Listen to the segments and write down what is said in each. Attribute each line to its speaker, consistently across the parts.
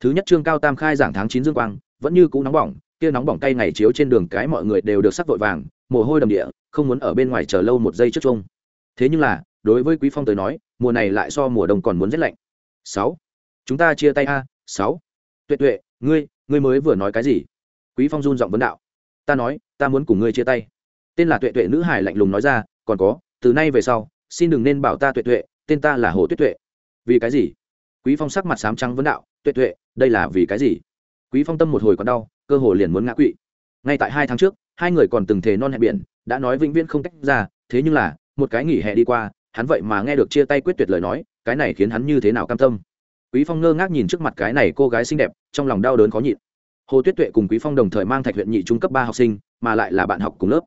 Speaker 1: thứ nhất trương cao tam khai giảng tháng chín dương quang, vẫn như cũ nóng bỏng, kia nóng bỏng cay ngày chiếu trên đường cái mọi người đều được sắc vội vàng, mồ hôi đầm địa, không muốn ở bên ngoài chờ lâu một giây trước chung. Thế nhưng là, đối với quý phong tới nói, mùa này lại so mùa đông còn muốn rét lạnh. Sáu. Chúng ta chia tay a, sáu. Tuệ tuệ, ngươi ngươi mới vừa nói cái gì? Quý phong run giọng vấn đạo. Ta nói, ta muốn cùng ngươi chia tay. Tên là tuệ tuệ nữ hải lạnh lùng nói ra, còn có, từ nay về sau, xin đừng nên bảo ta tuệ tuệ, tên ta là hồ tuyết tuệ. Vì cái gì? Quý phong sắc mặt sám trắng vấn đạo, tuệ tuệ, đây là vì cái gì? Quý phong tâm một hồi còn đau, cơ hồ liền muốn ngã quỵ. Ngay tại hai tháng trước, hai người còn từng thề non hẹn biển, đã nói vĩnh viễn không tách ra, thế nhưng là, một cái nghỉ hè đi qua, hắn vậy mà nghe được chia tay quyết tuyệt lời nói, cái này khiến hắn như thế nào cam tâm? Quý phong ngơ ngác nhìn trước mặt cái này cô gái xinh đẹp, trong lòng đau đớn khó nhịn. Hồ tuyết tuệ cùng quý phong đồng thời mang thạch huyện nhị trung cấp ba học sinh, mà lại là bạn học cùng lớp.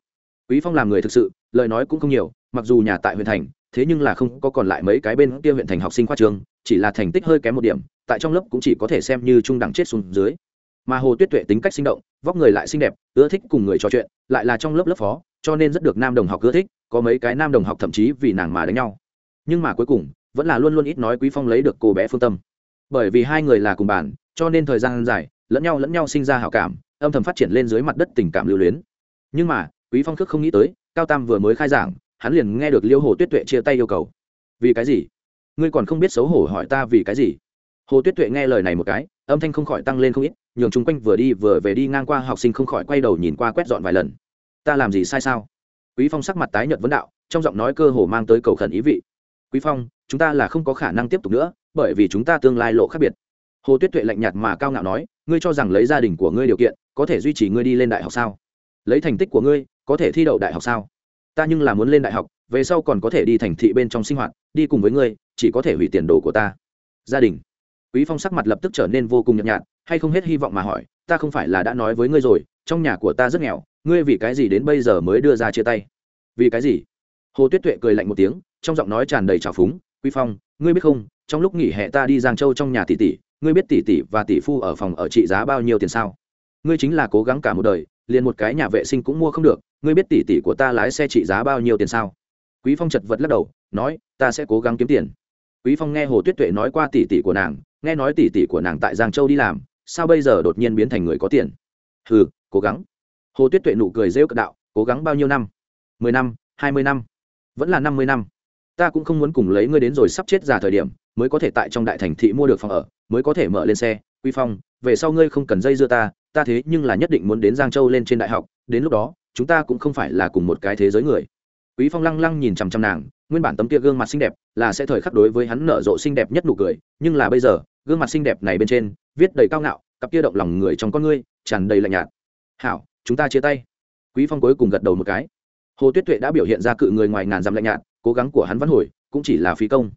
Speaker 1: Quý phong làm người thực sự, lời nói cũng không nhiều, mặc dù nhà tại huyện thành thế nhưng là không có còn lại mấy cái bên kia huyện thành học sinh khoa trường, chỉ là thành tích hơi kém một điểm, tại trong lớp cũng chỉ có thể xem như trung đẳng chết xuống dưới. Mà hồ tuyết tuệ tính cách sinh động, vóc người lại xinh đẹp, ưa thích cùng người trò chuyện, lại là trong lớp lớp phó, cho nên rất được nam đồng học ưa thích, có mấy cái nam đồng học thậm chí vì nàng mà đánh nhau. Nhưng mà cuối cùng, vẫn là luôn luôn ít nói quý phong lấy được cô bé phương tâm. Bởi vì hai người là cùng bản cho nên thời gian dài, lẫn nhau lẫn nhau sinh ra hảo cảm, âm thầm phát triển lên dưới mặt đất tình cảm lưu luyến. Nhưng mà, quý phong thức không nghĩ tới, cao tam vừa mới khai giảng hắn liền nghe được liêu hồ tuyết tuệ chia tay yêu cầu. Vì cái gì? Ngươi còn không biết xấu hổ hỏi ta vì cái gì? Hồ tuyết tuệ nghe lời này một cái, âm thanh không khỏi tăng lên không ít, nhường chung quanh vừa đi vừa về đi ngang qua học sinh không khỏi quay đầu nhìn qua quét dọn vài lần. Ta làm gì sai sao? Quý phong sắc mặt tái nhợt vấn đạo, trong giọng nói cơ hồ mang tới cầu khẩn ý vị. Quý phong, chúng ta là không có khả năng tiếp tục nữa, bởi vì chúng ta tương lai lộ khác biệt. Hồ tuyết tuệ lạnh nhạt mà cao ngạo nói, ngươi cho rằng lấy gia đình của ngươi điều kiện, có thể duy trì ngươi đi lên đại học sao? Lấy thành tích của ngươi, có thể thi đậu đại học sao? Ta nhưng là muốn lên đại học, về sau còn có thể đi thành thị bên trong sinh hoạt, đi cùng với ngươi, chỉ có thể hủy tiền đồ của ta. Gia đình. Quý phong sắc mặt lập tức trở nên vô cùng nhợt nhạt, hay không hết hy vọng mà hỏi, ta không phải là đã nói với ngươi rồi, trong nhà của ta rất nghèo, ngươi vì cái gì đến bây giờ mới đưa ra chia tay? Vì cái gì? Hồ tuyết tuệ cười lạnh một tiếng, trong giọng nói tràn đầy trào phúng, quý phong, ngươi biết không, trong lúc nghỉ hè ta đi giang châu trong nhà tỷ tỷ, ngươi biết tỷ tỷ và tỷ phu ở phòng ở trị giá bao nhiêu tiền sao? Ngươi chính là cố gắng cả một đời liền một cái nhà vệ sinh cũng mua không được, ngươi biết tỷ tỷ của ta lái xe trị giá bao nhiêu tiền sao? Quý phong chật vật lắc đầu, nói, ta sẽ cố gắng kiếm tiền. Quý phong nghe hồ tuyết tuệ nói qua tỷ tỷ của nàng, nghe nói tỷ tỷ của nàng tại giang châu đi làm, sao bây giờ đột nhiên biến thành người có tiền? Hừ, cố gắng. Hồ tuyết tuệ nụ cười rêu cận đạo, cố gắng bao nhiêu năm? Mười năm, hai mươi năm, vẫn là năm mươi năm. Ta cũng không muốn cùng lấy ngươi đến rồi sắp chết già thời điểm, mới có thể tại trong đại thành thị mua được phòng ở, mới có thể mở lên xe. Quy phong, về sau ngươi không cần dây dưa ta ta thế nhưng là nhất định muốn đến giang châu lên trên đại học, đến lúc đó, chúng ta cũng không phải là cùng một cái thế giới người. Quý phong lăng lăng nhìn chằm chằm nàng, nguyên bản tấm kia gương mặt xinh đẹp là sẽ thời khắc đối với hắn nở rộ xinh đẹp nhất nụ cười, nhưng là bây giờ, gương mặt xinh đẹp này bên trên, viết đầy cao ngạo, cặp kia động lòng người trong con ngươi, tràn đầy lạnh nhạt. Hảo, chúng ta chia tay. Quý phong cuối cùng gật đầu một cái. Hồ tuyết tuệ đã biểu hiện ra cự người ngoài ngàn dặm lạnh nhạt, cố gắng của hắn vẫn hồi, cũng chỉ là phí công.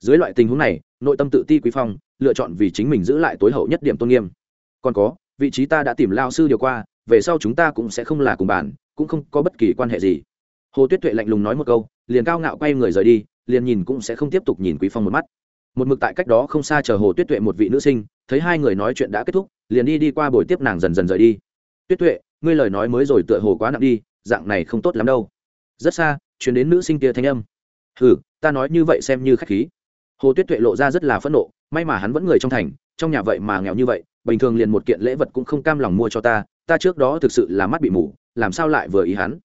Speaker 1: Dưới loại tình huống này, nội tâm tự ti quý phong, lựa chọn vì chính mình giữ lại tối hậu nhất điểm tôn nghiêm. Còn có vị trí ta đã tìm lao sư điều qua, về sau chúng ta cũng sẽ không là cùng bàn cũng không có bất kỳ quan hệ gì. Hồ tuyết tuệ lạnh lùng nói một câu, liền cao ngạo quay người rời đi, liền nhìn cũng sẽ không tiếp tục nhìn quý phong một mắt. Một mực tại cách đó không xa chờ hồ tuyết tuệ một vị nữ sinh, thấy hai người nói chuyện đã kết thúc, liền đi đi qua buổi tiếp nàng dần dần rời đi. Tuyết tuệ, ngươi lời nói mới rồi tựa hồ quá nặng đi, dạng này không tốt lắm đâu. Rất xa chuyến đến nữ sinh kia thanh âm. Ừ ta nói như vậy xem như khách khí. Hồ tuyết tuệ lộ ra rất là phẫn nộ, may mà hắn vẫn người trong thành, trong nhà vậy mà nghèo như vậy bình thường liền một kiện lễ vật cũng không cam lòng mua cho ta ta trước đó thực sự là mắt bị mù, làm sao lại vừa ý hắn?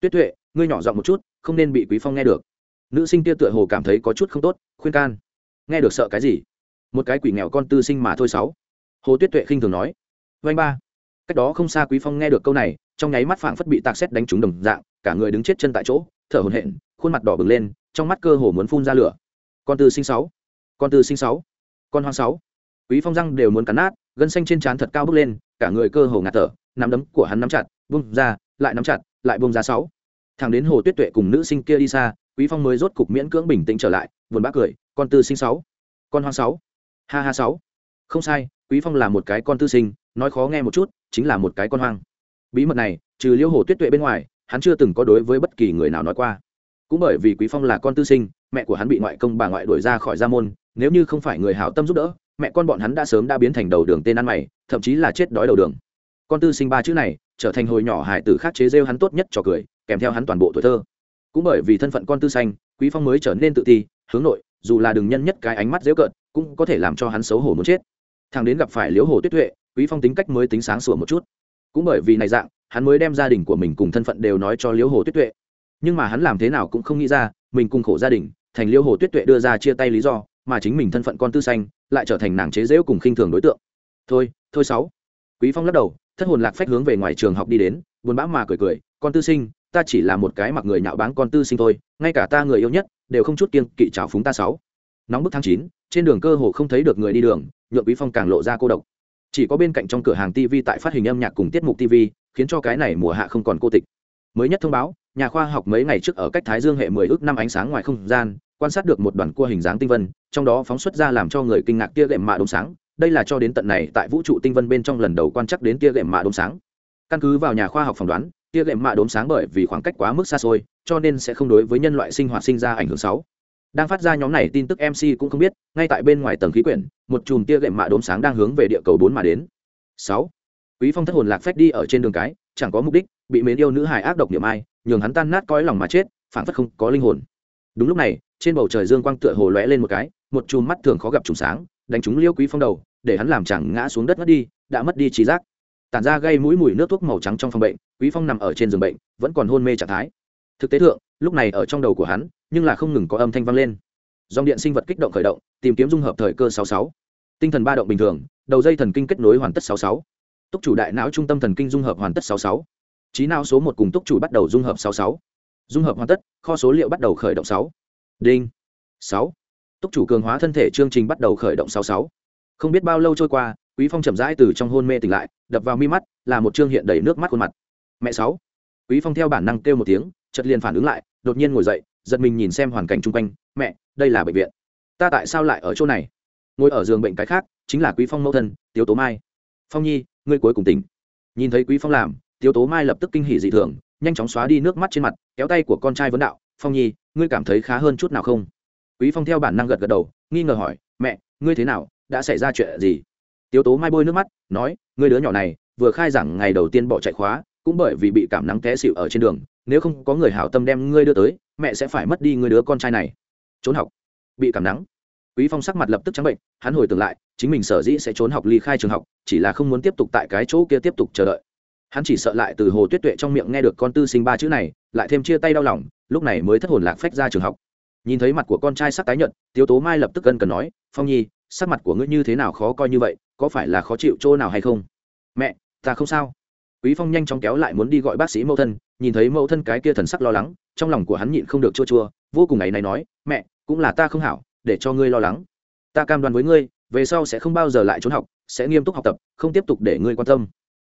Speaker 1: Tuyết tuệ, ngươi nhỏ giọng một chút, không nên bị quý phong nghe được. Nữ sinh kia tựa hồ cảm thấy có chút không tốt, khuyên can. Nghe được sợ cái gì? Một cái quỷ nghèo con tư sinh mà thôi sáu. Hồ tuyết tuệ khinh thường nói. Vanh ba. Cách đó không xa quý phong nghe được câu này, trong nháy mắt phảng phất bị tạc xét đánh trúng đồng dạng, cả người đứng chết chân tại chỗ, thở hổn hển, khuôn mặt đỏ bừng lên, trong mắt cơ hồ muốn phun ra lửa. Con tư sinh sáu. Con tư sinh sáu. Con hoang sáu. Quý phong răng đều muốn cắn nát gân xanh trên trán thật cao bước lên, cả người cơ hồ ngạt thở, nắm đấm của hắn nắm chặt bung ra, lại nắm chặt, lại bung ra sáu. Thằng đến hồ tuyết tuệ cùng nữ sinh kia đi xa, quý phong mới rốt cục miễn cưỡng bình tĩnh trở lại, buồn bã cười, con tư sinh sáu, con hoang sáu. Ha ha sáu. Không sai, quý phong là một cái con tư sinh, nói khó nghe một chút, chính là một cái con hoang. Bí mật này, trừ liêu hồ tuyết tuệ bên ngoài, hắn chưa từng có đối với bất kỳ người nào nói qua. Cũng bởi vì quý phong là con tư sinh, mẹ của hắn bị ngoại công bà ngoại đuổi ra khỏi gia môn, nếu như không phải người hảo tâm giúp đỡ mẹ con bọn hắn đã sớm đã biến thành đầu đường tên ăn mày, thậm chí là chết đói đầu đường. Con tư sinh ba chữ này, trở thành hồi nhỏ hải tử khác chế rêu hắn tốt nhất cho cười, kèm theo hắn toàn bộ tuổi thơ. Cũng bởi vì thân phận con tư xanh, quý phong mới trở nên tự ti, hướng nội, dù là đường nhân nhất cái ánh mắt dễ cợt, cũng có thể làm cho hắn xấu hổ muốn chết. Thằng đến gặp phải liễu hồ tuyết tuệ, quý phong tính cách mới tính sáng sủa một chút. Cũng bởi vì này dạng, hắn mới đem gia đình của mình cùng thân phận đều nói cho liễu hồ tuyết tuệ. Nhưng mà hắn làm thế nào cũng không nghĩ ra, mình cùng khổ gia đình, thành liễu hồ tuyết tuệ đưa ra chia tay lý do, mà chính mình thân phận con tư xanh lại trở thành nàng chế dễu cùng khinh thường đối tượng. Thôi thôi sáu. Quý phong lắc đầu, thất hồn lạc phách hướng về ngoài trường học đi đến, buồn bã mà cười cười, con tư sinh, ta chỉ là một cái mặc người nhạo báng con tư sinh thôi, ngay cả ta người yêu nhất, đều không chút kiêng kỵ trào phúng ta sáu. Nóng bức tháng chín, trên đường cơ hồ không thấy được người đi đường, nhượng quý phong càng lộ ra cô độc. Chỉ có bên cạnh trong cửa hàng tv tại phát hình âm nhạc cùng tiết mục tv khiến cho cái này mùa hạ không còn cô tịch. Mới nhất thông báo, nhà khoa học mấy ngày trước ở cách thái dương hệ 10 ước năm ánh sáng ngoài không gian quan sát được một đoàn cua hình dáng tinh vân, trong đó phóng xuất ra làm cho người kinh ngạc tia gệm mạ đốm sáng. Đây là cho đến tận này tại vũ trụ tinh vân bên trong lần đầu quan chắc đến tia gệm mạ đốm sáng. Căn cứ vào nhà khoa học phỏng đoán, tia gệm mạ đốm sáng bởi vì khoảng cách quá mức xa xôi, cho nên sẽ không đối với nhân loại sinh hoạt sinh ra ảnh hưởng xấu. Đang phát ra nhóm này tin tức mc cũng không biết, ngay tại bên ngoài tầng khí quyển, một chùm tia gệm mạ đốm sáng đang hướng về địa cầu bốn mà đến. Sáu. Quý phong thất hồn lạc phách đi ở trên đường cái, chẳng có mục đích, bị mến yêu nữ hài ác độc niệm ai, nhường hắn tan nát cõi lòng mà chết phản phất không có linh hồn. Đúng lúc này trên bầu trời dương quang tựa hồ lóe lên một cái, một chùm mắt thường khó gặp trùng sáng, đánh trúng liêu quý phong đầu, để hắn làm chẳng ngã xuống đất mất đi, đã mất đi trí giác tản ra gây mũi mùi nước thuốc màu trắng trong phòng bệnh, quý phong nằm ở trên giường bệnh, vẫn còn hôn mê trạng thái thực tế thượng, lúc này ở trong đầu của hắn, nhưng là không ngừng có âm thanh vang lên dòng điện sinh vật kích động khởi động, tìm kiếm dung hợp thời cơ 66. tinh thần ba động bình thường, đầu dây thần kinh kết nối hoàn tất 66. túc chủ đại não trung tâm thần kinh dung hợp hoàn tất 66. trí não số một cùng túc chủ bắt đầu dung hợp 66. dung hợp hoàn tất, kho số liệu bắt đầu khởi động 6 đinh. Sáu. Túc chủ cường hóa thân thể chương trình bắt đầu khởi động 66. không biết bao lâu trôi qua, quý phong chậm rãi từ trong hôn mê tỉnh lại, đập vào mi mắt, là một chương hiện đầy nước mắt khuôn mặt. Mẹ sáu. Quý phong theo bản năng kêu một tiếng, chợt liền phản ứng lại, đột nhiên ngồi dậy, giật mình nhìn xem hoàn cảnh chung quanh. Mẹ, đây là bệnh viện. Ta tại sao lại ở chỗ này? Ngồi ở giường bệnh cái khác, chính là quý phong mẫu thân, tiếu tố mai. Phong nhi, ngươi cuối cùng tỉnh. Nhìn thấy quý phong làm, tiếu tố mai lập tức kinh hỉ dị thường, nhanh chóng xóa đi nước mắt trên mặt, kéo tay của con trai vấn đạo, phong nhi ngươi cảm thấy khá hơn chút nào không? Quý phong theo bản năng gật gật đầu, nghi ngờ hỏi, mẹ, ngươi thế nào? Đã xảy ra chuyện gì? Tiếu tố mai bôi nước mắt, nói, ngươi đứa nhỏ này, vừa khai giảng ngày đầu tiên bỏ chạy khóa, cũng bởi vì bị cảm nắng té xịu ở trên đường, nếu không có người hảo tâm đem ngươi đưa tới, mẹ sẽ phải mất đi người đứa con trai này. Trốn học. Bị cảm nắng. Quý phong sắc mặt lập tức trắng bệnh, hắn hồi tưởng lại, chính mình sở dĩ sẽ trốn học ly khai trường học, chỉ là không muốn tiếp tục tại cái chỗ kia tiếp tục chờ đợi. Hắn chỉ sợ lại từ hồ tuyết tuệ trong miệng nghe được con tư sinh ba chữ này lại thêm chia tay đau lòng, lúc này mới thất hồn lạc phách ra trường học. Nhìn thấy mặt của con trai sắc tái nhợt, tiếu tố mai lập tức cân cần nói, phong nhi, sắc mặt của ngươi như thế nào khó coi như vậy, có phải là khó chịu chỗ nào hay không? Mẹ, ta không sao. Quý phong nhanh chóng kéo lại muốn đi gọi bác sĩ mẫu thân, nhìn thấy mẫu thân cái kia thần sắc lo lắng, trong lòng của hắn nhịn không được chua chua, vô cùng ngày này nói, mẹ, cũng là ta không hảo, để cho ngươi lo lắng. Ta cam đoan với ngươi, về sau sẽ không bao giờ lại trốn học, sẽ nghiêm túc học tập, không tiếp tục để ngươi quan tâm.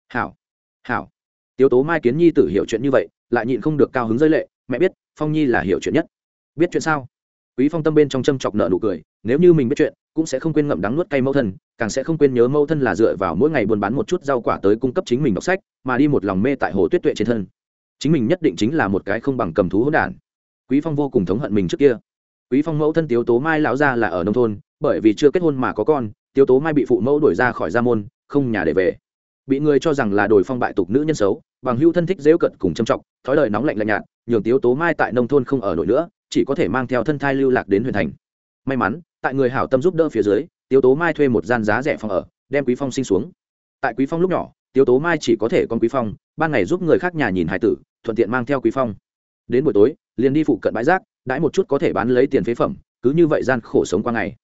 Speaker 1: Hảo hảo. Tiếu tố mai kiến nhi tử hiểu chuyện như vậy lại nhịn không được cao hứng rơi lệ, mẹ biết, phong nhi là hiểu chuyện nhất. Biết chuyện sao? Quý phong tâm bên trong châm chọc nợ nụ cười, nếu như mình biết chuyện, cũng sẽ không quên ngậm đắng nuốt cay mẫu thân, càng sẽ không quên nhớ mẫu thân là dựa vào mỗi ngày buôn bán một chút rau quả tới cung cấp chính mình đọc sách, mà đi một lòng mê tại hồ tuyết tuệ trên thân. Chính mình nhất định chính là một cái không bằng cầm thú hỗn đản. Quý phong vô cùng thống hận mình trước kia. Quý phong mẫu thân tiếu tố mai lão ra là ở nông thôn, bởi vì chưa kết hôn mà có con, tiếu tố mai bị phụ mẫu đuổi ra khỏi gia môn, không nhà để về. Bị người cho rằng là đổi phong bại tục nữ nhân xấu bằng hưu thân thích dễu cận cùng châm trọng, thói đời nóng lạnh lạnh nhạt, nhường tiếu tố mai tại nông thôn không ở nổi nữa, chỉ có thể mang theo thân thai lưu lạc đến huyện thành. May mắn, tại người hảo tâm giúp đỡ phía dưới, tiếu tố mai thuê một gian giá rẻ phòng ở, đem quý phong sinh xuống. Tại quý phong lúc nhỏ, tiếu tố mai chỉ có thể con quý phong, ban ngày giúp người khác nhà nhìn hải tử, thuận tiện mang theo quý phong. Đến buổi tối, liền đi phụ cận bãi rác, đãi một chút có thể bán lấy tiền phế phẩm, cứ như vậy gian khổ sống qua ngày.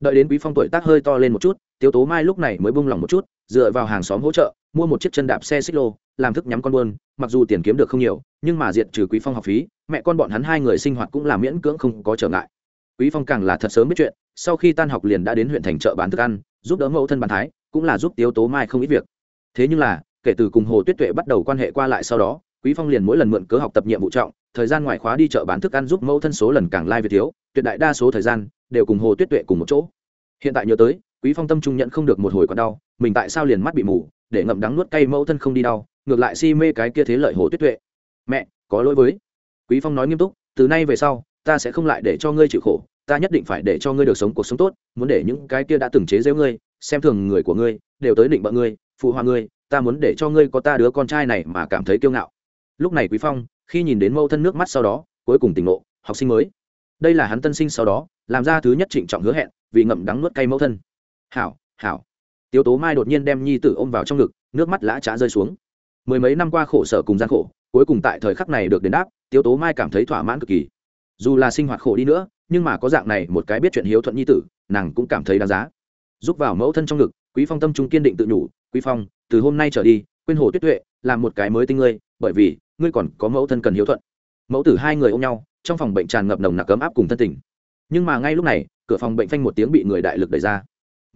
Speaker 1: Đợi đến quý phong tuổi tác hơi to lên một chút, tiếu tố mai lúc này mới bung lòng một chút, dựa vào hàng xóm hỗ trợ mua một chiếc chân đạp xe xích lô, làm thức nhắm con buôn, mặc dù tiền kiếm được không nhiều, nhưng mà diệt trừ quý phong học phí, mẹ con bọn hắn hai người sinh hoạt cũng là miễn cưỡng không có trở ngại. Quý phong càng là thật sớm biết chuyện, sau khi tan học liền đã đến huyện thành chợ bán thức ăn, giúp đỡ mẫu thân bàn thái, cũng là giúp tiếu tố mai không ít việc. Thế nhưng là, kể từ cùng hồ tuyết tuệ bắt đầu quan hệ qua lại sau đó, quý phong liền mỗi lần mượn cớ học tập nhiệm vụ trọng, thời gian ngoài khóa đi chợ bán thức ăn giúp mẫu thân số lần càng lai like về thiếu, tuyệt đại đa số thời gian, đều cùng hồ tuyết tuệ cùng một chỗ. Hiện tại nhớ tới, quý phong tâm trung nhận không được một hồi còn đau, mình tại sao liền mắt bị mù để ngậm đắng nuốt cay mẫu thân không đi đau, ngược lại si mê cái kia thế lợi hồ tuyết tuệ. Mẹ, có lỗi với. Quý phong nói nghiêm túc, từ nay về sau, ta sẽ không lại để cho ngươi chịu khổ, ta nhất định phải để cho ngươi được sống cuộc sống tốt, muốn để những cái kia đã từng chế giễu ngươi, xem thường người của ngươi, đều tới định bợ ngươi, phụ hoa ngươi, ta muốn để cho ngươi có ta đứa con trai này mà cảm thấy kiêu ngạo. Lúc này quý phong, khi nhìn đến mâu thân nước mắt sau đó, cuối cùng tỉnh ngộ, học sinh mới. Đây là hắn tân sinh sau đó, làm ra thứ nhất trịnh trọng hứa hẹn vì ngậm đắng nuốt cay mẫu thân. Hảo hảo tiếu tố mai đột nhiên đem nhi tử ôm vào trong ngực, nước mắt lã trá rơi xuống. Mười mấy năm qua khổ sở cùng gian khổ, cuối cùng tại thời khắc này được đền đáp, tiếu tố mai cảm thấy thỏa mãn cực kỳ. Dù là sinh hoạt khổ đi nữa, nhưng mà có dạng này một cái biết chuyện hiếu thuận nhi tử, nàng cũng cảm thấy đáng giá. Giúp vào mẫu thân trong ngực, quý phong tâm trung kiên định tự nhủ, quý phong, từ hôm nay trở đi, quên hồ tuyết tuệ, làm một cái mới tinh ngươi, bởi vì, ngươi còn có mẫu thân cần hiếu thuận. Mẫu tử hai người ôm nhau, trong phòng bệnh tràn ngập nồng nặc cấm áp cùng thân tình. Nhưng mà ngay lúc này, cửa phòng bệnh phanh một tiếng bị người đại lực đẩy ra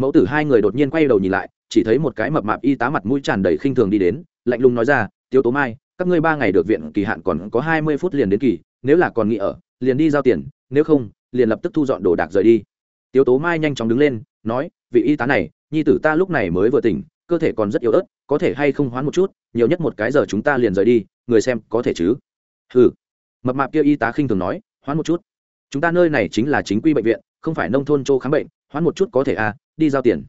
Speaker 1: mẫu tử hai người đột nhiên quay đầu nhìn lại, chỉ thấy một cái mập mạp y tá mặt mũi tràn đầy khinh thường đi đến, lạnh lùng nói ra tiêu tố mai, các ngươi ba ngày được viện kỳ hạn còn có hai mươi phút liền đến kỳ, nếu là còn nghỉ ở, liền đi giao tiền, nếu không, liền lập tức thu dọn đồ đạc rời đi. Tiêu tố mai nhanh chóng đứng lên, nói, vị y tá này, nhi tử ta lúc này mới vừa tỉnh, cơ thể còn rất yếu ớt, có thể hay không hoán một chút, nhiều nhất một cái giờ chúng ta liền rời đi, người xem có thể chứ? Ừ mập mạp kia y tá khinh thường nói, hoán một chút. Chúng ta nơi này chính là chính quy bệnh viện, không phải nông thôn châu khám bệnh, hoán một chút có thể à đi giao tiền.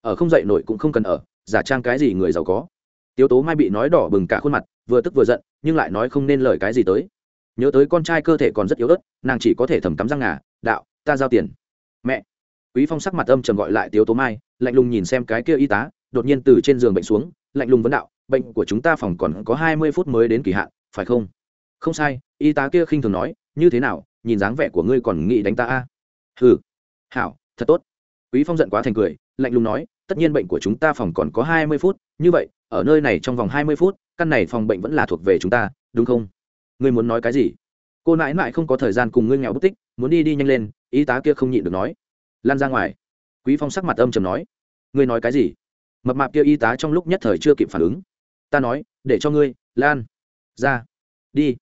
Speaker 1: Ở không dậy nổi cũng không cần ở, giả trang cái gì người giàu có. Tiếu tố mai bị nói đỏ bừng cả khuôn mặt, vừa tức vừa giận, nhưng lại nói không nên lời cái gì tới. Nhớ tới con trai cơ thể còn rất yếu ớt, nàng chỉ có thể thầm cắm răng ngà, đạo, ta giao tiền. Mẹ. Quý phong sắc mặt âm trầm gọi lại tiếu tố mai, lạnh lùng nhìn xem cái kia y tá, đột nhiên từ trên giường bệnh xuống, lạnh lùng vấn đạo, bệnh của chúng ta phòng còn có hai mươi phút mới đến kỳ hạn, phải không? Không sai. Y tá kia khinh thường nói, như thế nào, nhìn dáng vẻ của ngươi còn nghĩ đánh ta a? À? hừ. Hảo, thật tốt quý phong giận quá thành cười, lạnh lùng nói, tất nhiên bệnh của chúng ta phòng còn có hai mươi phút, như vậy, ở nơi này trong vòng hai mươi phút, căn này phòng bệnh vẫn là thuộc về chúng ta, đúng không? Ngươi muốn nói cái gì? Cô nãi nãi không có thời gian cùng ngươi nghèo bất tích, muốn đi đi nhanh lên, y tá kia không nhịn được nói. Lan ra ngoài. Quý phong sắc mặt âm trầm nói, ngươi nói cái gì? Mập mạp kia y tá trong lúc nhất thời chưa kịp phản ứng. Ta nói, để cho ngươi, lan, ra, đi.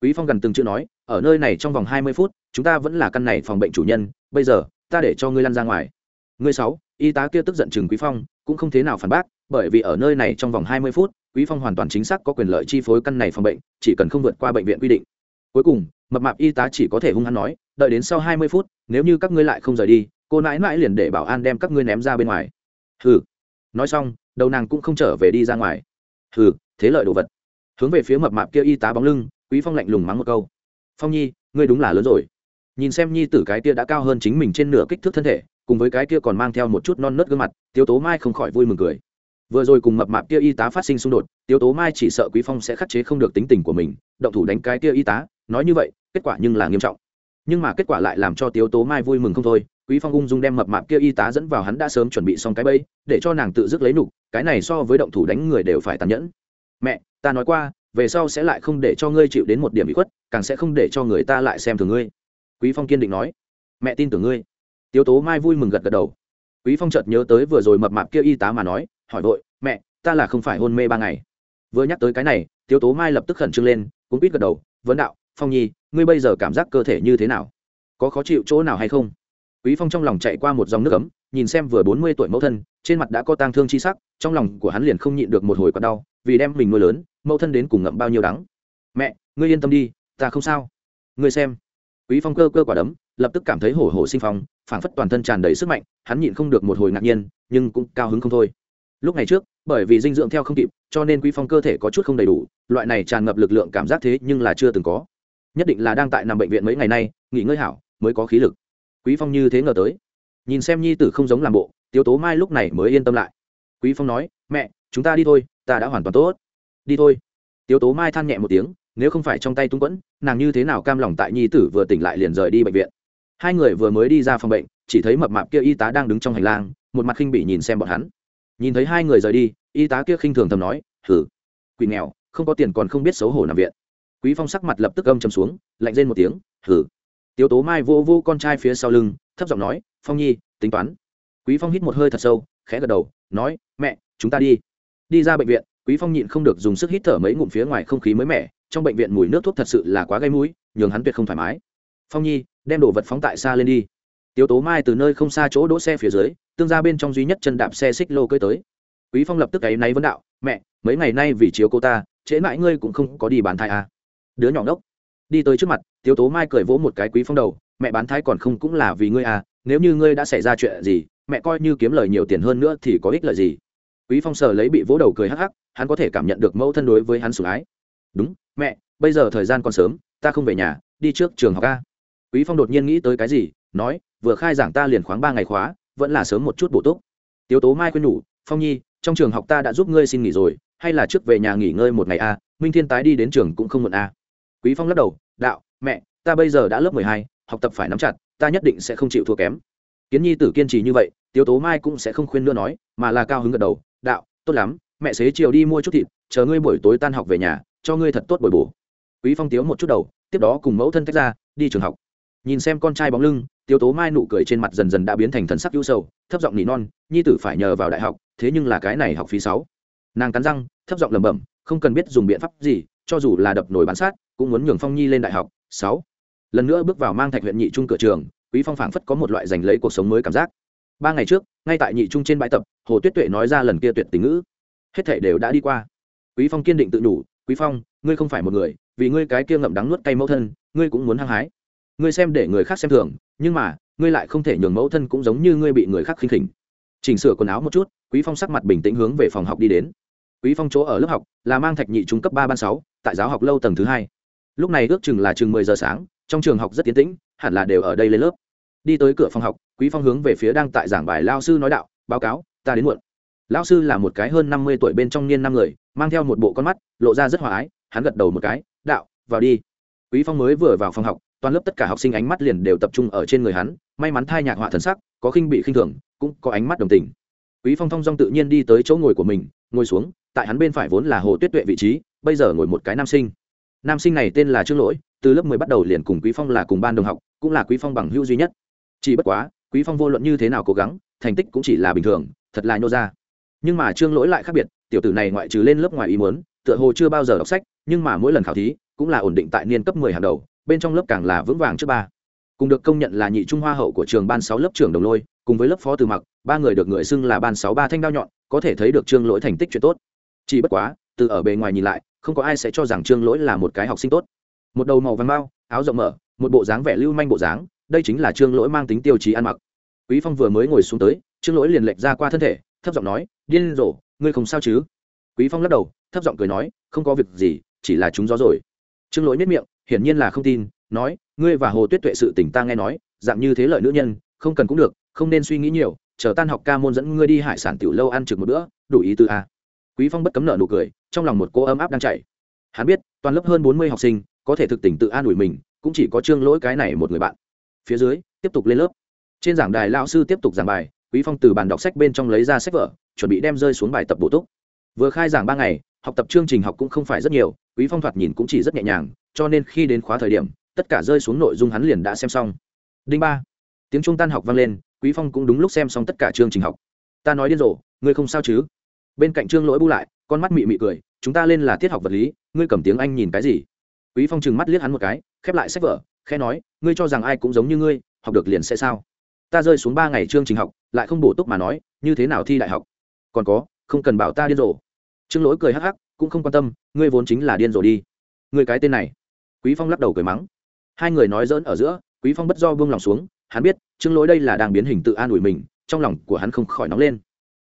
Speaker 1: Quý phong gần từng chữ nói, ở nơi này trong vòng hai mươi phút, chúng ta vẫn là căn này phòng bệnh chủ nhân, bây giờ, ta để cho ngươi lăn ra ngoài ngươi sáu, y tá kia tức giận chừng quý phong, cũng không thế nào phản bác, bởi vì ở nơi này trong vòng hai mươi phút, quý phong hoàn toàn chính xác có quyền lợi chi phối căn này phòng bệnh, chỉ cần không vượt qua bệnh viện quy định. Cuối cùng, mập mạp y tá chỉ có thể hung hăng nói, đợi đến sau hai mươi phút, nếu như các ngươi lại không rời đi, cô nãi nãi liền để bảo an đem các ngươi ném ra bên ngoài. Hừ. Nói xong, đầu nàng cũng không trở về đi ra ngoài. Hừ, thế lợi đồ vật. Hướng về phía mập mạp kia y tá bóng lưng, quý phong lạnh lùng mắng một câu. Phong nhi, ngươi đúng là lớn rồi. Nhìn xem nhi tử cái kia đã cao hơn chính mình trên nửa kích thước thân thể cùng với cái kia còn mang theo một chút non nớt gương mặt, tiếu tố mai không khỏi vui mừng cười. Vừa rồi cùng mập mạp kia y tá phát sinh xung đột, tiếu tố mai chỉ sợ quý phong sẽ khắc chế không được tính tình của mình, động thủ đánh cái kia y tá, nói như vậy, kết quả nhưng là nghiêm trọng. Nhưng mà kết quả lại làm cho tiếu tố mai vui mừng không thôi, quý phong ung dung đem mập mạp kia y tá dẫn vào hắn đã sớm chuẩn bị xong cái bẫy, để cho nàng tự dứt lấy nục, cái này so với động thủ đánh người đều phải tàn nhẫn. Mẹ, ta nói qua, về sau sẽ lại không để cho ngươi chịu đến một điểm bị khuất, càng sẽ không để cho người ta lại xem thường ngươi. Quý phong kiên định nói. Mẹ tin tưởng ngươi tiếu tố mai vui mừng gật gật đầu. Quý phong chợt nhớ tới vừa rồi mập mạp kia y tá mà nói, hỏi vội, mẹ, ta là không phải hôn mê ba ngày. Vừa nhắc tới cái này, tiếu tố mai lập tức khẩn trương lên, cũng biết gật đầu, vấn đạo, phong nhi, ngươi bây giờ cảm giác cơ thể như thế nào? Có khó chịu chỗ nào hay không? Quý phong trong lòng chạy qua một dòng nước ấm, nhìn xem vừa bốn mươi tuổi mẫu thân, trên mặt đã có tang thương chi sắc, trong lòng của hắn liền không nhịn được một hồi quặn đau, vì đem mình nuôi lớn, mẫu thân đến cùng ngậm bao nhiêu đắng. Mẹ, ngươi yên tâm đi, ta không sao. Ngươi xem. Quý phong cơ cơ quả đấm lập tức cảm thấy hổ hổ sinh phong, phảng phất toàn thân tràn đầy sức mạnh, hắn nhịn không được một hồi ngạc nhiên, nhưng cũng cao hứng không thôi. Lúc này trước, bởi vì dinh dưỡng theo không kịp, cho nên quý phong cơ thể có chút không đầy đủ, loại này tràn ngập lực lượng cảm giác thế nhưng là chưa từng có. Nhất định là đang tại nằm bệnh viện mấy ngày nay, nghỉ ngơi hảo, mới có khí lực. Quý phong như thế ngờ tới. Nhìn xem nhi tử không giống làm bộ, tiếu tố mai lúc này mới yên tâm lại. Quý phong nói, mẹ, chúng ta đi thôi, ta đã hoàn toàn tốt. Đi thôi. Tiếu tố mai than nhẹ một tiếng, nếu không phải trong tay tung quẫn, nàng như thế nào cam lòng tại nhi tử vừa tỉnh lại liền rời đi bệnh viện? Hai người vừa mới đi ra phòng bệnh, chỉ thấy mập mạp kia y tá đang đứng trong hành lang, một mặt khinh bị nhìn xem bọn hắn. Nhìn thấy hai người rời đi, y tá kia khinh thường thầm nói hử quỷ nghèo, không có tiền còn không biết xấu hổ nằm viện. Quý phong sắc mặt lập tức âm chầm xuống, lạnh lên một tiếng hử tiếu tố mai vô vô con trai phía sau lưng, thấp giọng nói, phong nhi, tính toán. Quý phong hít một hơi thật sâu, khẽ gật đầu, nói, mẹ, chúng ta đi. Đi ra bệnh viện, quý phong nhịn không được dùng sức hít thở mấy ngụm phía ngoài không khí mới mẻ, trong bệnh viện mùi nước thuốc thật sự là quá gây mũi, nhường hắn tuyệt không thoải mái phong nhi, đem đồ vật phóng tại xa lên đi. Tiếu tố mai từ nơi không xa chỗ đỗ xe phía dưới, tương ra bên trong duy nhất chân đạp xe xích lô cơi tới. Quý phong lập tức ấy náy vấn đạo, mẹ, mấy ngày nay vì chiếu cô ta, trễ mãi ngươi cũng không có đi bán thai à. đứa nhỏ ngốc. Đi tới trước mặt, tiếu tố mai cười vỗ một cái quý phong đầu, mẹ bán thai còn không cũng là vì ngươi à nếu như ngươi đã xảy ra chuyện gì, mẹ coi như kiếm lời nhiều tiền hơn nữa thì có ích lợi gì? Quý phong sờ lấy bị vỗ đầu cười hắc hắc, hắn có thể cảm nhận được mẫu thân đối với hắn sủng ái. Đúng, mẹ, bây giờ thời gian còn sớm, ta không về nhà, đi trước trường học a quý phong đột nhiên nghĩ tới cái gì, nói, vừa khai giảng ta liền khoáng ba ngày khóa, vẫn là sớm một chút bổ túc. Tiếu tố mai khuyên nhủ, phong nhi, trong trường học ta đã giúp ngươi xin nghỉ rồi, hay là trước về nhà nghỉ ngơi một ngày a, minh thiên tái đi đến trường cũng không muộn a. Quý phong lắc đầu, đạo, mẹ, ta bây giờ đã lớp mười hai, học tập phải nắm chặt, ta nhất định sẽ không chịu thua kém. Kiến nhi tử kiên trì như vậy, tiếu tố mai cũng sẽ không khuyên nữa nói, mà là cao hứng gật đầu, đạo, tốt lắm, mẹ xế chiều đi mua chút thịt, chờ ngươi buổi tối tan học về nhà, cho ngươi thật tốt bồi bổ quý phong tiếu một chút đầu, tiếp đó cùng mẫu thân tách ra, đi trường học nhìn xem con trai bóng lưng Tiêu tố mai nụ cười trên mặt dần dần đã biến thành thần sắc ưu sầu, thấp giọng nỉ non, nhi tử phải nhờ vào đại học, thế nhưng là cái này học phí sáu. Nàng cắn răng, thấp giọng lẩm bẩm, không cần biết dùng biện pháp gì, cho dù là đập nổi bán sát, cũng muốn nhường phong nhi lên đại học, sáu. Lần nữa bước vào mang thạch huyện nhị trung cửa trường, quý phong phảng phất có một loại giành lấy cuộc sống mới cảm giác. Ba ngày trước, ngay tại nhị trung trên bãi tập, hồ tuyết tuệ nói ra lần kia tuyệt tình ngữ. Hết thể đều đã đi qua. Quý phong kiên định tự đủ quý phong, ngươi không phải một người, vì ngươi cái kia ngậm đắng nuốt cay mẫu thân, ngươi cũng muốn hăng hái ngươi xem để người khác xem thường, nhưng mà, ngươi lại không thể nhường mẫu thân cũng giống như ngươi bị người khác khinh khỉnh. Chỉnh sửa quần áo một chút, quý phong sắc mặt bình tĩnh hướng về phòng học đi đến. Quý phong chỗ ở lớp học là mang thạch nhị trung cấp ba ban sáu, tại giáo học lâu tầng thứ hai. Lúc này ước chừng là chừng mười giờ sáng, trong trường học rất tiến tĩnh, hẳn là đều ở đây lên lớp. Đi tới cửa phòng học, quý phong hướng về phía đang tại giảng bài lao sư nói đạo, báo cáo, ta đến muộn. Lao sư là một cái hơn năm mươi tuổi bên trong niên năm người, mang theo một bộ con mắt, lộ ra rất hòa ái, hắn gật đầu một cái, đạo, vào đi. Quý phong mới vừa vào phòng học toàn lớp tất cả học sinh ánh mắt liền đều tập trung ở trên người hắn, may mắn thai nhạc họa thần sắc, có khinh bị khinh thường, cũng có ánh mắt đồng tình. Quý phong thong dong tự nhiên đi tới chỗ ngồi của mình, ngồi xuống, tại hắn bên phải vốn là hồ tuyết tuệ vị trí, bây giờ ngồi một cái nam sinh. Nam sinh này tên là trương lỗi, từ lớp mười bắt đầu liền cùng quý phong là cùng ban đồng học, cũng là quý phong bằng hữu duy nhất. Chỉ bất quá, quý phong vô luận như thế nào cố gắng, thành tích cũng chỉ là bình thường, thật là nhô ra. Nhưng mà trương lỗi lại khác biệt, tiểu tử này ngoại trừ lên lớp ngoài ý muốn, tựa hồ chưa bao giờ đọc sách, nhưng mà mỗi lần khảo thí, cũng là ổn định tại niên cấp mười hàng đầu bên trong lớp càng là vững vàng trước ba. Cùng được công nhận là nhị trung hoa hậu của trường ban sáu lớp trưởng đồng lôi, cùng với lớp phó từ mặc, ba người được người xưng là ban sáu ba thanh đao nhọn, có thể thấy được trương lỗi thành tích chuyện tốt. Chỉ bất quá, từ ở bề ngoài nhìn lại, không có ai sẽ cho rằng trương lỗi là một cái học sinh tốt. Một đầu màu vàng bao áo rộng mở, một bộ dáng vẻ lưu manh bộ dáng, đây chính là trương lỗi mang tính tiêu chí ăn mặc. Quý phong vừa mới ngồi xuống tới, trương lỗi liền lệch ra qua thân thể, thấp giọng nói, điên rồ, ngươi không sao chứ? Quý phong lắc đầu, thấp giọng cười nói, không có việc gì, chỉ là chúng gió rồi. Trương lỗi nết miệng hiển nhiên là không tin, nói, ngươi và hồ tuyết tuệ sự tình ta nghe nói, dạng như thế lợi nữ nhân, không cần cũng được, không nên suy nghĩ nhiều, chờ tan học ca môn dẫn ngươi đi hải sản tiểu lâu ăn trực một bữa, đủ ý tư a à. quý phong bất cấm nợ nụ cười, trong lòng một cô ấm áp đang chảy. Hắn biết, toàn lớp hơn bốn mươi học sinh, có thể thực tỉnh tự an ủi mình, cũng chỉ có trương lỗi cái này một người bạn. Phía dưới, tiếp tục lên lớp. Trên giảng đài lão sư tiếp tục giảng bài, quý phong từ bàn đọc sách bên trong lấy ra sách vở, chuẩn bị đem rơi xuống bài tập bổ túc. Vừa khai giảng ba ngày, học tập chương trình học cũng không phải rất nhiều, quý phong thoạt nhìn cũng chỉ rất nhẹ nhàng cho nên khi đến khóa thời điểm, tất cả rơi xuống nội dung hắn liền đã xem xong. Đinh ba. Tiếng trung tan học vang lên, quý phong cũng đúng lúc xem xong tất cả chương trình học. Ta nói điên rồ, ngươi không sao chứ? Bên cạnh trương lỗi bu lại, con mắt mị mị cười, chúng ta lên là tiết học vật lý, ngươi cầm tiếng anh nhìn cái gì? Quý phong trừng mắt liếc hắn một cái, khép lại sách vở khe nói, ngươi cho rằng ai cũng giống như ngươi, học được liền sẽ sao? Ta rơi xuống ba ngày chương trình học, lại không bổ túc mà nói, như thế nào thi đại học? Còn có, không cần bảo ta điên rồ. Trương lỗi cười hắc hắc, cũng không quan tâm, ngươi vốn chính là điên rồ đi. Ngươi cái tên này quý phong lắc đầu cười mắng. Hai người nói dỡn ở giữa, quý phong bất do buông lòng xuống, hắn biết, trương lỗi đây là đang biến hình tự an ủi mình, trong lòng của hắn không khỏi nóng lên.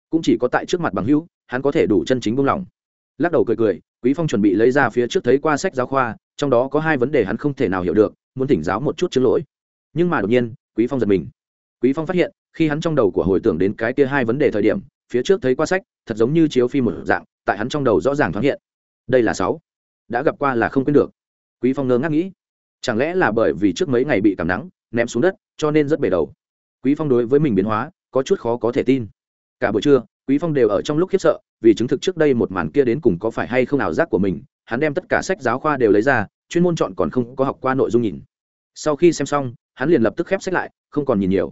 Speaker 1: Cũng chỉ có tại trước mặt bằng hữu, hắn có thể đủ chân chính buông lòng. Lắc đầu cười cười, quý phong chuẩn bị lấy ra phía trước thấy qua sách giáo khoa, trong đó có hai vấn đề hắn không thể nào hiểu được, muốn thỉnh giáo một chút chứng lỗi. Nhưng mà đột nhiên, quý phong giật mình. Quý phong phát hiện, khi hắn trong đầu của hồi tưởng đến cái kia hai vấn đề thời điểm, phía trước thấy qua sách, thật giống như chiếu phim một dạng, tại hắn trong đầu rõ ràng thoáng hiện. Đây là sáu. Đã gặp qua là không quên được quý phong ngơ ngác nghĩ, chẳng lẽ là bởi vì trước mấy ngày bị cảm nắng, ném xuống đất, cho nên rất bể đầu. Quý phong đối với mình biến hóa, có chút khó có thể tin. Cả buổi trưa, quý phong đều ở trong lúc khiếp sợ, vì chứng thực trước đây một màn kia đến cùng có phải hay không ảo giác của mình, hắn đem tất cả sách giáo khoa đều lấy ra, chuyên môn chọn còn không có học qua nội dung nhìn. Sau khi xem xong, hắn liền lập tức khép sách lại, không còn nhìn nhiều.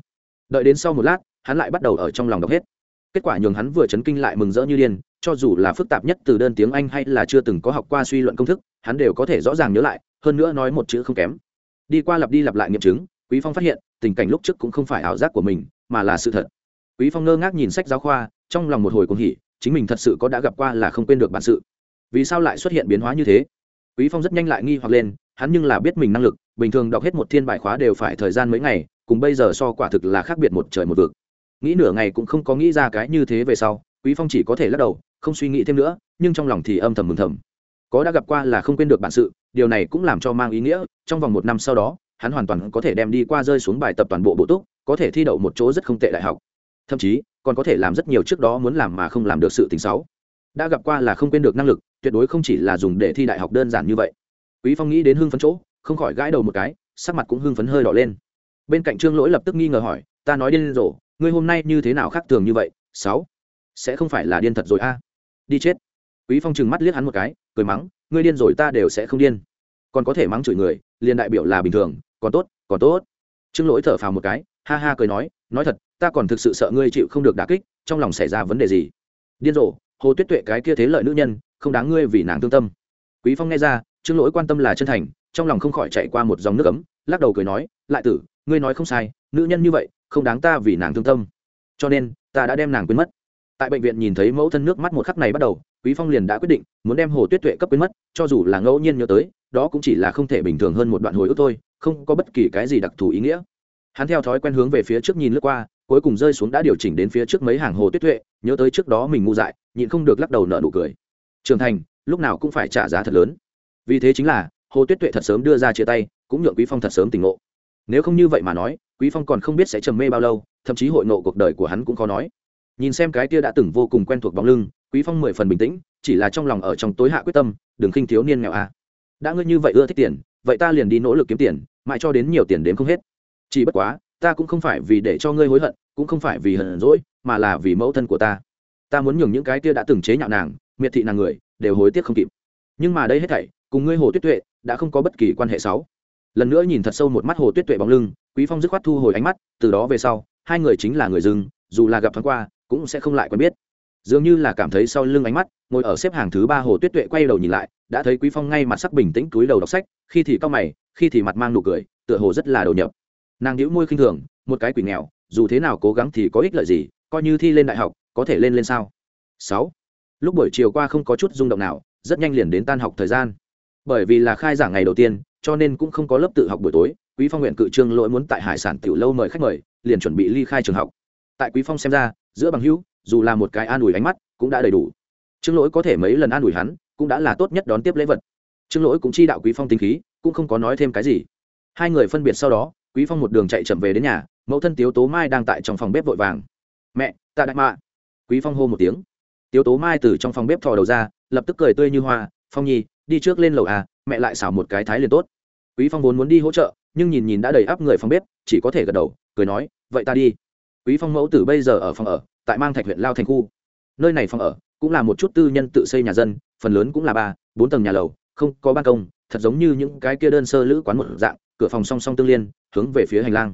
Speaker 1: Đợi đến sau một lát, hắn lại bắt đầu ở trong lòng đọc hết. Kết quả nhường hắn vừa chấn kinh lại mừng rỡ như điên, cho dù là phức tạp nhất từ đơn tiếng anh hay là chưa từng có học qua suy luận công thức hắn đều có thể rõ ràng nhớ lại, hơn nữa nói một chữ không kém. Đi qua lặp đi lặp lại nghiệm chứng, quý phong phát hiện, tình cảnh lúc trước cũng không phải ảo giác của mình, mà là sự thật. Quý phong ngơ ngác nhìn sách giáo khoa, trong lòng một hồi cuồng hỉ, chính mình thật sự có đã gặp qua là không quên được bản sự. Vì sao lại xuất hiện biến hóa như thế? Quý phong rất nhanh lại nghi hoặc lên, hắn nhưng là biết mình năng lực, bình thường đọc hết một thiên bài khóa đều phải thời gian mấy ngày, cùng bây giờ so quả thực là khác biệt một trời một vực. Nghĩ nửa ngày cũng không có nghĩ ra cái như thế về sau, quý phong chỉ có thể lắc đầu, không suy nghĩ thêm nữa, nhưng trong lòng thì âm thầm mừng thầm có đã gặp qua là không quên được bản sự, điều này cũng làm cho mang ý nghĩa, trong vòng một năm sau đó, hắn hoàn toàn có thể đem đi qua rơi xuống bài tập toàn bộ bộ túc, có thể thi đậu một chỗ rất không tệ đại học. Thậm chí, còn có thể làm rất nhiều trước đó muốn làm mà không làm được sự tình xấu. Đã gặp qua là không quên được năng lực, tuyệt đối không chỉ là dùng để thi đại học đơn giản như vậy. Quý phong nghĩ đến hưng phấn chỗ, không khỏi gãi đầu một cái, sắc mặt cũng hưng phấn hơi đỏ lên. Bên cạnh trương lỗi lập tức nghi ngờ hỏi, ta nói điên rồ, ngươi hôm nay như thế nào khác thường như vậy? Sáu, sẽ không phải là điên thật rồi a? Đi chết. Quý phong trừng mắt liếc hắn một cái cười mắng, ngươi điên rồi, ta đều sẽ không điên. Còn có thể mắng chửi người, liền đại biểu là bình thường, còn tốt còn tốt. Trương lỗi thở phào một cái, ha ha cười nói nói thật, ta còn thực sự sợ ngươi chịu không được đả kích, trong lòng xảy ra vấn đề gì? Điên rồ hồ tuyết tuệ cái kia thế lợi nữ nhân, không đáng ngươi vì nàng thương tâm. Quý phong nghe ra, trương lỗi quan tâm là chân thành, trong lòng không khỏi chạy qua một dòng nước ấm, lắc đầu cười nói, lại tử, ngươi nói không sai, nữ nhân như vậy, không đáng ta vì nàng thương tâm. Cho nên, ta đã đem nàng quên mất tại bệnh viện nhìn thấy mẫu thân nước mắt một khắc này bắt đầu, quý phong liền đã quyết định, muốn đem hồ tuyết tuệ cấp quên mất, cho dù là ngẫu nhiên nhớ tới, đó cũng chỉ là không thể bình thường hơn một đoạn hồi ức thôi, không có bất kỳ cái gì đặc thù ý nghĩa. Hắn theo thói quen hướng về phía trước nhìn lướt qua, cuối cùng rơi xuống đã điều chỉnh đến phía trước mấy hàng hồ tuyết tuệ, nhớ tới trước đó mình ngu dại, nhịn không được lắc đầu nở nụ cười. Trưởng thành, lúc nào cũng phải trả giá thật lớn. Vì thế chính là, hồ tuyết tuệ thật sớm đưa ra chia tay, cũng nhượng quý phong thật sớm tỉnh ngộ. Nếu không như vậy mà nói, quý phong còn không biết sẽ trầm mê bao lâu, thậm chí hội ngộ cuộc đời của hắn cũng khó nói nhìn xem cái kia đã từng vô cùng quen thuộc bóng lưng, quý phong mười phần bình tĩnh, chỉ là trong lòng ở trong tối hạ quyết tâm, đừng khinh thiếu niên nghèo à. đã ngươi như vậy ưa thích tiền, vậy ta liền đi nỗ lực kiếm tiền, mãi cho đến nhiều tiền đến không hết. Chỉ bất quá, ta cũng không phải vì để cho ngươi hối hận, cũng không phải vì hận dỗi, mà là vì mẫu thân của ta. Ta muốn nhường những cái kia đã từng chế nhạo nàng, miệt thị nàng người, đều hối tiếc không kịp. Nhưng mà đây hết thảy, cùng ngươi hồ tuyết tuệ, đã không có bất kỳ quan hệ xấu. Lần nữa nhìn thật sâu một mắt hồ tuyết tuệ bóng lưng, quý phong dứt khoát thu hồi ánh mắt, từ đó về sau, hai người chính là người dưng dù là gặp thoáng qua cũng sẽ không lại quen biết. Dường như là cảm thấy sau lưng ánh mắt, ngồi ở xếp hàng thứ ba hồ tuyết tuệ quay đầu nhìn lại, đã thấy quý phong ngay mặt sắc bình tĩnh túi đầu đọc sách, khi thì cao mày, khi thì mặt mang nụ cười, tựa hồ rất là đầu nhập. Nàng nhíu môi khinh thường, một cái quỷ nghèo, dù thế nào cố gắng thì có ích lợi gì, coi như thi lên đại học, có thể lên lên sao? Sáu. Lúc buổi chiều qua không có chút rung động nào, rất nhanh liền đến tan học thời gian. Bởi vì là khai giảng ngày đầu tiên, cho nên cũng không có lớp tự học buổi tối, quý phong nguyện cự trương lỗi muốn tại hải sản tiểu lâu mời khách mời, liền chuẩn bị ly khai trường học. Tại quý phong xem ra giữa bằng hữu, dù là một cái an ủi ánh mắt, cũng đã đầy đủ. Trương lỗi có thể mấy lần an ủi hắn, cũng đã là tốt nhất đón tiếp lễ vật. Trương lỗi cũng chi đạo quý phong tinh khí, cũng không có nói thêm cái gì. Hai người phân biệt sau đó, quý phong một đường chạy chậm về đến nhà, mẫu thân tiếu tố mai đang tại trong phòng bếp vội vàng. Mẹ, ta đại mạ. Quý phong hô một tiếng. Tiếu tố mai từ trong phòng bếp thò đầu ra, lập tức cười tươi như hoa, phong nhi, đi trước lên lầu à mẹ lại xảo một cái thái liền tốt. Quý phong vốn muốn đi hỗ trợ, nhưng nhìn nhìn đã đầy áp người phòng bếp, chỉ có thể gật đầu, cười nói, vậy ta đi quý phong mẫu tử bây giờ ở phòng ở, tại mang thạch huyện lao thành khu. Nơi này phòng ở cũng là một chút tư nhân tự xây nhà dân, phần lớn cũng là ba, bốn tầng nhà lầu, không có ban công, thật giống như những cái kia đơn sơ lữ quán một dạng, cửa phòng song song tương liên, hướng về phía hành lang.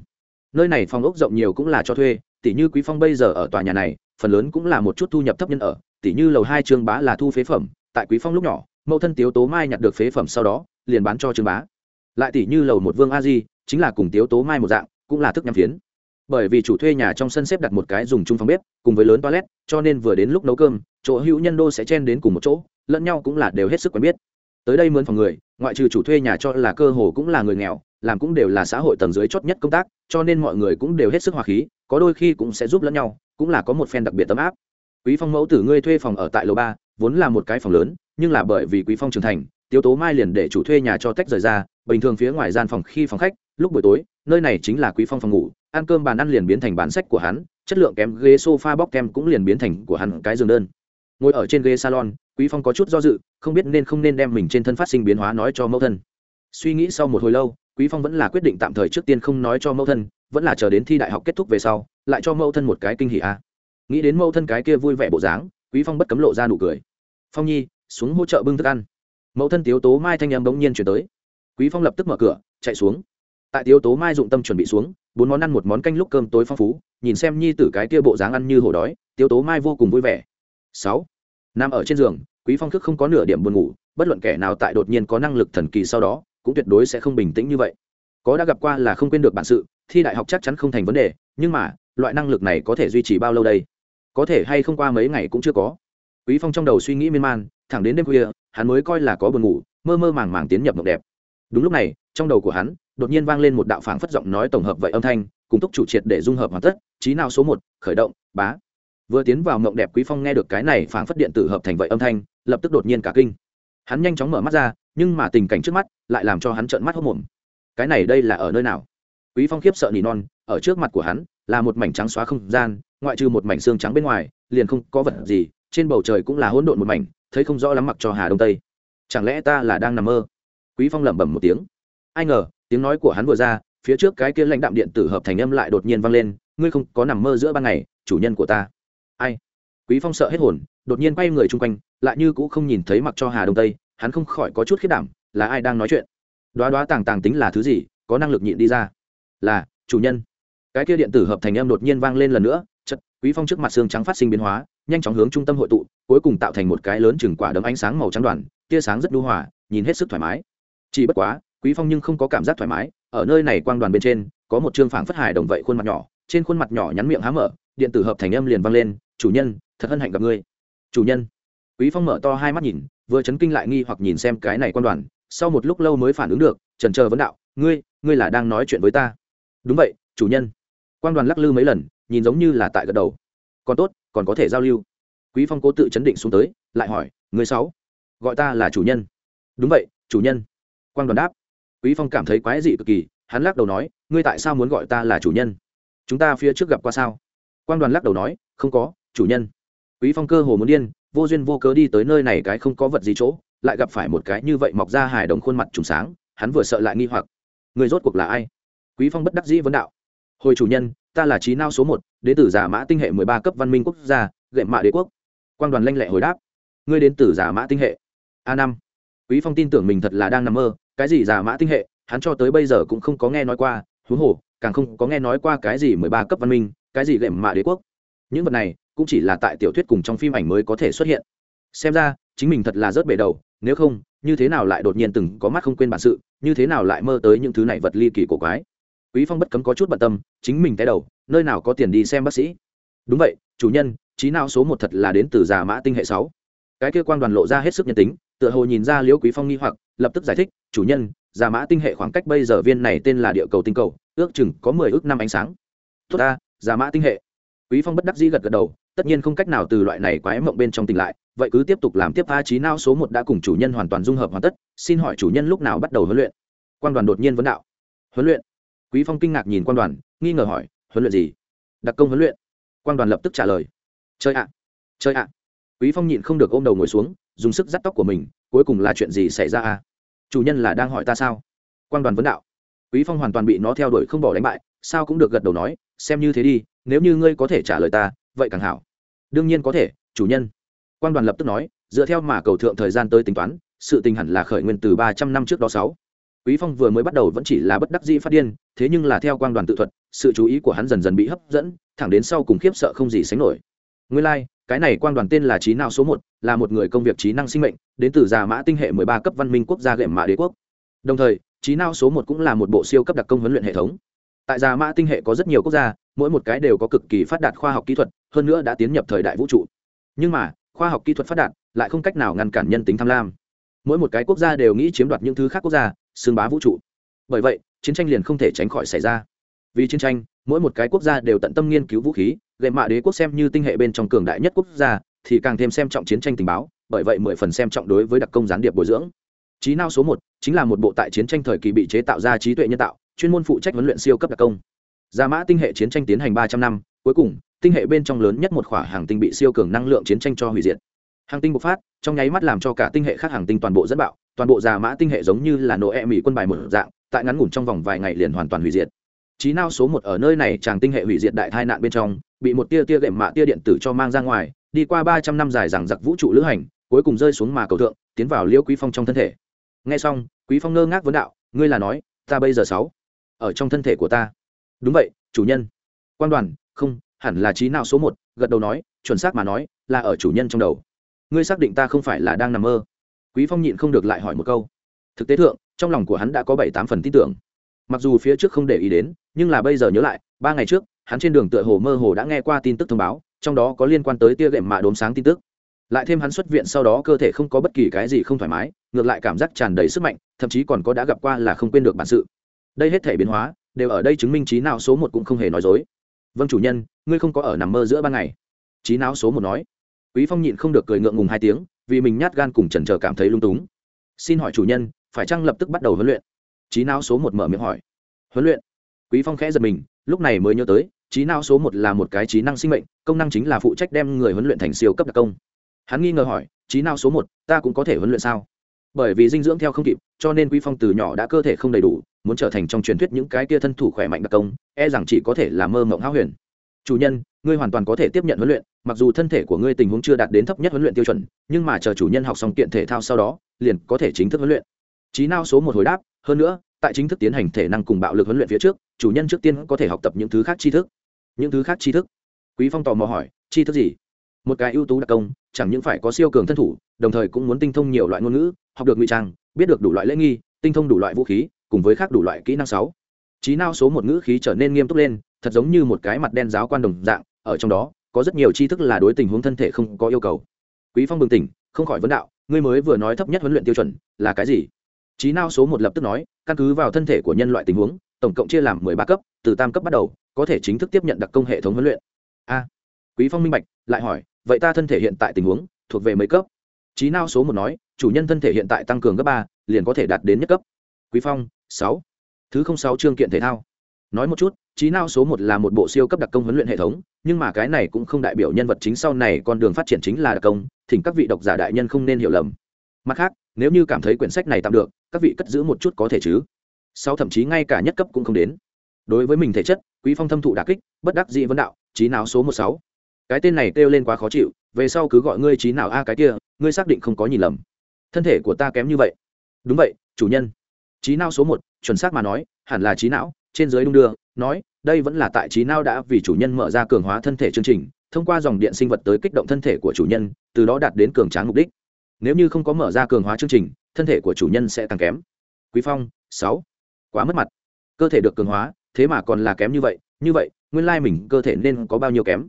Speaker 1: Nơi này phòng ốc rộng nhiều cũng là cho thuê tỷ như quý phong bây giờ ở tòa nhà này, phần lớn cũng là một chút thu nhập thấp nhân ở tỷ như lầu hai trương bá là thu phế phẩm, tại quý phong lúc nhỏ, mẫu thân tiếu tố mai nhặt được phế phẩm sau đó, liền bán cho trương bá. Lại tỷ như lầu một vương a di, chính là cùng tiếu tố mai một dạng, cũng là thức nhắm phiến bởi vì chủ thuê nhà trong sân xếp đặt một cái dùng chung phòng bếp, cùng với lớn toilet, cho nên vừa đến lúc nấu cơm, chỗ hữu nhân đô sẽ chen đến cùng một chỗ, lẫn nhau cũng là đều hết sức quen biết. Tới đây mướn phòng người, ngoại trừ chủ thuê nhà cho là cơ hồ cũng là người nghèo, làm cũng đều là xã hội tầng dưới chót nhất công tác, cho nên mọi người cũng đều hết sức hòa khí, có đôi khi cũng sẽ giúp lẫn nhau, cũng là có một phen đặc biệt tấm áp. Quý phong mẫu tử ngươi thuê phòng ở tại lầu ba, vốn là một cái phòng lớn, nhưng là bởi vì quý phong trưởng thành, tiếu tố mai liền để chủ thuê nhà cho tách rời ra bình thường phía ngoài gian phòng khi phòng khách, lúc buổi tối, nơi này chính là quý phong phòng ngủ, ăn cơm bàn ăn liền biến thành bản sách của hắn, chất lượng kém ghế sofa bóc kem cũng liền biến thành của hắn cái giường đơn. Ngồi ở trên ghế salon, quý phong có chút do dự, không biết nên không nên đem mình trên thân phát sinh biến hóa nói cho mẫu thân. Suy nghĩ sau một hồi lâu, quý phong vẫn là quyết định tạm thời trước tiên không nói cho mẫu thân, vẫn là chờ đến thi đại học kết thúc về sau, lại cho mẫu thân một cái kinh hỉ a. Nghĩ đến mẫu thân cái kia vui vẻ bộ dáng, quý phong bất cấm lộ ra nụ cười. Phong nhi, xuống hỗ trợ bưng thức ăn. Mẫu thân tiếu tố mai thanh em bỗng nhiên chuyển tới quý phong lập tức mở cửa, chạy xuống. Tại tiếu tố mai dụng tâm chuẩn bị xuống, bốn món ăn một món canh lúc cơm tối phong phú, nhìn xem nhi tử cái kia bộ dáng ăn như hổ đói, tiếu tố mai vô cùng vui vẻ. Sáu, nằm ở trên giường, quý phong thức không có nửa điểm buồn ngủ, bất luận kẻ nào tại đột nhiên có năng lực thần kỳ sau đó, cũng tuyệt đối sẽ không bình tĩnh như vậy. Có đã gặp qua là không quên được bản sự, thi đại học chắc chắn không thành vấn đề, nhưng mà, loại năng lực này có thể duy trì bao lâu đây? Có thể hay không qua mấy ngày cũng chưa có. Quý phong trong đầu suy nghĩ miên man, thẳng đến đêm khuya, hắn mới coi là có buồn ngủ, mơ mơ màng màng tiến nhập mộng đẹp đúng lúc này, trong đầu của hắn, đột nhiên vang lên một đạo phảng phất giọng nói tổng hợp vậy âm thanh, cùng túc chủ triệt để dung hợp hoàn tất, trí nào số một, khởi động, bá. Vừa tiến vào mộng đẹp quý phong nghe được cái này phảng phất điện tử hợp thành vậy âm thanh, lập tức đột nhiên cả kinh. Hắn nhanh chóng mở mắt ra, nhưng mà tình cảnh trước mắt lại làm cho hắn trợn mắt hốc mồm. Cái này đây là ở nơi nào? Quý phong khiếp sợ nỉ non, ở trước mặt của hắn là một mảnh trắng xóa không gian, ngoại trừ một mảnh xương trắng bên ngoài, liền không có vật gì, trên bầu trời cũng là hỗn độn một mảnh, thấy không rõ lắm mặc cho hà đông tây. Chẳng lẽ ta là đang nằm mơ? Quý phong lẩm bẩm một tiếng. Ai ngờ, tiếng nói của hắn vừa ra, phía trước cái kia lãnh đạm điện tử hợp thành âm lại đột nhiên vang lên, ngươi không có nằm mơ giữa ban ngày, chủ nhân của ta. Ai? Quý phong sợ hết hồn, đột nhiên quay người chung quanh, lại như cũng không nhìn thấy mặc cho hà đông tây, hắn không khỏi có chút khiết đảm, là ai đang nói chuyện? Đoá đoá tàng tàng tính là thứ gì, có năng lực nhịn đi ra? Là, chủ nhân. Cái kia điện tử hợp thành âm đột nhiên vang lên lần nữa chất quý phong trước mặt xương trắng phát sinh biến hóa, nhanh chóng hướng trung tâm hội tụ, cuối cùng tạo thành một cái lớn chừng quả đấm ánh sáng màu trắng đoàn, tia sáng rất nhu hòa, nhìn hết sức thoải mái chỉ bất quá, quý phong nhưng không có cảm giác thoải mái, ở nơi này quang đoàn bên trên, có một trương phảng phất hài đồng vậy khuôn mặt nhỏ, trên khuôn mặt nhỏ nhắn miệng há mở, điện tử hợp thành âm liền vang lên, chủ nhân, thật hân hạnh gặp ngươi. Chủ nhân? Quý phong mở to hai mắt nhìn, vừa chấn kinh lại nghi hoặc nhìn xem cái này quan đoàn, sau một lúc lâu mới phản ứng được, trần chờ vấn đạo, ngươi ngươi là đang nói chuyện với ta? Đúng vậy, chủ nhân. Quan đoàn lắc lư mấy lần, nhìn giống như là tại gật đầu. Còn tốt, còn có thể giao lưu. Quý phong cố tự chấn định xuống tới, lại hỏi người sáu, gọi ta là chủ nhân? Đúng vậy, chủ nhân. Quang đoàn đáp. Quý phong cảm thấy quái dị cực kỳ, hắn lắc đầu nói, ngươi tại sao muốn gọi ta là chủ nhân? Chúng ta phía trước gặp qua sao? Quang đoàn lắc đầu nói, không có, chủ nhân. Quý phong cơ hồ muốn điên, vô duyên vô cớ đi tới nơi này cái không có vật gì chỗ, lại gặp phải một cái như vậy mọc ra hài đồng khuôn mặt trùng sáng, hắn vừa sợ lại nghi hoặc. Người rốt cuộc là ai? Quý phong bất đắc dĩ vấn đạo. Hồi chủ nhân, ta là trí nao số một đến từ giả mã tinh hệ mười ba cấp văn minh quốc gia gệm mạ đế quốc. Quang đoàn lanh lệ hồi đáp. Ngươi đến từ giả mã tinh hệ. A năm. Quý phong tin tưởng mình thật là đang nằm mơ cái gì giả mã tinh hệ, hắn cho tới bây giờ cũng không có nghe nói qua, huống hồ, càng không có nghe nói qua cái gì mười ba cấp văn minh, cái gì gệm mạ đế quốc. Những vật này cũng chỉ là tại tiểu thuyết cùng trong phim ảnh mới có thể xuất hiện. Xem ra, chính mình thật là rớt bể đầu, nếu không, như thế nào lại đột nhiên từng có mắt không quên bản sự, như thế nào lại mơ tới những thứ này vật ly kỳ cổ quái. Quý phong bất cấm có chút bận tâm, chính mình té đầu, nơi nào có tiền đi xem bác sĩ. Đúng vậy, chủ nhân, trí nào số một thật là đến từ già mã tinh hệ sáu. Cái kia quang đoàn lộ ra hết sức nhân tính, tựa hồ nhìn ra liễu quý phong nghi hoặc, lập tức giải thích chủ nhân giả mã tinh hệ khoảng cách bây giờ viên này tên là địa cầu tinh cầu, ước chừng có mười ước năm ánh sáng. Tốt ta giả mã tinh hệ. Quý phong bất đắc dĩ gật gật đầu, tất nhiên không cách nào từ loại này quái mộng bên trong tỉnh lại, vậy cứ tiếp tục làm tiếp a trí não số một đã cùng chủ nhân hoàn toàn dung hợp hoàn tất, xin hỏi chủ nhân lúc nào bắt đầu huấn luyện? Quan đoàn đột nhiên vấn đạo. Huấn luyện? Quý phong kinh ngạc nhìn quan đoàn, nghi ngờ hỏi, huấn luyện gì? Đặc công huấn luyện. Quan đoàn lập tức trả lời. Chơi ạ. Chơi ạ. Quý phong nhịn không được ôm đầu ngồi xuống, dùng sức dắt tóc của mình, cuối cùng là chuyện gì xảy ra à? Chủ nhân là đang hỏi ta sao? Quan đoàn vấn đạo. Quý phong hoàn toàn bị nó theo đuổi không bỏ đánh bại sao cũng được gật đầu nói xem như thế đi nếu như ngươi có thể trả lời ta vậy càng hảo. Đương nhiên có thể chủ nhân. Quan đoàn lập tức nói dựa theo mà cầu thượng thời gian tới tính toán sự tình hẳn là khởi nguyên từ ba trăm năm trước đó sáu. Quý phong vừa mới bắt đầu vẫn chỉ là bất đắc dĩ phát điên thế nhưng là theo quan đoàn tự thuật sự chú ý của hắn dần dần bị hấp dẫn thẳng đến sau cùng khiếp sợ không gì sánh nổi. Nguyên lai like, cái này quan đoàn tên là trí não số một, là một người công việc trí năng sinh mệnh, đến từ già mã tinh hệ mười ba cấp văn minh quốc gia gệm mã đế quốc. Đồng thời, trí não số một cũng là một bộ siêu cấp đặc công huấn luyện hệ thống. Tại già mã tinh hệ có rất nhiều quốc gia, mỗi một cái đều có cực kỳ phát đạt khoa học kỹ thuật, hơn nữa đã tiến nhập thời đại vũ trụ. Nhưng mà, khoa học kỹ thuật phát đạt, lại không cách nào ngăn cản nhân tính tham lam. Mỗi một cái quốc gia đều nghĩ chiếm đoạt những thứ khác quốc gia xương bá vũ trụ. Bởi vậy, chiến tranh liền không thể tránh khỏi xảy ra. Vì chiến tranh, mỗi một cái quốc gia đều tận tâm nghiên cứu vũ khí gậy mạ đế quốc xem như tinh hệ bên trong cường đại nhất quốc gia thì càng thêm xem trọng chiến tranh tình báo bởi vậy mười phần xem trọng đối với đặc công gián điệp bồi dưỡng trí não số một chính là một bộ tại chiến tranh thời kỳ bị chế tạo ra trí tuệ nhân tạo chuyên môn phụ trách huấn luyện siêu cấp đặc công Gia Mã tinh hệ chiến tranh tiến hành ba trăm năm, cuối cùng, tinh hệ bên trong lớn nhất một khỏa hàng tinh bị siêu cường năng lượng chiến tranh cho hủy diệt. Hàng tinh bộc phát, trong nháy mắt làm cho cả tinh hệ khác hàng tinh toàn bộ dẫn bạo, toàn bộ già Mã tinh hệ giống như là nổ e mỹ quân bài một dạng, tại ngắn ngủn trong vòng vài ngày liền hoàn toàn hủy diệt. Chí não số một ở nơi này chàng tinh hệ hủy diệt đại tai nạn bên trong, bị một tia tia gệm mạ tia điện tử cho mang ra ngoài, đi qua ba trăm năm dài rằng giặc vũ trụ lữ hành, cuối cùng rơi xuống mà cầu thượng, tiến vào Liễu Quý Phong trong thân thể. Nghe xong, Quý Phong ngơ ngác vấn đạo, ngươi là nói, ta bây giờ sáu, ở trong thân thể của ta. Đúng vậy chủ nhân. Quan đoàn không hẳn là trí nào số một gật đầu nói chuẩn xác mà nói là ở chủ nhân trong đầu. Ngươi xác định ta không phải là đang nằm mơ. Quý phong nhịn không được lại hỏi một câu. Thực tế thượng trong lòng của hắn đã có bảy tám phần tin tưởng. Mặc dù phía trước không để ý đến nhưng là bây giờ nhớ lại ba ngày trước hắn trên đường tựa hồ mơ hồ đã nghe qua tin tức thông báo, trong đó có liên quan tới tia gệm mạ đốm sáng tin tức. Lại thêm hắn xuất viện sau đó cơ thể không có bất kỳ cái gì không thoải mái, ngược lại cảm giác tràn đầy sức mạnh, thậm chí còn có đã gặp qua là không quên được bản sự. Đây hết thể biến hóa, đều ở đây chứng minh trí não số một cũng không hề nói dối. Vâng chủ nhân, ngươi không có ở nằm mơ giữa ban ngày. Trí não số một nói. Quý phong nhịn không được cười ngượng ngùng hai tiếng, vì mình nhát gan cùng trần trờ cảm thấy lung túng. Xin hỏi chủ nhân, phải chăng lập tức bắt đầu huấn luyện? Trí não số một mở miệng hỏi. Huấn luyện? Quý phong khẽ giật mình lúc này mới nhớ tới, trí não số một là một cái trí năng sinh mệnh, công năng chính là phụ trách đem người huấn luyện thành siêu cấp đặc công. Hắn nghi ngờ hỏi, trí não số một, ta cũng có thể huấn luyện sao? Bởi vì dinh dưỡng theo không kịp, cho nên quý phong từ nhỏ đã cơ thể không đầy đủ, muốn trở thành trong truyền thuyết những cái kia thân thủ khỏe mạnh đặc công e rằng chỉ có thể là mơ mộng háo huyền. Chủ nhân, ngươi hoàn toàn có thể tiếp nhận huấn luyện, mặc dù thân thể của ngươi tình huống chưa đạt đến thấp nhất huấn luyện tiêu chuẩn, nhưng mà chờ chủ nhân học xong kiện thể thao sau đó, liền có thể chính thức huấn luyện. Trí não số một hồi đáp, hơn nữa, tại chính thức tiến hành thể năng cùng bạo lực huấn luyện phía trước chủ nhân trước tiên có thể học tập những thứ khác tri thức. Những thứ khác tri thức? Quý phong tò mò hỏi, tri thức gì? Một cái ưu tú đặc công, chẳng những phải có siêu cường thân thủ, đồng thời cũng muốn tinh thông nhiều loại ngôn ngữ, học được ngụy trang, biết được đủ loại lễ nghi, tinh thông đủ loại vũ khí, cùng với khác đủ loại kỹ năng sáu. Trí nao số một ngữ khí trở nên nghiêm túc lên, thật giống như một cái mặt đen giáo quan đồng dạng, ở trong đó, có rất nhiều tri thức là đối tình huống thân thể không có yêu cầu. Quý phong bừng tỉnh, không khỏi vấn đạo, ngươi mới vừa nói thấp nhất huấn luyện tiêu chuẩn, là cái gì? Trí nao số một lập tức nói, căn cứ vào thân thể của nhân loại tình huống tổng cộng chia làm mười ba cấp, từ tam cấp bắt đầu, có thể chính thức tiếp nhận đặc công hệ thống huấn luyện. A, quý phong minh bạch, lại hỏi, vậy ta thân thể hiện tại tình huống, thuộc về mấy cấp? Trí Nao số một nói, chủ nhân thân thể hiện tại tăng cường cấp ba, liền có thể đạt đến nhất cấp. Quý phong, sáu. Thứ không sáu chương kiện thể thao. Nói một chút trí Nao số một là một bộ siêu cấp đặc công huấn luyện hệ thống, nhưng mà cái này cũng không đại biểu nhân vật chính sau này con đường phát triển chính là đặc công, thỉnh các vị độc giả đại nhân không nên hiểu lầm. Mặt khác, nếu như cảm thấy quyển sách này tạm được, các vị cất giữ một chút có thể chứ? Sau thậm chí ngay cả nhất cấp cũng không đến. Đối với mình thể chất, quý phong thâm thụ đà kích, bất đắc dĩ vấn đạo trí não số một sáu. Cái tên này kêu lên quá khó chịu, về sau cứ gọi ngươi trí nào a cái kia, ngươi xác định không có nhìn lầm. Thân thể của ta kém như vậy. Đúng vậy, chủ nhân. Trí não số một, chuẩn xác mà nói, hẳn là trí não. Trên dưới đung đưa, nói, đây vẫn là tại trí não đã vì chủ nhân mở ra cường hóa thân thể chương trình, thông qua dòng điện sinh vật tới kích động thân thể của chủ nhân, từ đó đạt đến cường tráng mục đích. Nếu như không có mở ra cường hóa chương trình, thân thể của chủ nhân sẽ càng kém. Quý phong, sáu quá mất mặt. Cơ thể được cường hóa, thế mà còn là kém như vậy như vậy, nguyên lai mình cơ thể nên có bao nhiêu kém?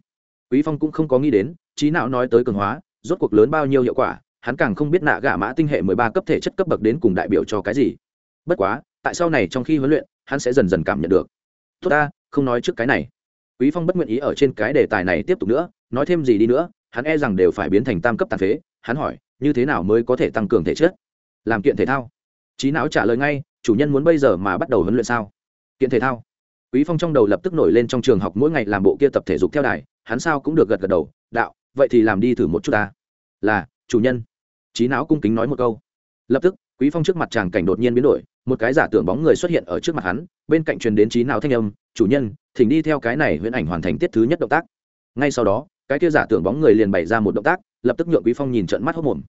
Speaker 1: Quý phong cũng không có nghĩ đến, trí não nói tới cường hóa, rốt cuộc lớn bao nhiêu hiệu quả, hắn càng không biết nạ gã mã tinh hệ mười ba cấp thể chất cấp bậc đến cùng đại biểu cho cái gì. Bất quá, tại sau này trong khi huấn luyện, hắn sẽ dần dần cảm nhận được. Tốt ta, không nói trước cái này. Quý phong bất nguyện ý ở trên cái đề tài này tiếp tục nữa, nói thêm gì đi nữa, hắn e rằng đều phải biến thành tam cấp tàn phế. Hắn hỏi, như thế nào mới có thể tăng cường thể chất? Làm kiện thể thao. Trí não trả lời ngay chủ nhân muốn bây giờ mà bắt đầu huấn luyện sao? Kiện thể thao. Quý phong trong đầu lập tức nổi lên trong trường học mỗi ngày làm bộ kia tập thể dục theo đài, hắn sao cũng được gật gật đầu, đạo, vậy thì làm đi thử một chút ta. Là, chủ nhân. Trí não cung kính nói một câu. Lập tức, quý phong trước mặt chàng cảnh đột nhiên biến đổi, một cái giả tưởng bóng người xuất hiện ở trước mặt hắn, bên cạnh truyền đến trí não thanh âm, chủ nhân, thỉnh đi theo cái này huyễn ảnh hoàn thành tiết thứ nhất động tác. Ngay sau đó, cái kia giả tưởng bóng người liền bày ra một động tác, lập tức nhượng quý phong nhìn trận mắt hốc mồm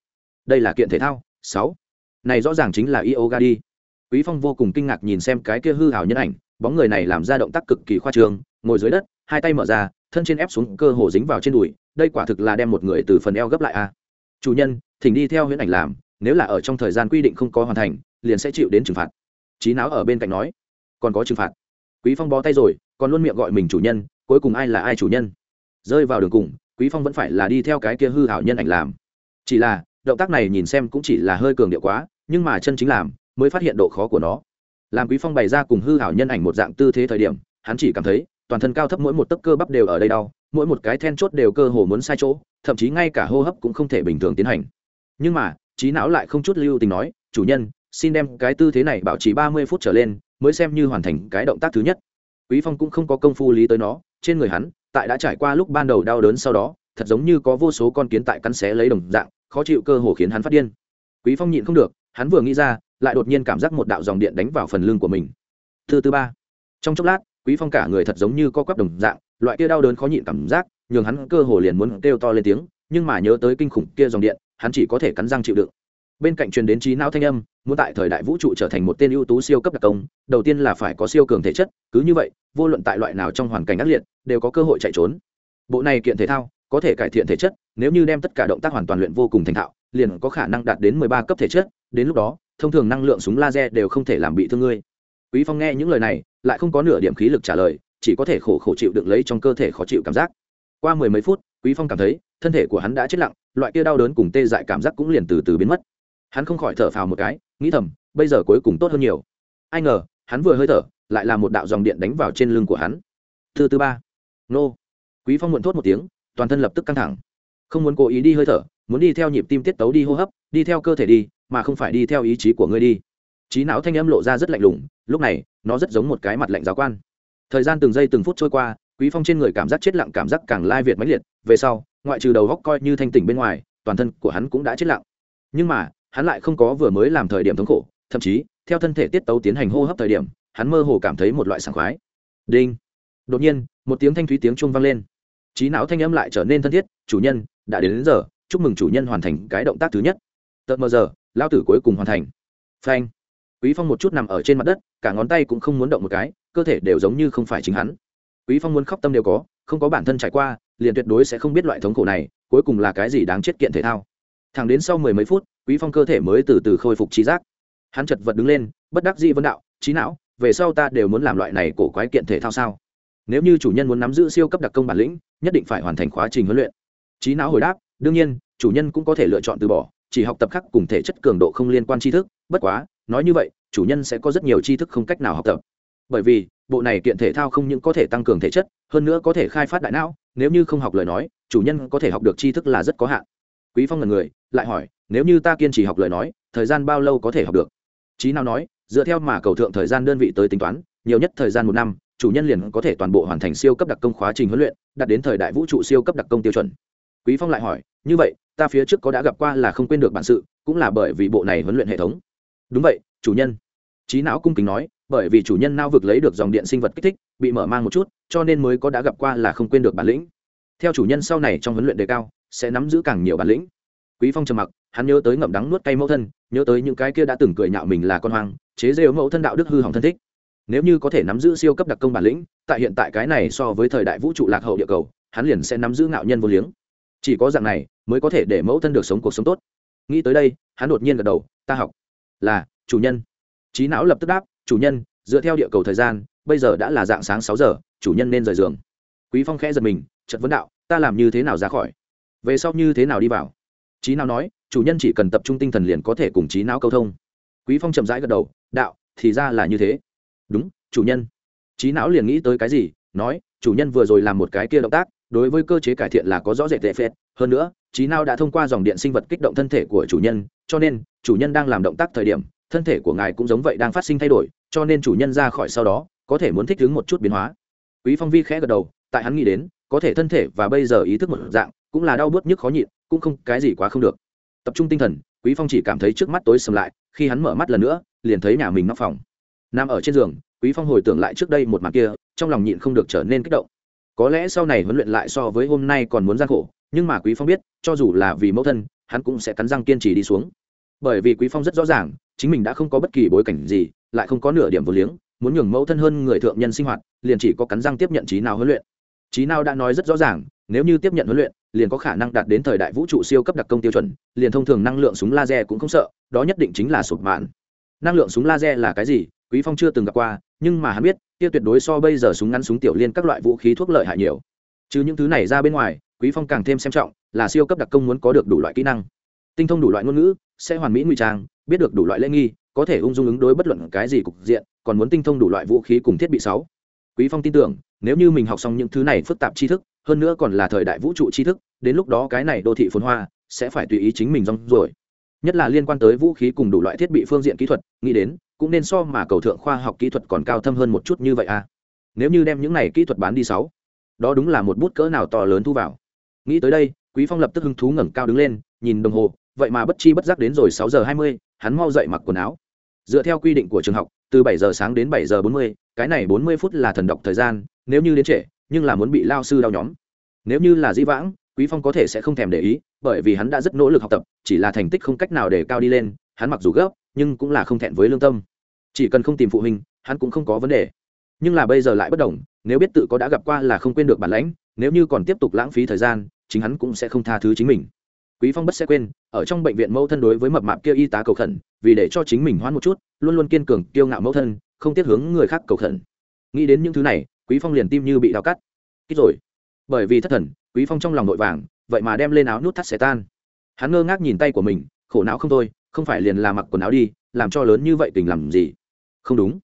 Speaker 1: đây là kiện thể thao, sáu. Này rõ ràng chính là yoga đi quý phong vô cùng kinh ngạc nhìn xem cái kia hư hảo nhân ảnh, bóng người này làm ra động tác cực kỳ khoa trương, ngồi dưới đất, hai tay mở ra, thân trên ép xuống cơ hồ dính vào trên đùi, đây quả thực là đem một người từ phần eo gấp lại a. Chủ nhân, thỉnh đi theo huyễn ảnh làm, nếu là ở trong thời gian quy định không có hoàn thành, liền sẽ chịu đến trừng phạt. Trí não ở bên cạnh nói, còn có trừng phạt. Quý phong bó tay rồi, còn luôn miệng gọi mình chủ nhân, cuối cùng ai là ai chủ nhân? Rơi vào đường cùng, quý phong vẫn phải là đi theo cái kia hư hảo nhân ảnh làm. Chỉ là, động tác này nhìn xem cũng chỉ là hơi cường điệu quá, nhưng mà chân chính làm mới phát hiện độ khó của nó. Làm quý phong bày ra cùng hư hảo nhân ảnh một dạng tư thế thời điểm, hắn chỉ cảm thấy, toàn thân cao thấp mỗi một tấc cơ bắp đều ở đây đau, mỗi một cái then chốt đều cơ hồ muốn sai chỗ, thậm chí ngay cả hô hấp cũng không thể bình thường tiến hành. Nhưng mà trí não lại không chút lưu tình nói, chủ nhân, xin đem cái tư thế này bảo trì ba mươi phút trở lên, mới xem như hoàn thành cái động tác thứ nhất. Quý phong cũng không có công phu lý tới nó, trên người hắn, tại đã trải qua lúc ban đầu đau đớn sau đó, thật giống như có vô số con kiến tại cắn xé lấy đồng dạng, khó chịu cơ hồ khiến hắn phát điên. Quý phong nhịn không được, hắn vừa nghĩ ra lại đột nhiên cảm giác một đạo dòng điện đánh vào phần lưng của mình. Thứ tư ba. Trong chốc lát, quý phong cả người thật giống như co quắp đồng dạng, loại kia đau đớn khó nhịn cảm giác, nhường hắn cơ hồ liền muốn kêu to lên tiếng, nhưng mà nhớ tới kinh khủng kia dòng điện, hắn chỉ có thể cắn răng chịu đựng. Bên cạnh truyền đến trí não thanh âm, muốn tại thời đại vũ trụ trở thành một tên ưu tú siêu cấp đặc công, đầu tiên là phải có siêu cường thể chất, cứ như vậy, vô luận tại loại nào trong hoàn cảnh ác liệt, đều có cơ hội chạy trốn. Bộ này kiện thể thao, có thể cải thiện thể chất, nếu như đem tất cả động tác hoàn toàn luyện vô cùng thành thạo, liền có khả năng đạt đến mười ba cấp thể chất, đến lúc đó thông thường năng lượng súng laser đều không thể làm bị thương ngươi. Quý phong nghe những lời này, lại không có nửa điểm khí lực trả lời, chỉ có thể khổ khổ chịu đựng lấy trong cơ thể khó chịu cảm giác. Qua mười mấy phút, quý phong cảm thấy, thân thể của hắn đã chết lặng, loại kia đau đớn cùng tê dại cảm giác cũng liền từ từ biến mất. Hắn không khỏi thở phào một cái, nghĩ thầm, bây giờ cuối cùng tốt hơn nhiều. Ai ngờ, hắn vừa hơi thở, lại là một đạo dòng điện đánh vào trên lưng của hắn. Thứ tư ba. Nô. Quý phong muộn thốt một tiếng, toàn thân lập tức căng thẳng. Không muốn cố ý đi hơi thở, muốn đi theo nhịp tim tiết tấu đi hô hấp, đi theo cơ thể đi mà không phải đi theo ý chí của ngươi đi. Trí não thanh âm lộ ra rất lạnh lùng lúc này nó rất giống một cái mặt lạnh giáo quan. Thời gian từng giây từng phút trôi qua quý phong trên người cảm giác chết lặng cảm giác càng lai việt mãnh liệt về sau ngoại trừ đầu góc coi như thanh tỉnh bên ngoài toàn thân của hắn cũng đã chết lặng. Nhưng mà hắn lại không có vừa mới làm thời điểm thống khổ thậm chí theo thân thể tiết tấu tiến hành hô hấp thời điểm hắn mơ hồ cảm thấy một loại sảng khoái. Đinh! Đột nhiên một tiếng thanh thúy tiếng chuông vang lên. Trí não thanh âm lại trở nên thân thiết chủ nhân đã đến, đến giờ chúc mừng chủ nhân hoàn thành cái động tác thứ nhất. Tợt mờ giờ lao tử cuối cùng hoàn thành. Phanh. Quý phong một chút nằm ở trên mặt đất, cả ngón tay cũng không muốn động một cái, cơ thể đều giống như không phải chính hắn. Quý phong muốn khóc tâm đều có, không có bản thân trải qua, liền tuyệt đối sẽ không biết loại thống khổ này, cuối cùng là cái gì đáng chết kiện thể thao. Thẳng đến sau mười mấy phút, quý phong cơ thể mới từ từ khôi phục trí giác. Hắn chật vật đứng lên, bất đắc dĩ vấn đạo trí não, về sau ta đều muốn làm loại này cổ quái kiện thể thao sao? Nếu như chủ nhân muốn nắm giữ siêu cấp đặc công bản lĩnh, nhất định phải hoàn thành quá trình huấn luyện. Trí não hồi đáp, đương nhiên, chủ nhân cũng có thể lựa chọn từ bỏ chỉ học tập khác cùng thể chất cường độ không liên quan tri thức, bất quá, nói như vậy, chủ nhân sẽ có rất nhiều tri thức không cách nào học tập. Bởi vì, bộ này kiện thể thao không những có thể tăng cường thể chất, hơn nữa có thể khai phát đại não, nếu như không học lời nói, chủ nhân có thể học được tri thức là rất có hạn. Quý phong là người, lại hỏi, nếu như ta kiên trì học lời nói, thời gian bao lâu có thể học được? Trí nào nói, dựa theo mà cầu thượng thời gian đơn vị tới tính toán, nhiều nhất thời gian một năm, chủ nhân liền có thể toàn bộ hoàn thành siêu cấp đặc công khóa trình huấn luyện, đạt đến thời đại vũ trụ siêu cấp đặc công tiêu chuẩn quý phong lại hỏi, như vậy, ta phía trước có đã gặp qua là không quên được bản sự, cũng là bởi vì bộ này huấn luyện hệ thống. Đúng vậy, chủ nhân. Trí não cung kính nói, bởi vì chủ nhân nao vực lấy được dòng điện sinh vật kích thích, bị mở mang một chút, cho nên mới có đã gặp qua là không quên được bản lĩnh. Theo chủ nhân sau này trong huấn luyện đề cao, sẽ nắm giữ càng nhiều bản lĩnh. Quý phong trầm mặc, hắn nhớ tới ngậm đắng nuốt cay mẫu thân, nhớ tới những cái kia đã từng cười nhạo mình là con hoang, chế rêu mẫu thân đạo đức hư hỏng thân thích. Nếu như có thể nắm giữ siêu cấp đặc công bản lĩnh, tại hiện tại cái này so với thời đại vũ trụ lạc hậu địa cầu, hắn liền sẽ nắm giữ ngạo nhân vô liếng chỉ có dạng này mới có thể để mẫu thân được sống cuộc sống tốt. Nghĩ tới đây, hắn đột nhiên gật đầu, ta học. Là, chủ nhân. Trí não lập tức đáp, chủ nhân, dựa theo địa cầu thời gian, bây giờ đã là dạng sáng sáu giờ, chủ nhân nên rời giường. Quý phong khẽ giật mình chật vấn đạo, ta làm như thế nào ra khỏi? Về sau như thế nào đi vào? Trí não nói, chủ nhân chỉ cần tập trung tinh thần liền có thể cùng trí não câu thông. Quý phong chậm rãi gật đầu, đạo, thì ra là như thế. Đúng, chủ nhân. Trí não liền nghĩ tới cái gì, nói, chủ nhân vừa rồi làm một cái kia động tác đối với cơ chế cải thiện là có rõ rệt tệ phết. Hơn nữa trí não đã thông qua dòng điện sinh vật kích động thân thể của chủ nhân, cho nên, chủ nhân đang làm động tác thời điểm, thân thể của ngài cũng giống vậy đang phát sinh thay đổi, cho nên chủ nhân ra khỏi sau đó, có thể muốn thích ứng một chút biến hóa. Quý phong vi khẽ gật đầu, tại hắn nghĩ đến, có thể thân thể và bây giờ ý thức một dạng, cũng là đau bớt nhức khó nhịn, cũng không, cái gì quá không được. Tập trung tinh thần, quý phong chỉ cảm thấy trước mắt tối sầm lại, khi hắn mở mắt lần nữa, liền thấy nhà mình nóc phòng. Nằm ở trên giường, quý phong hồi tưởng lại trước đây một màn kia, trong lòng nhịn không được trở nên kích động có lẽ sau này huấn luyện lại so với hôm nay còn muốn gian khổ, nhưng mà quý phong biết, cho dù là vì mẫu thân, hắn cũng sẽ cắn răng kiên trì đi xuống. Bởi vì quý phong rất rõ ràng, chính mình đã không có bất kỳ bối cảnh gì, lại không có nửa điểm vô liếng, muốn nhường mẫu thân hơn người thượng nhân sinh hoạt, liền chỉ có cắn răng tiếp nhận trí nào huấn luyện. Trí nào đã nói rất rõ ràng, nếu như tiếp nhận huấn luyện, liền có khả năng đạt đến thời đại vũ trụ siêu cấp đặc công tiêu chuẩn, liền thông thường năng lượng súng laser cũng không sợ, đó nhất định chính là sụp mạn. Năng lượng súng laser là cái gì, quý phong chưa từng gặp qua, nhưng mà hắn biết kia tuyệt đối so bây giờ súng ngắn súng tiểu liên các loại vũ khí thuốc lợi hại nhiều. Chứ những thứ này ra bên ngoài, quý phong càng thêm xem trọng, là siêu cấp đặc công muốn có được đủ loại kỹ năng. Tinh thông đủ loại ngôn ngữ, sẽ hoàn mỹ ngụy trang, biết được đủ loại lễ nghi, có thể ung dung ứng đối bất luận cái gì cục diện, còn muốn tinh thông đủ loại vũ khí cùng thiết bị sáu. Quý phong tin tưởng, nếu như mình học xong những thứ này phức tạp tri thức, hơn nữa còn là thời đại vũ trụ tri thức, đến lúc đó cái này đô thị phồn hoa, sẽ phải tùy ý chính mình rong rồi nhất là liên quan tới vũ khí cùng đủ loại thiết bị phương diện kỹ thuật, nghĩ đến cũng nên so mà cầu thượng khoa học kỹ thuật còn cao thâm hơn một chút như vậy à. Nếu như đem những này kỹ thuật bán đi sáu, đó đúng là một bút cỡ nào to lớn thu vào. Nghĩ tới đây, quý phong lập tức hứng thú ngẩng cao đứng lên, nhìn đồng hồ, vậy mà bất chi bất giác đến rồi sáu giờ hai mươi, hắn mau dậy mặc quần áo. Dựa theo quy định của trường học, từ bảy giờ sáng đến bảy giờ bốn mươi, cái này bốn mươi phút là thần đọc thời gian, nếu như đến trễ, nhưng là muốn bị lao sư đau nhóm. Nếu như là di vãng, quý phong có thể sẽ không thèm để ý, bởi vì hắn đã rất nỗ lực học tập, chỉ là thành tích không cách nào để cao đi lên hắn mặc dù gấp, nhưng cũng là không thẹn với lương tâm. Chỉ cần không tìm phụ huynh, hắn cũng không có vấn đề. Nhưng là bây giờ lại bất đồng, nếu biết tự có đã gặp qua là không quên được bản lãnh, nếu như còn tiếp tục lãng phí thời gian, chính hắn cũng sẽ không tha thứ chính mình. Quý phong bất sẽ quên, ở trong bệnh viện mẫu thân đối với mập mạp kia y tá cầu khẩn, vì để cho chính mình hoan một chút, luôn luôn kiên cường, kiêu ngạo mẫu thân, không tiếc hướng người khác cầu khẩn. Nghĩ đến những thứ này, quý phong liền tim như bị đào cắt. Kích rồi. Bởi vì thất thần, quý phong trong lòng nội vàng, vậy mà đem lên áo nút thắt xẻ tan. Hắn ngơ ngác nhìn tay của mình, khổ não không thôi không phải liền là mặc quần áo đi, làm cho lớn như vậy tình làm gì? Không đúng.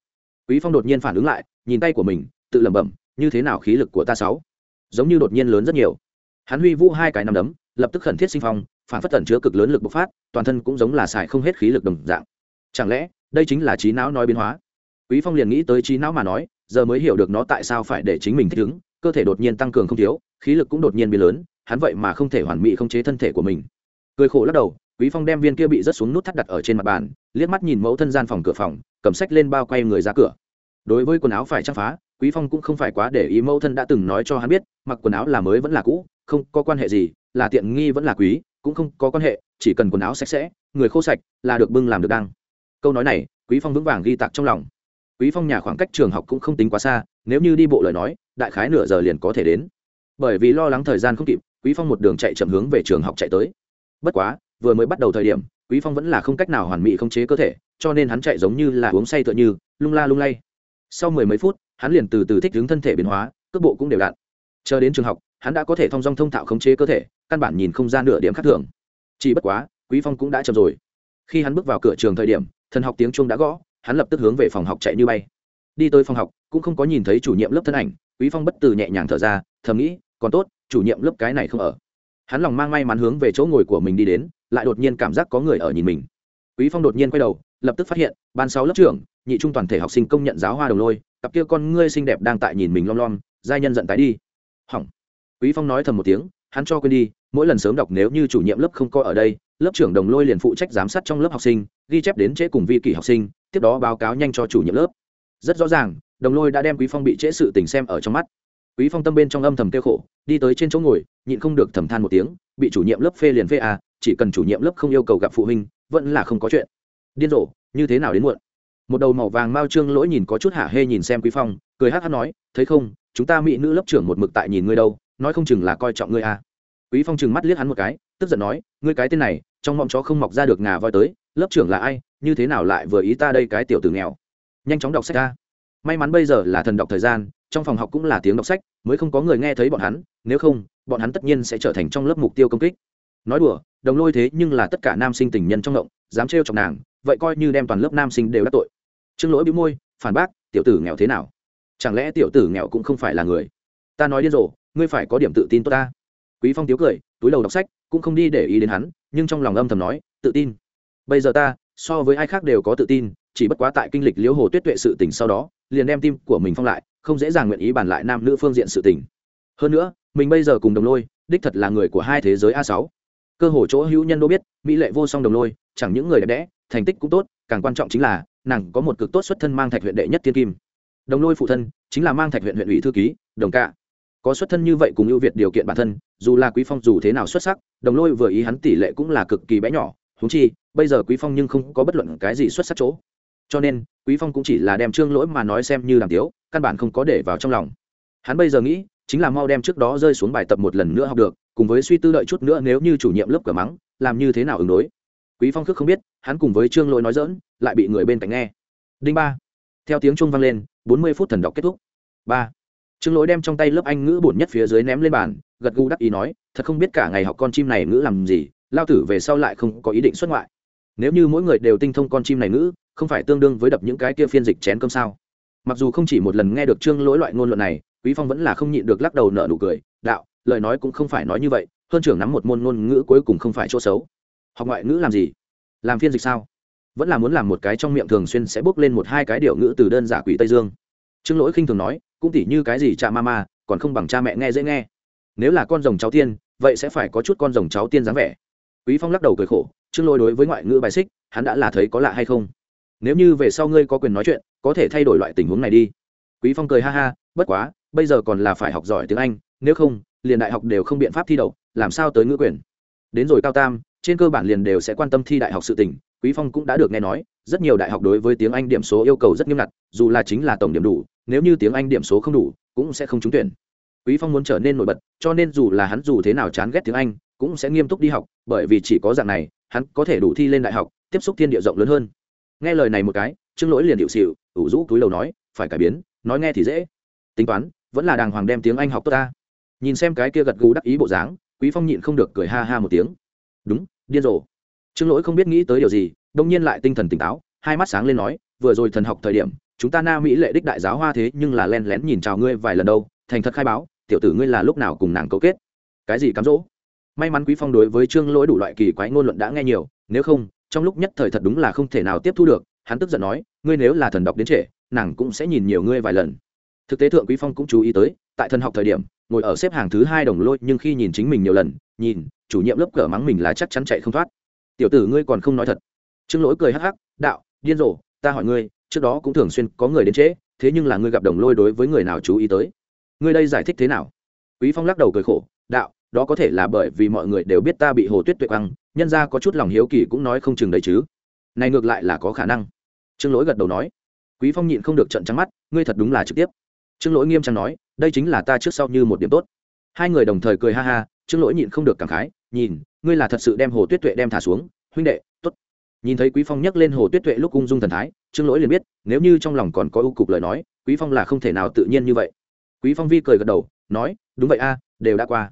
Speaker 1: Quý phong đột nhiên phản ứng lại, nhìn tay của mình, tự lẩm bẩm, như thế nào khí lực của ta sáu? Giống như đột nhiên lớn rất nhiều. Hắn huy vũ hai cái nằm đấm, lập tức khẩn thiết sinh phong, phản phất tẩn chứa cực lớn lực bộc phát, toàn thân cũng giống là xài không hết khí lực đồng dạng. Chẳng lẽ, đây chính là trí não nói biến hóa? Quý phong liền nghĩ tới trí não mà nói, giờ mới hiểu được nó tại sao phải để chính mình thích ứng, cơ thể đột nhiên tăng cường không thiếu, khí lực cũng đột nhiên bị lớn, hắn vậy mà không thể hoàn mỹ không chế thân thể của mình. Cười khổ lắc đầu quý phong đem viên kia bị rớt xuống nút thắt đặt ở trên mặt bàn, liếc mắt nhìn mẫu thân gian phòng cửa phòng, cầm sách lên bao quay người ra cửa. Đối với quần áo phải trang phá, quý phong cũng không phải quá để ý mẫu thân đã từng nói cho hắn biết, mặc quần áo là mới vẫn là cũ, không có quan hệ gì, là tiện nghi vẫn là quý, cũng không có quan hệ, chỉ cần quần áo sạch sẽ, người khô sạch là được bưng làm được đăng. Câu nói này, quý phong vững vàng ghi tạc trong lòng. Quý phong nhà khoảng cách trường học cũng không tính quá xa, nếu như đi bộ lời nói, đại khái nửa giờ liền có thể đến. Bởi vì lo lắng thời gian không kịp, quý phong một đường chạy chậm hướng về trường học chạy tới. Bất quá vừa mới bắt đầu thời điểm, quý phong vẫn là không cách nào hoàn mỹ khống chế cơ thể, cho nên hắn chạy giống như là uống say tựa như, lung la lung lay. Sau mười mấy phút, hắn liền từ từ thích ứng thân thể biến hóa, cước bộ cũng đều đặn. Chờ đến trường học, hắn đã có thể thông dong thông thạo khống chế cơ thể, căn bản nhìn không ra nửa điểm khác thường. Chỉ bất quá, quý phong cũng đã chậm rồi. Khi hắn bước vào cửa trường thời điểm, thần học tiếng chuông đã gõ, hắn lập tức hướng về phòng học chạy như bay. Đi tới phòng học, cũng không có nhìn thấy chủ nhiệm lớp thân ảnh, quý phong bất từ nhẹ nhàng thở ra, thầm nghĩ, còn tốt, chủ nhiệm lớp cái này không ở hắn lòng mang may mắn hướng về chỗ ngồi của mình đi đến, lại đột nhiên cảm giác có người ở nhìn mình. Quý phong đột nhiên quay đầu, lập tức phát hiện, ban sáu lớp trưởng, nhị trung toàn thể học sinh công nhận giáo hoa đồng lôi, cặp kia con ngươi xinh đẹp đang tại nhìn mình lom lom, giai nhân giận tái đi. Hỏng. Quý phong nói thầm một tiếng, hắn cho quên đi, mỗi lần sớm đọc nếu như chủ nhiệm lớp không có ở đây, lớp trưởng đồng lôi liền phụ trách giám sát trong lớp học sinh, ghi chép đến trễ cùng vi kỷ học sinh, tiếp đó báo cáo nhanh cho chủ nhiệm lớp. Rất rõ ràng, đồng lôi đã đem quý phong bị trễ sự tình xem ở trong mắt quý phong tâm bên trong âm thầm kêu khổ, đi tới trên chỗ ngồi, nhịn không được thầm than một tiếng, bị chủ nhiệm lớp phê liền phê à chỉ cần chủ nhiệm lớp không yêu cầu gặp phụ huynh, vẫn là không có chuyện. Điên rồ, như thế nào đến muộn? Một đầu màu vàng mao trương lỗi nhìn có chút hả hê nhìn xem quý phong, cười hát hát nói, thấy không, chúng ta mỹ nữ lớp trưởng một mực tại nhìn ngươi đâu, nói không chừng là coi trọng ngươi à. Quý phong chừng mắt liếc hắn một cái, tức giận nói, ngươi cái tên này, trong mọng chó không mọc ra được ngà voi tới, lớp trưởng là ai, như thế nào lại vừa ý ta đây cái tiểu tử nghèo? Nhanh chóng đọc sách ra may mắn bây giờ là thần đọc thời gian trong phòng học cũng là tiếng đọc sách, mới không có người nghe thấy bọn hắn, nếu không, bọn hắn tất nhiên sẽ trở thành trong lớp mục tiêu công kích. Nói đùa, đồng lôi thế nhưng là tất cả nam sinh tình nhân trong động dám trêu chọc nàng, vậy coi như đem toàn lớp nam sinh đều đắc tội. Trương lỗi bĩu môi, phản bác, tiểu tử nghèo thế nào? Chẳng lẽ tiểu tử nghèo cũng không phải là người? Ta nói điên rồ, ngươi phải có điểm tự tin tốt ta. Quý phong tiếu cười, túi đầu đọc sách, cũng không đi để ý đến hắn, nhưng trong lòng âm thầm nói, tự tin. Bây giờ ta, so với ai khác đều có tự tin, chỉ bất quá tại kinh lịch liễu hồ tuyết tuệ sự tình sau đó, liền đem tim của mình phong lại không dễ dàng nguyện ý bàn lại nam nữ phương diện sự tình. Hơn nữa, mình bây giờ cùng đồng lôi, đích thật là người của hai thế giới a sáu. Cơ hồ chỗ hữu nhân đô biết, mỹ lệ vô song đồng lôi, chẳng những người đẹp đẽ, thành tích cũng tốt, càng quan trọng chính là, nàng có một cực tốt xuất thân mang thạch huyện đệ nhất thiên kim. Đồng lôi phụ thân, chính là mang thạch huyện huyện ủy thư ký, đồng cạ có xuất thân như vậy cùng ưu việt điều kiện bản thân, dù là quý phong dù thế nào xuất sắc, đồng lôi vừa ý hắn tỷ lệ cũng là cực kỳ bé nhỏ húng chi, bây giờ quý phong nhưng không có bất luận cái gì xuất sắc chỗ. Cho nên, quý phong cũng chỉ là đem trương lỗi mà nói xem như làm tiếu căn bản không có để vào trong lòng. Hắn bây giờ nghĩ, chính là mau đem trước đó rơi xuống bài tập một lần nữa học được, cùng với suy tư đợi chút nữa nếu như chủ nhiệm lớp cửa mắng, làm như thế nào ứng đối. Quý phong khước không biết, hắn cùng với trương lỗi nói dỡn lại bị người bên cạnh nghe. Đinh ba. Theo tiếng chuông vang lên, bốn mươi phút thần đọc kết thúc. Ba. Trương lỗi đem trong tay lớp anh ngữ bổn nhất phía dưới ném lên bàn, gật gù đắc ý nói, thật không biết cả ngày học con chim này ngữ làm gì, lao tử về sau lại không có ý định xuất ngoại. Nếu như mỗi người đều tinh thông con chim này ngữ, không phải tương đương với đập những cái kia phiên dịch chén cơm sao? Mặc dù không chỉ một lần nghe được trương lỗi loại ngôn luận này, quý phong vẫn là không nhịn được lắc đầu nở nụ cười, đạo, lời nói cũng không phải nói như vậy, hơn trưởng nắm một môn ngôn ngữ cuối cùng không phải chỗ xấu. Học ngoại ngữ làm gì? Làm phiên dịch sao? Vẫn là muốn làm một cái trong miệng thường xuyên sẽ bốc lên một hai cái điệu ngữ từ đơn giả quỷ tây dương. Trương lỗi khinh thường nói, cũng tỉ như cái gì cha mama, còn không bằng cha mẹ nghe dễ nghe. Nếu là con rồng cháu tiên, vậy sẽ phải có chút con rồng cháu tiên dáng vẻ. Quý phong lắc đầu cười khổ, trương lỗi đối với ngoại ngữ bài xích, hắn đã là thấy có lạ hay không? Nếu như về sau ngươi có quyền nói chuyện có thể thay đổi loại tình huống này đi. Quý phong cười ha ha, bất quá, bây giờ còn là phải học giỏi tiếng anh, nếu không, liền đại học đều không biện pháp thi đậu, làm sao tới ngữ quyền. Đến rồi cao tam, trên cơ bản liền đều sẽ quan tâm thi đại học sự tình, quý phong cũng đã được nghe nói, rất nhiều đại học đối với tiếng anh điểm số yêu cầu rất nghiêm ngặt, dù là chính là tổng điểm đủ, nếu như tiếng anh điểm số không đủ, cũng sẽ không trúng tuyển. Quý phong muốn trở nên nổi bật, cho nên dù là hắn dù thế nào chán ghét tiếng anh, cũng sẽ nghiêm túc đi học, bởi vì chỉ có dạng này, hắn có thể đủ thi lên đại học, tiếp xúc thiên địa rộng lớn hơn. Nghe lời này một cái, trương lỗi liền điệu xịu ủ rũ túi đầu nói, phải cải biến, nói nghe thì dễ. Tính toán, vẫn là đàng hoàng đem tiếng anh học tốt ta. Nhìn xem cái kia gật gù đắc ý bộ dáng, quý phong nhịn không được cười ha ha một tiếng. Đúng, điên rồ. Trương lỗi không biết nghĩ tới điều gì, đông nhiên lại tinh thần tỉnh táo, hai mắt sáng lên nói, vừa rồi thần học thời điểm, chúng ta na mỹ lệ đích đại giáo hoa thế nhưng là len lén nhìn chào ngươi vài lần đâu, thành thật khai báo, tiểu tử ngươi là lúc nào cùng nàng cấu kết. Cái gì cám dỗ? May mắn quý phong đối với trương lỗi đủ loại kỳ quái ngôn luận đã nghe nhiều, nếu không, trong lúc nhất thời thật đúng là không thể nào tiếp thu được, hắn tức giận nói ngươi nếu là thần đọc đến trễ, nàng cũng sẽ nhìn nhiều ngươi vài lần. Thực tế thượng quý phong cũng chú ý tới, tại thần học thời điểm, ngồi ở xếp hàng thứ hai đồng lôi, nhưng khi nhìn chính mình nhiều lần, nhìn, chủ nhiệm lớp cờ mắng mình là chắc chắn chạy không thoát. Tiểu tử ngươi còn không nói thật. Trương lỗi cười hắc hắc, đạo, điên rồ, ta hỏi ngươi, trước đó cũng thường xuyên có người đến trễ, thế nhưng là ngươi gặp đồng lôi đối với người nào chú ý tới? Ngươi đây giải thích thế nào? Quý phong lắc đầu cười khổ, đạo, đó có thể là bởi vì mọi người đều biết ta bị hồ tuyết tuệ quăng, nhân ra có chút lòng hiếu kỳ cũng nói không chừng đấy chứ. Này ngược lại là có khả năng trương lỗi gật đầu nói, quý phong nhịn không được trận trắng mắt, ngươi thật đúng là trực tiếp. Trương lỗi nghiêm trang nói, đây chính là ta trước sau như một điểm tốt. Hai người đồng thời cười ha ha, trương lỗi nhịn không được cảm khái, nhìn, ngươi là thật sự đem hồ tuyết tuệ đem thả xuống, huynh đệ, tốt. Nhìn thấy quý phong nhắc lên hồ tuyết tuệ lúc ung dung thần thái, trương lỗi liền biết, nếu như trong lòng còn có ưu cục lời nói, quý phong là không thể nào tự nhiên như vậy. Quý phong vi cười gật đầu, nói, đúng vậy a, đều đã qua.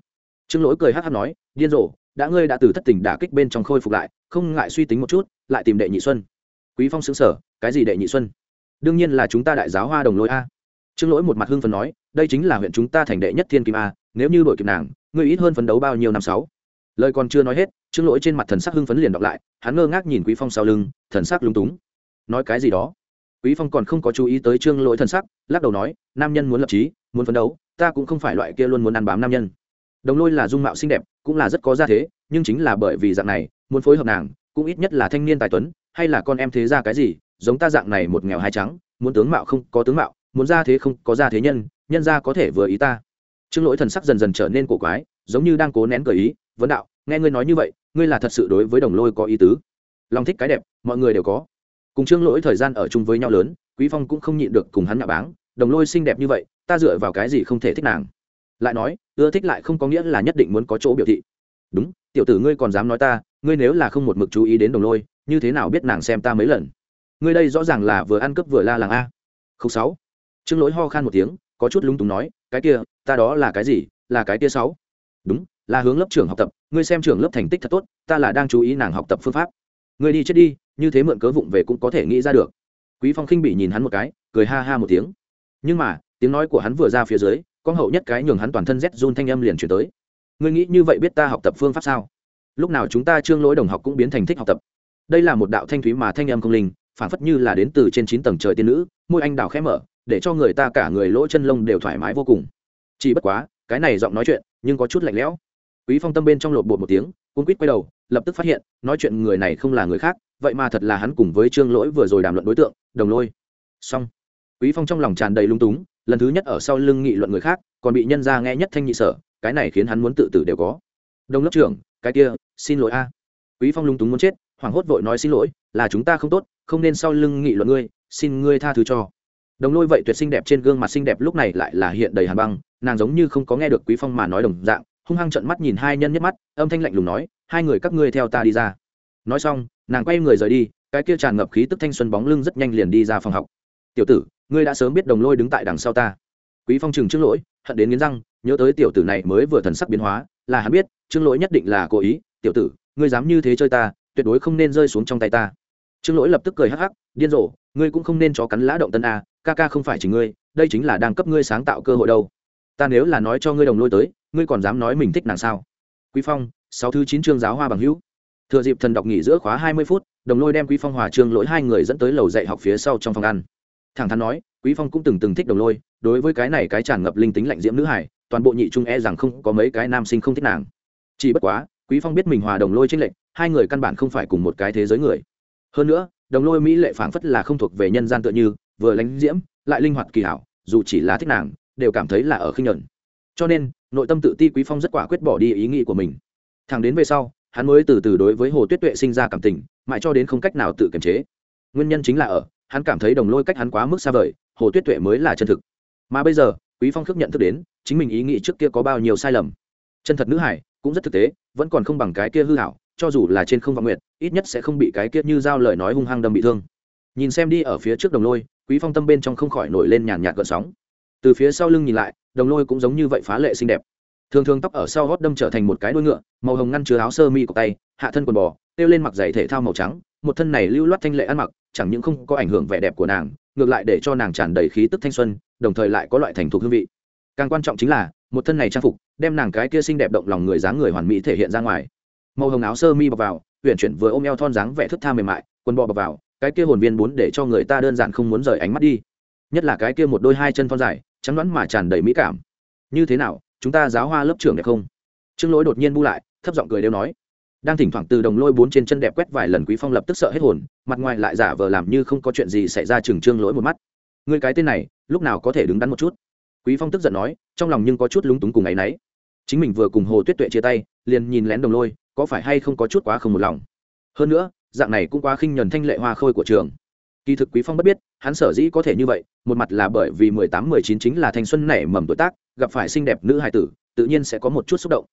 Speaker 1: Trương lỗi cười hát hát nói, điên rồ, đã ngươi đã từ thất tình đả kích bên trong khôi phục lại, không ngại suy tính một chút, lại tìm đệ nhị xuân. Quý phong sững sờ cái gì đệ nhị xuân? Đương nhiên là chúng ta đại giáo hoa đồng lôi a. Trương lỗi một mặt hưng phần nói, đây chính là huyện chúng ta thành đệ nhất thiên kim a, nếu như đội kịp nàng, ngươi ít hơn phấn đấu bao nhiêu năm sáu? Lời còn chưa nói hết, trương lỗi trên mặt thần sắc hưng phấn liền đọc lại, hắn ngơ ngác nhìn quý phong sau lưng, thần sắc lung túng. Nói cái gì đó? Quý phong còn không có chú ý tới trương lỗi thần sắc, lắc đầu nói, nam nhân muốn lập trí muốn phấn đấu, ta cũng không phải loại kia luôn muốn ăn bám nam nhân. Đồng lôi là dung mạo xinh đẹp, cũng là rất có gia thế, nhưng chính là bởi vì dạng này, muốn phối hợp nàng, cũng ít nhất là thanh niên tài tuấn, hay là con em thế ra cái gì giống ta dạng này một nghèo hai trắng, muốn tướng mạo không có tướng mạo, muốn gia thế không có gia thế nhân nhân gia có thể vừa ý ta. Trương lỗi thần sắc dần dần trở nên cổ quái, giống như đang cố nén cờ ý, vấn đạo, nghe ngươi nói như vậy, ngươi là thật sự đối với đồng lôi có ý tứ? Lòng thích cái đẹp, mọi người đều có. Cùng trương lỗi thời gian ở chung với nhau lớn, quý phong cũng không nhịn được cùng hắn nhạ báng, đồng lôi xinh đẹp như vậy, ta dựa vào cái gì không thể thích nàng? Lại nói, ưa thích lại không có nghĩa là nhất định muốn có chỗ biểu thị. Đúng, tiểu tử ngươi còn dám nói ta, ngươi nếu là không một mực chú ý đến đồng lôi, như thế nào biết nàng xem ta mấy lần? Ngươi đây rõ ràng là vừa ăn cướp vừa la làng a. Không sáu. Trương lỗi ho khan một tiếng, có chút lúng túng nói, cái kia, ta đó là cái gì, là cái kia sáu. Đúng, là hướng lớp trưởng học tập, ngươi xem trưởng lớp thành tích thật tốt, ta là đang chú ý nàng học tập phương pháp. Ngươi đi chết đi, như thế mượn cớ vụng về cũng có thể nghĩ ra được. Quý phong khinh bị nhìn hắn một cái, cười ha ha một tiếng. Nhưng mà, tiếng nói của hắn vừa ra phía dưới, con hậu nhất cái nhường hắn toàn thân rét run thanh âm liền chuyển tới. Ngươi nghĩ như vậy biết ta học tập phương pháp sao? Lúc nào chúng ta trương lỗi đồng học cũng biến thành thích học tập. Đây là một đạo thanh thúy mà thanh âm không linh phản phất như là đến từ trên chín tầng trời tiên nữ, môi anh đào khẽ mở, để cho người ta cả người lỗ chân lông đều thoải mái vô cùng. Chỉ bất quá, cái này giọng nói chuyện, nhưng có chút lạnh lẽo. Quý phong tâm bên trong lột bột một tiếng cung quýt quay đầu, lập tức phát hiện, nói chuyện người này không là người khác, vậy mà thật là hắn cùng với trương lỗi vừa rồi đàm luận đối tượng, đồng lôi. Xong. Quý phong trong lòng tràn đầy lung túng, lần thứ nhất ở sau lưng nghị luận người khác, còn bị nhân ra nghe nhất thanh nhị sở, cái này khiến hắn muốn tự tử đều có. Đông lớp trưởng, cái kia, xin lỗi a. Quý phong lung túng muốn chết, hoảng hốt vội nói xin lỗi, là chúng ta không tốt không nên sau lưng nghị luận ngươi, xin ngươi tha thứ cho. Đồng lôi vậy tuyệt xinh đẹp trên gương mặt xinh đẹp lúc này lại là hiện đầy hàn băng, nàng giống như không có nghe được quý phong mà nói đồng dạng, hung hăng trận mắt nhìn hai nhân nhất mắt, âm thanh lạnh lùng nói, hai người các ngươi theo ta đi ra. Nói xong, nàng quay người rời đi, cái kia tràn ngập khí tức thanh xuân bóng lưng rất nhanh liền đi ra phòng học. Tiểu tử, ngươi đã sớm biết đồng lôi đứng tại đằng sau ta. Quý phong chừng trước lỗi, hận đến nghiến răng, nhớ tới tiểu tử này mới vừa thần sắc biến hóa, là hắn biết trương lỗi nhất định là cố ý. Tiểu tử, ngươi dám như thế chơi ta, tuyệt đối không nên rơi xuống trong tay ta trương lỗi lập tức cười hắc hắc, điên rồ, ngươi cũng không nên cho cắn lã động tân a, ca ca không phải chỉ ngươi, đây chính là đang cấp ngươi sáng tạo cơ hội đâu. Ta nếu là nói cho ngươi đồng lôi tới, ngươi còn dám nói mình thích nàng sao? Quý phong, sáu thứ chín chương giáo hoa bằng hữu. Thừa dịp thần đọc nghỉ giữa khóa hai mươi phút, đồng lôi đem quý phong hòa trương lỗi hai người dẫn tới lầu dạy học phía sau trong phòng ăn. Thẳng thắn nói, quý phong cũng từng từng thích đồng lôi, đối với cái này cái tràn ngập linh tính lạnh diễm nữ hải, toàn bộ nhị trung e rằng không có mấy cái nam sinh không thích nàng. Chỉ bất quá, quý phong biết mình hòa đồng lôi tranh lệnh hai người căn bản không phải cùng một cái thế giới người hơn nữa, đồng lôi mỹ lệ phảng phất là không thuộc về nhân gian tựa như, vừa lánh diễm, lại linh hoạt kỳ hảo, dù chỉ là thích nàng, đều cảm thấy là ở khinh nhẫn. Cho nên, nội tâm tự ti quý phong rất quả quyết bỏ đi ý nghĩ của mình. Thẳng đến về sau, hắn mới từ từ đối với hồ tuyết tuệ sinh ra cảm tình, mãi cho đến không cách nào tự kiềm chế. Nguyên nhân chính là ở, hắn cảm thấy đồng lôi cách hắn quá mức xa vời, hồ tuyết tuệ mới là chân thực. Mà bây giờ, quý phong khước nhận thức đến, chính mình ý nghĩ trước kia có bao nhiêu sai lầm. Chân thật nữ hải, cũng rất thực tế, vẫn còn không bằng cái kia hư hảo, cho dù là trên không vọng nguyện ít nhất sẽ không bị cái kiết như giao lời nói hung hăng đâm bị thương. Nhìn xem đi ở phía trước đồng lôi, quý phong tâm bên trong không khỏi nổi lên nhàn nhạt gợn sóng. Từ phía sau lưng nhìn lại, đồng lôi cũng giống như vậy phá lệ xinh đẹp. Thường thường tóc ở sau gót đâm trở thành một cái đuôi ngựa, màu hồng ngăn chứa áo sơ mi của tay, hạ thân quần bò tiêu lên mặc giày thể thao màu trắng, một thân này lưu loát thanh lệ ăn mặc, chẳng những không có ảnh hưởng vẻ đẹp của nàng, ngược lại để cho nàng tràn đầy khí tức thanh xuân, đồng thời lại có loại thành thục hương vị. Càng quan trọng chính là, một thân này trang phục, đem nàng cái kia xinh đẹp động lòng người dáng người hoàn mỹ thể hiện ra ngoài. Màu hồng áo sơ mi bọc vào huyện chuyển vừa ôm eo thon dáng vẻ thức tha mềm mại, quần bò bọc vào, cái kia hồn viên bốn để cho người ta đơn giản không muốn rời ánh mắt đi. Nhất là cái kia một đôi hai chân thon dài, trắng đoán mà tràn đầy mỹ cảm. Như thế nào, chúng ta giáo hoa lớp trưởng đẹp không? Trương lỗi đột nhiên bu lại, thấp giọng cười đều nói. Đang thỉnh thoảng từ đồng lôi bốn trên chân đẹp quét vài lần quý phong lập tức sợ hết hồn, mặt ngoài lại giả vờ làm như không có chuyện gì xảy ra chừng trương lỗi một mắt. Người cái tên này, lúc nào có thể đứng đắn một chút? Quý phong tức giận nói, trong lòng nhưng có chút lúng túng cùng ấy nấy chính mình vừa cùng hồ tuyết tuệ chia tay, liền nhìn lén đồng lôi có phải hay không có chút quá không một lòng? Hơn nữa, dạng này cũng quá khinh nhuần thanh lệ hoa khôi của trường. Kỳ thực quý phong bất biết, hắn sở dĩ có thể như vậy, một mặt là bởi vì mười tám, mười chín chính là thanh xuân nảy mầm tuổi tác, gặp phải xinh đẹp nữ hài tử, tự nhiên sẽ có một chút xúc động.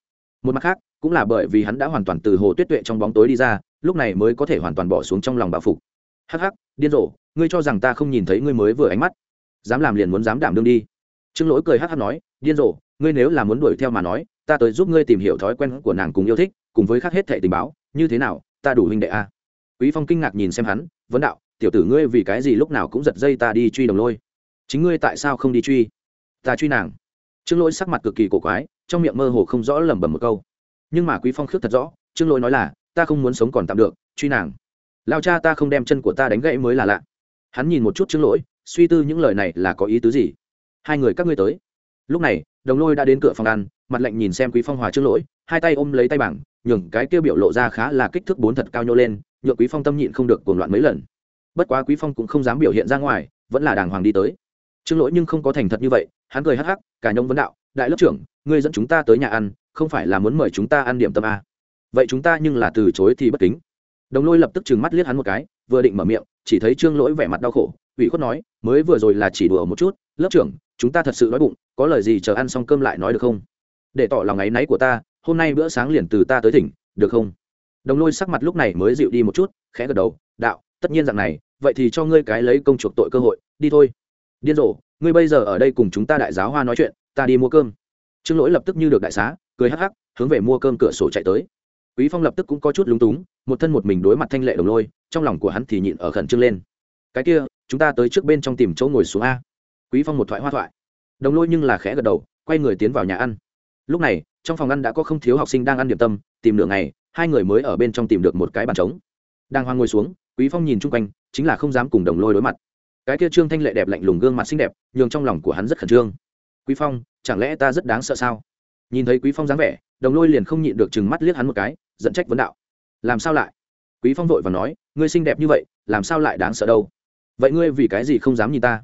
Speaker 1: Một mặt khác, cũng là bởi vì hắn đã hoàn toàn từ hồ tuyết tuệ trong bóng tối đi ra, lúc này mới có thể hoàn toàn bỏ xuống trong lòng bà phục. Hắc hắc, điên rồ, ngươi cho rằng ta không nhìn thấy ngươi mới vừa ánh mắt. Dám làm liền muốn dám đảm đương đi. Trương lỗi cười hắc hắc nói, điên rồ, ngươi nếu là muốn đuổi theo mà nói ta tới giúp ngươi tìm hiểu thói quen của nàng cùng yêu thích, cùng với khác hết thệ tình báo, như thế nào, ta đủ huynh đệ a quý phong kinh ngạc nhìn xem hắn, vấn đạo, tiểu tử ngươi vì cái gì lúc nào cũng giật dây ta đi truy đồng lôi? Chính ngươi tại sao không đi truy? Ta truy nàng. Trương lỗi sắc mặt cực kỳ cổ quái, trong miệng mơ hồ không rõ lẩm bẩm một câu. Nhưng mà quý phong khước thật rõ, trương lỗi nói là, ta không muốn sống còn tạm được, truy nàng. Lao cha ta không đem chân của ta đánh gãy mới là lạ. Hắn nhìn một chút trương lỗi, suy tư những lời này là có ý tứ gì? Hai người các ngươi tới. Lúc này đồng lôi đã đến cửa phòng ăn, mặt lạnh nhìn xem quý phong hòa trước lỗi, hai tay ôm lấy tay bảng, nhường cái kia biểu lộ ra khá là kích thước bốn thật cao nhô lên, nhượng quý phong tâm nhịn không được cuồng loạn mấy lần. Bất quá quý phong cũng không dám biểu hiện ra ngoài, vẫn là đàng hoàng đi tới. Trương lỗi nhưng không có thành thật như vậy, hắn cười hắc hắc, cả nhông vấn đạo, đại lớp trưởng, ngươi dẫn chúng ta tới nhà ăn, không phải là muốn mời chúng ta ăn điểm tâm a vậy chúng ta nhưng là từ chối thì bất kính. Đồng lôi lập tức trừng mắt liếc hắn một cái, vừa định mở miệng, chỉ thấy trương lỗi vẻ mặt đau khổ, ủy khuất nói, mới vừa rồi là chỉ đùa một chút, lớp trưởng, chúng ta thật sự đói bụng có lời gì chờ ăn xong cơm lại nói được không? Để tỏ lòng áy náy của ta, hôm nay bữa sáng liền từ ta tới thỉnh, được không? Đồng lôi sắc mặt lúc này mới dịu đi một chút, khẽ gật đầu, đạo, tất nhiên rằng này, vậy thì cho ngươi cái lấy công chuộc tội cơ hội, đi thôi. Điên rồ, ngươi bây giờ ở đây cùng chúng ta đại giáo hoa nói chuyện, ta đi mua cơm. Trương lỗi lập tức như được đại xá, cười hắc hắc, hướng về mua cơm cửa sổ chạy tới. Quý phong lập tức cũng có chút lúng túng, một thân một mình đối mặt thanh lệ đồng lôi, trong lòng của hắn thì nhịn ở khẩn trương lên. Cái kia, chúng ta tới trước bên trong tìm chỗ ngồi xuống a. Quý phong một thoại hoa thoại đồng lôi nhưng là khẽ gật đầu, quay người tiến vào nhà ăn. Lúc này, trong phòng ăn đã có không thiếu học sinh đang ăn điểm tâm, tìm nửa ngày, hai người mới ở bên trong tìm được một cái bàn trống. Đang hoang ngồi xuống, quý phong nhìn chung quanh, chính là không dám cùng đồng lôi đối mặt. Cái kia trương thanh lệ đẹp lạnh lùng gương mặt xinh đẹp, nhường trong lòng của hắn rất khẩn trương. Quý phong, chẳng lẽ ta rất đáng sợ sao? Nhìn thấy quý phong dáng vẻ, đồng lôi liền không nhịn được chừng mắt liếc hắn một cái, giận trách vấn đạo. Làm sao lại? Quý phong vội và nói, ngươi xinh đẹp như vậy, làm sao lại đáng sợ đâu? Vậy ngươi vì cái gì không dám nhìn ta?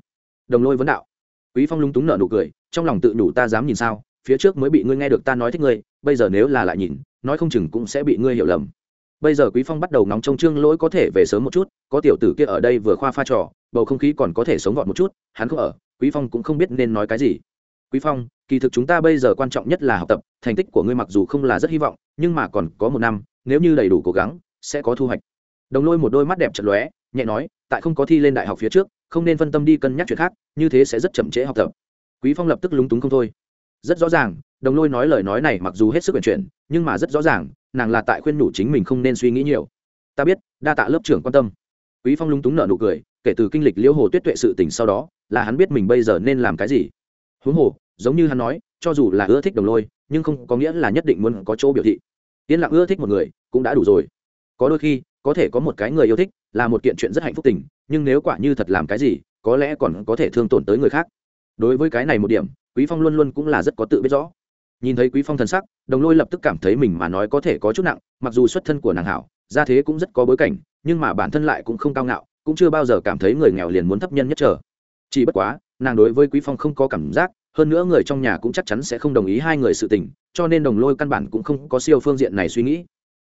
Speaker 1: Đồng lôi vấn đạo quý phong lúng túng nở nụ cười, trong lòng tự nhủ ta dám nhìn sao, phía trước mới bị ngươi nghe được ta nói thích ngươi, bây giờ nếu là lại nhìn, nói không chừng cũng sẽ bị ngươi hiểu lầm. Bây giờ quý phong bắt đầu nóng trong trương lỗi có thể về sớm một chút, có tiểu tử kia ở đây vừa khoa pha trò, bầu không khí còn có thể sống gọn một chút, hắn không ở, quý phong cũng không biết nên nói cái gì. Quý phong, kỳ thực chúng ta bây giờ quan trọng nhất là học tập, thành tích của ngươi mặc dù không là rất hy vọng, nhưng mà còn có một năm, nếu như đầy đủ cố gắng, sẽ có thu hoạch. Đồng lôi một đôi mắt đẹp chật lóe, nhẹ nói, tại không có thi lên đại học phía trước không nên phân tâm đi cân nhắc chuyện khác, như thế sẽ rất chậm trễ học tập. Quý phong lập tức lúng túng không thôi. Rất rõ ràng, đồng lôi nói lời nói này mặc dù hết sức quyền chuyển, nhưng mà rất rõ ràng, nàng là tại khuyên nhủ chính mình không nên suy nghĩ nhiều. Ta biết, đa tạ lớp trưởng quan tâm. Quý phong lúng túng nở nụ cười, kể từ kinh lịch liễu hồ tuyết tuệ sự tình sau đó, là hắn biết mình bây giờ nên làm cái gì. Huống hồ, giống như hắn nói, cho dù là ưa thích đồng lôi, nhưng không có nghĩa là nhất định muốn có chỗ biểu thị. Yên lặng ưa thích một người, cũng đã đủ rồi. Có đôi khi, có thể có một cái người yêu thích, là một kiện chuyện rất hạnh phúc tình nhưng nếu quả như thật làm cái gì, có lẽ còn có thể thương tổn tới người khác. Đối với cái này một điểm, quý phong luôn luôn cũng là rất có tự biết rõ. Nhìn thấy quý phong thần sắc, đồng lôi lập tức cảm thấy mình mà nói có thể có chút nặng, mặc dù xuất thân của nàng hảo, gia thế cũng rất có bối cảnh, nhưng mà bản thân lại cũng không cao ngạo, cũng chưa bao giờ cảm thấy người nghèo liền muốn thấp nhân nhất trở. Chỉ bất quá, nàng đối với quý phong không có cảm giác, hơn nữa người trong nhà cũng chắc chắn sẽ không đồng ý hai người sự tình, cho nên đồng lôi căn bản cũng không có siêu phương diện này suy nghĩ.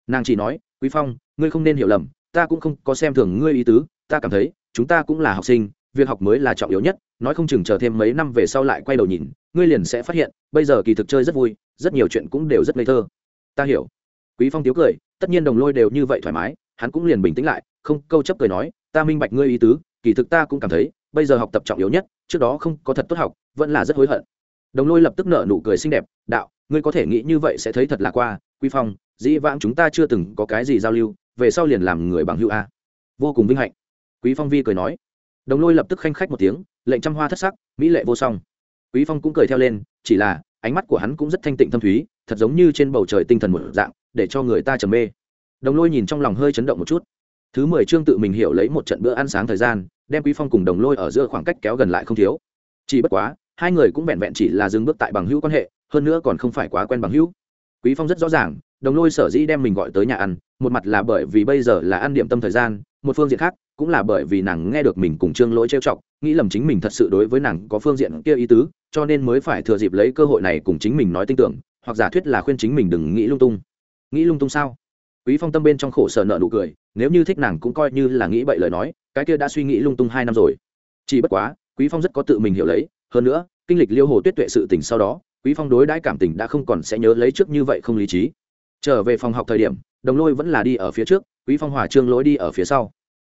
Speaker 1: Nàng chỉ nói, quý phong, ngươi không nên hiểu lầm ta cũng không có xem thường ngươi ý tứ, ta cảm thấy, chúng ta cũng là học sinh, việc học mới là trọng yếu nhất, nói không chừng chờ thêm mấy năm về sau lại quay đầu nhìn, ngươi liền sẽ phát hiện, bây giờ kỳ thực chơi rất vui, rất nhiều chuyện cũng đều rất ngây thơ. Ta hiểu. Quý phong tiếu cười, tất nhiên đồng lôi đều như vậy thoải mái, hắn cũng liền bình tĩnh lại, không câu chấp cười nói, ta minh bạch ngươi ý tứ, kỳ thực ta cũng cảm thấy, bây giờ học tập trọng yếu nhất, trước đó không có thật tốt học, vẫn là rất hối hận. Đồng lôi lập tức nở nụ cười xinh đẹp, đạo, ngươi có thể nghĩ như vậy sẽ thấy thật là qua, quý phong, dĩ vãng chúng ta chưa từng có cái gì giao lưu về sau liền làm người bằng hữu a. Vô cùng vinh hạnh. Quý phong vi cười nói. Đồng lôi lập tức khanh khách một tiếng, lệnh trăm hoa thất sắc, mỹ lệ vô song. Quý phong cũng cười theo lên, chỉ là, ánh mắt của hắn cũng rất thanh tịnh thâm thúy, thật giống như trên bầu trời tinh thần một dạng, để cho người ta trầm mê. Đồng lôi nhìn trong lòng hơi chấn động một chút. Thứ mười chương tự mình hiểu lấy một trận bữa ăn sáng thời gian, đem quý phong cùng đồng lôi ở giữa khoảng cách kéo gần lại không thiếu. Chỉ bất quá, hai người cũng vẹn vẹn chỉ là dừng bước tại bằng hữu quan hệ, hơn nữa còn không phải quá quen bằng hữu. Quý phong rất rõ ràng đồng lôi sở dĩ đem mình gọi tới nhà ăn, một mặt là bởi vì bây giờ là ăn điểm tâm thời gian, một phương diện khác cũng là bởi vì nàng nghe được mình cùng trương lỗi trêu chọc, nghĩ lầm chính mình thật sự đối với nàng có phương diện kia ý tứ, cho nên mới phải thừa dịp lấy cơ hội này cùng chính mình nói tin tưởng, hoặc giả thuyết là khuyên chính mình đừng nghĩ lung tung. Nghĩ lung tung sao? Quý phong tâm bên trong khổ sở nợ nụ cười, nếu như thích nàng cũng coi như là nghĩ bậy lời nói, cái kia đã suy nghĩ lung tung hai năm rồi. Chỉ bất quá, quý phong rất có tự mình hiểu lấy, hơn nữa, kinh lịch liêu hồ tuyết tuệ sự tình sau đó, quý phong đối đãi cảm tình đã không còn sẽ nhớ lấy trước như vậy không lý trí trở về phòng học thời điểm, đồng lôi vẫn là đi ở phía trước, quý phong hòa trương lỗi đi ở phía sau.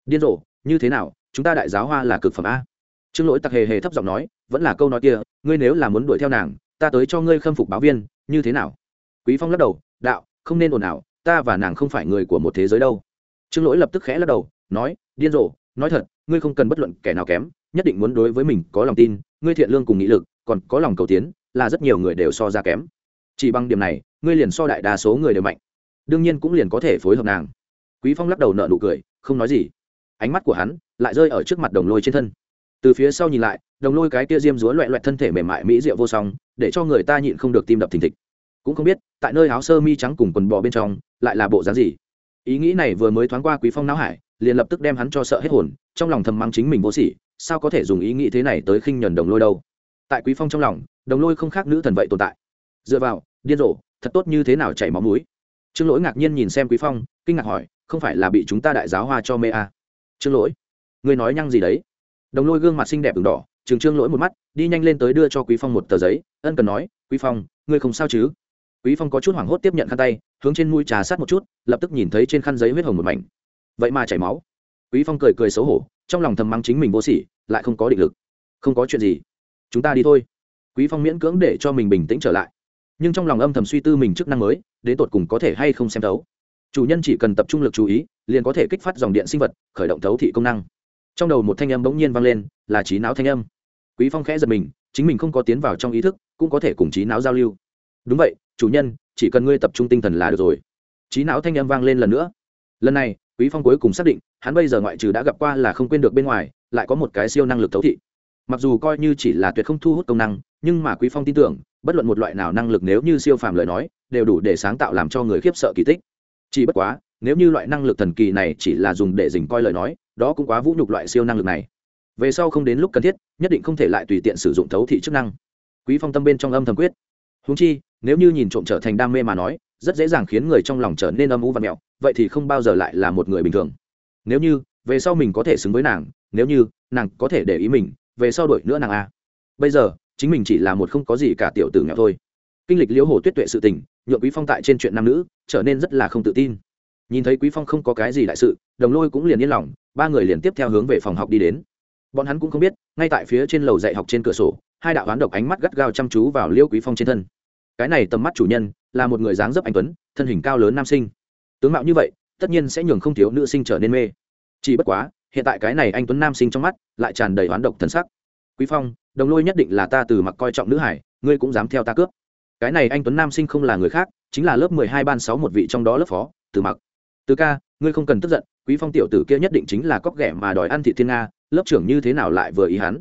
Speaker 1: Điên rồ, như thế nào, chúng ta đại giáo hoa là cực phẩm a? Trương lỗi tặc hề hề thấp giọng nói, vẫn là câu nói kia, ngươi nếu là muốn đuổi theo nàng, ta tới cho ngươi khâm phục báo viên, như thế nào? Quý phong lắc đầu, đạo, không nên ồn ào, ta và nàng không phải người của một thế giới đâu. Trương lỗi lập tức khẽ lắc đầu, nói, điên rồ, nói thật, ngươi không cần bất luận kẻ nào kém, nhất định muốn đối với mình có lòng tin, ngươi thiện lương cùng nghị lực, còn có lòng cầu tiến, là rất nhiều người đều so ra kém chỉ bằng điểm này, ngươi liền so đại đa số người đều mạnh. Đương nhiên cũng liền có thể phối hợp nàng. Quý phong lắc đầu nợ nụ cười, không nói gì. Ánh mắt của hắn lại rơi ở trước mặt đồng lôi trên thân. Từ phía sau nhìn lại, đồng lôi cái kia diêm dúa loẹ loẹt thân thể mềm mại mỹ rượu vô song, để cho người ta nhịn không được tim đập thình thịch. Cũng không biết, tại nơi áo sơ mi trắng cùng quần bò bên trong, lại là bộ dáng gì. Ý nghĩ này vừa mới thoáng qua quý phong não hải, liền lập tức đem hắn cho sợ hết hồn, trong lòng thầm mắng chính mình vô sỉ, sao có thể dùng ý nghĩ thế này tới khinh nhẫn đồng lôi đâu. Tại quý phong trong lòng, đồng lôi không khác nữ thần vậy tồn tại dựa vào, điên rồ, thật tốt như thế nào chảy máu mũi? Trương lỗi ngạc nhiên nhìn xem quý phong, kinh ngạc hỏi, không phải là bị chúng ta đại giáo hoa cho mê à. trương lỗi, ngươi nói nhăng gì đấy? Đồng lôi gương mặt xinh đẹp ửng đỏ, trường trương lỗi một mắt, đi nhanh lên tới đưa cho quý phong một tờ giấy, ân cần nói, quý phong, ngươi không sao chứ? Quý phong có chút hoảng hốt tiếp nhận khăn tay, hướng trên mũi trà sát một chút, lập tức nhìn thấy trên khăn giấy huyết hồng một mảnh. Vậy mà chảy máu. Quý phong cười cười xấu hổ, trong lòng thầm mắng chính mình vô sỉ, lại không có định lực. Không có chuyện gì, chúng ta đi thôi. Quý phong miễn cưỡng để cho mình bình tĩnh trở lại nhưng trong lòng âm thầm suy tư mình chức năng mới, đến tột cùng có thể hay không xem thấu. Chủ nhân chỉ cần tập trung lực chú ý, liền có thể kích phát dòng điện sinh vật, khởi động thấu thị công năng. Trong đầu một thanh âm bỗng nhiên vang lên, là trí não thanh âm. Quý phong khẽ giật mình, chính mình không có tiến vào trong ý thức, cũng có thể cùng trí não giao lưu. Đúng vậy, chủ nhân, chỉ cần ngươi tập trung tinh thần là được rồi. Trí não thanh âm vang lên lần nữa. Lần này, quý phong cuối cùng xác định, hắn bây giờ ngoại trừ đã gặp qua là không quên được bên ngoài, lại có một cái siêu năng lực thấu thị mặc dù coi như chỉ là tuyệt không thu hút công năng, nhưng mà quý phong tin tưởng, bất luận một loại nào năng lực nếu như siêu phàm lời nói, đều đủ để sáng tạo làm cho người khiếp sợ kỳ tích. Chỉ bất quá, nếu như loại năng lực thần kỳ này chỉ là dùng để dình coi lời nói, đó cũng quá vũ nhục loại siêu năng lực này. Về sau không đến lúc cần thiết, nhất định không thể lại tùy tiện sử dụng thấu thị chức năng. Quý phong tâm bên trong âm thầm quyết. Húng chi, nếu như nhìn trộm trở thành đam mê mà nói, rất dễ dàng khiến người trong lòng trở nên âm u và mẹo, vậy thì không bao giờ lại là một người bình thường. Nếu như, về sau mình có thể xứng với nàng, nếu như, nàng có thể để ý mình về sau đổi nữa nàng a. Bây giờ, chính mình chỉ là một không có gì cả tiểu tử nghèo thôi. Kinh lịch liễu hồ tuyết tuệ sự tình, nhượng quý phong tại trên chuyện nam nữ, trở nên rất là không tự tin. Nhìn thấy quý phong không có cái gì đại sự, đồng lôi cũng liền yên lòng, ba người liền tiếp theo hướng về phòng học đi đến. Bọn hắn cũng không biết, ngay tại phía trên lầu dạy học trên cửa sổ, hai đạo hoán độc ánh mắt gắt gao chăm chú vào liêu quý phong trên thân. Cái này tầm mắt chủ nhân, là một người dáng dấp anh tuấn, thân hình cao lớn nam sinh. Tướng mạo như vậy, tất nhiên sẽ nhường không thiếu nữ sinh trở nên mê. Chỉ bất quá hiện tại cái này anh tuấn nam sinh trong mắt lại tràn đầy oán độc thần sắc. Quý phong, đồng lôi nhất định là ta từ mặc coi trọng nữ hải, ngươi cũng dám theo ta cướp. Cái này anh tuấn nam sinh không là người khác, chính là lớp mười hai ban sáu một vị trong đó lớp phó, từ mặc. Từ ca, ngươi không cần tức giận, quý phong tiểu tử kia nhất định chính là cóc ghẻ mà đòi ăn thị thiên nga, lớp trưởng như thế nào lại vừa ý hắn?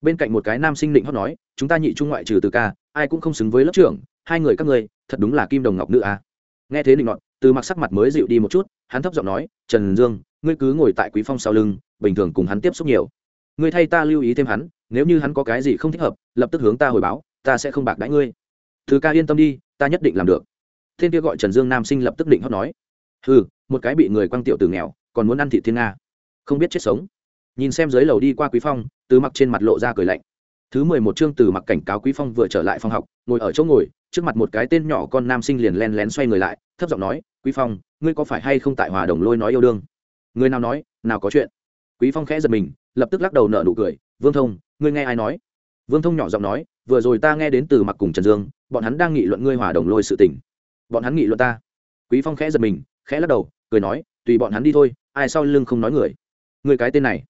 Speaker 1: Bên cạnh một cái nam sinh định hót nói, chúng ta nhị trung ngoại trừ từ ca, ai cũng không xứng với lớp trưởng, hai người các ngươi, thật đúng là kim đồng ngọc nữ à. nghe thế định nọt, từ mặc sắc mặt mới dịu đi một chút, hắn thấp giọng nói, trần dương ngươi cứ ngồi tại quý phong sau lưng, bình thường cùng hắn tiếp xúc nhiều. Ngươi thay ta lưu ý thêm hắn, nếu như hắn có cái gì không thích hợp, lập tức hướng ta hồi báo, ta sẽ không bạc đãi ngươi. Thứ ca yên tâm đi, ta nhất định làm được. Thiên kia gọi trần dương nam sinh lập tức định hót nói. Ừ một cái bị người quăng tiểu từ nghèo, còn muốn ăn thị thiên nga. Không biết chết sống. Nhìn xem dưới lầu đi qua quý phong từ mặc trên mặt lộ ra cười lạnh. Thứ mười một chương từ mặc cảnh cáo quý phong vừa trở lại phòng học, ngồi ở chỗ ngồi, trước mặt một cái tên nhỏ con nam sinh liền len lén xoay người lại, thấp giọng nói, quý phong, ngươi có phải hay không tại hòa đồng lôi nói yêu đương? Người nào nói, nào có chuyện. Quý phong khẽ giật mình, lập tức lắc đầu nở nụ cười, vương thông, ngươi nghe ai nói? Vương thông nhỏ giọng nói, vừa rồi ta nghe đến từ mặc cùng trần dương, bọn hắn đang nghị luận ngươi hòa đồng lôi sự tình. Bọn hắn nghị luận ta? Quý phong khẽ giật mình, khẽ lắc đầu, cười nói, tùy bọn hắn đi thôi, ai sau lưng không nói người. Người cái tên này.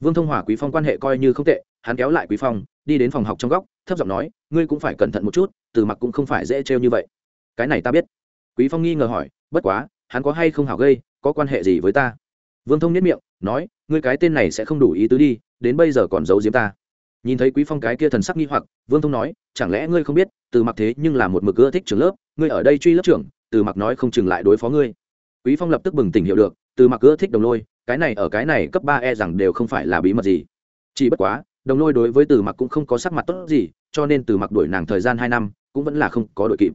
Speaker 1: Vương thông hòa quý phong quan hệ coi như không tệ, hắn kéo lại quý phong, đi đến phòng học trong góc, thấp giọng nói, ngươi cũng phải cẩn thận một chút, từ mặc cũng không phải dễ trêu như vậy. Cái này ta biết. Quý phong nghi ngờ hỏi, bất quá, hắn có hay không hảo gây, có quan hệ gì với ta? Vương thông nhất miệng, nói, ngươi cái tên này sẽ không đủ ý tứ đi, đến bây giờ còn giấu giếm ta. Nhìn thấy quý phong cái kia thần sắc nghi hoặc, vương thông nói, chẳng lẽ ngươi không biết, từ mặc thế nhưng là một mực ưa thích trường lớp, ngươi ở đây truy lớp trưởng, từ mặc nói không chừng lại đối phó ngươi. Quý phong lập tức bừng tỉnh hiểu được, từ mặc ưa thích đồng lôi, cái này ở cái này cấp ba e rằng đều không phải là bí mật gì. Chỉ bất quá, đồng lôi đối với từ mặc cũng không có sắc mặt tốt gì, cho nên từ mặc đuổi nàng thời gian hai năm, cũng vẫn là không có đội kịp.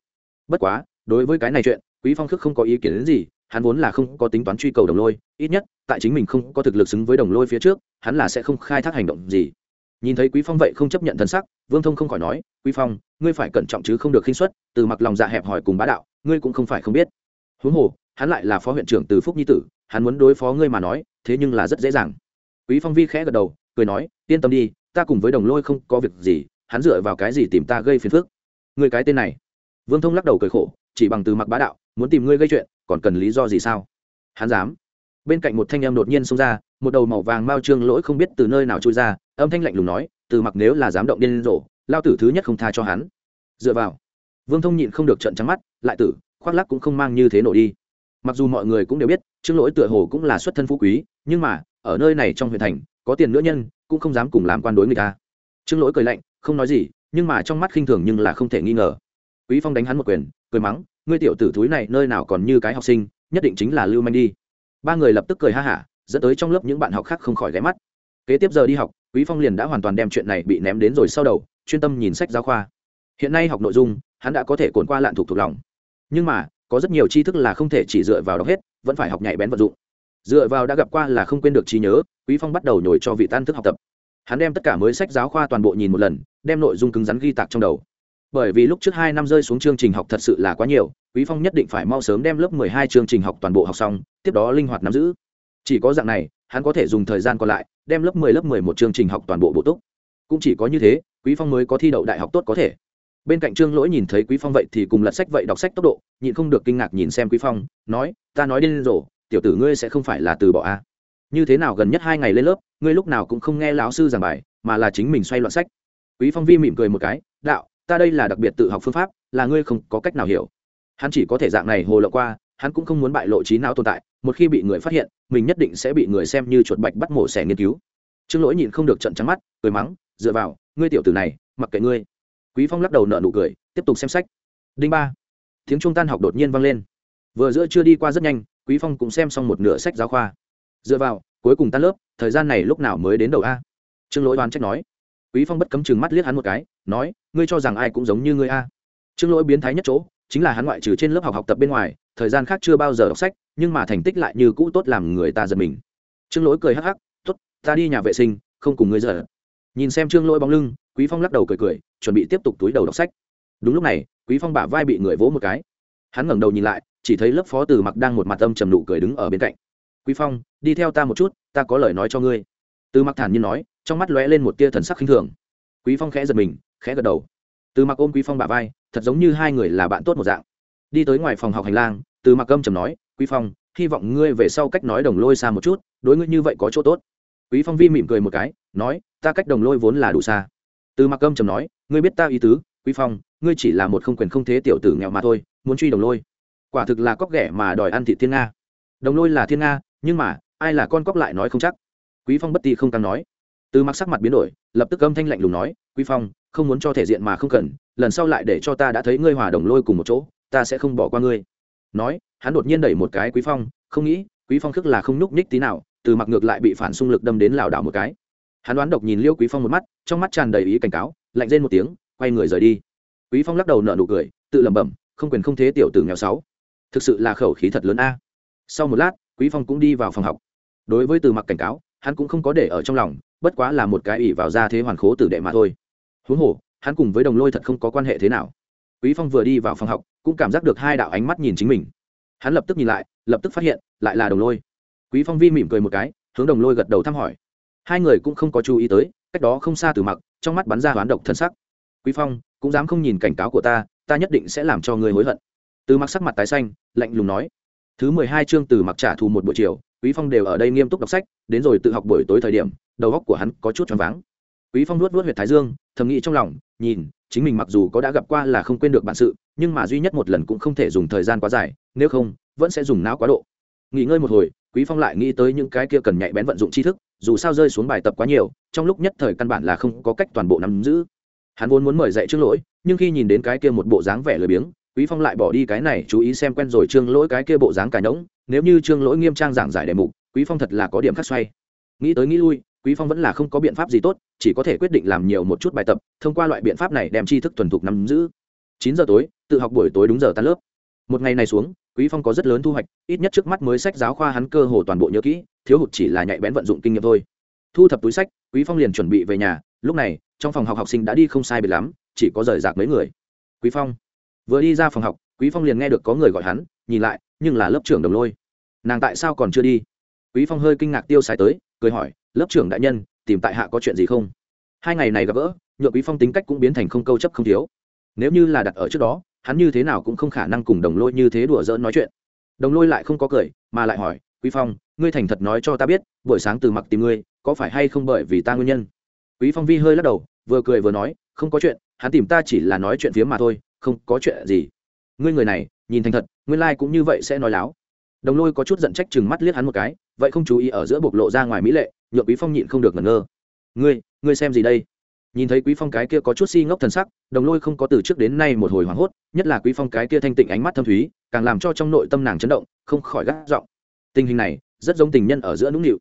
Speaker 1: Bất quá, đối với cái này chuyện, quý phong khước không có ý kiến đến gì hắn vốn là không có tính toán truy cầu đồng lôi, ít nhất, tại chính mình không có thực lực xứng với đồng lôi phía trước, hắn là sẽ không khai thác hành động gì. Nhìn thấy quý phong vậy không chấp nhận thân sắc, vương thông không khỏi nói, quý phong, ngươi phải cẩn trọng chứ không được khinh suất, từ mặc lòng dạ hẹp hỏi cùng bá đạo, ngươi cũng không phải không biết. Huống hồ, hắn lại là phó huyện trưởng từ phúc nhi tử, hắn muốn đối phó ngươi mà nói, thế nhưng là rất dễ dàng. Quý phong vi khẽ gật đầu, cười nói, yên tâm đi, ta cùng với đồng lôi không có việc gì, hắn dựa vào cái gì tìm ta gây phiền phức? Người cái tên này. Vương thông lắc đầu cười khổ chỉ bằng từ mặc bá đạo, muốn tìm ngươi gây chuyện, còn cần lý do gì sao? Hắn dám. Bên cạnh một thanh em đột nhiên xông ra, một đầu màu vàng mao trương lỗi không biết từ nơi nào trôi ra, âm thanh lạnh lùng nói, từ mặc nếu là dám động điên rồ, lao tử thứ nhất không tha cho hắn. Dựa vào. Vương thông nhịn không được trận trắng mắt, lại tử, khoác lắc cũng không mang như thế nổi đi. Mặc dù mọi người cũng đều biết, trương lỗi tựa hồ cũng là xuất thân phú quý, nhưng mà, ở nơi này trong huyện thành, có tiền nữ nhân, cũng không dám cùng làm quan đối người ta. Trương lỗi cười lạnh, không nói gì, nhưng mà trong mắt khinh thường nhưng là không thể nghi ngờ. Quý phong đánh hắn một quyền cười mắng, ngươi tiểu tử thúi này nơi nào còn như cái học sinh, nhất định chính là lưu manh đi. Ba người lập tức cười ha hả, dẫn tới trong lớp những bạn học khác không khỏi ghé mắt. Kế tiếp giờ đi học, quý phong liền đã hoàn toàn đem chuyện này bị ném đến rồi sau đầu, chuyên tâm nhìn sách giáo khoa. Hiện nay học nội dung, hắn đã có thể cồn qua lạn thuộc thuộc lòng. Nhưng mà, có rất nhiều tri thức là không thể chỉ dựa vào đọc hết, vẫn phải học nhạy bén vận dụng. Dựa vào đã gặp qua là không quên được trí nhớ, quý phong bắt đầu nhồi cho vị tan thức học tập. Hắn đem tất cả mới sách giáo khoa toàn bộ nhìn một lần, đem nội dung cứng rắn ghi tạc trong đầu bởi vì lúc trước hai năm rơi xuống chương trình học thật sự là quá nhiều, quý phong nhất định phải mau sớm đem lớp 12 chương trình học toàn bộ học xong, tiếp đó linh hoạt nắm giữ. Chỉ có dạng này, hắn có thể dùng thời gian còn lại, đem lớp 10 lớp 11 chương trình học toàn bộ bổ túc. Cũng chỉ có như thế, quý phong mới có thi đậu đại học tốt có thể. Bên cạnh trương lỗi nhìn thấy quý phong vậy thì cùng lật sách vậy đọc sách tốc độ, nhịn không được kinh ngạc nhìn xem quý phong, nói, ta nói điên rồ, tiểu tử ngươi sẽ không phải là từ bỏ a như thế nào gần nhất hai ngày lên lớp, ngươi lúc nào cũng không nghe lão sư giảng bài, mà là chính mình xoay loạn sách. Quý phong vi mỉm cười một cái, đạo ta đây là đặc biệt tự học phương pháp, là ngươi không có cách nào hiểu. Hắn chỉ có thể dạng này hồ lộ qua, hắn cũng không muốn bại lộ trí não tồn tại, một khi bị người phát hiện, mình nhất định sẽ bị người xem như chuột bạch bắt mổ xẻ nghiên cứu. Trương lỗi nhìn không được trận trắng mắt, cười mắng, dựa vào, ngươi tiểu tử này, mặc kệ ngươi. Quý phong lắc đầu nợ nụ cười, tiếp tục xem sách. Đinh ba. Tiếng trung tan học đột nhiên vang lên. Vừa giữa chưa đi qua rất nhanh, quý phong cũng xem xong một nửa sách giáo khoa. Dựa vào, cuối cùng tan lớp, thời gian này lúc nào mới đến đầu a? Trương lỗi đoán trách nói quý phong bất cấm chừng mắt liếc hắn một cái, nói, ngươi cho rằng ai cũng giống như ngươi a? Trương lỗi biến thái nhất chỗ, chính là hắn ngoại trừ trên lớp học học tập bên ngoài, thời gian khác chưa bao giờ đọc sách, nhưng mà thành tích lại như cũ tốt làm người ta giật mình. Trương lỗi cười hắc hắc, tốt, ta đi nhà vệ sinh, không cùng ngươi giờ nhìn xem trương lỗi bóng lưng, quý phong lắc đầu cười cười, chuẩn bị tiếp tục túi đầu đọc sách. Đúng lúc này, quý phong bả vai bị người vỗ một cái. Hắn ngẩng đầu nhìn lại, chỉ thấy lớp phó từ mặc đang một mặt âm trầm nụ cười đứng ở bên cạnh. Quý phong, đi theo ta một chút, ta có lời nói cho ngươi. Từ mặc thản nhiên nói trong mắt lóe lên một tia thần sắc khinh thường. Quý phong khẽ giật mình, khẽ gật đầu. Từ mặc ôm quý phong bả vai, thật giống như hai người là bạn tốt một dạng. Đi tới ngoài phòng học hành lang, từ mặc âm trầm nói, quý phong, hy vọng ngươi về sau cách nói đồng lôi xa một chút, đối ngươi như vậy có chỗ tốt. Quý phong vi mỉm cười một cái, nói, ta cách đồng lôi vốn là đủ xa. Từ mặc âm trầm nói, ngươi biết ta ý tứ, quý phong, ngươi chỉ là một không quyền không thế tiểu tử nghèo mà thôi, muốn truy đồng lôi. Quả thực là cóc ghẻ mà đòi ăn thị thiên nga. Đồng lôi là thiên nga, nhưng mà, ai là con cóc lại nói không chắc. Quý phong bất ti không tăng nói từ mặc sắc mặt biến đổi, lập tức âm thanh lạnh lùng nói, quý phong, không muốn cho thể diện mà không cần, lần sau lại để cho ta đã thấy ngươi hòa đồng lôi cùng một chỗ, ta sẽ không bỏ qua ngươi. Nói, hắn đột nhiên đẩy một cái quý phong, không nghĩ, quý phong khước là không nhúc nhích tí nào, từ mặc ngược lại bị phản xung lực đâm đến lảo đảo một cái. Hắn đoán độc nhìn liêu quý phong một mắt, trong mắt tràn đầy ý cảnh cáo, lạnh lên một tiếng, quay người rời đi. Quý phong lắc đầu nở nụ cười, tự lẩm bẩm, không quyền không thế tiểu tử nghèo sáu, thực sự là khẩu khí thật lớn a. Sau một lát, quý phong cũng đi vào phòng học. Đối với từ mặc cảnh cáo, hắn cũng không có để ở trong lòng bất quá là một cái ỷ vào ra thế hoàn khố tử đệ mà thôi. Huống hồ, hắn cùng với đồng lôi thật không có quan hệ thế nào. Quý phong vừa đi vào phòng học, cũng cảm giác được hai đạo ánh mắt nhìn chính mình. Hắn lập tức nhìn lại, lập tức phát hiện, lại là đồng lôi. Quý phong vi mỉm cười một cái, hướng đồng lôi gật đầu thăm hỏi. Hai người cũng không có chú ý tới, cách đó không xa từ mặc, trong mắt bắn ra hoán độc thân sắc. Quý phong, cũng dám không nhìn cảnh cáo của ta ta nhất định sẽ làm cho người hối hận. Từ mặc sắc mặt tái xanh, lạnh lùng nói. Thứ mười hai chương từ mặc trả thù một buổi chiều, quý phong đều ở đây nghiêm túc đọc sách, đến rồi tự học buổi tối thời điểm đầu óc của hắn có chút choáng váng. Quý phong nuốt nuốt huyệt thái dương thầm nghĩ trong lòng nhìn chính mình mặc dù có đã gặp qua là không quên được bản sự nhưng mà duy nhất một lần cũng không thể dùng thời gian quá dài nếu không vẫn sẽ dùng não quá độ. Nghỉ ngơi một hồi quý phong lại nghĩ tới những cái kia cần nhạy bén vận dụng tri thức dù sao rơi xuống bài tập quá nhiều trong lúc nhất thời căn bản là không có cách toàn bộ nắm giữ. Hắn vốn muốn mời dạy trương lỗi nhưng khi nhìn đến cái kia một bộ dáng vẻ lười biếng quý phong lại bỏ đi cái này chú ý xem quen rồi trương lỗi cái kia bộ dáng cả nhõng, nếu như trương lỗi nghiêm trang giảng giải đề mục quý phong thật là có điểm khắc xoay. Nghĩ tới nghĩ lui quý phong vẫn là không có biện pháp gì tốt, chỉ có thể quyết định làm nhiều một chút bài tập, thông qua loại biện pháp này đem tri thức thuần thục nắm giữ. Chín giờ tối, tự học buổi tối đúng giờ tan lớp. Một ngày này xuống, quý phong có rất lớn thu hoạch, ít nhất trước mắt mới sách giáo khoa hắn cơ hồ toàn bộ nhớ kỹ, thiếu hụt chỉ là nhạy bén vận dụng kinh nghiệm thôi. Thu thập túi sách, quý phong liền chuẩn bị về nhà, lúc này, trong phòng học học sinh đã đi không sai biệt lắm, chỉ có rời rạc mấy người. Quý phong, vừa đi ra phòng học, quý phong liền nghe được có người gọi hắn, nhìn lại, nhưng là lớp trưởng đồng lôi. Nàng tại sao còn chưa đi? Quý phong hơi kinh ngạc tiêu xài tới, cười hỏi lớp trưởng đại nhân, tìm tại hạ có chuyện gì không? Hai ngày này gặp gỡ nhựa quý phong tính cách cũng biến thành không câu chấp không thiếu. Nếu như là đặt ở trước đó, hắn như thế nào cũng không khả năng cùng đồng lôi như thế đùa giỡn nói chuyện. Đồng lôi lại không có cười, mà lại hỏi, quý phong, ngươi thành thật nói cho ta biết, buổi sáng từ mặc tìm ngươi, có phải hay không bởi vì ta nguyên nhân? Quý phong vi hơi lắc đầu, vừa cười vừa nói, không có chuyện, hắn tìm ta chỉ là nói chuyện phía mà thôi, không có chuyện gì. Ngươi người này, nhìn thành thật, nguyên lai like cũng như vậy sẽ nói láo. Đồng lôi có chút giận trách chừng mắt liếc hắn một cái vậy không chú ý ở giữa bộc lộ ra ngoài mỹ lệ, nhượng quý phong nhịn không được ngẩn ngơ. Ngươi ngươi xem gì đây? Nhìn thấy quý phong cái kia có chút si ngốc thần sắc, đồng lôi không có từ trước đến nay một hồi hoảng hốt, nhất là quý phong cái kia thanh tịnh ánh mắt thâm thúy, càng làm cho trong nội tâm nàng chấn động, không khỏi gắt giọng. Tình hình này, rất giống tình nhân ở giữa nũng nịu.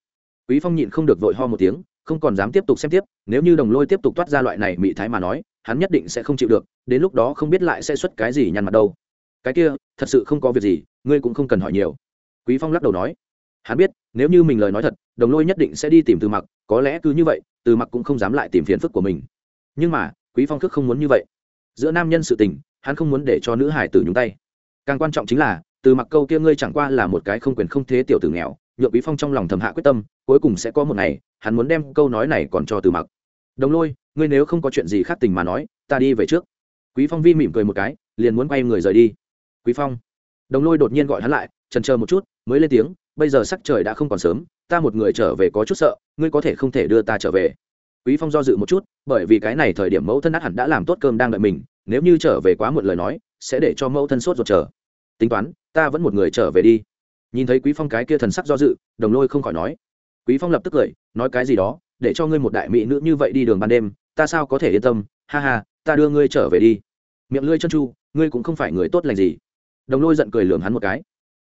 Speaker 1: Quý phong nhịn không được vội ho một tiếng, không còn dám tiếp tục xem tiếp, nếu như đồng lôi tiếp tục toát ra loại này mị thái mà nói, hắn nhất định sẽ không chịu được, đến lúc đó không biết lại sẽ xuất cái gì nhăn mặt đâu. Cái kia, thật sự không có việc gì, ngươi cũng không cần hỏi nhiều. Quý phong lắc đầu nói hắn biết, nếu như mình lời nói thật, đồng lôi nhất định sẽ đi tìm từ mặc, có lẽ cứ như vậy, từ mặc cũng không dám lại tìm phiền phức của mình. Nhưng mà, quý phong thức không muốn như vậy. Giữa nam nhân sự tình, hắn không muốn để cho nữ hải tử nhúng tay. Càng quan trọng chính là, từ mặc câu kia ngươi chẳng qua là một cái không quyền không thế tiểu tử nghèo, nhượng quý phong trong lòng thầm hạ quyết tâm, cuối cùng sẽ có một ngày, hắn muốn đem câu nói này còn cho từ mặc. Đồng lôi, ngươi nếu không có chuyện gì khác tình mà nói, ta đi về trước. Quý phong vi mỉm cười một cái, liền muốn quay người rời đi. Quý phong. Đồng lôi đột nhiên gọi hắn lại trần chờ một chút, mới lên tiếng, bây giờ sắc trời đã không còn sớm, ta một người trở về có chút sợ, ngươi có thể không thể đưa ta trở về. Quý phong do dự một chút, bởi vì cái này thời điểm mẫu thân át hẳn đã làm tốt cơm đang đợi mình, nếu như trở về quá muộn lời nói, sẽ để cho mẫu thân sốt ruột chờ. Tính toán, ta vẫn một người trở về đi. Nhìn thấy quý phong cái kia thần sắc do dự, đồng lôi không khỏi nói. Quý phong lập tức cười, nói cái gì đó, để cho ngươi một đại mỹ nữ như vậy đi đường ban đêm, ta sao có thể yên tâm, ha ha, ta đưa ngươi trở về đi. Miệng lưỡi chân chu, ngươi cũng không phải người tốt lành gì. Đồng lôi giận cười lườm hắn một cái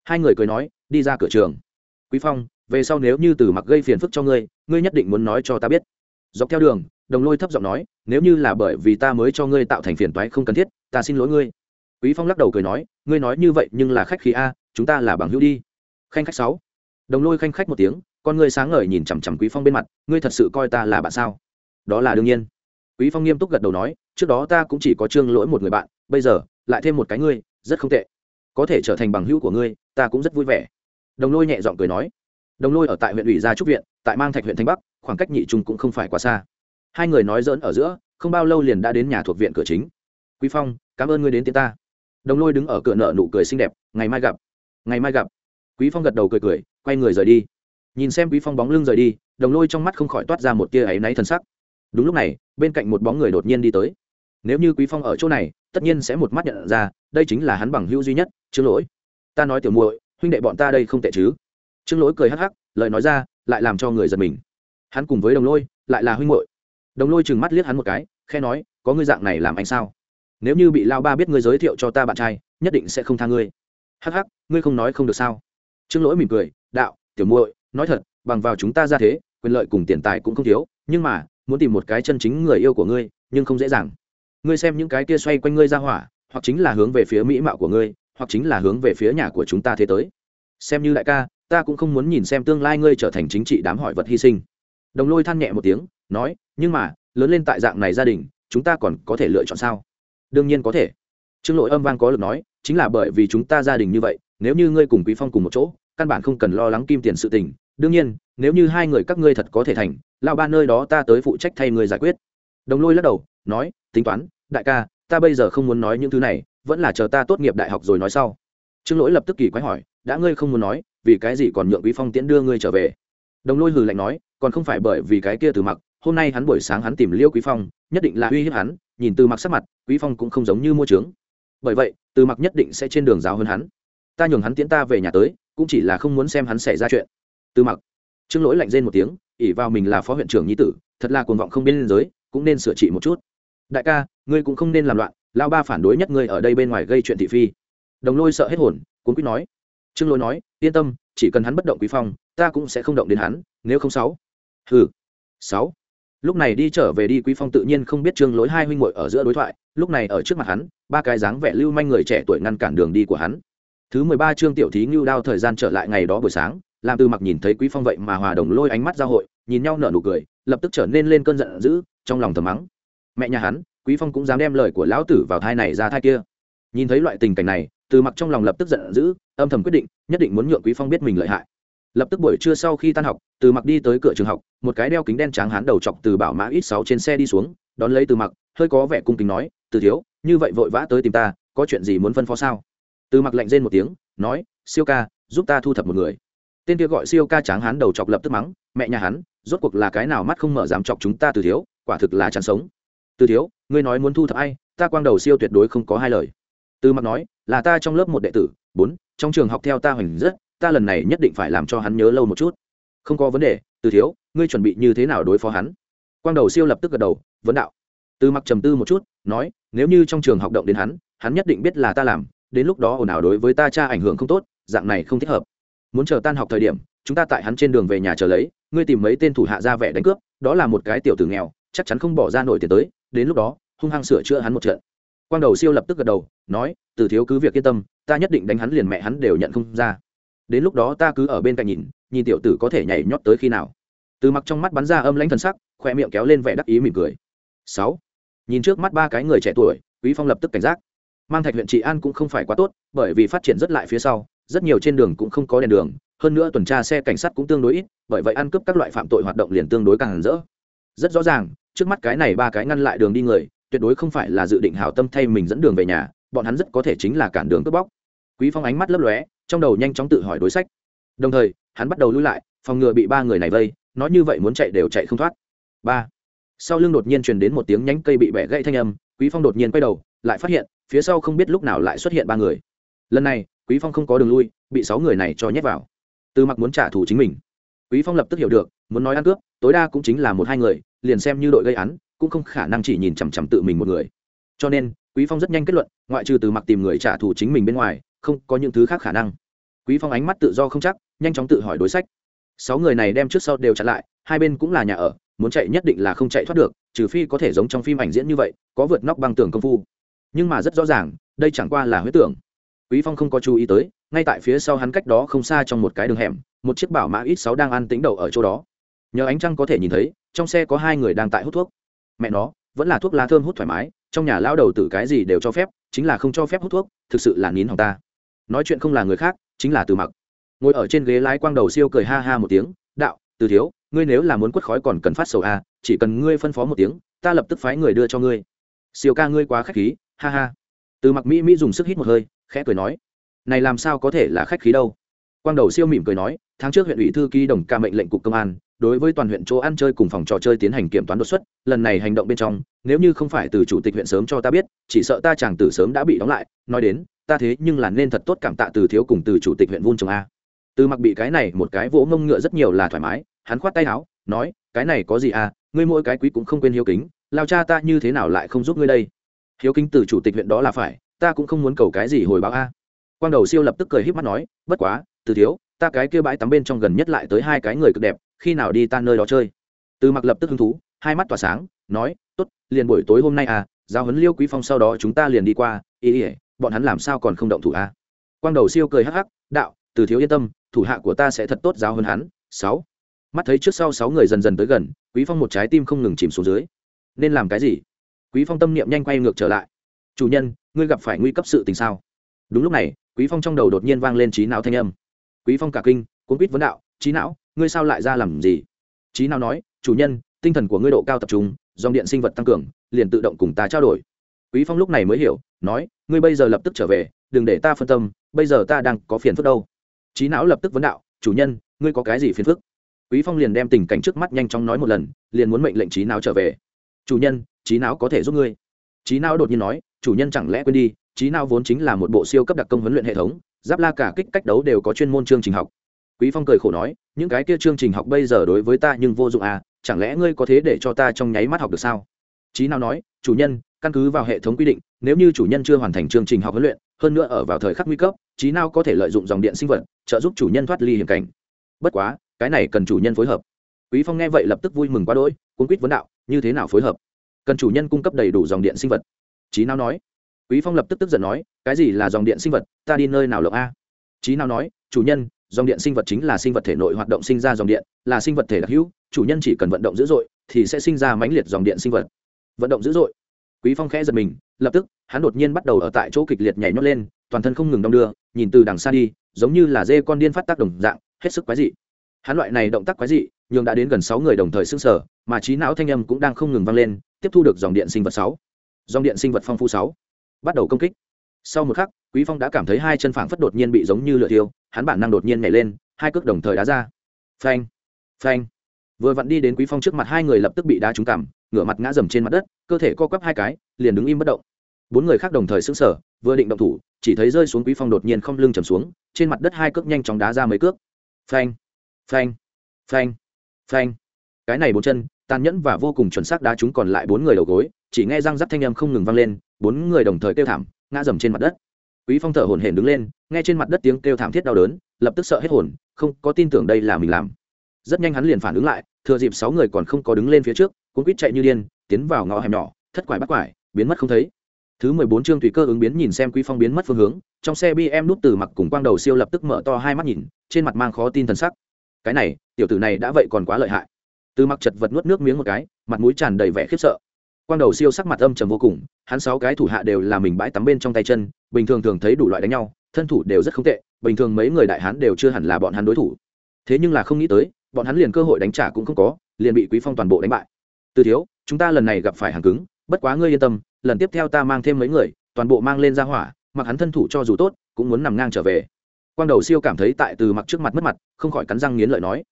Speaker 1: hai người cười nói, đi ra cửa trường. Quý phong, về sau nếu như từ mặc gây phiền phức cho ngươi ngươi nhất định muốn nói cho ta biết. Dọc theo đường, đồng lôi thấp giọng nói, nếu như là bởi vì ta mới cho ngươi tạo thành phiền toái không cần thiết, ta xin lỗi ngươi. Quý phong lắc đầu cười nói, ngươi nói như vậy nhưng là khách khí a, chúng ta là bằng hữu đi. Khanh khách sáu. Đồng lôi khanh khách một tiếng, con ngươi sáng ngời nhìn chằm chằm quý phong bên mặt, ngươi thật sự coi ta là bạn sao? Đó là đương nhiên. Quý phong nghiêm túc gật đầu nói, trước đó ta cũng chỉ có trương lỗi một người bạn, bây giờ lại thêm một cái ngươi, rất không tệ có thể trở thành bằng hữu của ngươi, ta cũng rất vui vẻ. Đồng lôi nhẹ giọng cười nói. Đồng lôi ở tại huyện ủy gia trúc viện, tại mang thạch huyện thanh bắc, khoảng cách nhị trung cũng không phải quá xa. Hai người nói dỡn ở giữa, không bao lâu liền đã đến nhà thuộc viện cửa chính. Quý phong, cảm ơn ngươi đến tiễn ta. Đồng lôi đứng ở cửa nợ nụ cười xinh đẹp, ngày mai gặp. Ngày mai gặp. Quý phong gật đầu cười cười, quay người rời đi. Nhìn xem quý phong bóng lưng rời đi, đồng lôi trong mắt không khỏi toát ra một tia áy náy thân sắc. Đúng lúc này, bên cạnh một bóng người đột nhiên đi tới nếu như quý phong ở chỗ này, tất nhiên sẽ một mắt nhận ra, đây chính là hắn bằng hữu duy nhất, trương lỗi. Ta nói tiểu muội, huynh đệ bọn ta đây không tệ chứ? Trương lỗi cười hắc hắc, lời nói ra, lại làm cho người giật mình. Hắn cùng với đồng lôi, lại là huynh muội. Đồng lôi chừng mắt liếc hắn một cái khe nói, có ngươi dạng này làm anh sao? Nếu như bị lao ba biết ngươi giới thiệu cho ta bạn trai, nhất định sẽ không tha ngươi. Hắc hắc, ngươi không nói không được sao? Trương lỗi mỉm cười, đạo, tiểu muội, nói thật, bằng vào chúng ta ra thế, quyền lợi cùng tiền tài cũng không thiếu, nhưng mà, muốn tìm một cái chân chính người yêu của ngươi, nhưng không dễ dàng ngươi xem những cái kia xoay quanh ngươi ra hỏa, hoặc chính là hướng về phía mỹ mạo của ngươi, hoặc chính là hướng về phía nhà của chúng ta thế tới. Xem như đại ca, ta cũng không muốn nhìn xem tương lai ngươi trở thành chính trị đám hỏi vật hy sinh. Đồng lôi than nhẹ một tiếng, nói, nhưng mà, lớn lên tại dạng này gia đình, chúng ta còn có thể lựa chọn sao? Đương nhiên có thể. Trương lỗi âm vang có lực nói, chính là bởi vì chúng ta gia đình như vậy, nếu như ngươi cùng quý phong cùng một chỗ, căn bản không cần lo lắng kim tiền sự tình. Đương nhiên, nếu như hai người các ngươi thật có thể thành lao ba nơi đó ta tới phụ trách thay ngươi giải quyết. Đồng lôi lắc đầu, nói, tính toán đại ca, ta bây giờ không muốn nói những thứ này, vẫn là chờ ta tốt nghiệp đại học rồi nói sau. Trương lỗi lập tức kỳ quái hỏi, đã ngươi không muốn nói, vì cái gì còn nhượng quý phong tiễn đưa ngươi trở về? Đồng lôi hừ lạnh nói, còn không phải bởi vì cái kia từ mặc, hôm nay hắn buổi sáng hắn tìm liêu quý phong, nhất định là uy hiếp hắn, nhìn từ mặc sắc mặt, quý phong cũng không giống như mua trướng. Bởi vậy, từ mặc nhất định sẽ trên đường giáo hơn hắn. Ta nhường hắn tiễn ta về nhà tới, cũng chỉ là không muốn xem hắn xảy ra chuyện. Từ mặc. Trương lỗi lạnh rên một tiếng ỉ vào mình là phó huyện trưởng nhi tử, thật là cuồng vọng không biên giới, cũng nên sửa trị một chút đại ca, ngươi cũng không nên làm loạn lao ba phản đối nhất ngươi ở đây bên ngoài gây chuyện thị phi. Đồng lôi sợ hết hồn, cuốn quýt nói. Trương Lôi nói, yên tâm, chỉ cần hắn bất động quý phong, ta cũng sẽ không động đến hắn, nếu không sáu. Hừ, sáu. Lúc này đi trở về đi, quý phong tự nhiên không biết trương lỗi hai huynh muội ở giữa đối thoại, lúc này ở trước mặt hắn, ba cái dáng vẻ lưu manh người trẻ tuổi ngăn cản đường đi của hắn. Thứ mười ba trương tiểu thí ngưu đao thời gian trở lại ngày đó buổi sáng làm từ mặc nhìn thấy quý phong vậy mà hòa đồng lôi ánh mắt giao hội, nhìn nhau nở nụ cười, lập tức trở nên lên cơn giận dữ, trong lòng thầm mắng mẹ nhà hắn, quý phong cũng dám đem lời của lão tử vào thai này ra thai kia. Nhìn thấy loại tình cảnh này, từ mặc trong lòng lập tức giận dữ, âm thầm quyết định, nhất định muốn nhượng quý phong biết mình lợi hại. Lập tức buổi trưa sau khi tan học, từ mặc đi tới cửa trường học, một cái đeo kính đen trắng hắn đầu chọc từ bảo mã ít sáu trên xe đi xuống, đón lấy từ mặc, hơi có vẻ cung kính nói, từ thiếu, như vậy vội vã tới tìm ta, có chuyện gì muốn phân phó sao? Từ mặc lạnh rên một tiếng, nói, siêu ca, giúp ta thu thập một người. Tên kia gọi siêu ca tráng hắn đầu chọc lập tức mắng, mẹ nhà hắn, rốt cuộc là cái nào mắt không mở dám chọc chúng ta từ thiếu, quả thực là chán sống từ thiếu, ngươi nói muốn thu thập ai, ta quang đầu siêu tuyệt đối không có hai lời. Từ mặc nói, là ta trong lớp một đệ tử, bốn, trong trường học theo ta hoành rất, ta lần này nhất định phải làm cho hắn nhớ lâu một chút. Không có vấn đề, từ thiếu, ngươi chuẩn bị như thế nào đối phó hắn? Quang đầu siêu lập tức gật đầu, vấn đạo. Từ mặc trầm tư một chút, nói, nếu như trong trường học động đến hắn hắn nhất định biết là ta làm, đến lúc đó ồn ào đối với ta cha ảnh hưởng không tốt, dạng này không thích hợp. Muốn chờ tan học thời điểm, chúng ta tại hắn trên đường về nhà chờ lấy, ngươi tìm mấy tên thủ hạ ra vẻ đánh cướp, đó là một cái tiểu tử nghèo, chắc chắn không bỏ ra nổi tiền tới đến lúc đó, hung hăng sửa chữa hắn một trận. Quang đầu siêu lập tức gật đầu, nói, từ thiếu cứ việc yên tâm, ta nhất định đánh hắn liền mẹ hắn đều nhận không ra. Đến lúc đó ta cứ ở bên cạnh nhìn nhìn tiểu tử có thể nhảy nhót tới khi nào. Từ mặc trong mắt bắn ra âm lãnh thần sắc khoe miệng kéo lên vẻ đắc ý mỉm cười. Sáu, nhìn trước mắt ba cái người trẻ tuổi, quý phong lập tức cảnh giác. Mang thạch huyện trị an cũng không phải quá tốt, bởi vì phát triển rất lại phía sau, rất nhiều trên đường cũng không có đèn đường, hơn nữa tuần tra xe cảnh sát cũng tương đối ít, bởi vậy ăn cướp các loại phạm tội hoạt động liền tương đối càng rỡ. Rất rõ ràng trước mắt cái này ba cái ngăn lại đường đi người, tuyệt đối không phải là dự định hảo tâm thay mình dẫn đường về nhà, bọn hắn rất có thể chính là cản đường cướp bóc. Quý phong ánh mắt lấp lóe, trong đầu nhanh chóng tự hỏi đối sách. Đồng thời, hắn bắt đầu lui lại, phòng ngừa bị ba người này vây, nói như vậy muốn chạy đều chạy không thoát. Ba. Sau lưng đột nhiên truyền đến một tiếng nhánh cây bị bẻ gãy thanh âm, quý phong đột nhiên quay đầu, lại phát hiện, phía sau không biết lúc nào lại xuất hiện ba người. Lần này, quý phong không có đường lui, bị sáu người này cho nhét vào. Từ mặc muốn trả thù chính mình. Quý phong lập tức hiểu được muốn nói ăn cướp, tối đa cũng chính là một hai người, liền xem như đội gây án, cũng không khả năng chỉ nhìn chằm chằm tự mình một người. Cho nên, quý phong rất nhanh kết luận, ngoại trừ từ mặc tìm người trả thù chính mình bên ngoài, không có những thứ khác khả năng. Quý phong ánh mắt tự do không chắc, nhanh chóng tự hỏi đối sách. Sáu người này đem trước sau đều chặn lại, hai bên cũng là nhà ở, muốn chạy nhất định là không chạy thoát được, trừ phi có thể giống trong phim ảnh diễn như vậy, có vượt nóc băng tường công phu. Nhưng mà rất rõ ràng, đây chẳng qua là huyết tưởng. Quý phong không có chú ý tới, ngay tại phía sau hắn cách đó không xa trong một cái đường hẻm, một chiếc bảo mã ít sáu đang ăn tính đầu ở chỗ đó nhờ ánh trăng có thể nhìn thấy trong xe có hai người đang tại hút thuốc. Mẹ nó vẫn là thuốc lá thơm hút thoải mái trong nhà lao đầu tử cái gì đều cho phép chính là không cho phép hút thuốc thực sự là nín hỏng ta. Nói chuyện không là người khác chính là từ mặc. Ngồi ở trên ghế lái quang đầu siêu cười ha ha một tiếng đạo từ thiếu ngươi nếu là muốn quất khói còn cần phát sầu a à, chỉ cần ngươi phân phó một tiếng ta lập tức phái người đưa cho ngươi. Siêu ca ngươi quá khách khí ha ha. Từ mặc mỹ mỹ dùng sức hít một hơi khẽ cười nói này làm sao có thể là khách khí đâu? Quang đầu siêu mỉm cười nói tháng trước huyện ủy thư ký đồng ca mệnh lệnh cục công an đối với toàn huyện chỗ ăn chơi cùng phòng trò chơi tiến hành kiểm toán đột xuất, lần này hành động bên trong, nếu như không phải từ chủ tịch huyện sớm cho ta biết, chỉ sợ ta chàng tử sớm đã bị đóng lại, nói đến, ta thế nhưng là nên thật tốt cảm tạ từ thiếu cùng từ chủ tịch huyện vun trồng a. Từ mặc bị cái này một cái vỗ ngông ngựa rất nhiều là thoải mái, hắn khoát tay áo, nói, cái này có gì à ngươi mỗi cái quý cũng không quên hiếu kính, lao cha ta như thế nào lại không giúp ngươi đây? Hiếu kính từ chủ tịch huyện đó là phải, ta cũng không muốn cầu cái gì hồi báo a. Quang đầu siêu lập tức cười híp mắt nói, bất quá, từ thiếu, ta cái kia bãi tắm bên trong gần nhất lại tới hai cái người cực đẹp khi nào đi ta nơi đó chơi? Từ mặc lập tức hứng thú, hai mắt tỏa sáng, nói, tốt, liền buổi tối hôm nay à giao huấn liêu quý phong sau đó chúng ta liền đi qua, ý ỉa bọn hắn làm sao còn không động thủ à? Quang đầu siêu cười hắc hắc, đạo, từ thiếu yên tâm, thủ hạ của ta sẽ thật tốt giáo huấn hắn. Sáu. Mắt thấy trước sau sáu người dần dần tới gần, quý phong một trái tim không ngừng chìm xuống dưới. Nên làm cái gì? Quý phong tâm niệm nhanh quay ngược trở lại. Chủ nhân, ngươi gặp phải nguy cấp sự tình sao? Đúng lúc này, quý phong trong đầu đột nhiên vang lên trí não thanh âm. Quý phong cả kinh, cuốn quýt vấn đạo, trí não ngươi sao lại ra làm gì? Trí não nói, chủ nhân, tinh thần của ngươi độ cao tập trung, dòng điện sinh vật tăng cường, liền tự động cùng ta trao đổi. Quý phong lúc này mới hiểu, nói, ngươi bây giờ lập tức trở về, đừng để ta phân tâm, bây giờ ta đang có phiền phức đâu. Trí não lập tức vấn đạo, chủ nhân, ngươi có cái gì phiền phức? Quý phong liền đem tình cảnh trước mắt nhanh chóng nói một lần, liền muốn mệnh lệnh trí não trở về. Chủ nhân trí não có thể giúp ngươi. Trí não đột nhiên nói, chủ nhân chẳng lẽ quên đi trí não vốn chính là một bộ siêu cấp đặc công huấn luyện hệ thống, giáp la cả kích cách đấu đều có chuyên môn chương trình học quý phong cười khổ nói, những cái kia chương trình học bây giờ đối với ta nhưng vô dụng à chẳng lẽ ngươi có thế để cho ta trong nháy mắt học được sao? Chí nào nói, chủ nhân, căn cứ vào hệ thống quy định, nếu như chủ nhân chưa hoàn thành chương trình học huấn luyện, hơn nữa ở vào thời khắc nguy cấp, chí nào có thể lợi dụng dòng điện sinh vật, trợ giúp chủ nhân thoát ly hiểm cảnh. Bất quá, cái này cần chủ nhân phối hợp. Quý phong nghe vậy lập tức vui mừng quá đỗi, cuốn quýt vấn đạo, như thế nào phối hợp? Cần chủ nhân cung cấp đầy đủ dòng điện sinh vật. Chí nào nói. Quý phong lập tức tức giận nói, cái gì là dòng điện sinh vật? Ta đi nơi nào lộng a? Chí nào nói, chủ nhân dòng điện sinh vật chính là sinh vật thể nội hoạt động sinh ra dòng điện, là sinh vật thể đặc hữu, chủ nhân chỉ cần vận động dữ dội thì sẽ sinh ra mãnh liệt dòng điện sinh vật. Vận động dữ dội. Quý phong khẽ giật mình, lập tức, hắn đột nhiên bắt đầu ở tại chỗ kịch liệt nhảy nhót lên, toàn thân không ngừng đong đưa, nhìn từ đằng xa đi, giống như là dê con điên phát tác đồng dạng, hết sức quái dị. Hắn loại này động tác quái dị nhưng đã đến gần sáu người đồng thời sưng sở mà trí não thanh âm cũng đang không ngừng vang lên, tiếp thu được dòng điện sinh vật sáu. Dòng điện sinh vật phong phú sáu. Bắt đầu công kích sau một khắc, quý phong đã cảm thấy hai chân phảng phất đột nhiên bị giống như lửa thiêu, hắn bản năng đột nhiên nhảy lên, hai cước đồng thời đá ra. Phanh phanh. Vừa vặn đi đến quý phong trước mặt, hai người lập tức bị đá trúng cằm, ngửa mặt ngã dầm trên mặt đất, cơ thể co quắp hai cái, liền đứng im bất động. Bốn người khác đồng thời sững sờ, vừa định động thủ, chỉ thấy rơi xuống quý phong đột nhiên không lưng trầm xuống, trên mặt đất hai cước nhanh chóng đá ra mấy cước. Phanh phanh phanh phanh. Cái này bốn chân, tàn nhẫn và vô cùng chuẩn xác đá chúng còn lại bốn người đầu gối, chỉ nghe răng rắc thanh âm không ngừng vang lên, bốn người đồng thời kêu thảm ngã dầm trên mặt đất. Quý phong thở hổn hển đứng lên, nghe trên mặt đất tiếng kêu thảm thiết đau đớn, lập tức sợ hết hồn, không có tin tưởng đây là mình làm. Rất nhanh hắn liền phản ứng lại, thừa dịp sáu người còn không có đứng lên phía trước, cuốn quýt chạy như điên, tiến vào ngõ hẻm nhỏ, thất quải bắt quải, biến mất không thấy. Thứ mười bốn chương tùy cơ ứng biến nhìn xem quý phong biến mất phương hướng, trong xe bm nút từ mặc cùng quang đầu siêu lập tức mở to hai mắt nhìn, trên mặt mang khó tin thần sắc. Cái này, tiểu tử này đã vậy còn quá lợi hại. Từ mặc chật vật nuốt nước miếng một cái, mặt mũi tràn đầy vẻ khiếp sợ quang đầu siêu sắc mặt âm trầm vô cùng, hắn sáu cái thủ hạ đều là mình bãi tắm bên trong tay chân, bình thường thường thấy đủ loại đánh nhau, thân thủ đều rất không tệ, bình thường mấy người đại hán đều chưa hẳn là bọn hắn đối thủ. Thế nhưng là không nghĩ tới, bọn hắn liền cơ hội đánh trả cũng không có, liền bị quý phong toàn bộ đánh bại. Từ thiếu, chúng ta lần này gặp phải hàng cứng, bất quá ngươi yên tâm, lần tiếp theo ta mang thêm mấy người, toàn bộ mang lên ra hỏa, mặc hắn thân thủ cho dù tốt, cũng muốn nằm ngang trở về. Quang đầu siêu cảm thấy tại từ mặc trước mặt mất mặt, không khỏi cắn răng nghiến lợi nói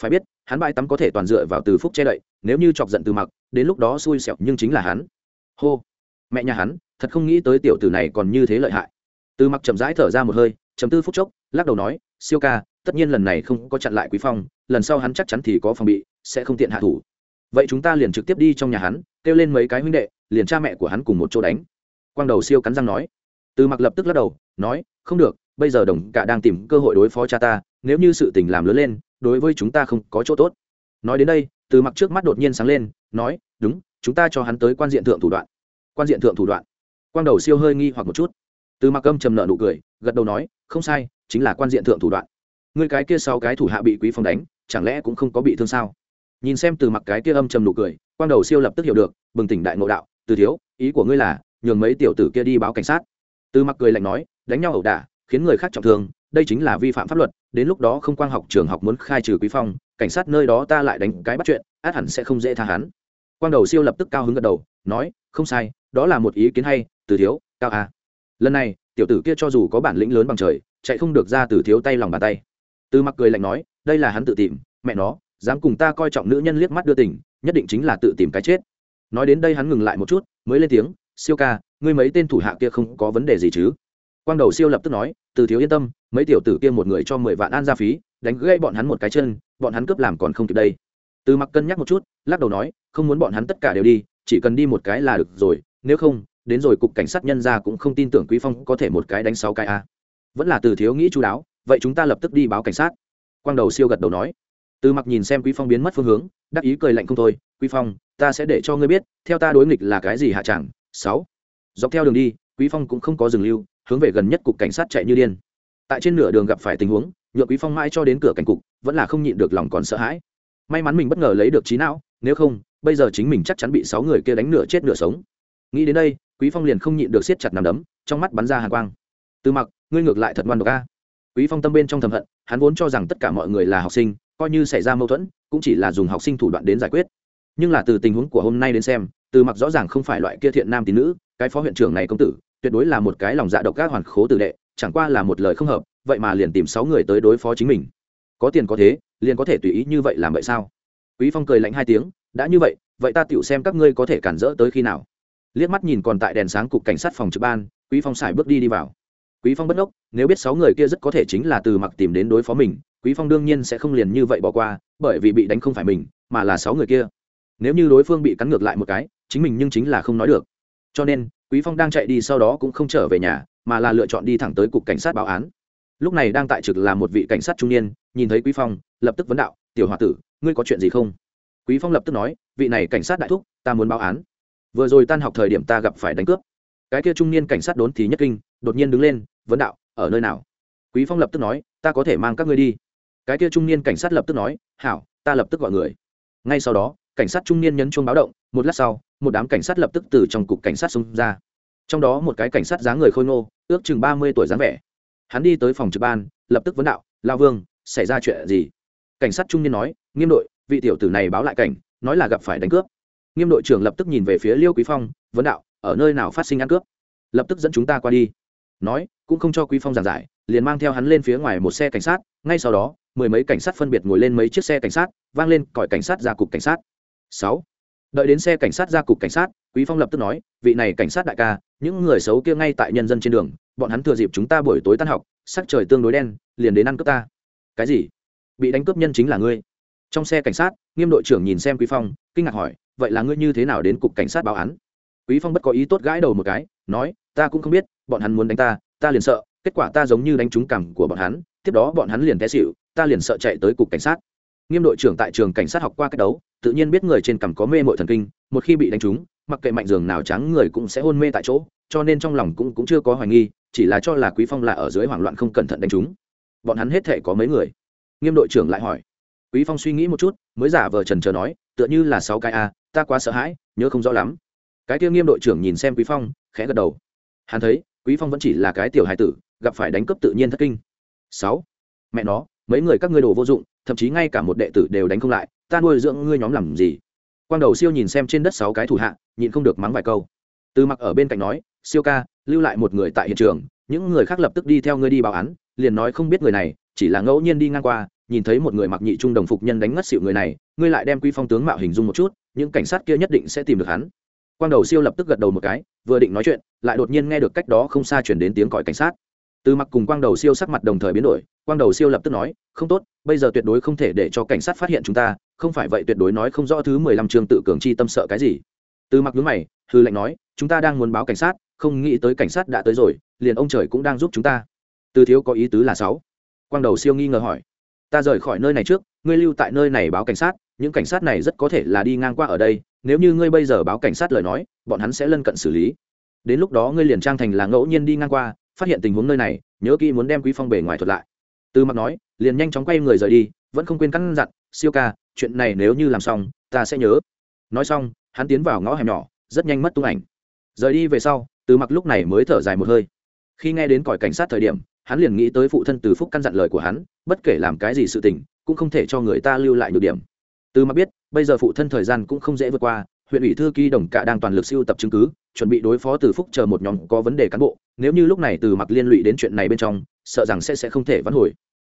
Speaker 1: phải biết, hắn bãi tắm có thể toàn dựa vào từ phúc che đậy, nếu như chọc giận từ mặc, đến lúc đó xui xẹo nhưng chính là hắn. Hô! Mẹ nhà hắn, thật không nghĩ tới tiểu tử này còn như thế lợi hại. Từ mặc chậm rãi thở ra một hơi chấm tư phút chốc, lắc đầu nói, siêu ca, tất nhiên lần này không có chặn lại quý phong, lần sau hắn chắc chắn thì có phòng bị, sẽ không tiện hạ thủ. Vậy chúng ta liền trực tiếp đi trong nhà hắn, kêu lên mấy cái huynh đệ, liền cha mẹ của hắn cùng một chỗ đánh. Quang đầu siêu cắn răng nói. Từ mặc lập tức lắc đầu, nói, không được, bây giờ đồng cả đang tìm cơ hội đối phó cha ta, nếu như sự tình làm lớn lên đối với chúng ta không có chỗ tốt. Nói đến đây, từ mặc trước mắt đột nhiên sáng lên, nói, đúng, chúng ta cho hắn tới quan diện thượng thủ đoạn. Quan diện thượng thủ đoạn. Quang đầu siêu hơi nghi hoặc một chút. Từ mặc âm trầm nợ nụ cười, gật đầu nói, không sai, chính là quan diện thượng thủ đoạn. Người cái kia sau cái thủ hạ bị quý phong đánh, chẳng lẽ cũng không có bị thương sao? Nhìn xem từ mặc cái kia âm trầm nụ cười, quang đầu siêu lập tức hiểu được, bừng tỉnh đại ngộ đạo, từ thiếu, ý của ngươi là, nhường mấy tiểu tử kia đi báo cảnh sát. Từ mặc cười lạnh nói, đánh nhau ẩu đả, khiến người khác trọng thương đây chính là vi phạm pháp luật, đến lúc đó không quang học trường học muốn khai trừ quý phong, cảnh sát nơi đó ta lại đánh cái bắt chuyện, át hẳn sẽ không dễ tha hắn. Quang đầu siêu lập tức cao hứng gật đầu, nói, không sai, đó là một ý kiến hay, từ thiếu, cao a lần này, tiểu tử kia cho dù có bản lĩnh lớn bằng trời, chạy không được ra từ thiếu tay lòng bàn tay. Từ mặc cười lạnh nói, đây là hắn tự tìm, mẹ nó, dám cùng ta coi trọng nữ nhân liếc mắt đưa tình, nhất định chính là tự tìm cái chết. Nói đến đây hắn ngừng lại một chút, mới lên tiếng, siêu ca, ngươi mấy tên thủ hạ kia không có vấn đề gì chứ? Quang đầu siêu lập tức nói, từ thiếu yên tâm mấy tiểu tử kia một người cho mười vạn an gia phí, đánh gãy bọn hắn một cái chân, bọn hắn cướp làm còn không kịp đây. Từ mặc cân nhắc một chút, lắc đầu nói, không muốn bọn hắn tất cả đều đi, chỉ cần đi một cái là được rồi, nếu không, đến rồi cục cảnh sát nhân ra cũng không tin tưởng quý phong có thể một cái đánh sáu cái a. Vẫn là từ thiếu nghĩ chú đáo, vậy chúng ta lập tức đi báo cảnh sát. Quang đầu siêu gật đầu nói. Từ mặc nhìn xem quý phong biến mất phương hướng, đắc ý cười lạnh không thôi, quý phong, ta sẽ để cho ngươi biết, theo ta đối nghịch là cái gì hạ chẳng? Sáu. Dọc theo đường đi, quý phong cũng không có dừng lưu, hướng về gần nhất cục cảnh sát chạy như điên tại trên nửa đường gặp phải tình huống nhựa quý phong mãi cho đến cửa cảnh cục, vẫn là không nhịn được lòng còn sợ hãi. May mắn mình bất ngờ lấy được trí não, nếu không, bây giờ chính mình chắc chắn bị sáu người kia đánh nửa chết nửa sống. Nghĩ đến đây, quý phong liền không nhịn được siết chặt nằm đấm, trong mắt bắn ra hàn quang. Từ mặc, ngươi ngược lại thật ngoan độc a. Quý phong tâm bên trong thầm hận, hắn vốn cho rằng tất cả mọi người là học sinh, coi như xảy ra mâu thuẫn, cũng chỉ là dùng học sinh thủ đoạn đến giải quyết. Nhưng là từ tình huống của hôm nay đến xem từ mặc rõ ràng không phải loại kia thiện nam tín nữ, cái phó huyện trưởng này công tử, tuyệt đối là một cái lòng dạ độc các hoàn khố tử đệ chẳng qua là một lời không hợp, vậy mà liền tìm sáu người tới đối phó chính mình. Có tiền có thế, liền có thể tùy ý như vậy làm vậy sao? Quý phong cười lạnh hai tiếng, đã như vậy vậy ta tựu xem các ngươi có thể cản rỡ tới khi nào? Liếc mắt nhìn còn tại đèn sáng cục cảnh sát phòng trực ban, quý phong xài bước đi đi vào. Quý phong bất đốc, nếu biết sáu người kia rất có thể chính là từ mặc tìm đến đối phó mình, quý phong đương nhiên sẽ không liền như vậy bỏ qua, bởi vì bị đánh không phải mình, mà là sáu người kia. Nếu như đối phương bị cắn ngược lại một cái, chính mình nhưng chính là không nói được. Cho nên, quý phong đang chạy đi sau đó cũng không trở về nhà mà là lựa chọn đi thẳng tới cục cảnh sát báo án. Lúc này đang tại trực là một vị cảnh sát trung niên, nhìn thấy quý phong, lập tức vấn đạo, tiểu hòa tử, ngươi có chuyện gì không? Quý phong lập tức nói, vị này cảnh sát đại thúc, ta muốn báo án. Vừa rồi tan học thời điểm ta gặp phải đánh cướp. Cái kia trung niên cảnh sát đốn thì nhất kinh, đột nhiên đứng lên, vấn đạo, ở nơi nào? Quý phong lập tức nói, ta có thể mang các ngươi đi. Cái kia trung niên cảnh sát lập tức nói, hảo, ta lập tức gọi người. Ngay sau đó, cảnh sát trung niên nhấn chuông báo động, một lát sau, một đám cảnh sát lập tức từ trong cục cảnh sát xông ra trong đó một cái cảnh sát dáng người khôi ngô, ước chừng ba mươi tuổi dáng vẻ. Hắn đi tới phòng trực ban, lập tức vấn đạo, lao vương, xảy ra chuyện gì? Cảnh sát trung niên nói, nghiêm đội, vị tiểu tử này báo lại cảnh, nói là gặp phải đánh cướp. Nghiêm đội trưởng lập tức nhìn về phía liêu quý phong, vấn đạo, ở nơi nào phát sinh ăn cướp? Lập tức dẫn chúng ta qua đi. Nói, cũng không cho quý phong giảng giải, liền mang theo hắn lên phía ngoài một xe cảnh sát, ngay sau đó, mười mấy cảnh sát phân biệt ngồi lên mấy chiếc xe cảnh sát, vang lên, còi cảnh sát ra cục cảnh sát. Sáu đợi đến xe cảnh sát ra cục cảnh sát, quý phong lập tức nói, vị này cảnh sát đại ca, những người xấu kia ngay tại nhân dân trên đường, bọn hắn thừa dịp chúng ta buổi tối tan học, sắc trời tương đối đen, liền đến ăn cướp ta. Cái gì? Bị đánh cướp nhân chính là ngươi? Trong xe cảnh sát, nghiêm đội trưởng nhìn xem quý phong, kinh ngạc hỏi, vậy là ngươi như thế nào đến cục cảnh sát báo án? Quý phong bất có ý tốt gãi đầu một cái, nói, ta cũng không biết, bọn hắn muốn đánh ta ta liền sợ, kết quả ta giống như đánh trúng cằm của bọn hắn, tiếp đó bọn hắn liền té xỉu, ta liền sợ chạy tới cục cảnh sát. Nghiêm đội trưởng tại trường cảnh sát học qua cách đấu tự nhiên biết người trên cằm có mê mội thần kinh, một khi bị đánh trúng, mặc kệ mạnh giường nào trắng người cũng sẽ hôn mê tại chỗ, cho nên trong lòng cũng cũng chưa có hoài nghi, chỉ là cho là quý phong là ở dưới hoảng loạn không cẩn thận đánh trúng. Bọn hắn hết thể có mấy người? Nghiêm đội trưởng lại hỏi. Quý phong suy nghĩ một chút, mới giả vờ trần chờ nói, tựa như là sáu cái a, ta quá sợ hãi, nhớ không rõ lắm. Cái kia nghiêm đội trưởng nhìn xem quý phong, khẽ gật đầu. Hắn thấy, quý phong vẫn chỉ là cái tiểu hài tử, gặp phải đánh cướp tự nhiên thất kinh. Sáu. Mẹ nó, mấy người các ngươi đồ vô dụng thậm chí ngay cả một đệ tử đều đánh không lại, ta nuôi dưỡng ngươi nhóm làm gì? Quang đầu siêu nhìn xem trên đất sáu cái thủ hạ, nhịn không được mắng vài câu. Từ mặc ở bên cạnh nói, siêu ca, lưu lại một người tại hiện trường, những người khác lập tức đi theo ngươi đi báo án, liền nói không biết người này, chỉ là ngẫu nhiên đi ngang qua, nhìn thấy một người mặc nhị trung đồng phục nhân đánh ngất xịu người này, ngươi lại đem quy phong tướng mạo hình dung một chút, những cảnh sát kia nhất định sẽ tìm được hắn. Quang đầu siêu lập tức gật đầu một cái, vừa định nói chuyện, lại đột nhiên nghe được cách đó không xa chuyển đến tiếng còi cảnh sát từ mặc cùng quang đầu siêu sắc mặt đồng thời biến đổi, quang đầu siêu lập tức nói, không tốt, bây giờ tuyệt đối không thể để cho cảnh sát phát hiện chúng ta, không phải vậy tuyệt đối nói không rõ thứ mười lăm chương tự cường chi tâm sợ cái gì. Từ mặc nhướng mày hư lệnh nói, chúng ta đang muốn báo cảnh sát, không nghĩ tới cảnh sát đã tới rồi, liền ông trời cũng đang giúp chúng ta. Từ thiếu có ý tứ là sáu. Quang đầu siêu nghi ngờ hỏi, ta rời khỏi nơi này trước, ngươi lưu tại nơi này báo cảnh sát, những cảnh sát này rất có thể là đi ngang qua ở đây, nếu như ngươi bây giờ báo cảnh sát lời nói, bọn hắn sẽ lân cận xử lý. Đến lúc đó ngươi liền trang thành là ngẫu nhiên đi ngang qua phát hiện tình huống nơi này, nhớ kỹ muốn đem quý phong bề ngoài thuật lại. Từ mặt nói, liền nhanh chóng quay người rời đi, vẫn không quên căn dặn siêu ca, chuyện này nếu như làm xong, ta sẽ nhớ. Nói xong, hắn tiến vào ngõ hẻm nhỏ, rất nhanh mất tung ảnh. Rời đi về sau, từ mặc lúc này mới thở dài một hơi. Khi nghe đến còi cảnh sát thời điểm, hắn liền nghĩ tới phụ thân từ phúc căn dặn lời của hắn, bất kể làm cái gì sự tình, cũng không thể cho người ta lưu lại nhược điểm. Từ mặc biết, bây giờ phụ thân thời gian cũng không dễ vượt qua, huyện ủy thư ký đồng cả đang toàn lực siêu tập chứng cứ chuẩn bị đối phó từ phúc chờ một nhóm có vấn đề cán bộ, nếu như lúc này từ mặc liên lụy đến chuyện này bên trong, sợ rằng sẽ sẽ không thể vãn hồi.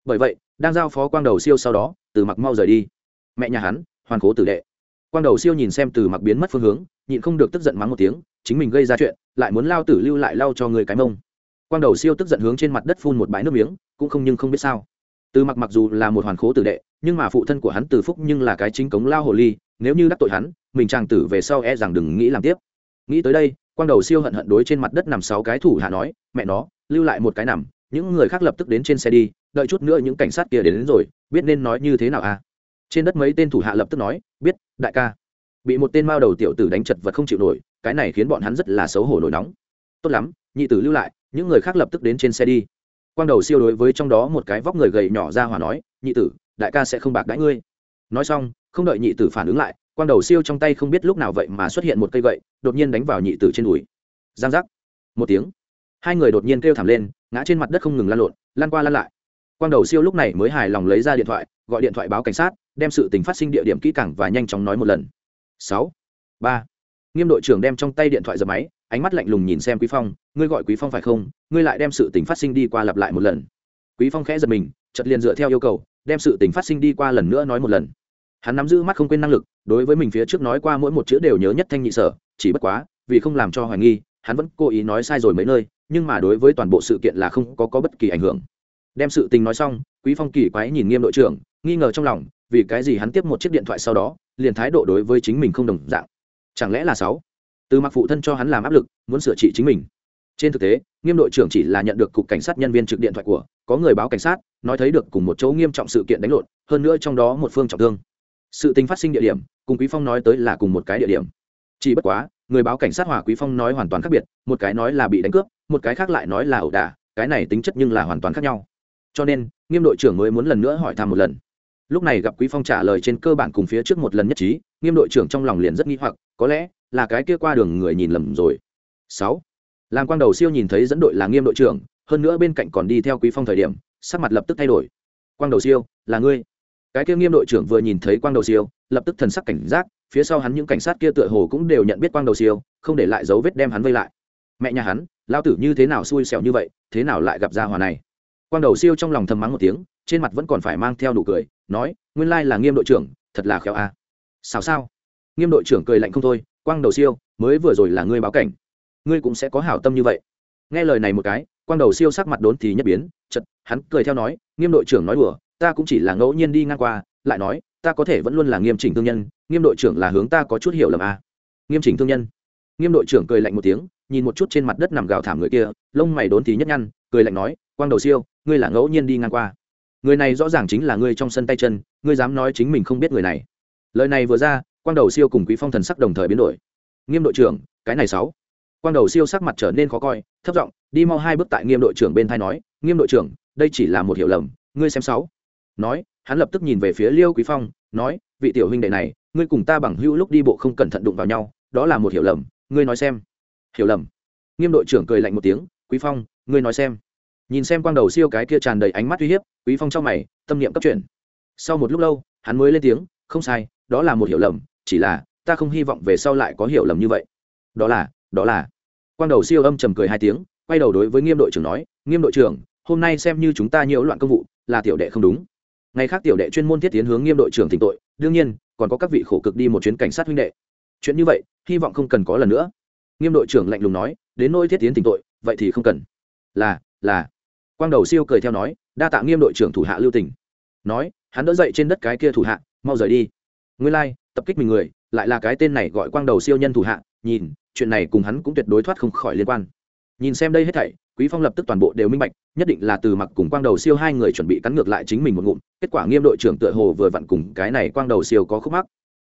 Speaker 1: Bởi vậy, đang giao phó quang đầu siêu sau đó, từ mặc mau rời đi. Mẹ nhà hắn, hoàn cố tử đệ. Quang đầu siêu nhìn xem từ mặc biến mất phương hướng, nhịn không được tức giận mắng một tiếng, chính mình gây ra chuyện, lại muốn lao tử lưu lại lao cho người cái mông. Quang đầu siêu tức giận hướng trên mặt đất phun một bãi nước miếng, cũng không nhưng không biết sao. Từ mặc mặc dù là một hoàn khố tử đệ, nhưng mà phụ thân của hắn từ phúc nhưng là cái chính cống lao hồ ly, nếu như đắc tội hắn, mình chàng tử về sau e rằng đừng nghĩ làm tiếp nghĩ tới đây quang đầu siêu hận hận đối trên mặt đất nằm sáu cái thủ hạ nói mẹ nó lưu lại một cái nằm những người khác lập tức đến trên xe đi đợi chút nữa những cảnh sát kia đến, đến rồi biết nên nói như thế nào à? Trên đất mấy tên thủ hạ lập tức nói biết đại ca. Bị một tên mao đầu tiểu tử đánh chật vật không chịu nổi cái này khiến bọn hắn rất là xấu hổ nổi nóng. Tốt lắm nhị tử lưu lại những người khác lập tức đến trên xe đi. Quang đầu siêu đối với trong đó một cái vóc người gầy nhỏ ra hòa nói nhị tử đại ca sẽ không bạc đãi ngươi. Nói xong không đợi nhị tử phản ứng lại quang đầu siêu trong tay không biết lúc nào vậy mà xuất hiện một cây gậy, đột nhiên đánh vào nhị tử trên đùi. Giang giác. Một tiếng. Hai người đột nhiên kêu thảm lên, ngã trên mặt đất không ngừng lan lộn lan qua lan lại. Quang đầu siêu lúc này mới hài lòng lấy ra điện thoại, gọi điện thoại báo cảnh sát, đem sự tình phát sinh địa điểm kỹ càng và nhanh chóng nói một lần. Sáu. Ba. Nghiêm đội trưởng đem trong tay điện thoại dập máy, ánh mắt lạnh lùng nhìn xem quý phong, ngươi gọi quý phong phải không? Ngươi lại đem sự tình phát sinh đi qua lặp lại một lần. Quý phong khẽ giật mình, chợt liền dựa theo yêu cầu, đem sự tình phát sinh đi qua lần nữa nói một lần hắn nắm giữ mắt không quên năng lực đối với mình phía trước nói qua mỗi một chữ đều nhớ nhất thanh nhị sở chỉ bất quá vì không làm cho hoài nghi hắn vẫn cố ý nói sai rồi mấy nơi nhưng mà đối với toàn bộ sự kiện là không có, có bất kỳ ảnh hưởng. Đem sự tình nói xong quý phong kỳ quái nhìn nghiêm đội trưởng nghi ngờ trong lòng vì cái gì hắn tiếp một chiếc điện thoại sau đó liền thái độ đối với chính mình không đồng dạng? Chẳng lẽ là sáu? Từ mặc phụ thân cho hắn làm áp lực muốn sửa trị chính mình. Trên thực tế nghiêm đội trưởng chỉ là nhận được cục cảnh sát nhân viên trực điện thoại của có người báo cảnh sát nói thấy được cùng một chỗ nghiêm trọng sự kiện đánh lộn hơn nữa trong đó một phương trọng thương sự tình phát sinh địa điểm, cùng quý phong nói tới là cùng một cái địa điểm. Chỉ bất quá, người báo cảnh sát hòa quý phong nói hoàn toàn khác biệt, một cái nói là bị đánh cướp, một cái khác lại nói là ẩu đả, cái này tính chất nhưng là hoàn toàn khác nhau. Cho nên, nghiêm đội trưởng mới muốn lần nữa hỏi thăm một lần. Lúc này gặp quý phong trả lời trên cơ bản cùng phía trước một lần nhất trí, nghiêm đội trưởng trong lòng liền rất nghi hoặc, có lẽ là cái kia qua đường người nhìn lầm rồi. Sáu làm quang đầu siêu nhìn thấy dẫn đội là nghiêm đội trưởng, hơn nữa bên cạnh còn đi theo quý phong thời điểm, sắc mặt lập tức thay đổi. Quang đầu siêu, là ngươi? Cái kia nghiêm đội trưởng vừa nhìn thấy quang đầu siêu, lập tức thần sắc cảnh giác, phía sau hắn những cảnh sát kia tựa hồ cũng đều nhận biết quang đầu siêu, không để lại dấu vết đem hắn vây lại. Mẹ nhà hắn, lao tử như thế nào xui xẻo như vậy, thế nào lại gặp ra hòa này? Quang đầu siêu trong lòng thầm mắng một tiếng, trên mặt vẫn còn phải mang theo nụ cười, nói, nguyên lai là nghiêm đội trưởng, thật là khéo a. À. sao sao nghiêm đội trưởng cười lạnh không thôi, quang đầu siêu, mới vừa rồi là ngươi báo cảnh. Ngươi cũng sẽ có hảo tâm như vậy. Nghe lời này một cái, quang đầu siêu sắc mặt đốn thì nhất biến chật hắn cười theo nói, nghiêm đội trưởng nói đùa ta cũng chỉ là ngẫu nhiên đi ngang qua, lại nói, ta có thể vẫn luôn là nghiêm chỉnh thương nhân, nghiêm đội trưởng là hướng ta có chút hiểu lầm à? nghiêm chỉnh thương nhân. Nghiêm đội trưởng cười lạnh một tiếng, nhìn một chút trên mặt đất nằm gào thảm người kia, lông mày đốn tí nhất nhăn, cười lạnh nói, quang đầu siêu, ngươi là ngẫu nhiên đi ngang qua. Người này rõ ràng chính là ngươi trong sân tay chân, ngươi dám nói chính mình không biết người này. Lời này vừa ra, quang đầu siêu cùng quý phong thần sắc đồng thời biến đổi. Nghiêm đội trưởng, cái này sáu. Quang đầu siêu sắc mặt trở nên khó coi, thấp giọng, đi mau hai bước tại nghiêm đội trưởng bên thai nói, nghiêm đội trưởng, đây chỉ là một hiểu lầm, ngươi xem sáu nói, hắn lập tức nhìn về phía liêu quý phong, nói, vị tiểu huynh đệ này, ngươi cùng ta bằng hữu lúc đi bộ không cẩn thận đụng vào nhau, đó là một hiểu lầm, ngươi nói xem. Hiểu lầm. Nghiêm đội trưởng cười lạnh một tiếng, quý phong, ngươi nói xem. Nhìn xem quang đầu siêu cái kia tràn đầy ánh mắt uy hiếp, quý phong trong mày, tâm niệm cấp chuyển. Sau một lúc lâu, hắn mới lên tiếng, không sai, đó là một hiểu lầm, chỉ là ta không hy vọng về sau lại có hiểu lầm như vậy. Đó là đó là. Quang đầu siêu âm trầm cười hai tiếng, quay đầu đối với nghiêm đội trưởng nói, nghiêm đội trưởng, hôm nay xem như chúng ta nhiễu loạn công vụ, là tiểu đệ không đúng ngày khác tiểu đệ chuyên môn thiết tiến hướng nghiêm đội trưởng tỉnh tội đương nhiên còn có các vị khổ cực đi một chuyến cảnh sát huynh đệ. Chuyện như vậy hy vọng không cần có lần nữa. Nghiêm đội trưởng lạnh lùng nói đến nôi thiết tiến tỉnh tội vậy thì không cần. Là là. Quang đầu siêu cười theo nói đa tạ nghiêm đội trưởng thủ hạ lưu tỉnh nói hắn đỡ dậy trên đất cái kia thủ hạ mau rời đi. Nguyên lai、like, tập kích mình người lại là cái tên này gọi quang đầu siêu nhân thủ hạ nhìn chuyện này cùng hắn cũng tuyệt đối thoát không khỏi liên quan. Nhìn xem đây hết thảy quý phong lập tức toàn bộ đều minh bạch, nhất định là từ mặc cùng quang đầu siêu hai người chuẩn bị cắn ngược lại chính mình một ngụm, kết quả nghiêm đội trưởng tựa hồ vừa vặn cùng cái này quang đầu siêu có khúc mắc.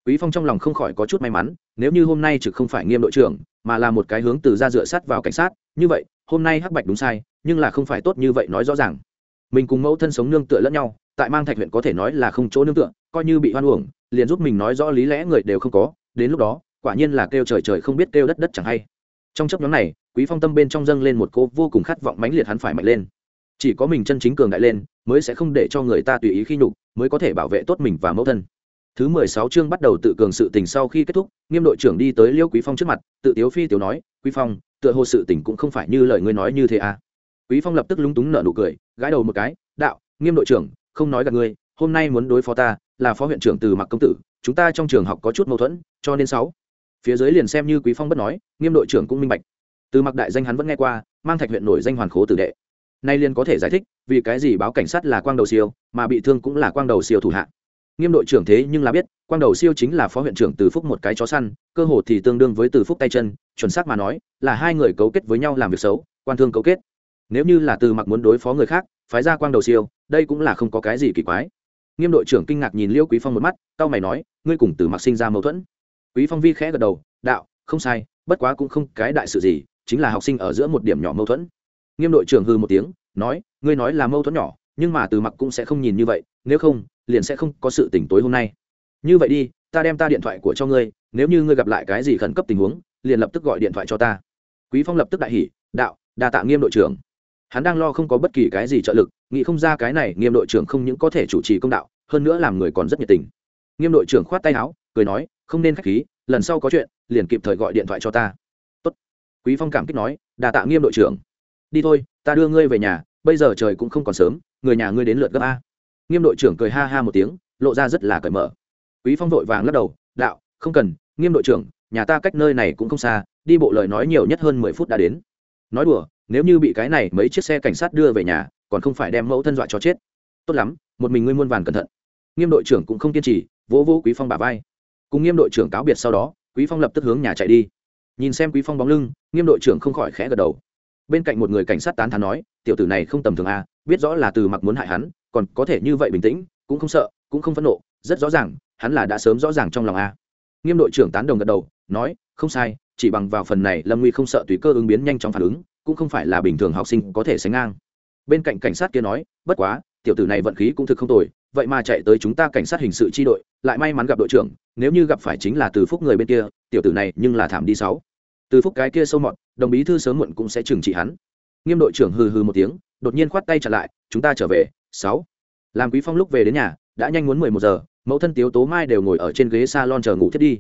Speaker 1: Quý phong trong lòng không khỏi có chút may mắn, nếu như hôm nay trực không phải nghiêm đội trưởng, mà là một cái hướng từ ra dựa sát vào cảnh sát, như vậy, hôm nay hắc bạch đúng sai, nhưng là không phải tốt như vậy nói rõ ràng. Mình cùng mẫu thân sống nương tựa lẫn nhau, tại mang thạch huyện có thể nói là không chỗ nương tựa, coi như bị hoan uổng, liền giúp mình nói rõ lý lẽ người đều không có, đến lúc đó, quả nhiên là kêu trời trời không biết kêu đất đất chẳng hay trong chấp nhóm này, quý phong tâm bên trong dâng lên một cô vô cùng khát vọng mãnh liệt hắn phải mạnh lên. Chỉ có mình chân chính cường đại lên, mới sẽ không để cho người ta tùy ý khi nhục, mới có thể bảo vệ tốt mình và mẫu thân. Thứ mười sáu chương bắt đầu tự cường sự tình sau khi kết thúc, nghiêm đội trưởng đi tới liêu quý phong trước mặt, tự tiếu phi tiểu nói, quý phong, tựa hồ sự tình cũng không phải như lời ngươi nói như thế à? Quý phong lập tức lúng túng nở nụ cười, gãi đầu một cái, đạo, nghiêm đội trưởng, không nói gặp ngươi, hôm nay muốn đối phó ta, là phó huyện trưởng từ mặc công tử, chúng ta trong trường học có chút mâu thuẫn, cho nên sáu phía dưới liền xem như quý phong bất nói, nghiêm đội trưởng cũng minh bạch. Từ mặc đại danh hắn vẫn nghe qua, mang thạch huyện nổi danh hoàn khố tử đệ. Nay liền có thể giải thích, vì cái gì báo cảnh sát là quang đầu siêu, mà bị thương cũng là quang đầu siêu thủ hạ. Nghiêm đội trưởng thế nhưng là biết, quang đầu siêu chính là phó huyện trưởng từ phúc một cái chó săn, cơ hồ thì tương đương với từ phúc tay chân, chuẩn xác mà nói, là hai người cấu kết với nhau làm việc xấu, quan thương cấu kết. Nếu như là từ mặc muốn đối phó người khác, phái ra quang đầu siêu, đây cũng là không có cái gì kỳ quái. Nghiêm đội trưởng kinh ngạc nhìn liêu quý phong một mắt tao mày nói, ngươi cùng từ mặc sinh ra mâu thuẫn quý phong vi khẽ gật đầu, đạo, không sai, bất quá cũng không cái đại sự gì, chính là học sinh ở giữa một điểm nhỏ mâu thuẫn. Nghiêm đội trưởng hư một tiếng, nói, ngươi nói là mâu thuẫn nhỏ, nhưng mà từ mặc cũng sẽ không nhìn như vậy, nếu không, liền sẽ không có sự tỉnh tối hôm nay. Như vậy đi, ta đem ta điện thoại của cho ngươi, nếu như ngươi gặp lại cái gì khẩn cấp tình huống, liền lập tức gọi điện thoại cho ta. Quý phong lập tức đại hỉ, đạo, đa tạ nghiêm đội trưởng. Hắn đang lo không có bất kỳ cái gì trợ lực, nghĩ không ra cái này nghiêm đội trưởng không những có thể chủ trì công đạo, hơn nữa làm người còn rất nhiệt tình. Nghiêm đội trưởng khoát tay áo, cười nói không nên khách khí, lần sau có chuyện, liền kịp thời gọi điện thoại cho ta. Tốt. quý phong cảm kích nói, đà tạ nghiêm đội trưởng. Đi thôi, ta đưa ngươi về nhà, bây giờ trời cũng không còn sớm, người nhà ngươi đến lượt gấp a. Nghiêm đội trưởng cười ha ha một tiếng, lộ ra rất là cởi mở. Quý phong vội vàng lắc đầu, đạo, không cần, nghiêm đội trưởng, nhà ta cách nơi này cũng không xa, đi bộ lời nói nhiều nhất hơn mười phút đã đến. Nói đùa, nếu như bị cái này mấy chiếc xe cảnh sát đưa về nhà, còn không phải đem mẫu thân dọa cho chết. Tốt lắm, một mình ngươi muôn vàn cẩn thận. Nghiêm đội trưởng cũng không kiên trì, vỗ vỗ quý phong bả vai cùng nghiêm đội trưởng cáo biệt sau đó, quý phong lập tức hướng nhà chạy đi. Nhìn xem quý phong bóng lưng, nghiêm đội trưởng không khỏi khẽ gật đầu. Bên cạnh một người cảnh sát tán thán nói, tiểu tử này không tầm thường a biết rõ là từ mặc muốn hại hắn, còn có thể như vậy bình tĩnh, cũng không sợ, cũng không phẫn nộ, rất rõ ràng, hắn là đã sớm rõ ràng trong lòng a nghiêm đội trưởng tán đồng gật đầu, nói, không sai, chỉ bằng vào phần này, lâm nguy không sợ tùy cơ ứng biến nhanh chóng phản ứng, cũng không phải là bình thường học sinh có thể sánh ngang. Bên cạnh cảnh sát kia nói, bất quá, tiểu tử này vận khí cũng thực không tồi vậy mà chạy tới chúng ta cảnh sát hình sự chi đội, lại may mắn gặp đội trưởng, nếu như gặp phải chính là từ phúc người bên kia, tiểu tử này nhưng là thảm đi sáu. Từ phúc cái kia sâu mọt, đồng bí thư sớm muộn cũng sẽ trừng trị hắn. Nghiêm đội trưởng hừ hừ một tiếng, đột nhiên khoát tay trả lại, chúng ta trở về, sáu. Làm quý phong lúc về đến nhà, đã nhanh muốn mười một giờ, mẫu thân tiếu tố mai đều ngồi ở trên ghế salon chờ ngủ thiết đi.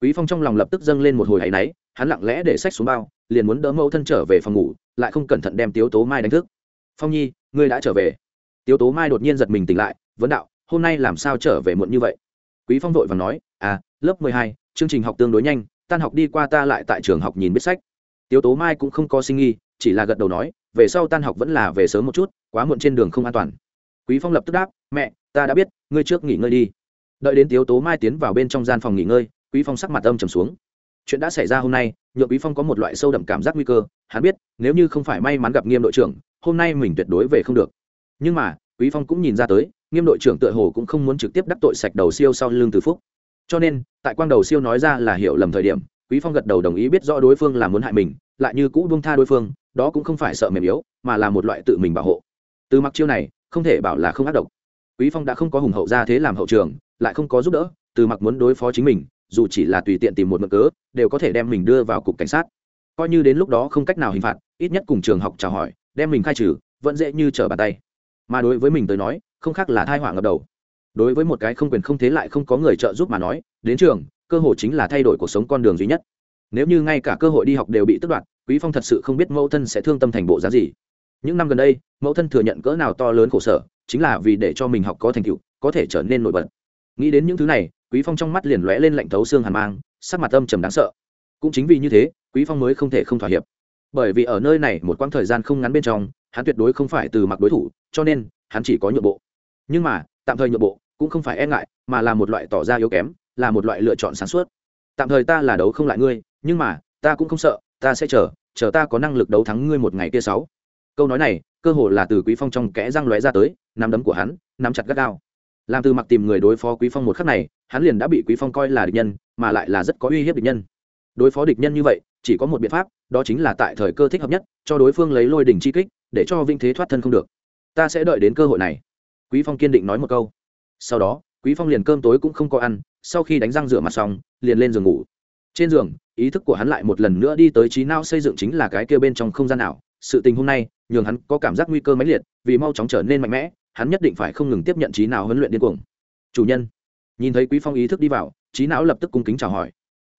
Speaker 1: Quý phong trong lòng lập tức dâng lên một hồi áy náy, hắn lặng lẽ để sách xuống bao, liền muốn đỡ mẫu thân trở về phòng ngủ, lại không cẩn thận đem tiếu tố mai đánh thức. Phong nhi, ngươi đã trở về. Tiếu tố mai đột nhiên giật mình tỉnh lại vấn đạo hôm nay làm sao trở về muộn như vậy? Quý phong vội và nói à lớp mười hai, chương trình học tương đối nhanh tan học đi qua ta lại tại trường học nhìn biết sách. Tiếu tố mai cũng không có sinh nghi chỉ là gật đầu nói về sau tan học vẫn là về sớm một chút quá muộn trên đường không an toàn. Quý phong lập tức đáp mẹ ta đã biết ngươi trước nghỉ ngơi đi. Đợi đến tiếu tố mai tiến vào bên trong gian phòng nghỉ ngơi quý phong sắc mặt âm trầm xuống. Chuyện đã xảy ra hôm nay nhựa quý phong có một loại sâu đậm cảm giác nguy cơ hắn biết nếu như không phải may mắn gặp nghiêm đội trưởng hôm nay mình tuyệt đối về không được. Nhưng mà quý phong cũng nhìn ra tới nghiêm đội trưởng tựa hồ cũng không muốn trực tiếp đắc tội sạch đầu siêu sau lưng từ phúc. Cho nên, tại quang đầu siêu nói ra là hiểu lầm thời điểm, quý phong gật đầu đồng ý biết rõ đối phương là muốn hại mình, lại như cũ buông tha đối phương, đó cũng không phải sợ mềm yếu, mà là một loại tự mình bảo hộ. Từ mặc chiêu này, không thể bảo là không ác độc. Quý phong đã không có hùng hậu ra thế làm hậu trường, lại không có giúp đỡ, từ mặc muốn đối phó chính mình, dù chỉ là tùy tiện tìm một mực cớ, đều có thể đem mình đưa vào cục cảnh sát. Coi như đến lúc đó không cách nào hình phạt, ít nhất cùng trường học chào hỏi, đem mình khai trừ, vẫn dễ như trở bàn tay. Mà đối với mình tới nói không khác là thai họa ngập đầu. Đối với một cái không quyền không thế lại không có người trợ giúp mà nói, đến trường, cơ hội chính là thay đổi cuộc sống con đường duy nhất. Nếu như ngay cả cơ hội đi học đều bị tước đoạt, quý phong thật sự không biết mẫu thân sẽ thương tâm thành bộ giá gì. Những năm gần đây, mẫu thân thừa nhận cỡ nào to lớn khổ sở, chính là vì để cho mình học có thành tựu, có thể trở nên nổi bật. Nghĩ đến những thứ này, quý phong trong mắt liền lóe lên lạnh thấu xương hàn mang, sắc mặt âm trầm đáng sợ. Cũng chính vì như thế, quý phong mới không thể không thỏa hiệp. Bởi vì ở nơi này một quãng thời gian không ngắn bên trong, hắn tuyệt đối không phải từ mặc đối thủ, cho nên, hắn chỉ có nhượng bộ nhưng mà, tạm thời nhượng bộ cũng không phải e ngại, mà là một loại tỏ ra yếu kém, là một loại lựa chọn sáng suốt. Tạm thời ta là đấu không lại ngươi, nhưng mà, ta cũng không sợ, ta sẽ chờ chờ ta có năng lực đấu thắng ngươi một ngày kia sáu. Câu nói này, cơ hồ là từ quý phong trong kẽ răng lóe ra tới, nắm đấm của hắn, nắm chặt gắt gao. Làm từ mặc tìm người đối phó quý phong một khắc này, hắn liền đã bị quý phong coi là địch nhân, mà lại là rất có uy hiếp địch nhân. Đối phó địch nhân như vậy, chỉ có một biện pháp, đó chính là tại thời cơ thích hợp nhất, cho đối phương lấy lôi đỉnh chi kích, để cho vinh thế thoát thân không được. Ta sẽ đợi đến cơ hội này quý phong kiên định nói một câu. Sau đó, quý phong liền cơm tối cũng không có ăn, sau khi đánh răng rửa mặt xong, liền lên giường ngủ. Trên giường, ý thức của hắn lại một lần nữa đi tới trí não xây dựng chính là cái kia bên trong không gian nào sự tình hôm nay, nhường hắn có cảm giác nguy cơ mãnh liệt, vì mau chóng trở nên mạnh mẽ, hắn nhất định phải không ngừng tiếp nhận trí não huấn luyện điên cuồng. Chủ nhân, nhìn thấy quý phong ý thức đi vào, trí não lập tức cung kính chào hỏi.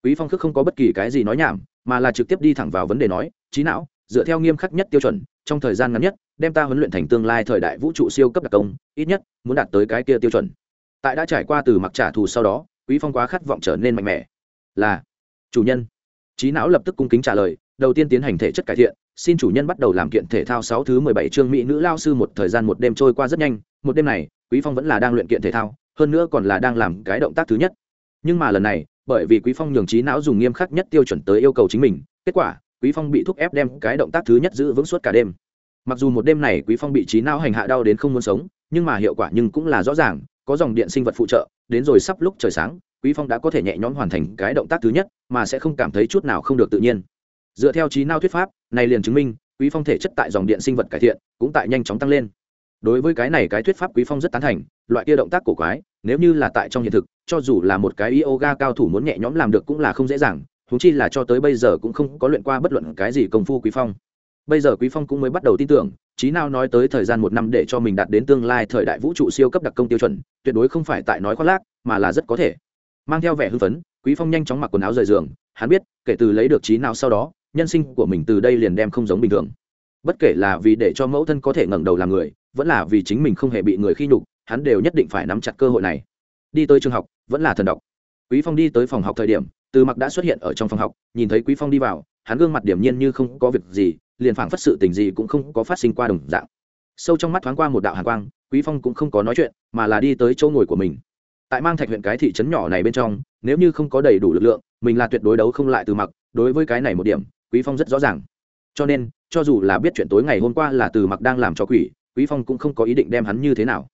Speaker 1: Quý phong khước không có bất kỳ cái gì nói nhảm, mà là trực tiếp đi thẳng vào vấn đề nói, trí não dựa theo nghiêm khắc nhất tiêu chuẩn, trong thời gian ngắn nhất, đem ta huấn luyện thành tương lai thời đại vũ trụ siêu cấp đặc công, ít nhất muốn đạt tới cái kia tiêu chuẩn. Tại đã trải qua từ mặc trả thù sau đó, quý phong quá khát vọng trở nên mạnh mẽ. Là, chủ nhân. Trí não lập tức cung kính trả lời, đầu tiên tiến hành thể chất cải thiện, xin chủ nhân bắt đầu làm kiện thể thao sáu thứ mười bảy chương mỹ nữ lao sư một thời gian một đêm trôi qua rất nhanh, một đêm này, quý phong vẫn là đang luyện kiện thể thao, hơn nữa còn là đang làm cái động tác thứ nhất. Nhưng mà lần này, bởi vì quý phong nhường trí não dùng nghiêm khắc nhất tiêu chuẩn tới yêu cầu chính mình, kết quả quý phong bị thúc ép đem cái động tác thứ nhất giữ vững suốt cả đêm. Mặc dù một đêm này quý phong bị trí não hành hạ đau đến không muốn sống, nhưng mà hiệu quả nhưng cũng là rõ ràng, có dòng điện sinh vật phụ trợ, đến rồi sắp lúc trời sáng, quý phong đã có thể nhẹ nhõm hoàn thành cái động tác thứ nhất, mà sẽ không cảm thấy chút nào không được tự nhiên. Dựa theo trí não thuyết pháp, này liền chứng minh, quý phong thể chất tại dòng điện sinh vật cải thiện, cũng tại nhanh chóng tăng lên. Đối với cái này cái thuyết pháp quý phong rất tán thành, loại kia động tác cổ quái, nếu như là tại trong hiện thực, cho dù là một cái yoga cao thủ muốn nhẹ nhõm làm được cũng là không dễ dàng thú chi là cho tới bây giờ cũng không có luyện qua bất luận cái gì công phu quý phong. Bây giờ quý phong cũng mới bắt đầu tin tưởng trí nào nói tới thời gian một năm để cho mình đạt đến tương lai thời đại vũ trụ siêu cấp đặc công tiêu chuẩn, tuyệt đối không phải tại nói khoác lác, mà là rất có thể. Mang theo vẻ hưng phấn, quý phong nhanh chóng mặc quần áo rời giường, hắn biết, kể từ lấy được trí nào sau đó, nhân sinh của mình từ đây liền đem không giống bình thường. Bất kể là vì để cho mẫu thân có thể ngẩng đầu làm người, vẫn là vì chính mình không hề bị người khi nhục, hắn đều nhất định phải nắm chặt cơ hội này. Đi tới trường học, vẫn là thần đọc. Quý phong đi tới phòng học thời điểm từ mặc đã xuất hiện ở trong phòng học, nhìn thấy quý phong đi vào, hắn gương mặt điểm nhiên như không có việc gì, liền phảng phất sự tình gì cũng không có phát sinh qua đồng dạng. Sâu trong mắt thoáng qua một đạo hàn quang, quý phong cũng không có nói chuyện, mà là đi tới chỗ ngồi của mình. Tại mang thạch huyện cái thị trấn nhỏ này bên trong, nếu như không có đầy đủ lực lượng, mình là tuyệt đối đấu không lại từ mặc, đối với cái này một điểm, quý phong rất rõ ràng. Cho nên, cho dù là biết chuyện tối ngày hôm qua là từ mặc đang làm cho quỷ, quý phong cũng không có ý định đem hắn như thế nào.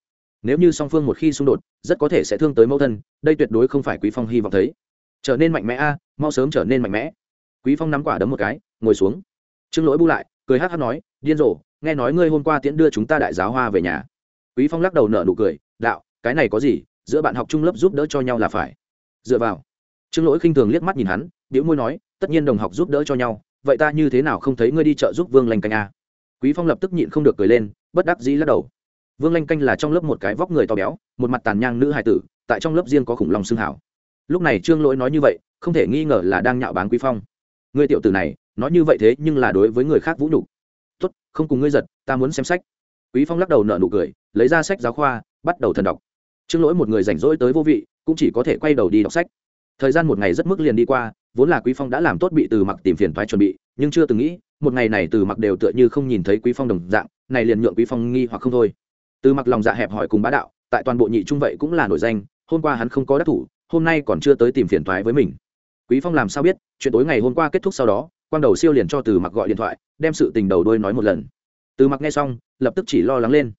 Speaker 1: Nếu như song phương một khi xung đột, rất có thể sẽ thương tới mẫu thân, đây tuyệt đối không phải quý phong hy vọng thấy trở nên mạnh mẽ a, mau sớm trở nên mạnh mẽ. Quý phong nắm quả đấm một cái, ngồi xuống. Trương lỗi bu lại, cười hát hát nói, điên rồ, nghe nói ngươi hôm qua tiễn đưa chúng ta đại giáo hoa về nhà. Quý phong lắc đầu nở nụ cười, đạo, cái này có gì, giữa bạn học trung lớp giúp đỡ cho nhau là phải. Dựa vào. Trương lỗi khinh thường liếc mắt nhìn hắn biểu môi nói, tất nhiên đồng học giúp đỡ cho nhau, vậy ta như thế nào không thấy ngươi đi chợ giúp vương lanh canh a? Quý phong lập tức nhịn không được cười lên, bất đắc dĩ lắc đầu. Vương lanh canh là trong lớp một cái vóc người to béo, một mặt tàn nhang nữ hài tử, tại trong lớp riêng có khủng long xương hảo lúc này trương lỗi nói như vậy, không thể nghi ngờ là đang nhạo báng quý phong. Ngươi tiểu tử này, nói như vậy thế nhưng là đối với người khác vũ nhục. Tốt, không cùng ngươi giật, ta muốn xem sách. Quý phong lắc đầu nở nụ cười, lấy ra sách giáo khoa, bắt đầu thần đọc. Trương lỗi một người rảnh rỗi tới vô vị, cũng chỉ có thể quay đầu đi đọc sách. Thời gian một ngày rất mức liền đi qua, vốn là quý phong đã làm tốt bị từ mặc tìm phiền thoái chuẩn bị, nhưng chưa từng nghĩ, một ngày này từ mặc đều tựa như không nhìn thấy quý phong đồng dạng, này liền nhượng quý phong nghi hoặc không thôi. Từ mặc lòng dạ hẹp hỏi cùng bá đạo, tại toàn bộ nhị trung vậy cũng là nổi danh, hôm qua hắn không có đắc thủ hôm nay còn chưa tới tìm phiền toái với mình. Quý phong làm sao biết, chuyện tối ngày hôm qua kết thúc sau đó, quang đầu siêu liền cho từ mặc gọi điện thoại, đem sự tình đầu đôi nói một lần. Từ mặc nghe xong, lập tức chỉ lo lắng lên.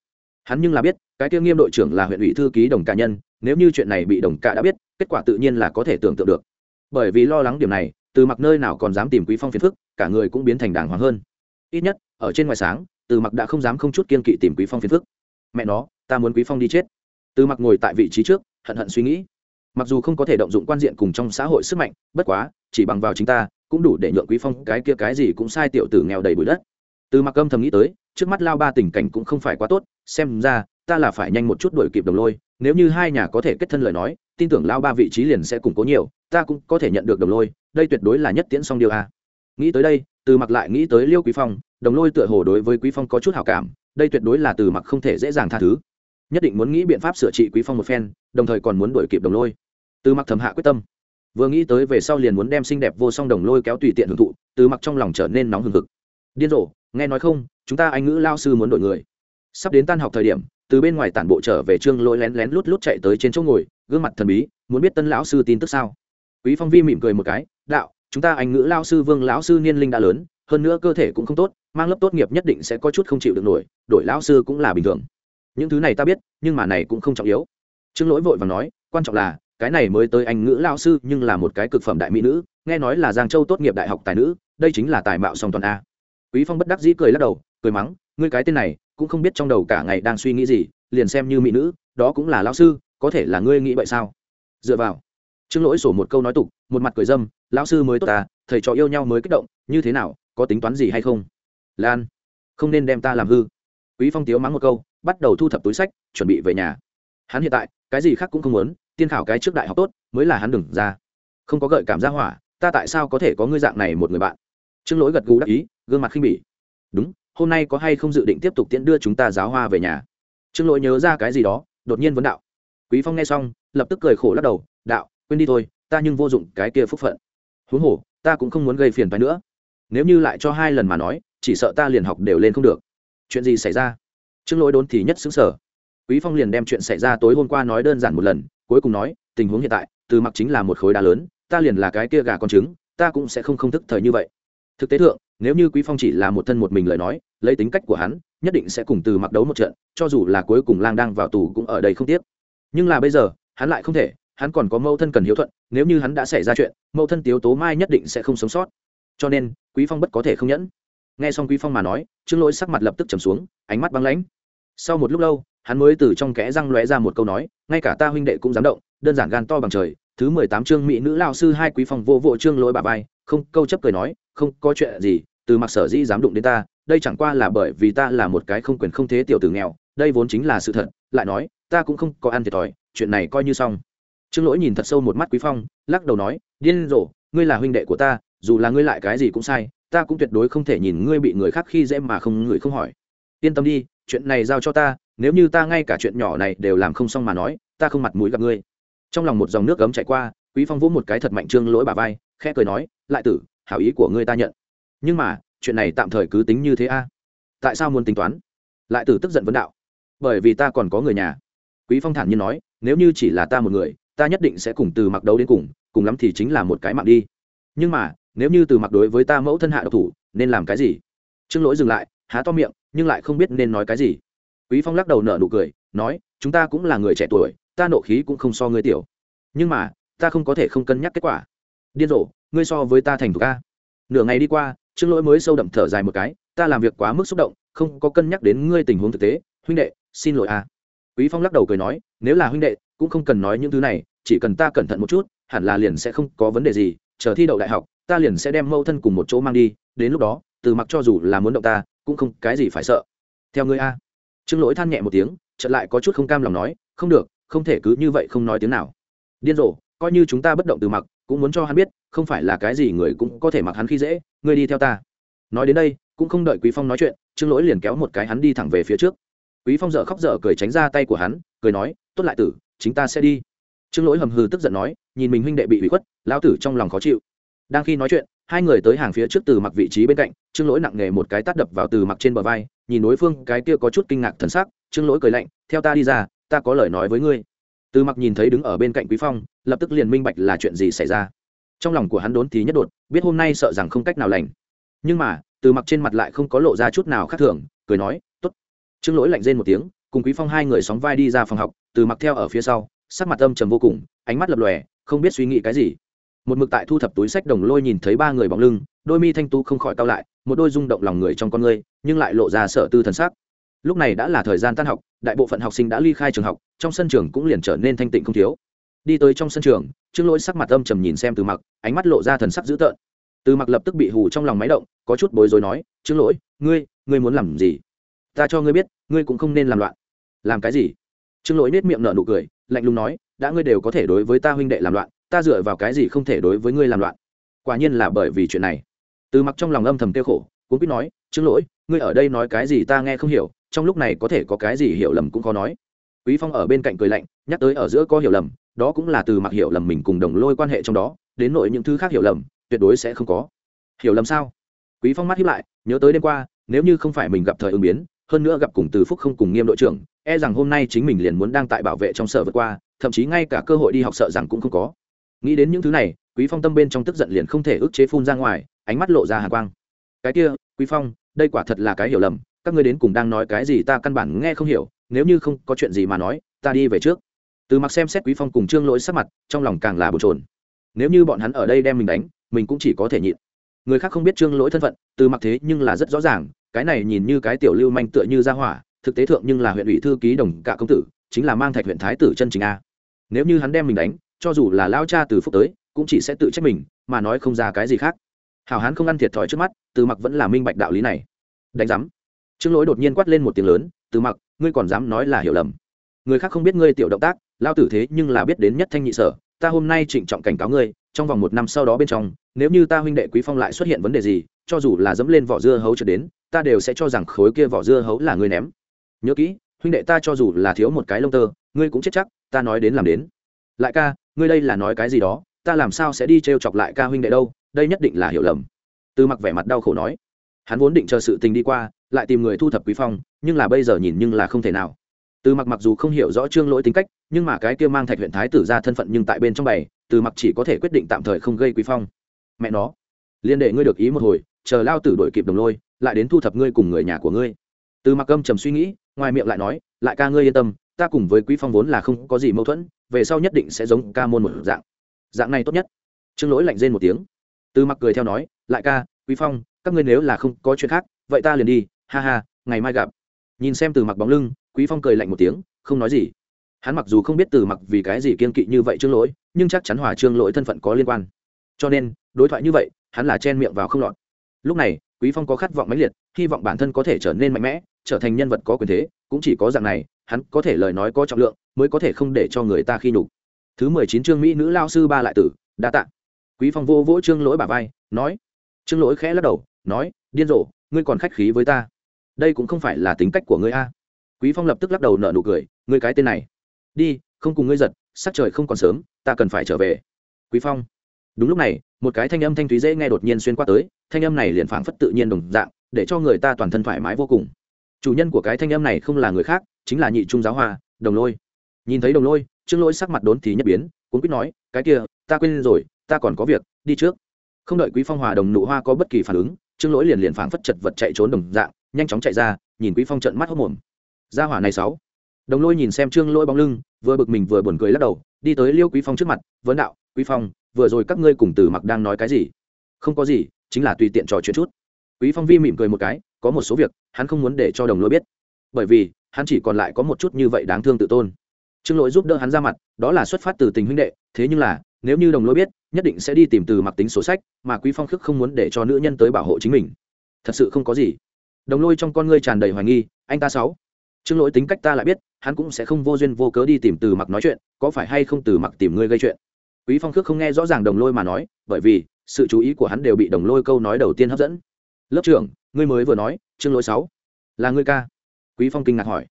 Speaker 1: Hắn nhưng là biết, cái kia nghiêm đội trưởng là huyện ủy thư ký đồng cá nhân, nếu như chuyện này bị đồng cả đã biết, kết quả tự nhiên là có thể tưởng tượng được. Bởi vì lo lắng điểm này, từ mặc nơi nào còn dám tìm quý phong phiền phức, cả người cũng biến thành đàng hoàng hơn. Ít nhất, ở trên ngoài sáng, từ mặc đã không dám không chút kiên kỵ tìm quý phong phiền phức. Mẹ nó, ta muốn quý phong đi chết. Từ mặc ngồi tại vị trí trước, hận hận suy nghĩ mặc dù không có thể động dụng quan diện cùng trong xã hội sức mạnh, bất quá, chỉ bằng vào chính ta, cũng đủ để nhượng quý phong cái kia cái gì cũng sai tiểu tử nghèo đầy bụi đất. Từ mặc âm thầm nghĩ tới, trước mắt lao ba tình cảnh cũng không phải quá tốt, xem ra, ta là phải nhanh một chút đuổi kịp đồng lôi, nếu như hai nhà có thể kết thân lời nói, tin tưởng lao ba vị trí liền sẽ củng cố nhiều, ta cũng có thể nhận được đồng lôi, đây tuyệt đối là nhất tiễn song điều a. Nghĩ tới đây, từ mặc lại nghĩ tới liêu quý phong, đồng lôi tựa hồ đối với quý phong có chút hảo cảm, đây tuyệt đối là từ mặc không thể dễ dàng tha thứ. Nhất định muốn nghĩ biện pháp sửa trị quý phong một phen, đồng thời còn muốn đuổi kịp đồng lôi từ mặc thầm hạ quyết tâm. Vừa nghĩ tới về sau liền muốn đem xinh đẹp vô song đồng lôi kéo tùy tiện hưởng thụ, từ mặc trong lòng trở nên nóng hừng hực. Điên rồ, nghe nói không, chúng ta anh ngữ lao sư muốn đổi người. Sắp đến tan học thời điểm, từ bên ngoài tản bộ trở về trương lỗi lén lén lút lút chạy tới trên chỗ ngồi, gương mặt thần bí, muốn biết tân lão sư tin tức sao? Quý phong vi mỉm cười một cái, đạo, chúng ta anh ngữ lao sư vương lão sư niên linh đã lớn, hơn nữa cơ thể cũng không tốt, mang lớp tốt nghiệp nhất định sẽ có chút không chịu được nổi, đổi lão sư cũng là bình thường. Những thứ này ta biết, nhưng mà này cũng không trọng yếu. Trương lỗi vội và nói, quan trọng là cái này mới tới anh ngữ lao sư, nhưng là một cái cực phẩm đại mỹ nữ, nghe nói là giang châu tốt nghiệp đại học tài nữ, đây chính là tài mạo song toàn a. Quý phong bất đắc dĩ cười lắc đầu, cười mắng, ngươi cái tên này, cũng không biết trong đầu cả ngày đang suy nghĩ gì, liền xem như mỹ nữ, đó cũng là lao sư, có thể là ngươi nghĩ vậy sao? Dựa vào, trương lỗi sổ một câu nói tục, một mặt cười dâm, lão sư mới tốt ta thầy trò yêu nhau mới kích động, như thế nào, có tính toán gì hay không? Lan, không nên đem ta làm hư. Quý phong tiếu mắng một câu, bắt đầu thu thập túi sách, chuẩn bị về nhà. Hắn hiện tại, cái gì khác cũng không muốn tiên khảo cái trước đại học tốt, mới là hắn đừng ra. Không có gợi cảm giác hỏa, ta tại sao có thể có ngươi dạng này một người bạn? Trương lỗi gật gù đắc ý, gương mặt khinh bỉ. Đúng, hôm nay có hay không dự định tiếp tục tiễn đưa chúng ta giáo hoa về nhà? Trương lỗi nhớ ra cái gì đó, đột nhiên vấn đạo. Quý phong nghe xong, lập tức cười khổ lắc đầu, đạo, quên đi thôi, ta nhưng vô dụng cái kia phúc phận. Huống hồ, ta cũng không muốn gây phiền phái nữa. Nếu như lại cho hai lần mà nói, chỉ sợ ta liền học đều lên không được. Chuyện gì xảy ra? Trương lỗi đốn thì nhất xứng sở quý phong liền đem chuyện xảy ra tối hôm qua nói đơn giản một lần cuối cùng nói, tình huống hiện tại, từ mặc chính là một khối đá lớn, ta liền là cái kia gà con trứng, ta cũng sẽ không không thức thời như vậy. Thực tế thượng, nếu như quý phong chỉ là một thân một mình lời nói, lấy tính cách của hắn, nhất định sẽ cùng từ mặc đấu một trận, cho dù là cuối cùng lang đang vào tù cũng ở đây không tiếc. Nhưng là bây giờ, hắn lại không thể, hắn còn có mâu thân cần hiếu thuận, nếu như hắn đã xảy ra chuyện, mâu thân tiếu tố mai nhất định sẽ không sống sót. Cho nên, quý phong bất có thể không nhẫn. Nghe xong quý phong mà nói, trương lỗi sắc mặt lập tức trầm xuống, ánh mắt băng lãnh. Sau một lúc lâu hắn mới từ trong kẽ răng lóe ra một câu nói, ngay cả ta huynh đệ cũng dám động, đơn giản gan to bằng trời, thứ mười tám chương mỹ nữ lao sư hai quý phong vô vô trương lỗi bà vai, không, câu chấp cười nói, không, có chuyện gì, từ mặc sở dĩ dám đụng đến ta, đây chẳng qua là bởi vì ta là một cái không quyền không thế tiểu tử nghèo, đây vốn chính là sự thật, lại nói, ta cũng không có ăn thiệt thòi, chuyện này coi như xong. Trương lỗi nhìn thật sâu một mắt quý phong, lắc đầu nói, điên rồ, ngươi là huynh đệ của ta, dù là ngươi lại cái gì cũng sai, ta cũng tuyệt đối không thể nhìn ngươi bị người khác khi dễ mà không, người không hỏi. Yên tâm đi, chuyện này giao cho ta nếu như ta ngay cả chuyện nhỏ này đều làm không xong mà nói, ta không mặt mũi gặp ngươi. Trong lòng một dòng nước gấm chạy qua, quý phong vỗ một cái thật mạnh trương lỗi bà vai, khẽ cười nói, lại tử, hảo ý của ngươi ta nhận. Nhưng mà, chuyện này tạm thời cứ tính như thế a. Tại sao muốn tính toán? Lại tử tức giận vấn đạo, bởi vì ta còn có người nhà. Quý phong thản nhiên nói, nếu như chỉ là ta một người, ta nhất định sẽ cùng từ mặc đấu đến cùng cùng lắm thì chính là một cái mạng đi. Nhưng mà, nếu như từ mặc đối với ta mẫu thân hạ độc thủ, nên làm cái gì? Trương lỗi dừng lại, há to miệng, nhưng lại không biết nên nói cái gì quý phong lắc đầu nở nụ cười, nói, chúng ta cũng là người trẻ tuổi, ta nộ khí cũng không so ngươi tiểu. Nhưng mà, ta không có thể không cân nhắc kết quả. Điên rồ, ngươi so với ta thành thục ca nửa ngày đi qua, trương lỗi mới sâu đậm thở dài một cái, ta làm việc quá mức xúc động, không có cân nhắc đến ngươi tình huống thực tế. Huynh đệ, xin lỗi a. Quý phong lắc đầu cười nói, nếu là huynh đệ, cũng không cần nói những thứ này, chỉ cần ta cẩn thận một chút, hẳn là liền sẽ không có vấn đề gì. Chờ thi đậu đại học, ta liền sẽ đem mâu thân cùng một chỗ mang đi, đến lúc đó, từ mặc cho dù là muốn động ta, cũng không cái gì phải sợ. Theo ngươi a trương lỗi than nhẹ một tiếng, chợt lại có chút không cam lòng nói, không được, không thể cứ như vậy không nói tiếng nào. Điên rồ, coi như chúng ta bất động từ mặc, cũng muốn cho hắn biết, không phải là cái gì người cũng có thể mặc hắn khi dễ, ngươi đi theo ta. Nói đến đây, cũng không đợi quý phong nói chuyện, trương lỗi liền kéo một cái hắn đi thẳng về phía trước. Quý phong dở khóc dở cười tránh ra tay của hắn, cười nói, tốt lại tử, chính ta sẽ đi. Trương lỗi hầm hừ tức giận nói, nhìn mình huynh đệ bị ủy khuất, lão tử trong lòng khó chịu. Đang khi nói chuyện, hai người tới hàng phía trước từ mặc vị trí bên cạnh, trương lỗi nặng nề một cái tát đập vào từ mặc trên bờ vai nhìn đối phương cái kia có chút kinh ngạc thần sắc, trương lỗi cười lạnh, theo ta đi ra, ta có lời nói với ngươi. Từ mặc nhìn thấy đứng ở bên cạnh quý phong, lập tức liền minh bạch là chuyện gì xảy ra. Trong lòng của hắn đốn thì nhất đột, biết hôm nay sợ rằng không cách nào lành. Nhưng mà, từ mặc trên mặt lại không có lộ ra chút nào khác thường, cười nói, tốt. Trương lỗi lạnh rên một tiếng, cùng quý phong hai người sóng vai đi ra phòng học, từ mặc theo ở phía sau, sắc mặt âm trầm vô cùng, ánh mắt lập lòe, không biết suy nghĩ cái gì. Một mực tại thu thập túi sách đồng lôi nhìn thấy ba người bóng lưng đôi mi thanh tú không khỏi cao lại, một đôi rung động lòng người trong con người nhưng lại lộ ra sợ tư thần sắc. Lúc này đã là thời gian tan học, đại bộ phận học sinh đã ly khai trường học, trong sân trường cũng liền trở nên thanh tịnh không thiếu. Đi tới trong sân trường, trương lỗi sắc mặt âm trầm nhìn xem từ mặc, ánh mắt lộ ra thần sắc dữ tợn. Từ mặc lập tức bị hù trong lòng máy động, có chút bối rối nói, trương lỗi, ngươi ngươi muốn làm gì? Ta cho ngươi biết, ngươi cũng không nên làm loạn. Làm cái gì? Trương lỗi nết miệng nở nụ cười, lạnh lùng nói, đã ngươi đều có thể đối với ta huynh đệ làm loạn, ta dựa vào cái gì không thể đối với ngươi làm loạn? Quả nhiên là bởi vì chuyện này từ mặc trong lòng âm thầm tiêu khổ cũng biết nói chứng lỗi, ngươi ở đây nói cái gì ta nghe không hiểu, trong lúc này có thể có cái gì hiểu lầm cũng khó nói. Quý phong ở bên cạnh cười lạnh, nhắc tới ở giữa có hiểu lầm, đó cũng là từ mặc hiểu lầm mình cùng đồng lôi quan hệ trong đó, đến nội những thứ khác hiểu lầm, tuyệt đối sẽ không có. Hiểu lầm sao? Quý phong mắt hiếp lại, nhớ tới đêm qua, nếu như không phải mình gặp thời ứng biến, hơn nữa gặp cùng từ phúc không cùng nghiêm đội trưởng e rằng hôm nay chính mình liền muốn đang tại bảo vệ trong sở vượt qua, thậm chí ngay cả cơ hội đi học sợ rằng cũng không có. Nghĩ đến những thứ này, quý phong tâm bên trong tức giận liền không thể ức chế phun ra ngoài ánh mắt lộ ra hàn quang. Cái kia, quý phong, đây quả thật là cái hiểu lầm, các ngươi đến cùng đang nói cái gì ta căn bản nghe không hiểu, nếu như không có chuyện gì mà nói, ta đi về trước. Từ mặc xem xét quý phong cùng trương lỗi sắc mặt, trong lòng càng là bồn chồn. Nếu như bọn hắn ở đây đem mình đánh, mình cũng chỉ có thể nhịn. Người khác không biết trương lỗi thân phận, từ mặc thế nhưng là rất rõ ràng, cái này nhìn như cái tiểu lưu manh tựa như ra hỏa, thực tế thượng nhưng là huyện ủy thư ký đồng cả công tử, chính là mang thạch huyện thái tử chân chính a. Nếu như hắn đem mình đánh, cho dù là lao cha từ phúc tới, cũng chỉ sẽ tự trách mình, mà nói không ra cái gì khác hảo hán không ăn thiệt thòi trước mắt, từ mặc vẫn là minh bạch đạo lý này. Đánh giám. Trương lỗi đột nhiên quát lên một tiếng lớn, từ mặc, ngươi còn dám nói là hiểu lầm. Người khác không biết ngươi tiểu động tác, lao tử thế nhưng là biết đến nhất thanh nhị sở, ta hôm nay trịnh trọng cảnh cáo ngươi, trong vòng một năm sau đó bên trong, nếu như ta huynh đệ quý phong lại xuất hiện vấn đề gì, cho dù là dẫm lên vỏ dưa hấu trở đến, ta đều sẽ cho rằng khối kia vỏ dưa hấu là ngươi ném. Nhớ kỹ, huynh đệ ta cho dù là thiếu một cái lông tơ, ngươi cũng chết chắc, ta nói đến làm đến. Lại ca, ngươi đây là nói cái gì đó, ta làm sao sẽ đi trêu chọc lại ca huynh đệ đâu? Đây nhất định là hiểu lầm. Từ mặc vẻ mặt đau khổ nói, hắn vốn định chờ sự tình đi qua, lại tìm người thu thập quý phong, nhưng là bây giờ nhìn nhưng là không thể nào. Từ mặc mặc dù không hiểu rõ trương lỗi tính cách, nhưng mà cái kia mang thạch huyện thái tử ra thân phận nhưng tại bên trong bày, từ mặc chỉ có thể quyết định tạm thời không gây quý phong. Mẹ nó, liên đệ ngươi được ý một hồi, chờ lao tử đổi kịp đồng lôi, lại đến thu thập ngươi cùng người nhà của ngươi. Từ mặc âm trầm suy nghĩ, ngoài miệng lại nói, lại ca ngươi yên tâm, ta cùng với quý phong vốn là không có gì mâu thuẫn, về sau nhất định sẽ giống ca môn một dạng. Dạng này tốt nhất. Trương lỗi lạnh rên một tiếng từ mặc cười theo nói, lại ca, quý phong, các ngươi nếu là không có chuyện khác, vậy ta liền đi, ha ha, ngày mai gặp. Nhìn xem từ mặc bóng lưng, quý phong cười lạnh một tiếng, không nói gì. Hắn mặc dù không biết từ mặc vì cái gì kiên kỵ như vậy trương lỗi, nhưng chắc chắn hòa trương lỗi thân phận có liên quan. Cho nên, đối thoại như vậy, hắn là chen miệng vào không lọt. Lúc này, quý phong có khát vọng mãnh liệt, hy vọng bản thân có thể trở nên mạnh mẽ, trở thành nhân vật có quyền thế, cũng chỉ có dạng này, hắn có thể lời nói có trọng lượng, mới có thể không để cho người ta khi nhục. Thứ mười chín chương mỹ nữ lao sư ba lại tử, đa tạ quý phong vô vỗ trương lỗi bà vai, nói, trương lỗi khẽ lắc đầu, nói, điên rồ, ngươi còn khách khí với ta. Đây cũng không phải là tính cách của ngươi a. Quý phong lập tức lắc đầu nở nụ cười, ngươi cái tên này, đi, không cùng ngươi giật, sắc trời không còn sớm, ta cần phải trở về. Quý phong, đúng lúc này, một cái thanh âm thanh thúy dễ nghe đột nhiên xuyên qua tới, thanh âm này liền phảng phất tự nhiên đồng dạng, để cho người ta toàn thân thoải mái vô cùng. Chủ nhân của cái thanh âm này không là người khác, chính là nhị trung giáo hoa, đồng lôi. Nhìn thấy đồng lôi, trương lỗi sắc mặt đốn thì nhất biến cũng biết nói, cái kia, ta quên rồi ta còn có việc, đi trước. Không đợi quý phong hòa đồng nụ hoa có bất kỳ phản ứng, trương lỗi liền liền phảng phất chật vật chạy trốn đồng dạng, nhanh chóng chạy ra, nhìn quý phong trận mắt hốc mồm. Ra hỏa này sáu đồng lôi nhìn xem trương lỗi bóng lưng, vừa bực mình vừa buồn cười lắc đầu, đi tới liêu quý phong trước mặt, vấn đạo, quý phong, vừa rồi các ngươi cùng từ mặc đang nói cái gì? Không có gì, chính là tùy tiện trò chuyện chút. Quý phong vi mỉm cười một cái, có một số việc, hắn không muốn để cho đồng lôi biết, bởi vì hắn chỉ còn lại có một chút như vậy đáng thương tự tôn. Trương lỗi giúp đỡ hắn ra mặt, đó là xuất phát từ tình huynh đệ, thế nhưng là nếu như đồng lôi biết, nhất định sẽ đi tìm từ mặc tính sổ sách, mà quý phong khước không muốn để cho nữ nhân tới bảo hộ chính mình. Thật sự không có gì. Đồng lôi trong con ngươi tràn đầy hoài nghi, anh ta sáu. Trương lỗi tính cách ta lại biết, hắn cũng sẽ không vô duyên vô cớ đi tìm từ mặc nói chuyện, có phải hay không từ mặc tìm ngươi gây chuyện? Quý phong khước không nghe rõ ràng đồng lôi mà nói, bởi vì, sự chú ý của hắn đều bị đồng lôi câu nói đầu tiên hấp dẫn. Lớp trưởng, ngươi mới vừa nói, trương lỗi sáu. Là ngươi ca. Quý phong kinh ngạc hỏi.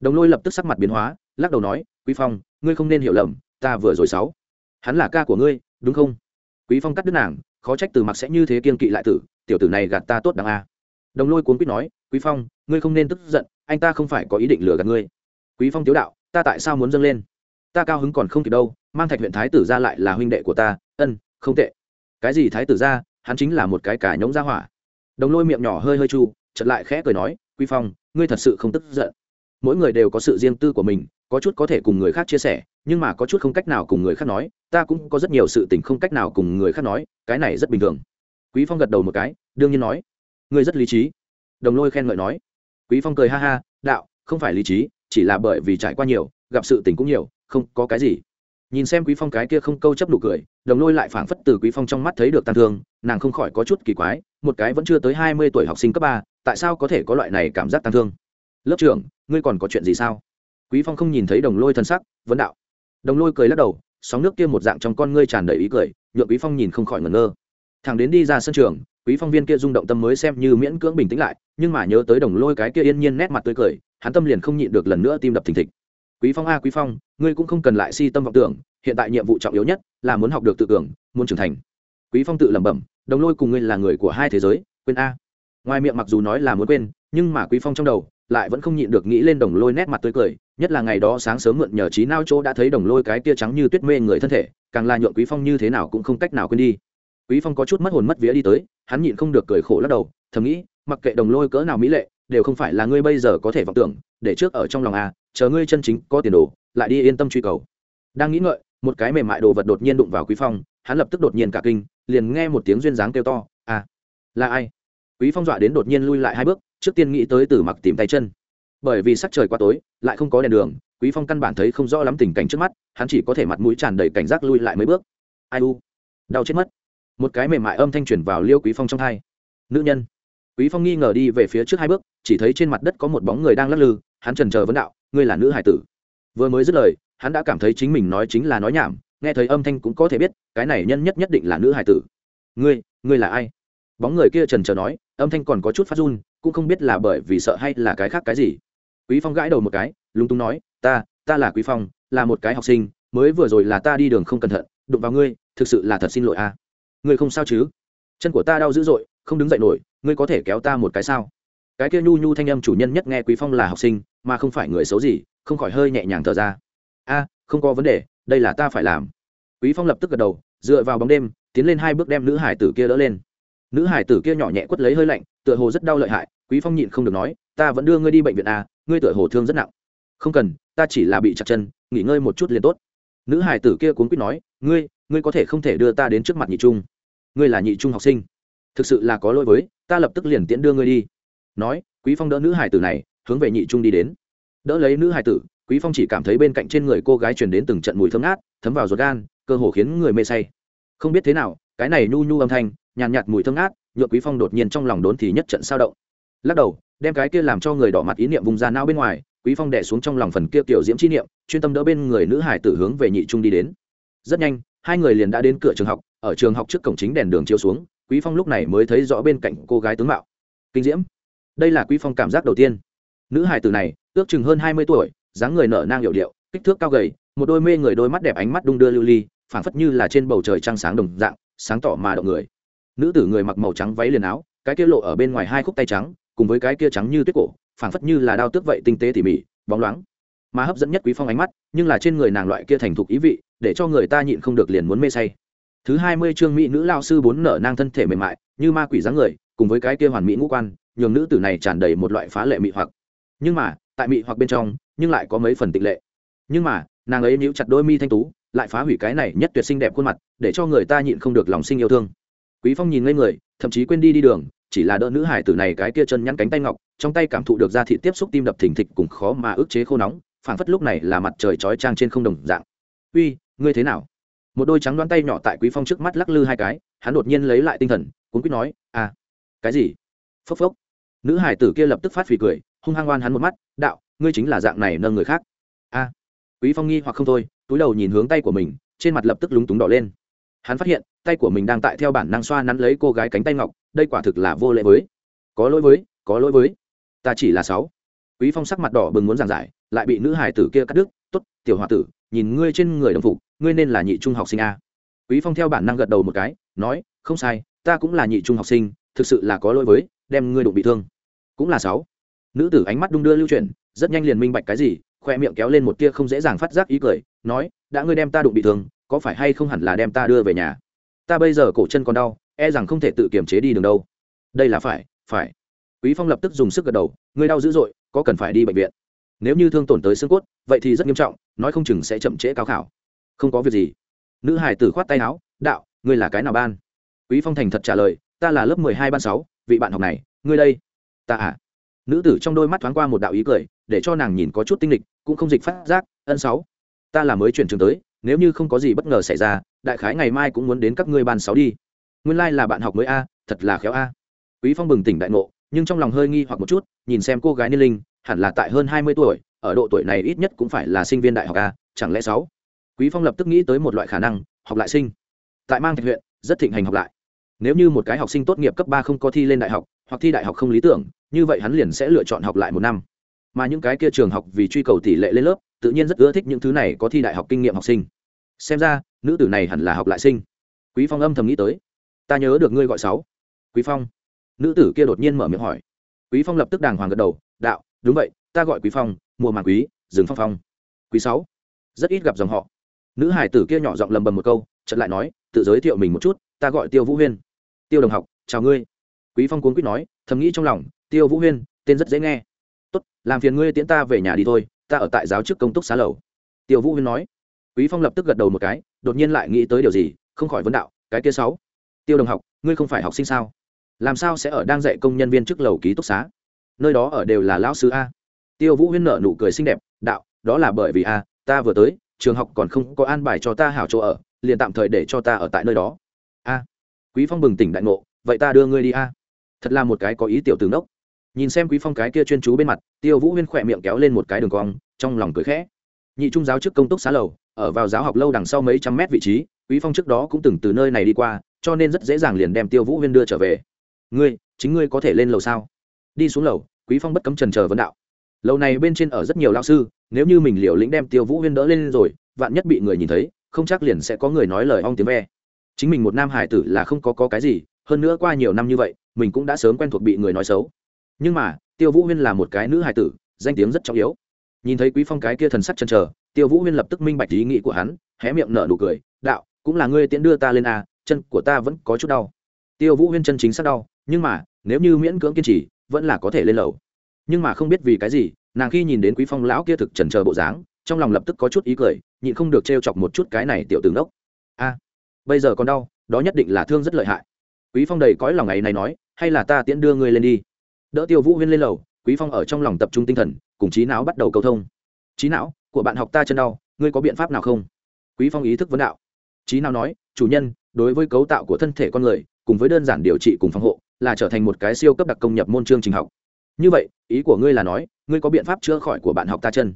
Speaker 1: Đồng lôi lập tức sắc mặt biến hóa, lắc đầu nói, quý phong, ngươi không nên hiểu lầm, ta vừa rồi sáu hắn là ca của ngươi, đúng không? Quý phong cắt đứt nàng, khó trách từ mặc sẽ như thế kiên kỵ lại tử, tiểu tử này gạt ta tốt đáng a. Đồng lôi cuốn quýt nói, quý phong, ngươi không nên tức giận, anh ta không phải có ý định lừa gạt ngươi. Quý phong tiếu đạo, ta tại sao muốn dâng lên? Ta cao hứng còn không kịp đâu, mang thạch huyện thái tử ra lại là huynh đệ của ta, ân, không tệ. Cái gì thái tử ra, hắn chính là một cái cả nhống ra hỏa. Đồng lôi miệng nhỏ hơi hơi chu chật lại khẽ cười nói, quý phong, ngươi thật sự không tức giận. Mỗi người đều có sự riêng tư của mình có chút có thể cùng người khác chia sẻ, nhưng mà có chút không cách nào cùng người khác nói, ta cũng có rất nhiều sự tình không cách nào cùng người khác nói, cái này rất bình thường. Quý phong gật đầu một cái, đương nhiên nói. Ngươi rất lý trí. Đồng lôi khen ngợi nói. Quý phong cười ha ha, đạo, không phải lý trí, chỉ là bởi vì trải qua nhiều, gặp sự tình cũng nhiều, không có cái gì. Nhìn xem quý phong cái kia không câu chấp nụ cười, đồng lôi lại phảng phất từ quý phong trong mắt thấy được tăng thương, nàng không khỏi có chút kỳ quái, một cái vẫn chưa tới hai mươi tuổi học sinh cấp ba, tại sao có thể có loại này cảm giác tăng thương? Lớp trưởng, ngươi còn có chuyện gì sao? Quý phong không nhìn thấy đồng lôi thân sắc, vấn đạo. Đồng lôi cười lắc đầu, sóng nước kia một dạng trong con ngươi tràn đầy ý cười, nhượng quý phong nhìn không khỏi ngẩn ngơ. Thằng đến đi ra sân trường, quý phong viên kia rung động tâm mới xem như miễn cưỡng bình tĩnh lại, nhưng mà nhớ tới đồng lôi cái kia yên nhiên nét mặt tươi cười, hắn tâm liền không nhịn được lần nữa tim đập thình thịch. Quý phong a, quý phong, ngươi cũng không cần lại si tâm vọng tưởng, hiện tại nhiệm vụ trọng yếu nhất là muốn học được tự cường muốn trưởng thành. Quý phong tự lẩm bẩm, đồng lôi cùng ngươi là người của hai thế giới, quên a. Ngoài miệng mặc dù nói là muốn quên, nhưng mà quý phong trong đầu lại vẫn không nhịn được nghĩ lên đồng lôi nét mặt tươi cười, nhất là ngày đó sáng sớm mượn nhờ trí nao chỗ đã thấy đồng lôi cái tia trắng như tuyết mê người thân thể, càng là nhượng quý phong như thế nào cũng không cách nào quên đi. Quý phong có chút mất hồn mất vía đi tới, hắn nhịn không được cười khổ lắc đầu, thầm nghĩ, mặc kệ đồng lôi cỡ nào mỹ lệ, đều không phải là ngươi bây giờ có thể vọng tưởng, để trước ở trong lòng a chờ ngươi chân chính có tiền đồ, lại đi yên tâm truy cầu. Đang nghĩ ngợi, một cái mềm mại đồ vật đột nhiên đụng vào quý phong, hắn lập tức đột nhiên cả kinh, liền nghe một tiếng duyên dáng kêu to à là ai? Quý phong dọa đến đột nhiên lui lại hai bước trước tiên nghĩ tới từ mặc tìm tay chân. Bởi vì sắc trời quá tối, lại không có đèn đường, quý phong căn bản thấy không rõ lắm tình cảnh trước mắt, hắn chỉ có thể mặt mũi tràn đầy cảnh giác lui lại mấy bước. Ai u? Đau chết mất. Một cái mềm mại âm thanh truyền vào liêu quý phong trong thai. Nữ nhân. Quý phong nghi ngờ đi về phía trước hai bước, chỉ thấy trên mặt đất có một bóng người đang lắc lư, hắn trần chờ vấn đạo, ngươi là nữ hải tử. Vừa mới dứt lời, hắn đã cảm thấy chính mình nói chính là nói nhảm, nghe thấy âm thanh cũng có thể biết, cái này nhân nhất nhất định là nữ hải tử. Ngươi ngươi là ai? Bóng người kia trần chờ nói, âm thanh còn có chút phát run cũng không biết là bởi vì sợ hay là cái khác cái gì. Quý phong gãi đầu một cái, lúng túng nói, ta ta là quý phong, là một cái học sinh, mới vừa rồi là ta đi đường không cẩn thận, đụng vào ngươi, thực sự là thật xin lỗi a. Ngươi không sao chứ? Chân của ta đau dữ dội, không đứng dậy nổi, ngươi có thể kéo ta một cái sao? Cái kia nhu nhu thanh âm chủ nhân nhất nghe quý phong là học sinh, mà không phải người xấu gì, không khỏi hơi nhẹ nhàng thở ra. A, không có vấn đề, đây là ta phải làm. Quý phong lập tức gật đầu, dựa vào bóng đêm, tiến lên hai bước đem nữ hải tử kia đỡ lên. Nữ hải tử kia nhỏ nhẹ quất lấy hơi lạnh tựa hồ rất đau lợi hại quý phong nhịn không được nói ta vẫn đưa ngươi đi bệnh viện à ngươi tựa hồ thương rất nặng. Không cần ta chỉ là bị chặt chân nghỉ ngơi một chút liền tốt. Nữ hải tử kia cuốn quýt nói ngươi ngươi có thể không thể đưa ta đến trước mặt nhị trung. Ngươi là nhị trung học sinh. Thực sự là có lỗi với ta lập tức liền tiễn đưa ngươi đi. Nói quý phong đỡ nữ hải tử này hướng về nhị trung đi đến. Đỡ lấy nữ hải tử quý phong chỉ cảm thấy bên cạnh trên người cô gái truyền đến từng trận mùi thơm ngát thấm vào ruột gan cơ hồ khiến người mê say. Không biết thế nào cái này nhu nhu âm thanh nhàn nhạt, nhạt mùi thơm ngát nhựa quý phong đột nhiên trong lòng đốn thì nhất trận sao động. Lắc đầu, đem cái kia làm cho người đỏ mặt ý niệm vùng ra não bên ngoài, quý phong đẻ xuống trong lòng phần kia tiểu diễm chi niệm, chuyên tâm đỡ bên người nữ hải tử hướng về nhị trung đi đến. Rất nhanh, hai người liền đã đến cửa trường học, ở trường học trước cổng chính đèn đường chiếu xuống, quý phong lúc này mới thấy rõ bên cạnh cô gái tướng mạo. Kinh diễm. Đây là quý phong cảm giác đầu tiên. Nữ hải tử này, ước chừng hơn 20 tuổi, dáng người nở nang hiệu điệu, kích thước cao gầy, một đôi mê người đôi mắt đẹp ánh mắt đung đưa lưu ly, phảng phất như là trên bầu trời trăng sáng đồng dạng, sáng tỏ mà động người nữ tử người mặc màu trắng váy liền áo, cái kia lộ ở bên ngoài hai khúc tay trắng, cùng với cái kia trắng như tuyết cổ, phảng phất như là đao tước vậy tinh tế tỉ mỉ, bóng loáng. Mà hấp dẫn nhất quý phong ánh mắt, nhưng là trên người nàng loại kia thành thục ý vị, để cho người ta nhịn không được liền muốn mê say. Thứ hai mươi chương mỹ nữ lao sư bốn nở nang thân thể mềm mại, như ma quỷ dáng người, cùng với cái kia hoàn mỹ ngũ quan, nhường nữ tử này tràn đầy một loại phá lệ mị hoặc. Nhưng mà, tại mị hoặc bên trong, nhưng lại có mấy phần tịnh lệ. Nhưng mà, nàng ấy níu chặt đôi mi thanh tú, lại phá hủy cái này nhất tuyệt sinh đẹp khuôn mặt, để cho người ta nhịn không được lòng sinh yêu thương quý phong nhìn ngây người, thậm chí quên đi đi đường, chỉ là đỡ nữ hải tử này cái kia chân nhăn cánh tay ngọc, trong tay cảm thụ được da thị tiếp xúc tim đập thình thịch cùng khó mà ức chế khô nóng, phảng phất lúc này là mặt trời chói trang trên không đồng dạng. Uy, ngươi thế nào? Một đôi trắng đoán tay nhỏ tại quý phong trước mắt lắc lư hai cái, hắn đột nhiên lấy lại tinh thần, cuốn quýt nói à cái gì? Phốc phốc. Nữ hải tử kia lập tức phát phì cười, hung hăng oan hắn một mắt, đạo, ngươi chính là dạng này nâng người khác. A. Quý phong nghi hoặc không thôi, túi đầu nhìn hướng tay của mình, trên mặt lập tức lúng túng đỏ lên. Hắn phát hiện tay của mình đang tại theo bản năng xoa nắn lấy cô gái cánh tay ngọc, đây quả thực là vô lễ với. Có lỗi với, có lỗi với. Ta chỉ là sáu. Quý phong sắc mặt đỏ bừng muốn giảng giải, lại bị nữ hải tử kia cắt đứt. Tốt, tiểu hòa tử, nhìn ngươi trên người đồng phục, ngươi nên là nhị trung học sinh a. Quý phong theo bản năng gật đầu một cái, nói, không sai, ta cũng là nhị trung học sinh, thực sự là có lỗi với, đem ngươi đụng bị thương. Cũng là sáu. Nữ tử ánh mắt đung đưa lưu chuyển, rất nhanh liền minh bạch cái gì, khoe miệng kéo lên một tia không dễ dàng phát giác ý cười, nói, đã ngươi đem ta đụng bị thương, có phải hay không hẳn là đem ta đưa về nhà? Ta bây giờ cổ chân còn đau e rằng không thể tự kiềm chế đi đường đâu. Đây là phải phải. Quý phong lập tức dùng sức gật đầu ngươi đau dữ dội, có cần phải đi bệnh viện. Nếu như thương tổn tới xương cốt, vậy thì rất nghiêm trọng, nói không chừng sẽ chậm trễ cao khảo. Không có việc gì. Nữ hải tử khoát tay áo, đạo, ngươi là cái nào ban? Quý phong thành thật trả lời, ta là lớp mười hai ban sáu, vị bạn học này, ngươi đây. Ta à? Nữ tử trong đôi mắt thoáng qua một đạo ý cười, để cho nàng nhìn có chút tinh lịch cũng không dịch phát giác, ân sáu, ta là mới chuyển trường tới, nếu như không có gì bất ngờ xảy ra đại khái ngày mai cũng muốn đến các ngươi ban sáu đi. Nguyên lai、like、là bạn học mới a, thật là khéo a. Quý phong bừng tỉnh đại ngộ, nhưng trong lòng hơi nghi hoặc một chút, nhìn xem cô gái niên linh, hẳn là tại hơn hai mươi tuổi, ở độ tuổi này ít nhất cũng phải là sinh viên đại học a, chẳng lẽ sáu? Quý phong lập tức nghĩ tới một loại khả năng, học lại sinh. Tại mang thạch huyện, rất thịnh hành học lại. Nếu như một cái học sinh tốt nghiệp cấp ba không có thi lên đại học, hoặc thi đại học không lý tưởng, như vậy hắn liền sẽ lựa chọn học lại một năm. Mà những cái kia trường học vì truy cầu tỷ lệ lên lớp, tự nhiên rất ưa thích những thứ này có thi đại học kinh nghiệm học sinh xem ra, nữ tử này hẳn là học lại sinh. Quý phong âm thầm nghĩ tới. Ta nhớ được ngươi gọi sáu. Quý phong. Nữ tử kia đột nhiên mở miệng hỏi. Quý phong lập tức đàng hoàng gật đầu, đạo, đúng vậy, ta gọi quý phong, mùa màng quý, rừng phong phong. Quý sáu. Rất ít gặp dòng họ. Nữ hải tử kia nhỏ giọng lầm bầm một câu, chợt lại nói, tự giới thiệu mình một chút, ta gọi tiêu vũ huyên. Tiêu đồng học, chào ngươi. Quý phong cuốn quýt nói, thầm nghĩ trong lòng, tiêu vũ huyên, tên rất dễ nghe. Tốt, làm phiền ngươi tiễn ta về nhà đi thôi, ta ở tại giáo chức công túc xá lầu. Tiêu vũ huyên nói quý phong lập tức gật đầu một cái, đột nhiên lại nghĩ tới điều gì, không khỏi vấn đạo, cái kia sáu, tiêu đồng học, ngươi không phải học sinh sao? Làm sao sẽ ở đang dạy công nhân viên trước lầu ký túc xá? Nơi đó ở đều là lão sư a. Tiêu vũ huyên nở nụ cười xinh đẹp, đạo, đó là bởi vì a, ta vừa tới, trường học còn không có an bài cho ta hảo chỗ ở, liền tạm thời để cho ta ở tại nơi đó. A. Quý phong bừng tỉnh đại ngộ, vậy ta đưa ngươi đi a. Thật là một cái có ý tiểu tướng đốc nhìn xem quý phong cái kia chuyên chú bên mặt, tiêu vũ huyên khỏe miệng kéo lên một cái đường cong, trong lòng cười khẽ nhị trung giáo trước công túc xá lầu, ở vào giáo học lâu đằng sau mấy trăm mét vị trí, quý phong trước đó cũng từng từ nơi này đi qua, cho nên rất dễ dàng liền đem tiêu vũ huyên đưa trở về. Ngươi, chính ngươi có thể lên lầu sao? Đi xuống lầu, quý phong bất cấm trần chờ vấn đạo. Lầu này bên trên ở rất nhiều lao sư, nếu như mình liều lĩnh đem tiêu vũ huyên đỡ lên rồi, vạn nhất bị người nhìn thấy, không chắc liền sẽ có người nói lời ong tiếng ve. Chính mình một nam hải tử là không có có cái gì, hơn nữa qua nhiều năm như vậy, mình cũng đã sớm quen thuộc bị người nói xấu. Nhưng mà, tiêu vũ huyên là một cái nữ hải tử, danh tiếng rất trọng yếu nhìn thấy quý phong cái kia thần sắc chân chờ, tiêu vũ huyên lập tức minh bạch ý nghĩ của hắn, hé miệng nở nụ cười, đạo, cũng là ngươi tiễn đưa ta lên à chân của ta vẫn có chút đau. Tiêu vũ huyên chân chính sắc đau, nhưng mà, nếu như miễn cưỡng kiên trì, vẫn là có thể lên lầu. Nhưng mà không biết vì cái gì, nàng khi nhìn đến quý phong lão kia thực trần chờ bộ dáng, trong lòng lập tức có chút ý cười, nhịn không được trêu chọc một chút cái này tiểu tướng đốc a, bây giờ còn đau, đó nhất định là thương rất lợi hại. Quý phong đầy cõi lòng ngày này nói, hay là ta tiễn đưa ngươi lên đi. Đỡ tiêu vũ huyên lên lầu, quý phong ở trong lòng tập trung tinh thần cùng trí não bắt đầu cầu thông. Trí não, của bạn học ta chân đau, ngươi có biện pháp nào không? Quý phong ý thức vấn đạo. Trí não nói, chủ nhân, đối với cấu tạo của thân thể con người, cùng với đơn giản điều trị cùng phòng hộ, là trở thành một cái siêu cấp đặc công nhập môn chương trình học. Như vậy, ý của ngươi là nói, ngươi có biện pháp chữa khỏi của bạn học ta chân.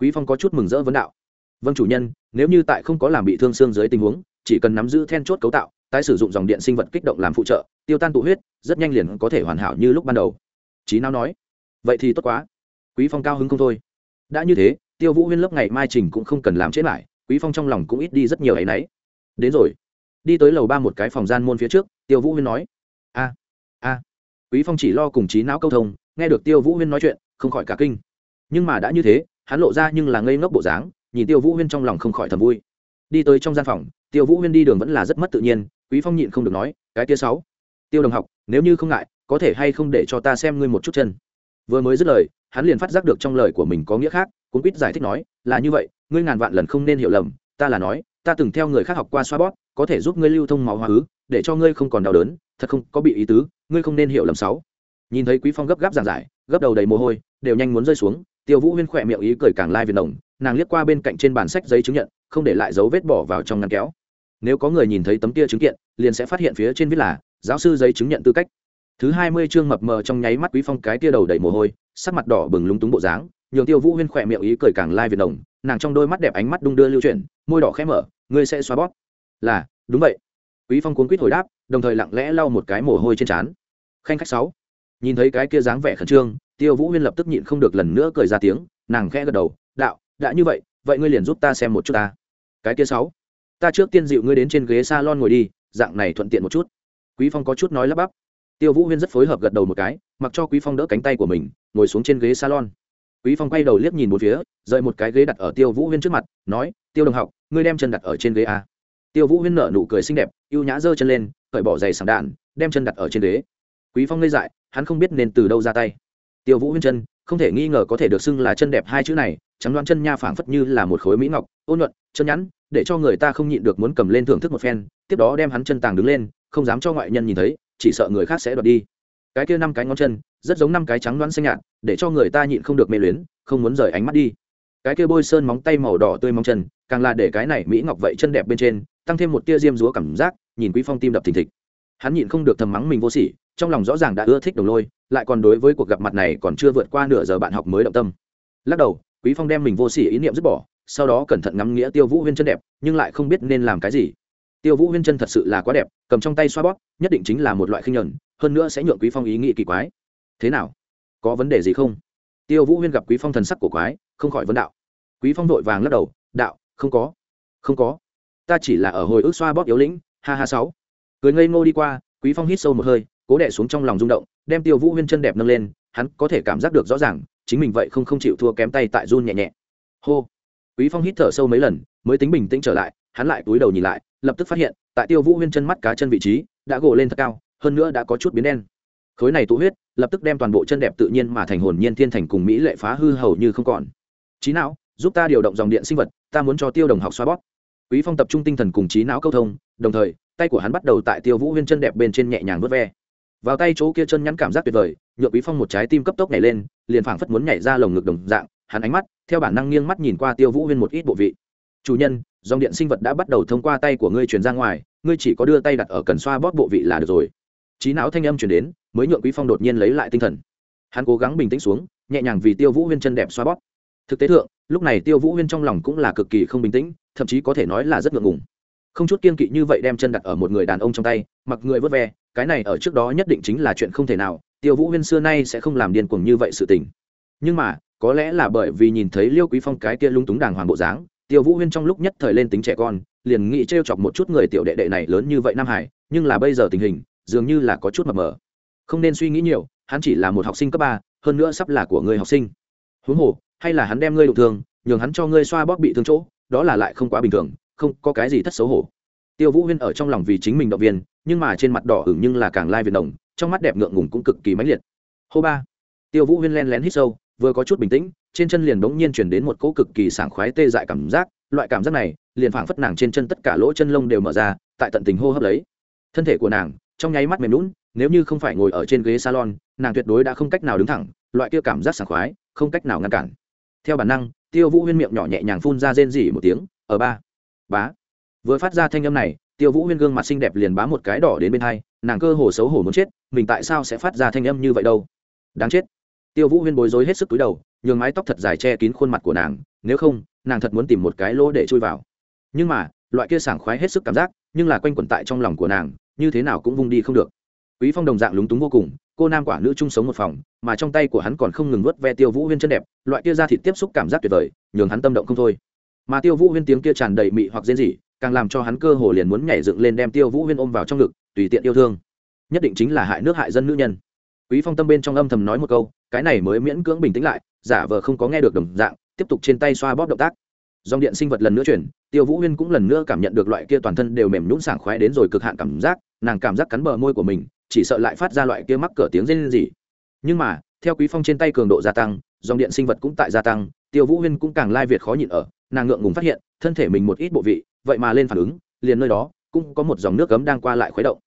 Speaker 1: Quý phong có chút mừng rỡ vấn đạo. Vâng chủ nhân, nếu như tại không có làm bị thương xương dưới tình huống, chỉ cần nắm giữ then chốt cấu tạo, tái sử dụng dòng điện sinh vật kích động làm phụ trợ, tiêu tan tụ huyết, rất nhanh liền có thể hoàn hảo như lúc ban đầu. Trí não nói, vậy thì tốt quá quý phong cao hứng không thôi. Đã như thế, tiêu vũ huyên lớp ngày mai trình cũng không cần làm chết lại, quý phong trong lòng cũng ít đi rất nhiều ấy nấy. Đến rồi. Đi tới lầu ba một cái phòng gian môn phía trước, tiêu vũ huyên nói, a a. Quý phong chỉ lo cùng trí não câu thông, nghe được tiêu vũ huyên nói chuyện, không khỏi cả kinh. Nhưng mà đã như thế, hắn lộ ra nhưng là ngây ngốc bộ dáng, nhìn tiêu vũ huyên trong lòng không khỏi thầm vui. Đi tới trong gian phòng, tiêu vũ huyên đi đường vẫn là rất mất tự nhiên, quý phong nhịn không được nói, cái tia sáu, tiêu đồng học, nếu như không ngại, có thể hay không để cho ta xem ngươi một chút chân. Vừa mới dứt lời hắn liền phát giác được trong lời của mình có nghĩa khác cũng quýt giải thích nói, là như vậy, ngươi ngàn vạn lần không nên hiểu lầm, ta là nói, ta từng theo người khác học qua xoa bót có thể giúp ngươi lưu thông máu hóa ứ, để cho ngươi không còn đau đớn, thật không có bị ý tứ, ngươi không nên hiểu lầm sáu. Nhìn thấy quý phong gấp gáp giảng giải, gấp đầu đầy mồ hôi, đều nhanh muốn rơi xuống, tiêu vũ huyên khỏe miệng ý cười càng lai việt đồng nàng liếc qua bên cạnh trên bản sách giấy chứng nhận, không để lại dấu vết bỏ vào trong ngăn kéo. Nếu có người nhìn thấy tấm kia chứng kiện, liền sẽ phát hiện phía trên viết là, giáo sư giấy chứng nhận tư cách. Thứ hai mươi chương mập mờ trong nháy mắt quý phong cái tia đầu đầy mồ hôi sắc mặt đỏ bừng lúng túng bộ dáng, nhường tiêu vũ huyên khỏe miệng ý cười càng lai việt đồng nàng trong đôi mắt đẹp ánh mắt đung đưa lưu chuyển, môi đỏ khẽ mở, ngươi sẽ xóa bóp? Là, đúng vậy. Quý phong cuốn quýt hồi đáp, đồng thời lặng lẽ lau một cái mồ hôi trên trán. Khanh khách sáu. Nhìn thấy cái kia dáng vẻ khẩn trương, tiêu vũ huyên lập tức nhịn không được lần nữa cười ra tiếng, nàng khẽ gật đầu, đạo, đã như vậy vậy ngươi liền giúp ta xem một chút ta. Cái kia sáu. Ta trước tiên dịu ngươi đến trên ghế salon ngồi đi, dạng này thuận tiện một chút. Quý phong có chút nói lắp bắp tiêu vũ huyên rất phối hợp gật đầu một cái, mặc cho quý phong đỡ cánh tay của mình, ngồi xuống trên ghế salon. Quý phong quay đầu liếc nhìn một phía, rời một cái ghế đặt ở tiêu vũ huyên trước mặt, nói, tiêu đồng học, ngươi đem chân đặt ở trên ghế a. Tiêu vũ huyên nở nụ cười xinh đẹp, ưu nhã giơ chân lên, cởi bỏ giày sảng đạn, đem chân đặt ở trên ghế. Quý phong ngây dại, hắn không biết nên từ đâu ra tay. Tiêu vũ huyên chân, không thể nghi ngờ có thể được xưng là chân đẹp hai chữ này, trắng đoán chân nha phảng phất như là một khối mỹ ngọc, ôn nhuận, chân nhẵn, để cho người ta không nhịn được muốn cầm lên thưởng thức một phen, tiếp đó đem hắn chân tàng đứng lên, không dám cho ngoại nhân nhìn thấy chỉ sợ người khác sẽ đoạt đi. Cái kia năm cái ngón chân, rất giống năm cái trắng đoán xanh nhạt, để cho người ta nhịn không được mê luyến, không muốn rời ánh mắt đi. Cái kia bôi sơn móng tay màu đỏ tươi móng chân, càng là để cái này mỹ ngọc vậy chân đẹp bên trên, tăng thêm một tia diêm dúa cảm giác, nhìn quý phong tim đập thình thịch. Hắn nhịn không được thầm mắng mình vô sỉ, trong lòng rõ ràng đã ưa thích đồng lôi, lại còn đối với cuộc gặp mặt này còn chưa vượt qua nửa giờ bạn học mới động tâm. Lắc đầu, quý phong đem mình vô sỉ ý niệm dứt bỏ, sau đó cẩn thận ngắm nghĩa tiêu vũ huyên chân đẹp, nhưng lại không biết nên làm cái gì tiêu vũ huyên chân thật sự là quá đẹp, cầm trong tay xoa bóp, nhất định chính là một loại khinh nhẫn, hơn nữa sẽ nhượng quý phong ý nghĩ kỳ quái. Thế nào? Có vấn đề gì không? Tiêu vũ huyên gặp quý phong thần sắc của quái, không khỏi vấn đạo. Quý phong vội vàng lắc đầu, đạo, không có không có. Ta chỉ là ở hồi ức xoa bóp yếu lĩnh, ha ha sáu. Cười ngây ngô đi qua, quý phong hít sâu một hơi, cố đẻ xuống trong lòng rung động, đem tiêu vũ huyên chân đẹp nâng lên, hắn có thể cảm giác được rõ ràng, chính mình vậy không không chịu thua kém tay tại run nhẹ nhẹ. Hô. Quý phong hít thở sâu mấy lần, mới tính bình tĩnh trở lại, hắn lại túi đầu nhìn lại lập tức phát hiện, tại tiêu vũ huyên chân mắt cá chân vị trí, đã gồ lên thật cao, hơn nữa đã có chút biến đen. Khối này tụ huyết, lập tức đem toàn bộ chân đẹp tự nhiên mà thành hồn nhiên thiên thành cùng mỹ lệ phá hư hầu như không còn. Trí não, giúp ta điều động dòng điện sinh vật, ta muốn cho tiêu đồng học xoa bóp. Quý phong tập trung tinh thần cùng trí não câu thông, đồng thời, tay của hắn bắt đầu tại tiêu vũ huyên chân đẹp bên trên nhẹ nhàng vớt ve. Vào tay chỗ kia chân nhắn cảm giác tuyệt vời nhựa quý phong một trái tim cấp tốc nhảy lên, liền phảng phất muốn nhảy ra lồng ngực đồng dạng, hắn ánh mắt, theo bản năng nghiêng mắt nhìn qua tiêu vũ huyên một ít bộ vị chủ nhân, dòng điện sinh vật đã bắt đầu thông qua tay của ngươi truyền ra ngoài, ngươi chỉ có đưa tay đặt ở cần xoa bóp bộ vị là được rồi. Trí não thanh âm truyền đến, mới nhượng quý phong đột nhiên lấy lại tinh thần. Hắn cố gắng bình tĩnh xuống, nhẹ nhàng vì tiêu vũ huyên chân đẹp xoa bóp. Thực tế thượng, lúc này tiêu vũ huyên trong lòng cũng là cực kỳ không bình tĩnh, thậm chí có thể nói là rất ngượng ngùng. Không chút kiên kỵ như vậy đem chân đặt ở một người đàn ông trong tay, mặc người vớt ve, cái này ở trước đó nhất định chính là chuyện không thể nào, tiêu vũ huyên xưa nay sẽ không làm điên cuồng như vậy sự tình. Nhưng mà, có lẽ là bởi vì nhìn thấy liêu quý phong cái kia lung túng đàng hoàng bộ dáng tiêu vũ huyên trong lúc nhất thời lên tính trẻ con, liền nghĩ trêu chọc một chút người tiểu đệ đệ này lớn như vậy nam hải, nhưng là bây giờ tình hình, dường như là có chút mập mờ. Không nên suy nghĩ nhiều, hắn chỉ là một học sinh cấp ba, hơn nữa sắp là của người học sinh. Huống hồ, hay là hắn đem ngươi đụng thương nhường hắn cho ngươi xoa bóp bị thương chỗ, đó là lại không quá bình thường, không có cái gì thất xấu hổ. Tiêu vũ huyên ở trong lòng vì chính mình động viên, nhưng mà trên mặt đỏ ửng nhưng là càng lai việt đồng, trong mắt đẹp ngượng ngùng cũng cực kỳ mãnh liệt. Hô ba. Tiêu vũ huyên len lén hít sâu vừa có chút bình tĩnh, trên chân liền bỗng nhiên chuyển đến một cỗ cực kỳ sảng khoái tê dại cảm giác, loại cảm giác này, liền phảng phất nàng trên chân tất cả lỗ chân lông đều mở ra, tại tận tình hô hấp lấy. Thân thể của nàng, trong nháy mắt mềm lún nếu như không phải ngồi ở trên ghế salon, nàng tuyệt đối đã không cách nào đứng thẳng, loại kia cảm giác sảng khoái, không cách nào ngăn cản. Theo bản năng, tiêu vũ huyên miệng nhỏ nhẹ nhàng phun ra rên rỉ một tiếng, ở ba, bá. Vừa phát ra thanh âm này, tiêu vũ huyên gương mặt xinh đẹp liền bá một cái đỏ đến bên hai, nàng cơ hồ xấu hổ muốn chết, mình tại sao sẽ phát ra thanh âm như vậy đâu? Đáng chết tiêu vũ huyên bối rối hết sức túi đầu, nhường mái tóc thật dài che kín khuôn mặt của nàng, nếu không, nàng thật muốn tìm một cái lỗ để chui vào. Nhưng mà, loại kia sảng khoái hết sức cảm giác, nhưng là quanh quẩn tại trong lòng của nàng, như thế nào cũng vung đi không được. Quý phong đồng dạng lúng túng vô cùng, cô nam quả nữ chung sống một phòng, mà trong tay của hắn còn không ngừng vớt ve tiêu vũ huyên chân đẹp, loại kia ra thịt tiếp xúc cảm giác tuyệt vời, nhường hắn tâm động không thôi. Mà tiêu vũ huyên tiếng kia tràn đầy mị hoặc rên rỉ, càng làm cho hắn cơ hồ liền muốn nhảy dựng lên đem tiêu vũ huyên ôm vào trong ngực, tùy tiện yêu thương. Nhất định chính là hại nước hại dân nữ nhân. Quý phong tâm bên trong âm thầm nói một câu cái này mới miễn cưỡng bình tĩnh lại, giả vờ không có nghe được đồng dạng, tiếp tục trên tay xoa bóp động tác. Dòng điện sinh vật lần nữa chuyển, tiêu vũ huyên cũng lần nữa cảm nhận được loại kia toàn thân đều mềm nhũn sảng khoái đến rồi cực hạn cảm giác, nàng cảm giác cắn bờ môi của mình, chỉ sợ lại phát ra loại kia mắc cỡ tiếng rên rỉ. Nhưng mà, theo quý phong trên tay cường độ gia tăng, dòng điện sinh vật cũng tại gia tăng, tiêu vũ huyên cũng càng lai việt khó nhịn ở, nàng ngượng ngùng phát hiện, thân thể mình một ít bộ vị, vậy mà lên phản ứng, liền nơi đó, cũng có một dòng nước cấm đang qua lại khuấy động.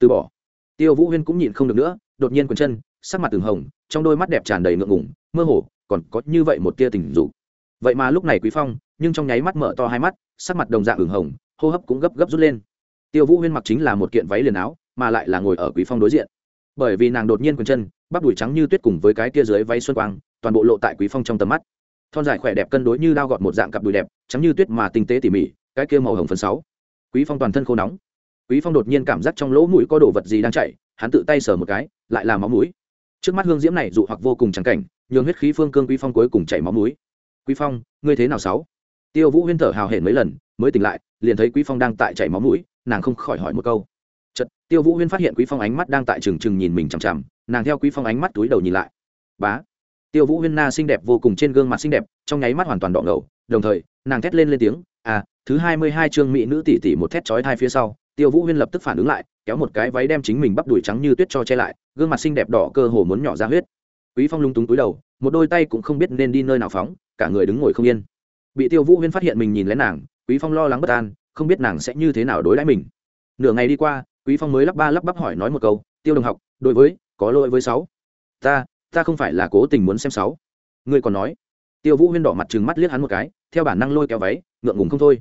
Speaker 1: Từ bỏ. Tiêu vũ huyên cũng nhịn không được nữa, đột nhiên quần chân sắc mặt từng hồng, trong đôi mắt đẹp tràn đầy ngượng ngùng, mơ hồ, còn có như vậy một tia tình dục. Vậy mà lúc này quý phong, nhưng trong nháy mắt mở to hai mắt, sắc mặt đồng dạng ửng hồng, hô hấp cũng gấp gấp rút lên. Tiêu vũ huyên mặc chính là một kiện váy liền áo, mà lại là ngồi ở quý phong đối diện. Bởi vì nàng đột nhiên quần chân, bắp đùi trắng như tuyết cùng với cái kia dưới váy xuân quang, toàn bộ lộ tại quý phong trong tầm mắt. Thon dài khỏe đẹp cân đối như đao gọt một dạng cặp đùi đẹp, trắng như tuyết mà tinh tế tỉ mỉ, cái kia màu hồng phần sáu. Quý phong toàn thân khô nóng. Quý phong đột nhiên cảm giác trong lỗ mũi có đồ vật gì đang chạy, hắn tự tay sờ một cái, lại là máu mũi trước mắt hương diễm này dụ hoặc vô cùng trắng cảnh, nhường huyết khí phương cương quý phong cuối cùng chảy máu mũi quý phong, ngươi thế nào sáu? Tiêu vũ huyên thở hào hển mấy lần, mới tỉnh lại, liền thấy quý phong đang tại chảy máu mũi nàng không khỏi hỏi một câu. Chật tiêu vũ huyên phát hiện quý phong ánh mắt đang tại trừng trừng nhìn mình chằm chằm, nàng theo quý phong ánh mắt túi đầu nhìn lại. Bá! Tiêu vũ huyên na xinh đẹp vô cùng trên gương mặt xinh đẹp, trong nháy mắt hoàn toàn đỏ ngầu, đồng thời, nàng thét lên lên tiếng à thứ hai mươi hai chương mỹ nữ tỷ tỷ một thét chói thai phía sau. Tiêu vũ huyên lập tức phản ứng lại kéo một cái váy đem chính mình bắp đùi trắng như tuyết cho che lại, gương mặt xinh đẹp đỏ cơ hồ muốn nhỏ ra huyết. Quý phong lung túng túi đầu, một đôi tay cũng không biết nên đi nơi nào phóng, cả người đứng ngồi không yên. Bị tiêu vũ huyên phát hiện mình nhìn lén nàng, quý phong lo lắng bất an, không biết nàng sẽ như thế nào đối đãi mình. Nửa ngày đi qua, quý phong mới lắp ba lắp bắp hỏi nói một câu, tiêu đồng học, đối với, có lỗi với sáu? Ta ta không phải là cố tình muốn xem sáu. Ngươi còn nói? Tiêu vũ huyên đỏ mặt trừng mắt liếc hắn một cái, theo bản năng lôi kéo váy, ngượng ngùng không thôi.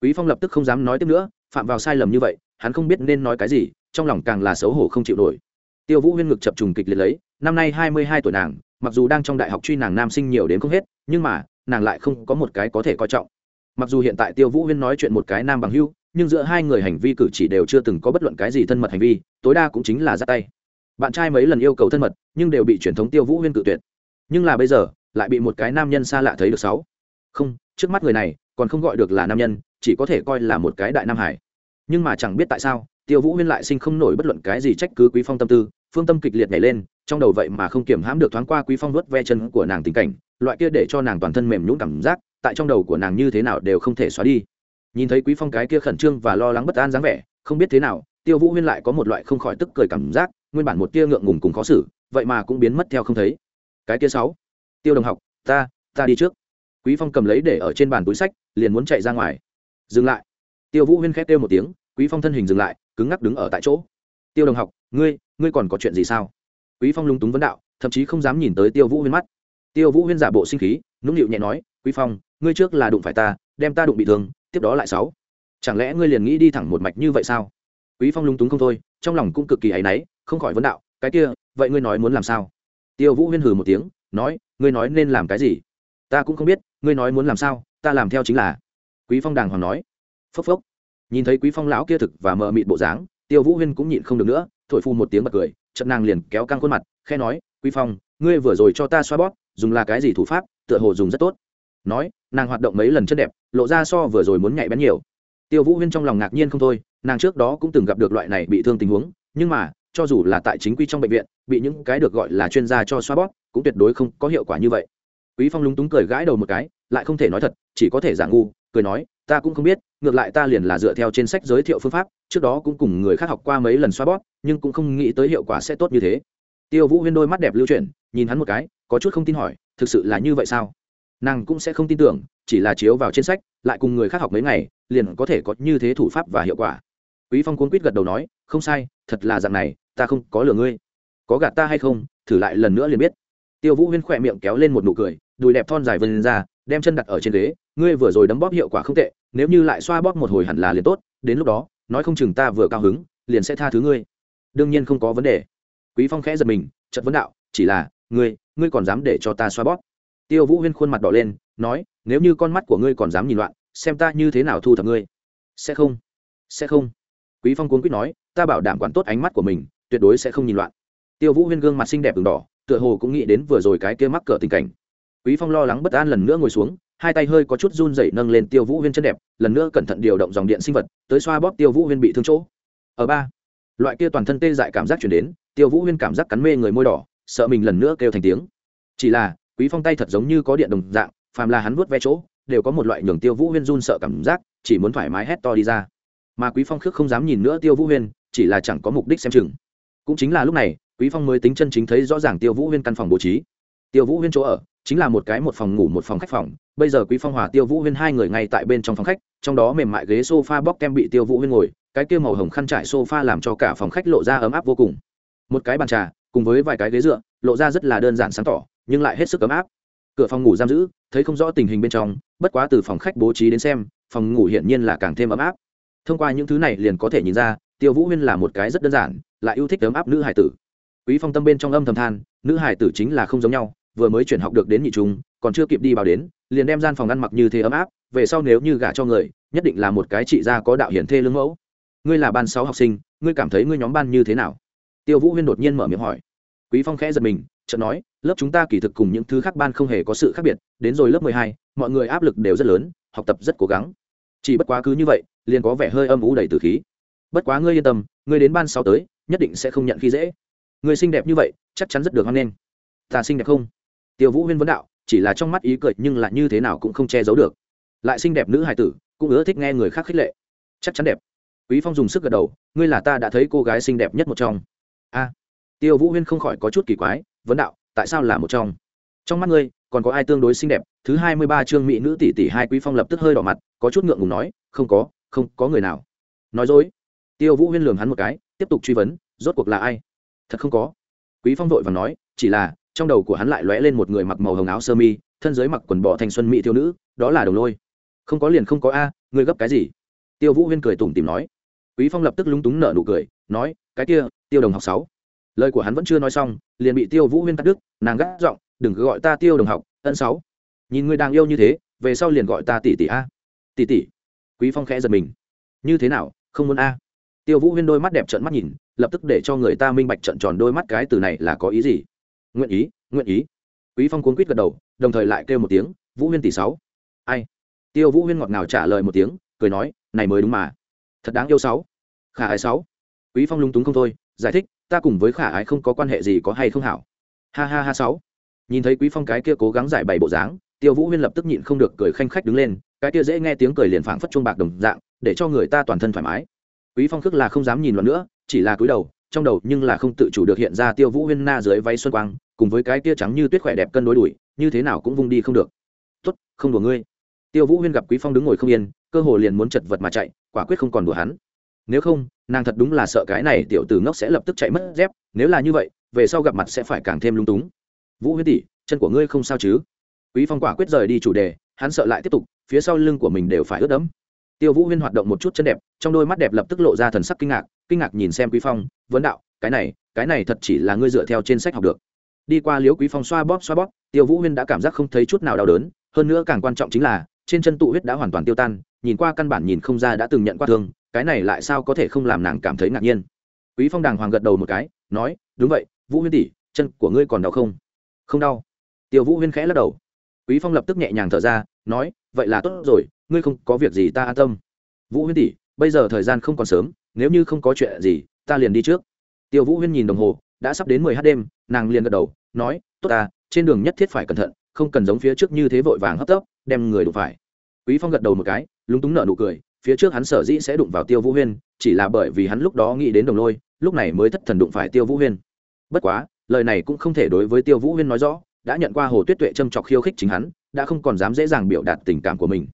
Speaker 1: Quý phong lập tức không dám nói tiếp nữa, phạm vào sai lầm như vậy hắn không biết nên nói cái gì, trong lòng càng là xấu hổ không chịu nổi. Tiêu vũ huyên ngực chập trùng kịch liệt lấy, năm nay hai mươi hai tuổi nàng, mặc dù đang trong đại học truy nàng nam sinh nhiều đến không hết, nhưng mà, nàng lại không có một cái có thể coi trọng. Mặc dù hiện tại tiêu vũ huyên nói chuyện một cái nam bằng hưu nhưng giữa hai người hành vi cử chỉ đều chưa từng có bất luận cái gì thân mật hành vi, tối đa cũng chính là ra tay. Bạn trai mấy lần yêu cầu thân mật, nhưng đều bị truyền thống tiêu vũ huyên cự tuyệt. Nhưng là bây giờ, lại bị một cái nam nhân xa lạ thấy được sáu. Không, trước mắt người này, còn không gọi được là nam nhân, chỉ có thể coi là một cái đại nam hải nhưng mà chẳng biết tại sao, tiêu vũ huyên lại sinh không nổi bất luận cái gì trách cứ quý phong tâm tư, phương tâm kịch liệt nhảy lên, trong đầu vậy mà không kiểm hãm được thoáng qua quý phong vớt ve chân của nàng tình cảnh, loại kia để cho nàng toàn thân mềm nhũn cảm giác, tại trong đầu của nàng như thế nào đều không thể xóa đi. Nhìn thấy quý phong cái kia khẩn trương và lo lắng bất an dáng vẻ, không biết thế nào, tiêu vũ huyên lại có một loại không khỏi tức cười cảm giác, nguyên bản một tia ngượng ngùng cùng khó xử, vậy mà cũng biến mất theo không thấy. Cái kia sáu, tiêu đồng học, ta ta đi trước. Quý phong cầm lấy để ở trên bàn túi sách, liền muốn chạy ra ngoài. Dừng lại tiêu vũ huyên khét kêu một tiếng, quý phong thân hình dừng lại, cứng ngắc đứng ở tại chỗ. Tiêu đồng học, ngươi ngươi còn có chuyện gì sao? Quý phong lung túng vấn đạo, thậm chí không dám nhìn tới tiêu vũ huyên mắt. Tiêu vũ huyên giả bộ sinh khí, nũng nịu nhẹ nói, quý phong, ngươi trước là đụng phải ta, đem ta đụng bị thương, tiếp đó lại sáu. Chẳng lẽ ngươi liền nghĩ đi thẳng một mạch như vậy sao? Quý phong lung túng không thôi, trong lòng cũng cực kỳ áy náy, không khỏi vấn đạo, cái kia, vậy ngươi nói muốn làm sao? Tiêu vũ huyên hừ một tiếng, nói, ngươi nói nên làm cái gì? Ta cũng không biết, ngươi nói muốn làm sao, ta làm theo chính là. Quý phong đàng hoàng nói phốc phốc. Nhìn thấy quý phong lão kia thực và mờ mịt bộ dáng, tiêu vũ huyên cũng nhịn không được nữa, thổi phu một tiếng bật cười chậm nàng liền kéo căng khuôn mặt khe nói, quý phong, ngươi vừa rồi cho ta xoa bóp, dùng là cái gì thủ pháp, tựa hồ dùng rất tốt. Nói, nàng hoạt động mấy lần chân đẹp, lộ ra so vừa rồi muốn nhạy bén nhiều. Tiêu vũ huyên trong lòng ngạc nhiên không thôi, nàng trước đó cũng từng gặp được loại này bị thương tình huống, nhưng mà, cho dù là tại chính quy trong bệnh viện, bị những cái được gọi là chuyên gia cho xoa bóp, cũng tuyệt đối không có hiệu quả như vậy. Quý phong lúng túng cười gãi đầu một cái lại không thể nói thật, chỉ có thể giả ngu, cười nói, ta cũng không biết, ngược lại ta liền là dựa theo trên sách giới thiệu phương pháp, trước đó cũng cùng người khác học qua mấy lần xoa bóp, nhưng cũng không nghĩ tới hiệu quả sẽ tốt như thế. Tiêu vũ huyên đôi mắt đẹp lưu chuyển, nhìn hắn một cái, có chút không tin hỏi, thực sự là như vậy sao? Nàng cũng sẽ không tin tưởng, chỉ là chiếu vào trên sách, lại cùng người khác học mấy ngày, liền có thể có như thế thủ pháp và hiệu quả. Quý phong cuốn quýt gật đầu nói, không sai, thật là dạng này, ta không có lừa ngươi. Có gạt ta hay không, thử lại lần nữa liền biết tiêu vũ huyên khỏe miệng kéo lên một nụ cười, đùi đẹp thon dài vân ra, đem chân đặt ở trên ghế. Ngươi vừa rồi đấm bóp hiệu quả không tệ, nếu như lại xoa bóp một hồi hẳn là liền tốt. Đến lúc đó, nói không chừng ta vừa cao hứng, liền sẽ tha thứ ngươi. Đương nhiên không có vấn đề. Quý phong khẽ giật mình, chợt vấn đạo, chỉ là, ngươi ngươi còn dám để cho ta xoa bóp? Tiêu vũ huyên khuôn mặt đỏ lên, nói, nếu như con mắt của ngươi còn dám nhìn loạn, xem ta như thế nào thu thập ngươi. Sẽ không sẽ không. Quý phong cuốn quýt nói, ta bảo đảm quản tốt ánh mắt của mình, tuyệt đối sẽ không nhìn loạn. Tiêu vũ huyên gương mặt xinh đẹp đường đỏ tựa hồ cũng nghĩ đến vừa rồi cái kia mắc cỡ tình cảnh. Quý phong lo lắng bất an lần nữa ngồi xuống, hai tay hơi có chút run rẩy nâng lên tiêu vũ huyên chân đẹp, lần nữa cẩn thận điều động dòng điện sinh vật, tới xoa bóp tiêu vũ huyên bị thương chỗ. Ở ba, loại kia toàn thân tê dại cảm giác chuyển đến, tiêu vũ huyên cảm giác cắn mê người môi đỏ, sợ mình lần nữa kêu thành tiếng. Chỉ là, quý phong tay thật giống như có điện đồng dạng, phàm là hắn vuốt ve chỗ, đều có một loại nhường tiêu vũ huyên run sợ cảm giác, chỉ muốn thoải mái hét to đi ra. Mà quý phong khước không dám nhìn nữa tiêu vũ huyên, chỉ là chẳng có mục đích xem chừng. Cũng chính là lúc này quý phong mới tính chân chính thấy rõ ràng tiêu vũ huyên căn phòng bố trí. Tiêu vũ huyên chỗ ở chính là một cái một phòng ngủ một phòng khách phòng. Bây giờ quý phong hòa tiêu vũ huyên hai người ngay tại bên trong phòng khách, trong đó mềm mại ghế sofa bóc kem bị tiêu vũ huyên ngồi, cái kia màu hồng khăn trải sofa làm cho cả phòng khách lộ ra ấm áp vô cùng. Một cái bàn trà, cùng với vài cái ghế dựa, lộ ra rất là đơn giản sáng tỏ, nhưng lại hết sức ấm áp. Cửa phòng ngủ giam giữ, thấy không rõ tình hình bên trong, bất quá từ phòng khách bố trí đến xem, phòng ngủ hiển nhiên là càng thêm ấm áp. Thông qua những thứ này liền có thể nhìn ra, tiêu vũ huyên là một cái rất đơn giản, lại yêu thích ấm áp nữ hải tử quý phong tâm bên trong âm thầm than nữ hải tử chính là không giống nhau vừa mới chuyển học được đến nhị trung còn chưa kịp đi vào đến liền đem gian phòng ăn mặc như thế ấm áp về sau nếu như gả cho người nhất định là một cái trị gia có đạo hiển thê lương mẫu. Ngươi là ban sáu học sinh ngươi cảm thấy ngươi nhóm ban như thế nào? Tiêu vũ huyên đột nhiên mở miệng hỏi. Quý phong khẽ giật mình chợt nói lớp chúng ta kỳ thực cùng những thứ khác ban không hề có sự khác biệt đến rồi lớp mười hai, mọi người áp lực đều rất lớn học tập rất cố gắng. Chỉ bất quá cứ như vậy liền có vẻ hơi âm u đầy từ khí. Bất quá ngươi yên tâm ngươi đến ban sáu tới nhất định sẽ không nhận khi dễ. Người xinh đẹp như vậy, chắc chắn rất được hoan nghênh. Ta xinh đẹp không? Tiêu vũ huyên vấn đạo, chỉ là trong mắt ý cười, nhưng lại như thế nào cũng không che giấu được. Lại xinh đẹp nữ hài tử, cũng ưa thích nghe người khác khích lệ. Chắc chắn đẹp. Quý phong dùng sức gật đầu, ngươi là ta đã thấy cô gái xinh đẹp nhất một trong. A. Tiêu vũ huyên không khỏi có chút kỳ quái, vấn đạo, tại sao là một trong? Trong mắt ngươi, còn có ai tương đối xinh đẹp? Thứ hai mươi ba chương mỹ nữ tỷ tỷ hai quý phong lập tức hơi đỏ mặt, có chút ngượng ngùng nói, không có không có người nào. Nói dối. Tiêu vũ huyên lường hắn một cái, tiếp tục truy vấn, rốt cuộc là ai? Thật không có. Quý phong vội và nói, chỉ là, trong đầu của hắn lại lóe lên một người mặc màu hồng áo sơ mi, thân dưới mặc quần bò thanh xuân mỹ thiếu nữ, đó là đồng lôi. Không có liền không có a, ngươi gấp cái gì? Tiêu vũ huyên cười tủm tìm nói. Quý phong lập tức lúng túng nở nụ cười, nói, cái kia, tiêu đồng học sáu. Lời của hắn vẫn chưa nói xong, liền bị tiêu vũ huyên cắt đứt, nàng gắt giọng, đừng cứ gọi ta tiêu đồng học, ân sáu. Nhìn ngươi đang yêu như thế, về sau liền gọi ta tỷ tỷ a. Tỷ tỷ. Quý phong khẽ giật mình. Như thế nào, không muốn a. Tiêu vũ huyên đôi mắt đẹp trợn mắt nhìn lập tức để cho người ta minh bạch trận tròn đôi mắt cái từ này là có ý gì. Nguyện ý nguyện ý. Quý phong cuốn quýt gật đầu, đồng thời lại kêu một tiếng, vũ huyên tỷ sáu. Ai? Tiêu vũ huyên ngọt ngào trả lời một tiếng, cười nói, này mới đúng mà. Thật đáng yêu sáu. Khả ái sáu. Quý phong lung túng không thôi, giải thích, ta cùng với khả ái không có quan hệ gì có hay không hảo. Ha ha ha sáu. Nhìn thấy quý phong cái kia cố gắng giải bày bộ dáng, tiêu vũ huyên lập tức nhịn không được cười khanh khách đứng lên, cái kia dễ nghe tiếng cười liền phảng phất chuông bạc đồng dạng, để cho người ta toàn thân thoải mái. Quý phong khước là không dám nhìn loạn nữa chỉ là cúi đầu, trong đầu nhưng là không tự chủ được hiện ra tiêu vũ huyên na dưới váy xuân quang, cùng với cái tia trắng như tuyết khỏe đẹp cân đối đuổi như thế nào cũng vung đi không được. Tốt, không đùa ngươi. Tiêu vũ huyên gặp quý phong đứng ngồi không yên, cơ hồ liền muốn chật vật mà chạy, quả quyết không còn đùa hắn. Nếu không, nàng thật đúng là sợ cái này tiểu tử ngốc sẽ lập tức chạy mất dép, nếu là như vậy, về sau gặp mặt sẽ phải càng thêm lung túng. Vũ huyên tỷ, chân của ngươi không sao chứ? Quý phong quả quyết rời đi chủ đề, hắn sợ lại tiếp tục, phía sau lưng của mình đều phải ướt đẫm. Tiêu vũ huyên hoạt động một chút chân đẹp, trong đôi mắt đẹp lập tức lộ ra thần sắc kinh ngạc kinh ngạc nhìn xem quý phong, vấn đạo, cái này cái này thật chỉ là ngươi dựa theo trên sách học được. Đi qua liễu quý phong xoa bóp xoa bóp, tiêu vũ huyên đã cảm giác không thấy chút nào đau đớn, hơn nữa càng quan trọng chính là, trên chân tụ huyết đã hoàn toàn tiêu tan, nhìn qua căn bản nhìn không ra đã từng nhận qua thương, cái này lại sao có thể không làm nàng cảm thấy ngạc nhiên. Quý phong đàng hoàng gật đầu một cái, nói, đúng vậy, vũ huyên tỷ, chân của ngươi còn đau không? Không đau. Tiêu vũ huyên khẽ lắc đầu. Quý phong lập tức nhẹ nhàng thở ra, nói, vậy là tốt rồi, ngươi không có việc gì ta an tâm. Vũ huyên tỷ bây giờ thời gian không còn sớm, nếu như không có chuyện gì, ta liền đi trước. Tiêu vũ huyên nhìn đồng hồ, đã sắp đến mười h đêm, nàng liền gật đầu, nói, tốt ta, trên đường nhất thiết phải cẩn thận, không cần giống phía trước như thế vội vàng hấp tấp, đem người đụng phải. Quý phong gật đầu một cái, lúng túng nở nụ cười, phía trước hắn sở dĩ sẽ đụng vào tiêu vũ huyên, chỉ là bởi vì hắn lúc đó nghĩ đến đồng lôi, lúc này mới thất thần đụng phải tiêu vũ huyên. Bất quá, lời này cũng không thể đối với tiêu vũ huyên nói rõ, đã nhận qua hồ tuyết tuệ châm chọc khiêu khích chính hắn, đã không còn dám dễ dàng biểu đạt tình cảm của mình.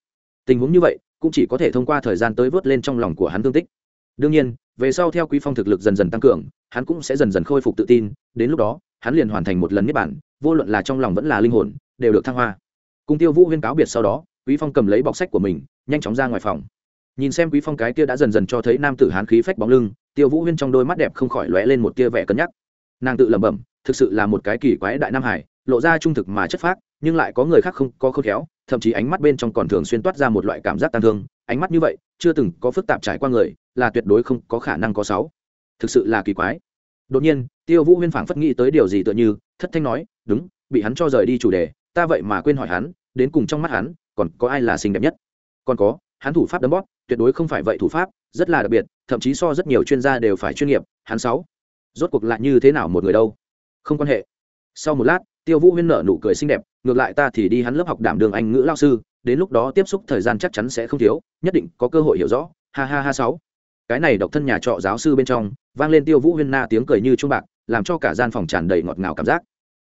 Speaker 1: Tình huống như vậy cũng chỉ có thể thông qua thời gian tới vớt lên trong lòng của hắn thương tích. Đương nhiên, về sau theo quý phong thực lực dần dần tăng cường, hắn cũng sẽ dần dần khôi phục tự tin, đến lúc đó, hắn liền hoàn thành một lần niết bản vô luận là trong lòng vẫn là linh hồn, đều được thăng hoa. Cùng tiêu vũ huyên cáo biệt sau đó, quý phong cầm lấy bọc sách của mình, nhanh chóng ra ngoài phòng. Nhìn xem quý phong cái kia đã dần dần cho thấy nam tử hán khí phách bóng lưng, tiêu vũ huyên trong đôi mắt đẹp không khỏi lóe lên một tia vẻ cân nhắc. Nàng tự lẩm bẩm, thực sự là một cái kỳ quái đại nam hải, lộ ra trung thực mà chất phác nhưng lại có người khác không có khôn khéo, thậm chí ánh mắt bên trong còn thường xuyên toát ra một loại cảm giác tang thương. Ánh mắt như vậy, chưa từng có phức tạp trải qua người, là tuyệt đối không có khả năng có sáu. Thực sự là kỳ quái. Đột nhiên, tiêu vũ huyên phảng phất nghĩ tới điều gì tựa như, thất thanh nói, đúng, bị hắn cho rời đi chủ đề, ta vậy mà quên hỏi hắn, đến cùng trong mắt hắn, còn có ai là xinh đẹp nhất? Còn có, hắn thủ pháp đấm bóp, tuyệt đối không phải vậy thủ pháp, rất là đặc biệt, thậm chí so rất nhiều chuyên gia đều phải chuyên nghiệp, hắn sáu. Rốt cuộc lại như thế nào một người đâu? Không quan hệ. Sau một lát tiêu vũ huyên nở nụ cười xinh đẹp, ngược lại ta thì đi hắn lớp học đảm đường anh ngữ lao sư, đến lúc đó tiếp xúc thời gian chắc chắn sẽ không thiếu, nhất định có cơ hội hiểu rõ. Ha ha ha sáu. Cái này độc thân nhà trọ giáo sư bên trong, vang lên tiêu vũ huyên na tiếng cười như trung bạc, làm cho cả gian phòng tràn đầy ngọt ngào cảm giác.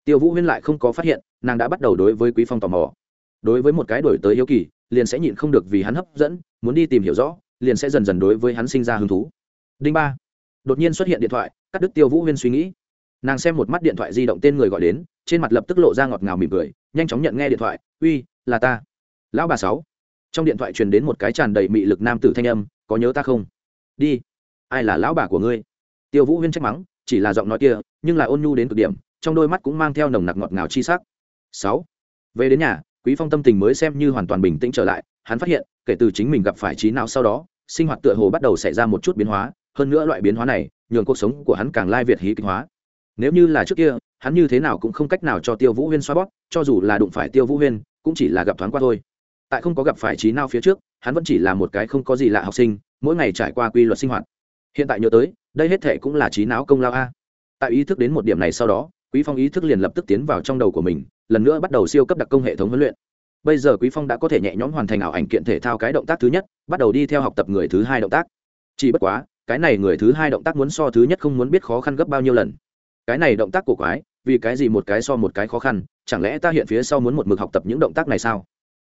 Speaker 1: Tiêu vũ huyên lại không có phát hiện, nàng đã bắt đầu đối với quý phong tò mò. Đối với một cái đổi tới hiếu kỳ, liền sẽ nhịn không được vì hắn hấp dẫn, muốn đi tìm hiểu rõ, liền sẽ dần dần đối với hắn sinh ra hứng thú. Đinh ba. Đột nhiên xuất hiện điện thoại, cắt đứt tiêu vũ huyên suy nghĩ nàng xem một mắt điện thoại di động tên người gọi đến, trên mặt lập tức lộ ra ngọt ngào mỉm cười, nhanh chóng nhận nghe điện thoại, uy, là ta. Lão bà sáu. Trong điện thoại truyền đến một cái tràn đầy mị lực nam tử thanh âm, có nhớ ta không? Đi. Ai là lão bà của ngươi? Tiêu vũ huyên trách mắng, chỉ là giọng nói kia, nhưng là ôn nhu đến cực điểm, trong đôi mắt cũng mang theo nồng nặc ngọt ngào chi sắc. Sáu. Về đến nhà, quý phong tâm tình mới xem như hoàn toàn bình tĩnh trở lại, hắn phát hiện, kể từ chính mình gặp phải trí não sau đó, sinh hoạt tựa hồ bắt đầu xảy ra một chút biến hóa, hơn nữa loại biến hóa này, nhường cuộc sống của hắn càng lai việt hí kịch hóa nếu như là trước kia, hắn như thế nào cũng không cách nào cho tiêu vũ huyên xoa bóp, cho dù là đụng phải tiêu vũ huyên, cũng chỉ là gặp thoáng qua thôi. Tại không có gặp phải trí nào phía trước, hắn vẫn chỉ là một cái không có gì lạ học sinh, mỗi ngày trải qua quy luật sinh hoạt. Hiện tại nhớ tới, đây hết thể cũng là trí não công lao a. Tại ý thức đến một điểm này sau đó, quý phong ý thức liền lập tức tiến vào trong đầu của mình, lần nữa bắt đầu siêu cấp đặc công hệ thống huấn luyện. Bây giờ quý phong đã có thể nhẹ nhõm hoàn thành ảo ảnh kiện thể thao cái động tác thứ nhất, bắt đầu đi theo học tập người thứ hai động tác. Chỉ bất quá, cái này người thứ hai động tác muốn so thứ nhất không muốn biết khó khăn gấp bao nhiêu lần cái này động tác của quái, vì cái gì một cái so một cái khó khăn, chẳng lẽ ta hiện phía sau muốn một mực học tập những động tác này sao?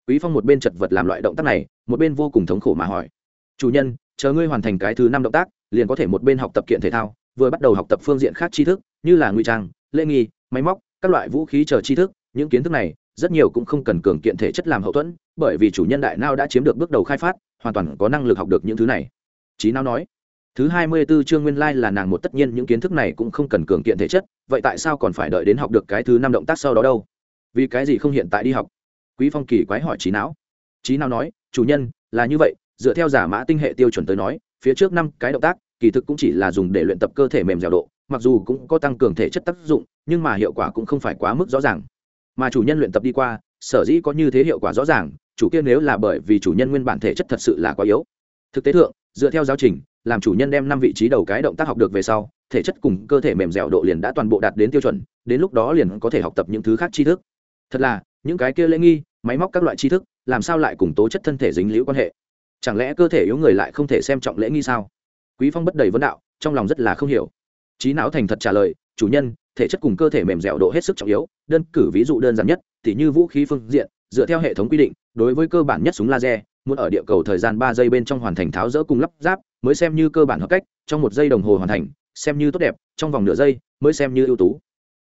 Speaker 1: Quý phong một bên chật vật làm loại động tác này, một bên vô cùng thống khổ mà hỏi. Chủ nhân, chờ ngươi hoàn thành cái thứ năm động tác, liền có thể một bên học tập kiện thể thao, vừa bắt đầu học tập phương diện khác tri thức, như là ngụy trang, lễ nghi, máy móc, các loại vũ khí chờ tri thức, những kiến thức này, rất nhiều cũng không cần cường kiện thể chất làm hậu thuẫn, bởi vì chủ nhân đại nao đã chiếm được bước đầu khai phát, hoàn toàn có năng lực học được những thứ này. Trí não nói thứ hai mươi 24 chương nguyên lai là nàng một tất nhiên những kiến thức này cũng không cần cường kiện thể chất, vậy tại sao còn phải đợi đến học được cái thứ năm động tác sau đó đâu? Vì cái gì không hiện tại đi học? Quý phong kỳ quái hỏi trí não. Trí não nói, chủ nhân, là như vậy, dựa theo giả mã tinh hệ tiêu chuẩn tới nói, phía trước năm cái động tác, kỳ thực cũng chỉ là dùng để luyện tập cơ thể mềm dẻo độ, mặc dù cũng có tăng cường thể chất tác dụng, nhưng mà hiệu quả cũng không phải quá mức rõ ràng. Mà chủ nhân luyện tập đi qua, sở dĩ có như thế hiệu quả rõ ràng, chủ kia nếu là bởi vì chủ nhân nguyên bản thể chất thật sự là quá yếu. Thực tế thượng, dựa theo giáo trình làm chủ nhân đem năm vị trí đầu cái động tác học được về sau, thể chất cùng cơ thể mềm dẻo độ liền đã toàn bộ đạt đến tiêu chuẩn, đến lúc đó liền có thể học tập những thứ khác tri thức. Thật là, những cái kia lễ nghi, máy móc các loại tri thức, làm sao lại cùng tố chất thân thể dính liễu quan hệ? Chẳng lẽ cơ thể yếu người lại không thể xem trọng lễ nghi sao? Quý phong bất đầy vấn đạo, trong lòng rất là không hiểu. Trí não thành thật trả lời, chủ nhân, thể chất cùng cơ thể mềm dẻo độ hết sức trọng yếu, đơn cử ví dụ đơn giản nhất, tỉ như vũ khí phương diện, dựa theo hệ thống quy định, đối với cơ bản nhất súng laser muốn ở địa cầu thời gian ba giây bên trong hoàn thành tháo rỡ cùng lắp ráp, mới xem như cơ bản hợp cách, trong một giây đồng hồ hoàn thành, xem như tốt đẹp, trong vòng nửa giây, mới xem như ưu tú.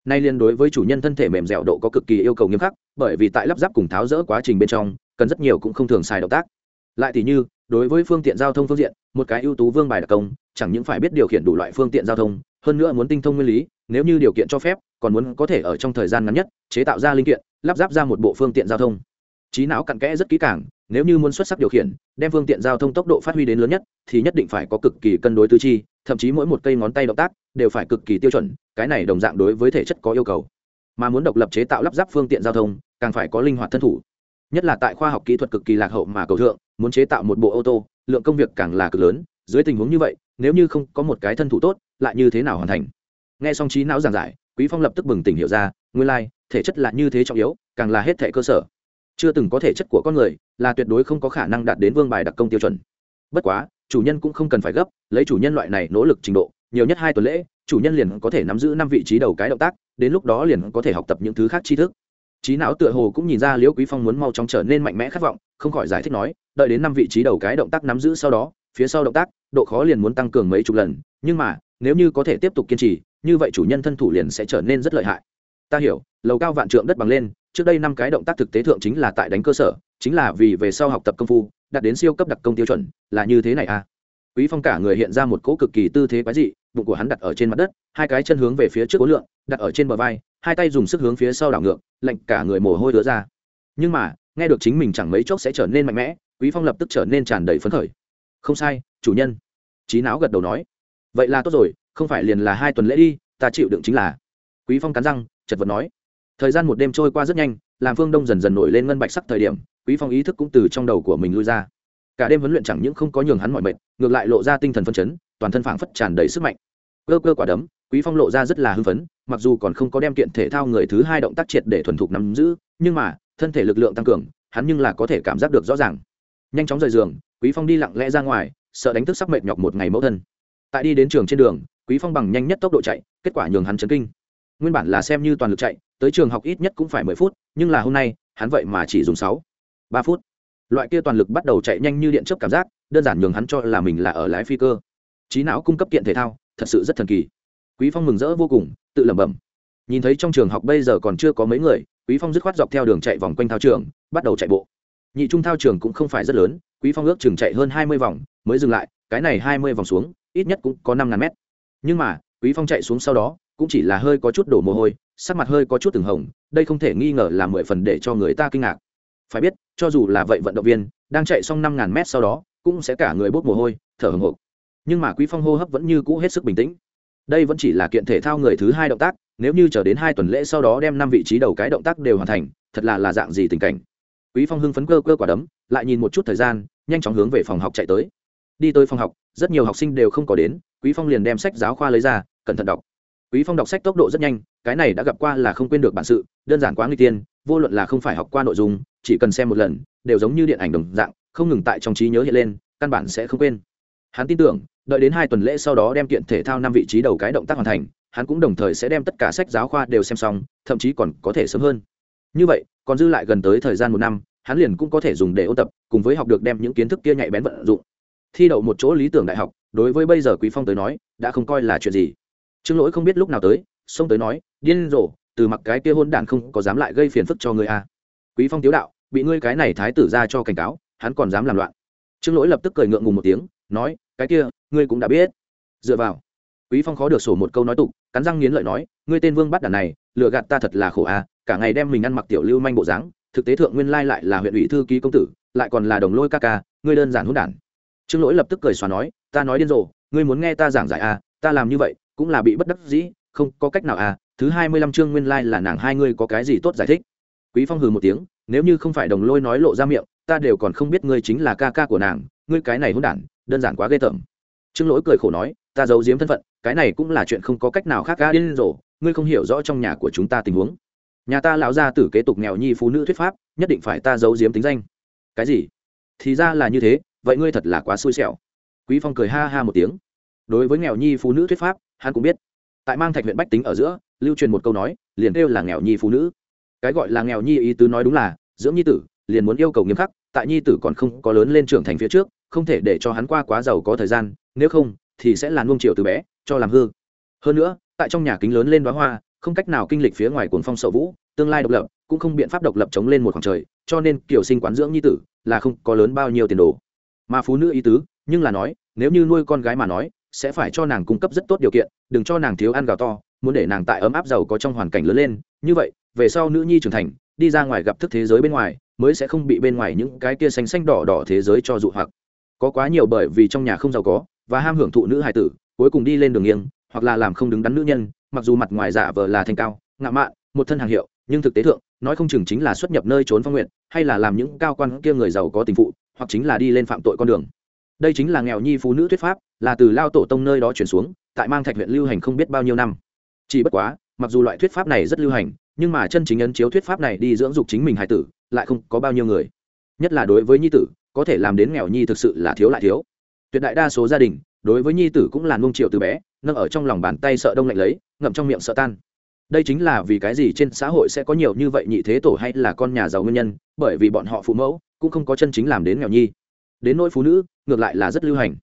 Speaker 1: Nay liên đối với chủ nhân thân thể mềm dẻo độ có cực kỳ yêu cầu nghiêm khắc, bởi vì tại lắp ráp cùng tháo rỡ quá trình bên trong, cần rất nhiều cũng không thường xài động tác. Lại thì như, đối với phương tiện giao thông phương diện, một cái ưu tú vương bài đặc công, chẳng những phải biết điều khiển đủ loại phương tiện giao thông, hơn nữa muốn tinh thông nguyên lý, nếu như điều kiện cho phép, còn muốn có thể ở trong thời gian ngắn nhất, chế tạo ra linh kiện, lắp ráp ra một bộ phương tiện giao thông. Trí não cặn kẽ rất kỹ càng nếu như muốn xuất sắc điều khiển, đem phương tiện giao thông tốc độ phát huy đến lớn nhất, thì nhất định phải có cực kỳ cân đối tư chi, thậm chí mỗi một cây ngón tay động tác đều phải cực kỳ tiêu chuẩn, cái này đồng dạng đối với thể chất có yêu cầu. Mà muốn độc lập chế tạo lắp ráp phương tiện giao thông, càng phải có linh hoạt thân thủ. Nhất là tại khoa học kỹ thuật cực kỳ lạc hậu mà cầu thượng, muốn chế tạo một bộ ô tô, lượng công việc càng là cực lớn, dưới tình huống như vậy, nếu như không có một cái thân thủ tốt, lại như thế nào hoàn thành? Nghe xong trí não giảng giải, quý phong lập tức bừng tỉnh hiểu ra, nguyên lai, thể chất là như thế trọng yếu, càng là hết thể cơ sở chưa từng có thể chất của con người là tuyệt đối không có khả năng đạt đến vương bài đặc công tiêu chuẩn. Bất quá, chủ nhân cũng không cần phải gấp, lấy chủ nhân loại này nỗ lực trình độ, nhiều nhất hai tuần lễ, chủ nhân liền có thể nắm giữ năm vị trí đầu cái động tác, đến lúc đó liền có thể học tập những thứ khác tri thức. Trí não tựa hồ cũng nhìn ra liễu quý phong muốn mau chóng trở nên mạnh mẽ khát vọng, không khỏi giải thích nói, đợi đến năm vị trí đầu cái động tác nắm giữ sau đó, phía sau động tác, độ khó liền muốn tăng cường mấy chục lần, nhưng mà, nếu như có thể tiếp tục kiên trì, như vậy chủ nhân thân thủ liền sẽ trở nên rất lợi hại. Ta hiểu, lầu cao vạn trượng đất bằng lên trước đây năm cái động tác thực tế thượng chính là tại đánh cơ sở, chính là vì về sau học tập công phu, đạt đến siêu cấp đặc công tiêu chuẩn, là như thế này à? Quý phong cả người hiện ra một cỗ cực kỳ tư thế quái dị, bụng của hắn đặt ở trên mặt đất, hai cái chân hướng về phía trước cố lượng đặt ở trên bờ vai, hai tay dùng sức hướng phía sau đảo ngược lệnh cả người mồ hôi đứa ra. Nhưng mà, nghe được chính mình chẳng mấy chốc sẽ trở nên mạnh mẽ, quý phong lập tức trở nên tràn đầy phấn khởi. Không sai, chủ nhân. Trí não gật đầu nói. Vậy là tốt rồi, không phải liền là hai tuần lễ đi, ta chịu đựng chính là. Quý phong cắn răng, chật vật nói thời gian một đêm trôi qua rất nhanh, làm phương đông dần dần nổi lên ngân bạch sắc thời điểm, quý phong ý thức cũng từ trong đầu của mình lui ra. Cả đêm huấn luyện chẳng những không có nhường hắn mọi mệt, ngược lại lộ ra tinh thần phân chấn, toàn thân phảng phất tràn đầy sức mạnh. Cơ cơ quả đấm, quý phong lộ ra rất là hưng phấn, mặc dù còn không có đem kiện thể thao người thứ hai động tác triệt để thuần thục nắm giữ, nhưng mà, thân thể lực lượng tăng cường, hắn nhưng là có thể cảm giác được rõ ràng. Nhanh chóng rời giường, quý phong đi lặng lẽ ra ngoài, sợ đánh thức sắc mệt nhọc một ngày mẫu thân. Tại đi đến trường trên đường, quý phong bằng nhanh nhất tốc độ chạy, kết quả nhường hắn chấn kinh. Nguyên bản là xem như toàn lực chạy tới trường học ít nhất cũng phải mười phút, nhưng là hôm nay, hắn vậy mà chỉ dùng sáu, ba phút. Loại kia toàn lực bắt đầu chạy nhanh như điện chớp cảm giác, đơn giản nhường hắn cho là mình là ở lái phi cơ. Trí não cung cấp kiện thể thao, thật sự rất thần kỳ. Quý phong mừng rỡ vô cùng, tự lẩm bẩm. Nhìn thấy trong trường học bây giờ còn chưa có mấy người, quý phong dứt khoát dọc theo đường chạy vòng quanh thao trường, bắt đầu chạy bộ. Nhị trung thao trường cũng không phải rất lớn, quý phong ước chừng chạy hơn hai mươi vòng, mới dừng lại, cái này hai mươi vòng xuống, ít nhất cũng có năm ngàn mét. Nhưng mà, quý phong chạy xuống sau đó, cũng chỉ là hơi có chút đổ mồ hôi sắc mặt hơi có chút từng hồng, đây không thể nghi ngờ là mười phần để cho người ta kinh ngạc. Phải biết, cho dù là vậy vận động viên, đang chạy xong năm ngàn mét sau đó, cũng sẽ cả người bốc mồ hôi, thở hồng hộc. Nhưng mà quý phong hô hấp vẫn như cũ hết sức bình tĩnh. Đây vẫn chỉ là kiện thể thao người thứ hai động tác, nếu như chờ đến hai tuần lễ sau đó đem năm vị trí đầu cái động tác đều hoàn thành, thật là là dạng gì tình cảnh. Quý phong hưng phấn cơ cơ quả đấm, lại nhìn một chút thời gian, nhanh chóng hướng về phòng học chạy tới. Đi tới phòng học, rất nhiều học sinh đều không có đến, quý phong liền đem sách giáo khoa lấy ra, cẩn thận đọc. Quý phong đọc sách tốc độ rất nhanh cái này đã gặp qua là không quên được bản sự, đơn giản quá nguy tiên, vô luận là không phải học qua nội dung, chỉ cần xem một lần, đều giống như điện ảnh đồng dạng, không ngừng tại trong trí nhớ hiện lên, căn bản sẽ không quên. Hắn tin tưởng, đợi đến hai tuần lễ sau đó đem kiện thể thao năm vị trí đầu cái động tác hoàn thành, hắn cũng đồng thời sẽ đem tất cả sách giáo khoa đều xem xong, thậm chí còn có thể sớm hơn. Như vậy, còn dư lại gần tới thời gian một năm, hắn liền cũng có thể dùng để ôn tập, cùng với học được đem những kiến thức kia nhạy bén vận dụng. Thi đậu một chỗ lý tưởng đại học, đối với bây giờ quý phong tới nói, đã không coi là chuyện gì. Trương lỗi không biết lúc nào tới xông tới nói, điên rồ, từ mặc cái kia hôn đản không có dám lại gây phiền phức cho ngươi a quý phong tiếu đạo, bị ngươi cái này thái tử ra cho cảnh cáo, hắn còn dám làm loạn. Trương lỗi lập tức cười ngượng ngùng một tiếng, nói, cái kia, ngươi cũng đã biết. Dựa vào, quý phong khó được sổ một câu nói tục, cắn răng nghiến lợi nói, ngươi tên vương bắt đàn này, lừa gạt ta thật là khổ a cả ngày đem mình ăn mặc tiểu lưu manh bộ dáng, thực tế thượng nguyên lai lại là huyện ủy thư ký công tử, lại còn là đồng lôi ca ca, ngươi đơn giản hỗn đản. Trương lỗi lập tức cười xóa nói, ta nói điên rồ, ngươi muốn nghe ta giảng giải a ta làm như vậy, cũng là bị bất đắc dĩ không, có cách nào à thứ hai mươi lăm chương nguyên lai là nàng hai ngươi có cái gì tốt giải thích. Quý phong hừ một tiếng, nếu như không phải đồng lôi nói lộ ra miệng, ta đều còn không biết ngươi chính là ca ca của nàng, ngươi cái này hôn đản, đơn giản quá ghê tởm. Trương lỗi cười khổ nói, ta giấu giếm thân phận, cái này cũng là chuyện không có cách nào khác ca điên rồ, ngươi không hiểu rõ trong nhà của chúng ta tình huống. Nhà ta lão gia tử kế tục nghèo nhi phụ nữ thuyết pháp, nhất định phải ta giấu giếm tính danh. Cái gì? Thì ra là như thế, vậy ngươi thật là quá xui xẻo. Quý phong cười ha ha một tiếng. Đối với nghèo nhi phụ nữ thuyết pháp, hắn cũng biết tại mang thạch huyện bách tính ở giữa, lưu truyền một câu nói, liền kêu là nghèo nhi phụ nữ. Cái gọi là nghèo nhi ý tứ nói đúng là, dưỡng nhi tử, liền muốn yêu cầu nghiêm khắc, tại nhi tử còn không có lớn lên trưởng thành phía trước, không thể để cho hắn qua quá giàu có thời gian, nếu không, thì sẽ là nuông chiều từ bé, cho làm hư. Hơn nữa, tại trong nhà kính lớn lên đoá hoa, không cách nào kinh lịch phía ngoài cuồng phong sậu vũ, tương lai độc lập, cũng không biện pháp độc lập chống lên một khoảng trời, cho nên kiểu sinh quán dưỡng nhi tử là không có lớn bao nhiêu tiền đồ. Mà phụ nữ ý tứ, nhưng là nói, nếu như nuôi con gái mà nói sẽ phải cho nàng cung cấp rất tốt điều kiện, đừng cho nàng thiếu ăn gạo to, muốn để nàng tại ấm áp giàu có trong hoàn cảnh lớn lên. Như vậy, về sau nữ nhi trưởng thành, đi ra ngoài gặp thức thế giới bên ngoài, mới sẽ không bị bên ngoài những cái kia xanh xanh đỏ đỏ thế giới cho dụ hoặc. Có quá nhiều bởi vì trong nhà không giàu có, và ham hưởng thụ nữ hài tử, cuối cùng đi lên đường nghiêng, hoặc là làm không đứng đắn nữ nhân, mặc dù mặt ngoài giả vờ là thanh cao, ngạo mạn, một thân hàng hiệu, nhưng thực tế thượng, nói không chừng chính là xuất nhập nơi trốn phong nguyện, hay là làm những cao quan kia người giàu có tình phụ, hoặc chính là đi lên phạm tội con đường đây chính là nghèo nhi phụ nữ thuyết pháp, là từ lao tổ tông nơi đó chuyển xuống, tại mang thạch huyện lưu hành không biết bao nhiêu năm. Chỉ bất quá, mặc dù loại thuyết pháp này rất lưu hành, nhưng mà chân chính ấn chiếu thuyết pháp này đi dưỡng dục chính mình hài tử, lại không có bao nhiêu người. Nhất là đối với nhi tử, có thể làm đến nghèo nhi thực sự là thiếu lại thiếu. Tuyệt đại đa số gia đình, đối với nhi tử cũng là nung triệu từ bé, nâng ở trong lòng bàn tay sợ đông lạnh lấy, ngậm trong miệng sợ tan. Đây chính là vì cái gì trên xã hội sẽ có nhiều như vậy nhị thế tổ hay là con nhà giàu nguyên nhân, bởi vì bọn họ phụ mẫu cũng không có chân chính làm đến nghèo nhi đến nỗi phụ nữ, ngược lại là rất lưu hành.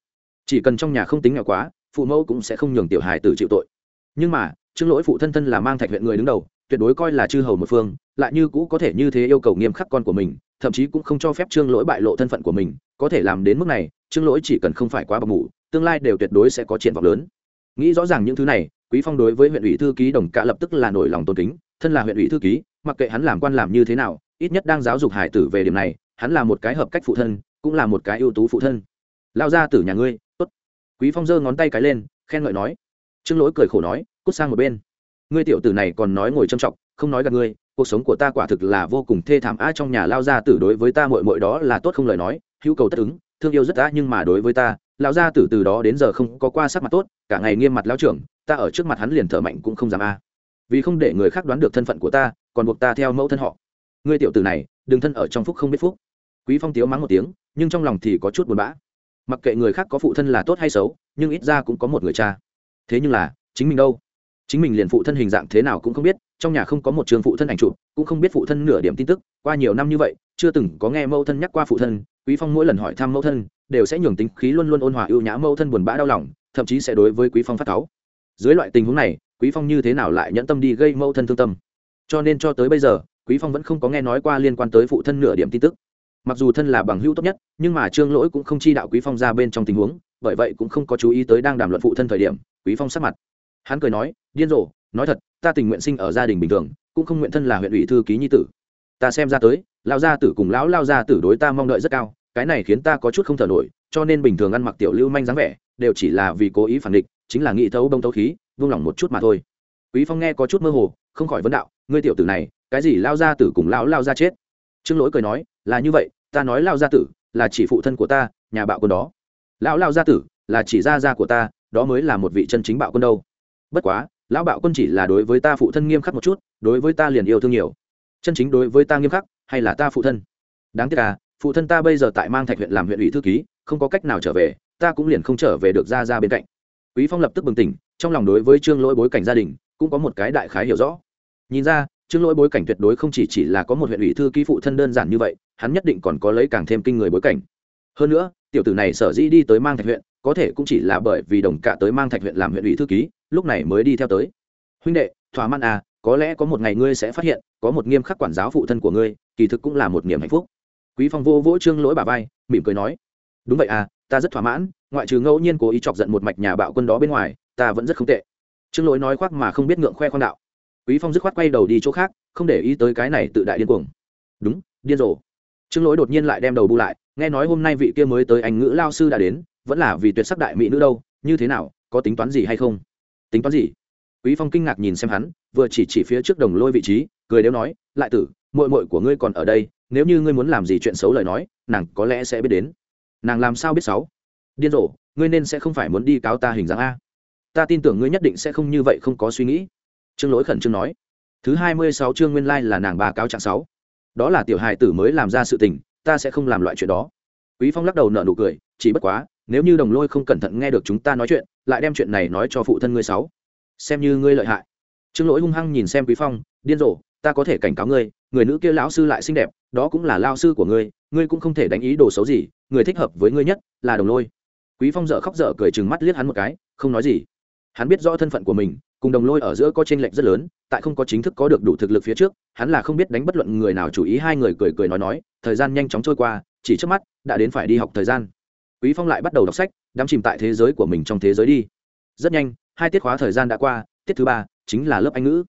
Speaker 1: Chỉ cần trong nhà không tính nghèo quá, phụ mẫu cũng sẽ không nhường tiểu hài tử chịu tội. Nhưng mà, trương lỗi phụ thân thân là mang thạch huyện người đứng đầu, tuyệt đối coi là chư hầu một phương, lại như cũ có thể như thế yêu cầu nghiêm khắc con của mình, thậm chí cũng không cho phép trương lỗi bại lộ thân phận của mình, có thể làm đến mức này, trương lỗi chỉ cần không phải quá bậc mủ, tương lai đều tuyệt đối sẽ có triển vọng lớn. Nghĩ rõ ràng những thứ này, quý phong đối với huyện ủy thư ký đồng cả lập tức là nổi lòng tôn kính, thân là huyện ủy thư ký, mặc kệ hắn làm quan làm như thế nào, ít nhất đang giáo dục hải tử về điểm này, hắn là một cái hợp cách phụ thân cũng là một cái ưu tú phụ thân. Lao ra từ nhà ngươi, tốt. Quý phong giơ ngón tay cái lên, khen ngợi nói. Trương lỗi cười khổ nói, cút sang một bên. Ngươi tiểu tử này còn nói ngồi trầm trọng không nói gặp ngươi, cuộc sống của ta quả thực là vô cùng thê thảm. A, trong nhà lao ra tử đối với ta muội muội đó là tốt không lời nói, hữu cầu tất ứng, thương yêu rất đã nhưng mà đối với ta lão gia tử từ đó đến giờ không có qua sắc mặt tốt, cả ngày nghiêm mặt lão trưởng, ta ở trước mặt hắn liền thở mạnh cũng không dám a. Vì không để người khác đoán được thân phận của ta, còn buộc ta theo mẫu thân họ. Ngươi tiểu tử này, đừng thân ở trong phúc không biết phúc quý phong tiếu mắng một tiếng, nhưng trong lòng thì có chút buồn bã. Mặc kệ người khác có phụ thân là tốt hay xấu, nhưng ít ra cũng có một người cha. Thế nhưng là, chính mình đâu? Chính mình liền phụ thân hình dạng thế nào cũng không biết, trong nhà không có một trường phụ thân ảnh chụp, cũng không biết phụ thân nửa điểm tin tức, qua nhiều năm như vậy, chưa từng có nghe mẫu thân nhắc qua phụ thân, quý phong mỗi lần hỏi thăm mẫu thân, đều sẽ nhường tính khí luôn luôn ôn hòa ưu nhã mẫu thân buồn bã đau lòng, thậm chí sẽ đối với quý phong phát cáu. Dưới loại tình huống này, quý phong như thế nào lại nhẫn tâm đi gây mẫu thân thương tâm? Cho nên cho tới bây giờ, quý phong vẫn không có nghe nói qua liên quan tới phụ thân nửa điểm tin tức mặc dù thân là bằng hữu tốt nhất, nhưng mà trương lỗi cũng không chi đạo quý phong ra bên trong tình huống, bởi vậy cũng không có chú ý tới đang đàm luận phụ thân thời điểm, quý phong sắc mặt. Hắn cười nói, điên rồ, nói thật, ta tình nguyện sinh ở gia đình bình thường, cũng không nguyện thân là huyện ủy thư ký nhi tử. Ta xem ra tới lao gia tử cùng lão lao gia tử đối ta mong đợi rất cao, cái này khiến ta có chút không thở nổi, cho nên bình thường ăn mặc tiểu lưu manh dáng vẻ, đều chỉ là vì cố ý phản địch, chính là nghĩ thấu bông thấu khí, vung lòng một chút mà thôi. Quý phong nghe có chút mơ hồ, không khỏi vấn đạo, ngươi tiểu tử này, cái gì lao gia tử cùng lão lao gia chết? Trương lỗi cười nói, là như vậy, ta nói lao gia tử là chỉ phụ thân của ta, nhà bạo quân đó. Lão lao gia tử là chỉ gia gia của ta, đó mới là một vị chân chính bạo quân đâu. Bất quá, lão bạo quân chỉ là đối với ta phụ thân nghiêm khắc một chút, đối với ta liền yêu thương nhiều. Chân chính đối với ta nghiêm khắc hay là ta phụ thân? Đáng tiếc à phụ thân ta bây giờ tại mang thạch huyện làm huyện ủy thư ký, không có cách nào trở về, ta cũng liền không trở về được ra ra bên cạnh. Quý phong lập tức bừng tỉnh, trong lòng đối với trương lỗi bối cảnh gia đình cũng có một cái đại khái hiểu rõ. Nhìn ra chứng lỗi bối cảnh tuyệt đối không chỉ chỉ là có một huyện ủy thư ký phụ thân đơn giản như vậy, hắn nhất định còn có lấy càng thêm kinh người bối cảnh. Hơn nữa, tiểu tử này sở dĩ đi tới mang thạch huyện, có thể cũng chỉ là bởi vì đồng cả tới mang thạch huyện làm huyện ủy thư ký, lúc này mới đi theo tới. Huynh đệ, thỏa mãn à có lẽ có một ngày ngươi sẽ phát hiện, có một nghiêm khắc quản giáo phụ thân của ngươi, kỳ thực cũng là một niềm hạnh phúc. Quý phong vô vỗ trương lỗi bà vai, mỉm cười nói, đúng vậy à ta rất thỏa mãn, ngoại trừ ngẫu nhiên cố ý chọc giận một mạch nhà bạo quân đó bên ngoài, ta vẫn rất không tệ. Trương lỗi nói khoác mà không biết ngượng khoe khoang đạo quý phong dứt khoát quay đầu đi chỗ khác, không để ý tới cái này tự đại điên cuồng. Đúng, điên rồ. Trương lỗi đột nhiên lại đem đầu bu lại, nghe nói hôm nay vị kia mới tới anh ngữ lao sư đã đến, vẫn là vì tuyệt sắc đại mỹ nữ đâu, như thế nào, có tính toán gì hay không? Tính toán gì? Quý phong kinh ngạc nhìn xem hắn, vừa chỉ chỉ phía trước đồng lôi vị trí, cười đéo nói, lại tử, muội muội của ngươi còn ở đây, nếu như ngươi muốn làm gì chuyện xấu lời nói, nàng có lẽ sẽ biết đến. Nàng làm sao biết xấu? Điên rồ, ngươi nên sẽ không phải muốn đi cáo ta hình dáng a. Ta tin tưởng ngươi nhất định sẽ không như vậy không có suy nghĩ trương lỗi khẩn trương nói. Thứ hai mươi sáu chương nguyên lai là nàng bà cáo trạng sáu. Đó là tiểu hài tử mới làm ra sự tình, ta sẽ không làm loại chuyện đó. Quý phong lắc đầu nở nụ cười, chỉ bất quá, nếu như đồng lôi không cẩn thận nghe được chúng ta nói chuyện, lại đem chuyện này nói cho phụ thân ngươi sáu. Xem như ngươi lợi hại. Trương lỗi hung hăng nhìn xem quý phong, điên rồ, ta có thể cảnh cáo ngươi, người nữ kia lão sư lại xinh đẹp, đó cũng là lao sư của ngươi ngươi cũng không thể đánh ý đồ xấu gì, người thích hợp với ngươi nhất là đồng lôi. Quý phong dở khóc dở cười chừng mắt liếc hắn một cái, không nói gì hắn biết rõ thân phận của mình, cùng đồng lôi ở giữa có tranh lệch rất lớn, tại không có chính thức có được đủ thực lực phía trước, hắn là không biết đánh bất luận người nào chủ ý, hai người cười cười nói nói, thời gian nhanh chóng trôi qua, chỉ trước mắt, đã đến phải đi học thời gian. Quý phong lại bắt đầu đọc sách, đắm chìm tại thế giới của mình trong thế giới đi. Rất nhanh, hai tiết khóa thời gian đã qua, tiết thứ ba, chính là lớp anh ngữ.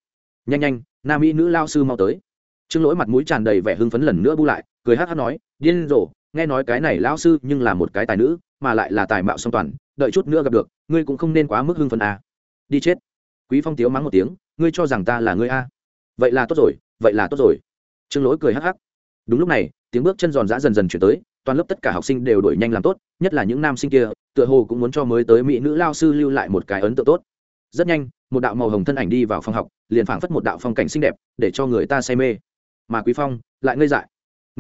Speaker 1: Nhanh nhanh, nam mỹ nữ lao sư mau tới. Trương lỗi mặt mũi tràn đầy vẻ hưng phấn lần nữa bu lại, cười hát hát nói, điên rồ, nghe nói cái này lao sư nhưng là một cái tài nữ, mà lại là tài mạo song toàn đợi chút nữa gặp được, ngươi cũng không nên quá mức hưng phấn à. đi chết. Quý phong tiếu mắng một tiếng, ngươi cho rằng ta là ngươi a vậy là tốt rồi, vậy là tốt rồi. Trương lỗi cười hắc hắc. Đúng lúc này, tiếng bước chân giòn giã dần dần chuyển tới, toàn lớp tất cả học sinh đều đổi nhanh làm tốt, nhất là những nam sinh kia, tựa hồ cũng muốn cho mới tới mỹ nữ lao sư lưu lại một cái ấn tượng tốt. Rất nhanh, một đạo màu hồng thân ảnh đi vào phòng học, liền phảng phất một đạo phong cảnh xinh đẹp, để cho người ta say mê. Mà quý phong, lại ngây dại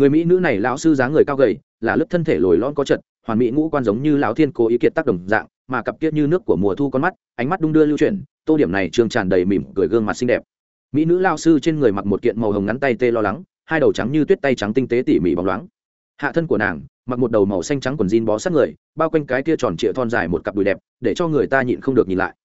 Speaker 1: người mỹ nữ này lão sư dáng người cao gầy, là lớp thân thể lồi lon có trận hoàn mỹ ngũ quan giống như lão thiên cố ý kiệt tác đồng dạng, mà cặp kiết như nước của mùa thu con mắt, ánh mắt đung đưa lưu chuyển, tô điểm này trường tràn đầy mỉm cười gương mặt xinh đẹp. Mỹ nữ lao sư trên người mặc một kiện màu hồng ngắn tay tê lo lắng, hai đầu trắng như tuyết tay trắng tinh tế tỉ mỉ bóng loáng. Hạ thân của nàng, mặc một đầu màu xanh trắng quần jean bó sát người, bao quanh cái kia tròn trịa thon dài một cặp đùi đẹp, để cho người ta nhịn không được nhìn lại.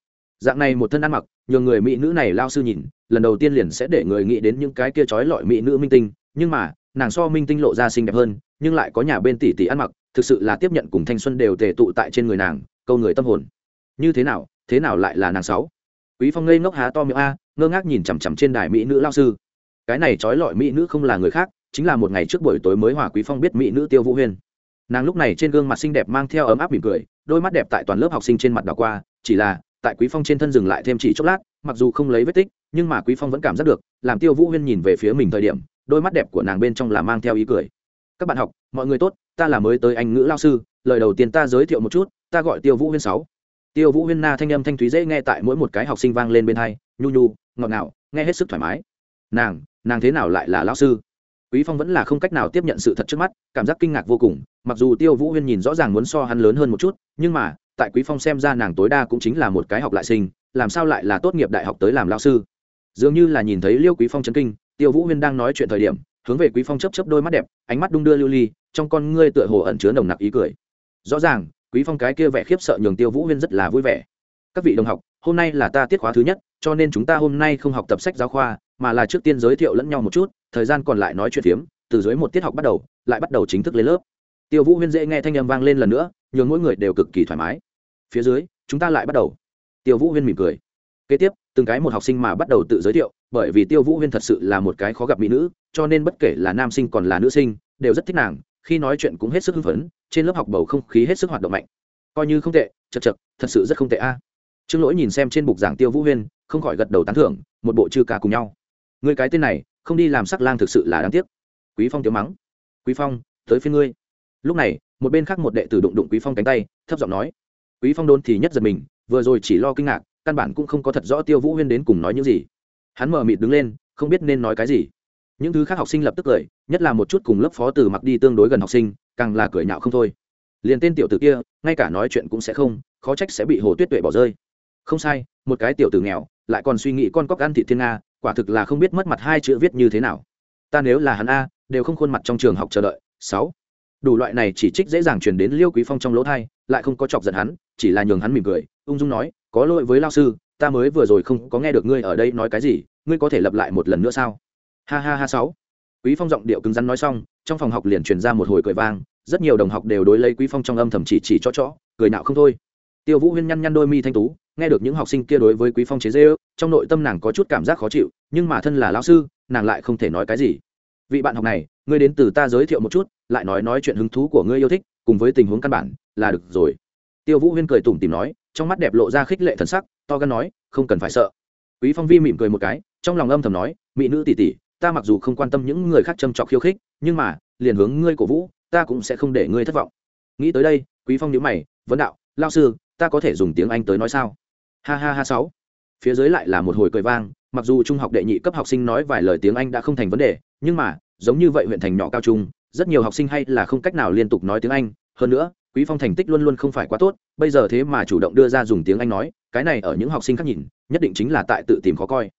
Speaker 1: Dạng này một thân ăn mặc, nhường người mỹ nữ này lao sư nhìn, lần đầu tiên liền sẽ để người nghĩ đến những cái kia trói lọi mỹ nữ minh tinh, nhưng mà nàng so minh tinh lộ ra xinh đẹp hơn, nhưng lại có nhà bên tỷ tỷ ăn mặc, thực sự là tiếp nhận cùng thanh xuân đều tề tụ tại trên người nàng, câu người tâm hồn. Như thế nào thế nào lại là nàng sáu? Quý phong ngây ngốc há to miệng a, ngơ ngác nhìn chằm chằm trên đài mỹ nữ lao sư. Cái này trói lọi mỹ nữ không là người khác, chính là một ngày trước buổi tối mới hòa quý phong biết mỹ nữ tiêu vũ huyên. Nàng lúc này trên gương mặt xinh đẹp mang theo ấm áp mỉm cười, đôi mắt đẹp tại toàn lớp học sinh trên mặt đảo qua, chỉ là, tại quý phong trên thân dừng lại thêm chỉ chốc lát, mặc dù không lấy vết tích, nhưng mà quý phong vẫn cảm giác được, làm tiêu vũ huyên nhìn về phía mình thời điểm đôi mắt đẹp của nàng bên trong là mang theo ý cười. Các bạn học, mọi người tốt, ta là mới tới anh ngữ lao sư, lời đầu tiên ta giới thiệu một chút, ta gọi tiêu vũ huyên sáu. Tiêu vũ huyên na thanh âm thanh thúy dễ nghe tại mỗi một cái học sinh vang lên bên hai, nhu nhu, ngọt ngào, nghe hết sức thoải mái. Nàng nàng thế nào lại là lao sư? Quý phong vẫn là không cách nào tiếp nhận sự thật trước mắt, cảm giác kinh ngạc vô cùng, mặc dù tiêu vũ huyên nhìn rõ ràng muốn so hắn lớn hơn một chút, nhưng mà, tại quý phong xem ra nàng tối đa cũng chính là một cái học lại sinh, làm sao lại là tốt nghiệp đại học tới làm lao sư? Dường như là nhìn thấy liêu quý phong chấn kinh tiêu vũ huyên đang nói chuyện thời điểm, hướng về quý phong chấp chấp đôi mắt đẹp, ánh mắt đung đưa lưu ly, trong con ngươi tựa hồ ẩn chứa nồng nặc ý cười. Rõ ràng, quý phong cái kia vẻ khiếp sợ nhường tiêu vũ huyên rất là vui vẻ. Các vị đồng học, hôm nay là ta tiết khóa thứ nhất, cho nên chúng ta hôm nay không học tập sách giáo khoa, mà là trước tiên giới thiệu lẫn nhau một chút, thời gian còn lại nói chuyện phiếm, từ dưới một tiết học bắt đầu, lại bắt đầu chính thức lên lớp. Tiêu vũ huyên dễ nghe thanh âm vang lên lần nữa, nhường mỗi người đều cực kỳ thoải mái. Phía dưới, chúng ta lại bắt đầu. Tiêu vũ huyên mỉm cười. Kế tiếp, từng cái một học sinh mà bắt đầu tự giới thiệu bởi vì tiêu vũ huyên thật sự là một cái khó gặp mỹ nữ, cho nên bất kể là nam sinh còn là nữ sinh, đều rất thích nàng, khi nói chuyện cũng hết sức hưng phấn, trên lớp học bầu không khí hết sức hoạt động mạnh. Coi như không tệ, chật chật, thật sự rất không tệ a. Trương lỗi nhìn xem trên bục giảng tiêu vũ huyên, không khỏi gật đầu tán thưởng, một bộ chư ca cùng nhau. Người cái tên này, không đi làm sắc lang thực sự là đáng tiếc. Quý phong tiếng mắng. Quý phong, tới phía ngươi. Lúc này, một bên khác một đệ tử đụng đụng quý phong cánh tay, thấp giọng nói. Quý phong đôn thì nhất giật mình, vừa rồi chỉ lo kinh ngạc, căn bản cũng không có thật rõ tiêu vũ huyên đến cùng nói những gì hắn mờ mịt đứng lên, không biết nên nói cái gì. Những thứ khác học sinh lập tức cười, nhất là một chút cùng lớp phó từ mặc đi tương đối gần học sinh, càng là cười nhạo không thôi. Liền tên tiểu tử kia, ngay cả nói chuyện cũng sẽ không, khó trách sẽ bị hồ tuyết tuệ bỏ rơi. Không sai, một cái tiểu tử nghèo, lại còn suy nghĩ con cóc ăn thị thiên nga, quả thực là không biết mất mặt hai chữ viết như thế nào. Ta nếu là hắn a, đều không khuôn mặt trong trường học chờ đợi. Sáu. Đủ loại này chỉ trích dễ dàng truyền đến liêu quý phong trong lỗ thai lại không có chọc giận hắn, chỉ là nhường hắn mỉm cười, ung dung nói, có lỗi với lao sư ta mới vừa rồi không có nghe được ngươi ở đây nói cái gì, ngươi có thể lặp lại một lần nữa sao? Ha ha ha sáu. Quý phong giọng điệu cứng rắn nói xong, trong phòng học liền truyền ra một hồi cười vang, rất nhiều đồng học đều đối lấy quý phong trong âm thầm chỉ chỉ cho chó, cười nạo không thôi. Tiêu vũ huyên nhăn nhăn đôi mi thanh tú, nghe được những học sinh kia đối với quý phong chế dê trong nội tâm nàng có chút cảm giác khó chịu, nhưng mà thân là lão sư, nàng lại không thể nói cái gì. Vị bạn học này, ngươi đến từ ta giới thiệu một chút, lại nói nói chuyện hứng thú của ngươi yêu thích, cùng với tình huống căn bản, là được rồi. Tiêu vũ huyên cười tủm tìm nói trong mắt đẹp lộ ra khích lệ thần sắc, to gan nói, không cần phải sợ. Quý phong vi mỉm cười một cái, trong lòng âm thầm nói, mỹ nữ tỷ tỷ, ta mặc dù không quan tâm những người khác châm trọc khiêu khích, nhưng mà, liền hướng ngươi cổ vũ, ta cũng sẽ không để ngươi thất vọng. Nghĩ tới đây, quý phong nhíu mày, vấn đạo lao sư, ta có thể dùng tiếng anh tới nói sao? Ha ha ha, sáu. Phía dưới lại là một hồi cười vang, mặc dù trung học đệ nhị cấp học sinh nói vài lời tiếng anh đã không thành vấn đề, nhưng mà, giống như vậy huyện thành nhỏ cao trung, rất nhiều học sinh hay là không cách nào liên tục nói tiếng anh. Hơn nữa quý phong thành tích luôn luôn không phải quá tốt, bây giờ thế mà chủ động đưa ra dùng tiếng anh nói, cái này ở những học sinh khác nhìn, nhất định chính là tại tự tìm khó coi.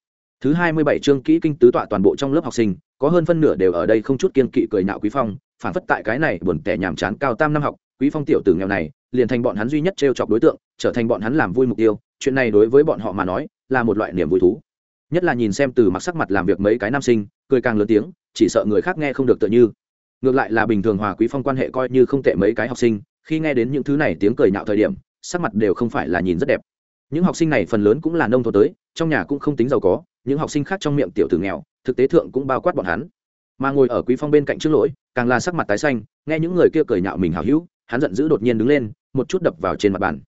Speaker 1: Thứ hai mươi bảy chương kỹ kinh tứ tọa toàn bộ trong lớp học sinh, có hơn phân nửa đều ở đây không chút kiên kỵ cười nhạo quý phong phản phất tại cái này buồn tẻ nhàm chán cao tam năm học, quý phong tiểu tử nghèo này, liền thành bọn hắn duy nhất trêu chọc đối tượng, trở thành bọn hắn làm vui mục tiêu, chuyện này đối với bọn họ mà nói, là một loại niềm vui thú. Nhất là nhìn xem từ mặc sắc mặt làm việc mấy cái nam sinh, cười càng lớn tiếng, chỉ sợ người khác nghe không được tựa như. Ngược lại là bình thường hòa quý phong quan hệ coi như không tệ mấy cái học sinh khi nghe đến những thứ này tiếng cười nhạo thời điểm, sắc mặt đều không phải là nhìn rất đẹp. Những học sinh này phần lớn cũng là nông thôn tới, trong nhà cũng không tính giàu có, những học sinh khác trong miệng tiểu tử nghèo, thực tế thượng cũng bao quát bọn hắn. Mà ngồi ở quý phong bên cạnh trước lỗi, càng là sắc mặt tái xanh, nghe những người kia cười nhạo mình hào hữu, hắn giận dữ đột nhiên đứng lên, một chút đập vào trên mặt bàn.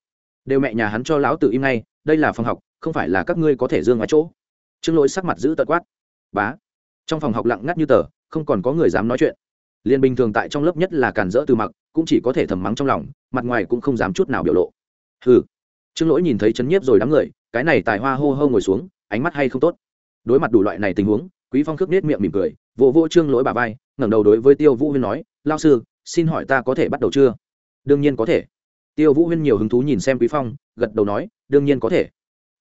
Speaker 1: Đều mẹ nhà hắn cho lão tự im ngay, đây là phòng học, không phải là các ngươi có thể dương ngoài chỗ. Trương lỗi sắc mặt giữ tật quát. Bá. Trong phòng học lặng ngắt như tờ, không còn có người dám nói chuyện liên bình thường tại trong lớp nhất là càn rỡ từ mặc, cũng chỉ có thể thầm mắng trong lòng, mặt ngoài cũng không dám chút nào biểu lộ. Hừ. Trương lỗi nhìn thấy chấn nhiếp rồi đám người, cái này tài hoa hô hô ngồi xuống, ánh mắt hay không tốt. Đối mặt đủ loại này tình huống, quý phong khước nết miệng mỉm cười, vỗ vỗ trương lỗi bà vai, ngẩng đầu đối với tiêu vũ huyên nói lao sư, xin hỏi ta có thể bắt đầu chưa? Đương nhiên có thể. Tiêu vũ huyên nhiều hứng thú nhìn xem quý phong, gật đầu nói, đương nhiên có thể.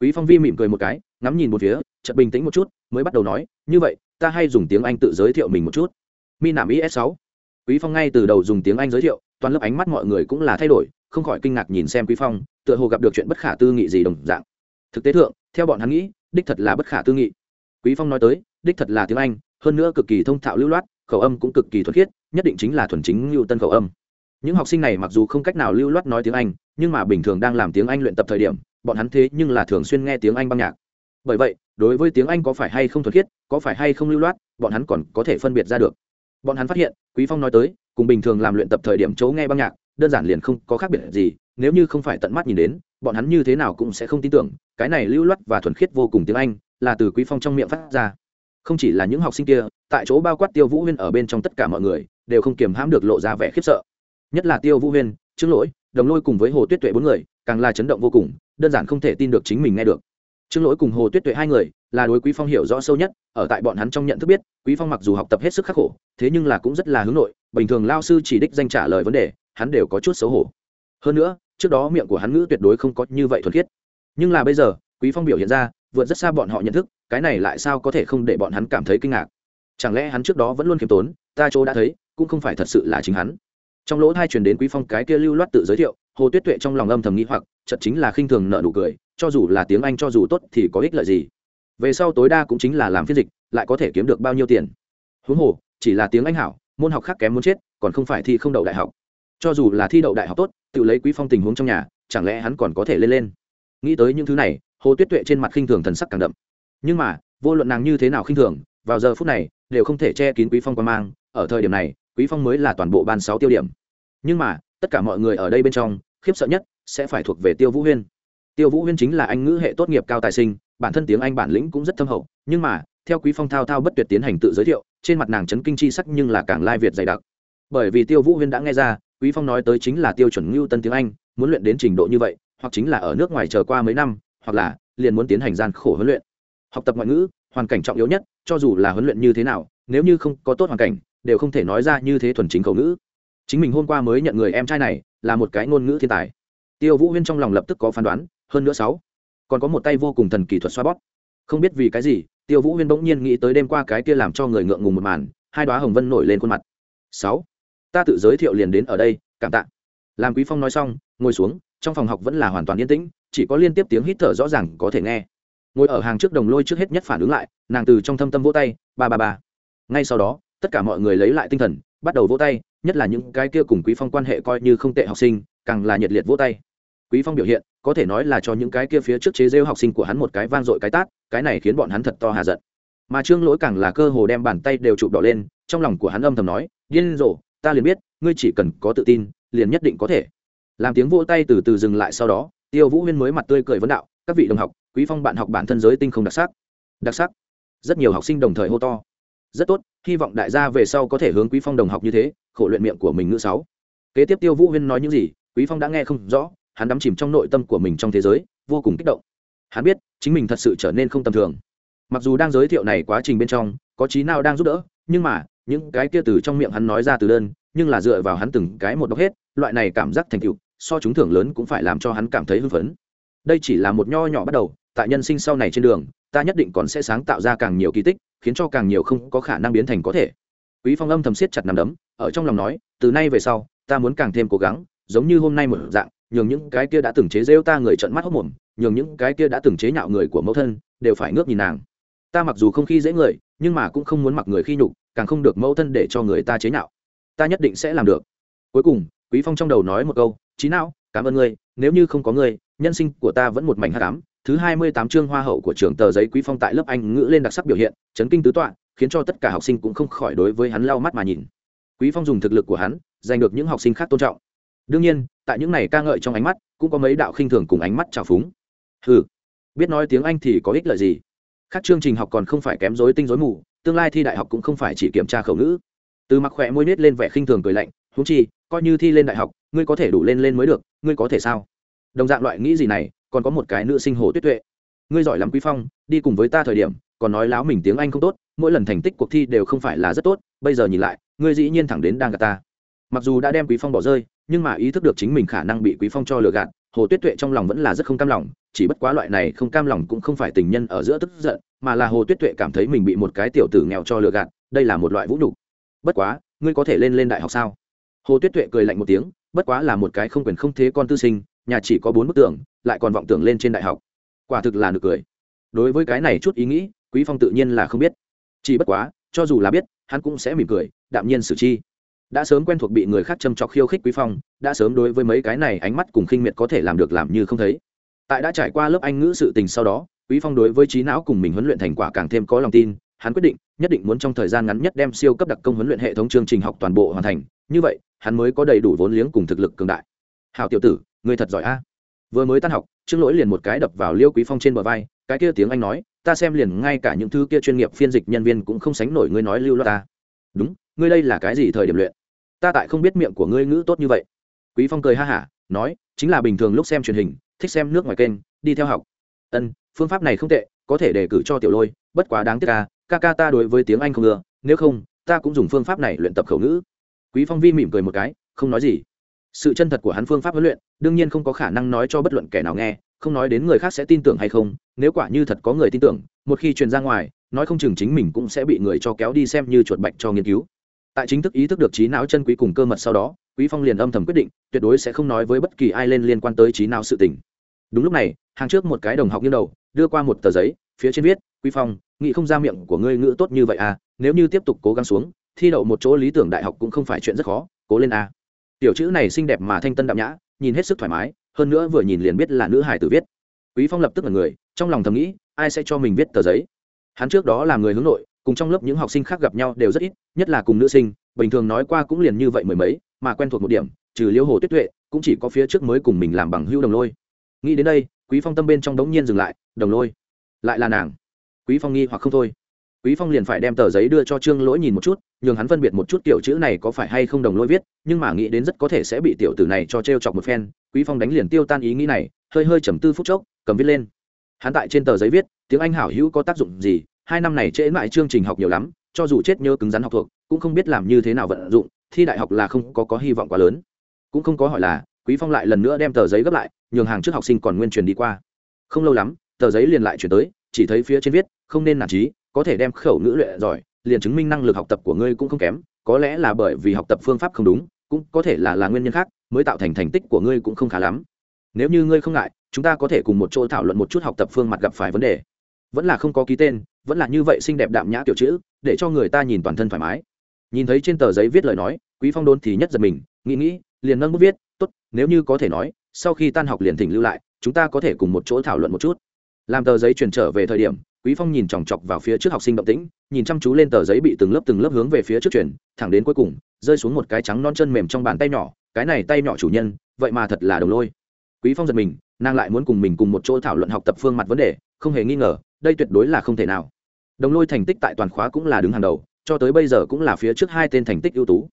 Speaker 1: Quý phong vi mỉm cười một cái, ngắm nhìn một phía, chợt bình tĩnh một chút, mới bắt đầu nói, như vậy, ta hay dùng tiếng anh tự giới thiệu mình một chút mi nạm is 6 quý phong ngay từ đầu dùng tiếng anh giới thiệu, toàn lớp ánh mắt mọi người cũng là thay đổi, không khỏi kinh ngạc nhìn xem quý phong, tựa hồ gặp được chuyện bất khả tư nghị gì đồng dạng. Thực tế thượng, theo bọn hắn nghĩ, đích thật là bất khả tư nghị. Quý phong nói tới, đích thật là tiếng anh, hơn nữa cực kỳ thông thạo lưu loát, khẩu âm cũng cực kỳ thuần khiết, nhất định chính là thuần chính lưu tân khẩu âm. Những học sinh này mặc dù không cách nào lưu loát nói tiếng anh, nhưng mà bình thường đang làm tiếng anh luyện tập thời điểm, bọn hắn thế nhưng là thường xuyên nghe tiếng anh băng nhạc. Bởi vậy, đối với tiếng anh có phải hay không thuần khiết, có phải hay không lưu loát, bọn hắn còn có thể phân biệt ra được bọn hắn phát hiện, quý phong nói tới, cùng bình thường làm luyện tập thời điểm chỗ nghe băng nhạc, đơn giản liền không có khác biệt gì, nếu như không phải tận mắt nhìn đến, bọn hắn như thế nào cũng sẽ không tin tưởng, cái này lưu loát và thuần khiết vô cùng tiếng anh, là từ quý phong trong miệng phát ra. Không chỉ là những học sinh kia, tại chỗ bao quát tiêu vũ huyên ở bên trong tất cả mọi người, đều không kiềm hãm được lộ ra vẻ khiếp sợ. Nhất là tiêu vũ huyên, trương lỗi, đồng lôi cùng với hồ tuyết tuệ bốn người, càng là chấn động vô cùng, đơn giản không thể tin được chính mình nghe được trương lỗi cùng hồ tuyết tuệ hai người là đối quý phong hiểu rõ sâu nhất, ở tại bọn hắn trong nhận thức biết, quý phong mặc dù học tập hết sức khắc khổ, thế nhưng là cũng rất là hướng nội, bình thường lao sư chỉ đích danh trả lời vấn đề, hắn đều có chút xấu hổ. Hơn nữa, trước đó miệng của hắn ngữ tuyệt đối không có như vậy thuần khiết. Nhưng là bây giờ, quý phong biểu hiện ra, vượt rất xa bọn họ nhận thức, cái này lại sao có thể không để bọn hắn cảm thấy kinh ngạc? Chẳng lẽ hắn trước đó vẫn luôn khiêm tốn, ta chỗ đã thấy, cũng không phải thật sự là chính hắn. Trong lỗ thai truyền đến quý phong cái kia lưu loát tự giới thiệu, hồ tuyết tuệ trong lòng âm thầm nghĩ hoặc chật chính là khinh thường nợ nụ cười cho dù là tiếng anh cho dù tốt thì có ích lợi gì. Về sau tối đa cũng chính là làm phiên dịch, lại có thể kiếm được bao nhiêu tiền. Huống hồ, chỉ là tiếng anh hảo, môn học khác kém muốn chết, còn không phải thi không đậu đại học. Cho dù là thi đậu đại học tốt, tự lấy quý phong tình huống trong nhà, chẳng lẽ hắn còn có thể lên lên? Nghĩ tới những thứ này, hồ tuyết tuệ trên mặt khinh thường thần sắc càng đậm. Nhưng mà, vô luận nàng như thế nào khinh thường, vào giờ phút này, đều không thể che kín quý phong qua mang. Ở thời điểm này, quý phong mới là toàn bộ ban sáu tiêu điểm. Nhưng mà, tất cả mọi người ở đây bên trong, khiếp sợ nhất sẽ phải thuộc về tiêu vũ huyên tiêu vũ huyên chính là anh ngữ hệ tốt nghiệp cao tài sinh, bản thân tiếng anh bản lĩnh cũng rất thâm hậu, nhưng mà, theo quý phong thao thao bất tuyệt tiến hành tự giới thiệu, trên mặt nàng chấn kinh chi sắc nhưng là càng lai việt dày đặc. Bởi vì tiêu vũ huyên đã nghe ra, quý phong nói tới chính là tiêu chuẩn ngưu tân tiếng anh, muốn luyện đến trình độ như vậy, hoặc chính là ở nước ngoài chờ qua mấy năm, hoặc là, liền muốn tiến hành gian khổ huấn luyện. Học tập ngoại ngữ, hoàn cảnh trọng yếu nhất, cho dù là huấn luyện như thế nào, nếu như không có tốt hoàn cảnh, đều không thể nói ra như thế thuần chính khẩu ngữ. Chính mình hôm qua mới nhận người em trai này, là một cái ngôn ngữ thiên tài. Tiêu vũ huyên trong lòng lập tức có phán đoán hơn nữa sáu, còn có một tay vô cùng thần kỳ thuật xoa bóp. Không biết vì cái gì, tiêu vũ huyên bỗng nhiên nghĩ tới đêm qua cái kia làm cho người ngượng ngùng một màn, hai đoá hồng vân nổi lên khuôn mặt. Sáu, ta tự giới thiệu liền đến ở đây, cảm tạ. Làm quý phong nói xong, ngồi xuống, trong phòng học vẫn là hoàn toàn yên tĩnh, chỉ có liên tiếp tiếng hít thở rõ ràng có thể nghe. Ngồi ở hàng trước đồng lôi trước hết nhất phản ứng lại, nàng từ trong thâm tâm vỗ tay, ba ba ba. Ngay sau đó, tất cả mọi người lấy lại tinh thần, bắt đầu vỗ tay, nhất là những cái kia cùng quý phong quan hệ coi như không tệ học sinh, càng là nhiệt liệt vỗ tay. Quý phong biểu hiện có thể nói là cho những cái kia phía trước chế rêu học sinh của hắn một cái vang dội cái tát, cái này khiến bọn hắn thật to hà giận. Mà trương lỗi càng là cơ hồ đem bàn tay đều chụp đỏ lên, trong lòng của hắn âm thầm nói, điên rồ, ta liền biết, ngươi chỉ cần có tự tin, liền nhất định có thể. Làm tiếng vỗ tay từ từ dừng lại sau đó, tiêu vũ huyên mới mặt tươi cười vấn đạo, các vị đồng học, quý phong bạn học bản thân giới tinh không đặc sắc. Đặc sắc? Rất nhiều học sinh đồng thời hô to. Rất tốt, hy vọng đại gia về sau có thể hướng quý phong đồng học như thế, khổ luyện miệng của mình ngữ sáu. Kế tiếp tiêu vũ huyên nói những gì, quý phong đã nghe không rõ hắn đắm chìm trong nội tâm của mình trong thế giới, vô cùng kích động. Hắn biết, chính mình thật sự trở nên không tầm thường. Mặc dù đang giới thiệu này quá trình bên trong, có trí nào đang giúp đỡ, nhưng mà, những cái kia từ trong miệng hắn nói ra từ đơn, nhưng là dựa vào hắn từng cái một đọc hết, loại này cảm giác thành tựu, so chúng thưởng lớn cũng phải làm cho hắn cảm thấy hưng phấn. Đây chỉ là một nho nhỏ bắt đầu, tại nhân sinh sau này trên đường, ta nhất định còn sẽ sáng tạo ra càng nhiều kỳ tích, khiến cho càng nhiều không có khả năng biến thành có thể. Quý phong âm thầm siết chặt nằm đấm, ở trong lòng nói, từ nay về sau, ta muốn càng thêm cố gắng, giống như hôm nay một dạng nhường những cái kia đã từng chế rêu ta người trận mắt hốc mồm, nhường những cái kia đã từng chế nhạo người của mẫu thân, đều phải ngước nhìn nàng. Ta mặc dù không khi dễ người, nhưng mà cũng không muốn mặc người khi nhục, càng không được mẫu thân để cho người ta chế nhạo. Ta nhất định sẽ làm được. Cuối cùng, quý phong trong đầu nói một câu trí não cảm ơn ngươi, nếu như không có ngươi, nhân sinh của ta vẫn một mảnh hát cám thứ hai mươi tám chương hoa hậu của trường tờ giấy quý phong tại lớp anh ngữ lên đặc sắc biểu hiện, chấn kinh tứ tọa, khiến cho tất cả học sinh cũng không khỏi đối với hắn lau mắt mà nhìn. Quý phong dùng thực lực của hắn, giành được những học sinh khác tôn trọng đương nhiên, tại những này ca ngợi trong ánh mắt, cũng có mấy đạo khinh thường cùng ánh mắt trào phúng. Ừ biết nói tiếng anh thì có ích lợi gì? Khác chương trình học còn không phải kém rối tinh rối mù, tương lai thi đại học cũng không phải chỉ kiểm tra khẩu ngữ. Từ mặc khỏe môi nết lên vẻ khinh thường cười lạnh húng chi, coi như thi lên đại học, ngươi có thể đủ lên lên mới được, ngươi có thể sao? Đồng dạng loại nghĩ gì này, còn có một cái nữ sinh hồ tuyết tuệ. Ngươi giỏi lắm quý phong, đi cùng với ta thời điểm, còn nói láo mình tiếng anh không tốt, mỗi lần thành tích cuộc thi đều không phải là rất tốt, bây giờ nhìn lại, ngươi dĩ nhiên thẳng đến đang gặp ta mặc dù đã đem quý phong bỏ rơi, nhưng mà ý thức được chính mình khả năng bị quý phong cho lừa gạt, hồ tuyết tuệ trong lòng vẫn là rất không cam lòng, chỉ bất quá loại này không cam lòng cũng không phải tình nhân ở giữa tức giận, mà là hồ tuyết tuệ cảm thấy mình bị một cái tiểu tử nghèo cho lừa gạt, đây là một loại vũ nhục. Bất quá, ngươi có thể lên lên đại học sao? Hồ tuyết tuệ cười lạnh một tiếng, bất quá là một cái không quyền không thế con tư sinh, nhà chỉ có bốn bức tường, lại còn vọng tưởng lên trên đại học. Quả thực là nực cười. Đối với cái này chút ý nghĩ, quý phong tự nhiên là không biết. Chỉ bất quá, cho dù là biết, hắn cũng sẽ mỉm cười, đạm nhiên xử chi đã sớm quen thuộc bị người khác châm chọc khiêu khích quý phong, đã sớm đối với mấy cái này ánh mắt cùng khinh miệt có thể làm được làm như không thấy. Tại đã trải qua lớp anh ngữ sự tình sau đó, quý phong đối với trí não cùng mình huấn luyện thành quả càng thêm có lòng tin, hắn quyết định, nhất định muốn trong thời gian ngắn nhất đem siêu cấp đặc công huấn luyện hệ thống chương trình học toàn bộ hoàn thành. Như vậy, hắn mới có đầy đủ vốn liếng cùng thực lực cường đại. Hào tiểu tử người thật giỏi a. Vừa mới tan học, trương lỗi liền một cái đập vào liêu quý phong trên bờ vai, cái kia tiếng anh nói, ta xem liền ngay cả những thứ kia chuyên nghiệp phiên dịch nhân viên cũng không sánh nổi ngươi nói lưu loa ta. Đúng ngươi đây là cái gì thời điểm luyện? Ta tại không biết miệng của ngươi ngữ tốt như vậy. Quý phong cười ha hả, nói, chính là bình thường lúc xem truyền hình, thích xem nước ngoài kênh, đi theo học. Ân, phương pháp này không tệ, có thể đề cử cho tiểu lôi, bất quá đáng tiếc ca ca ca ta đối với tiếng anh không ưa, nếu không, ta cũng dùng phương pháp này luyện tập khẩu ngữ. Quý phong vi mỉm cười một cái, không nói gì. Sự chân thật của hắn phương pháp huấn luyện, đương nhiên không có khả năng nói cho bất luận kẻ nào nghe, không nói đến người khác sẽ tin tưởng hay không, nếu quả như thật có người tin tưởng, một khi truyền ra ngoài, nói không chừng chính mình cũng sẽ bị người cho kéo đi xem như chuột bạch cho nghiên cứu tại chính thức ý thức được trí não chân quý cùng cơ mật sau đó, quý phong liền âm thầm quyết định, tuyệt đối sẽ không nói với bất kỳ ai lên liên quan tới trí não sự tình. Đúng lúc này, hàng trước một cái đồng học như đầu, đưa qua một tờ giấy, phía trên viết, quý phong, nghĩ không ra miệng của ngươi ngữ tốt như vậy à nếu như tiếp tục cố gắng xuống, thi đậu một chỗ lý tưởng đại học cũng không phải chuyện rất khó, cố lên à. Tiểu chữ này xinh đẹp mà thanh tân đạm nhã, nhìn hết sức thoải mái, hơn nữa vừa nhìn liền biết là nữ hải tử viết. Quý phong lập tức là người, trong lòng thầm nghĩ, ai sẽ cho mình viết tờ giấy? Hắn trước đó là người hướng nội cùng trong lớp những học sinh khác gặp nhau đều rất ít, nhất là cùng nữ sinh, bình thường nói qua cũng liền như vậy mười mấy, mà quen thuộc một điểm, trừ liêu hồ tuyết tuệ, cũng chỉ có phía trước mới cùng mình làm bằng hưu đồng lôi. Nghĩ đến đây, quý phong tâm bên trong đống nhiên dừng lại, đồng lôi, lại là nàng. Quý phong nghi hoặc không thôi. Quý phong liền phải đem tờ giấy đưa cho trương lỗi nhìn một chút, nhường hắn phân biệt một chút tiểu chữ này có phải hay không đồng lôi viết, nhưng mà nghĩ đến rất có thể sẽ bị tiểu tử này cho trêu chọc một phen, quý phong đánh liền tiêu tan ý nghĩ này, hơi hơi trầm tư phút chốc, cầm viết lên. Hắn tại trên tờ giấy viết, tiếng anh hảo hữu có tác dụng gì hai năm này trễ mãi chương trình học nhiều lắm, cho dù chết nhớ cứng rắn học thuộc, cũng không biết làm như thế nào vận dụng, thi đại học là không có có hy vọng quá lớn. Cũng không có hỏi là, quý phong lại lần nữa đem tờ giấy gấp lại, nhường hàng trước học sinh còn nguyên truyền đi qua. Không lâu lắm, tờ giấy liền lại chuyển tới, chỉ thấy phía trên viết, không nên nản trí, có thể đem khẩu ngữ luyện giỏi, liền chứng minh năng lực học tập của ngươi cũng không kém, có lẽ là bởi vì học tập phương pháp không đúng, cũng có thể là là nguyên nhân khác, mới tạo thành thành tích của ngươi cũng không khá lắm. Nếu như ngươi không ngại, chúng ta có thể cùng một chỗ thảo luận một chút học tập phương mặt gặp phải vấn đề vẫn là không có ký tên, vẫn là như vậy xinh đẹp đạm nhã kiểu chữ, để cho người ta nhìn toàn thân thoải mái. Nhìn thấy trên tờ giấy viết lời nói, quý phong đốn thì nhất giật mình, nghĩ nghĩ, liền nâng bút viết, tốt, nếu như có thể nói, sau khi tan học liền thỉnh lưu lại, chúng ta có thể cùng một chỗ thảo luận một chút. Làm tờ giấy chuyển trở về thời điểm, quý phong nhìn chòng chọc vào phía trước học sinh động tĩnh, nhìn chăm chú lên tờ giấy bị từng lớp từng lớp hướng về phía trước chuyển, thẳng đến cuối cùng, rơi xuống một cái trắng non chân mềm trong bàn tay nhỏ, cái này tay nhỏ chủ nhân, vậy mà thật là đồng lôi. Quý phong giật mình, nàng lại muốn cùng mình cùng một chỗ thảo luận học tập phương mặt vấn đề, không hề nghi ngờ đây tuyệt đối là không thể nào. Đồng lôi thành tích tại toàn khóa cũng là đứng hàng đầu, cho tới bây giờ cũng là phía trước hai tên thành tích ưu tú.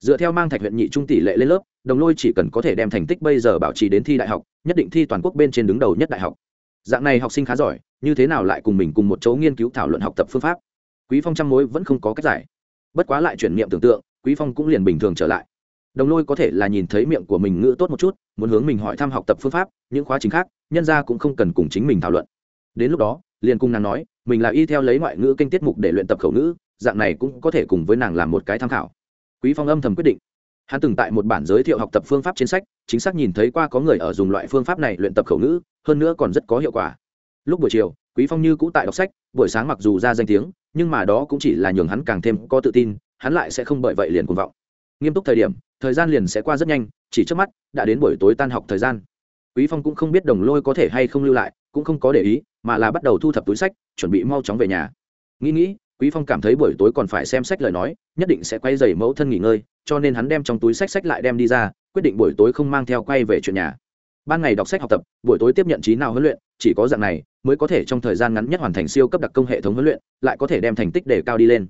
Speaker 1: Dựa theo mang thạch huyện nhị trung tỷ lệ lên lớp, đồng lôi chỉ cần có thể đem thành tích bây giờ bảo trì đến thi đại học, nhất định thi toàn quốc bên trên đứng đầu nhất đại học. Dạng này học sinh khá giỏi, như thế nào lại cùng mình cùng một chỗ nghiên cứu thảo luận học tập phương pháp? Quý phong trăm mối vẫn không có cách giải. Bất quá lại chuyển niệm tưởng tượng, quý phong cũng liền bình thường trở lại. Đồng lôi có thể là nhìn thấy miệng của mình ngữ tốt một chút, muốn hướng mình hỏi thăm học tập phương pháp, những khóa chính khác, nhân ra cũng không cần cùng chính mình thảo luận. Đến lúc đó liền cùng nàng nói, mình là y theo lấy ngoại ngữ kênh tiết mục để luyện tập khẩu ngữ, dạng này cũng có thể cùng với nàng làm một cái tham khảo. Quý phong âm thầm quyết định. Hắn từng tại một bản giới thiệu học tập phương pháp trên sách, chính xác nhìn thấy qua có người ở dùng loại phương pháp này luyện tập khẩu ngữ, hơn nữa còn rất có hiệu quả. Lúc buổi chiều, quý phong như cũ tại đọc sách, buổi sáng mặc dù ra danh tiếng, nhưng mà đó cũng chỉ là nhường hắn càng thêm có tự tin, hắn lại sẽ không bởi vậy liền cuồng vọng. Nghiêm túc thời điểm, thời gian liền sẽ qua rất nhanh, chỉ trước mắt, đã đến buổi tối tan học thời gian. Quý phong cũng không biết đồng lôi có thể hay không lưu lại cũng không có để ý, mà là bắt đầu thu thập túi sách, chuẩn bị mau chóng về nhà. Nghĩ nghĩ, quý phong cảm thấy buổi tối còn phải xem sách lời nói, nhất định sẽ quay dày mẫu thân nghỉ ngơi, cho nên hắn đem trong túi sách sách lại đem đi ra, quyết định buổi tối không mang theo quay về chuyện nhà. Ban ngày đọc sách học tập, buổi tối tiếp nhận trí nào huấn luyện, chỉ có dạng này mới có thể trong thời gian ngắn nhất hoàn thành siêu cấp đặc công hệ thống huấn luyện, lại có thể đem thành tích để cao đi lên.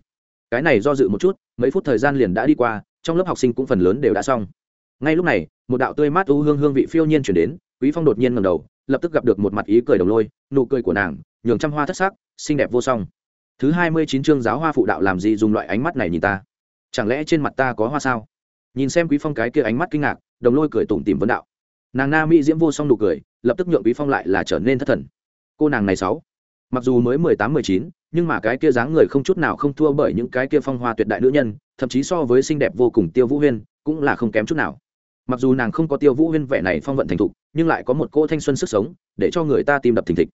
Speaker 1: Cái này do dự một chút, mấy phút thời gian liền đã đi qua, trong lớp học sinh cũng phần lớn đều đã xong. Ngay lúc này, một đạo tươi mát u hương hương vị phiêu nhiên chuyển đến, quý phong đột nhiên ngầm đầu lập tức gặp được một mặt ý cười đồng lôi, nụ cười của nàng, nhường trăm hoa thất sắc, xinh đẹp vô song. Thứ hai mươi chín chương giáo hoa phụ đạo làm gì dùng loại ánh mắt này nhìn ta? Chẳng lẽ trên mặt ta có hoa sao? Nhìn xem quý phong cái kia ánh mắt kinh ngạc, đồng lôi cười tủm tìm vấn đạo. Nàng na mỹ diễm vô song nụ cười, lập tức nhượng quý phong lại là trở nên thất thần. Cô nàng này sáu, mặc dù mới mười tám, mười chín, nhưng mà cái kia dáng người không chút nào không thua bởi những cái kia phong hoa tuyệt đại nữ nhân, thậm chí so với xinh đẹp vô cùng tiêu vũ huyên, cũng là không kém chút nào mặc dù nàng không có tiêu vũ huyên vẻ này phong vận thành thục, nhưng lại có một cô thanh xuân sức sống, để cho người ta tim đập thình thịch.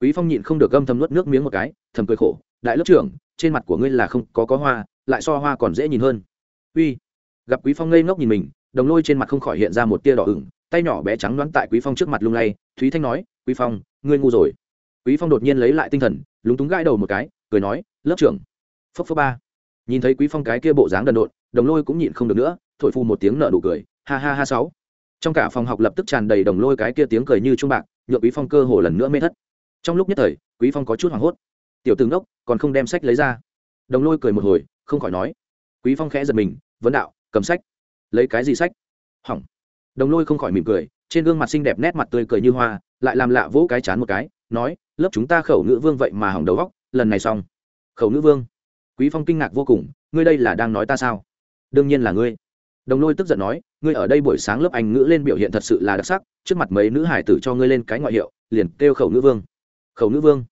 Speaker 1: Quý phong nhịn không được gâm thầm nuốt nước miếng một cái, thầm cười khổ, đại lớp trưởng, trên mặt của ngươi là không có có hoa, lại so hoa còn dễ nhìn hơn. Uy. Gặp quý phong ngây ngốc nhìn mình, đồng lôi trên mặt không khỏi hiện ra một tia đỏ ửng, tay nhỏ bé trắng đoán tại quý phong trước mặt lung lay, thúy thanh nói, quý phong, ngươi ngu rồi. Quý phong đột nhiên lấy lại tinh thần, lúng túng gãi đầu một cái, cười nói, lớp trưởng. Phấp phấp ba. Nhìn thấy quý phong cái kia bộ dáng đần độn, đồng lôi cũng nhịn không được nữa, thổi phu một tiếng nợ nụ cười ha ha ha sáu. Trong cả phòng học lập tức tràn đầy đồng lôi cái kia tiếng cười như trung bạc, nhượng quý phong cơ hồ lần nữa mê thất. Trong lúc nhất thời, quý phong có chút hoảng hốt. Tiểu tướng đốc còn không đem sách lấy ra. Đồng lôi cười một hồi, không khỏi nói. Quý phong khẽ giật mình, vấn đạo, cầm sách. Lấy cái gì sách? Hỏng. Đồng lôi không khỏi mỉm cười, trên gương mặt xinh đẹp nét mặt tươi cười như hoa, lại làm lạ vỗ cái chán một cái, nói, lớp chúng ta khẩu ngữ vương vậy mà hỏng đầu góc lần này xong. Khẩu ngữ vương? Quý phong kinh ngạc vô cùng, ngươi đây là đang nói ta sao? Đương nhiên là ngươi. Đồng lôi tức giận nói ngươi ở đây buổi sáng lớp anh ngữ lên biểu hiện thật sự là đặc sắc, trước mặt mấy nữ hải tử cho ngươi lên cái ngoại hiệu, liền kêu khẩu nữ vương. Khẩu nữ vương?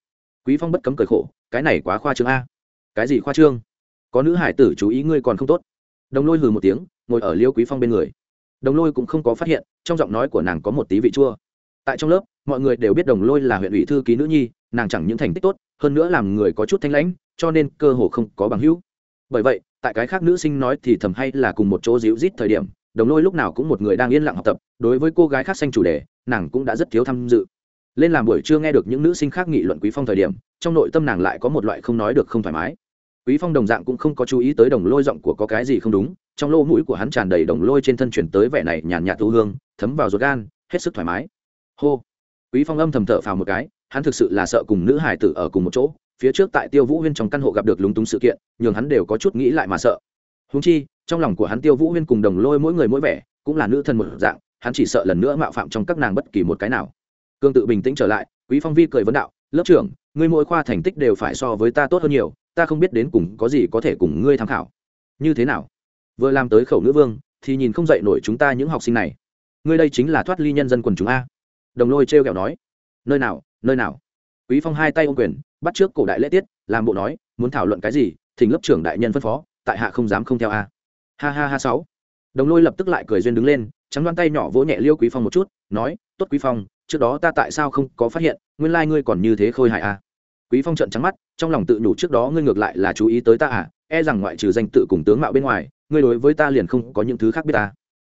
Speaker 1: Quý phong bất cấm cười khổ, cái này quá khoa trương a. Cái gì khoa trương? Có nữ hải tử chú ý ngươi còn không tốt. Đồng lôi hừ một tiếng, ngồi ở liêu quý phong bên người. Đồng lôi cũng không có phát hiện, trong giọng nói của nàng có một tí vị chua. Tại trong lớp, mọi người đều biết đồng lôi là huyện ủy thư ký nữ nhi, nàng chẳng những thành tích tốt, hơn nữa làm người có chút thanh lãnh, cho nên cơ hồ không có bằng hữu. Bởi vậy, tại cái khác nữ sinh nói thì thầm hay là cùng một chỗ díu rít thời điểm đồng lôi lúc nào cũng một người đang yên lặng học tập, đối với cô gái khác xanh chủ đề, nàng cũng đã rất thiếu tham dự. Lên làm buổi trưa nghe được những nữ sinh khác nghị luận quý phong thời điểm, trong nội tâm nàng lại có một loại không nói được không thoải mái. Quý phong đồng dạng cũng không có chú ý tới đồng lôi giọng của có cái gì không đúng, trong lỗ mũi của hắn tràn đầy đồng lôi trên thân chuyển tới vẻ này nhàn nhạt thu hương, thấm vào ruột gan, hết sức thoải mái. Hô. Quý phong âm thầm thở phào một cái, hắn thực sự là sợ cùng nữ hải tử ở cùng một chỗ, phía trước tại tiêu vũ huyên trong căn hộ gặp được lúng túng sự kiện, nhường hắn đều có chút nghĩ lại mà sợ. Húng chi trong lòng của hắn tiêu vũ huyên cùng đồng lôi mỗi người mỗi vẻ, cũng là nữ thân một dạng, hắn chỉ sợ lần nữa mạo phạm trong các nàng bất kỳ một cái nào. Cương tự bình tĩnh trở lại, quý phong vi cười vấn đạo, lớp trưởng, ngươi mỗi khoa thành tích đều phải so với ta tốt hơn nhiều, ta không biết đến cùng có gì có thể cùng ngươi tham khảo. Như thế nào? Vừa làm tới khẩu nữ vương, thì nhìn không dậy nổi chúng ta những học sinh này. Ngươi đây chính là thoát ly nhân dân quần chúng a. Đồng lôi trêu kẹo nói, nơi nào nơi nào? Quý phong hai tay ôm quyền, bắt trước cổ đại lễ tiết, làm bộ nói, muốn thảo luận cái gì, thỉnh lớp trưởng đại nhân phân phó, tại hạ không dám không theo a ha ha ha sáu. Đồng lôi lập tức lại cười duyên đứng lên, trắng đoan tay nhỏ vỗ nhẹ liêu quý phong một chút, nói, tốt quý phong, trước đó ta tại sao không có phát hiện, nguyên lai ngươi còn như thế khôi hài à? quý phong trợn trắng mắt, trong lòng tự nhủ trước đó ngươi ngược lại là chú ý tới ta à e rằng ngoại trừ danh tự cùng tướng mạo bên ngoài, ngươi đối với ta liền không có những thứ khác biết ta.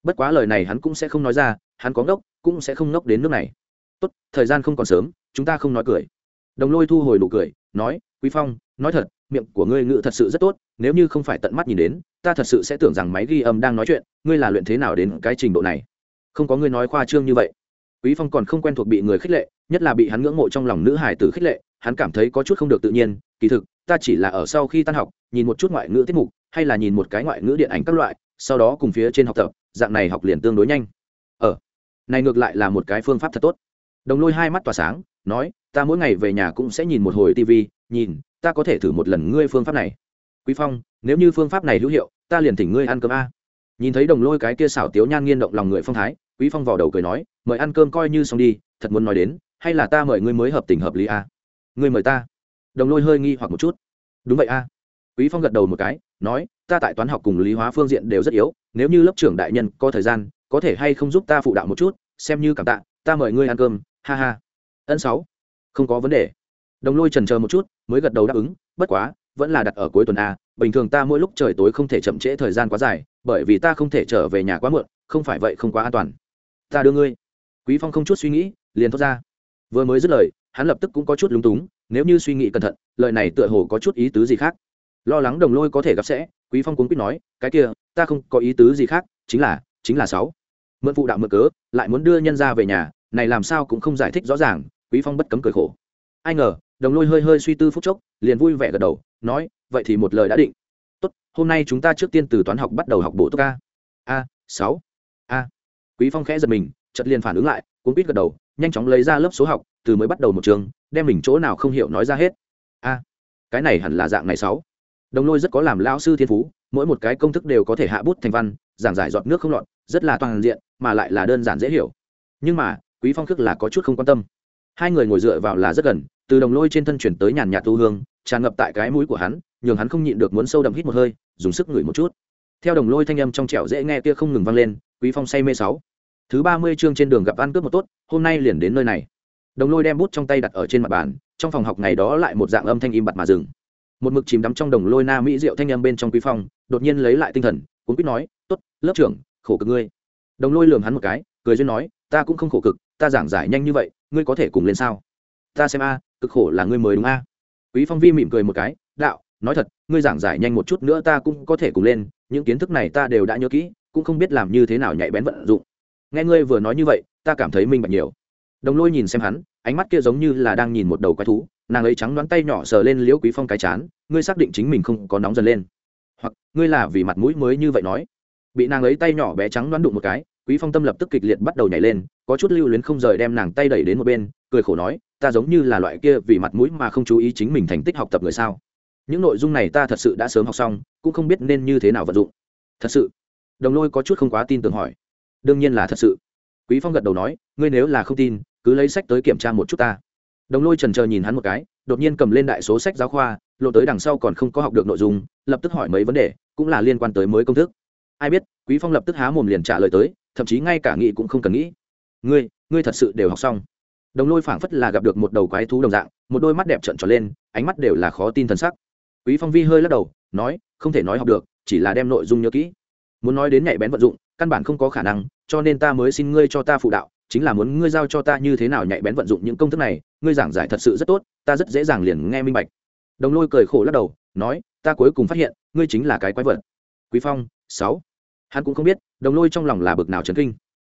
Speaker 1: Bất quá lời này hắn cũng sẽ không nói ra, hắn có ngốc, cũng sẽ không ngốc đến nước này. Tốt, thời gian không còn sớm, chúng ta không nói cười. Đồng lôi thu hồi nụ cười, nói, quý phong nói thật miệng của ngươi ngự thật sự rất tốt nếu như không phải tận mắt nhìn đến ta thật sự sẽ tưởng rằng máy ghi âm đang nói chuyện ngươi là luyện thế nào đến cái trình độ này? Không có ngươi nói khoa trương như vậy. Quý phong còn không quen thuộc bị người khích lệ nhất là bị hắn ngưỡng mộ trong lòng nữ hài tử khích lệ hắn cảm thấy có chút không được tự nhiên kỳ thực ta chỉ là ở sau khi tan học nhìn một chút ngoại ngữ tiết mục hay là nhìn một cái ngoại ngữ điện ảnh các loại sau đó cùng phía trên học tập dạng này học liền tương đối nhanh. Ở ờ, này ngược lại là một cái phương pháp thật tốt. Đồng lôi hai mắt tỏa sáng nói ta mỗi ngày về nhà cũng sẽ nhìn một hồi tv nhìn ta có thể thử một lần ngươi phương pháp này. Quý phong, nếu như phương pháp này hữu hiệu, ta liền thỉnh ngươi ăn cơm a. Nhìn thấy đồng lôi cái kia xảo tiếu nhan nghiên động lòng người phong thái, quý phong vào đầu cười nói, mời ăn cơm coi như xong đi, thật muốn nói đến, hay là ta mời ngươi mới hợp tình hợp lý a? Ngươi mời ta. Đồng lôi hơi nghi hoặc một chút. Đúng vậy a. Quý phong gật đầu một cái, nói, ta tại toán học cùng lý hóa phương diện đều rất yếu, nếu như lớp trưởng đại nhân có thời gian, có thể hay không giúp ta phụ đạo một chút, xem như cảm tạ, ta mời ngươi ăn cơm, ha ha. Ân sáu. Không có vấn đề. Đồng lôi trần chờ một chút mới gật đầu đáp ứng, bất quá, vẫn là đặt ở cuối tuần a, bình thường ta mỗi lúc trời tối không thể chậm trễ thời gian quá dài, bởi vì ta không thể trở về nhà quá muộn, không phải vậy không quá an toàn. Ta đưa ngươi. Quý phong không chút suy nghĩ, liền thoát ra. Vừa mới dứt lời, hắn lập tức cũng có chút lúng túng, nếu như suy nghĩ cẩn thận, lời này tựa hồ có chút ý tứ gì khác. Lo lắng đồng lôi có thể gặp sẽ, quý phong cuốn quýt nói, cái kia, ta không có ý tứ gì khác, chính là chính là sáu. Mượn phụ đạo mượn cớ, lại muốn đưa nhân ra về nhà, này làm sao cũng không giải thích rõ ràng. Quý phong bất cấm cười khổ. Ai ngờ đồng lôi hơi hơi suy tư phút chốc, liền vui vẻ gật đầu, nói, vậy thì một lời đã định. Tốt, hôm nay chúng ta trước tiên từ toán học bắt đầu học bổ túc a. A, sáu. A. Quý phong khẽ giật mình, chợt liền phản ứng lại, cuốn quýt gật đầu, nhanh chóng lấy ra lớp số học, từ mới bắt đầu một trường, đem mình chỗ nào không hiểu nói ra hết. A, cái này hẳn là dạng này sáu. Đồng lôi rất có làm lao sư thiên phú, mỗi một cái công thức đều có thể hạ bút thành văn, giảng giải giọt nước không lọt, rất là toàn diện, mà lại là đơn giản dễ hiểu. Nhưng mà, quý phong thức là có chút không quan tâm. Hai người ngồi dựa vào là rất gần từ đồng lôi trên thân chuyển tới nhàn nhạt tu hương, tràn ngập tại cái mũi của hắn, nhường hắn không nhịn được muốn sâu đậm hít một hơi, dùng sức ngửi một chút. Theo đồng lôi thanh âm trong trẻo dễ nghe kia không ngừng vang lên, quý phong say mê sáu. Thứ ba mươi chương trên đường gặp ăn cướp một tốt, hôm nay liền đến nơi này. Đồng lôi đem bút trong tay đặt ở trên mặt bàn, trong phòng học ngày đó lại một dạng âm thanh im bặt mà dừng. Một mực chìm đắm trong đồng lôi na mỹ rượu thanh âm bên trong quý phong, đột nhiên lấy lại tinh thần cũng biết nói, tốt, lớp trưởng, khổ cực ngươi. Đồng lôi lườm hắn một cái, cười duyên nói, ta cũng không khổ cực, ta giảng giải nhanh như vậy, ngươi có thể cùng lên sao? Ta xem a cực khổ là ngươi mới đúng a. Quý phong vi mỉm cười một cái, đạo, nói thật, ngươi giảng giải nhanh một chút nữa ta cũng có thể cùng lên, những kiến thức này ta đều đã nhớ kỹ, cũng không biết làm như thế nào nhạy bén vận dụng. Nghe ngươi vừa nói như vậy, ta cảm thấy minh bạch nhiều. Đồng lôi nhìn xem hắn, ánh mắt kia giống như là đang nhìn một đầu quái thú, nàng ấy trắng đoán tay nhỏ sờ lên liễu quý phong cái chán, ngươi xác định chính mình không có nóng dần lên. Hoặc, ngươi là vì mặt mũi mới như vậy nói. Bị nàng ấy tay nhỏ bé trắng đoán đụng một cái, quý phong tâm lập tức kịch liệt bắt đầu nhảy lên, có chút lưu luyến không rời đem nàng tay đẩy đến một bên cười khổ nói, ta giống như là loại kia vì mặt mũi mà không chú ý chính mình thành tích học tập người sao? Những nội dung này ta thật sự đã sớm học xong, cũng không biết nên như thế nào vận dụng. Thật sự? Đồng lôi có chút không quá tin tưởng hỏi. Đương nhiên là thật sự. Quý phong gật đầu nói, ngươi nếu là không tin, cứ lấy sách tới kiểm tra một chút ta. Đồng lôi trần chờ nhìn hắn một cái, đột nhiên cầm lên đại số sách giáo khoa, lộ tới đằng sau còn không có học được nội dung, lập tức hỏi mấy vấn đề, cũng là liên quan tới mới công thức. Ai biết, quý phong lập tức há mồm liền trả lời tới, thậm chí ngay cả nghĩ cũng không cần nghĩ. Ngươi ngươi thật sự đều học xong đồng lôi phảng phất là gặp được một đầu quái thú đồng dạng, một đôi mắt đẹp trợn tròn lên, ánh mắt đều là khó tin thần sắc. Quý phong vi hơi lắc đầu, nói, không thể nói học được, chỉ là đem nội dung nhớ kỹ. Muốn nói đến nhạy bén vận dụng, căn bản không có khả năng, cho nên ta mới xin ngươi cho ta phụ đạo, chính là muốn ngươi giao cho ta như thế nào nhạy bén vận dụng những công thức này, ngươi giảng giải thật sự rất tốt, ta rất dễ dàng liền nghe minh bạch. Đồng lôi cười khổ lắc đầu, nói, ta cuối cùng phát hiện, ngươi chính là cái quái vật. Quý phong, sáu. Hắn cũng không biết, đồng lôi trong lòng là bực nào chấn kinh.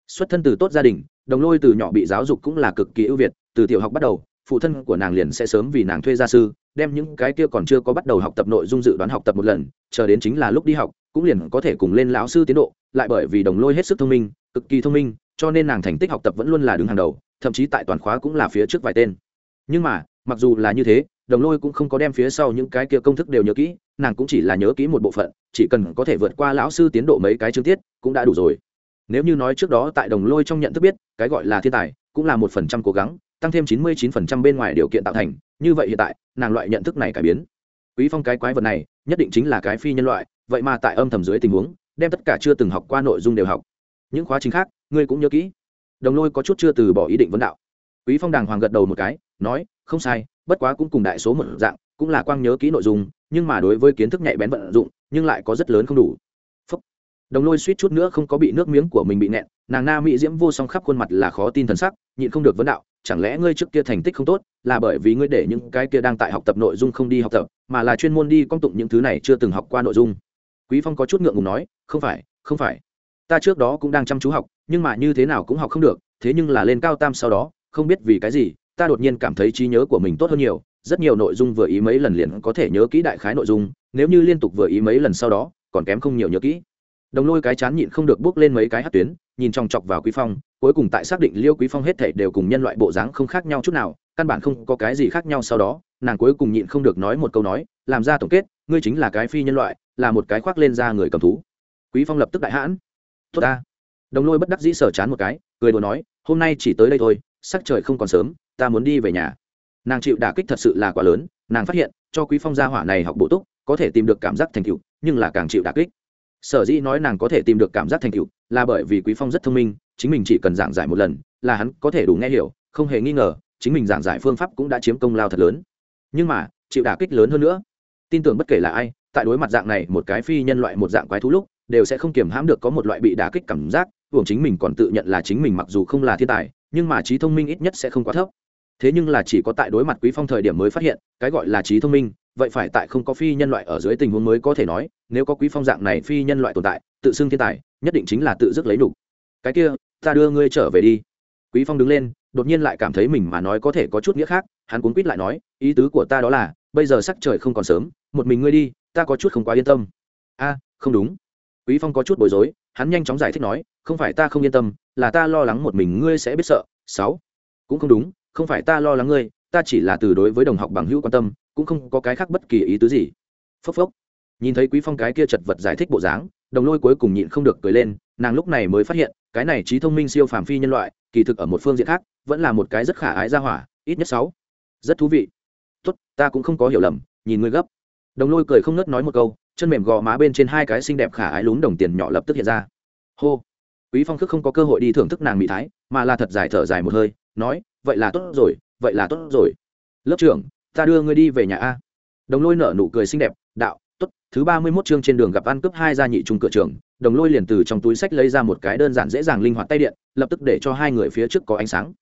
Speaker 1: Xuất thân từ tốt gia đình đồng lôi từ nhỏ bị giáo dục cũng là cực kỳ ưu việt, từ tiểu học bắt đầu, phụ thân của nàng liền sẽ sớm vì nàng thuê gia sư, đem những cái kia còn chưa có bắt đầu học tập nội dung dự đoán học tập một lần, chờ đến chính là lúc đi học, cũng liền có thể cùng lên lão sư tiến độ, lại bởi vì đồng lôi hết sức thông minh, cực kỳ thông minh, cho nên nàng thành tích học tập vẫn luôn là đứng hàng đầu, thậm chí tại toàn khóa cũng là phía trước vài tên. Nhưng mà, mặc dù là như thế, đồng lôi cũng không có đem phía sau những cái kia công thức đều nhớ kỹ, nàng cũng chỉ là nhớ kỹ một bộ phận, chỉ cần có thể vượt qua lão sư tiến độ mấy cái chương tiết, cũng đã đủ rồi nếu như nói trước đó tại đồng lôi trong nhận thức biết, cái gọi là thiên tài cũng là một phần trăm cố gắng, tăng thêm chín mươi chín phần trăm bên ngoài điều kiện tạo thành, như vậy hiện tại, nàng loại nhận thức này cải biến. Quý phong cái quái vật này, nhất định chính là cái phi nhân loại, vậy mà tại âm thầm dưới tình huống, đem tất cả chưa từng học qua nội dung đều học. Những khóa chính khác, ngươi cũng nhớ kỹ. Đồng lôi có chút chưa từ bỏ ý định vấn đạo. Quý phong đàng hoàng gật đầu một cái, nói, không sai, bất quá cũng cùng đại số một dạng, cũng là quang nhớ kỹ nội dung, nhưng mà đối với kiến thức nhạy bén vận dụng, nhưng lại có rất lớn không đủ đồng lôi suýt chút nữa không có bị nước miếng của mình bị nẹn, nàng na mỹ diễm vô song khắp khuôn mặt là khó tin thần sắc, nhịn không được vấn đạo, chẳng lẽ ngươi trước kia thành tích không tốt, là bởi vì ngươi để những cái kia đang tại học tập nội dung không đi học tập, mà là chuyên môn đi công tụng những thứ này chưa từng học qua nội dung? Quý phong có chút ngượng ngùng nói, không phải không phải. Ta trước đó cũng đang chăm chú học, nhưng mà như thế nào cũng học không được, thế nhưng là lên cao tam sau đó, không biết vì cái gì, ta đột nhiên cảm thấy trí nhớ của mình tốt hơn nhiều, rất nhiều nội dung vừa ý mấy lần liền có thể nhớ kỹ đại khái nội dung, nếu như liên tục vừa ý mấy lần sau đó, còn kém không nhiều nhớ kỹ đồng lôi cái chán nhịn không được bước lên mấy cái hát tuyến, nhìn trong chọc vào quý phong, cuối cùng tại xác định liêu quý phong hết thể đều cùng nhân loại bộ dáng không khác nhau chút nào, căn bản không có cái gì khác nhau sau đó, nàng cuối cùng nhịn không được nói một câu nói, làm ra tổng kết, ngươi chính là cái phi nhân loại, là một cái khoác lên ra người cầm thú. Quý phong lập tức đại hãn. Tốt ta. Đồng lôi bất đắc dĩ sở chán một cái, cười đùa nói, hôm nay chỉ tới đây thôi, sắc trời không còn sớm, ta muốn đi về nhà. Nàng chịu đả kích thật sự là quá lớn, nàng phát hiện, cho quý phong gia hỏa này học bổ túc, có thể tìm được cảm giác thành tựu, nhưng là càng chịu đả kích sở dĩ nói nàng có thể tìm được cảm giác thành tựu là bởi vì quý phong rất thông minh, chính mình chỉ cần giảng giải một lần là hắn có thể đủ nghe hiểu, không hề nghi ngờ, chính mình giảng giải phương pháp cũng đã chiếm công lao thật lớn. Nhưng mà, chịu đả kích lớn hơn nữa. Tin tưởng bất kể là ai, tại đối mặt dạng này một cái phi nhân loại một dạng quái thú lúc, đều sẽ không kiềm hãm được có một loại bị đả kích cảm giác, hưởng chính mình còn tự nhận là chính mình mặc dù không là thiên tài, nhưng mà trí thông minh ít nhất sẽ không quá thấp. Thế nhưng là chỉ có tại đối mặt quý phong thời điểm mới phát hiện, cái gọi là trí thông minh vậy phải tại không có phi nhân loại ở dưới tình huống mới có thể nói, nếu có quý phong dạng này phi nhân loại tồn tại, tự xưng thiên tài, nhất định chính là tự dứt lấy đủ. Cái kia, ta đưa ngươi trở về đi. Quý phong đứng lên, đột nhiên lại cảm thấy mình mà nói có thể có chút nghĩa khác, hắn cuốn quýt lại nói, ý tứ của ta đó là, bây giờ sắc trời không còn sớm, một mình ngươi đi, ta có chút không quá yên tâm. A, không đúng. Quý phong có chút bối rối, hắn nhanh chóng giải thích nói, không phải ta không yên tâm, là ta lo lắng một mình ngươi sẽ biết sợ. Sáu. Cũng không đúng, không phải ta lo lắng ngươi, ta chỉ là từ đối với đồng học bằng hữu quan tâm cũng không có cái khác bất kỳ ý tứ gì. Phốc phốc. Nhìn thấy quý phong cái kia chật vật giải thích bộ dáng, đồng lôi cuối cùng nhịn không được cười lên, nàng lúc này mới phát hiện, cái này trí thông minh siêu phàm phi nhân loại, kỳ thực ở một phương diện khác, vẫn là một cái rất khả ái ra hỏa, ít nhất sáu. Rất thú vị. Tốt, ta cũng không có hiểu lầm, nhìn ngươi gấp. Đồng lôi cười không nớt nói một câu, chân mềm gò má bên trên hai cái xinh đẹp khả ái lún đồng tiền nhỏ lập tức hiện ra. Hô. Quý phong khước không có cơ hội đi thưởng thức nàng mỹ thái, mà là thật dài thở dài một hơi, nói, vậy là tốt rồi, vậy là tốt rồi. Lớp trưởng ta đưa ngươi đi về nhà a. Đồng lôi nở nụ cười xinh đẹp, đạo, tốt, thứ ba mươi mốt chương trên đường gặp ăn cướp hai gia nhị trung cửa trường, đồng lôi liền từ trong túi sách lấy ra một cái đơn giản dễ dàng linh hoạt tay điện, lập tức để cho hai người phía trước có ánh sáng.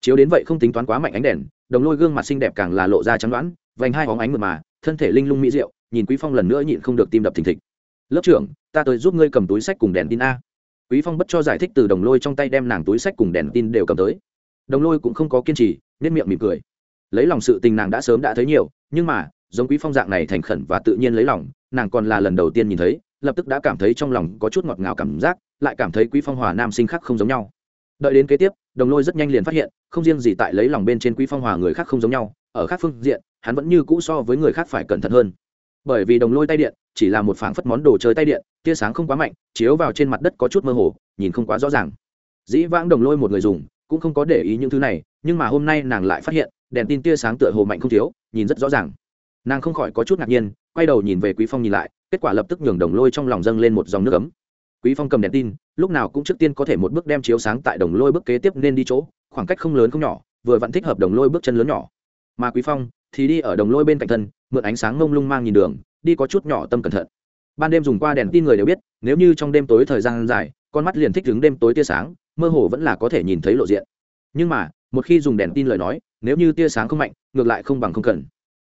Speaker 1: Chiếu đến vậy không tính toán quá mạnh ánh đèn, đồng lôi gương mặt xinh đẹp càng là lộ ra trắng đoán, vành hai hóng ánh mượt mà, thân thể linh lung mỹ diệu, nhìn quý phong lần nữa nhịn không được tim đập thình thịch. Lớp trưởng, ta tới giúp ngươi cầm túi sách cùng đèn tin a. Quý phong bất cho giải thích từ đồng lôi trong tay đem nàng túi sách cùng đèn tin đều cầm tới. Đồng lôi cũng không có kiên trì nên miệng mỉm cười lấy lòng sự tình nàng đã sớm đã thấy nhiều, nhưng mà, giống quý phong dạng này thành khẩn và tự nhiên lấy lòng, nàng còn là lần đầu tiên nhìn thấy, lập tức đã cảm thấy trong lòng có chút ngọt ngào cảm giác, lại cảm thấy quý phong hòa nam sinh khác không giống nhau. Đợi đến kế tiếp, đồng lôi rất nhanh liền phát hiện, không riêng gì tại lấy lòng bên trên quý phong hòa người khác không giống nhau, ở khác phương diện, hắn vẫn như cũ so với người khác phải cẩn thận hơn. Bởi vì đồng lôi tay điện, chỉ là một phảng phất món đồ chơi tay điện, tia sáng không quá mạnh, chiếu vào trên mặt đất có chút mơ hồ, nhìn không quá rõ ràng. Dĩ vãng đồng lôi một người dùng, cũng không có để ý những thứ này, nhưng mà hôm nay nàng lại phát hiện đèn tin tia sáng tựa hồ mạnh không thiếu, nhìn rất rõ ràng. Nàng không khỏi có chút ngạc nhiên, quay đầu nhìn về quý phong nhìn lại, kết quả lập tức nhường đồng lôi trong lòng dâng lên một dòng nước ấm. Quý phong cầm đèn tin, lúc nào cũng trước tiên có thể một bước đem chiếu sáng tại đồng lôi bước kế tiếp nên đi chỗ, khoảng cách không lớn không nhỏ, vừa vẫn thích hợp đồng lôi bước chân lớn nhỏ. Mà quý phong thì đi ở đồng lôi bên cạnh thân, mượn ánh sáng ngông lung mang nhìn đường, đi có chút nhỏ tâm cẩn thận. Ban đêm dùng qua đèn tin người đều biết, nếu như trong đêm tối thời gian dài, con mắt liền thích đứng đêm tối tia sáng, mơ hồ vẫn là có thể nhìn thấy lộ diện. Nhưng mà một khi dùng đèn tin lời nói, nếu như tia sáng không mạnh, ngược lại không bằng không cần.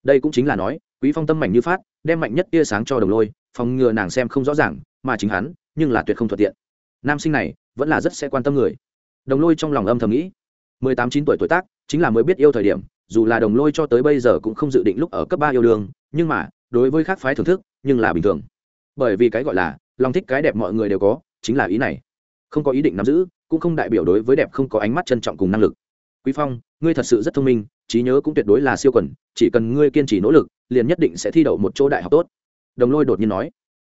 Speaker 1: Đây cũng chính là nói, quý phong tâm mạnh như phát, đem mạnh nhất tia sáng cho đồng lôi, phòng ngừa nàng xem không rõ ràng, mà chính hắn, nhưng là tuyệt không thuận tiện. Nam sinh này, vẫn là rất sẽ quan tâm người. Đồng lôi trong lòng âm thầm nghĩ. Mười tám, chín tuổi tuổi tác, chính là mới biết yêu thời điểm, dù là đồng lôi cho tới bây giờ cũng không dự định lúc ở cấp ba yêu đương, nhưng mà, đối với khác phái thưởng thức, nhưng là bình thường. Bởi vì cái gọi là, lòng thích cái đẹp mọi người đều có, chính là ý này. Không có ý định nắm giữ, cũng không đại biểu đối với đẹp không có ánh mắt trân trọng cùng năng lực quý phong, ngươi thật sự rất thông minh, trí nhớ cũng tuyệt đối là siêu quần, chỉ cần ngươi kiên trì nỗ lực, liền nhất định sẽ thi đậu một chỗ đại học tốt. Đồng lôi đột nhiên nói.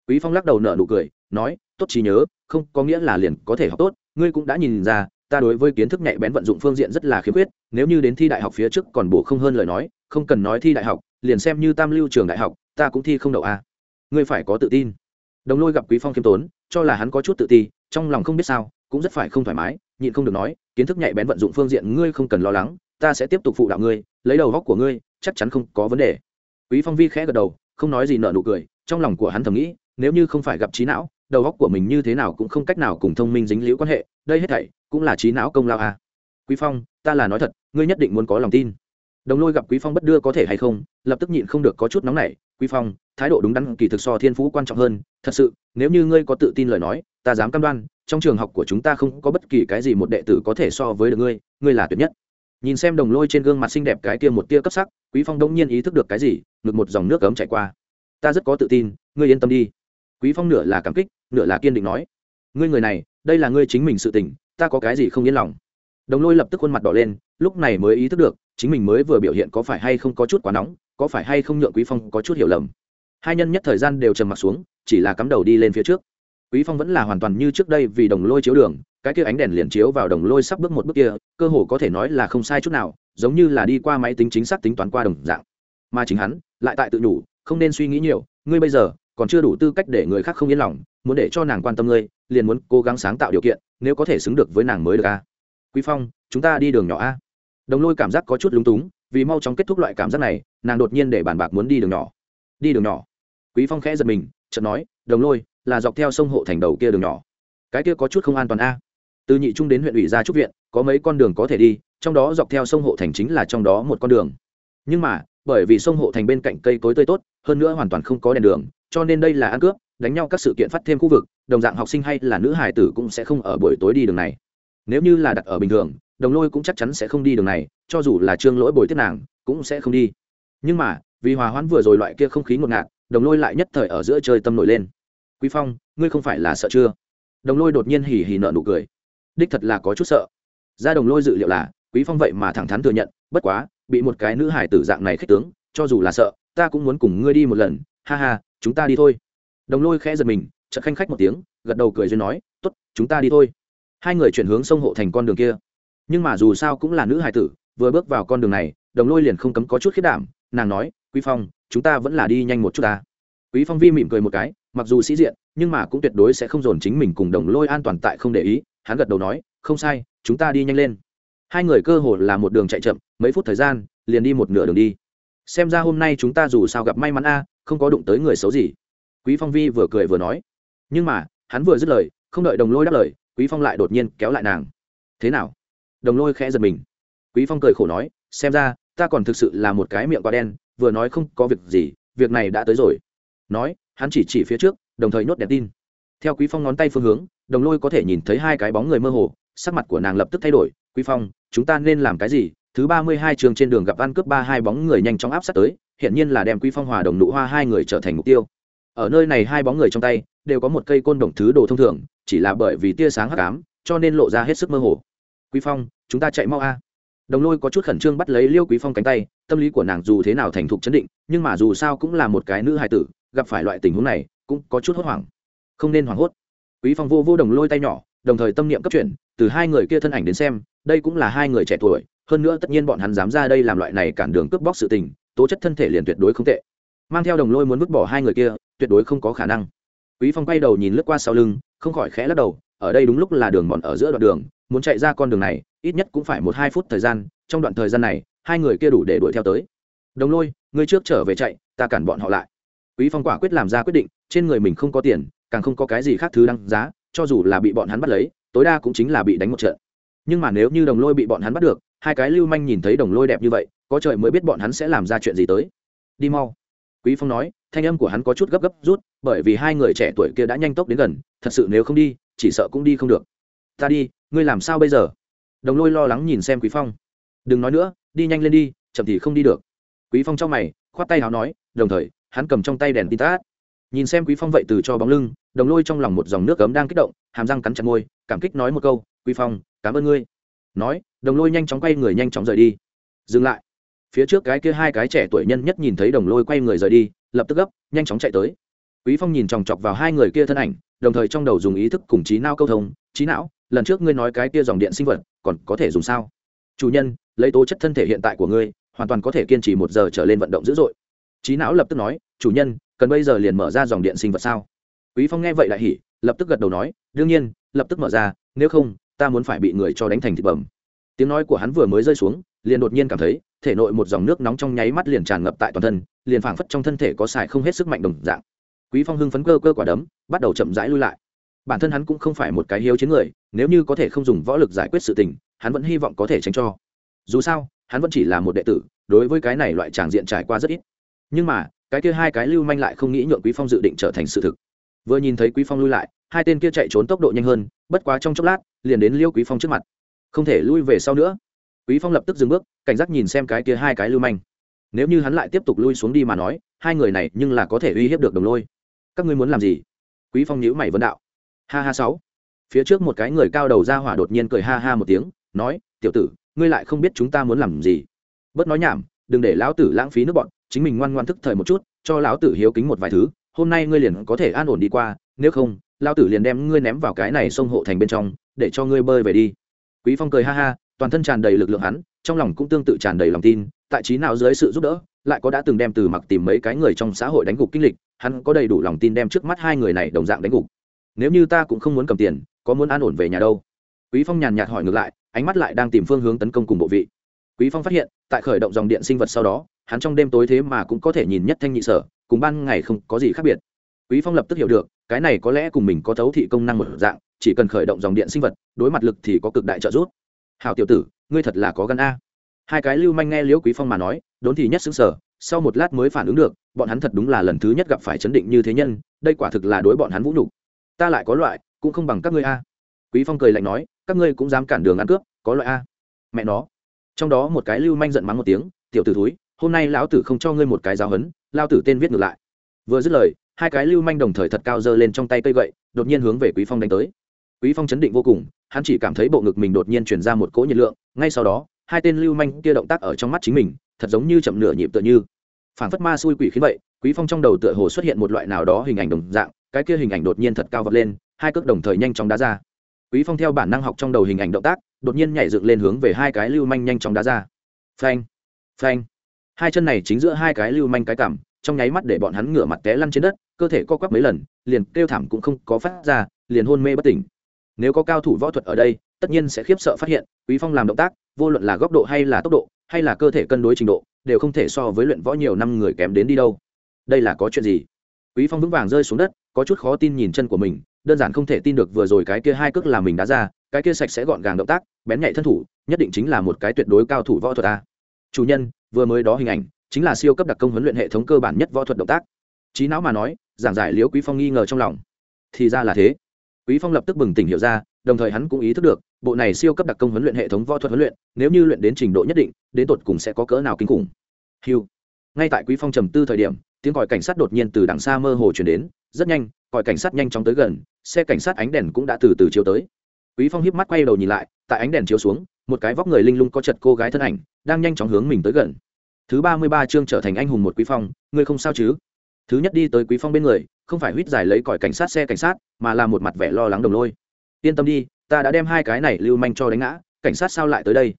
Speaker 1: Quý phong lắc đầu nở nụ cười, nói, tốt trí nhớ, không, có nghĩa là liền có thể học tốt, ngươi cũng đã nhìn ra, ta đối với kiến thức nhạy bén vận dụng phương diện rất là khiếm khuyết, nếu như đến thi đại học phía trước còn bổ không hơn lời nói, không cần nói thi đại học, liền xem như tam lưu trường đại học, ta cũng thi không đậu a à. ngươi phải có tự tin. Đồng lôi gặp quý phong khiêm tốn, cho là hắn có chút tự ti, trong lòng không biết sao cũng rất phải không thoải mái, nhịn không được nói, kiến thức nhạy bén vận dụng phương diện ngươi không cần lo lắng, ta sẽ tiếp tục phụ đạo ngươi, lấy đầu góc của ngươi, chắc chắn không có vấn đề. Quý phong vi khẽ gật đầu, không nói gì nợ nụ cười, trong lòng của hắn thầm nghĩ, nếu như không phải gặp trí não, đầu góc của mình như thế nào cũng không cách nào cùng thông minh dính liễu quan hệ, đây hết thảy cũng là trí não công lao à. quý phong, ta là nói thật, ngươi nhất định muốn có lòng tin. Đồng lôi gặp quý phong bất đưa có thể hay không, lập tức nhịn không được có chút nóng nảy. Quý phong, thái độ đúng đắn, kỳ thực so thiên phú quan trọng hơn. Thật sự, nếu như ngươi có tự tin lời nói, ta dám cam đoan trong trường học của chúng ta không có bất kỳ cái gì một đệ tử có thể so với được ngươi ngươi là tuyệt nhất. Nhìn xem đồng lôi trên gương mặt xinh đẹp cái kia một tia cấp sắc, quý phong đông nhiên ý thức được cái gì ngược một dòng nước cấm chảy qua. Ta rất có tự tin, ngươi yên tâm đi. Quý phong nửa là cảm kích, nửa là kiên định nói. Ngươi người này, đây là ngươi chính mình sự tình, ta có cái gì không yên lòng. Đồng lôi lập tức khuôn mặt đỏ lên, lúc này mới ý thức được, chính mình mới vừa biểu hiện có phải hay không có chút quá nóng, có phải hay không nhượng quý phong có chút hiểu lầm. Hai nhân nhất thời gian đều trầm mặt xuống, chỉ là cắm đầu đi lên phía trước quý phong vẫn là hoàn toàn như trước đây vì đồng lôi chiếu đường, cái kia ánh đèn liền chiếu vào đồng lôi sắp bước một bước kia, cơ hồ có thể nói là không sai chút nào, giống như là đi qua máy tính chính xác tính toán qua đồng dạng. Mà chính hắn, lại tại tự nhủ, không nên suy nghĩ nhiều, ngươi bây giờ, còn chưa đủ tư cách để người khác không yên lòng, muốn để cho nàng quan tâm ngươi, liền muốn cố gắng sáng tạo điều kiện, nếu có thể xứng được với nàng mới được a. Quý phong, chúng ta đi đường nhỏ a. Đồng lôi cảm giác có chút lúng túng, vì mau chóng kết thúc loại cảm giác này, nàng đột nhiên để bàn bạc muốn đi đường nhỏ. Đi đường nhỏ. Quý phong khẽ giật mình, chợt nói, đồng lôi là dọc theo sông hộ thành đầu kia đường nhỏ. Cái kia có chút không an toàn a. Từ nhị trung đến huyện ủy gia trúc viện, có mấy con đường có thể đi, trong đó dọc theo sông hộ thành chính là trong đó một con đường. Nhưng mà, bởi vì sông hộ thành bên cạnh cây cối tươi tốt, hơn nữa hoàn toàn không có đèn đường, cho nên đây là ăn cướp, đánh nhau các sự kiện phát thêm khu vực, đồng dạng học sinh hay là nữ hải tử cũng sẽ không ở buổi tối đi đường này. Nếu như là đặt ở bình thường, đồng lôi cũng chắc chắn sẽ không đi đường này, cho dù là trương lỗi bồi tiếp nàng, cũng sẽ không đi. Nhưng mà, vì hòa hoãn vừa rồi loại kia không khí ngột ngạt, đồng lôi lại nhất thời ở giữa chơi tâm nổi lên quý phong, ngươi không phải là sợ chưa? Đồng lôi đột nhiên hì hì nợ nụ cười. Đích thật là có chút sợ. Ra đồng lôi dự liệu là, quý phong vậy mà thẳng thắn thừa nhận, bất quá, bị một cái nữ hải tử dạng này khích tướng, cho dù là sợ, ta cũng muốn cùng ngươi đi một lần, ha ha, chúng ta đi thôi. Đồng lôi khẽ giật mình, chợt khanh khách một tiếng, gật đầu cười duyên nói, tốt, chúng ta đi thôi. Hai người chuyển hướng sông hộ thành con đường kia. Nhưng mà dù sao cũng là nữ hải tử, vừa bước vào con đường này, đồng lôi liền không cấm có chút khiết đảm, nàng nói, quý phong, chúng ta vẫn là đi nhanh một chút ta. Quý phong vi mỉm cười một cái mặc dù sĩ diện, nhưng mà cũng tuyệt đối sẽ không dồn chính mình cùng đồng lôi an toàn tại không để ý, hắn gật đầu nói, không sai, chúng ta đi nhanh lên. Hai người cơ hồ là một đường chạy chậm, mấy phút thời gian, liền đi một nửa đường đi. Xem ra hôm nay chúng ta dù sao gặp may mắn a, không có đụng tới người xấu gì. Quý phong vi vừa cười vừa nói. Nhưng mà, hắn vừa dứt lời, không đợi đồng lôi đáp lời, quý phong lại đột nhiên kéo lại nàng. Thế nào? Đồng lôi khẽ giật mình. Quý phong cười khổ nói, xem ra, ta còn thực sự là một cái miệng quá đen, vừa nói không có việc gì, việc này đã tới rồi. Nói hắn chỉ chỉ phía trước, đồng thời nhốt đèn tin. Theo quý phong ngón tay phương hướng, đồng lôi có thể nhìn thấy hai cái bóng người mơ hồ, sắc mặt của nàng lập tức thay đổi. Quý phong, chúng ta nên làm cái gì? Thứ ba mươi hai trường trên đường gặp ăn cướp ba hai bóng người nhanh chóng áp sát tới hiện nhiên là đem quý phong hòa đồng nụ hoa hai người trở thành mục tiêu. Ở nơi này hai bóng người trong tay, đều có một cây côn đồng thứ đồ thông thường, chỉ là bởi vì tia sáng hắc ám, cho nên lộ ra hết sức mơ hồ. Quý phong, chúng ta chạy mau a. Đồng lôi có chút khẩn trương bắt lấy liêu quý phong cánh tay, tâm lý của nàng dù thế nào thành thục chấn định, nhưng mà dù sao cũng là một cái nữ hài tử gặp phải loại tình huống này, cũng có chút hốt hoảng. Không nên hoảng hốt. Quý phong vô vô đồng lôi tay nhỏ, đồng thời tâm niệm cấp chuyển, từ hai người kia thân ảnh đến xem, đây cũng là hai người trẻ tuổi, hơn nữa tất nhiên bọn hắn dám ra đây làm loại này cản đường cướp bóc sự tình, tố chất thân thể liền tuyệt đối không tệ. Mang theo đồng lôi muốn vứt bỏ hai người kia, tuyệt đối không có khả năng. Quý phong quay đầu nhìn lướt qua sau lưng, không khỏi khẽ lắc đầu, ở đây đúng lúc là đường mòn ở giữa đoạn đường, muốn chạy ra con đường này, ít nhất cũng phải một hai phút thời gian, trong đoạn thời gian này, hai người kia đủ để đuổi theo tới. Đồng lôi, ngươi trước trở về chạy, ta cản bọn họ lại quý phong quả quyết làm ra quyết định, trên người mình không có tiền, càng không có cái gì khác thứ đăng giá, cho dù là bị bọn hắn bắt lấy, tối đa cũng chính là bị đánh một trận. Nhưng mà nếu như đồng lôi bị bọn hắn bắt được, hai cái lưu manh nhìn thấy đồng lôi đẹp như vậy, có trời mới biết bọn hắn sẽ làm ra chuyện gì tới. Đi mau. Quý phong nói, thanh âm của hắn có chút gấp gấp rút, bởi vì hai người trẻ tuổi kia đã nhanh tốc đến gần, thật sự nếu không đi, chỉ sợ cũng đi không được. Ta đi, ngươi làm sao bây giờ? Đồng lôi lo lắng nhìn xem quý phong. Đừng nói nữa, đi nhanh lên đi, chậm thì không đi được. Quý phong trong mày, khoát tay hào nói, đồng thời hắn cầm trong tay đèn tin tát. Nhìn xem quý phong vậy từ cho bóng lưng, đồng lôi trong lòng một dòng nước cấm đang kích động, hàm răng cắn chặt môi, cảm kích nói một câu, quý phong, cảm ơn ngươi. Nói, đồng lôi nhanh chóng quay người nhanh chóng rời đi. Dừng lại. Phía trước cái kia hai cái trẻ tuổi nhân nhất nhìn thấy đồng lôi quay người rời đi, lập tức gấp, nhanh chóng chạy tới. Quý phong nhìn chòng chọc vào hai người kia thân ảnh, đồng thời trong đầu dùng ý thức cùng trí não câu thông, trí não, lần trước ngươi nói cái kia dòng điện sinh vật, còn có thể dùng sao? Chủ nhân, lấy tố chất thân thể hiện tại của ngươi, hoàn toàn có thể kiên trì một giờ trở lên vận động dữ dội trí não lập tức nói, chủ nhân, cần bây giờ liền mở ra dòng điện sinh vật sao? Quý phong nghe vậy lại hỉ, lập tức gật đầu nói, đương nhiên, lập tức mở ra, nếu không, ta muốn phải bị người cho đánh thành thịt bầm. Tiếng nói của hắn vừa mới rơi xuống, liền đột nhiên cảm thấy, thể nội một dòng nước nóng trong nháy mắt liền tràn ngập tại toàn thân, liền phảng phất trong thân thể có xài không hết sức mạnh đồng dạng. Quý phong hưng phấn cơ cơ quả đấm, bắt đầu chậm rãi lui lại. Bản thân hắn cũng không phải một cái hiếu chiến người, nếu như có thể không dùng võ lực giải quyết sự tình, hắn vẫn hy vọng có thể tránh cho. Dù sao, hắn vẫn chỉ là một đệ tử, đối với cái này loại tràng diện trải qua rất ít nhưng mà, cái kia hai cái lưu manh lại không nghĩ nhượng quý phong dự định trở thành sự thực. Vừa nhìn thấy quý phong lui lại, hai tên kia chạy trốn tốc độ nhanh hơn, bất quá trong chốc lát, liền đến liêu quý phong trước mặt. Không thể lui về sau nữa. Quý phong lập tức dừng bước, cảnh giác nhìn xem cái kia hai cái lưu manh. Nếu như hắn lại tiếp tục lui xuống đi mà nói, hai người này nhưng là có thể uy hiếp được đồng lôi. Các ngươi muốn làm gì? Quý phong nhíu mày vấn đạo. Ha ha sáu. Phía trước một cái người cao đầu ra hỏa đột nhiên cười ha ha một tiếng, nói, tiểu tử, ngươi lại không biết chúng ta muốn làm gì. Bớt nói nhảm, đừng để lão tử lãng phí nước bọn chính mình ngoan ngoan thức thời một chút, cho lão tử hiếu kính một vài thứ, hôm nay ngươi liền có thể an ổn đi qua, nếu không, lão tử liền đem ngươi ném vào cái này sông hộ thành bên trong, để cho ngươi bơi về đi. Quý phong cười ha ha, toàn thân tràn đầy lực lượng hắn, trong lòng cũng tương tự tràn đầy lòng tin, tại trí nào dưới sự giúp đỡ, lại có đã từng đem từ mặc tìm mấy cái người trong xã hội đánh gục kinh lịch, hắn có đầy đủ lòng tin đem trước mắt hai người này đồng dạng đánh gục. Nếu như ta cũng không muốn cầm tiền, có muốn an ổn về nhà đâu? Quý phong nhàn nhạt hỏi ngược lại, ánh mắt lại đang tìm phương hướng tấn công cùng bộ vị. Quý phong phát hiện, tại khởi động dòng điện sinh vật sau đó hắn trong đêm tối thế mà cũng có thể nhìn nhất thanh nhị sở, cùng ban ngày không có gì khác biệt. Quý phong lập tức hiểu được, cái này có lẽ cùng mình có thấu thị công năng một dạng, chỉ cần khởi động dòng điện sinh vật, đối mặt lực thì có cực đại trợ giúp. Hào tiểu tử, ngươi thật là có gan a. Hai cái lưu manh nghe liễu quý phong mà nói, đốn thì nhất xứng sở sau một lát mới phản ứng được, bọn hắn thật đúng là lần thứ nhất gặp phải chấn định như thế nhân, đây quả thực là đối bọn hắn vũ nhục. Ta lại có loại, cũng không bằng các ngươi a. Quý phong cười lạnh nói, các ngươi cũng dám cản đường ăn cướp, có loại a. Mẹ nó. Trong đó một cái lưu manh giận mắng một tiếng, tiểu tử thúi hôm nay lão tử không cho ngươi một cái giáo hấn lao tử tên viết ngược lại. Vừa dứt lời, hai cái lưu manh đồng thời thật cao giơ lên trong tay cây gậy, đột nhiên hướng về quý phong đánh tới. Quý phong chấn định vô cùng, hắn chỉ cảm thấy bộ ngực mình đột nhiên truyền ra một cỗ nhiệt lượng, ngay sau đó, hai tên lưu manh kia động tác ở trong mắt chính mình, thật giống như chậm nửa nhịp tựa như. Phản phất ma xui quỷ khiến vậy, quý phong trong đầu tựa hồ xuất hiện một loại nào đó hình ảnh đồng dạng, cái kia hình ảnh đột nhiên thật cao vọt lên, hai cước đồng thời nhanh chóng đá ra. Quý phong theo bản năng học trong đầu hình ảnh động tác, đột nhiên nhảy dựng lên hướng về hai cái lưu manh nhanh chóng đá ra. Phanh phanh hai chân này chính giữa hai cái lưu manh cái cảm, trong nháy mắt để bọn hắn ngửa mặt té lăn trên đất, cơ thể co quắp mấy lần, liền kêu thảm cũng không có phát ra, liền hôn mê bất tỉnh. Nếu có cao thủ võ thuật ở đây, tất nhiên sẽ khiếp sợ phát hiện, quý phong làm động tác, vô luận là góc độ hay là tốc độ, hay là cơ thể cân đối trình độ, đều không thể so với luyện võ nhiều năm người kém đến đi đâu. Đây là có chuyện gì? Quý phong vững vàng rơi xuống đất, có chút khó tin nhìn chân của mình, đơn giản không thể tin được vừa rồi cái kia hai cước là mình đá ra, cái kia sạch sẽ gọn gàng động tác, bén nhạy thân thủ, nhất định chính là một cái tuyệt đối cao thủ võ thuật ta chủ nhân vừa mới đó hình ảnh chính là siêu cấp đặc công huấn luyện hệ thống cơ bản nhất võ thuật động tác. Trí não mà nói, giảng giải liễu quý phong nghi ngờ trong lòng. Thì ra là thế. Quý phong lập tức bừng tỉnh hiểu ra, đồng thời hắn cũng ý thức được, bộ này siêu cấp đặc công huấn luyện hệ thống võ thuật huấn luyện, nếu như luyện đến trình độ nhất định, đến tột cùng sẽ có cỡ nào kinh khủng. Hiu ngay tại quý phong trầm tư thời điểm, tiếng còi cảnh sát đột nhiên từ đằng xa mơ hồ chuyển đến, rất nhanh, còi cảnh sát nhanh chóng tới gần, xe cảnh sát ánh đèn cũng đã từ từ chiếu tới. Quý phong híp mắt quay đầu nhìn lại, tại ánh đèn chiếu xuống một cái vóc người linh lung có chật cô gái thân ảnh, đang nhanh chóng hướng mình tới gần. Thứ ba mươi ba chương trở thành anh hùng một quý phong, ngươi không sao chứ? Thứ nhất đi tới quý phong bên người, không phải huýt giải lấy còi cảnh sát xe cảnh sát, mà là một mặt vẻ lo lắng đồng lôi. Yên tâm đi, ta đã đem hai cái này lưu manh cho đánh ngã, cảnh sát sao lại tới đây?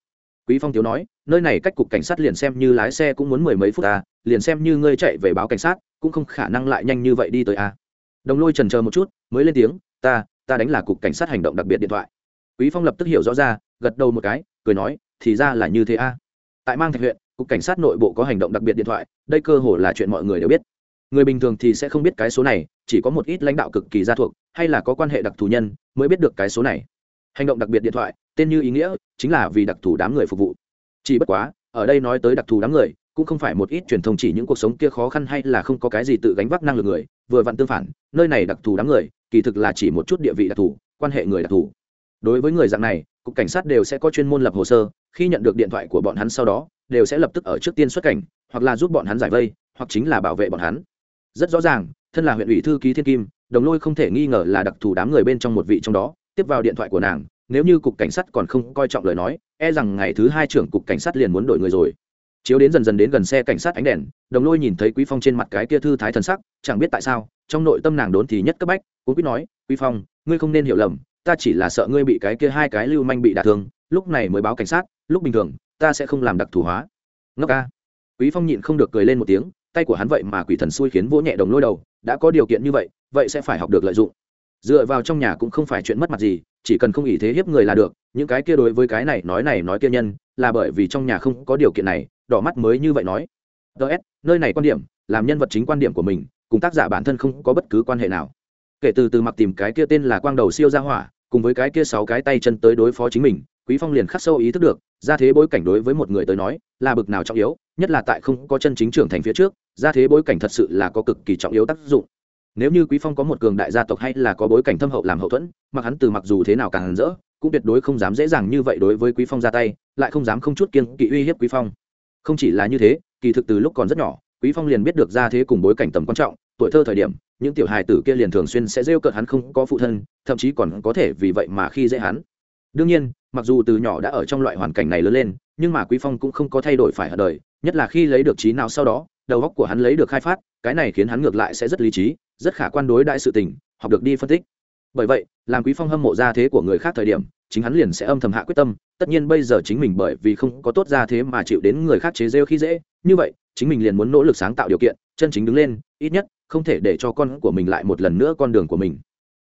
Speaker 1: Quý phong thiếu nói, nơi này cách cục cảnh sát liền xem như lái xe cũng muốn mười mấy phút ta liền xem như ngươi chạy về báo cảnh sát, cũng không khả năng lại nhanh như vậy đi tới a đồng lôi trần chờ một chút, mới lên tiếng, ta ta đánh là cục cảnh sát hành động đặc biệt điện thoại. Quý phong lập tức hiểu rõ ra gật đầu một cái, cười nói, thì ra là như thế a. Tại mang thạch huyện, cục cảnh sát nội bộ có hành động đặc biệt điện thoại, đây cơ hồ là chuyện mọi người đều biết. Người bình thường thì sẽ không biết cái số này, chỉ có một ít lãnh đạo cực kỳ gia thuộc, hay là có quan hệ đặc thù nhân mới biết được cái số này. Hành động đặc biệt điện thoại, tên như ý nghĩa, chính là vì đặc thù đám người phục vụ. Chỉ bất quá, ở đây nói tới đặc thù đám người, cũng không phải một ít truyền thông chỉ những cuộc sống kia khó khăn hay là không có cái gì tự gánh vác năng lực người, vừa vặn tương phản, nơi này đặc thù đám người, kỳ thực là chỉ một chút địa vị đặc thù, quan hệ người đặc thù. Đối với người dạng này cục cảnh sát đều sẽ có chuyên môn lập hồ sơ, khi nhận được điện thoại của bọn hắn sau đó, đều sẽ lập tức ở trước tiên xuất cảnh, hoặc là giúp bọn hắn giải vây, hoặc chính là bảo vệ bọn hắn. Rất rõ ràng, thân là huyện ủy thư ký thiên kim, đồng lôi không thể nghi ngờ là đặc thù đám người bên trong một vị trong đó, tiếp vào điện thoại của nàng, nếu như cục cảnh sát còn không coi trọng lời nói e rằng ngày thứ hai trưởng cục cảnh sát liền muốn đổi người rồi. Chiếu đến dần dần đến gần xe cảnh sát ánh đèn, đồng lôi nhìn thấy quý phong trên mặt cái kia thư thái thần sắc, chẳng biết tại sao, trong nội tâm nàng đốn thì nhất cấp bách cũng quyết nói, quý phong, ngươi không nên hiểu lầm ta chỉ là sợ ngươi bị cái kia hai cái lưu manh bị đả thương, lúc này mới báo cảnh sát, lúc bình thường, ta sẽ không làm đặc thù hóa. Ngốc ca. Quý phong nhịn không được cười lên một tiếng, tay của hắn vậy mà quỷ thần xui khiến vỗ nhẹ đồng lôi đầu, đã có điều kiện như vậy vậy sẽ phải học được lợi dụng. Dựa vào trong nhà cũng không phải chuyện mất mặt gì, chỉ cần không ý thế hiếp người là được, những cái kia đối với cái này nói này nói kia nhân, là bởi vì trong nhà không có điều kiện này, đỏ mắt mới như vậy nói. Ts nơi này quan điểm, làm nhân vật chính quan điểm của mình, cùng tác giả bản thân không có bất cứ quan hệ nào kể từ từ mặc tìm cái kia tên là quang đầu siêu gia hỏa, cùng với cái kia sáu cái tay chân tới đối phó chính mình, quý phong liền khắc sâu ý thức được ra thế bối cảnh đối với một người tới nói, là bực nào trọng yếu, nhất là tại không có chân chính trưởng thành phía trước ra thế bối cảnh thật sự là có cực kỳ trọng yếu tác dụng. Nếu như quý phong có một cường đại gia tộc hay là có bối cảnh thâm hậu làm hậu thuẫn, mặc hắn từ mặc dù thế nào càng rỡ, cũng tuyệt đối không dám dễ dàng như vậy đối với quý phong ra tay, lại không dám không chút kiên kỵ uy hiếp quý phong. Không chỉ là như thế, kỳ thực từ lúc còn rất nhỏ, quý phong liền biết được ra thế cùng bối cảnh tầm quan trọng, tuổi thơ thời điểm những tiểu hài tử kia liền thường xuyên sẽ rêu cợt hắn không có phụ thân, thậm chí còn có thể vì vậy mà khi dễ hắn. Đương nhiên, mặc dù từ nhỏ đã ở trong loại hoàn cảnh này lớn lên, nhưng mà quý phong cũng không có thay đổi phải ở đời, nhất là khi lấy được trí nào sau đó, đầu óc của hắn lấy được khai phát, cái này khiến hắn ngược lại sẽ rất lý trí, rất khả quan đối đại sự tình, học được đi phân tích. Bởi vậy, làm quý phong hâm mộ ra thế của người khác thời điểm, chính hắn liền sẽ âm thầm hạ quyết tâm, tất nhiên bây giờ chính mình bởi vì không có tốt ra thế mà chịu đến người khác chế rêu khi dễ, như vậy, chính mình liền muốn nỗ lực sáng tạo điều kiện, chân chính đứng lên, ít nhất không thể để cho con của mình lại một lần nữa con đường của mình.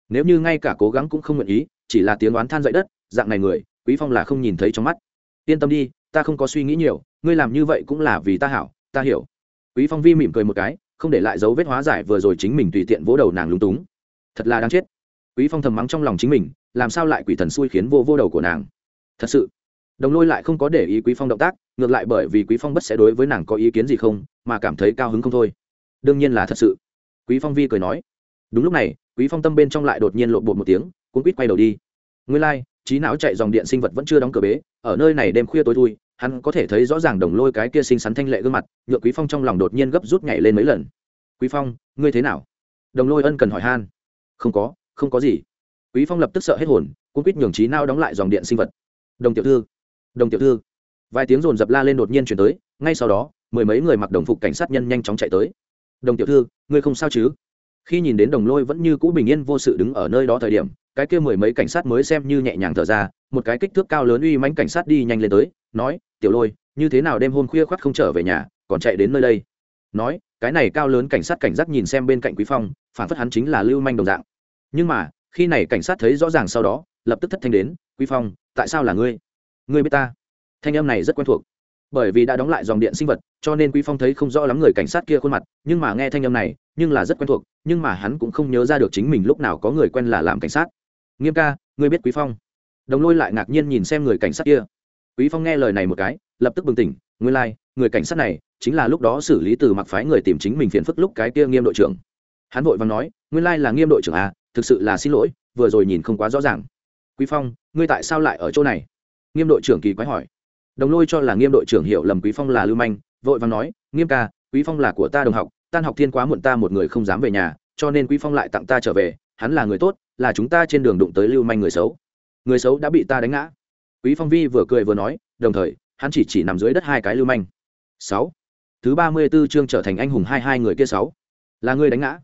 Speaker 1: Nếu như ngay cả cố gắng cũng không nguyện ý, chỉ là tiếng oán than dậy đất, dạng này người, quý phong là không nhìn thấy trong mắt. Yên tâm đi, ta không có suy nghĩ nhiều, ngươi làm như vậy cũng là vì ta hảo, ta hiểu. Quý phong vi mỉm cười một cái, không để lại dấu vết hóa giải vừa rồi chính mình tùy tiện vỗ đầu nàng lúng túng. Thật là đáng chết. Quý phong thầm mắng trong lòng chính mình, làm sao lại quỷ thần xui khiến vô vô đầu của nàng. Thật sự, đồng lôi lại không có để ý quý phong động tác, ngược lại bởi vì quý phong bất sẽ đối với nàng có ý kiến gì không, mà cảm thấy cao hứng không thôi. Đương nhiên là thật sự quý phong vi cười nói đúng lúc này quý phong tâm bên trong lại đột nhiên lộn bột một tiếng cũng quýt quay đầu đi. Nguyên lai like, trí não chạy dòng điện sinh vật vẫn chưa đóng cửa bế ở nơi này đêm khuya tối thui hắn có thể thấy rõ ràng đồng lôi cái kia xinh xắn thanh lệ gương mặt nhựa quý phong trong lòng đột nhiên gấp rút nhảy lên mấy lần. Quý phong ngươi thế nào? Đồng lôi ân cần hỏi han. Không có không có gì. Quý phong lập tức sợ hết hồn cũng quýt nhường trí não đóng lại dòng điện sinh vật. Đồng tiểu thư đồng tiểu thư. Vài tiếng rồn dập la lên đột nhiên chuyển tới ngay sau đó mười mấy người mặc đồng phục cảnh sát nhân nhanh chóng chạy tới đồng tiểu thư, ngươi không sao chứ? Khi nhìn đến đồng lôi vẫn như cũ bình yên vô sự đứng ở nơi đó thời điểm, cái kia mười mấy cảnh sát mới xem như nhẹ nhàng thở ra, một cái kích thước cao lớn uy mánh cảnh sát đi nhanh lên tới, nói, tiểu lôi, như thế nào đêm hôm khuya khoắt không trở về nhà, còn chạy đến nơi đây? Nói, cái này cao lớn cảnh sát cảnh giác nhìn xem bên cạnh quý phong, phản phất hắn chính là lưu manh đồng dạng. Nhưng mà, khi này cảnh sát thấy rõ ràng sau đó, lập tức thất thanh đến, quý phong, tại sao là ngươi? Ngươi biết ta? Thanh âm này rất quen thuộc bởi vì đã đóng lại dòng điện sinh vật cho nên quý phong thấy không rõ lắm người cảnh sát kia khuôn mặt nhưng mà nghe thanh âm này nhưng là rất quen thuộc nhưng mà hắn cũng không nhớ ra được chính mình lúc nào có người quen là làm cảnh sát. Nghiêm ca ngươi biết quý phong? Đồng lôi lại ngạc nhiên nhìn xem người cảnh sát kia. Quý phong nghe lời này một cái lập tức bừng tỉnh nguyên lai like, người cảnh sát này chính là lúc đó xử lý từ mặc phái người tìm chính mình phiền phức lúc cái kia nghiêm đội trưởng. Hắn vội vàng nói nguyên lai like là nghiêm đội trưởng à thực sự là xin lỗi vừa rồi nhìn không quá rõ ràng. Quý phong ngươi tại sao lại ở chỗ này? Nghiêm đội trưởng kỳ quái hỏi đồng lôi cho là nghiêm đội trưởng hiểu lầm quý phong là lưu manh, vội vàng nói, nghiêm ca, quý phong là của ta đồng học, tan học thiên quá muộn ta một người không dám về nhà, cho nên quý phong lại tặng ta trở về, hắn là người tốt, là chúng ta trên đường đụng tới lưu manh người xấu. Người xấu đã bị ta đánh ngã. Quý phong vi vừa cười vừa nói, đồng thời, hắn chỉ chỉ nằm dưới đất hai cái lưu manh. Sáu. Thứ ba mươi 34 chương trở thành anh hùng hai hai người kia sáu. Là người đánh ngã.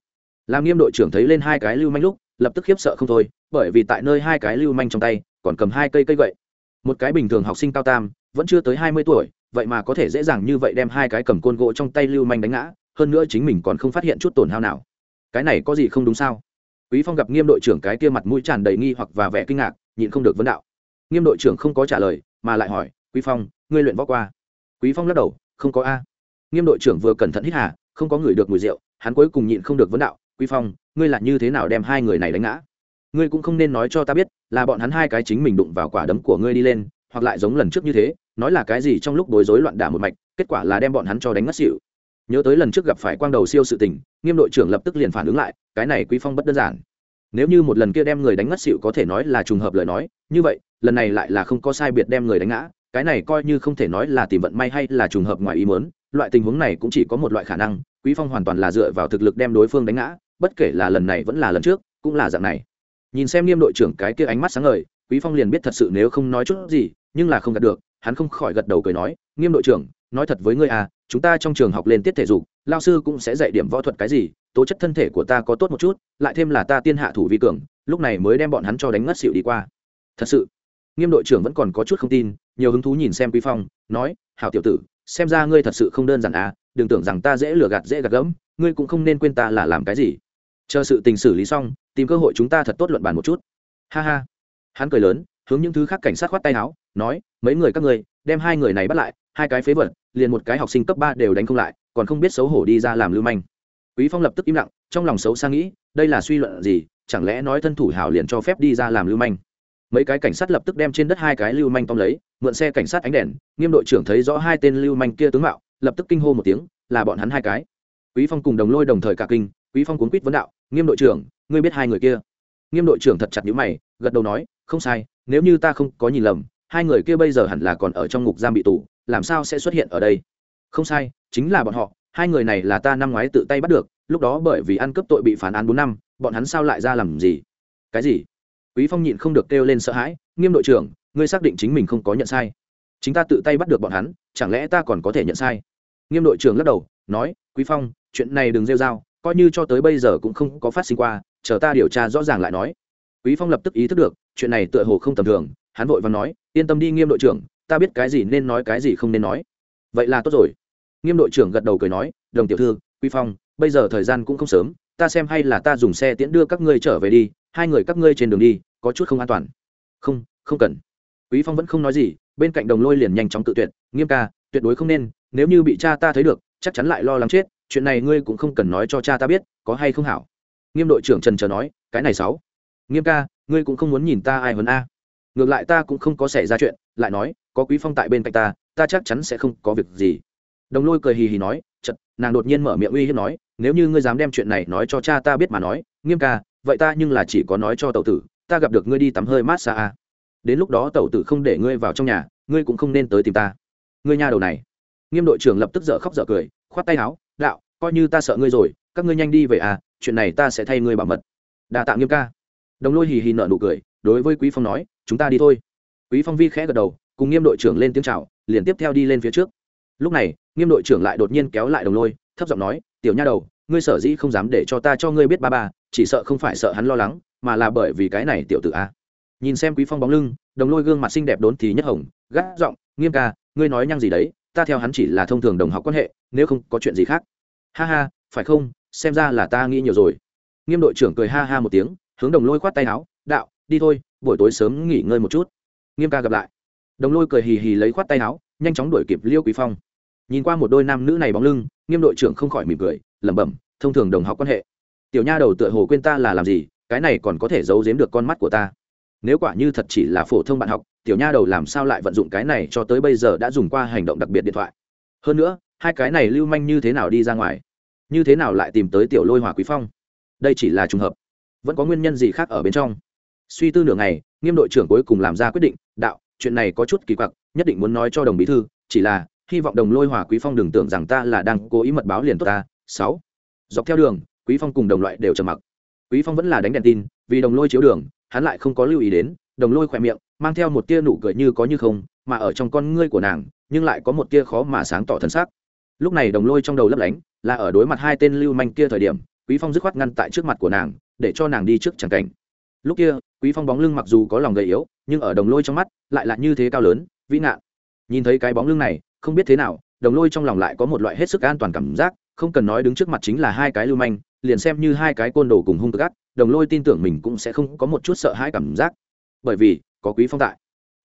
Speaker 1: Làm nghiêm đội trưởng thấy lên hai cái lưu manh lúc, lập tức khiếp sợ không thôi, bởi vì tại nơi hai cái lưu manh trong tay, còn cầm hai cây cây gậy. Một cái bình thường học sinh cao tam vẫn chưa tới hai mươi tuổi, vậy mà có thể dễ dàng như vậy đem hai cái cầm côn gỗ trong tay lưu manh đánh ngã, hơn nữa chính mình còn không phát hiện chút tổn hao nào. Cái này có gì không đúng sao? Quý phong gặp nghiêm đội trưởng cái kia mặt mũi tràn đầy nghi hoặc và vẻ kinh ngạc, nhịn không được vấn đạo. Nghiêm đội trưởng không có trả lời, mà lại hỏi, quý phong, ngươi luyện võ qua? Quý phong lắc đầu, không có a. Nghiêm đội trưởng vừa cẩn thận hít hà, không có người được mùi rượu, hắn cuối cùng nhịn không được vấn đạo, quý phong, ngươi là như thế nào đem hai người này đánh ngã? Ngươi cũng không nên nói cho ta biết, là bọn hắn hai cái chính mình đụng vào quả đấm của ngươi đi lên, hoặc lại giống lần trước như thế nói là cái gì trong lúc bối rối loạn đả một mạch, kết quả là đem bọn hắn cho đánh ngất xỉu. Nhớ tới lần trước gặp phải quang đầu siêu sự tình, nghiêm đội trưởng lập tức liền phản ứng lại, cái này quý phong bất đơn giản. Nếu như một lần kia đem người đánh ngất xỉu có thể nói là trùng hợp lời nói, như vậy, lần này lại là không có sai biệt đem người đánh ngã, cái này coi như không thể nói là tìm vận may hay là trùng hợp ngoài ý muốn, loại tình huống này cũng chỉ có một loại khả năng, quý phong hoàn toàn là dựa vào thực lực đem đối phương đánh ngã, bất kể là lần này vẫn là lần trước, cũng là dạng này. Nhìn xem nghiêm đội trưởng cái kia ánh mắt sáng ngời, quý phong liền biết thật sự nếu không nói chút gì, nhưng là không đạt được hắn không khỏi gật đầu cười nói, nghiêm đội trưởng, nói thật với ngươi à chúng ta trong trường học lên tiết thể dục, lao sư cũng sẽ dạy điểm võ thuật cái gì, tố chất thân thể của ta có tốt một chút, lại thêm là ta tiên hạ thủ vi cường, lúc này mới đem bọn hắn cho đánh ngất xỉu đi qua. Thật sự? Nghiêm đội trưởng vẫn còn có chút không tin, nhiều hứng thú nhìn xem quý phong, nói, hảo tiểu tử, xem ra ngươi thật sự không đơn giản à đừng tưởng rằng ta dễ lừa gạt dễ gạt gẫm, ngươi cũng không nên quên ta là làm cái gì. Chờ sự tình xử lý xong, tìm cơ hội chúng ta thật tốt luận bàn một chút. Ha ha. Hắn cười lớn, hướng những thứ khác cảnh sát khoát tay áo nói, mấy người các ngươi, đem hai người này bắt lại, hai cái phế vật, liền một cái học sinh cấp ba đều đánh không lại, còn không biết xấu hổ đi ra làm lưu manh. Quý phong lập tức im lặng, trong lòng xấu xa nghĩ, đây là suy luận gì, chẳng lẽ nói thân thủ hào liền cho phép đi ra làm lưu manh? Mấy cái cảnh sát lập tức đem trên đất hai cái lưu manh tóm lấy, mượn xe cảnh sát ánh đèn, nghiêm đội trưởng thấy rõ hai tên lưu manh kia tướng mạo, lập tức kinh hô một tiếng, là bọn hắn hai cái. Quý phong cùng đồng lôi đồng thời cả kinh, quý phong cuốn quýt vấn đạo, nghiêm đội trưởng, ngươi biết hai người kia? Nghiêm đội trưởng thật chặt nhíu mày, gật đầu nói, không sai, nếu như ta không có nhìn lầm hai người kia bây giờ hẳn là còn ở trong ngục giam bị tù, làm sao sẽ xuất hiện ở đây? Không sai, chính là bọn họ, hai người này là ta năm ngoái tự tay bắt được, lúc đó bởi vì ăn cướp tội bị phán án bốn năm, bọn hắn sao lại ra làm gì? Cái gì? Quý phong nhịn không được kêu lên sợ hãi, nghiêm đội trưởng, ngươi xác định chính mình không có nhận sai. Chính ta tự tay bắt được bọn hắn, chẳng lẽ ta còn có thể nhận sai? Nghiêm đội trưởng lắc đầu, nói, quý phong, chuyện này đừng rêu rao, coi như cho tới bây giờ cũng không có phát sinh qua, chờ ta điều tra rõ ràng lại nói. Quý phong lập tức ý thức được, chuyện này tựa hồ không tầm thường, hắn vội và nói yên tâm đi, nghiêm đội trưởng, ta biết cái gì nên nói, cái gì không nên nói. Vậy là tốt rồi. Nghiêm đội trưởng gật đầu cười nói, đồng tiểu thư quý phong, bây giờ thời gian cũng không sớm, ta xem hay là ta dùng xe tiễn đưa các ngươi trở về đi, hai người các ngươi trên đường đi, có chút không an toàn. Không không cần. Quý phong vẫn không nói gì, bên cạnh đồng lôi liền nhanh chóng tự tuyệt, nghiêm ca, tuyệt đối không nên, nếu như bị cha ta thấy được, chắc chắn lại lo lắng chết, chuyện này ngươi cũng không cần nói cho cha ta biết, có hay không hảo. Nghiêm đội trưởng trần chờ nói, cái này sáu nghiêm ca, ngươi cũng không muốn nhìn ta ai hơn a ngược lại ta cũng không có xảy ra chuyện, lại nói, có quý phong tại bên cạnh ta ta chắc chắn sẽ không có việc gì. Đồng lôi cười hì hì nói chật nàng đột nhiên mở miệng uy hiếp nói, nếu như ngươi dám đem chuyện này nói cho cha ta biết mà nói, nghiêm ca, vậy ta nhưng là chỉ có nói cho tẩu tử, ta gặp được ngươi đi tắm hơi mát xa a. Đến lúc đó tẩu tử không để ngươi vào trong nhà, ngươi cũng không nên tới tìm ta. Ngươi nhà đầu này. Nghiêm đội trưởng lập tức dở khóc dở cười, khoát tay áo, đạo, coi như ta sợ ngươi rồi, các ngươi nhanh đi về à chuyện này ta sẽ thay ngươi bảo mật. Đa tạ nghiêm ca. Đồng lôi hì hì nợ nụ cười, đối với quý phong nói chúng ta đi thôi. Quý phong vi khẽ gật đầu, cùng nghiêm đội trưởng lên tiếng chào, liền tiếp theo đi lên phía trước. Lúc này, nghiêm đội trưởng lại đột nhiên kéo lại đồng lôi, thấp giọng nói, tiểu nha đầu, ngươi sở dĩ không dám để cho ta cho ngươi biết ba ba, chỉ sợ không phải sợ hắn lo lắng, mà là bởi vì cái này tiểu tử a. Nhìn xem quý phong bóng lưng, đồng lôi gương mặt xinh đẹp đốn thì nhất hồng, gắt giọng, nghiêm ca, ngươi nói nhăng gì đấy, ta theo hắn chỉ là thông thường đồng học quan hệ, nếu không có chuyện gì khác. Ha ha, phải không? Xem ra là ta nghĩ nhiều rồi. Nghiêm đội trưởng cười ha ha một tiếng, hướng đồng lôi khoát tay áo, đạo, đi thôi buổi tối sớm nghỉ ngơi một chút. Nghiêm ca gặp lại. Đồng lôi cười hì hì lấy khoát tay áo, nhanh chóng đuổi kịp liêu quý phong. Nhìn qua một đôi nam nữ này bóng lưng, nghiêm đội trưởng không khỏi mỉm cười, lẩm bẩm, thông thường đồng học quan hệ. Tiểu nha đầu tựa hồ quên ta là làm gì, cái này còn có thể giấu giếm được con mắt của ta. Nếu quả như thật chỉ là phổ thông bạn học, tiểu nha đầu làm sao lại vận dụng cái này cho tới bây giờ đã dùng qua hành động đặc biệt điện thoại. Hơn nữa, hai cái này lưu manh như thế nào đi ra ngoài? Như thế nào lại tìm tới tiểu lôi hòa quý phong? Đây chỉ là trùng hợp. Vẫn có nguyên nhân gì khác ở bên trong? Suy tư nửa ngày, nghiêm đội trưởng cuối cùng làm ra quyết định, đạo, chuyện này có chút kỳ quặc, nhất định muốn nói cho đồng bí thư, chỉ là, hy vọng đồng lôi hòa quý phong đừng tưởng rằng ta là đang cố ý mật báo liền tốt ta. Sáu, dọc theo đường, quý phong cùng đồng loại đều trầm mặc. Quý phong vẫn là đánh đèn tin, vì đồng lôi chiếu đường, hắn lại không có lưu ý đến, đồng lôi khỏe miệng, mang theo một tia nụ cười như có như không, mà ở trong con ngươi của nàng, nhưng lại có một tia khó mà sáng tỏ thân xác lúc này đồng lôi trong đầu lấp lánh, là ở đối mặt hai tên lưu manh kia thời điểm, quý phong dứt khoát ngăn tại trước mặt của nàng, để cho nàng đi trước chẳng cảnh lúc kia, quý phong bóng lưng mặc dù có lòng gầy yếu, nhưng ở đồng lôi trong mắt, lại là như thế cao lớn, vĩ nạn nhìn thấy cái bóng lưng này, không biết thế nào, đồng lôi trong lòng lại có một loại hết sức an toàn cảm giác, không cần nói đứng trước mặt chính là hai cái lưu manh, liền xem như hai cái côn đồ cùng hung gắt đồng lôi tin tưởng mình cũng sẽ không có một chút sợ hãi cảm giác. Bởi vì, có quý phong tại.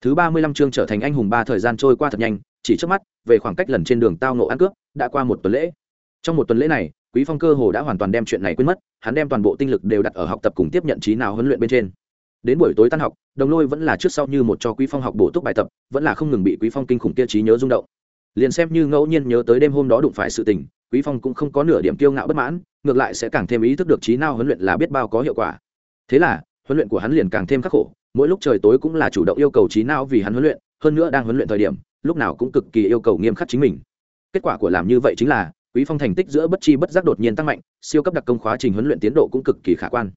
Speaker 1: Thứ ba mươi lăm chương trở thành anh hùng ba thời gian trôi qua thật nhanh, chỉ trước mắt, về khoảng cách lần trên đường tao nộ ăn cướp, đã qua một tuần lễ. Trong một tuần lễ này quý phong cơ hồ đã hoàn toàn đem chuyện này quên mất, hắn đem toàn bộ tinh lực đều đặt ở học tập cùng tiếp nhận trí nào huấn luyện bên trên. Đến buổi tối tan học, đồng lôi vẫn là trước sau như một cho quý phong học bổ túc bài tập, vẫn là không ngừng bị quý phong kinh khủng kia trí nhớ rung động. Liền xem như ngẫu nhiên nhớ tới đêm hôm đó đụng phải sự tình, quý phong cũng không có nửa điểm kiêu ngạo bất mãn, ngược lại sẽ càng thêm ý thức được trí nào huấn luyện là biết bao có hiệu quả. Thế là, huấn luyện của hắn liền càng thêm khắc khổ, mỗi lúc trời tối cũng là chủ động yêu cầu trí não vì hắn huấn luyện, hơn nữa đang huấn luyện thời điểm, lúc nào cũng cực kỳ yêu cầu nghiêm khắc chính mình. Kết quả của làm như vậy chính là quý phong thành tích giữa bất chi bất giác đột nhiên tăng mạnh, siêu cấp đặc công khóa trình huấn luyện tiến độ cũng cực kỳ khả quan.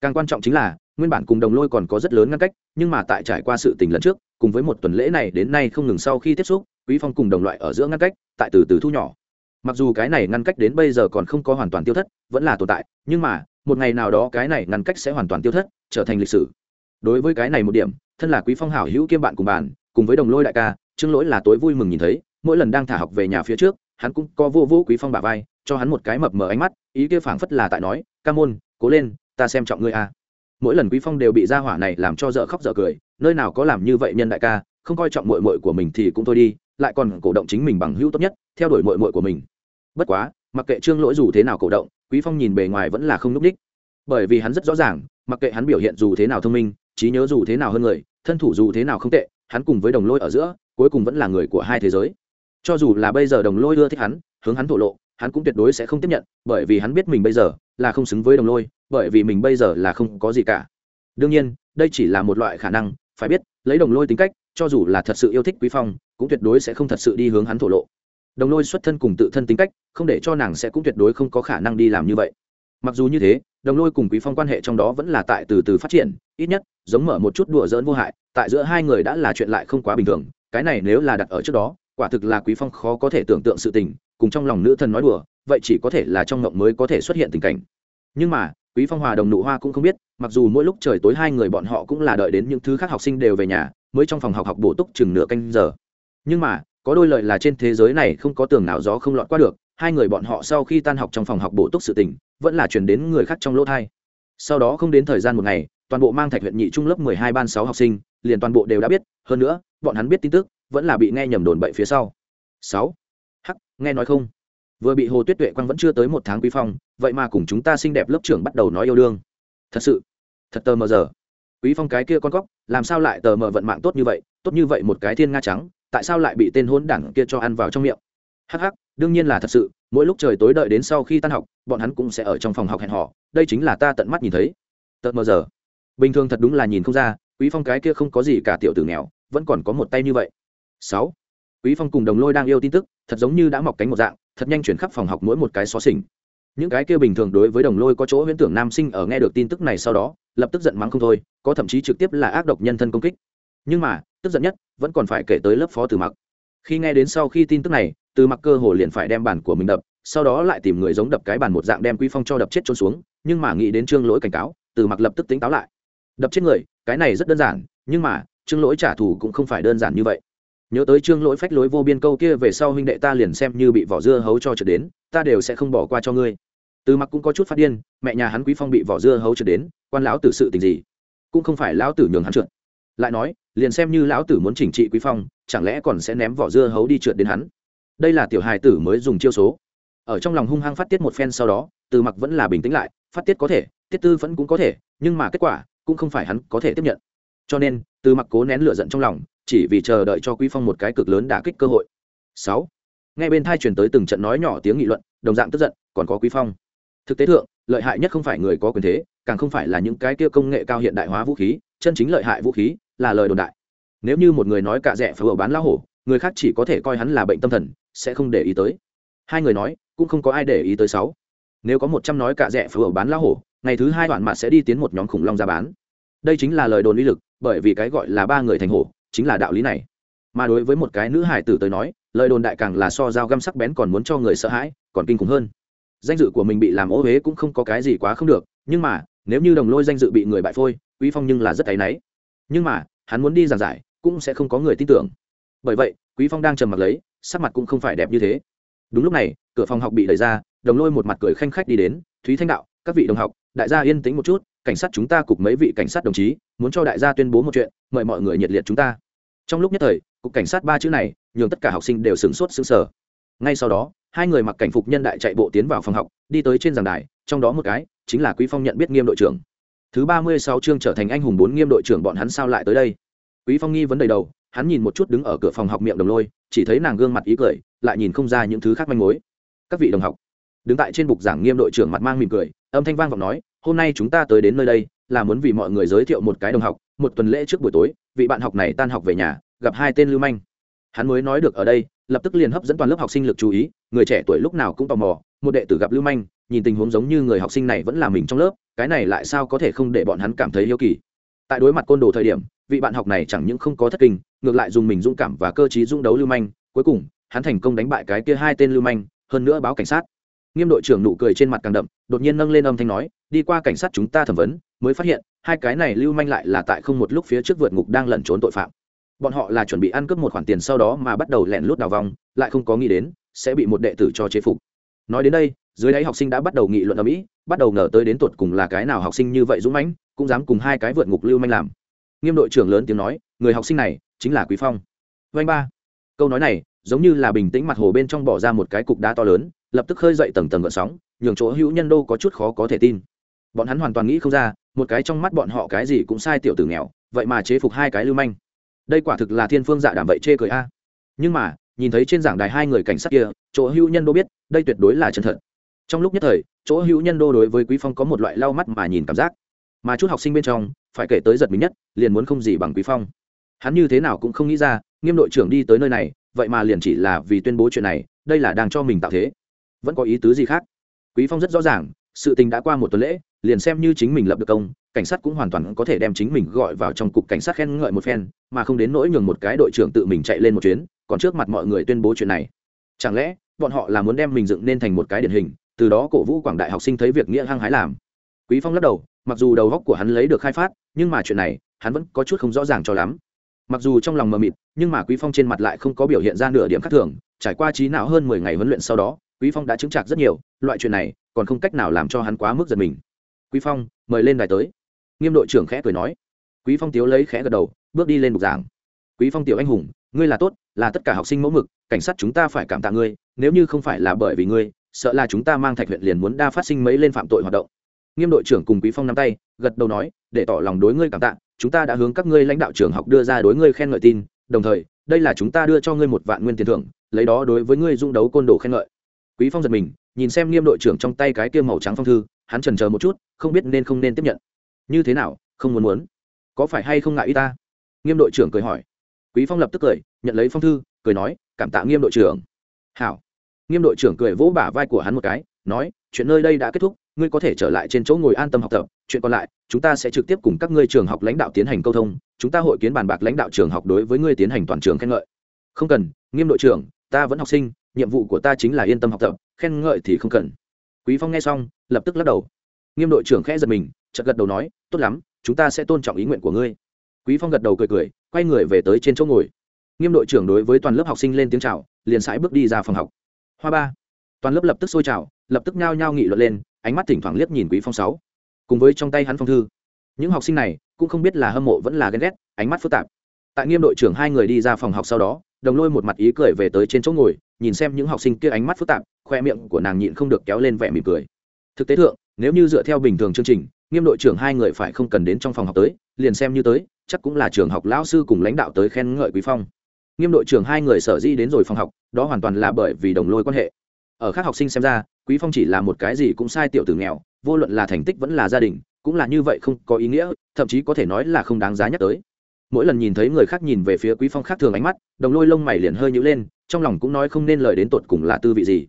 Speaker 1: Càng quan trọng chính là, nguyên bản cùng đồng lôi còn có rất lớn ngăn cách, nhưng mà tại trải qua sự tình lần trước, cùng với một tuần lễ này đến nay không ngừng sau khi tiếp xúc, quý phong cùng đồng loại ở giữa ngăn cách, tại từ từ thu nhỏ. Mặc dù cái này ngăn cách đến bây giờ còn không có hoàn toàn tiêu thất, vẫn là tồn tại, nhưng mà, một ngày nào đó cái này ngăn cách sẽ hoàn toàn tiêu thất, trở thành lịch sử. Đối với cái này một điểm, thân là quý phong hảo hữu kiêm bạn cùng bàn cùng với đồng lôi đại ca, trương lỗi là tối vui mừng nhìn thấy, mỗi lần đang thả học về nhà phía trước hắn cũng có vô vô quý phong bả vai, cho hắn một cái mập mờ ánh mắt, ý kia phảng phất là tại nói, ca môn, cố lên, ta xem trọng ngươi a. Mỗi lần quý phong đều bị gia hỏa này làm cho dở khóc dở cười, nơi nào có làm như vậy nhân đại ca, không coi trọng muội muội của mình thì cũng thôi đi, lại còn cổ động chính mình bằng hữu tốt nhất, theo đuổi muội muội của mình. Bất quá, mặc kệ trương lỗi dù thế nào cổ động, quý phong nhìn bề ngoài vẫn là không núp đích. Bởi vì hắn rất rõ ràng, mặc kệ hắn biểu hiện dù thế nào thông minh, trí nhớ dù thế nào hơn người, thân thủ dù thế nào không tệ, hắn cùng với đồng lôi ở giữa, cuối cùng vẫn là người của hai thế giới cho dù là bây giờ đồng lôi ưa thích hắn, hướng hắn thổ lộ, hắn cũng tuyệt đối sẽ không tiếp nhận, bởi vì hắn biết mình bây giờ là không xứng với đồng lôi, bởi vì mình bây giờ là không có gì cả. Đương nhiên, đây chỉ là một loại khả năng, phải biết, lấy đồng lôi tính cách, cho dù là thật sự yêu thích quý phong, cũng tuyệt đối sẽ không thật sự đi hướng hắn thổ lộ. Đồng lôi xuất thân cùng tự thân tính cách, không để cho nàng sẽ cũng tuyệt đối không có khả năng đi làm như vậy. Mặc dù như thế, đồng lôi cùng quý phong quan hệ trong đó vẫn là tại từ từ phát triển, ít nhất, giống mở một chút đùa dỡn vô hại, tại giữa hai người đã là chuyện lại không quá bình thường, cái này nếu là đặt ở trước đó quả thực là quý phong khó có thể tưởng tượng sự tình, cùng trong lòng nữ thần nói đùa, vậy chỉ có thể là trong ngộng mới có thể xuất hiện tình cảnh. Nhưng mà, quý phong hòa đồng nụ hoa cũng không biết, mặc dù mỗi lúc trời tối hai người bọn họ cũng là đợi đến những thứ khác học sinh đều về nhà, mới trong phòng học học bổ túc chừng nửa canh giờ. Nhưng mà, có đôi lời là trên thế giới này không có tường nào gió không lọt qua được, hai người bọn họ sau khi tan học trong phòng học bổ túc sự tình, vẫn là chuyển đến người khác trong lỗ thai. Sau đó không đến thời gian một ngày, toàn bộ mang thạch huyện nhị trung lớp mười hai ban sáu học sinh, liền toàn bộ đều đã biết, hơn nữa, bọn hắn biết tin tức vẫn là bị nghe nhầm đồn bậy phía sau. Sáu. Hắc, nghe nói không? Vừa bị hồ tuyết tuệ quang vẫn chưa tới một tháng quý phong, vậy mà cùng chúng ta xinh đẹp lớp trưởng bắt đầu nói yêu đương. Thật sự, thật tờ mờ giờ. Quý phong cái kia con cóc, làm sao lại tờ mờ vận mạng tốt như vậy, tốt như vậy một cái thiên nga trắng, tại sao lại bị tên hôn đảng kia cho ăn vào trong miệng? Hắc hắc, đương nhiên là thật sự, mỗi lúc trời tối đợi đến sau khi tan học, bọn hắn cũng sẽ ở trong phòng học hẹn họ đây chính là ta tận mắt nhìn thấy. Tợt mờ giờ. Bình thường thật đúng là nhìn không ra, quý phong cái kia không có gì cả tiểu tử nghèo, vẫn còn có một tay như vậy sáu. Quý phong cùng đồng lôi đang yêu tin tức, thật giống như đã mọc cánh một dạng, thật nhanh chuyển khắp phòng học mỗi một cái xó xỉnh. Những cái kia bình thường đối với đồng lôi có chỗ huyễn tưởng nam sinh ở nghe được tin tức này sau đó, lập tức giận mắng không thôi, có thậm chí trực tiếp là ác độc nhân thân công kích. Nhưng mà, tức giận nhất, vẫn còn phải kể tới lớp phó từ mặc. Khi nghe đến sau khi tin tức này, từ mặc cơ hồ liền phải đem bản của mình đập, sau đó lại tìm người giống đập cái bàn một dạng đem quý phong cho đập chết trôn xuống, nhưng mà nghĩ đến trương lỗi cảnh cáo, từ mặc lập tức tính táo lại. Đập chết người, cái này rất đơn giản, nhưng mà, trương lỗi trả thù cũng không phải đơn giản như vậy nhớ tới trương lỗi phách lối vô biên câu kia về sau huynh đệ ta liền xem như bị vỏ dưa hấu cho trượt đến, ta đều sẽ không bỏ qua cho ngươi. Từ mặc cũng có chút phát điên, mẹ nhà hắn quý phong bị vỏ dưa hấu trượt đến, quan lão tử sự tình gì? Cũng không phải lão tử nhường hắn trượt. Lại nói, liền xem như lão tử muốn chỉnh trị quý phong, chẳng lẽ còn sẽ ném vỏ dưa hấu đi trượt đến hắn? Đây là tiểu hài tử mới dùng chiêu số. Ở trong lòng hung hăng phát tiết một phen sau đó, từ mặc vẫn là bình tĩnh lại, phát tiết có thể, tiết tư vẫn cũng có thể, nhưng mà kết quả cũng không phải hắn có thể tiếp nhận. Cho nên, từ mặc cố nén lửa giận trong lòng chỉ vì chờ đợi cho quý phong một cái cực lớn đả kích cơ hội. Sáu. Ngay bên thai truyền tới từng trận nói nhỏ tiếng nghị luận, đồng dạng tức giận, còn có quý phong. Thực tế thượng, lợi hại nhất không phải người có quyền thế, càng không phải là những cái kia công nghệ cao hiện đại hóa vũ khí, chân chính lợi hại vũ khí, là lời đồn đại. Nếu như một người nói cả rẻ phở bán lão hổ, người khác chỉ có thể coi hắn là bệnh tâm thần, sẽ không để ý tới. Hai người nói, cũng không có ai để ý tới sáu. Nếu có một trăm nói cả rẻ phở bán lão hổ, ngày thứ hai đoạn mặt sẽ đi tiến một nhóm khủng long ra bán. Đây chính là lời đồn uy lực, bởi vì cái gọi là ba người thành hổ chính là đạo lý này. Mà đối với một cái nữ hải tử tới nói, lời đồn đại càng là so dao găm sắc bén còn muốn cho người sợ hãi, còn kinh khủng hơn. Danh dự của mình bị làm ô huế cũng không có cái gì quá không được, nhưng mà, nếu như đồng lôi danh dự bị người bại phôi, quý phong nhưng là rất áy náy. Nhưng mà, hắn muốn đi giảng giải, cũng sẽ không có người tin tưởng. Bởi vậy, quý phong đang trầm mặt lấy, sắc mặt cũng không phải đẹp như thế. Đúng lúc này, cửa phòng học bị đẩy ra, đồng lôi một mặt cười khanh khách đi đến, thúy thanh đạo, các vị đồng học, đại gia yên tĩnh một chút, cảnh sát chúng ta cục mấy vị cảnh sát đồng chí, muốn cho đại gia tuyên bố một chuyện, mời mọi người nhiệt liệt chúng ta trong lúc nhất thời, cục cảnh sát ba chữ này, nhường tất cả học sinh đều sửng sốt sững sờ. Ngay sau đó, hai người mặc cảnh phục nhân đại chạy bộ tiến vào phòng học, đi tới trên giảng đài, trong đó một cái chính là quý phong nhận biết nghiêm đội trưởng. Thứ ba mươi sáu chương trở thành anh hùng bốn nghiêm đội trưởng bọn hắn sao lại tới đây? Quý phong nghi vấn đầy đầu, hắn nhìn một chút đứng ở cửa phòng học miệng đồng lôi, chỉ thấy nàng gương mặt ý cười, lại nhìn không ra những thứ khác manh mối. Các vị đồng học, đứng tại trên bục giảng nghiêm đội trưởng mặt mang mỉm cười, âm thanh vang vọng nói, hôm nay chúng ta tới đến nơi đây là muốn vì mọi người giới thiệu một cái đồng học, một tuần lễ trước buổi tối, vị bạn học này tan học về nhà, gặp hai tên lưu manh. Hắn mới nói được ở đây, lập tức liền hấp dẫn toàn lớp học sinh lực chú ý, người trẻ tuổi lúc nào cũng tò mò, một đệ tử gặp lưu manh, nhìn tình huống giống như người học sinh này vẫn là mình trong lớp, cái này lại sao có thể không để bọn hắn cảm thấy yêu kỳ. Tại đối mặt côn đồ thời điểm, vị bạn học này chẳng những không có thất kinh, ngược lại dùng mình dũng cảm và cơ chí dũng đấu lưu manh, cuối cùng, hắn thành công đánh bại cái kia hai tên lưu manh, hơn nữa báo cảnh sát. Nghiêm đội trưởng nụ cười trên mặt càng đậm, đột nhiên nâng lên âm thanh nói đi qua cảnh sát chúng ta thẩm vấn, mới phát hiện, hai cái này lưu manh lại là tại không một lúc phía trước vượt ngục đang lẩn trốn tội phạm. Bọn họ là chuẩn bị ăn cướp một khoản tiền sau đó mà bắt đầu lẻn lút đào vòng, lại không có nghĩ đến, sẽ bị một đệ tử cho chế phục. Nói đến đây, dưới đáy học sinh đã bắt đầu nghị luận ở mỹ, bắt đầu ngờ tới đến tuột cùng là cái nào học sinh như vậy dũng mãnh, cũng dám cùng hai cái vượt ngục lưu manh làm. Nghiêm đội trưởng lớn tiếng nói, người học sinh này, chính là quý phong. Vanh ba. Câu nói này, giống như là bình tĩnh mặt hồ bên trong bỏ ra một cái cục đá to lớn, lập tức khơi dậy tầng tầng gợn sóng, nhường chỗ hữu nhân đô có chút khó có thể tin bọn hắn hoàn toàn nghĩ không ra, một cái trong mắt bọn họ cái gì cũng sai tiểu tử nghèo, vậy mà chế phục hai cái lưu manh. Đây quả thực là thiên phương dạ đảm vậy chê cười a. Nhưng mà, nhìn thấy trên giảng đài hai người cảnh sát kia, chỗ hữu nhân đô biết, đây tuyệt đối là chân thật. Trong lúc nhất thời, chỗ hữu nhân đô đối với quý phong có một loại lau mắt mà nhìn cảm giác. Mà chút học sinh bên trong, phải kể tới giật mình nhất, liền muốn không gì bằng quý phong. Hắn như thế nào cũng không nghĩ ra, nghiêm đội trưởng đi tới nơi này, vậy mà liền chỉ là vì tuyên bố chuyện này, đây là đang cho mình tạo thế. Vẫn có ý tứ gì khác? Quý phong rất rõ ràng, sự tình đã qua một tuần lễ liền xem như chính mình lập được công, cảnh sát cũng hoàn toàn có thể đem chính mình gọi vào trong cục cảnh sát khen ngợi một phen, mà không đến nỗi nhường một cái đội trưởng tự mình chạy lên một chuyến, còn trước mặt mọi người tuyên bố chuyện này. Chẳng lẽ, bọn họ là muốn đem mình dựng nên thành một cái điển hình, từ đó cổ vũ quảng đại học sinh thấy việc nghĩa hăng hái làm? Quý phong lắc đầu, mặc dù đầu góc của hắn lấy được khai phát, nhưng mà chuyện này, hắn vẫn có chút không rõ ràng cho lắm. Mặc dù trong lòng mờ mịt, nhưng mà quý phong trên mặt lại không có biểu hiện ra nửa điểm khác thường, trải qua trí não hơn mười ngày huấn luyện sau đó, quý phong đã chứng trạc rất nhiều, loại chuyện này còn không cách nào làm cho hắn quá mức giật mình quý phong, mời lên đài tới. Nghiêm đội trưởng khẽ cười nói. Quý phong tiếu lấy khẽ gật đầu, bước đi lên bục giảng. Quý phong tiểu anh hùng, ngươi là tốt, là tất cả học sinh mẫu mực, cảnh sát chúng ta phải cảm tạ ngươi, nếu như không phải là bởi vì ngươi, sợ là chúng ta mang thạch huyện liền muốn đa phát sinh mấy lên phạm tội hoạt động. Nghiêm đội trưởng cùng quý phong nắm tay, gật đầu nói, để tỏ lòng đối ngươi cảm tạ, chúng ta đã hướng các ngươi lãnh đạo trường học đưa ra đối ngươi khen ngợi tin, đồng thời, đây là chúng ta đưa cho ngươi một vạn nguyên tiền thưởng, lấy đó đối với ngươi dung đấu côn đồ khen ngợi. Quý phong giật mình, nhìn xem nghiêm đội trưởng trong tay cái kia màu trắng phong thư hắn chần chờ một chút, không biết nên không nên tiếp nhận. Như thế nào, không muốn muốn. Có phải hay không ngại y ta? Nghiêm đội trưởng cười hỏi. Quý phong lập tức cười, nhận lấy phong thư, cười nói, cảm tạ nghiêm đội trưởng. Hảo. Nghiêm đội trưởng cười vỗ bả vai của hắn một cái, nói, chuyện nơi đây đã kết thúc, ngươi có thể trở lại trên chỗ ngồi an tâm học tập. Chuyện còn lại, chúng ta sẽ trực tiếp cùng các ngươi trường học lãnh đạo tiến hành câu thông, chúng ta hội kiến bàn bạc lãnh đạo trường học đối với ngươi tiến hành toàn trường khen ngợi. Không cần, nghiêm đội trưởng, ta vẫn học sinh, nhiệm vụ của ta chính là yên tâm học tập, khen ngợi thì không cần quý phong nghe xong lập tức lắc đầu. Nghiêm đội trưởng khẽ giật mình chợt gật đầu nói tốt lắm chúng ta sẽ tôn trọng ý nguyện của ngươi. Quý phong gật đầu cười cười quay người về tới trên chỗ ngồi. Nghiêm đội trưởng đối với toàn lớp học sinh lên tiếng chào liền sải bước đi ra phòng học. Hoa ba. Toàn lớp lập tức sôi chào, lập tức nhao nhao nghị luận lên ánh mắt thỉnh thoảng liếc nhìn quý phong sáu. Cùng với trong tay hắn phong thư những học sinh này cũng không biết là hâm mộ vẫn là ghen ghét ánh mắt phức tạp. Tại nghiêm đội trưởng hai người đi ra phòng học sau đó đồng lôi một mặt ý cười về tới trên chỗ ngồi, nhìn xem những học sinh kia ánh mắt phức tạp, khoe miệng của nàng nhịn không được kéo lên vẻ mỉm cười. Thực tế thượng, nếu như dựa theo bình thường chương trình, nghiêm đội trưởng hai người phải không cần đến trong phòng học tới, liền xem như tới, chắc cũng là trường học lão sư cùng lãnh đạo tới khen ngợi quý phong. Nghiêm đội trưởng hai người sở di đến rồi phòng học, đó hoàn toàn là bởi vì đồng lôi quan hệ. Ở các học sinh xem ra, quý phong chỉ là một cái gì cũng sai tiểu tử nghèo, vô luận là thành tích vẫn là gia đình, cũng là như vậy không có ý nghĩa, thậm chí có thể nói là không đáng giá nhắc tới mỗi lần nhìn thấy người khác nhìn về phía quý phong khác thường ánh mắt, đồng lôi lông mày liền hơi nhữ lên, trong lòng cũng nói không nên lời đến tột cùng là tư vị gì.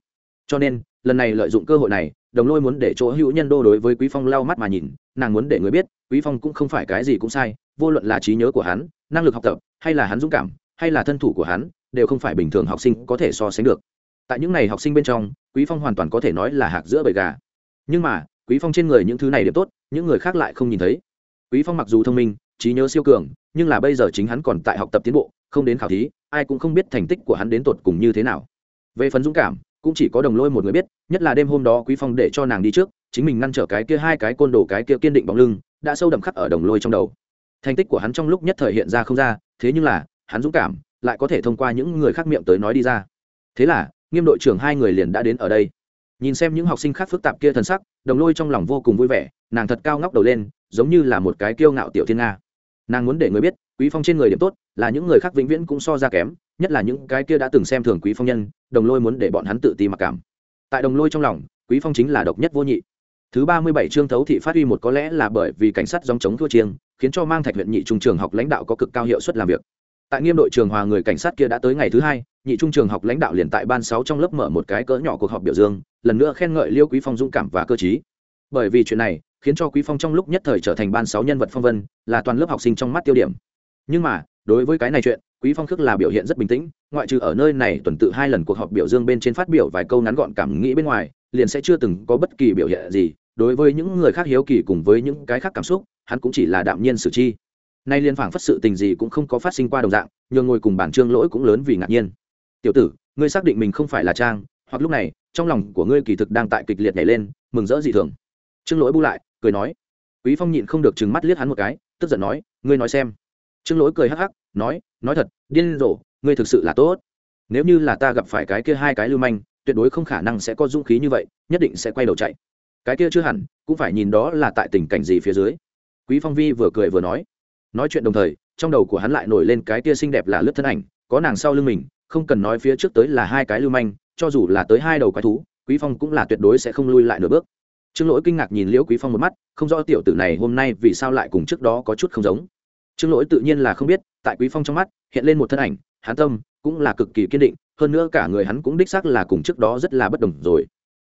Speaker 1: Cho nên, lần này lợi dụng cơ hội này, đồng lôi muốn để chỗ hữu nhân đô đối với quý phong lau mắt mà nhìn, nàng muốn để người biết, quý phong cũng không phải cái gì cũng sai, vô luận là trí nhớ của hắn, năng lực học tập, hay là hắn dũng cảm, hay là thân thủ của hắn, đều không phải bình thường học sinh có thể so sánh được. Tại những n à y học sinh bên trong, quý phong hoàn toàn có thể nói là hạc giữa bầy gà. Nhưng mà, quý phong trên người những thứ này điểm tốt, những người khác lại không nhìn thấy. Quý phong mặc dù thông minh trí nhớ siêu cường, nhưng là bây giờ chính hắn còn tại học tập tiến bộ, không đến khảo thí, ai cũng không biết thành tích của hắn đến tột cùng như thế nào. Về phần dũng cảm, cũng chỉ có đồng lôi một người biết, nhất là đêm hôm đó quý phong để cho nàng đi trước, chính mình ngăn trở cái kia hai cái côn đồ cái kia kiên định bóng lưng, đã sâu đậm khắc ở đồng lôi trong đầu. Thành tích của hắn trong lúc nhất thời hiện ra không ra, thế nhưng là, hắn dũng cảm, lại có thể thông qua những người khác miệng tới nói đi ra. Thế là, nghiêm đội trưởng hai người liền đã đến ở đây. Nhìn xem những học sinh khác phức tạp kia thần sắc, đồng lôi trong lòng vô cùng vui vẻ, nàng thật cao ngóc đầu lên, giống như là một cái kiêu ngạo tiểu thiên nga nàng muốn để người biết, quý phong trên người điểm tốt, là những người khác vĩnh viễn cũng so ra kém, nhất là những cái kia đã từng xem thường quý phong nhân, đồng lôi muốn để bọn hắn tự ti mặc cảm. Tại đồng lôi trong lòng, quý phong chính là độc nhất vô nhị. Thứ ba mươi bảy chương thấu thị phát huy một có lẽ là bởi vì cảnh sát dòng chống thua chiêng, khiến cho mang thạch huyện nhị trung trường học lãnh đạo có cực cao hiệu suất làm việc. Tại nghiêm đội trường hòa người cảnh sát kia đã tới ngày thứ hai, nhị trung trường học lãnh đạo liền tại ban sáu trong lớp mở một cái cỡ nhỏ cuộc họp biểu dương, lần nữa khen ngợi liêu quý phong dũng cảm và cơ chí bởi vì chuyện này khiến cho quý phong trong lúc nhất thời trở thành ban sáu nhân vật phong vân, là toàn lớp học sinh trong mắt tiêu điểm. Nhưng mà, đối với cái này chuyện, quý phong khước là biểu hiện rất bình tĩnh, ngoại trừ ở nơi này tuần tự hai lần cuộc họp biểu dương bên trên phát biểu vài câu ngắn gọn cảm nghĩ bên ngoài, liền sẽ chưa từng có bất kỳ biểu hiện gì, đối với những người khác hiếu kỳ cùng với những cái khác cảm xúc, hắn cũng chỉ là đạm nhiên xử chi. Nay liên phảng phất sự tình gì cũng không có phát sinh qua đồng dạng, nhường ngồi cùng bản trương lỗi cũng lớn vì ngạc nhiên. Tiểu tử, ngươi xác định mình không phải là trang, hoặc lúc này, trong lòng của ngươi kỳ thực đang tại kịch liệt nhảy lên, mừng rỡ dị thường trương lỗi bu lại, cười nói. Quý phong nhịn không được trừng mắt liếc hắn một cái, tức giận nói, ngươi nói xem. Trương lỗi cười hắc hắc, nói nói thật, điên rồ, ngươi thực sự là tốt. Nếu như là ta gặp phải cái kia hai cái lưu manh, tuyệt đối không khả năng sẽ có dũng khí như vậy, nhất định sẽ quay đầu chạy. Cái kia chưa hẳn, cũng phải nhìn đó là tại tình cảnh gì phía dưới. Quý phong vi vừa cười vừa nói. Nói chuyện đồng thời, trong đầu của hắn lại nổi lên cái kia xinh đẹp là lướt thân ảnh, có nàng sau lưng mình, không cần nói phía trước tới là hai cái lưu manh, cho dù là tới hai đầu quái thú, quý phong cũng là tuyệt đối sẽ không lui lại nửa bước trương lỗi kinh ngạc nhìn liễu quý phong một mắt, không rõ tiểu tử này hôm nay vì sao lại cùng trước đó có chút không giống. Trương lỗi tự nhiên là không biết, tại quý phong trong mắt, hiện lên một thân ảnh, hắn tâm cũng là cực kỳ kiên định, hơn nữa cả người hắn cũng đích xác là cùng trước đó rất là bất đồng rồi.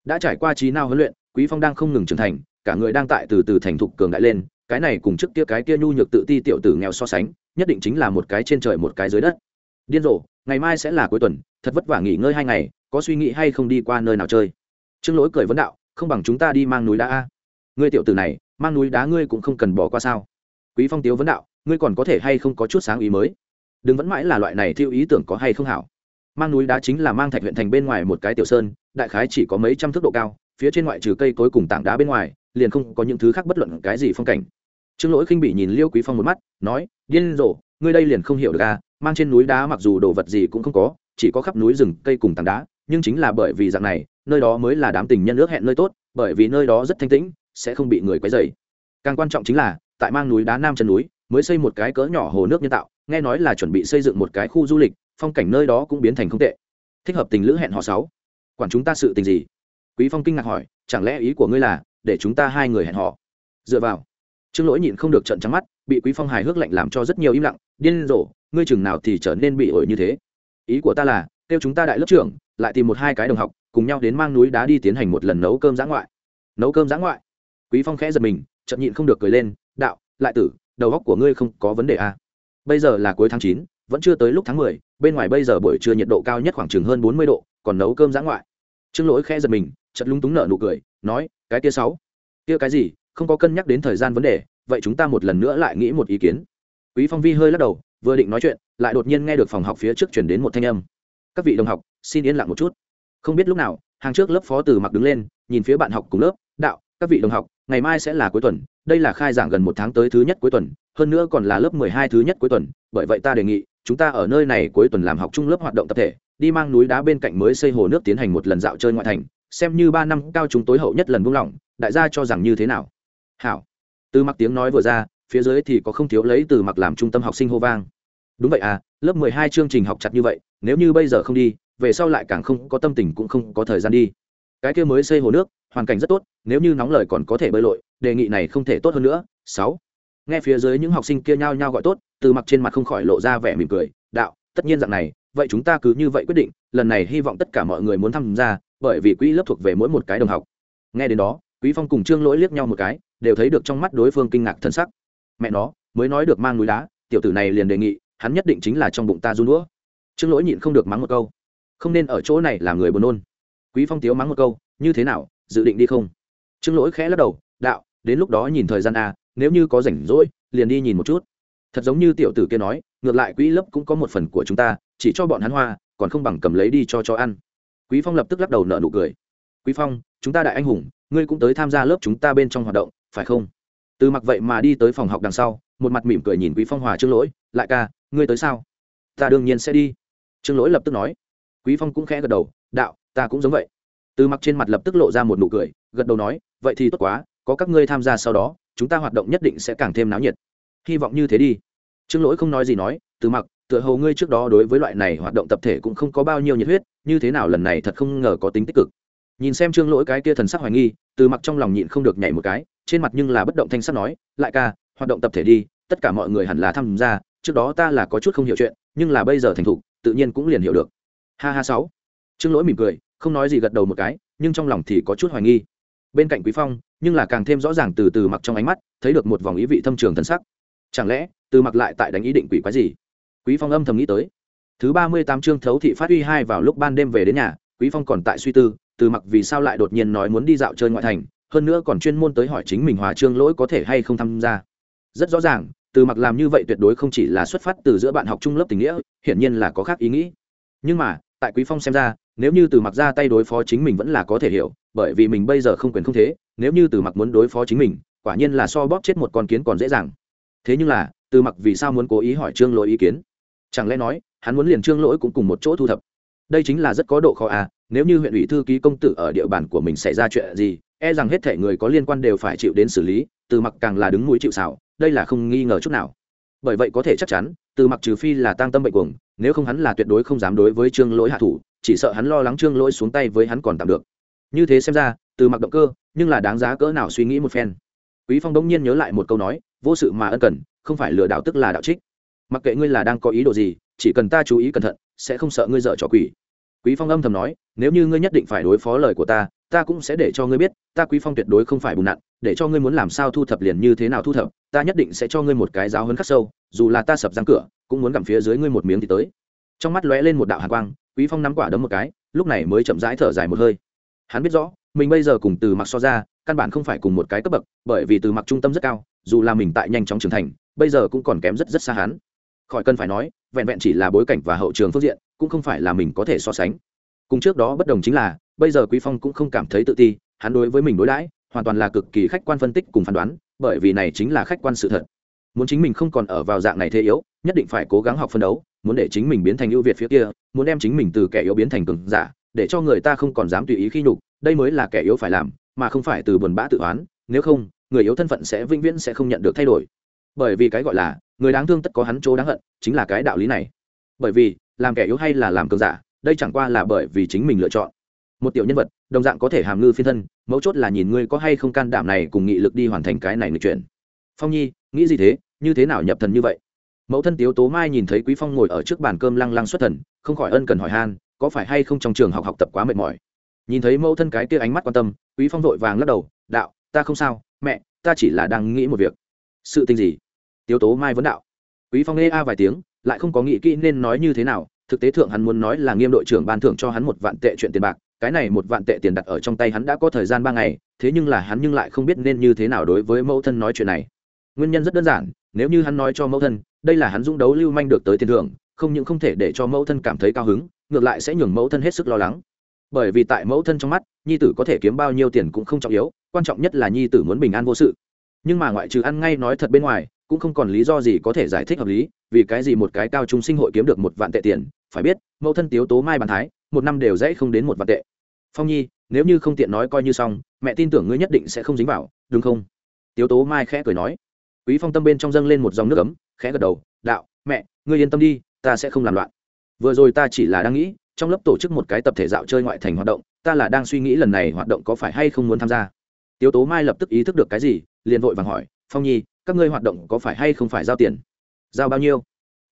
Speaker 1: Đã trải qua trí nào huấn luyện, quý phong đang không ngừng trưởng thành, cả người đang tại từ từ thành thục cường đại lên, cái này cùng trước kia cái kia nhu nhược tự ti tiểu tử nghèo so sánh, nhất định chính là một cái trên trời một cái dưới đất. Điên rồ, ngày mai sẽ là cuối tuần, thật vất vả nghỉ ngơi hai ngày, có suy nghĩ hay không đi qua nơi nào chơi? Trương lỗi cười vấn đạo không bằng chúng ta đi mang núi đá a. Ngươi tiểu tử này, mang núi đá ngươi cũng không cần bỏ qua sao? Quý phong tiếu vấn đạo, ngươi còn có thể hay không có chút sáng ý mới? Đừng vẫn mãi là loại này thiêu ý tưởng có hay không hảo. Mang núi đá chính là mang thạch huyện thành bên ngoài một cái tiểu sơn, đại khái chỉ có mấy trăm thước độ cao, phía trên ngoại trừ cây cối cùng tảng đá bên ngoài, liền không có những thứ khác bất luận cái gì phong cảnh. Trương lỗi khinh bị nhìn liêu quý phong một mắt, nói, điên rồ, ngươi đây liền không hiểu được à mang trên núi đá mặc dù đồ vật gì cũng không có, chỉ có khắp núi rừng, cây cùng tảng đá, nhưng chính là bởi vì dạng này nơi đó mới là đám tình nhân ước hẹn nơi tốt, bởi vì nơi đó rất thanh tĩnh, sẽ không bị người quấy rầy. Càng quan trọng chính là, tại mang núi đá nam chân núi, mới xây một cái cỡ nhỏ hồ nước nhân tạo, nghe nói là chuẩn bị xây dựng một cái khu du lịch, phong cảnh nơi đó cũng biến thành không tệ. Thích hợp tình lữ hẹn họ sáu. Quản chúng ta sự tình gì? Quý phong kinh ngạc hỏi, chẳng lẽ ý của ngươi là, để chúng ta hai người hẹn họ dựa vào. Trương lỗi nhịn không được trận trắng mắt, bị quý phong hài hước lạnh làm cho rất nhiều im lặng, điên rồ, ngươi chừng nào thì trở nên bị ổi như thế? Ý của ta là, kêu chúng ta đại lớp trưởng lại tìm một hai cái đồng học, cùng nhau đến mang núi đá đi tiến hành một lần nấu cơm giã ngoại. Nấu cơm giã ngoại? Quý phong khẽ giật mình chậm nhịn không được cười lên, đạo, lại tử, đầu góc của ngươi không có vấn đề à. bây giờ là cuối tháng chín, vẫn chưa tới lúc tháng mười, bên ngoài bây giờ buổi trưa nhiệt độ cao nhất khoảng chừng hơn bốn mươi độ, còn nấu cơm giã ngoại. Trương lỗi khẽ giật mình, chợt lúng túng nở nụ cười, nói, cái kia sáu, kia cái gì, không có cân nhắc đến thời gian vấn đề, vậy chúng ta một lần nữa lại nghĩ một ý kiến. Quý phong vi hơi lắc đầu, vừa định nói chuyện, lại đột nhiên nghe được phòng học phía trước chuyển đến một thanh âm các vị đồng học, xin yên lặng một chút. Không biết lúc nào, hàng trước lớp phó từ mặc đứng lên, nhìn phía bạn học cùng lớp, đạo, các vị đồng học, ngày mai sẽ là cuối tuần, đây là khai giảng gần một tháng tới thứ nhất cuối tuần, hơn nữa còn là lớp mười hai thứ nhất cuối tuần, bởi vậy ta đề nghị, chúng ta ở nơi này cuối tuần làm học chung lớp hoạt động tập thể, đi mang núi đá bên cạnh mới xây hồ nước tiến hành một lần dạo chơi ngoại thành, xem như ba năm cao chúng tối hậu nhất lần buông lỏng, đại gia cho rằng như thế nào? Hảo. Từ mặc tiếng nói vừa ra, phía dưới thì có không thiếu lấy từ mặc làm trung tâm học sinh hô vang. Đúng vậy à lớp mười hai chương trình học chặt như vậy nếu như bây giờ không đi, về sau lại càng không có tâm tình cũng không có thời gian đi. Cái kia mới xây hồ nước, hoàn cảnh rất tốt, nếu như nóng lời còn có thể bơi lội, đề nghị này không thể tốt hơn nữa. Sáu. Nghe phía dưới những học sinh kia nhao nhao gọi tốt, từ mặt trên mặt không khỏi lộ ra vẻ mỉm cười, đạo, tất nhiên dạng này, vậy chúng ta cứ như vậy quyết định, lần này hy vọng tất cả mọi người muốn tham gia, bởi vì quỹ lớp thuộc về mỗi một cái đồng học. Nghe đến đó, quý phong cùng trương lỗi liếc nhau một cái, đều thấy được trong mắt đối phương kinh ngạc thân sắc. Mẹ nó, mới nói được mang núi đá, tiểu tử này liền đề nghị, hắn nhất định chính là trong bụng ta run đũa trương lỗi nhịn không được mắng một câu. Không nên ở chỗ này làm người buồn nôn. Quý phong tiếu mắng một câu, như thế nào, dự định đi không? Trương lỗi khẽ lắc đầu, đạo, đến lúc đó nhìn thời gian a, nếu như có rảnh rỗi, liền đi nhìn một chút. Thật giống như tiểu tử kia nói, ngược lại quỹ lớp cũng có một phần của chúng ta, chỉ cho bọn hắn hoa, còn không bằng cầm lấy đi cho cho ăn. Quý phong lập tức lắc đầu nở nụ cười. Quý phong, chúng ta đại anh hùng, ngươi cũng tới tham gia lớp chúng ta bên trong hoạt động, phải không? Từ mặc vậy mà đi tới phòng học đằng sau, một mặt mỉm cười nhìn quý phong hòa trương lỗi, lại ca, ngươi tới sao? Ta đương nhiên sẽ đi trương lỗi lập tức nói. Quý phong cũng khẽ gật đầu, đạo, ta cũng giống vậy. Từ mặc trên mặt lập tức lộ ra một nụ cười, gật đầu nói, vậy thì tốt quá, có các ngươi tham gia sau đó, chúng ta hoạt động nhất định sẽ càng thêm náo nhiệt. Hy vọng như thế đi. Trương lỗi không nói gì nói, từ mặc, tựa hồ ngươi trước đó đối với loại này hoạt động tập thể cũng không có bao nhiêu nhiệt huyết, như thế nào lần này thật không ngờ có tính tích cực. Nhìn xem trương lỗi cái kia thần sắc hoài nghi, từ mặc trong lòng nhịn không được nhảy một cái, trên mặt nhưng là bất động thanh sắc nói, lại ca, hoạt động tập thể đi, tất cả mọi người hẳn là tham gia, trước đó ta là có chút không hiểu chuyện, nhưng là bây giờ thành thục tự nhiên cũng liền hiểu được. Ha ha sáu. Trương lỗi mỉm cười, không nói gì gật đầu một cái, nhưng trong lòng thì có chút hoài nghi. Bên cạnh quý phong, nhưng là càng thêm rõ ràng từ từ mặc trong ánh mắt, thấy được một vòng ý vị thâm trường thân sắc. Chẳng lẽ, từ mặc lại tại đánh ý định quỷ quái gì? Quý phong âm thầm nghĩ tới. Thứ ba mươi tám chương thấu thị phát uy hai vào lúc ban đêm về đến nhà, quý phong còn tại suy tư, từ mặc vì sao lại đột nhiên nói muốn đi dạo chơi ngoại thành, hơn nữa còn chuyên môn tới hỏi chính mình hòa trương lỗi có thể hay không tham gia. Rất rõ ràng từ mặc làm như vậy tuyệt đối không chỉ là xuất phát từ giữa bạn học trung lớp tình nghĩa, hiển nhiên là có khác ý nghĩ. Nhưng mà, tại quý phong xem ra, nếu như từ mặc ra tay đối phó chính mình vẫn là có thể hiểu, bởi vì mình bây giờ không quyền không thế, nếu như từ mặc muốn đối phó chính mình, quả nhiên là so bóp chết một con kiến còn dễ dàng. Thế nhưng là, từ mặc vì sao muốn cố ý hỏi trương lỗi ý kiến? Chẳng lẽ nói, hắn muốn liền trương lỗi cũng cùng một chỗ thu thập? Đây chính là rất có độ khó à nếu như huyện ủy thư ký công tử ở địa bàn của mình xảy ra chuyện gì e rằng hết thể người có liên quan đều phải chịu đến xử lý, từ mặc càng là đứng mũi chịu xảo đây là không nghi ngờ chút nào. Bởi vậy có thể chắc chắn, từ mặc trừ phi là tăng tâm bệnh cuồng, nếu không hắn là tuyệt đối không dám đối với trương lỗi hạ thủ, chỉ sợ hắn lo lắng trương lỗi xuống tay với hắn còn tạm được. Như thế xem ra, từ mặc động cơ, nhưng là đáng giá cỡ nào suy nghĩ một phen. Quý phong đống nhiên nhớ lại một câu nói, vô sự mà ân cần, không phải lừa đảo tức là đạo trích. Mặc kệ ngươi là đang có ý đồ gì, chỉ cần ta chú ý cẩn thận, sẽ không sợ ngươi dở trò quỷ. Quý phong âm thầm nói, nếu như ngươi nhất định phải đối phó lời của ta ta cũng sẽ để cho ngươi biết, ta quý phong tuyệt đối không phải bùn nặn, để cho ngươi muốn làm sao thu thập liền như thế nào thu thập, ta nhất định sẽ cho ngươi một cái giáo hấn khắc sâu, dù là ta sập răng cửa, cũng muốn gặm phía dưới ngươi một miếng thì tới. Trong mắt lóe lên một đạo hàn quang, quý phong nắm quả đấm một cái, lúc này mới chậm rãi thở dài một hơi. Hắn biết rõ, mình bây giờ cùng từ mặc so ra, căn bản không phải cùng một cái cấp bậc, bởi vì từ mặc trung tâm rất cao, dù là mình tại nhanh chóng trưởng thành, bây giờ cũng còn kém rất rất xa hắn. Khỏi cần phải nói, vẹn vẹn chỉ là bối cảnh và hậu trường phương diện, cũng không phải là mình có thể so sánh. Cùng trước đó bất đồng chính là bây giờ quý phong cũng không cảm thấy tự ti, hắn đối với mình đối đãi, hoàn toàn là cực kỳ khách quan phân tích cùng phán đoán, bởi vì này chính là khách quan sự thật. Muốn chính mình không còn ở vào dạng này thế yếu, nhất định phải cố gắng học phân đấu, muốn để chính mình biến thành ưu việt phía kia, muốn đem chính mình từ kẻ yếu biến thành cường giả, để cho người ta không còn dám tùy ý khi nhục, đây mới là kẻ yếu phải làm, mà không phải từ buồn bã tự oán, nếu không, người yếu thân phận sẽ vĩnh viễn sẽ không nhận được thay đổi. Bởi vì cái gọi là, người đáng thương tất có hắn chỗ đáng hận, chính là cái đạo lý này. Bởi vì, làm kẻ yếu hay là làm cường giả, đây chẳng qua là bởi vì chính mình lựa chọn một tiểu nhân vật, đồng dạng có thể hàm ngư phiên thân, mấu chốt là nhìn ngươi có hay không can đảm này cùng nghị lực đi hoàn thành cái này người chuyển phong nhi, nghĩ gì thế? Như thế nào nhập thần như vậy? Mẫu thân tiếu tố mai nhìn thấy quý phong ngồi ở trước bàn cơm lăng lăng xuất thần, không khỏi ân cần hỏi han, có phải hay không trong trường học học tập quá mệt mỏi? Nhìn thấy mẫu thân cái kia ánh mắt quan tâm, quý phong vội vàng lắc đầu, đạo, ta không sao, mẹ, ta chỉ là đang nghĩ một việc. Sự tình gì? Tiếu tố mai vấn đạo. Quý phong nghe a vài tiếng, lại không có nghĩ kỹ nên nói như thế nào, thực tế thượng hắn muốn nói là nghiêm đội trưởng ban thưởng cho hắn một vạn tệ chuyện tiền bạc cái này một vạn tệ tiền đặt ở trong tay hắn đã có thời gian ba ngày, thế nhưng là hắn nhưng lại không biết nên như thế nào đối với mẫu thân nói chuyện này. Nguyên nhân rất đơn giản, nếu như hắn nói cho mẫu thân, đây là hắn dũng đấu lưu manh được tới tiền thưởng, không những không thể để cho mẫu thân cảm thấy cao hứng, ngược lại sẽ nhường mẫu thân hết sức lo lắng. Bởi vì tại mẫu thân trong mắt, nhi tử có thể kiếm bao nhiêu tiền cũng không trọng yếu, quan trọng nhất là nhi tử muốn bình an vô sự. Nhưng mà ngoại trừ ăn ngay nói thật bên ngoài, cũng không còn lý do gì có thể giải thích hợp lý, vì cái gì một cái cao trung sinh hội kiếm được một vạn tệ tiền, phải biết, mẫu thân tiếu tố mai bàn thái một năm đều dễ không đến một vạn tệ. Phong nhi, nếu như không tiện nói coi như xong, mẹ tin tưởng ngươi nhất định sẽ không dính vào, đúng không? Tiếu tố mai khẽ cười nói. Quý phong tâm bên trong dâng lên một dòng nước ấm, khẽ gật đầu, đạo, mẹ, ngươi yên tâm đi, ta sẽ không làm loạn. Vừa rồi ta chỉ là đang nghĩ, trong lớp tổ chức một cái tập thể dạo chơi ngoại thành hoạt động, ta là đang suy nghĩ lần này hoạt động có phải hay không muốn tham gia. Tiếu tố mai lập tức ý thức được cái gì, liền vội vàng hỏi, phong nhi, các ngươi hoạt động có phải hay không phải giao tiền? Giao bao nhiêu?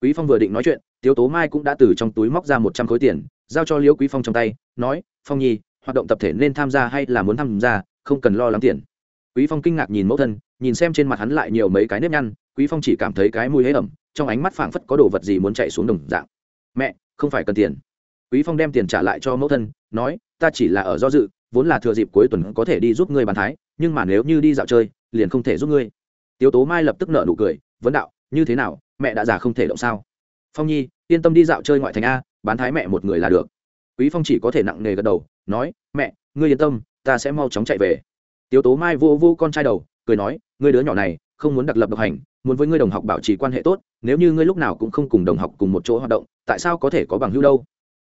Speaker 1: Quý phong vừa định nói chuyện, tiếu tố mai cũng đã từ trong túi móc ra một trăm khối tiền giao cho liễu quý phong trong tay, nói, phong nhi, hoạt động tập thể nên tham gia hay là muốn tham gia, không cần lo lắng tiền. Quý phong kinh ngạc nhìn mẫu thân, nhìn xem trên mặt hắn lại nhiều mấy cái nếp nhăn, quý phong chỉ cảm thấy cái mùi hế ẩm, trong ánh mắt phảng phất có đồ vật gì muốn chạy xuống đồng dạng. Mẹ, không phải cần tiền. Quý phong đem tiền trả lại cho mẫu thân, nói, ta chỉ là ở do dự, vốn là thừa dịp cuối tuần có thể đi giúp ngươi bàn thái, nhưng mà nếu như đi dạo chơi, liền không thể giúp ngươi. Tiếu tố mai lập tức nợ nụ cười, vấn đạo, như thế nào, mẹ đã già không thể động sao? Phong nhi, yên tâm đi dạo chơi ngoại thành a bán thái mẹ một người là được. Quý phong chỉ có thể nặng nề gật đầu, nói, mẹ, ngươi yên tâm, ta sẽ mau chóng chạy về. Tiếu tố mai vô vô con trai đầu, cười nói, ngươi đứa nhỏ này, không muốn đặc lập độc hành, muốn với ngươi đồng học bảo trì quan hệ tốt, nếu như ngươi lúc nào cũng không cùng đồng học cùng một chỗ hoạt động, tại sao có thể có bằng hữu đâu?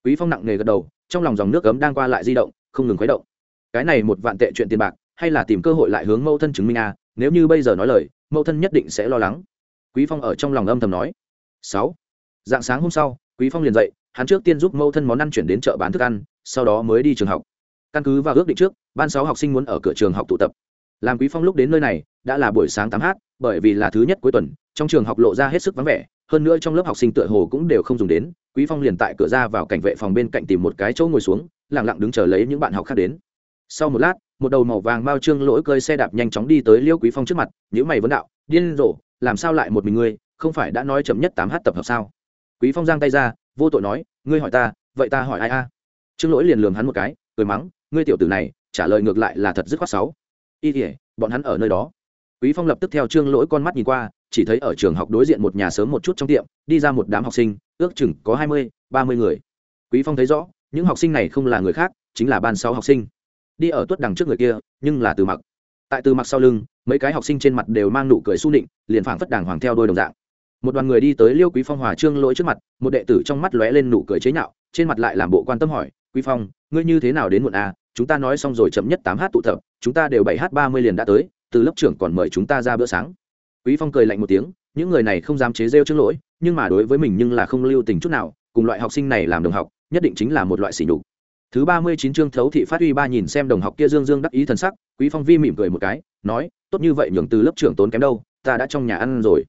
Speaker 1: Quý phong nặng nề gật đầu, trong lòng dòng nước cấm đang qua lại di động, không ngừng khuấy động. Cái này một vạn tệ chuyện tiền bạc, hay là tìm cơ hội lại hướng mẫu thân chứng minh a nếu như bây giờ nói lời, mẫu thân nhất định sẽ lo lắng. Quý phong ở trong lòng âm thầm nói. Sáu. Dạng sáng hôm sau, quý phong liền dậy hắn trước tiên giúp mẫu thân món ăn chuyển đến chợ bán thức ăn, sau đó mới đi trường học. Căn cứ vào ước định trước, ban sáu học sinh muốn ở cửa trường học tụ tập. Làm quý phong lúc đến nơi này, đã là buổi sáng tám h bởi vì là thứ nhất cuối tuần, trong trường học lộ ra hết sức vắng vẻ, hơn nữa trong lớp học sinh tựa hồ cũng đều không dùng đến, quý phong liền tại cửa ra vào cảnh vệ phòng bên cạnh tìm một cái chỗ ngồi xuống, lặng lặng đứng chờ lấy những bạn học khác đến. Sau một lát, một đầu màu vàng bao trương lỗi cơi xe đạp nhanh chóng đi tới liêu quý phong trước mặt những mày vấn đạo, điên rồ, làm sao lại một mình ngươi? Không phải đã nói chậm nhất tám h tập hợp sao? Quý phong giang tay ra vô tội nói, ngươi hỏi ta, vậy ta hỏi ai a? Trương lỗi liền lường hắn một cái, cười mắng, ngươi tiểu tử này, trả lời ngược lại là thật dứt khoát sáu y tỉa bọn hắn ở nơi đó. Quý phong lập tức theo trương lỗi con mắt nhìn qua, chỉ thấy ở trường học đối diện một nhà sớm một chút trong tiệm, đi ra một đám học sinh, ước chừng có hai mươi, ba mươi người. Quý phong thấy rõ, những học sinh này không là người khác, chính là ban sáu học sinh. Đi ở tuất đằng trước người kia, nhưng là từ mặc. Tại từ mặc sau lưng, mấy cái học sinh trên mặt đều mang nụ cười su nịnh, liền phảng phất đàng hoàng theo đôi đồng dạng một đoàn người đi tới liêu quý phong hòa trương lỗi trước mặt, một đệ tử trong mắt lóe lên nụ cười chế nhạo, trên mặt lại làm bộ quan tâm hỏi, quý phong, ngươi như thế nào đến muộn à? Chúng ta nói xong rồi chậm nhất tám h tụ tập, chúng ta đều bảy h ba mươi liền đã tới, từ lớp trưởng còn mời chúng ta ra bữa sáng. Quý phong cười lạnh một tiếng, những người này không dám chế rêu trương lỗi, nhưng mà đối với mình nhưng là không lưu tình chút nào, cùng loại học sinh này làm đồng học, nhất định chính là một loại sỉ nhục. Thứ ba mươi chín chương thấu thị phát huy ba nhìn xem đồng học kia dương dương đắc ý thần sắc, quý phong vi mỉm cười một cái, nói, tốt như vậy nhường từ lớp trưởng tốn kém đâu, ta đã trong nhà ăn rồi.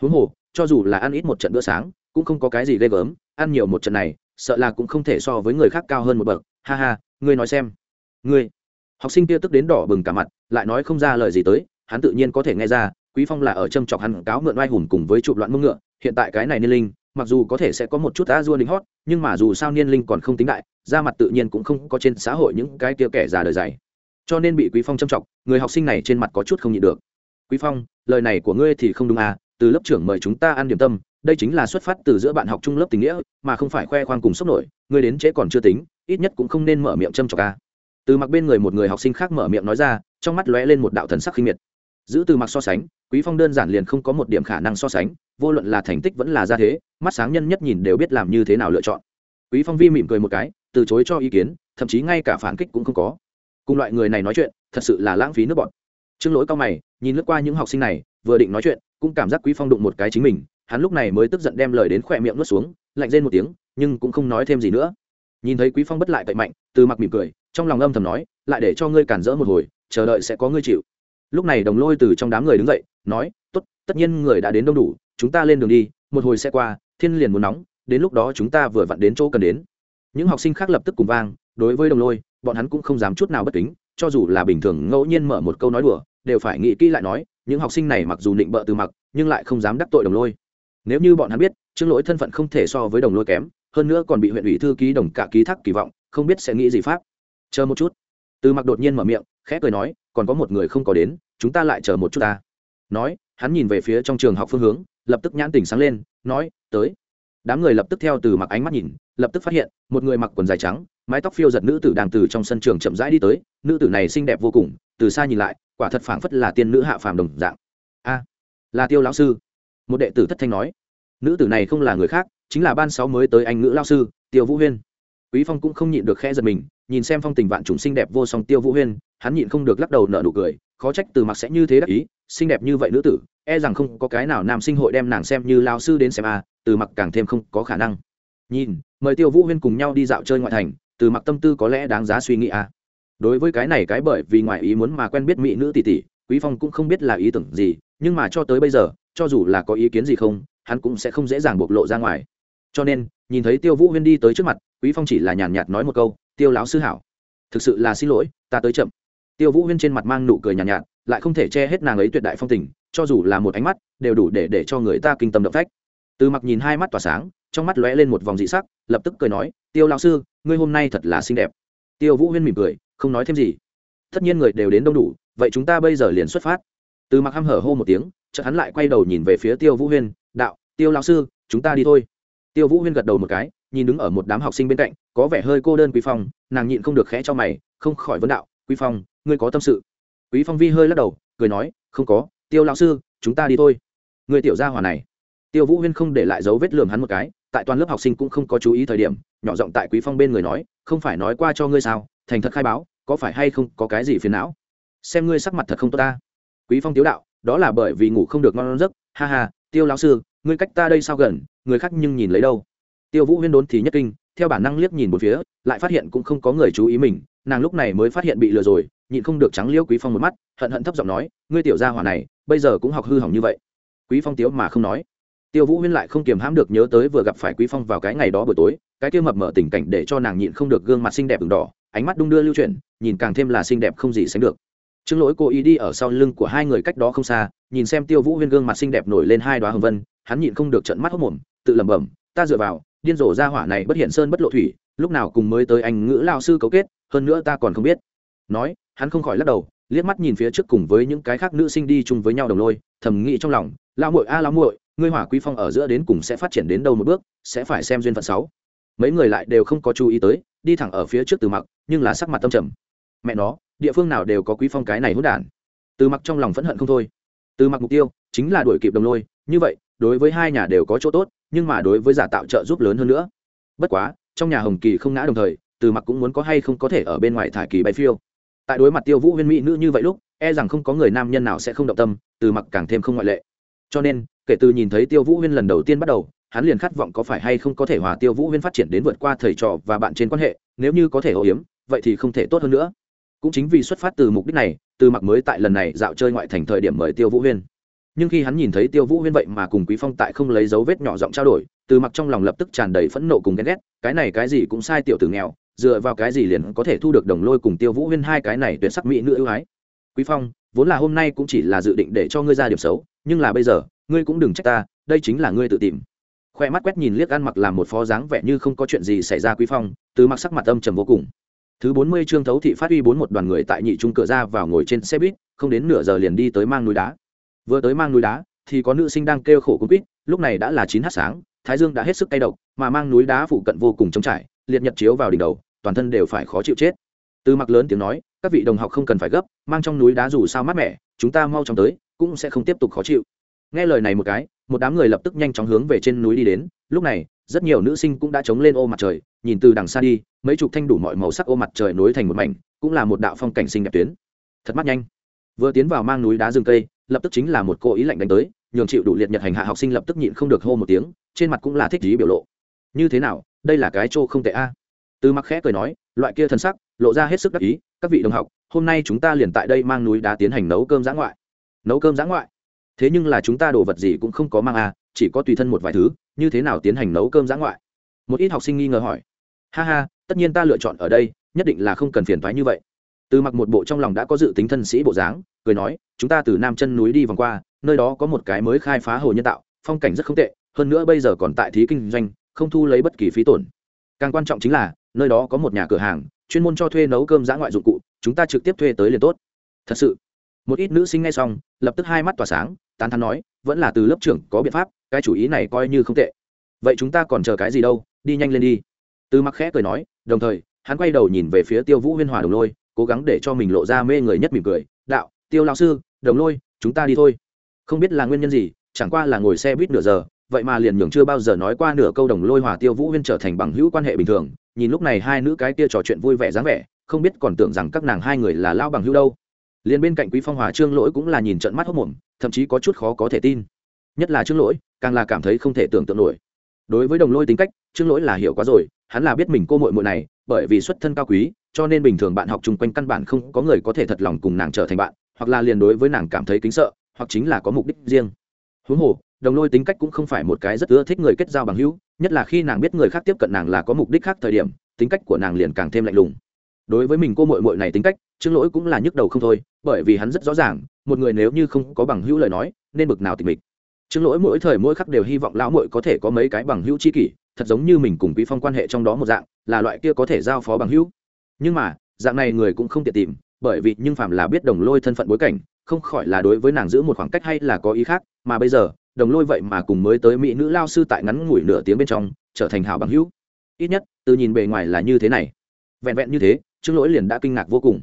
Speaker 1: Huống hồ cho dù là ăn ít một trận bữa sáng, cũng không có cái gì ghê gớm, ăn nhiều một trận này, sợ là cũng không thể so với người khác cao hơn một bậc. Ha ha, ngươi nói xem. Ngươi. Học sinh kia tức đến đỏ bừng cả mặt, lại nói không ra lời gì tới, hắn tự nhiên có thể nghe ra, quý phong là ở châm chọc hắn cáo mượn oai hùng cùng với chụp loạn mông ngựa, hiện tại cái này niên linh, mặc dù có thể sẽ có một chút đã dua lính hót, nhưng mà dù sao niên linh còn không tính đại, ra mặt tự nhiên cũng không có trên xã hội những cái kia kẻ già đời dày cho nên bị quý phong châm chọc, người học sinh này trên mặt có chút không nhịn được. Quý phong, lời này của ngươi thì không đúng à từ lớp trưởng mời chúng ta ăn điểm tâm, đây chính là xuất phát từ giữa bạn học trung lớp tình nghĩa, mà không phải khoe khoang cùng sốc nổi, Người đến trễ còn chưa tính, ít nhất cũng không nên mở miệng châm chọc a từ mặc bên người một người học sinh khác mở miệng nói ra, trong mắt lóe lên một đạo thần sắc khinh miệt. Giữ từ mặc so sánh, quý phong đơn giản liền không có một điểm khả năng so sánh, vô luận là thành tích vẫn là ra thế, mắt sáng nhân nhất nhìn đều biết làm như thế nào lựa chọn. Quý phong vi mỉm cười một cái, từ chối cho ý kiến, thậm chí ngay cả phản kích cũng không có. Cùng loại người này nói chuyện, thật sự là lãng phí nước bọn. Trương lỗi cao mày, nhìn lướt qua những học sinh này, vừa định nói chuyện cũng cảm giác quý phong đụng một cái chính mình, hắn lúc này mới tức giận đem lời đến khỏe miệng nuốt xuống, lạnh rên một tiếng, nhưng cũng không nói thêm gì nữa. Nhìn thấy quý phong bất lại cậy mạnh, từ mặc mỉm cười, trong lòng âm thầm nói, lại để cho ngươi cản rỡ một hồi, chờ đợi sẽ có ngươi chịu. Lúc này đồng lôi từ trong đám người đứng dậy, nói, tốt, tất nhiên người đã đến đông đủ, chúng ta lên đường đi, một hồi sẽ qua, thiên liền muốn nóng, đến lúc đó chúng ta vừa vặn đến chỗ cần đến. Những học sinh khác lập tức cùng vang, đối với đồng lôi, bọn hắn cũng không dám chút nào bất kính, cho dù là bình thường ngẫu nhiên mở một câu nói đùa, đều phải nghĩ kỹ lại nói những học sinh này mặc dù định bợ từ mặc, nhưng lại không dám đắc tội đồng lôi. Nếu như bọn hắn biết, trương lỗi thân phận không thể so với đồng lôi kém, hơn nữa còn bị huyện ủy thư ký đồng cả ký thác kỳ vọng, không biết sẽ nghĩ gì pháp. Chờ một chút. Từ mặc đột nhiên mở miệng, khẽ cười nói, còn có một người không có đến, chúng ta lại chờ một chút ta. Nói, hắn nhìn về phía trong trường học phương hướng, lập tức nhãn tỉnh sáng lên, nói, tới. Đám người lập tức theo từ mặc ánh mắt nhìn, lập tức phát hiện, một người mặc quần dài trắng, mái tóc phiêu giật nữ tử đang từ trong sân trường chậm rãi đi tới. Nữ tử này xinh đẹp vô cùng, từ xa nhìn lại quả thật phảng phất là tiên nữ hạ phàm đồng dạng. A, là tiêu lão sư. Một đệ tử thất thanh nói. Nữ tử này không là người khác, chính là ban sáu mới tới anh ngữ lao sư, tiêu vũ huyên. Quý phong cũng không nhịn được khẽ giật mình, nhìn xem phong tình vạn trùng xinh đẹp vô song tiêu vũ huyên, hắn nhịn không được lắc đầu nở nụ cười, khó trách từ mặc sẽ như thế đắc ý, xinh đẹp như vậy nữ tử e rằng không có cái nào nam sinh hội đem nàng xem như lao sư đến xem a, từ mặc càng thêm không có khả năng. Nhìn, mời tiêu vũ huyên cùng nhau đi dạo chơi ngoại thành, từ mặc tâm tư có lẽ đáng giá suy nghĩ a đối với cái này cái bởi vì ngoài ý muốn mà quen biết mỹ nữ tỷ tỷ quý phong cũng không biết là ý tưởng gì nhưng mà cho tới bây giờ cho dù là có ý kiến gì không hắn cũng sẽ không dễ dàng bộc lộ ra ngoài. Cho nên nhìn thấy tiêu vũ huyên đi tới trước mặt quý phong chỉ là nhàn nhạt nói một câu tiêu lão sư hảo. Thực sự là xin lỗi ta tới chậm. Tiêu vũ huyên trên mặt mang nụ cười nhàn nhạt, nhạt lại không thể che hết nàng ấy tuyệt đại phong tình cho dù là một ánh mắt đều đủ để để cho người ta kinh tâm động phách. Từ mặc nhìn hai mắt tỏa sáng trong mắt lóe lên một vòng dị sắc lập tức cười nói tiêu lão sư ngươi hôm nay thật là xinh đẹp. Tiêu vũ huyên mỉm cười không nói thêm gì. Tất nhiên người đều đến đông đủ, vậy chúng ta bây giờ liền xuất phát. Từ mặc hăm hở hô một tiếng, chợt hắn lại quay đầu nhìn về phía tiêu vũ huyên, đạo, tiêu lão sư, chúng ta đi thôi. Tiêu vũ huyên gật đầu một cái, nhìn đứng ở một đám học sinh bên cạnh, có vẻ hơi cô đơn quý phong, nàng nhịn không được khẽ cho mày, không khỏi vấn đạo, quý phong, ngươi có tâm sự. Quý phong vi hơi lắc đầu, cười nói, không có, tiêu lão sư, chúng ta đi thôi. Người tiểu gia hỏa này. Tiêu vũ huyên không để lại dấu vết lườm hắn một cái, tại toàn lớp học sinh cũng không có chú ý thời điểm, nhỏ giọng tại quý phong bên người nói, không phải nói qua cho ngươi sao thành thật khai báo, có phải hay không có cái gì phiền não? Xem ngươi sắc mặt thật không tốt ta. Quý phong tiếu đạo, đó là bởi vì ngủ không được ngon giấc. Ha ha, tiêu lão sư, ngươi cách ta đây sao gần, người khác nhưng nhìn lấy đâu? Tiêu vũ huyên đốn thì nhất kinh, theo bản năng liếc nhìn một phía, lại phát hiện cũng không có người chú ý mình, nàng lúc này mới phát hiện bị lừa rồi, nhịn không được trắng liêu quý phong một mắt, hận hận thấp giọng nói, ngươi tiểu gia hỏa này, bây giờ cũng học hư hỏng như vậy. Quý phong tiếu mà không nói. Tiêu vũ huyên lại không kiềm hãm được nhớ tới vừa gặp phải quý phong vào cái ngày đó buổi tối, cái kia mập mở tình cảnh để cho nàng nhịn không được gương mặt xinh đẹp ửng đỏ ánh mắt đung đưa lưu chuyển nhìn càng thêm là xinh đẹp không gì sánh được. Trương lỗi cố ý đi ở sau lưng của hai người cách đó không xa nhìn xem tiêu vũ huyên gương mặt xinh đẹp nổi lên hai đoá hồng vân hắn nhịn không được trận mắt hốc mồm tự lẩm bẩm ta dựa vào điên rồ ra hỏa này bất hiện sơn bất lộ thủy lúc nào cùng mới tới anh ngữ lao sư cấu kết hơn nữa ta còn không biết. Nói hắn không khỏi lắc đầu liếc mắt nhìn phía trước cùng với những cái khác nữ sinh đi chung với nhau đồng lôi thầm nghĩ trong lòng lao muội a à, lao muội ngươi hỏa quý phong ở giữa đến cùng sẽ phát triển đến đâu một bước sẽ phải xem duyên phận sáu. Mấy người lại đều không có chú ý tới đi thẳng ở phía trước từ mặc, nhưng là sắc mặt tâm trầm. Mẹ nó, địa phương nào đều có quý phong cái này hút đản. Từ mặc trong lòng phẫn hận không thôi. Từ mặc mục tiêu chính là đuổi kịp đồng lôi, như vậy, đối với hai nhà đều có chỗ tốt, nhưng mà đối với giả tạo trợ giúp lớn hơn nữa. Bất quá, trong nhà hồng kỳ không ngã đồng thời, từ mặc cũng muốn có hay không có thể ở bên ngoài thải kỳ bay phiêu. Tại đối mặt tiêu vũ huyên mỹ nữ như vậy lúc e rằng không có người nam nhân nào sẽ không động tâm, từ mặc càng thêm không ngoại lệ. Cho nên, kể từ nhìn thấy tiêu vũ huyên lần đầu tiên bắt đầu hắn liền khát vọng có phải hay không có thể hòa tiêu vũ huyên phát triển đến vượt qua thầy trò và bạn trên quan hệ, nếu như có thể âu hiếm vậy thì không thể tốt hơn nữa. Cũng chính vì xuất phát từ mục đích này, từ mặc mới tại lần này dạo chơi ngoại thành thời điểm mời tiêu vũ huyên. Nhưng khi hắn nhìn thấy tiêu vũ huyên vậy mà cùng quý phong tại không lấy dấu vết nhỏ giọng trao đổi, từ mặc trong lòng lập tức tràn đầy phẫn nộ cùng ghen ghét, cái này cái gì cũng sai tiểu tử nghèo, dựa vào cái gì liền có thể thu được đồng lôi cùng tiêu vũ huyên hai cái này tuyệt sắc mỹ nữ ưu ái. Quý phong, vốn là hôm nay cũng chỉ là dự định để cho ngươi ra điểm xấu, nhưng là bây giờ, ngươi cũng đừng trách ta, đây chính là ngươi tự tìm khoe mắt quét nhìn liếc ăn mặc làm một phó dáng vẻ như không có chuyện gì xảy ra quý phong, từ mặc sắc mặt âm trầm vô cùng. Thứ bốn mươi trương thấu thị phát uy bốn một đoàn người tại nhị trung cửa ra vào ngồi trên xe buýt, không đến nửa giờ liền đi tới mang núi đá. Vừa tới mang núi đá, thì có nữ sinh đang kêu khổ cung quýt, lúc này đã là chín h sáng, thái dương đã hết sức cay độc, mà mang núi đá phụ cận vô cùng trống trải, liệt nhật chiếu vào đỉnh đầu, toàn thân đều phải khó chịu chết. Từ mặc lớn tiếng nói, các vị đồng học không cần phải gấp, mang trong núi đá dù sao mát mẻ, chúng ta mau chóng tới, cũng sẽ không tiếp tục khó chịu. Nghe lời này một cái một đám người lập tức nhanh chóng hướng về trên núi đi đến. Lúc này, rất nhiều nữ sinh cũng đã chống lên ô mặt trời, nhìn từ đằng xa đi, mấy chục thanh đủ mọi màu sắc ô mặt trời nối thành một mảnh, cũng là một đạo phong cảnh xinh đẹp tuyến. Thật mắt nhanh. Vừa tiến vào mang núi đá rừng cây, lập tức chính là một cô ý lạnh đánh tới, nhường chịu đủ liệt nhật hành hạ học sinh lập tức nhịn không được hô một tiếng, trên mặt cũng là thích ý biểu lộ. Như thế nào, đây là cái trô không tệ a? Từ mặc khẽ cười nói, loại kia thân sắc, lộ ra hết sức đắc ý, các vị đồng học, hôm nay chúng ta liền tại đây mang núi đá tiến hành nấu cơm giã ngoại. Nấu cơm giã ngoại? Thế nhưng là chúng ta đồ vật gì cũng không có mang a chỉ có tùy thân một vài thứ, như thế nào tiến hành nấu cơm giã ngoại? Một ít học sinh nghi ngờ hỏi. Ha ha, tất nhiên ta lựa chọn ở đây, nhất định là không cần phiền thoái như vậy. Từ mặc một bộ trong lòng đã có dự tính thân sĩ bộ dáng, cười nói, chúng ta từ nam chân núi đi vòng qua, nơi đó có một cái mới khai phá hồ nhân tạo, phong cảnh rất không tệ, hơn nữa bây giờ còn tại thí kinh doanh, không thu lấy bất kỳ phí tổn. Càng quan trọng chính là, nơi đó có một nhà cửa hàng, chuyên môn cho thuê nấu cơm giã ngoại dụng cụ, chúng ta trực tiếp thuê tới liền tốt. Thật sự, một ít nữ sinh ngay xong, lập tức hai mắt tỏa sáng tán thắn nói, vẫn là từ lớp trưởng có biện pháp, cái chủ ý này coi như không tệ. Vậy chúng ta còn chờ cái gì đâu, đi nhanh lên đi. Từ mặc khẽ cười nói, đồng thời, hắn quay đầu nhìn về phía tiêu vũ huyên hòa đồng lôi, cố gắng để cho mình lộ ra mê người nhất mỉm cười, đạo, tiêu lão sư, đồng lôi, chúng ta đi thôi. Không biết là nguyên nhân gì, chẳng qua là ngồi xe buýt nửa giờ, vậy mà liền nhường chưa bao giờ nói qua nửa câu đồng lôi hòa tiêu vũ huyên trở thành bằng hữu quan hệ bình thường, nhìn lúc này hai nữ cái kia trò chuyện vui vẻ dáng vẻ, không biết còn tưởng rằng các nàng hai người là lao bằng hữu đâu liền bên cạnh quý phong hòa trương lỗi cũng là nhìn trận mắt hốc mồm, thậm chí có chút khó có thể tin. Nhất là trương lỗi, càng là cảm thấy không thể tưởng tượng nổi. Đối với đồng lôi tính cách, trương lỗi là hiểu quá rồi, hắn là biết mình cô muội muội này, bởi vì xuất thân cao quý, cho nên bình thường bạn học chung quanh căn bản không có người có thể thật lòng cùng nàng trở thành bạn, hoặc là liền đối với nàng cảm thấy kính sợ, hoặc chính là có mục đích riêng. Huống hồ, đồng lôi tính cách cũng không phải một cái rất ưa thích người kết giao bằng hữu, nhất là khi nàng biết người khác tiếp cận nàng là có mục đích khác thời điểm, tính cách của nàng liền càng thêm lạnh lùng. Đối với mình cô mội mội này tính cách trương lỗi cũng là nhức đầu không thôi, bởi vì hắn rất rõ ràng, một người nếu như không có bằng hữu lời nói, nên bực nào tình mình trương lỗi mỗi thời mỗi khắc đều hy vọng lão mội có thể có mấy cái bằng hữu tri kỷ, thật giống như mình cùng quý phong quan hệ trong đó một dạng, là loại kia có thể giao phó bằng hữu. Nhưng mà, dạng này người cũng không tiện tìm, bởi vì nhưng phạm là biết đồng lôi thân phận bối cảnh, không khỏi là đối với nàng giữ một khoảng cách hay là có ý khác, mà bây giờ, đồng lôi vậy mà cùng mới tới mỹ nữ lao sư tại ngắn ngủi nửa tiếng bên trong, trở thành hảo bằng hữu. Ít nhất, từ nhìn bề ngoài là như thế này. Vẹn vẹn như thế, trương lỗi liền đã kinh ngạc vô cùng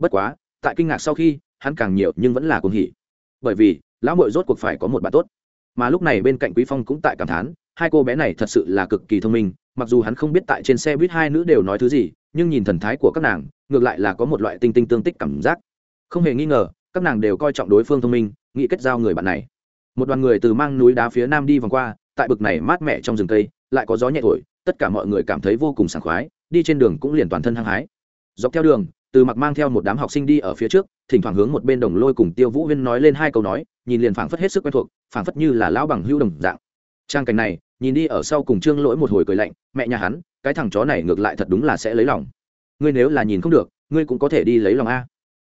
Speaker 1: bất quá, tại kinh ngạc sau khi, hắn càng nhiều nhưng vẫn là cuồng hỉ. Bởi vì, lão mội rốt cuộc phải có một bạn tốt. Mà lúc này bên cạnh quý phong cũng tại cảm thán, hai cô bé này thật sự là cực kỳ thông minh, mặc dù hắn không biết tại trên xe buýt hai nữ đều nói thứ gì, nhưng nhìn thần thái của các nàng, ngược lại là có một loại tinh tinh tương tích cảm giác. Không hề nghi ngờ, các nàng đều coi trọng đối phương thông minh, nghĩ kết giao người bạn này. Một đoàn người từ mang núi đá phía nam đi vòng qua, tại bực này mát mẻ trong rừng cây, lại có gió nhẹ thổi, tất cả mọi người cảm thấy vô cùng sảng khoái, đi trên đường cũng liền toàn thân hăng hái. Dọc theo đường từ mặc mang theo một đám học sinh đi ở phía trước, thỉnh thoảng hướng một bên đồng lôi cùng tiêu vũ huyên nói lên hai câu nói, nhìn liền phảng phất hết sức quen thuộc, phảng phất như là lão bằng hưu đồng dạng. Trang cảnh này, nhìn đi ở sau cùng trương lỗi một hồi cười lạnh, mẹ nhà hắn, cái thằng chó này ngược lại thật đúng là sẽ lấy lòng. Ngươi nếu là nhìn không được, ngươi cũng có thể đi lấy lòng a.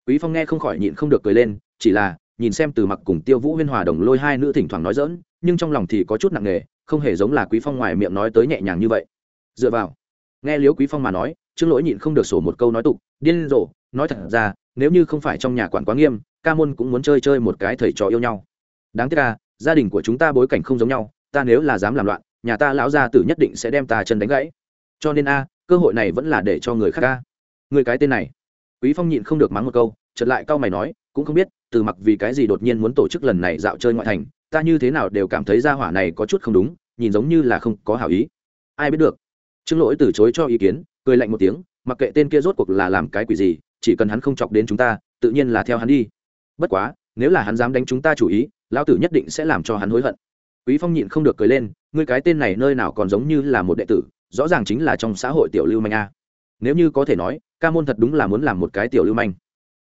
Speaker 1: Quý phong nghe không khỏi nhịn không được cười lên, chỉ là, nhìn xem từ mặc cùng tiêu vũ huyên hòa đồng lôi hai nữ thỉnh thoảng nói dỡn nhưng trong lòng thì có chút nặng nề, không hề giống là quý phong ngoài miệng nói tới nhẹ nhàng như vậy. Dựa vào, nghe liếu quý phong mà nói trương lỗi nhịn không được sổ một câu nói tục, điên rồ, nói thật ra, nếu như không phải trong nhà quản quá nghiêm, ca môn cũng muốn chơi chơi một cái thầy trò yêu nhau. Đáng tiếc ca gia đình của chúng ta bối cảnh không giống nhau, ta nếu là dám làm loạn, nhà ta lão gia tử nhất định sẽ đem ta chân đánh gãy. Cho nên a, cơ hội này vẫn là để cho người khác ca người cái tên này. Quý phong nhịn không được mắng một câu, chợt lại cau mày nói, cũng không biết, từ mặc vì cái gì đột nhiên muốn tổ chức lần này dạo chơi ngoại thành, ta như thế nào đều cảm thấy gia hỏa này có chút không đúng, nhìn giống như là không có hảo ý. Ai biết được. Trương lỗi từ chối cho ý kiến cười lạnh một tiếng, mặc kệ tên kia rốt cuộc là làm cái quỷ gì, chỉ cần hắn không chọc đến chúng ta, tự nhiên là theo hắn đi. Bất quá, nếu là hắn dám đánh chúng ta chủ ý, lão tử nhất định sẽ làm cho hắn hối hận. Quý phong nhịn không được cười lên, ngươi cái tên này nơi nào còn giống như là một đệ tử, rõ ràng chính là trong xã hội tiểu lưu manh a. Nếu như có thể nói, ca môn thật đúng là muốn làm một cái tiểu lưu manh.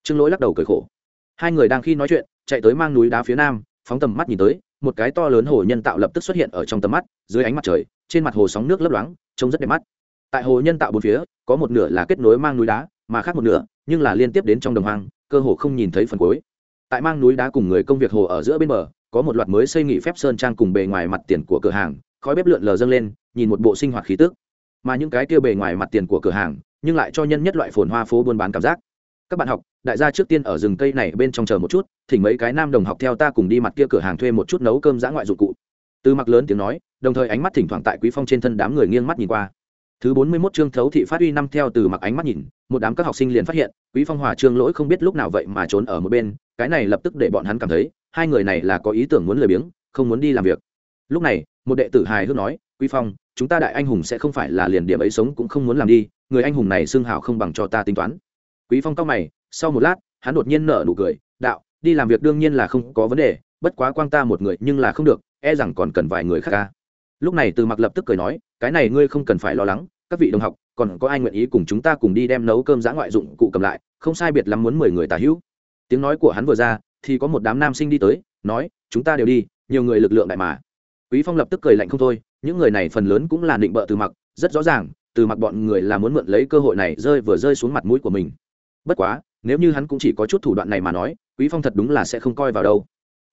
Speaker 1: Trương lỗi lắc đầu cười khổ. Hai người đang khi nói chuyện, chạy tới mang núi đá phía nam, phóng tầm mắt nhìn tới, một cái to lớn hồ nhân tạo lập tức xuất hiện ở trong tầm mắt, dưới ánh mặt trời, trên mặt hồ sóng nước lấp loáng, trông rất đẹp mắt tại hồ nhân tạo bốn phía, có một nửa là kết nối mang núi đá, mà khác một nửa, nhưng là liên tiếp đến trong đồng hoang, cơ hồ không nhìn thấy phần cuối. Tại mang núi đá cùng người công việc hồ ở giữa bên bờ, có một loạt mới xây nghị phép sơn trang cùng bề ngoài mặt tiền của cửa hàng, khói bếp lượn lờ dâng lên, nhìn một bộ sinh hoạt khí tức. Mà những cái kia bề ngoài mặt tiền của cửa hàng, nhưng lại cho nhân nhất loại phồn hoa phố buôn bán cảm giác. Các bạn học, đại gia trước tiên ở rừng cây này bên trong chờ một chút, thỉnh mấy cái nam đồng học theo ta cùng đi mặt kia cửa hàng thuê một chút nấu cơm giã ngoại dụng cụ. Từ mặc lớn tiếng nói, đồng thời ánh mắt thỉnh thoảng tại quý phong trên thân đám người nghiêng mắt nhìn qua thứ bốn mươi 41 chương thấu thị phát uy năm theo từ mặc ánh mắt nhìn, một đám các học sinh liền phát hiện, quý phong hòa trương lỗi không biết lúc nào vậy mà trốn ở một bên, cái này lập tức để bọn hắn cảm thấy, hai người này là có ý tưởng muốn lười biếng, không muốn đi làm việc. Lúc này, một đệ tử hài hước nói, quý phong, chúng ta đại anh hùng sẽ không phải là liền điểm ấy sống cũng không muốn làm đi, người anh hùng này xương hào không bằng cho ta tính toán. Quý phong cao mày, sau một lát, hắn đột nhiên nở nụ cười, đạo, đi làm việc đương nhiên là không có vấn đề, bất quá quang ta một người nhưng là không được e rằng còn cần vài người khác ca lúc này từ mặc lập tức cười nói, cái này ngươi không cần phải lo lắng, các vị đồng học, còn có ai nguyện ý cùng chúng ta cùng đi đem nấu cơm giã ngoại dụng cụ cầm lại, không sai biệt lắm muốn mười người tả hữu. Tiếng nói của hắn vừa ra, thì có một đám nam sinh đi tới, nói, chúng ta đều đi, nhiều người lực lượng đại mà. Quý phong lập tức cười lạnh không thôi, những người này phần lớn cũng là định bợ từ mặc, rất rõ ràng, từ mặc bọn người là muốn mượn lấy cơ hội này rơi vừa rơi xuống mặt mũi của mình. Bất quá, nếu như hắn cũng chỉ có chút thủ đoạn này mà nói, quý phong thật đúng là sẽ không coi vào đâu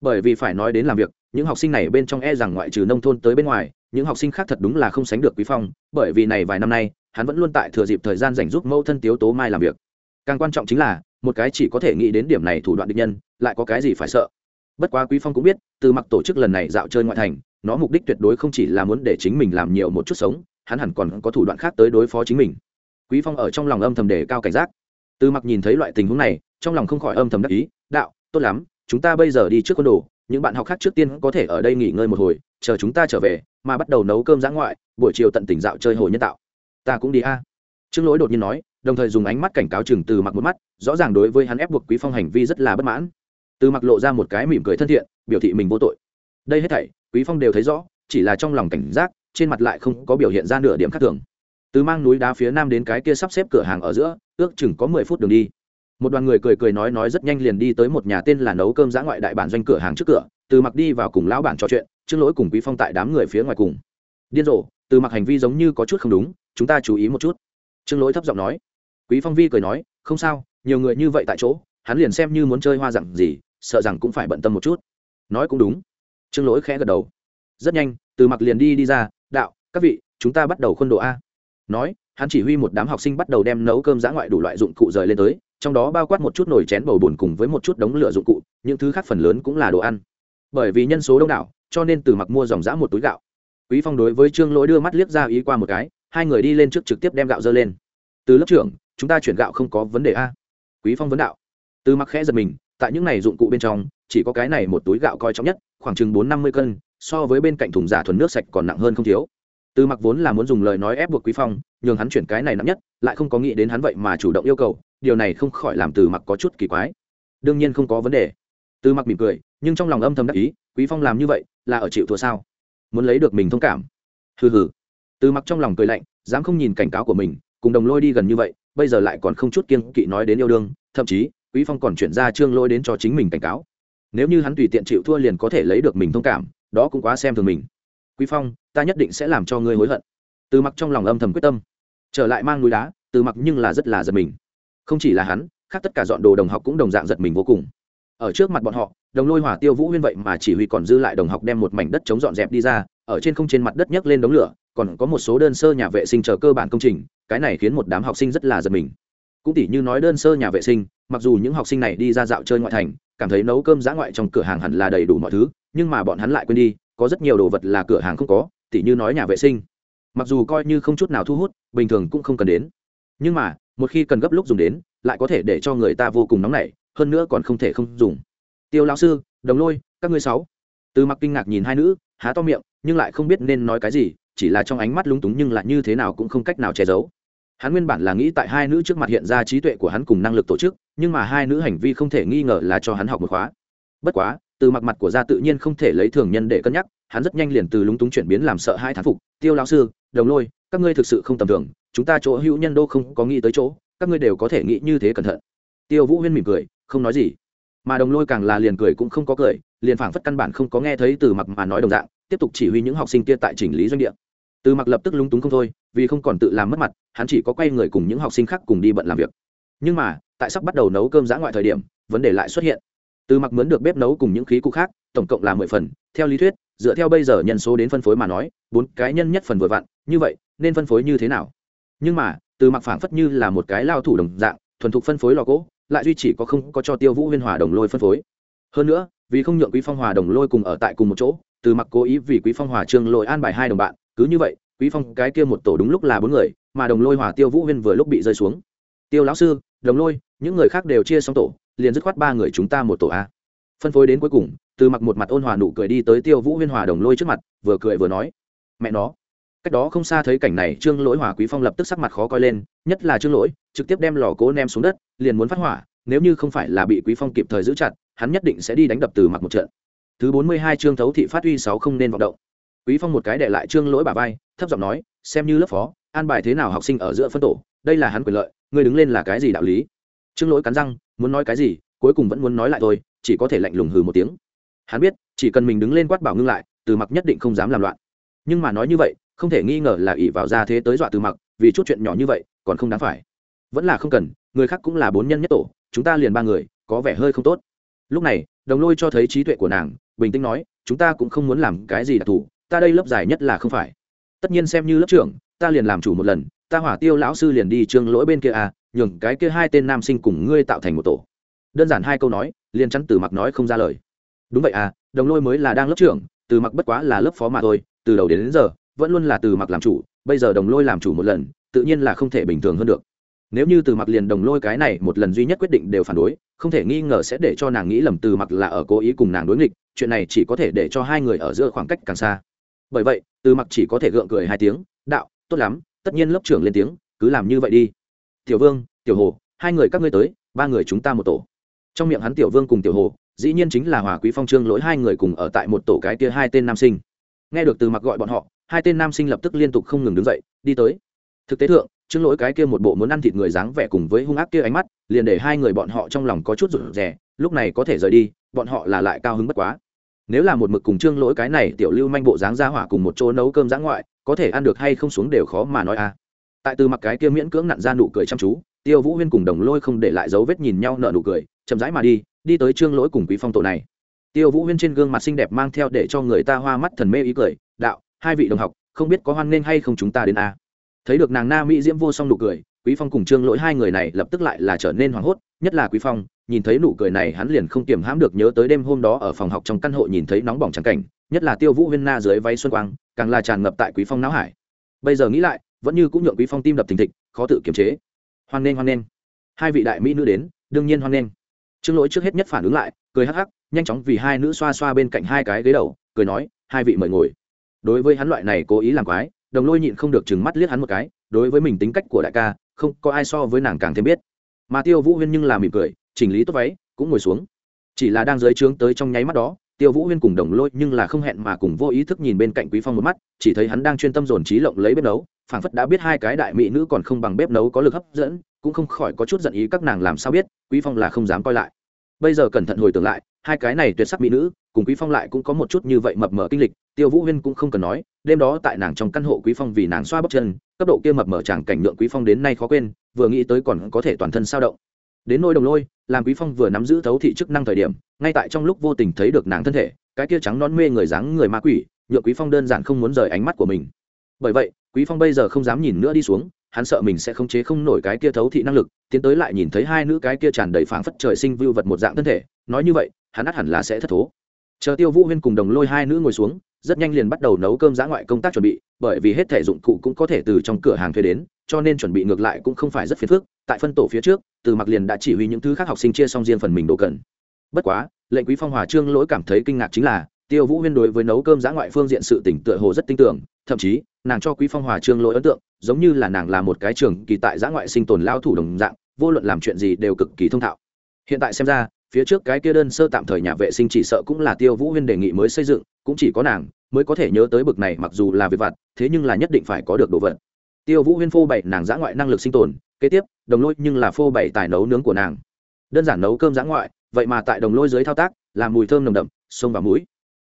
Speaker 1: bởi vì phải nói đến làm việc, những học sinh này bên trong e rằng ngoại trừ nông thôn tới bên ngoài, những học sinh khác thật đúng là không sánh được quý phong, bởi vì này vài năm nay, hắn vẫn luôn tại thừa dịp thời gian dành giúp mẫu thân tiếu tố mai làm việc. Càng quan trọng chính là, một cái chỉ có thể nghĩ đến điểm này thủ đoạn địch nhân, lại có cái gì phải sợ. Bất quá quý phong cũng biết, từ mặc tổ chức lần này dạo chơi ngoại thành, nó mục đích tuyệt đối không chỉ là muốn để chính mình làm nhiều một chút sống, hắn hẳn còn có thủ đoạn khác tới đối phó chính mình. Quý phong ở trong lòng âm thầm đề cao cảnh giác. Từ mặc nhìn thấy loại tình huống này, trong lòng không khỏi âm thầm đắc ý, đạo, tốt lắm chúng ta bây giờ đi trước quân đồ, những bạn học khác trước tiên có thể ở đây nghỉ ngơi một hồi, chờ chúng ta trở về, mà bắt đầu nấu cơm giã ngoại, buổi chiều tận tỉnh dạo chơi hồ nhân tạo. Ta cũng đi a. Trương lỗi đột nhiên nói, đồng thời dùng ánh mắt cảnh cáo chừng từ mặc một mắt, rõ ràng đối với hắn ép buộc quý phong hành vi rất là bất mãn. Từ mặc lộ ra một cái mỉm cười thân thiện, biểu thị mình vô tội. Đây hết thảy, quý phong đều thấy rõ, chỉ là trong lòng cảnh giác, trên mặt lại không có biểu hiện ra nửa điểm khác thường. Từ mang núi đá phía nam đến cái kia sắp xếp cửa hàng ở giữa, ước chừng có mười phút đường đi một đoàn người cười cười nói nói rất nhanh liền đi tới một nhà tên là nấu cơm giã ngoại đại bản doanh cửa hàng trước cửa, từ mặc đi vào cùng lão bản trò chuyện, trương lỗi cùng quý phong tại đám người phía ngoài cùng. Điên rồ, từ mặc hành vi giống như có chút không đúng, chúng ta chú ý một chút. Trương lỗi thấp giọng nói. Quý phong vi cười nói, không sao, nhiều người như vậy tại chỗ, hắn liền xem như muốn chơi hoa dạng gì, sợ rằng cũng phải bận tâm một chút. Nói cũng đúng. Trương lỗi khẽ gật đầu. Rất nhanh, từ mặc liền đi đi ra, đạo, các vị, chúng ta bắt đầu khuôn độ a. Nói, hắn chỉ huy một đám học sinh bắt đầu đem nấu cơm giã ngoại đủ loại dụng cụ rời lên tới trong đó bao quát một chút nồi chén bầu bùn cùng với một chút đống lửa dụng cụ, những thứ khác phần lớn cũng là đồ ăn. Bởi vì nhân số đông đảo, cho nên từ mặc mua dòng dã một túi gạo. Quý phong đối với trương lỗi đưa mắt liếc ra ý qua một cái, hai người đi lên trước trực tiếp đem gạo dơ lên. Từ lớp trưởng, chúng ta chuyển gạo không có vấn đề a. Quý phong vấn đạo. Từ mặc khẽ giật mình, tại những này dụng cụ bên trong, chỉ có cái này một túi gạo coi trọng nhất, khoảng chừng bốn năm mươi cân, so với bên cạnh thùng giả thuần nước sạch còn nặng hơn không thiếu. Từ mặc vốn là muốn dùng lời nói ép buộc quý phong, nhường hắn chuyển cái này nặng nhất, lại không có nghĩ đến hắn vậy mà chủ động yêu cầu điều này không khỏi làm từ mặc có chút kỳ quái. Đương nhiên không có vấn đề. Từ mặc mỉm cười, nhưng trong lòng âm thầm đắc ý, quý phong làm như vậy là ở chịu thua sao? Muốn lấy được mình thông cảm. Hừ hừ. Từ mặc trong lòng cười lạnh, dám không nhìn cảnh cáo của mình, cùng đồng lôi đi gần như vậy, bây giờ lại còn không chút kiên kỵ nói đến yêu đương, thậm chí, quý phong còn chuyển ra trương lôi đến cho chính mình cảnh cáo. Nếu như hắn tùy tiện chịu thua liền có thể lấy được mình thông cảm, đó cũng quá xem thường mình. Quý phong, ta nhất định sẽ làm cho ngươi hối hận. Từ mặc trong lòng âm thầm quyết tâm. Trở lại mang núi đá, từ mặc nhưng là rất là giật mình không chỉ là hắn, khác tất cả dọn đồ đồng học cũng đồng dạng giật mình vô cùng. Ở trước mặt bọn họ, đồng lôi hỏa tiêu vũ huyên vậy mà chỉ huy còn dư lại đồng học đem một mảnh đất chống dọn dẹp đi ra, ở trên không trên mặt đất nhấc lên đống lửa, còn có một số đơn sơ nhà vệ sinh chờ cơ bản công trình, cái này khiến một đám học sinh rất là giật mình. Cũng tỉ như nói đơn sơ nhà vệ sinh, mặc dù những học sinh này đi ra dạo chơi ngoại thành, cảm thấy nấu cơm giã ngoại trong cửa hàng hẳn là đầy đủ mọi thứ, nhưng mà bọn hắn lại quên đi, có rất nhiều đồ vật là cửa hàng không có, tỉ như nói nhà vệ sinh. Mặc dù coi như không chút nào thu hút, bình thường cũng không cần đến. Nhưng mà một khi cần gấp lúc dùng đến, lại có thể để cho người ta vô cùng nóng nảy, hơn nữa còn không thể không dùng. Tiêu lão sư, đồng lôi, các ngươi sáu. Từ mặc kinh ngạc nhìn hai nữ, há to miệng, nhưng lại không biết nên nói cái gì, chỉ là trong ánh mắt lúng túng nhưng lại như thế nào cũng không cách nào che giấu. Hắn nguyên bản là nghĩ tại hai nữ trước mặt hiện ra trí tuệ của hắn cùng năng lực tổ chức, nhưng mà hai nữ hành vi không thể nghi ngờ là cho hắn học một khóa. Bất quá, từ mặt mặt của gia tự nhiên không thể lấy thường nhân để cân nhắc, hắn rất nhanh liền từ lúng túng chuyển biến làm sợ hai thán phục. Tiêu lão sư, đồng lôi, các ngươi thực sự không tầm thường chúng ta chỗ hữu nhân đô không có nghĩ tới chỗ, các ngươi đều có thể nghĩ như thế cẩn thận. Tiêu vũ huyên mỉm cười, không nói gì. Mà đồng lôi càng là liền cười cũng không có cười, liền phảng phất căn bản không có nghe thấy từ mặc mà nói đồng dạng, tiếp tục chỉ huy những học sinh kia tại chỉnh lý doanh địa. Từ mặc lập tức lúng túng không thôi, vì không còn tự làm mất mặt, hắn chỉ có quay người cùng những học sinh khác cùng đi bận làm việc. Nhưng mà, tại sắp bắt đầu nấu cơm giã ngoại thời điểm, vấn đề lại xuất hiện. Từ mặc mướn được bếp nấu cùng những khí cụ khác, tổng cộng là mười phần, theo lý thuyết, dựa theo bây giờ nhân số đến phân phối mà nói, bốn cái nhân nhất phần vừa vặn, như vậy, nên phân phối như thế nào? Nhưng mà, từ mặc phảng phất như là một cái lao thủ đồng dạng, thuần thục phân phối lò gỗ, lại duy chỉ có không có cho tiêu vũ huyên hòa đồng lôi phân phối. Hơn nữa, vì không nhượng quý phong hòa đồng lôi cùng ở tại cùng một chỗ, từ mặc cố ý vì quý phong hòa trương lội an bài hai đồng bạn, cứ như vậy, quý phong cái kia một tổ đúng lúc là bốn người, mà đồng lôi hòa tiêu vũ huyên vừa lúc bị rơi xuống. Tiêu lão sư, đồng lôi, những người khác đều chia xong tổ, liền dứt khoát ba người chúng ta một tổ a. Phân phối đến cuối cùng, từ mặc một mặt ôn hòa nụ cười đi tới tiêu vũ huyên hòa đồng lôi trước mặt, vừa cười vừa nói, mẹ nó cách đó không xa thấy cảnh này, trương lỗi hòa quý phong lập tức sắc mặt khó coi lên, nhất là trương lỗi, trực tiếp đem lò cố nem xuống đất, liền muốn phát hỏa, nếu như không phải là bị quý phong kịp thời giữ chặt, hắn nhất định sẽ đi đánh đập từ mặt một trận. Thứ bốn mươi hai trương thấu thị phát uy sáu không nên vọng động. Quý phong một cái để lại trương lỗi bà vai, thấp giọng nói, xem như lớp phó, an bài thế nào học sinh ở giữa phân tổ, đây là hắn quyền lợi, ngươi đứng lên là cái gì đạo lý? Trương lỗi cắn răng, muốn nói cái gì, cuối cùng vẫn muốn nói lại thôi, chỉ có thể lạnh lùng hừ một tiếng. Hắn biết, chỉ cần mình đứng lên quát bảo ngưng lại, từ mặc nhất định không dám làm loạn. Nhưng mà nói như vậy không thể nghi ngờ là ỷ vào ra thế tới dọa từ mặc vì chút chuyện nhỏ như vậy còn không đáng phải. Vẫn là không cần người khác cũng là bốn nhân nhất tổ chúng ta liền ba người có vẻ hơi không tốt. Lúc này đồng lôi cho thấy trí tuệ của nàng bình tĩnh nói chúng ta cũng không muốn làm cái gì đặc thù ta đây lớp dài nhất là không phải. Tất nhiên xem như lớp trưởng ta liền làm chủ một lần ta hỏa tiêu lão sư liền đi trương lỗi bên kia à nhường cái kia hai tên nam sinh cùng ngươi tạo thành một tổ. Đơn giản hai câu nói liền chắn từ mặc nói không ra lời. Đúng vậy à đồng lôi mới là đang lớp trưởng từ mặc bất quá là lớp phó mà thôi từ đầu đến, đến giờ vẫn luôn là từ mặc làm chủ, bây giờ đồng lôi làm chủ một lần, tự nhiên là không thể bình thường hơn được. Nếu như từ mặc liền đồng lôi cái này một lần duy nhất quyết định đều phản đối, không thể nghi ngờ sẽ để cho nàng nghĩ lầm từ mặc là ở cố ý cùng nàng đối nghịch, chuyện này chỉ có thể để cho hai người ở giữa khoảng cách càng xa. Bởi vậy, từ mặc chỉ có thể gượng cười hai tiếng, đạo, tốt lắm, tất nhiên lớp trưởng lên tiếng, cứ làm như vậy đi. Tiểu vương, tiểu hồ, hai người các ngươi tới, ba người chúng ta một tổ. Trong miệng hắn tiểu vương cùng tiểu hồ, dĩ nhiên chính là hòa quý phong trương lỗi hai người cùng ở tại một tổ cái kia hai tên nam sinh. Nghe được từ mặc gọi bọn họ hai tên nam sinh lập tức liên tục không ngừng đứng dậy, đi tới. Thực tế thượng trương lỗi cái kia một bộ muốn ăn thịt người dáng vẻ cùng với hung ác kia ánh mắt, liền để hai người bọn họ trong lòng có chút rụt rè, lúc này có thể rời đi, bọn họ là lại cao hứng bất quá. Nếu là một mực cùng trương lỗi cái này tiểu lưu manh bộ dáng ra hỏa cùng một chỗ nấu cơm dã ngoại, có thể ăn được hay không xuống đều khó mà nói a. Tại từ mặc cái kia miễn cưỡng nặn ra nụ cười chăm chú, tiêu vũ huyên cùng đồng lôi không để lại dấu vết nhìn nhau nợ nụ cười, chậm rãi mà đi đi tới trương lỗi cùng quý phong tổ này. Tiêu vũ huyên trên gương mặt xinh đẹp mang theo để cho người ta hoa mắt thần mê ý cười, đạo hai vị đồng học, không biết có hoan nghênh hay không chúng ta đến a. Thấy được nàng na mỹ diễm vô song nụ cười, quý phong cùng trương lỗi hai người này lập tức lại là trở nên hoảng hốt, nhất là quý phong, nhìn thấy nụ cười này hắn liền không kiềm hãm được nhớ tới đêm hôm đó ở phòng học trong căn hộ nhìn thấy nóng bỏng trắng cảnh, nhất là tiêu vũ huyên na dưới váy xuân quang, càng là tràn ngập tại quý phong não hải. Bây giờ nghĩ lại, vẫn như cũng nhượng quý phong tim đập thình thịch, khó tự kiềm chế. Hoan nghênh hoan nghênh. Hai vị đại mỹ nữ đến, đương nhiên hoan nghênh. Trương lỗi trước hết nhất phản ứng lại, cười hắc hắc, nhanh chóng vì hai nữ xoa xoa bên cạnh hai cái ghế đầu, cười nói, hai vị mời ngồi đối với hắn loại này cố ý làm quái, đồng lôi nhịn không được chừng mắt liếc hắn một cái, đối với mình tính cách của đại ca, không có ai so với nàng càng thêm biết. Mà tiêu vũ huyên nhưng là mỉm cười, chỉnh lý tốt váy, cũng ngồi xuống. Chỉ là đang dưới trướng tới trong nháy mắt đó, tiêu vũ huyên cùng đồng lôi nhưng là không hẹn mà cùng vô ý thức nhìn bên cạnh quý phong một mắt, chỉ thấy hắn đang chuyên tâm dồn trí lộng lấy bếp nấu, phảng phất đã biết hai cái đại mỹ nữ còn không bằng bếp nấu có lực hấp dẫn, cũng không khỏi có chút giận ý các nàng làm sao biết, quý phong là không dám coi lại bây giờ cẩn thận hồi tưởng lại, hai cái này tuyệt sắc mỹ nữ, cùng quý phong lại cũng có một chút như vậy mập mờ kinh lịch, tiêu vũ huyên cũng không cần nói, đêm đó tại nàng trong căn hộ quý phong vì nàng xoa bóp chân, cấp độ kia mập mờ chẳng cảnh nhượng quý phong đến nay khó quên, vừa nghĩ tới còn có thể toàn thân sao động. Đến nôi đồng lôi, làm quý phong vừa nắm giữ thấu thị chức năng thời điểm, ngay tại trong lúc vô tình thấy được nàng thân thể, cái kia trắng non mê người dáng người ma quỷ, nhượng quý phong đơn giản không muốn rời ánh mắt của mình. Bởi vậy, quý phong bây giờ không dám nhìn nữa đi xuống hắn sợ mình sẽ khống chế không nổi cái kia thấu thị năng lực, tiến tới lại nhìn thấy hai nữ cái kia tràn đầy phảng phất trời sinh vưu vật một dạng thân thể, nói như vậy, hắn ắt hẳn là sẽ thất thố. Chờ tiêu vũ huyên cùng đồng lôi hai nữ ngồi xuống, rất nhanh liền bắt đầu nấu cơm giã ngoại công tác chuẩn bị, bởi vì hết thể dụng cụ cũng có thể từ trong cửa hàng thuê đến, cho nên chuẩn bị ngược lại cũng không phải rất phiền phức, tại phân tổ phía trước, từ mặc liền đã chỉ huy những thứ khác học sinh chia xong riêng phần mình đồ cần. Bất quá, lệnh quý phong hòa trương lỗi cảm thấy kinh ngạc chính là, tiêu vũ huyên đối với nấu cơm giã ngoại phương diện sự tỉnh tựa hồ rất tin tưởng, thậm chí, nàng cho quý phong hòa trương lỗi ấn tượng giống như là nàng là một cái trường kỳ tại giã ngoại sinh tồn lao thủ đồng dạng, vô luận làm chuyện gì đều cực kỳ thông thạo. Hiện tại xem ra, phía trước cái kia đơn sơ tạm thời nhà vệ sinh chỉ sợ cũng là tiêu vũ huyên đề nghị mới xây dựng, cũng chỉ có nàng mới có thể nhớ tới bực này mặc dù là việc vặt, thế nhưng là nhất định phải có được đồ vật. Tiêu vũ huyên phô bày nàng giã ngoại năng lực sinh tồn, kế tiếp, đồng lôi nhưng là phô bày tài nấu nướng của nàng. Đơn giản nấu cơm giã ngoại, vậy mà tại đồng lôi dưới thao tác, làm mùi thơm nồng đậm, sông vào mũi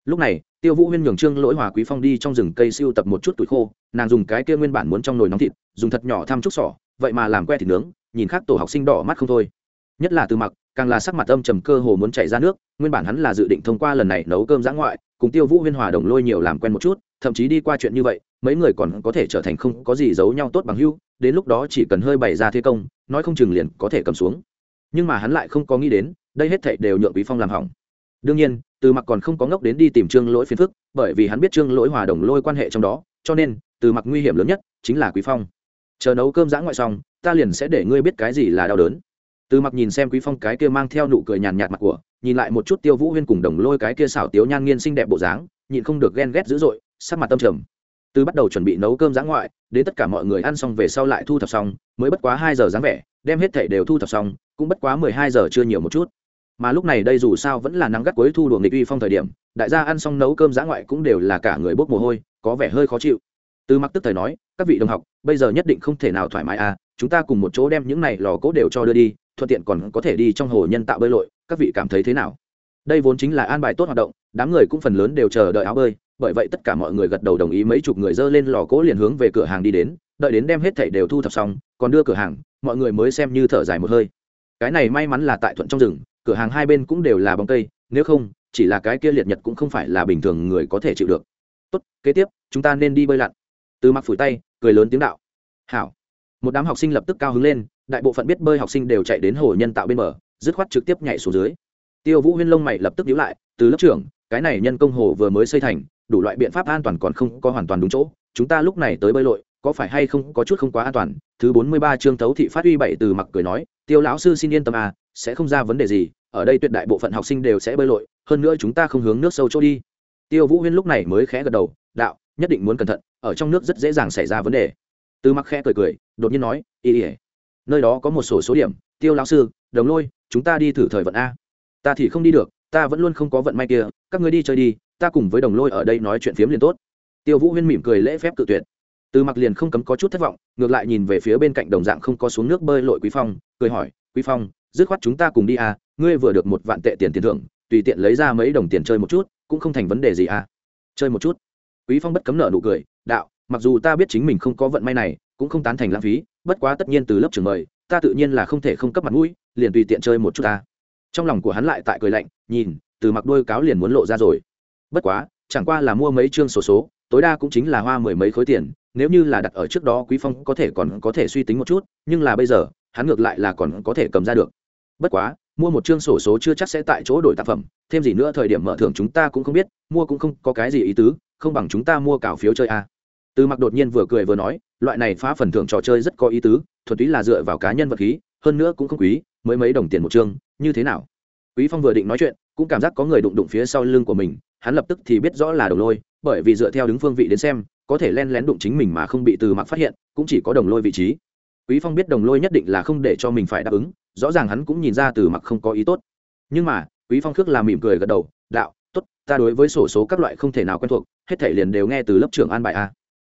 Speaker 1: lúc này, tiêu vũ huyên nhường trương lỗi hòa quý phong đi trong rừng cây siêu tập một chút tuổi khô nàng dùng cái kia nguyên bản muốn trong nồi nóng thịt, dùng thật nhỏ thăm chút sỏ, vậy mà làm que thịt nướng, nhìn khác tổ học sinh đỏ mắt không thôi. Nhất là từ mặc, càng là sắc mặt âm trầm cơ hồ muốn chạy ra nước, nguyên bản hắn là dự định thông qua lần này nấu cơm giã ngoại, cùng tiêu vũ huyên hòa đồng lôi nhiều làm quen một chút, thậm chí đi qua chuyện như vậy, mấy người còn có thể trở thành không có gì giấu nhau tốt bằng hưu đến lúc đó chỉ cần hơi bày ra thế công, nói không chừng liền có thể cầm xuống. Nhưng mà hắn lại không có nghĩ đến, đây hết thảy đều nhượng quý phong làm hỏng. Đương nhiên, từ mặc còn không có ngốc đến đi tìm trương lỗi phiền phức, bởi vì hắn biết trương lỗi hòa đồng lôi quan hệ trong đó, cho nên từ mặc nguy hiểm lớn nhất chính là quý phong. Chờ nấu cơm giã ngoại xong, ta liền sẽ để ngươi biết cái gì là đau đớn. Từ mặc nhìn xem quý phong cái kia mang theo nụ cười nhàn nhạt mặt của, nhìn lại một chút tiêu vũ huyên cùng đồng lôi cái kia xảo tiếu nhan nghiên xinh đẹp bộ dáng, nhịn không được ghen ghét dữ dội, sắc mặt tâm trầm. Từ bắt đầu chuẩn bị nấu cơm giã ngoại, đến tất cả mọi người ăn xong về sau lại thu thập xong, mới bất quá hai giờ dáng vẻ, đem hết thảy đều thu thập xong, cũng bất quá mười hai giờ chưa nhiều một chút. Mà lúc này đây dù sao vẫn là nắng gắt cuối thu đuổi nghịch uy phong thời điểm, đại gia ăn xong nấu cơm giã ngoại cũng đều là cả người bốc mồ hôi, có vẻ hơi khó chịu từ mặc tức thời nói, các vị đồng học, bây giờ nhất định không thể nào thoải mái à chúng ta cùng một chỗ đem những này lò cốt đều cho đưa đi, thuận tiện còn có thể đi trong hồ nhân tạo bơi lội, các vị cảm thấy thế nào? Đây vốn chính là an bài tốt hoạt động, đám người cũng phần lớn đều chờ đợi áo bơi, bởi vậy tất cả mọi người gật đầu đồng ý mấy chục người dơ lên lò cỗ liền hướng về cửa hàng đi đến, đợi đến đem hết thảy đều thu thập xong, còn đưa cửa hàng, mọi người mới xem như thở dài một hơi. Cái này may mắn là tại thuận trong rừng, cửa hàng hai bên cũng đều là bóng cây, nếu không, chỉ là cái kia liệt nhật cũng không phải là bình thường người có thể chịu được. Tốt, kế tiếp, chúng ta nên đi bơi lặn từ mặc phủi tay, cười lớn tiếng đạo. Hảo. Một đám học sinh lập tức cao hứng lên, đại bộ phận biết bơi học sinh đều chạy đến hồ nhân tạo bên bờ, dứt khoát trực tiếp nhảy xuống dưới. Tiêu vũ huyên lông mày lập tức nhíu lại, từ lớp trưởng, cái này nhân công hồ vừa mới xây thành, đủ loại biện pháp an toàn còn không có hoàn toàn đúng chỗ, chúng ta lúc này tới bơi lội, có phải hay không có chút không quá an toàn? Thứ bốn mươi ba chương tấu thị phát uy bảy từ mặc cười nói, tiêu lão sư xin yên tâm à sẽ không ra vấn đề gì, ở đây tuyệt đại bộ phận học sinh đều sẽ bơi lội, hơn nữa chúng ta không hướng nước sâu chỗ đi. Tiêu vũ huyên lúc này mới khẽ gật đầu, đạo, nhất định muốn cẩn thận ở trong nước rất dễ dàng xảy ra vấn đề. Từ mặc khẽ cười cười, đột nhiên nói ý ỉa nơi đó có một sổ số điểm, tiêu lão sư, đồng lôi, chúng ta đi thử thời vận a. Ta thì không đi được, ta vẫn luôn không có vận may kia, các người đi chơi đi, ta cùng với đồng lôi ở đây nói chuyện phiếm liền tốt. Tiêu vũ huyên mỉm cười lễ phép cự tuyệt. Từ mặc liền không cấm có chút thất vọng, ngược lại nhìn về phía bên cạnh đồng dạng không có xuống nước bơi lội quý phong, cười hỏi, quý phong, dứt khoát chúng ta cùng đi à ngươi vừa được một vạn tệ tiền tiền thưởng, tùy tiện lấy ra mấy đồng tiền chơi một chút, cũng không thành vấn đề gì à. Chơi một chút. Quý phong bất cấm nợ nụ cười đạo mặc dù ta biết chính mình không có vận may này cũng không tán thành lãng phí bất quá tất nhiên từ lớp trường mời ta tự nhiên là không thể không cấp mặt mũi liền tùy tiện chơi một chút ta. Trong lòng của hắn lại tại cười lạnh nhìn từ mặc đôi cáo liền muốn lộ ra rồi. Bất quá chẳng qua là mua mấy chương sổ số, số tối đa cũng chính là hoa mười mấy khối tiền nếu như là đặt ở trước đó quý phong có thể còn có thể suy tính một chút nhưng là bây giờ hắn ngược lại là còn có thể cầm ra được. Bất quá mua một chương sổ số chưa chắc sẽ tại chỗ đổi tác phẩm thêm gì nữa thời điểm mở thưởng chúng ta cũng không biết mua cũng không có cái gì ý tứ không bằng chúng ta mua cào phiếu chơi a từ mặc đột nhiên vừa cười vừa nói, loại này phá phần thưởng trò chơi rất có ý tứ, thuần túy là dựa vào cá nhân vật khí, hơn nữa cũng không quý, mới mấy đồng tiền một chương, như thế nào? Quý phong vừa định nói chuyện, cũng cảm giác có người đụng đụng phía sau lưng của mình, hắn lập tức thì biết rõ là đồng lôi, bởi vì dựa theo đứng phương vị đến xem, có thể len lén đụng chính mình mà không bị từ mặc phát hiện, cũng chỉ có đồng lôi vị trí. Quý phong biết đồng lôi nhất định là không để cho mình phải đáp ứng, rõ ràng hắn cũng nhìn ra từ mặc không có ý tốt. Nhưng mà, quý phong khước là mỉm cười gật đầu, đạo, tốt, ta đối với sổ số các loại không thể nào quen thuộc, hết thể liền đều nghe từ lớp trưởng an bài a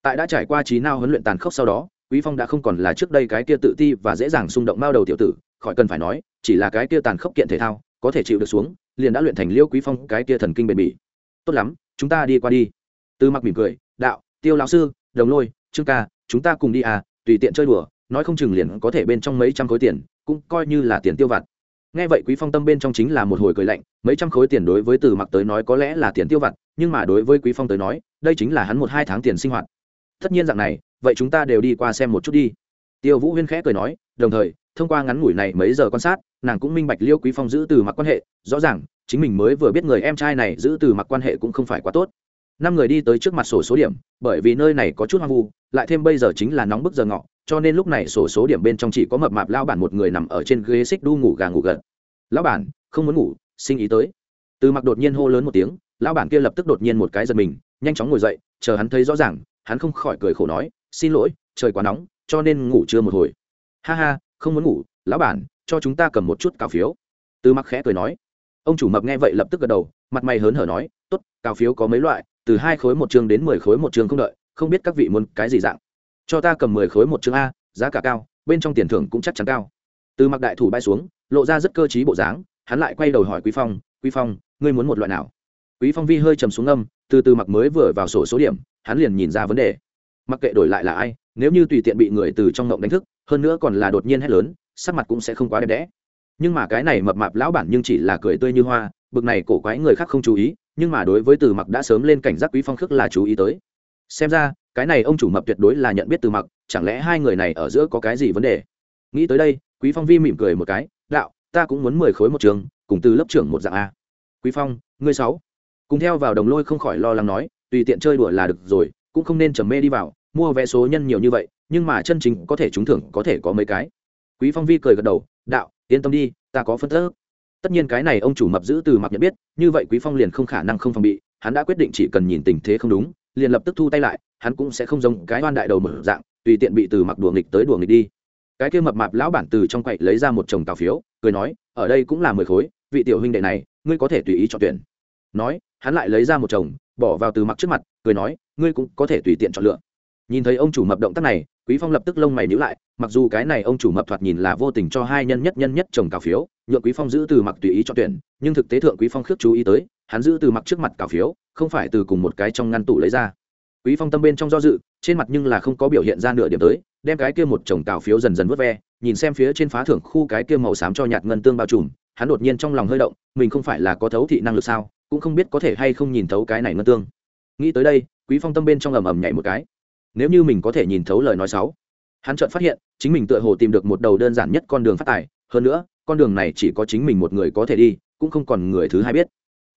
Speaker 1: tại đã trải qua trí nao huấn luyện tàn khốc sau đó, quý phong đã không còn là trước đây cái kia tự ti và dễ dàng xung động bao đầu tiểu tử, khỏi cần phải nói, chỉ là cái kia tàn khốc kiện thể thao, có thể chịu được xuống, liền đã luyện thành liêu quý phong cái kia thần kinh bền bỉ. Tốt lắm, chúng ta đi qua đi. Từ mặc mỉm cười, đạo, tiêu lão sư, đồng lôi, trương ca, chúng ta cùng đi à tùy tiện chơi đùa, nói không chừng liền có thể bên trong mấy trăm khối tiền, cũng coi như là tiền tiêu vặt. Nghe vậy quý phong tâm bên trong chính là một hồi cười lạnh, mấy trăm khối tiền đối với từ mặc tới nói có lẽ là tiền tiêu vặt, nhưng mà đối với quý phong tới nói, đây chính là hắn một hai tháng tiền sinh hoạt tất nhiên dạng này, vậy chúng ta đều đi qua xem một chút đi. Tiêu vũ huyên khẽ cười nói, đồng thời, thông qua ngắn ngủi này mấy giờ quan sát, nàng cũng minh bạch liêu quý phong giữ từ mặc quan hệ. Rõ ràng, chính mình mới vừa biết người em trai này giữ từ mặc quan hệ cũng không phải quá tốt. Năm người đi tới trước mặt sổ số điểm, bởi vì nơi này có chút hoang vu, lại thêm bây giờ chính là nóng bức giờ ngọ, cho nên lúc này sổ số điểm bên trong chỉ có mập mạp lao bản một người nằm ở trên ghế xích đu ngủ gà ngủ gật. Lão bản, không muốn ngủ sinh ý tới. Từ mặc đột nhiên hô lớn một tiếng, lão bản kia lập tức đột nhiên một cái giật mình, nhanh chóng ngồi dậy, chờ hắn thấy rõ ràng hắn không khỏi cười khổ nói, xin lỗi, trời quá nóng, cho nên ngủ chưa một hồi. Ha ha, không muốn ngủ, lão bản, cho chúng ta cầm một chút cào phiếu. Từ mặc khẽ cười nói. Ông chủ mập nghe vậy lập tức gật đầu, mặt mày hớn hở nói, tốt cào phiếu có mấy loại, từ hai khối một chương đến mười khối một chương không đợi, không biết các vị muốn cái gì dạng. Cho ta cầm mười khối một chương a, giá cả cao, bên trong tiền thưởng cũng chắc chắn cao. Từ mặc đại thủ bay xuống, lộ ra rất cơ t bộ dáng, hắn lại quay đầu hỏi quý phong quý phong, ngươi muốn một loại nào? Quý phong vi hơi trầm xuống âm, từ từ mặc mới vừa vào sổ số điểm hắn liền nhìn ra vấn đề. Mặc kệ đổi lại là ai, nếu như tùy tiện bị người từ trong ngộng đánh thức, hơn nữa còn là đột nhiên hét lớn, sắc mặt cũng sẽ không quá đẹp đẽ. Nhưng mà cái này mập mạp lão bản nhưng chỉ là cười tươi như hoa, bực này cổ quái người khác không chú ý, nhưng mà đối với từ mặc đã sớm lên cảnh giác quý phong khước là chú ý tới. Xem ra, cái này ông chủ mập tuyệt đối là nhận biết từ mặc, chẳng lẽ hai người này ở giữa có cái gì vấn đề? Nghĩ tới đây, quý phong vi mỉm cười một cái, đạo, ta cũng muốn mười khối một trường, cùng từ lớp trưởng một dạng a. Quý phong, ngươi sáu. Cùng theo vào đồng lôi không khỏi lo lắng nói tùy tiện chơi đùa là được rồi, cũng không nên trầm mê đi vào, mua vé số nhân nhiều như vậy, nhưng mà chân chính có thể trúng thưởng có thể có mấy cái. Quý phong vi cười gật đầu, đạo, yên tâm đi, ta có phân tích. Tất nhiên cái này ông chủ mập giữ từ mặc nhận biết, như vậy quý phong liền không khả năng không phòng bị, hắn đã quyết định chỉ cần nhìn tình thế không đúng, liền lập tức thu tay lại, hắn cũng sẽ không giống cái oan đại đầu mở dạng, tùy tiện bị từ mặc đùa nghịch tới đùa nghịch đi. Cái kia mập mạp lão bản từ trong quậy lấy ra một chồng tàu phiếu, cười nói, ở đây cũng là mười khối, vị tiểu huynh đệ này, ngươi có thể tùy ý chọn tuyển. Nói, hắn lại lấy ra một chồng bỏ vào từ mặc trước mặt, cười nói, ngươi cũng có thể tùy tiện chọn lựa. Nhìn thấy ông chủ mập động tác này, quý phong lập tức lông mày nhíu lại, mặc dù cái này ông chủ mập thoạt nhìn là vô tình cho hai nhân nhất nhân nhất chồng cào phiếu, nhượng quý phong giữ từ mặc tùy ý chọn tuyển, nhưng thực tế thượng quý phong khước chú ý tới, hắn giữ từ mặc trước mặt cào phiếu, không phải từ cùng một cái trong ngăn tủ lấy ra. Quý phong tâm bên trong do dự, trên mặt nhưng là không có biểu hiện ra nửa điểm tới, đem cái kia một chồng cào phiếu dần dần vớt ve, nhìn xem phía trên phá thưởng khu cái kia màu xám cho nhạt ngân tương bao trùm, hắn đột nhiên trong lòng hơi động, mình không phải là có thấu thị năng lực sao? Cũng không biết có thể hay không nhìn thấu cái này ngân tương. Nghĩ tới đây, quý phong tâm bên trong ầm ầm nhảy một cái. Nếu như mình có thể nhìn thấu lời nói xấu, hắn chợt phát hiện, chính mình tựa hồ tìm được một đầu đơn giản nhất con đường phát tài. Hơn nữa, con đường này chỉ có chính mình một người có thể đi, cũng không còn người thứ hai biết.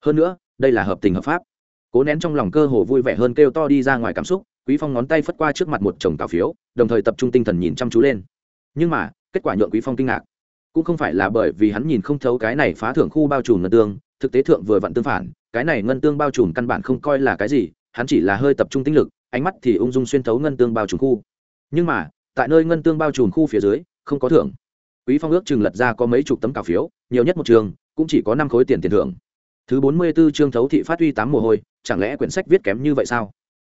Speaker 1: Hơn nữa, đây là hợp tình hợp pháp. Cố nén trong lòng cơ hồ vui vẻ hơn kêu to đi ra ngoài cảm xúc, quý phong ngón tay phất qua trước mặt một chồng cào phiếu, đồng thời tập trung tinh thần nhìn chăm chú lên. Nhưng mà, kết quả nhượng quý phong kinh ngạc. Cũng không phải là bởi vì hắn nhìn không thấu cái này phá thưởng khu bao trùm ngân tương thực tế thượng vừa vặn tương phản, cái này ngân tương bao trùm căn bản không coi là cái gì, hắn chỉ là hơi tập trung tinh lực, ánh mắt thì ung dung xuyên thấu ngân tương bao trùm khu. Nhưng mà, tại nơi ngân tương bao trùm khu phía dưới, không có thưởng. Quý phong ước chừng lật ra có mấy chục tấm cào phiếu, nhiều nhất một trường, cũng chỉ có năm khối tiền tiền thưởng. Thứ bốn mươi 44 chương thấu thị phát uy tám mồ hôi, chẳng lẽ quyển sách viết kém như vậy sao?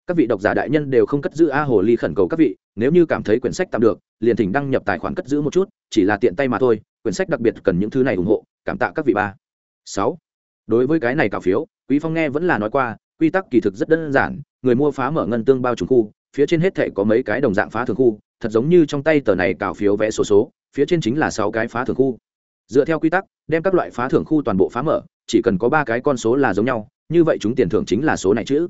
Speaker 1: Các vị độc giả đại nhân đều không cất giữ a hồ ly khẩn cầu các vị, nếu như cảm thấy quyển sách tạm được, liền thỉnh đăng nhập tài khoản cất giữ một chút, chỉ là tiện tay mà thôi, quyển sách đặc biệt cần những thứ này ủng hộ, cảm tạ các vị ba. Sáu đối với cái này cào phiếu, quý phong nghe vẫn là nói qua, quy tắc kỳ thực rất đơn giản, người mua phá mở ngân tương bao trùng khu, phía trên hết thể có mấy cái đồng dạng phá thường khu, thật giống như trong tay tờ này cào phiếu vẽ số số, phía trên chính là sáu cái phá thường khu. Dựa theo quy tắc, đem các loại phá thưởng khu toàn bộ phá mở, chỉ cần có ba cái con số là giống nhau, như vậy chúng tiền thưởng chính là số này chữ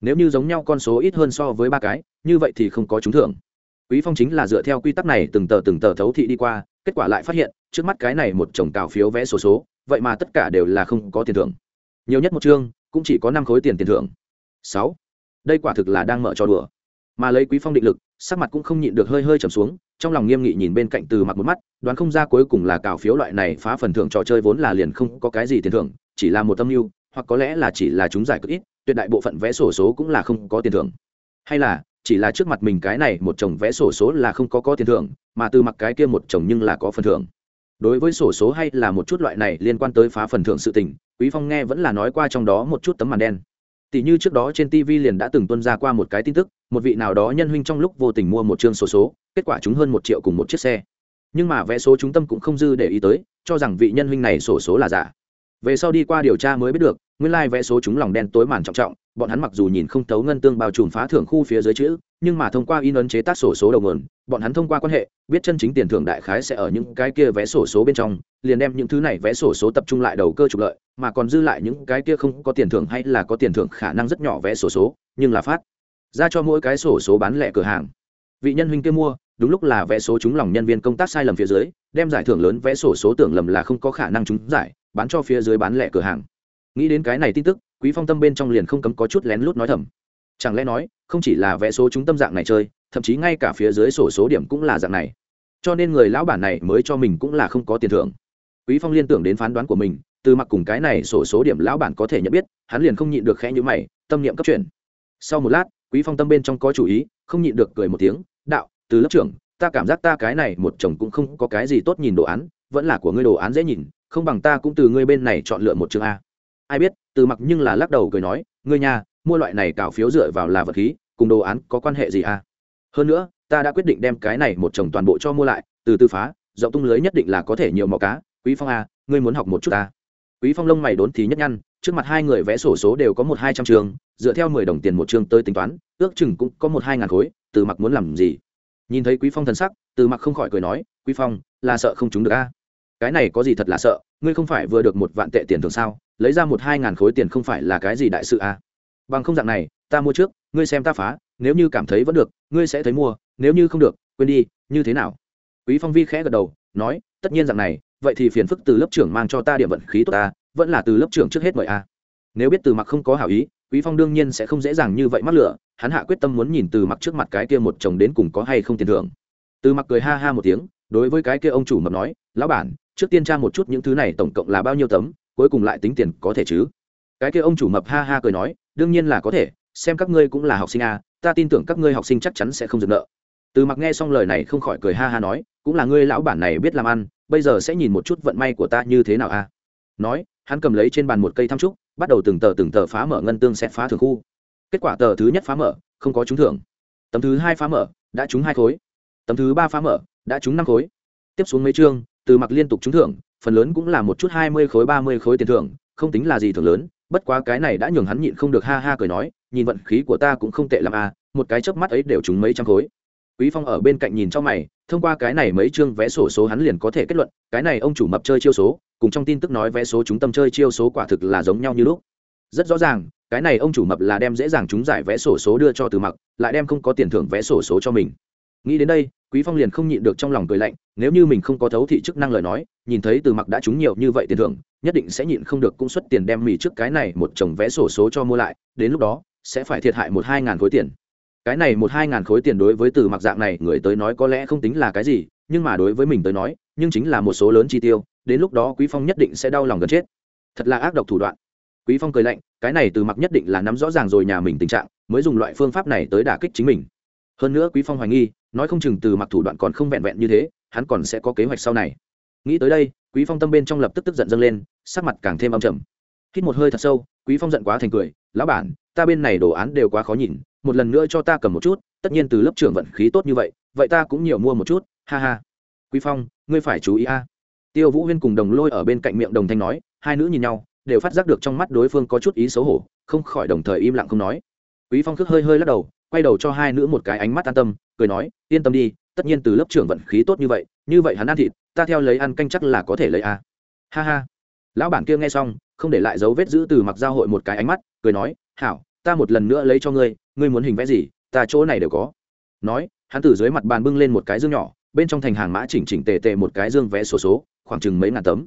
Speaker 1: nếu như giống nhau con số ít hơn so với ba cái, như vậy thì không có trúng thưởng. Quý phong chính là dựa theo quy tắc này từng tờ từng tờ thấu thị đi qua, kết quả lại phát hiện, trước mắt cái này một chồng cào phiếu vẽ số số vậy mà tất cả đều là không có tiền thưởng. Nhiều nhất một chương, cũng chỉ có năm khối tiền tiền thưởng. Sáu. Đây quả thực là đang mở cho đùa. Mà lấy quý phong định lực, sắc mặt cũng không nhịn được hơi hơi trầm xuống, trong lòng nghiêm nghị nhìn bên cạnh từ mặt một mắt, đoán không ra cuối cùng là cào phiếu loại này phá phần thưởng trò chơi vốn là liền không có cái gì tiền thưởng, chỉ là một tâm mưu, hoặc có lẽ là chỉ là chúng giải cực ít, tuyệt đại bộ phận vé sổ số cũng là không có tiền thưởng. Hay là, chỉ là trước mặt mình cái này một chồng vé sổ số là không có có tiền thưởng, mà từ mặt cái kia một chồng nhưng là có phần thưởng đối với sổ số hay là một chút loại này liên quan tới phá phần thưởng sự tình, quý phong nghe vẫn là nói qua trong đó một chút tấm màn đen. Tỷ như trước đó trên tv liền đã từng tuân ra qua một cái tin tức, một vị nào đó nhân huynh trong lúc vô tình mua một chương sổ số, kết quả chúng hơn một triệu cùng một chiếc xe. Nhưng mà vé số chúng tâm cũng không dư để ý tới, cho rằng vị nhân huynh này sổ số là giả. Về sau đi qua điều tra mới biết được, nguyên lai vẽ số chúng lòng đen tối màn trọng trọng, bọn hắn mặc dù nhìn không thấu ngân tương bao trùm phá thưởng khu phía dưới chữ nhưng mà thông qua in ấn chế tác sổ số đầu nguồn, bọn hắn thông qua quan hệ, biết chân chính tiền thưởng đại khái sẽ ở những cái kia vé sổ số bên trong, liền đem những thứ này vé sổ số tập trung lại đầu cơ trục lợi, mà còn dư lại những cái kia không có tiền thưởng hay là có tiền thưởng khả năng rất nhỏ vé sổ số, nhưng là phát ra cho mỗi cái sổ số bán lẻ cửa hàng. Vị nhân huynh kia mua, đúng lúc là vé số chúng lòng nhân viên công tác sai lầm phía dưới, đem giải thưởng lớn vé sổ số tưởng lầm là không có khả năng trúng giải, bán cho phía dưới bán lẻ cửa hàng. Nghĩ đến cái này tin tức, quý phong tâm bên trong liền không cấm có chút lén lút nói thầm chẳng lẽ nói, không chỉ là vẽ số chúng tâm dạng này chơi, thậm chí ngay cả phía dưới sổ số điểm cũng là dạng này. Cho nên người lão bản này mới cho mình cũng là không có tiền thưởng. Quý phong liên tưởng đến phán đoán của mình, từ mặc cùng cái này sổ số điểm lão bản có thể nhận biết, hắn liền không nhịn được khẽ nhíu mày, tâm niệm cấp chuyển. Sau một lát, quý phong tâm bên trong có chủ ý, không nhịn được cười một tiếng, đạo, từ lớp trưởng, ta cảm giác ta cái này một chồng cũng không có cái gì tốt nhìn đồ án, vẫn là của ngươi đồ án dễ nhìn, không bằng ta cũng từ ngươi bên này chọn lựa một chương a. Ai biết, từ mặc nhưng là lắc đầu cười nói, ngươi nhà mua loại này cào phiếu dựa vào là vật khí cùng đồ án có quan hệ gì à? hơn nữa ta đã quyết định đem cái này một chồng toàn bộ cho mua lại từ từ phá rộng tung lưới nhất định là có thể nhiều màu cá. Quý phong à, ngươi muốn học một chút ta? Quý phong lông mày đốn thì nhất nhăn trước mặt hai người vẽ sổ số đều có một hai trăm trường dựa theo mười đồng tiền một trường, tới tính toán ước chừng cũng có một hai ngàn khối từ mặc muốn làm gì? Nhìn thấy quý phong thần sắc từ mặc không khỏi cười nói quý phong là sợ không trúng được a cái này có gì thật là sợ? Ngươi không phải vừa được một vạn tệ tiền thường sao? Lấy ra một hai ngàn khối tiền không phải là cái gì đại sự à? Bằng không dạng này, ta mua trước, ngươi xem ta phá, nếu như cảm thấy vẫn được, ngươi sẽ thấy mua, nếu như không được, quên đi, như thế nào? Quý phong vi khẽ gật đầu, nói, tất nhiên dạng này, vậy thì phiền phức từ lớp trưởng mang cho ta điểm vận khí tốt ta, vẫn là từ lớp trưởng trước hết mời a. À. nếu biết từ mặc không có hảo ý, quý phong đương nhiên sẽ không dễ dàng như vậy mắc lửa, hắn hạ quyết tâm muốn nhìn từ mặc trước mặt cái kia một chồng đến cùng có hay không tiền thưởng. Từ mặc cười ha ha một tiếng, đối với cái kia ông chủ mập nói, lão bản, trước tiên tra một chút những thứ này tổng cộng là bao nhiêu tấm, cuối cùng lại tính tiền có thể chứ? Cái kia ông chủ mập ha ha cười nói đương nhiên là có thể xem các ngươi cũng là học sinh à, ta tin tưởng các ngươi học sinh chắc chắn sẽ không dừng nợ. Từ mặc nghe xong lời này không khỏi cười ha ha nói cũng là ngươi lão bản này biết làm ăn bây giờ sẽ nhìn một chút vận may của ta như thế nào à nói hắn cầm lấy trên bàn một cây thăm trúc bắt đầu từng tờ từng tờ phá mở ngân tương sẽ phá thường khu. Kết quả tờ thứ nhất phá mở không có trúng thưởng. Tấm thứ hai phá mở đã trúng hai khối. Tấm thứ ba phá mở đã trúng năm khối. Tiếp xuống mấy chương từ mặc liên tục trúng thưởng phần lớn cũng là một chút hai mươi khối ba mươi khối tiền thưởng không tính là gì thưởng lớn bất quá cái này đã nhường hắn nhịn không được ha ha cười nói, nhìn vận khí của ta cũng không tệ l à một cái chớp mắt ấy đều trúng mấy trăm khối. Quý phong ở bên cạnh nhìn cho mày, thông qua cái này mấy chương vé sổ số hắn liền có thể kết luận, cái này ông chủ mập chơi chiêu số, cùng trong tin tức nói vé số chúng tâm chơi chiêu số quả thực là giống nhau như lúc. Rất rõ ràng, cái này ông chủ mập là đem dễ dàng chúng giải vé sổ số đưa cho từ mặc, lại đem không có tiền thưởng vé sổ số cho mình. Nghĩ đến đây quý phong liền không nhịn được trong lòng cười lạnh, nếu như mình không có thấu thị chức năng lời nói, nhìn thấy từ mặc đã trúng nhiều như vậy tiền thưởng, nhất định sẽ nhịn không được cũng xuất tiền đem mì trước cái này một chồng vé sổ số cho mua lại, đến lúc đó, sẽ phải thiệt hại một hai ngàn khối tiền. Cái này một hai ngàn khối tiền đối với từ mặc dạng này, người tới nói có lẽ không tính là cái gì, nhưng mà đối với mình tới nói, nhưng chính là một số lớn chi tiêu, đến lúc đó quý phong nhất định sẽ đau lòng gần chết. Thật là ác độc thủ đoạn. Quý phong cười lạnh, cái này từ mặc nhất định là nắm rõ ràng rồi nhà mình tình trạng, mới dùng loại phương pháp này tới đả kích chính mình. Hơn nữa quý phong hoài nghi nói không chừng từ mặc thủ đoạn còn không vẹn vẹn như thế, hắn còn sẽ có kế hoạch sau này. Nghĩ tới đây, quý phong tâm bên trong lập tức tức giận dâng lên, sắc mặt càng thêm âm trầm. Hít một hơi thật sâu, quý phong giận quá thành cười, lão bản, ta bên này đồ án đều quá khó nhìn, một lần nữa cho ta cầm một chút, tất nhiên từ lớp trưởng vận khí tốt như vậy vậy ta cũng nhiều mua một chút, ha ha. Quý phong, ngươi phải chú ý a. Tiêu vũ huyên cùng đồng lôi ở bên cạnh miệng đồng thanh nói, hai nữ nhìn nhau, đều phát giác được trong mắt đối phương có chút ý xấu hổ, không khỏi đồng thời im lặng không nói. Quý phong khước hơi hơi lắc đầu quay đầu cho hai nữ một cái ánh mắt an tâm, cười nói, yên tâm đi, tất nhiên từ lớp trưởng vận khí tốt như vậy như vậy hắn ăn thịt, ta theo lấy ăn canh chắc là có thể lấy a ha ha. Lão bản kia nghe xong, không để lại dấu vết giữ từ mặc giao hội một cái ánh mắt, cười nói, hảo, ta một lần nữa lấy cho ngươi ngươi muốn hình vẽ gì, ta chỗ này đều có. Nói, hắn từ dưới mặt bàn bưng lên một cái dương nhỏ, bên trong thành hàng mã chỉnh chỉnh tề tề một cái dương vé số số, khoảng chừng mấy ngàn tấm.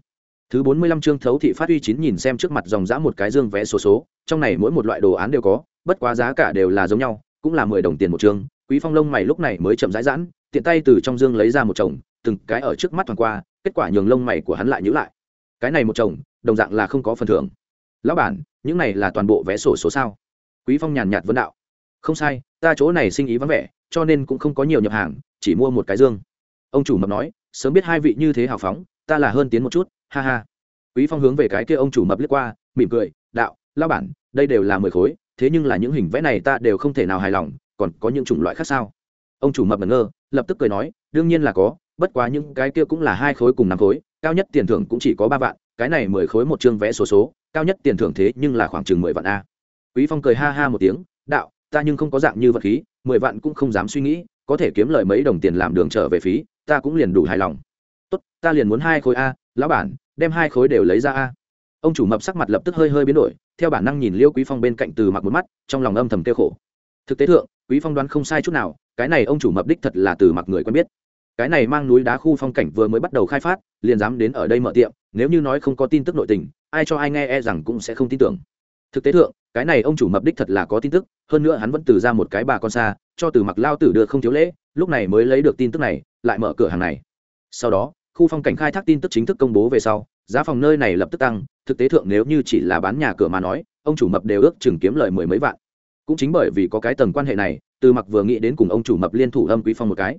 Speaker 1: Thứ bốn mươi lăm chương thấu thị phát uy chín nhìn xem trước mặt dòng dã một cái dương vé số số, trong này mỗi một loại đồ án đều có, bất quá giá cả đều là giống nhau cũng là mười đồng tiền một chương quý phong lông mày lúc này mới chậm rãi giãn, tiện tay từ trong dương lấy ra một chồng, từng cái ở trước mắt thoáng qua, kết quả nhường lông mày của hắn lại nhữ lại. Cái này một chồng, đồng dạng là không có phần thưởng. Lão bản, những này là toàn bộ vé sổ số sao? Quý phong nhàn nhạt vấn đạo. Không sai, ta chỗ này sinh ý vắng vẻ, cho nên cũng không có nhiều nhập hàng, chỉ mua một cái dương. Ông chủ mập nói, sớm biết hai vị như thế hào phóng, ta là hơn tiến một chút, ha ha. Quý phong hướng về cái kia ông chủ mập liếc qua, mỉm cười, đạo lao bản, đây đều là mười khối thế nhưng là những hình vẽ này ta đều không thể nào hài lòng, còn có những chủng loại khác sao? Ông chủ mập ngẩn ngơ, lập tức cười nói, đương nhiên là có, bất quá những cái kia cũng là hai khối cùng năm khối, cao nhất tiền thưởng cũng chỉ có ba vạn, cái này mười khối một chương vẽ số số, cao nhất tiền thưởng thế nhưng là khoảng chừng mười vạn a. Quý phong cười ha ha một tiếng, đạo, ta nhưng không có dạng như vật khí, mười vạn cũng không dám suy nghĩ, có thể kiếm lời mấy đồng tiền làm đường trở về phí, ta cũng liền đủ hài lòng. Tốt, ta liền muốn hai khối a, lão bản, đem hai khối đều lấy ra a ông chủ mập sắc mặt lập tức hơi hơi biến đổi, theo bản năng nhìn liêu quý phong bên cạnh từ mặc một mắt, trong lòng âm thầm kêu khổ. Thực tế thượng, quý phong đoán không sai chút nào, cái này ông chủ mập đích thật là từ mặc người quen biết. Cái này mang núi đá khu phong cảnh vừa mới bắt đầu khai phát, liền dám đến ở đây mở tiệm, nếu như nói không có tin tức nội tình, ai cho ai nghe e rằng cũng sẽ không tin tưởng. Thực tế thượng, cái này ông chủ mập đích thật là có tin tức, hơn nữa hắn vẫn từ ra một cái bà con xa, cho từ mặc lao tử đưa không thiếu lễ, lúc này mới lấy được tin tức này, lại mở cửa hàng này. Sau đó, khu phong cảnh khai thác tin tức chính thức công bố về sau giá phòng nơi này lập tức tăng, thực tế thượng nếu như chỉ là bán nhà cửa mà nói, ông chủ mập đều ước chừng kiếm lời mười mấy vạn. Cũng chính bởi vì có cái tầng quan hệ này, từ mặc vừa nghĩ đến cùng ông chủ mập liên thủ âm quý phong một cái.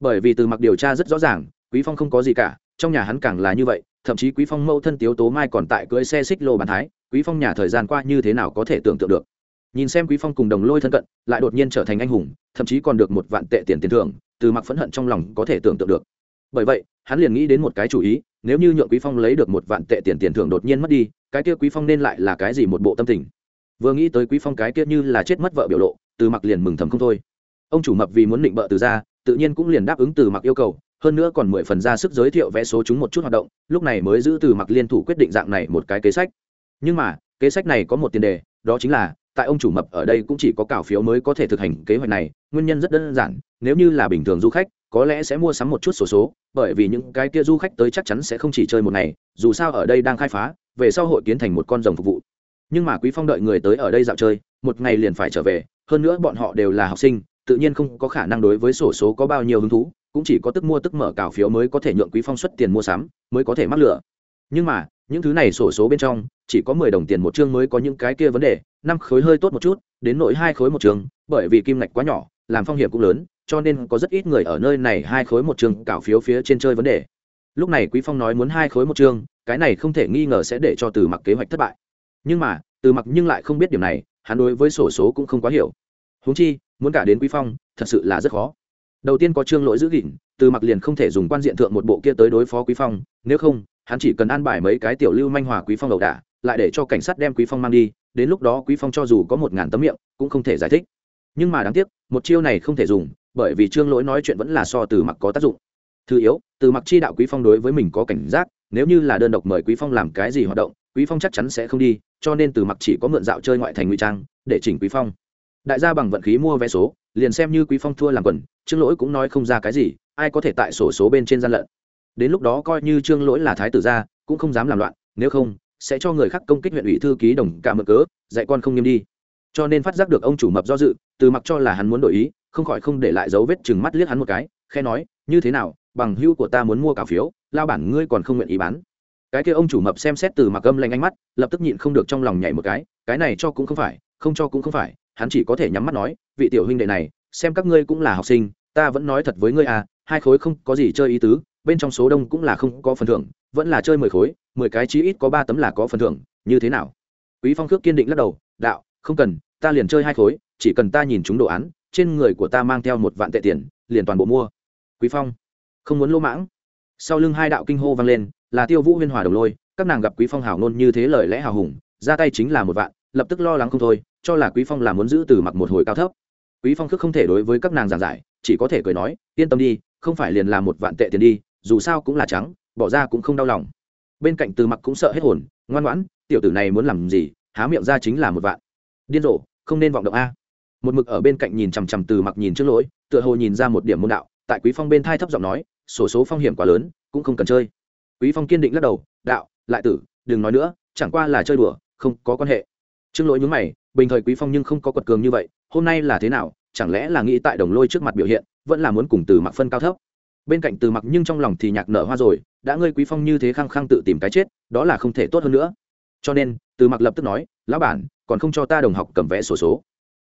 Speaker 1: Bởi vì từ mặc điều tra rất rõ ràng, quý phong không có gì cả, trong nhà hắn càng là như vậy, thậm chí quý phong mâu thân tiếu tố mai còn tại cưỡi xe xích lô bàn thái, quý phong nhà thời gian qua như thế nào có thể tưởng tượng được. Nhìn xem quý phong cùng đồng lôi thân cận, lại đột nhiên trở thành anh hùng, thậm chí còn được một vạn tệ tiền tiền thưởng, từ mặc phẫn hận trong lòng có thể tưởng tượng được. Bởi vậy hắn liền nghĩ đến một cái chủ ý, nếu như nhượng quý phong lấy được một vạn tệ tiền tiền thưởng đột nhiên mất đi, cái kia quý phong nên lại là cái gì một bộ tâm tình? Vừa nghĩ tới quý phong cái kia như là chết mất vợ biểu lộ, từ mặc liền mừng thầm không thôi. Ông chủ mập vì muốn định bợ từ ra tự nhiên cũng liền đáp ứng từ mặc yêu cầu, hơn nữa còn mười phần ra sức giới thiệu vẽ số chúng một chút hoạt động, lúc này mới giữ từ mặc liên thủ quyết định dạng này một cái kế sách. Nhưng mà, kế sách này có một tiền đề, đó chính là, tại ông chủ mập ở đây cũng chỉ có cào phiếu mới có thể thực hành kế hoạch này, nguyên nhân rất đơn giản, nếu như là bình thường du khách có lẽ sẽ mua sắm một chút sổ số, số bởi vì những cái kia du khách tới chắc chắn sẽ không chỉ chơi một ngày dù sao ở đây đang khai phá về sau hội kiến thành một con rồng phục vụ. Nhưng mà quý phong đợi người tới ở đây dạo chơi một ngày liền phải trở về hơn nữa bọn họ đều là học sinh tự nhiên không có khả năng đối với sổ số có bao nhiêu hứng thú cũng chỉ có tức mua tức mở cào phiếu mới có thể nhượng quý phong xuất tiền mua sắm mới có thể mắc lửa nhưng mà những thứ này sổ số bên trong chỉ có mười đồng tiền một chương mới có những cái kia vấn đề năm khối hơi tốt một chút đến nỗi hai khối một chương bởi vì kim ngạch quá nhỏ làm phong hiểm cũng lớn cho nên có rất ít người ở nơi này hai khối một trường cảo phiếu phía trên chơi vấn đề. Lúc này quý phong nói muốn hai khối một trường, cái này không thể nghi ngờ sẽ để cho từ mặc kế hoạch thất bại. Nhưng mà, từ mặc nhưng lại không biết điểm này, hắn đối với sổ số cũng không quá hiểu. Huống chi, muốn cả đến quý phong, thật sự là rất khó. Đầu tiên có trương lỗi giữ gìn, từ mặc liền không thể dùng quan diện thượng một bộ kia tới đối phó quý phong, nếu không, hắn chỉ cần an bài mấy cái tiểu lưu manh hòa quý phong đầu đả, lại để cho cảnh sát đem quý phong mang đi, đến lúc đó quý phong cho dù có một ngàn tấm miệng, cũng không thể giải thích. Nhưng mà đáng tiếc, một chiêu này không thể dùng bởi vì trương lỗi nói chuyện vẫn là so từ mặc có tác dụng. Thứ yếu, từ mặc chi đạo quý phong đối với mình có cảnh giác, nếu như là đơn độc mời quý phong làm cái gì hoạt động, quý phong chắc chắn sẽ không đi, cho nên từ mặc chỉ có mượn dạo chơi ngoại thành ngụy trang, để chỉnh quý phong. Đại gia bằng vận khí mua vé số, liền xem như quý phong thua làm quần, trương lỗi cũng nói không ra cái gì, ai có thể tại sổ số bên trên gian lận. Đến lúc đó coi như trương lỗi là thái tử gia, cũng không dám làm loạn, nếu không, sẽ cho người khác công kích huyện ủy thư ký đồng cả mực cớ, dạy con không nghiêm đi. Cho nên phát giác được ông chủ mập do dự, từ mặc cho là hắn muốn đổi ý không khỏi không để lại dấu vết chừng mắt liếc hắn một cái khe nói, như thế nào, bằng hưu của ta muốn mua cả phiếu, lao bản ngươi còn không nguyện ý bán? Cái kia ông chủ mập xem xét từ mặc âm lanh ánh mắt, lập tức nhịn không được trong lòng nhảy một cái cái này cho cũng không phải, không cho cũng không phải, hắn chỉ có thể nhắm mắt nói, vị tiểu huynh đệ này, xem các ngươi cũng là học sinh, ta vẫn nói thật với ngươi à hai khối không có gì chơi ý tứ, bên trong số đông cũng là không có phần thưởng, vẫn là chơi mười khối, mười cái chí ít có ba tấm là có phần thưởng, như thế nào? Quý phong khước kiên định lắc đầu, đạo, không cần, ta liền chơi hai khối, chỉ cần ta nhìn chúng đồ án trên người của ta mang theo một vạn tệ tiền, liền toàn bộ mua. Quý phong, không muốn lỗ mãng. Sau lưng hai đạo kinh hô vang lên, là tiêu vũ huyên hòa đồng lôi, các nàng gặp quý phong hào ngôn như thế lời lẽ hào hùng, ra tay chính là một vạn, lập tức lo lắng không thôi, cho là quý phong là muốn giữ từ mặc một hồi cao thấp. Quý phong khước không thể đối với các nàng giảng giải, chỉ có thể cười nói, yên tâm đi, không phải liền là một vạn tệ tiền đi, dù sao cũng là trắng, bỏ ra cũng không đau lòng. Bên cạnh từ mặc cũng sợ hết hồn, ngoan ngoãn, tiểu tử này muốn làm gì, há miệng ra chính là một vạn. Điên rồ, không nên vọng động a một mực ở bên cạnh nhìn chằm chằm từ mặc nhìn trước lỗi, tựa hồ nhìn ra một điểm môn đạo, tại quý phong bên thai thấp giọng nói, sổ số phong hiểm quá lớn, cũng không cần chơi. Quý phong kiên định lắc đầu, đạo, lại tử, đừng nói nữa, chẳng qua là chơi đùa, không có quan hệ. Trương lỗi nhúng mày, bình thời quý phong nhưng không có quật cường như vậy, hôm nay là thế nào, chẳng lẽ là nghĩ tại đồng lôi trước mặt biểu hiện, vẫn là muốn cùng từ mặc phân cao thấp. Bên cạnh từ mặc nhưng trong lòng thì nhạc nở hoa rồi, đã ngươi quý phong như thế khăng khăng tự tìm cái chết, đó là không thể tốt hơn nữa. Cho nên, từ mặc lập tức nói, lão bản, còn không cho ta đồng học cầm vẽ sổ số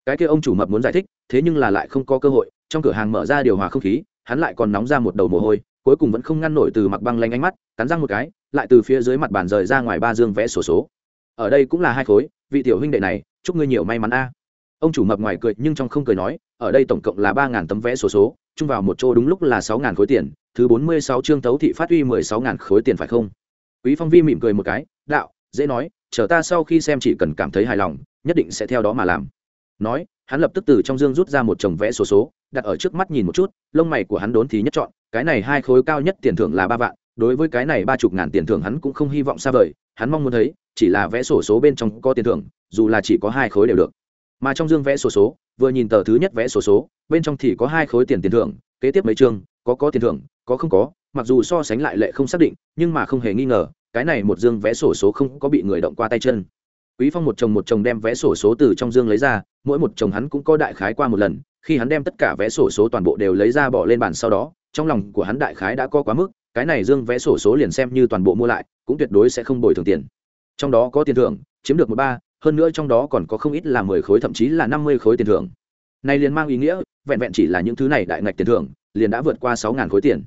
Speaker 1: cái kia ông chủ mập muốn giải thích, thế nhưng là lại không có cơ hội, trong cửa hàng mở ra điều hòa không khí, hắn lại còn nóng ra một đầu mồ hôi, cuối cùng vẫn không ngăn nổi từ mặc băng lanh ánh mắt, cắn răng một cái, lại từ phía dưới mặt bàn rời ra ngoài ba dương vẽ sổ số. Ở đây cũng là hai khối, vị tiểu huynh đệ này, chúc ngươi nhiều may mắn a. Ông chủ mập ngoài cười nhưng trong không cười nói, ở đây tổng cộng là ba ngàn tấm vẽ sổ số, chung vào một chỗ đúng lúc là sáu ngàn khối tiền, thứ bốn mươi sáu chương tấu thị phát uy mười sáu ngàn khối tiền phải không? Quý phong vi mỉm cười một cái, đạo, dễ nói, chờ ta sau khi xem chỉ cần cảm thấy hài lòng, nhất định sẽ theo đó mà làm nói, hắn lập tức từ trong dương rút ra một chồng vẽ số số, đặt ở trước mắt nhìn một chút, lông mày của hắn đốn thì nhất chọn cái này hai khối cao nhất tiền thưởng là ba vạn, đối với cái này ba chục ngàn tiền thưởng hắn cũng không hy vọng xa vời, hắn mong muốn thấy, chỉ là vẽ sổ số bên trong có tiền thưởng, dù là chỉ có hai khối đều được. Mà trong dương vẽ sổ số, vừa nhìn tờ thứ nhất vẽ sổ số, bên trong thì có hai khối tiền tiền thưởng, kế tiếp mấy chương, có có tiền thưởng, có không có, mặc dù so sánh lại lệ không xác định, nhưng mà không hề nghi ngờ, cái này một dương vẽ sổ số không có bị người động qua tay chân quý phong một chồng một chồng đem vé sổ số từ trong dương lấy ra, mỗi một chồng hắn cũng có đại khái qua một lần, khi hắn đem tất cả vé sổ số toàn bộ đều lấy ra bỏ lên bàn sau đó, trong lòng của hắn đại khái đã có quá mức, cái này dương vé sổ số liền xem như toàn bộ mua lại, cũng tuyệt đối sẽ không bồi thường tiền. Trong đó có tiền thưởng, chiếm được một ba, hơn nữa trong đó còn có không ít là mười khối thậm chí là năm mươi khối tiền thưởng. Này liền mang ý nghĩa, vẹn vẹn chỉ là những thứ này đại ngạch tiền thưởng, liền đã vượt qua sáu ngàn khối tiền.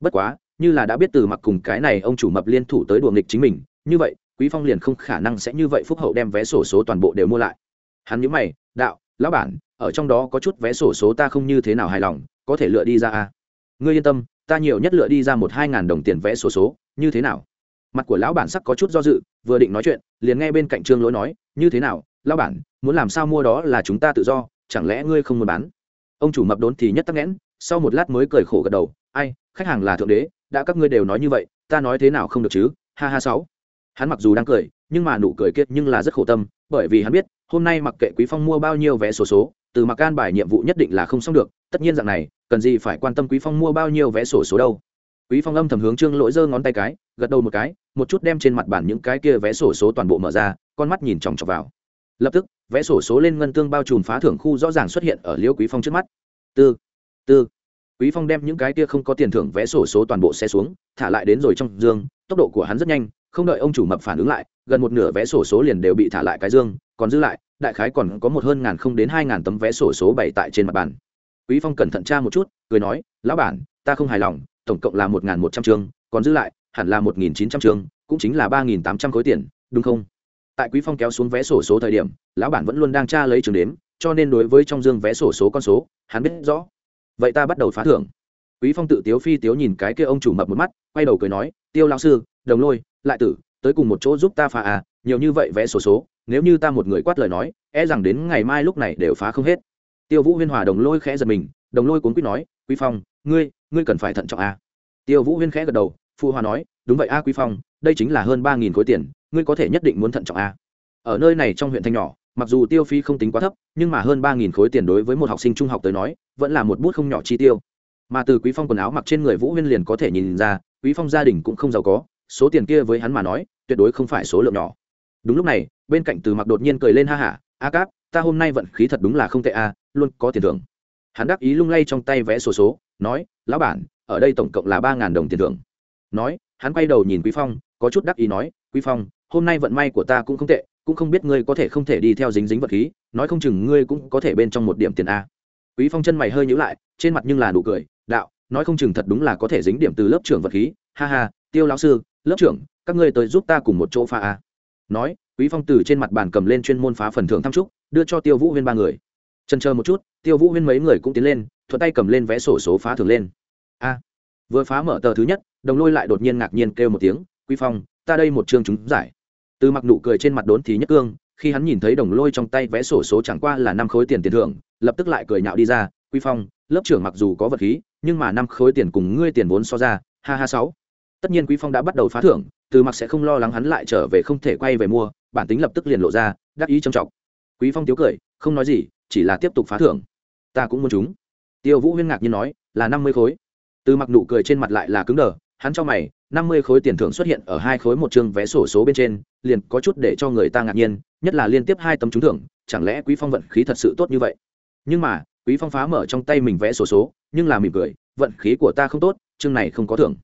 Speaker 1: Bất quá, như là đã biết từ mặc cùng cái này ông chủ mập liên thủ tới đùa nghịch chính mình, như vậy quý phong liền không khả năng sẽ như vậy phúc hậu đem vé sổ số toàn bộ đều mua lại. Hắn nhíu mày, đạo, lão bản, ở trong đó có chút vé sổ số ta không như thế nào hài lòng, có thể lựa đi ra à ngươi yên tâm, ta nhiều nhất lựa đi ra một hai ngàn đồng tiền vé sổ số, như thế nào? Mặt của lão bản sắc có chút do dự, vừa định nói chuyện, liền nghe bên cạnh trương lỗi nói, như thế nào, lão bản, muốn làm sao mua đó là chúng ta tự do, chẳng lẽ ngươi không muốn bán? Ông chủ mập đốn thì nhất tắc nghẽn, sau một lát mới cười khổ gật đầu, ai, khách hàng là thượng đế, đã các ngươi đều nói như vậy, ta nói thế nào không được chứ? Ha ha sáu hắn mặc dù đang cười, nhưng mà nụ cười kiệt nhưng là rất khổ tâm, bởi vì hắn biết, hôm nay mặc kệ quý phong mua bao nhiêu vé số số, từ mặc can bài nhiệm vụ nhất định là không xong được, tất nhiên dạng này, cần gì phải quan tâm quý phong mua bao nhiêu vé sổ số đâu. Quý phong âm thầm hướng trương lỗi giơ ngón tay cái, gật đầu một cái, một chút đem trên mặt bản những cái kia vé sổ số toàn bộ mở ra, con mắt nhìn chòng chọc vào. Lập tức, vé sổ số lên ngân tương bao trùm phá thưởng khu rõ ràng xuất hiện ở liêu quý phong trước mắt. Tư tư. Quý phong đem những cái kia không có tiền thưởng vé sổ số toàn bộ xe xuống, thả lại đến rồi trong dương tốc độ của hắn rất nhanh không đợi ông chủ mập phản ứng lại, gần một nửa vé sổ số liền đều bị thả lại cái dương, còn giữ lại, đại khái còn có một hơn ngàn không đến hai ngàn tấm vé sổ số bảy tại trên mặt bàn. Quý phong cẩn thận tra một chút, cười nói, lão bản, ta không hài lòng, tổng cộng là một ngàn một trăm chương, còn giữ lại, hẳn là một nghìn chín trăm chương, cũng chính là ba nghìn tám trăm khối tiền, đúng không? Tại quý phong kéo xuống vé sổ số thời điểm, lão bản vẫn luôn đang tra lấy trường đếm, cho nên đối với trong dương vé sổ số con số, hắn biết rõ. Vậy ta bắt đầu phá thưởng. Quý phong tự tiếu phi tiếu nhìn cái kia ông chủ mập một mắt, quay đầu cười nói, tiêu lão sư, đồng lôi lại tử, tới cùng một chỗ giúp ta phá à nhiều như vậy vẽ sổ số, nếu như ta một người quát lời nói e rằng đến ngày mai lúc này đều phá không hết. Tiêu vũ huyên hòa đồng lôi khẽ giật mình, đồng lôi cuốn quýt nói, quý phong, ngươi ngươi cần phải thận trọng à. tiêu vũ huyên khẽ gật đầu, phụ hòa nói, đúng vậy a quý phong, đây chính là hơn ba nghìn khối tiền, ngươi có thể nhất định muốn thận trọng a ở nơi này trong huyện thanh nhỏ, mặc dù tiêu phí không tính quá thấp, nhưng mà hơn ba nghìn khối tiền đối với một học sinh trung học tới nói, vẫn là một bút không nhỏ chi tiêu. Mà từ quý phong quần áo mặc trên người vũ huyên liền có thể nhìn ra, quý phong gia đình cũng không giàu có số tiền kia với hắn mà nói tuyệt đối không phải số lượng nhỏ. Đúng lúc này bên cạnh từ mặc đột nhiên cười lên ha hả a cáp ta hôm nay vận khí thật đúng là không tệ a luôn có tiền thưởng. Hắn đắc ý lung lay trong tay vẽ sổ số, số nói lão bản ở đây tổng cộng là ba ngàn đồng tiền thưởng. Nói hắn quay đầu nhìn quý phong có chút đắc ý nói quý phong hôm nay vận may của ta cũng không tệ cũng không biết ngươi có thể không thể đi theo dính dính vật khí nói không chừng ngươi cũng có thể bên trong một điểm tiền a. Quý phong chân mày hơi nhíu lại trên mặt nhưng là nụ cười đạo nói không chừng thật đúng là có thể dính điểm từ lớp trưởng vật khí ha ha tiêu lão sư lớp trưởng, các ngươi tới giúp ta cùng một chỗ phá a. Nói, quý phong từ trên mặt bàn cầm lên chuyên môn phá phần thưởng thăm trúc, đưa cho tiêu vũ huyên ba người. Chần chờ một chút, tiêu vũ huyên mấy người cũng tiến lên, thuận tay cầm lên vé sổ số phá thưởng lên. A, vừa phá mở tờ thứ nhất, đồng lôi lại đột nhiên ngạc nhiên kêu một tiếng, quý phong, ta đây một chương chúng giải. Từ mặc nụ cười trên mặt đốn thì nhất cương, khi hắn nhìn thấy đồng lôi trong tay vé sổ số chẳng qua là năm khối tiền tiền thưởng, lập tức lại cười nhạo đi ra, Quý phong, lớp trưởng mặc dù có vật khí, nhưng mà năm khối tiền cùng ngươi tiền vốn so ra, ha ha sáu tất nhiên quý phong đã bắt đầu phá thưởng, từ mặc sẽ không lo lắng hắn lại trở về không thể quay về mua, bản tính lập tức liền lộ ra, đắc ý trầm trọng. Quý phong tiếu cười, không nói gì, chỉ là tiếp tục phá thưởng. Ta cũng muốn chúng. Tiêu vũ huyên ngạc nhiên nói, là năm mươi khối. Từ mặc nụ cười trên mặt lại là cứng đờ, hắn cho mày, năm mươi khối tiền thưởng xuất hiện ở hai khối một chương vé sổ số bên trên, liền có chút để cho người ta ngạc nhiên, nhất là liên tiếp hai tấm trúng thưởng, chẳng lẽ quý phong vận khí thật sự tốt như vậy? Nhưng mà, quý phong phá mở trong tay mình vé sổ số, nhưng là mỉm cười, vận khí của ta không tốt, chương này không có thưởng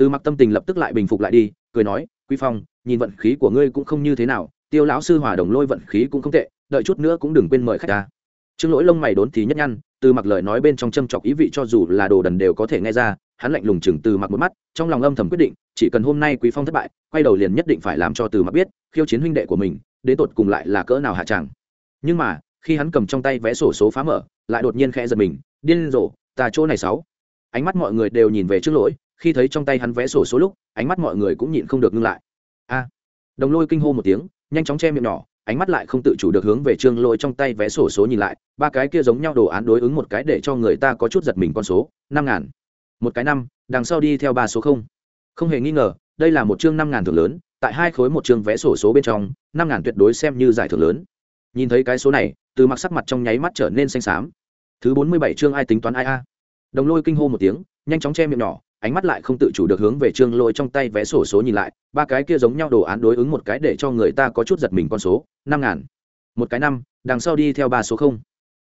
Speaker 1: từ mặc tâm tình lập tức lại bình phục lại đi, cười nói, quý phong, nhìn vận khí của ngươi cũng không như thế nào, tiêu lão sư hòa đồng lôi vận khí cũng không tệ, đợi chút nữa cũng đừng quên mời khách ta. Trương lỗi lông mày đốn thì nhất nhăn, từ mặc lời nói bên trong châm chọc ý vị cho dù là đồ đần đều có thể nghe ra, hắn lạnh lùng chừng từ mặc một mắt, trong lòng âm thầm quyết định, chỉ cần hôm nay quý phong thất bại, quay đầu liền nhất định phải làm cho từ mặc biết, khiêu chiến huynh đệ của mình, đến tột cùng lại là cỡ nào hạ chẳng. Nhưng mà, khi hắn cầm trong tay vé sổ số phá mở, lại đột nhiên khẽ giật mình, điên rồ, ta chỗ này sáu. Ánh mắt mọi người đều nhìn về trước lỗi khi thấy trong tay hắn vé sổ số lúc, ánh mắt mọi người cũng nhịn không được ngưng lại. A! Đồng lôi kinh hô một tiếng, nhanh chóng che miệng nhỏ, ánh mắt lại không tự chủ được hướng về trương lôi trong tay vé sổ số nhìn lại, ba cái kia giống nhau đồ án đối ứng một cái để cho người ta có chút giật mình con số, năm ngàn. Một cái năm, đằng sau đi theo ba số không. Không hề nghi ngờ, đây là một chương năm ngàn thưởng lớn, tại hai khối một chương vé sổ số bên trong, năm ngàn tuyệt đối xem như giải thưởng lớn. Nhìn thấy cái số này, từ mặc sắc mặt trong nháy mắt trở nên xanh xám. Thứ bốn mươi bảy chương ai tính toán ai a? Đồng lôi kinh hô một tiếng, nhanh chóng che miệng nhỏ ánh mắt lại không tự chủ được hướng về trương lôi trong tay vé sổ số nhìn lại, ba cái kia giống nhau đồ án đối ứng một cái để cho người ta có chút giật mình con số, năm ngàn. Một cái năm, đằng sau đi theo ba số không.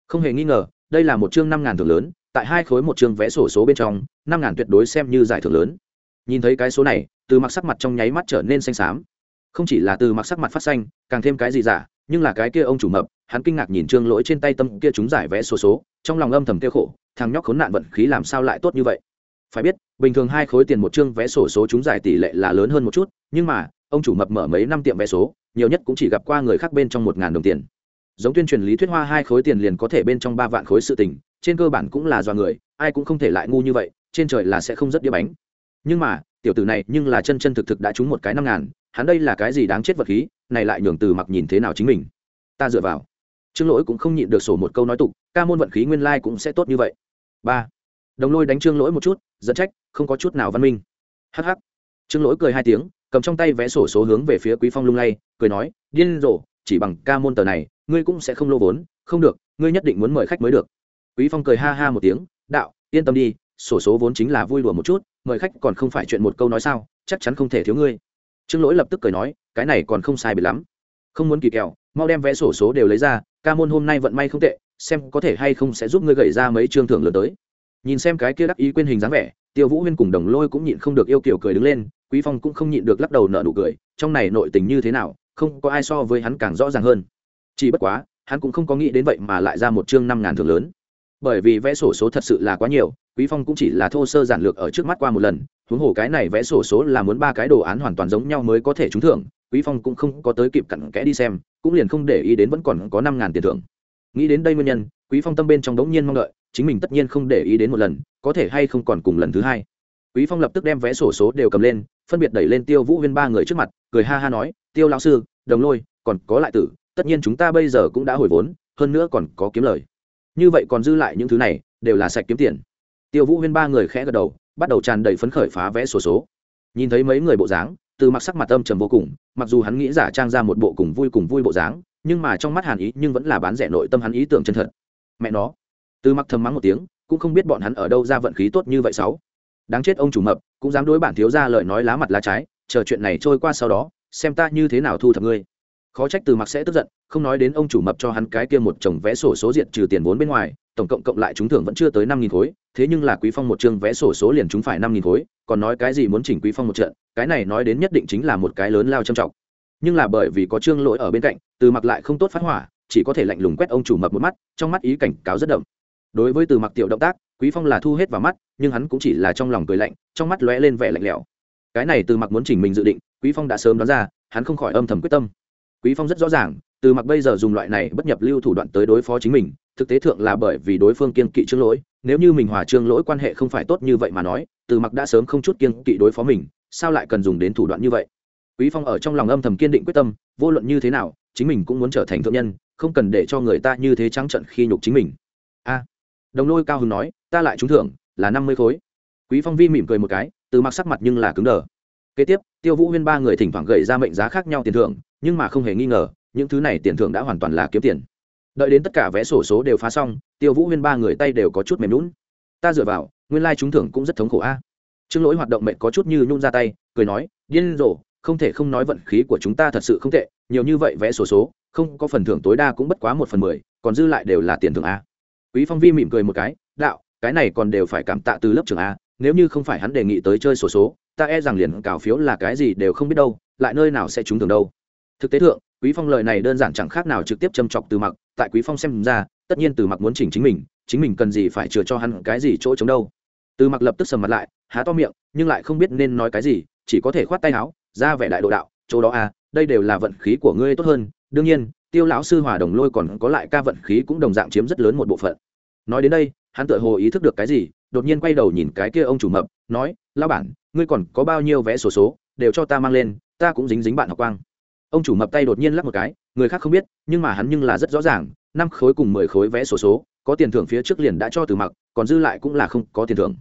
Speaker 1: Không hề nghi ngờ, đây là một chương năm ngàn thưởng lớn, tại hai khối một chương vé sổ số bên trong, năm ngàn tuyệt đối xem như giải thưởng lớn. Nhìn thấy cái số này, từ mặc sắc mặt trong nháy mắt trở nên xanh xám. Không chỉ là từ mặc sắc mặt phát xanh, càng thêm cái gì giả, nhưng là cái kia ông chủ mập, hắn kinh ngạc nhìn trương lỗi trên tay tâm kia chúng giải vé số số, trong lòng âm thầm kêu khổ, thằng nhóc khốn nạn vận khí làm sao lại tốt như vậy? Phải biết bình thường hai khối tiền một chương vé sổ số chúng giải tỷ lệ là lớn hơn một chút, nhưng mà, ông chủ mập mở mấy năm tiệm vé số, nhiều nhất cũng chỉ gặp qua người khác bên trong một ngàn đồng tiền. Giống tuyên truyền lý thuyết hoa, hai khối tiền liền có thể bên trong ba vạn khối sự tình, trên cơ bản cũng là do người, ai cũng không thể lại ngu như vậy, trên trời là sẽ không rất đĩa bánh. Nhưng mà, tiểu tử này nhưng là chân chân thực thực đã trúng một cái năm ngàn, hắn đây là cái gì đáng chết vật khí, này lại nhường từ mặc nhìn thế nào chính mình. Ta dựa vào. Trương lỗi cũng không nhịn được sổ một câu nói tục, ca môn vận khí nguyên lai cũng sẽ tốt như vậy. Ba. Đồng lôi đánh trương lỗi một chút dẫn trách không có chút nào văn minh. Hh trương lỗi cười hai tiếng, cầm trong tay vé sổ số hướng về phía quý phong lung lay, cười nói, điên rồ, chỉ bằng ca môn tờ này, ngươi cũng sẽ không lô vốn, không được, ngươi nhất định muốn mời khách mới được. Quý phong cười ha ha một tiếng, đạo, yên tâm đi, sổ số vốn chính là vui đùa một chút, mời khách còn không phải chuyện một câu nói sao, chắc chắn không thể thiếu ngươi. Trương lỗi lập tức cười nói, cái này còn không sai biệt lắm. Không muốn kỳ kèo mau đem vé sổ số đều lấy ra, ca môn hôm nay vận may không tệ, xem có thể hay không sẽ giúp ngươi gậy ra mấy chương thưởng lớn tới. Nhìn xem cái kia đắc ý quên hình dáng vẻ tiêu vũ huyên cùng đồng lôi cũng nhịn không được yêu kiểu cười đứng lên, quý phong cũng không nhịn được lắc đầu nở nụ cười, trong này nội tình như thế nào, không có ai so với hắn càng rõ ràng hơn. Chỉ bất quá, hắn cũng không có nghĩ đến vậy mà lại ra một chương năm ngàn thưởng lớn. Bởi vì vẽ sổ số thật sự là quá nhiều, quý phong cũng chỉ là thô sơ giản lược ở trước mắt qua một lần, huống hồ cái này vẽ sổ số là muốn ba cái đồ án hoàn toàn giống nhau mới có thể trúng thưởng, quý phong cũng không có tới kịp cặn kẽ đi xem, cũng liền không để ý đến vẫn còn có năm ngàn tiền thưởng. Nghĩ đến đây nguyên nhân, quý phong tâm bên trong đống nhiên mong đợi chính mình tất nhiên không để ý đến một lần, có thể hay không còn cùng lần thứ hai. Quý phong lập tức đem vé sổ số đều cầm lên, phân biệt đẩy lên tiêu vũ huyên ba người trước mặt, cười ha ha nói, tiêu lão sư, đồng lôi, còn có lại tử, tất nhiên chúng ta bây giờ cũng đã hồi vốn, hơn nữa còn có kiếm lời. Như vậy còn dư lại những thứ này, đều là sạch kiếm tiền. Tiêu vũ huyên ba người khẽ gật đầu, bắt đầu tràn đầy phấn khởi phá vé sổ số. Nhìn thấy mấy người bộ dáng, từ mặc sắc mặt âm trầm vô cùng, mặc dù hắn nghĩ giả trang ra một bộ cùng vui cùng vui bộ dáng, nhưng mà trong mắt hàn ý nhưng vẫn là bán rẻ nội tâm hắn ý tưởng chân thật. Mẹ nó từ mặc thầm mắng một tiếng, cũng không biết bọn hắn ở đâu ra vận khí tốt như vậy sáu. Đáng chết ông chủ mập, cũng dám đối bản thiếu ra lời nói lá mặt lá trái, chờ chuyện này trôi qua sau đó, xem ta như thế nào thu thập ngươi. Khó trách từ mặc sẽ tức giận, không nói đến ông chủ mập cho hắn cái kia một chồng vé sổ số diện trừ tiền vốn bên ngoài, tổng cộng cộng lại chúng thưởng vẫn chưa tới năm nghìn khối, thế nhưng là quý phong một chương vé sổ số liền chúng phải năm nghìn khối, còn nói cái gì muốn chỉnh quý phong một trận, cái này nói đến nhất định chính là một cái lớn lao trầm trọng. Nhưng là bởi vì có trương lỗi ở bên cạnh, từ mặc lại không tốt phát hỏa, chỉ có thể lạnh lùng quét ông chủ mập một mắt, trong mắt ý cảnh cáo rất đậm đối với từ mặc tiểu động tác, quý phong là thu hết vào mắt, nhưng hắn cũng chỉ là trong lòng cười lạnh, trong mắt lóe lên vẻ lạnh lẽo. Cái này từ mặc muốn chỉnh mình dự định, quý phong đã sớm đoán ra, hắn không khỏi âm thầm quyết tâm. Quý phong rất rõ ràng, từ mặc bây giờ dùng loại này bất nhập lưu thủ đoạn tới đối phó chính mình, thực tế thượng là bởi vì đối phương kiên kỵ trương lỗi, nếu như mình hòa trương lỗi quan hệ không phải tốt như vậy mà nói, từ mặc đã sớm không chút kiên kỵ đối phó mình, sao lại cần dùng đến thủ đoạn như vậy? Quý phong ở trong lòng âm thầm kiên định quyết tâm, vô luận như thế nào, chính mình cũng muốn trở thành thượng nhân, không cần để cho người ta như thế trắng trận khi nhục chính mình. A! Đồng lôi cao hứng nói, ta lại trúng thưởng, là năm mươi khối. Quý phong vi mỉm cười một cái, từ mặc sắc mặt nhưng là cứng đờ. Kế tiếp, tiêu vũ huyên ba người thỉnh thoảng gậy ra mệnh giá khác nhau tiền thưởng, nhưng mà không hề nghi ngờ, những thứ này tiền thưởng đã hoàn toàn là kiếm tiền. Đợi đến tất cả vé sổ số đều phá xong, tiêu vũ huyên ba người tay đều có chút mềm lún ta dựa vào, nguyên lai trúng thưởng cũng rất thống khổ a. Trương lỗi hoạt động mệnh có chút như nhung ra tay, cười nói, điên rồ, không thể không nói vận khí của chúng ta thật sự không tệ, nhiều như vậy vé sổ số, không có phần thưởng tối đa cũng bất quá một phần mười, còn dư lại đều là tiền thưởng a quý phong vi mỉm cười một cái, đạo, cái này còn đều phải cảm tạ từ lớp trưởng a, nếu như không phải hắn đề nghị tới chơi sổ số, ta e rằng liền cào phiếu là cái gì đều không biết đâu, lại nơi nào sẽ trúng thưởng đâu. Thực tế thượng, quý phong lời này đơn giản chẳng khác nào trực tiếp châm chọc từ mặc, tại quý phong xem ra, tất nhiên từ mặc muốn chỉnh chính mình chính mình cần gì phải chừa cho hắn cái gì chỗ chống đâu. Từ mặc lập tức sầm mặt lại, há to miệng, nhưng lại không biết nên nói cái gì, chỉ có thể khoát tay áo, ra vẻ đại độ đạo, chỗ đó à đây đều là vận khí của ngươi tốt hơn, đương nhiên tiêu lão sư hòa đồng lôi còn có lại ca vận khí cũng đồng dạng chiếm rất lớn một bộ phận. Nói đến đây hắn tựa hồ ý thức được cái gì đột nhiên quay đầu nhìn cái kia ông chủ mập nói lao bản ngươi còn có bao nhiêu vé sổ số, số đều cho ta mang lên ta cũng dính dính bạn học quang. Ông chủ mập tay đột nhiên lắc một cái người khác không biết nhưng mà hắn nhưng là rất rõ ràng năm khối cùng mười khối vé sổ số, số có tiền thưởng phía trước liền đã cho từ mặc còn dư lại cũng là không có tiền thưởng.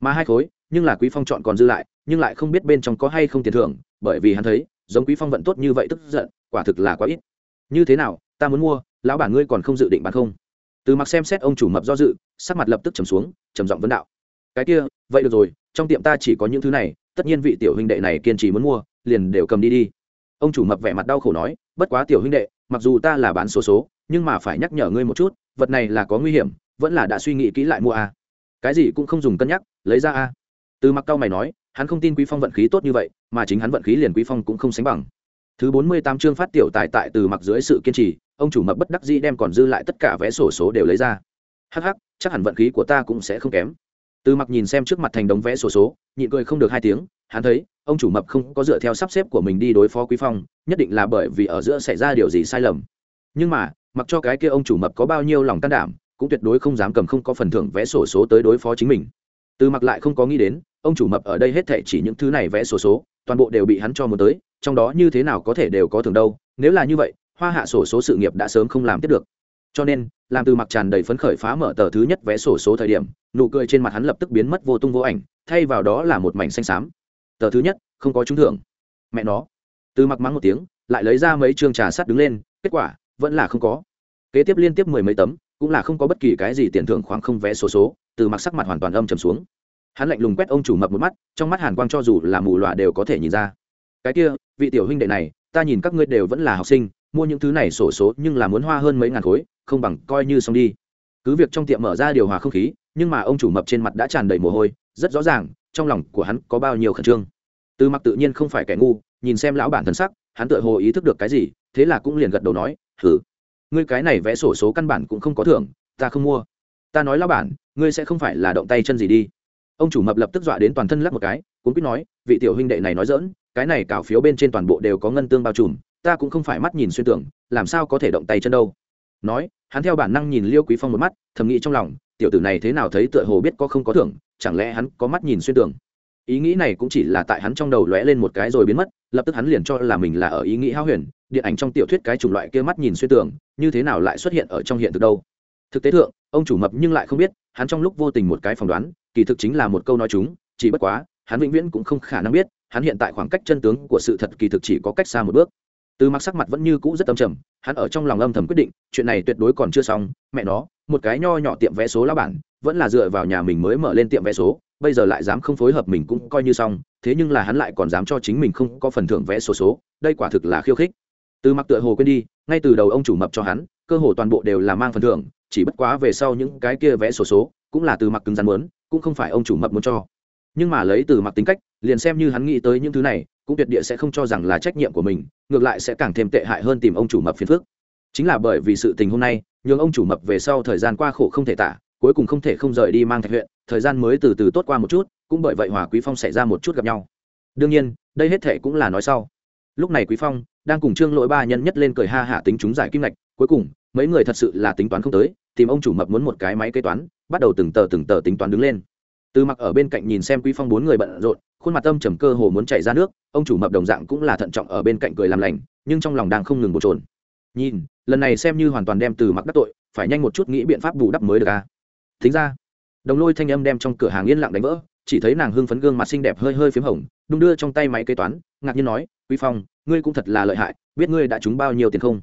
Speaker 1: Mà hai khối nhưng là quý phong chọn còn dư lại nhưng lại không biết bên trong có hay không tiền thưởng bởi vì hắn thấy giống quý phong vận tốt như vậy tức giận quả thực là quá ít như thế nào, ta muốn mua, lão bản ngươi còn không dự định bán không từ mặc xem xét ông chủ mập do dự, sắc mặt lập tức trầm xuống, trầm giọng vấn đạo cái kia, vậy được rồi, trong tiệm ta chỉ có những thứ này, tất nhiên vị tiểu huynh đệ này kiên trì muốn mua, liền đều cầm đi đi ông chủ mập vẻ mặt đau khổ nói, bất quá tiểu huynh đệ, mặc dù ta là bán số số, nhưng mà phải nhắc nhở ngươi một chút, vật này là có nguy hiểm, vẫn là đã suy nghĩ kỹ lại mua a à. cái gì cũng không dùng cân nhắc, lấy ra a à. từ mặc cao mày nói, hắn không tin quý phong vận khí tốt như vậy, mà chính hắn vận khí liền quý phong cũng không sánh bằng thứ bốn mươi tám chương phát tiểu tài tại từ mặc dưới sự kiên trì, ông chủ mập bất đắc dĩ đem còn dư lại tất cả vé sổ số đều lấy ra. Hắc hắc, chắc hẳn vận khí của ta cũng sẽ không kém. Từ mặc nhìn xem trước mặt thành đống vé sổ số, nhịn cười không được hai tiếng, hắn thấy, ông chủ mập không có dựa theo sắp xếp của mình đi đối phó quý phong, nhất định là bởi vì ở giữa xảy ra điều gì sai lầm. Nhưng mà, mặc cho cái kia ông chủ mập có bao nhiêu lòng can đảm, cũng tuyệt đối không dám cầm không có phần thưởng vé sổ số tới đối phó chính mình. Từ mặc lại không có nghĩ đến, ông chủ mập ở đây hết thảy chỉ những thứ này vẽ sổ số, toàn bộ đều bị hắn cho một tới trong đó như thế nào có thể đều có thưởng đâu, nếu là như vậy, hoa hạ sổ số sự nghiệp đã sớm không làm tiếp được. Cho nên, làm từ mặc tràn đầy phấn khởi phá mở tờ thứ nhất vé sổ số thời điểm, nụ cười trên mặt hắn lập tức biến mất vô tung vô ảnh, thay vào đó là một mảnh xanh xám. Tờ thứ nhất, không có trúng thưởng. Mẹ nó. Từ mặc mắng một tiếng, lại lấy ra mấy chương trà sắt đứng lên, kết quả, vẫn là không có. Kế tiếp liên tiếp mười mấy tấm, cũng là không có bất kỳ cái gì tiền thưởng khoảng không vé số số, từ mặc sắc mặt hoàn toàn âm trầm xuống. Hắn lạnh lùng quét ông chủ mập một mắt, trong mắt hàn quang cho dù là mù loà đều có thể nhìn ra cái kia, vị tiểu huynh đệ này, ta nhìn các ngươi đều vẫn là học sinh, mua những thứ này sổ số nhưng là muốn hoa hơn mấy ngàn khối, không bằng coi như xong đi. Cứ việc trong tiệm mở ra điều hòa không khí, nhưng mà ông chủ mập trên mặt đã tràn đầy mồ hôi, rất rõ ràng, trong lòng của hắn có bao nhiêu khẩn trương. Từ mặc tự nhiên không phải kẻ ngu, nhìn xem lão bản thân sắc, hắn tự hồ ý thức được cái gì, thế là cũng liền gật đầu nói thử ngươi cái này vẽ sổ số căn bản cũng không có thưởng, ta không mua. Ta nói lão bản, ngươi sẽ không phải là động tay chân gì đi. Ông chủ mập lập tức dọa đến toàn thân lắc một cái cũng biết nói, vị tiểu huynh đệ này nói dỡn cái này cào phiếu bên trên toàn bộ đều có ngân tương bao trùm, ta cũng không phải mắt nhìn xuyên tưởng, làm sao có thể động tay chân đâu. Nói, hắn theo bản năng nhìn liêu quý phong một mắt, thầm nghĩ trong lòng, tiểu tử này thế nào thấy tựa hồ biết có không có thưởng, chẳng lẽ hắn có mắt nhìn xuyên tưởng? Ý nghĩ này cũng chỉ là tại hắn trong đầu lóe lên một cái rồi biến mất, lập tức hắn liền cho là mình là ở ý nghĩ hao huyền, điện ảnh trong tiểu thuyết cái chủng loại kia mắt nhìn xuyên tưởng, như thế nào lại xuất hiện ở trong hiện thực đâu? Thực tế thượng, ông chủ mập nhưng lại không biết, hắn trong lúc vô tình một cái phỏng đoán, kỳ thực chính là một câu nói chúng, chỉ bất quá, hắn vĩnh viễn cũng không khả năng biết hắn hiện tại khoảng cách chân tướng của sự thật kỳ thực chỉ có cách xa một bước. Từ mặc sắc mặt vẫn như cũ rất âm trầm, hắn ở trong lòng âm thầm quyết định, chuyện này tuyệt đối còn chưa xong, mẹ nó, một cái nho nhỏ tiệm vé số lá bản, vẫn là dựa vào nhà mình mới mở lên tiệm vé số, bây giờ lại dám không phối hợp mình cũng coi như xong, thế nhưng là hắn lại còn dám cho chính mình không có phần thưởng vé số số, đây quả thực là khiêu khích. Từ mặc tựa hồ quên đi, ngay từ đầu ông chủ mập cho hắn, cơ hồ toàn bộ đều là mang phần thưởng, chỉ bất quá về sau những cái kia vé số số cũng là từ mặc cứng rắn muốn, cũng không phải ông chủ mập muốn cho nhưng mà lấy từ mặc tính cách, liền xem như hắn nghĩ tới những thứ này, cũng tuyệt địa sẽ không cho rằng là trách nhiệm của mình, ngược lại sẽ càng thêm tệ hại hơn tìm ông chủ mập phiền phức. Chính là bởi vì sự tình hôm nay, nhường ông chủ mập về sau thời gian qua khổ không thể tả, cuối cùng không thể không rời đi mang thạch huyện, thời gian mới từ từ tốt qua một chút, cũng bởi vậy hòa quý phong xảy ra một chút gặp nhau. Đương nhiên, đây hết thể cũng là nói sau. Lúc này quý phong đang cùng trương lỗi ba nhân nhất lên cười ha hạ tính chúng giải kim ngạch, cuối cùng, mấy người thật sự là tính toán không tới, tìm ông chủ mập muốn một cái máy kế toán, bắt đầu từng tờ từng tờ tính toán đứng lên từ mặc ở bên cạnh nhìn xem quý phong bốn người bận rộn, khuôn mặt tâm trầm cơ hồ muốn chảy ra nước, ông chủ mập đồng dạng cũng là thận trọng ở bên cạnh cười làm lành, nhưng trong lòng đang không ngừng bồn trồn nhìn, lần này xem như hoàn toàn đem từ mặc đắc tội, phải nhanh một chút nghĩ biện pháp bù đắp mới được a. thính ra, đồng lôi thanh âm đem trong cửa hàng yên lặng đánh vỡ, chỉ thấy nàng hưng phấn gương mặt xinh đẹp hơi hơi p h í m hồng, đung đưa trong tay máy kế toán, ngạc nhiên nói, quý phong, ngươi cũng thật là lợi hại, biết ngươi đã trúng bao nhiêu tiền không?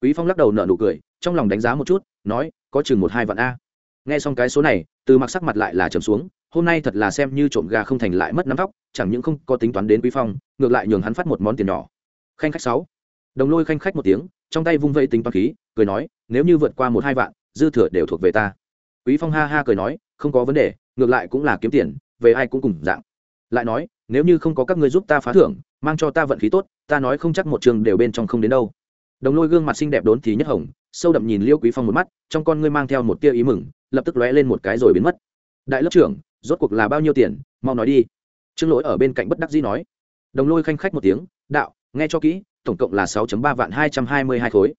Speaker 1: Quý phong lắc đầu nợ nụ cười, trong lòng đánh giá một chút, nói, có chừng một hai vạn a nghe xong cái số này, từ mặc sắc mặt lại là trầm xuống, hôm nay thật là xem như trộm gà không thành lại mất nắm tóc, chẳng những không có tính toán đến quý phong, ngược lại nhường hắn phát một món tiền nhỏ. Khanh khách sáu. Đồng lôi khanh khách một tiếng, trong tay vung vây tính toán khí, cười nói, nếu như vượt qua một hai vạn, dư thừa đều thuộc về ta. Quý phong ha ha cười nói, không có vấn đề, ngược lại cũng là kiếm tiền, về ai cũng cùng dạng. Lại nói, nếu như không có các ngươi giúp ta phá thưởng, mang cho ta vận khí tốt, ta nói không chắc một trường đều bên trong không đến đâu. Đồng lôi gương mặt xinh đẹp đốn thì nhất hồng, sâu đậm nhìn liêu quý phong một mắt, trong con ngươi mang theo một tia ý mừng lập tức lóe lên một cái rồi biến mất. Đại lớp trưởng, rốt cuộc là bao nhiêu tiền? Mau nói đi. Trương lỗi ở bên cạnh bất đắc dĩ nói. Đồng lôi khanh khách một tiếng, đạo, nghe cho kỹ, tổng cộng là 6 ba vạn hai trăm hai mươi hai khối.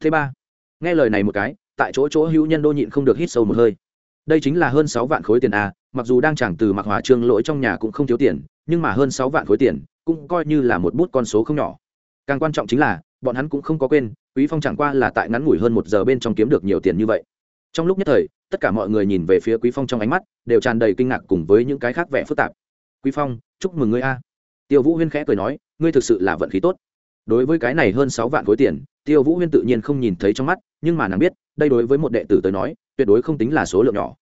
Speaker 1: Thứ ba, nghe lời này một cái, tại chỗ chỗ hữu nhân đô nhịn không được hít sâu một hơi. Đây chính là hơn sáu vạn khối tiền a mặc dù đang chẳng từ mặc hòa trương lỗi trong nhà cũng không thiếu tiền, nhưng mà hơn sáu vạn khối tiền cũng coi như là một bút con số không nhỏ. Càng quan trọng chính là, bọn hắn cũng không có quên, quý phong chẳng qua là tại ngắn ngủi hơn một giờ bên trong kiếm được nhiều tiền như vậy trong lúc nhất thời, tất cả mọi người nhìn về phía quý phong trong ánh mắt, đều tràn đầy kinh ngạc cùng với những cái khác vẻ phức tạp. Quý phong, chúc mừng ngươi a. Tiêu vũ huyên khẽ cười nói, ngươi thực sự là vận khí tốt. Đối với cái này hơn sáu vạn khối tiền, tiêu vũ huyên tự nhiên không nhìn thấy trong mắt, nhưng mà nàng biết, đây đối với một đệ tử tới nói, tuyệt đối không tính là số lượng nhỏ.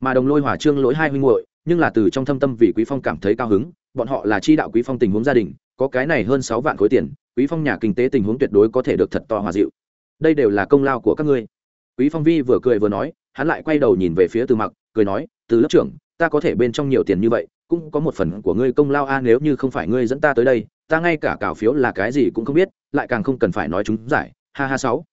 Speaker 1: Mà đồng lôi hòa trương lỗi hai huynh muội, nhưng là từ trong thâm tâm vì quý phong cảm thấy cao hứng, bọn họ là chi đạo quý phong tình huống gia đình, có cái này hơn sáu vạn khối tiền, quý phong nhà kinh tế tình huống tuyệt đối có thể được thật to hòa dịu. Đây đều là công lao của các ngươi quý phong vi vừa cười vừa nói, hắn lại quay đầu nhìn về phía từ mặc, cười nói, từ lớp trưởng, ta có thể bên trong nhiều tiền như vậy, cũng có một phần của ngươi công lao a, nếu như không phải ngươi dẫn ta tới đây, ta ngay cả cào phiếu là cái gì cũng không biết, lại càng không cần phải nói chúng giải, ha ha sáu.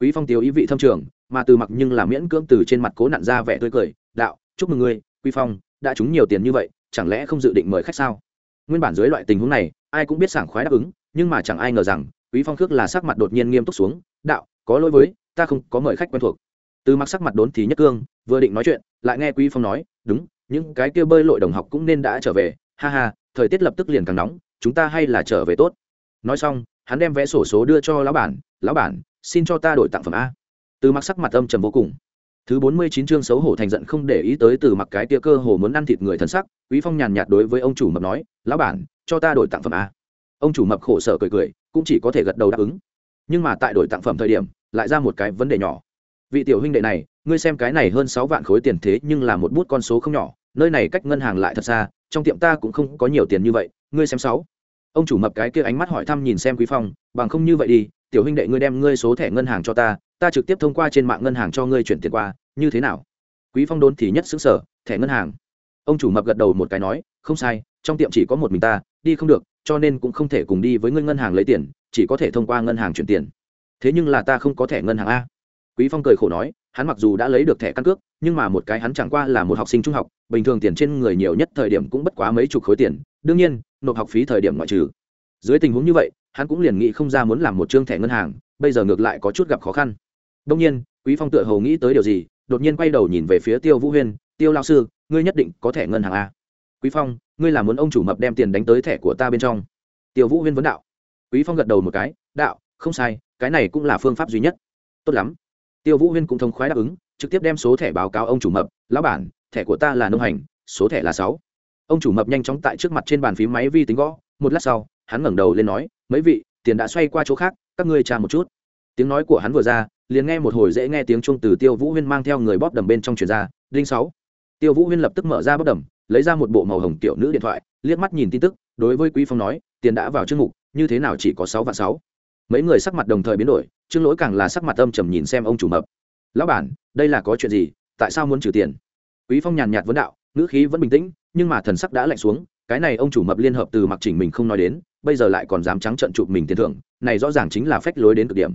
Speaker 1: Quý phong tiêu ý vị thâm trường, mà từ mặc nhưng là miễn cưỡng từ trên mặt cố nặn ra vẻ tươi cười, đạo, chúc mừng ngươi, quý phong, đã trúng nhiều tiền như vậy, chẳng lẽ không dự định mời khách sao? Nguyên bản dưới loại tình huống này, ai cũng biết sảng khoái đáp ứng, nhưng mà chẳng ai ngờ rằng, quý phong khước là sắc mặt đột nhiên nghiêm túc xuống, đạo, có lỗi với ta không có mời khách quen thuộc. Từ mặc sắc mặt đốn thì nhất cương, vừa định nói chuyện, lại nghe quý phong nói, đúng, những cái kia bơi lội đồng học cũng nên đã trở về. Ha ha, thời tiết lập tức liền càng nóng, chúng ta hay là trở về tốt. Nói xong, hắn đem vé sổ số đưa cho lão bản lão bản, xin cho ta đổi tặng phẩm a. Từ mặc sắc mặt âm trầm vô cùng. Thứ bốn mươi chín chương xấu hổ thành giận không để ý tới từ mặc cái tia cơ hồ muốn ăn thịt người thân sắc, quý phong nhàn nhạt đối với ông chủ mập nói, lão bản, cho ta đổi tặng phẩm a. Ông chủ mập khổ sở cười cười, cũng chỉ có thể gật đầu đáp ứng. Nhưng mà tại đổi tặng phẩm thời điểm lại ra một cái vấn đề nhỏ. Vị tiểu huynh đệ này, ngươi xem cái này hơn sáu vạn khối tiền thế nhưng là một bút con số không nhỏ, nơi này cách ngân hàng lại thật xa, trong tiệm ta cũng không có nhiều tiền như vậy, ngươi xem sáu. Ông chủ mập cái kia ánh mắt hỏi thăm nhìn xem quý phong, bằng không như vậy đi, tiểu huynh đệ ngươi đem ngươi số thẻ ngân hàng cho ta ta trực tiếp thông qua trên mạng ngân hàng cho ngươi chuyển tiền qua, như thế nào? Quý phong đốn thì nhất xứng sở thẻ ngân hàng. Ông chủ mập gật đầu một cái nói, không sai, trong tiệm chỉ có một mình ta, đi không được, cho nên cũng không thể cùng đi với ngươi ngân hàng lấy tiền, chỉ có thể thông qua ngân hàng chuyển tiền thế nhưng là ta không có thẻ ngân hàng a quý phong cười khổ nói hắn mặc dù đã lấy được thẻ căn cước nhưng mà một cái hắn chẳng qua là một học sinh trung học bình thường tiền trên người nhiều nhất thời điểm cũng bất quá mấy chục khối tiền đương nhiên nộp học phí thời điểm ngoại trừ dưới tình huống như vậy hắn cũng liền nghĩ không ra muốn làm một chương thẻ ngân hàng bây giờ ngược lại có chút gặp khó khăn đông nhiên quý phong tựa hồ nghĩ tới điều gì đột nhiên quay đầu nhìn về phía tiêu vũ huyên tiêu lao sư ngươi nhất định có thẻ ngân hàng a quý phong ngươi là muốn ông chủ mập đem tiền đánh tới thẻ của ta bên trong tiêu vũ huyên vấn đạo quý phong gật đầu một cái đạo không sai cái này cũng là phương pháp duy nhất. Tốt lắm. Tiêu vũ huyên cũng thông khoái đáp ứng, trực tiếp đem số thẻ báo cáo ông chủ mập, lão bản, thẻ của ta là nông hành, số thẻ là sáu. Ông chủ mập nhanh chóng tại trước mặt trên bàn phím máy vi tính gõ, một lát sau, hắn ngẩng đầu lên nói, mấy vị, tiền đã xoay qua chỗ khác, các ngươi tra một chút. Tiếng nói của hắn vừa ra, liền nghe một hồi dễ nghe tiếng chuông từ tiêu vũ huyên mang theo người bóp đầm bên trong truyền ra, đinh sáu. Tiêu vũ huyên lập tức mở ra bóp đầm, lấy ra một bộ màu hồng tiểu nữ điện thoại, liếc mắt nhìn tin tức, đối với quý phong nói, tiền đã vào chương mục, như thế nào chỉ có sáu vạn sáu? Mấy người sắc mặt đồng thời biến đổi, trương lỗi càng là sắc mặt âm trầm nhìn xem ông chủ mập. Lão bản, đây là có chuyện gì? Tại sao muốn trừ tiền? Quý phong nhàn nhạt vấn đạo, ngữ khí vẫn bình tĩnh, nhưng mà thần sắc đã lạnh xuống, cái này ông chủ mập liên hợp từ mặc chỉnh mình không nói đến, bây giờ lại còn dám trắng trận chụp mình tiền thưởng, này rõ ràng chính là phách lối đến cực điểm.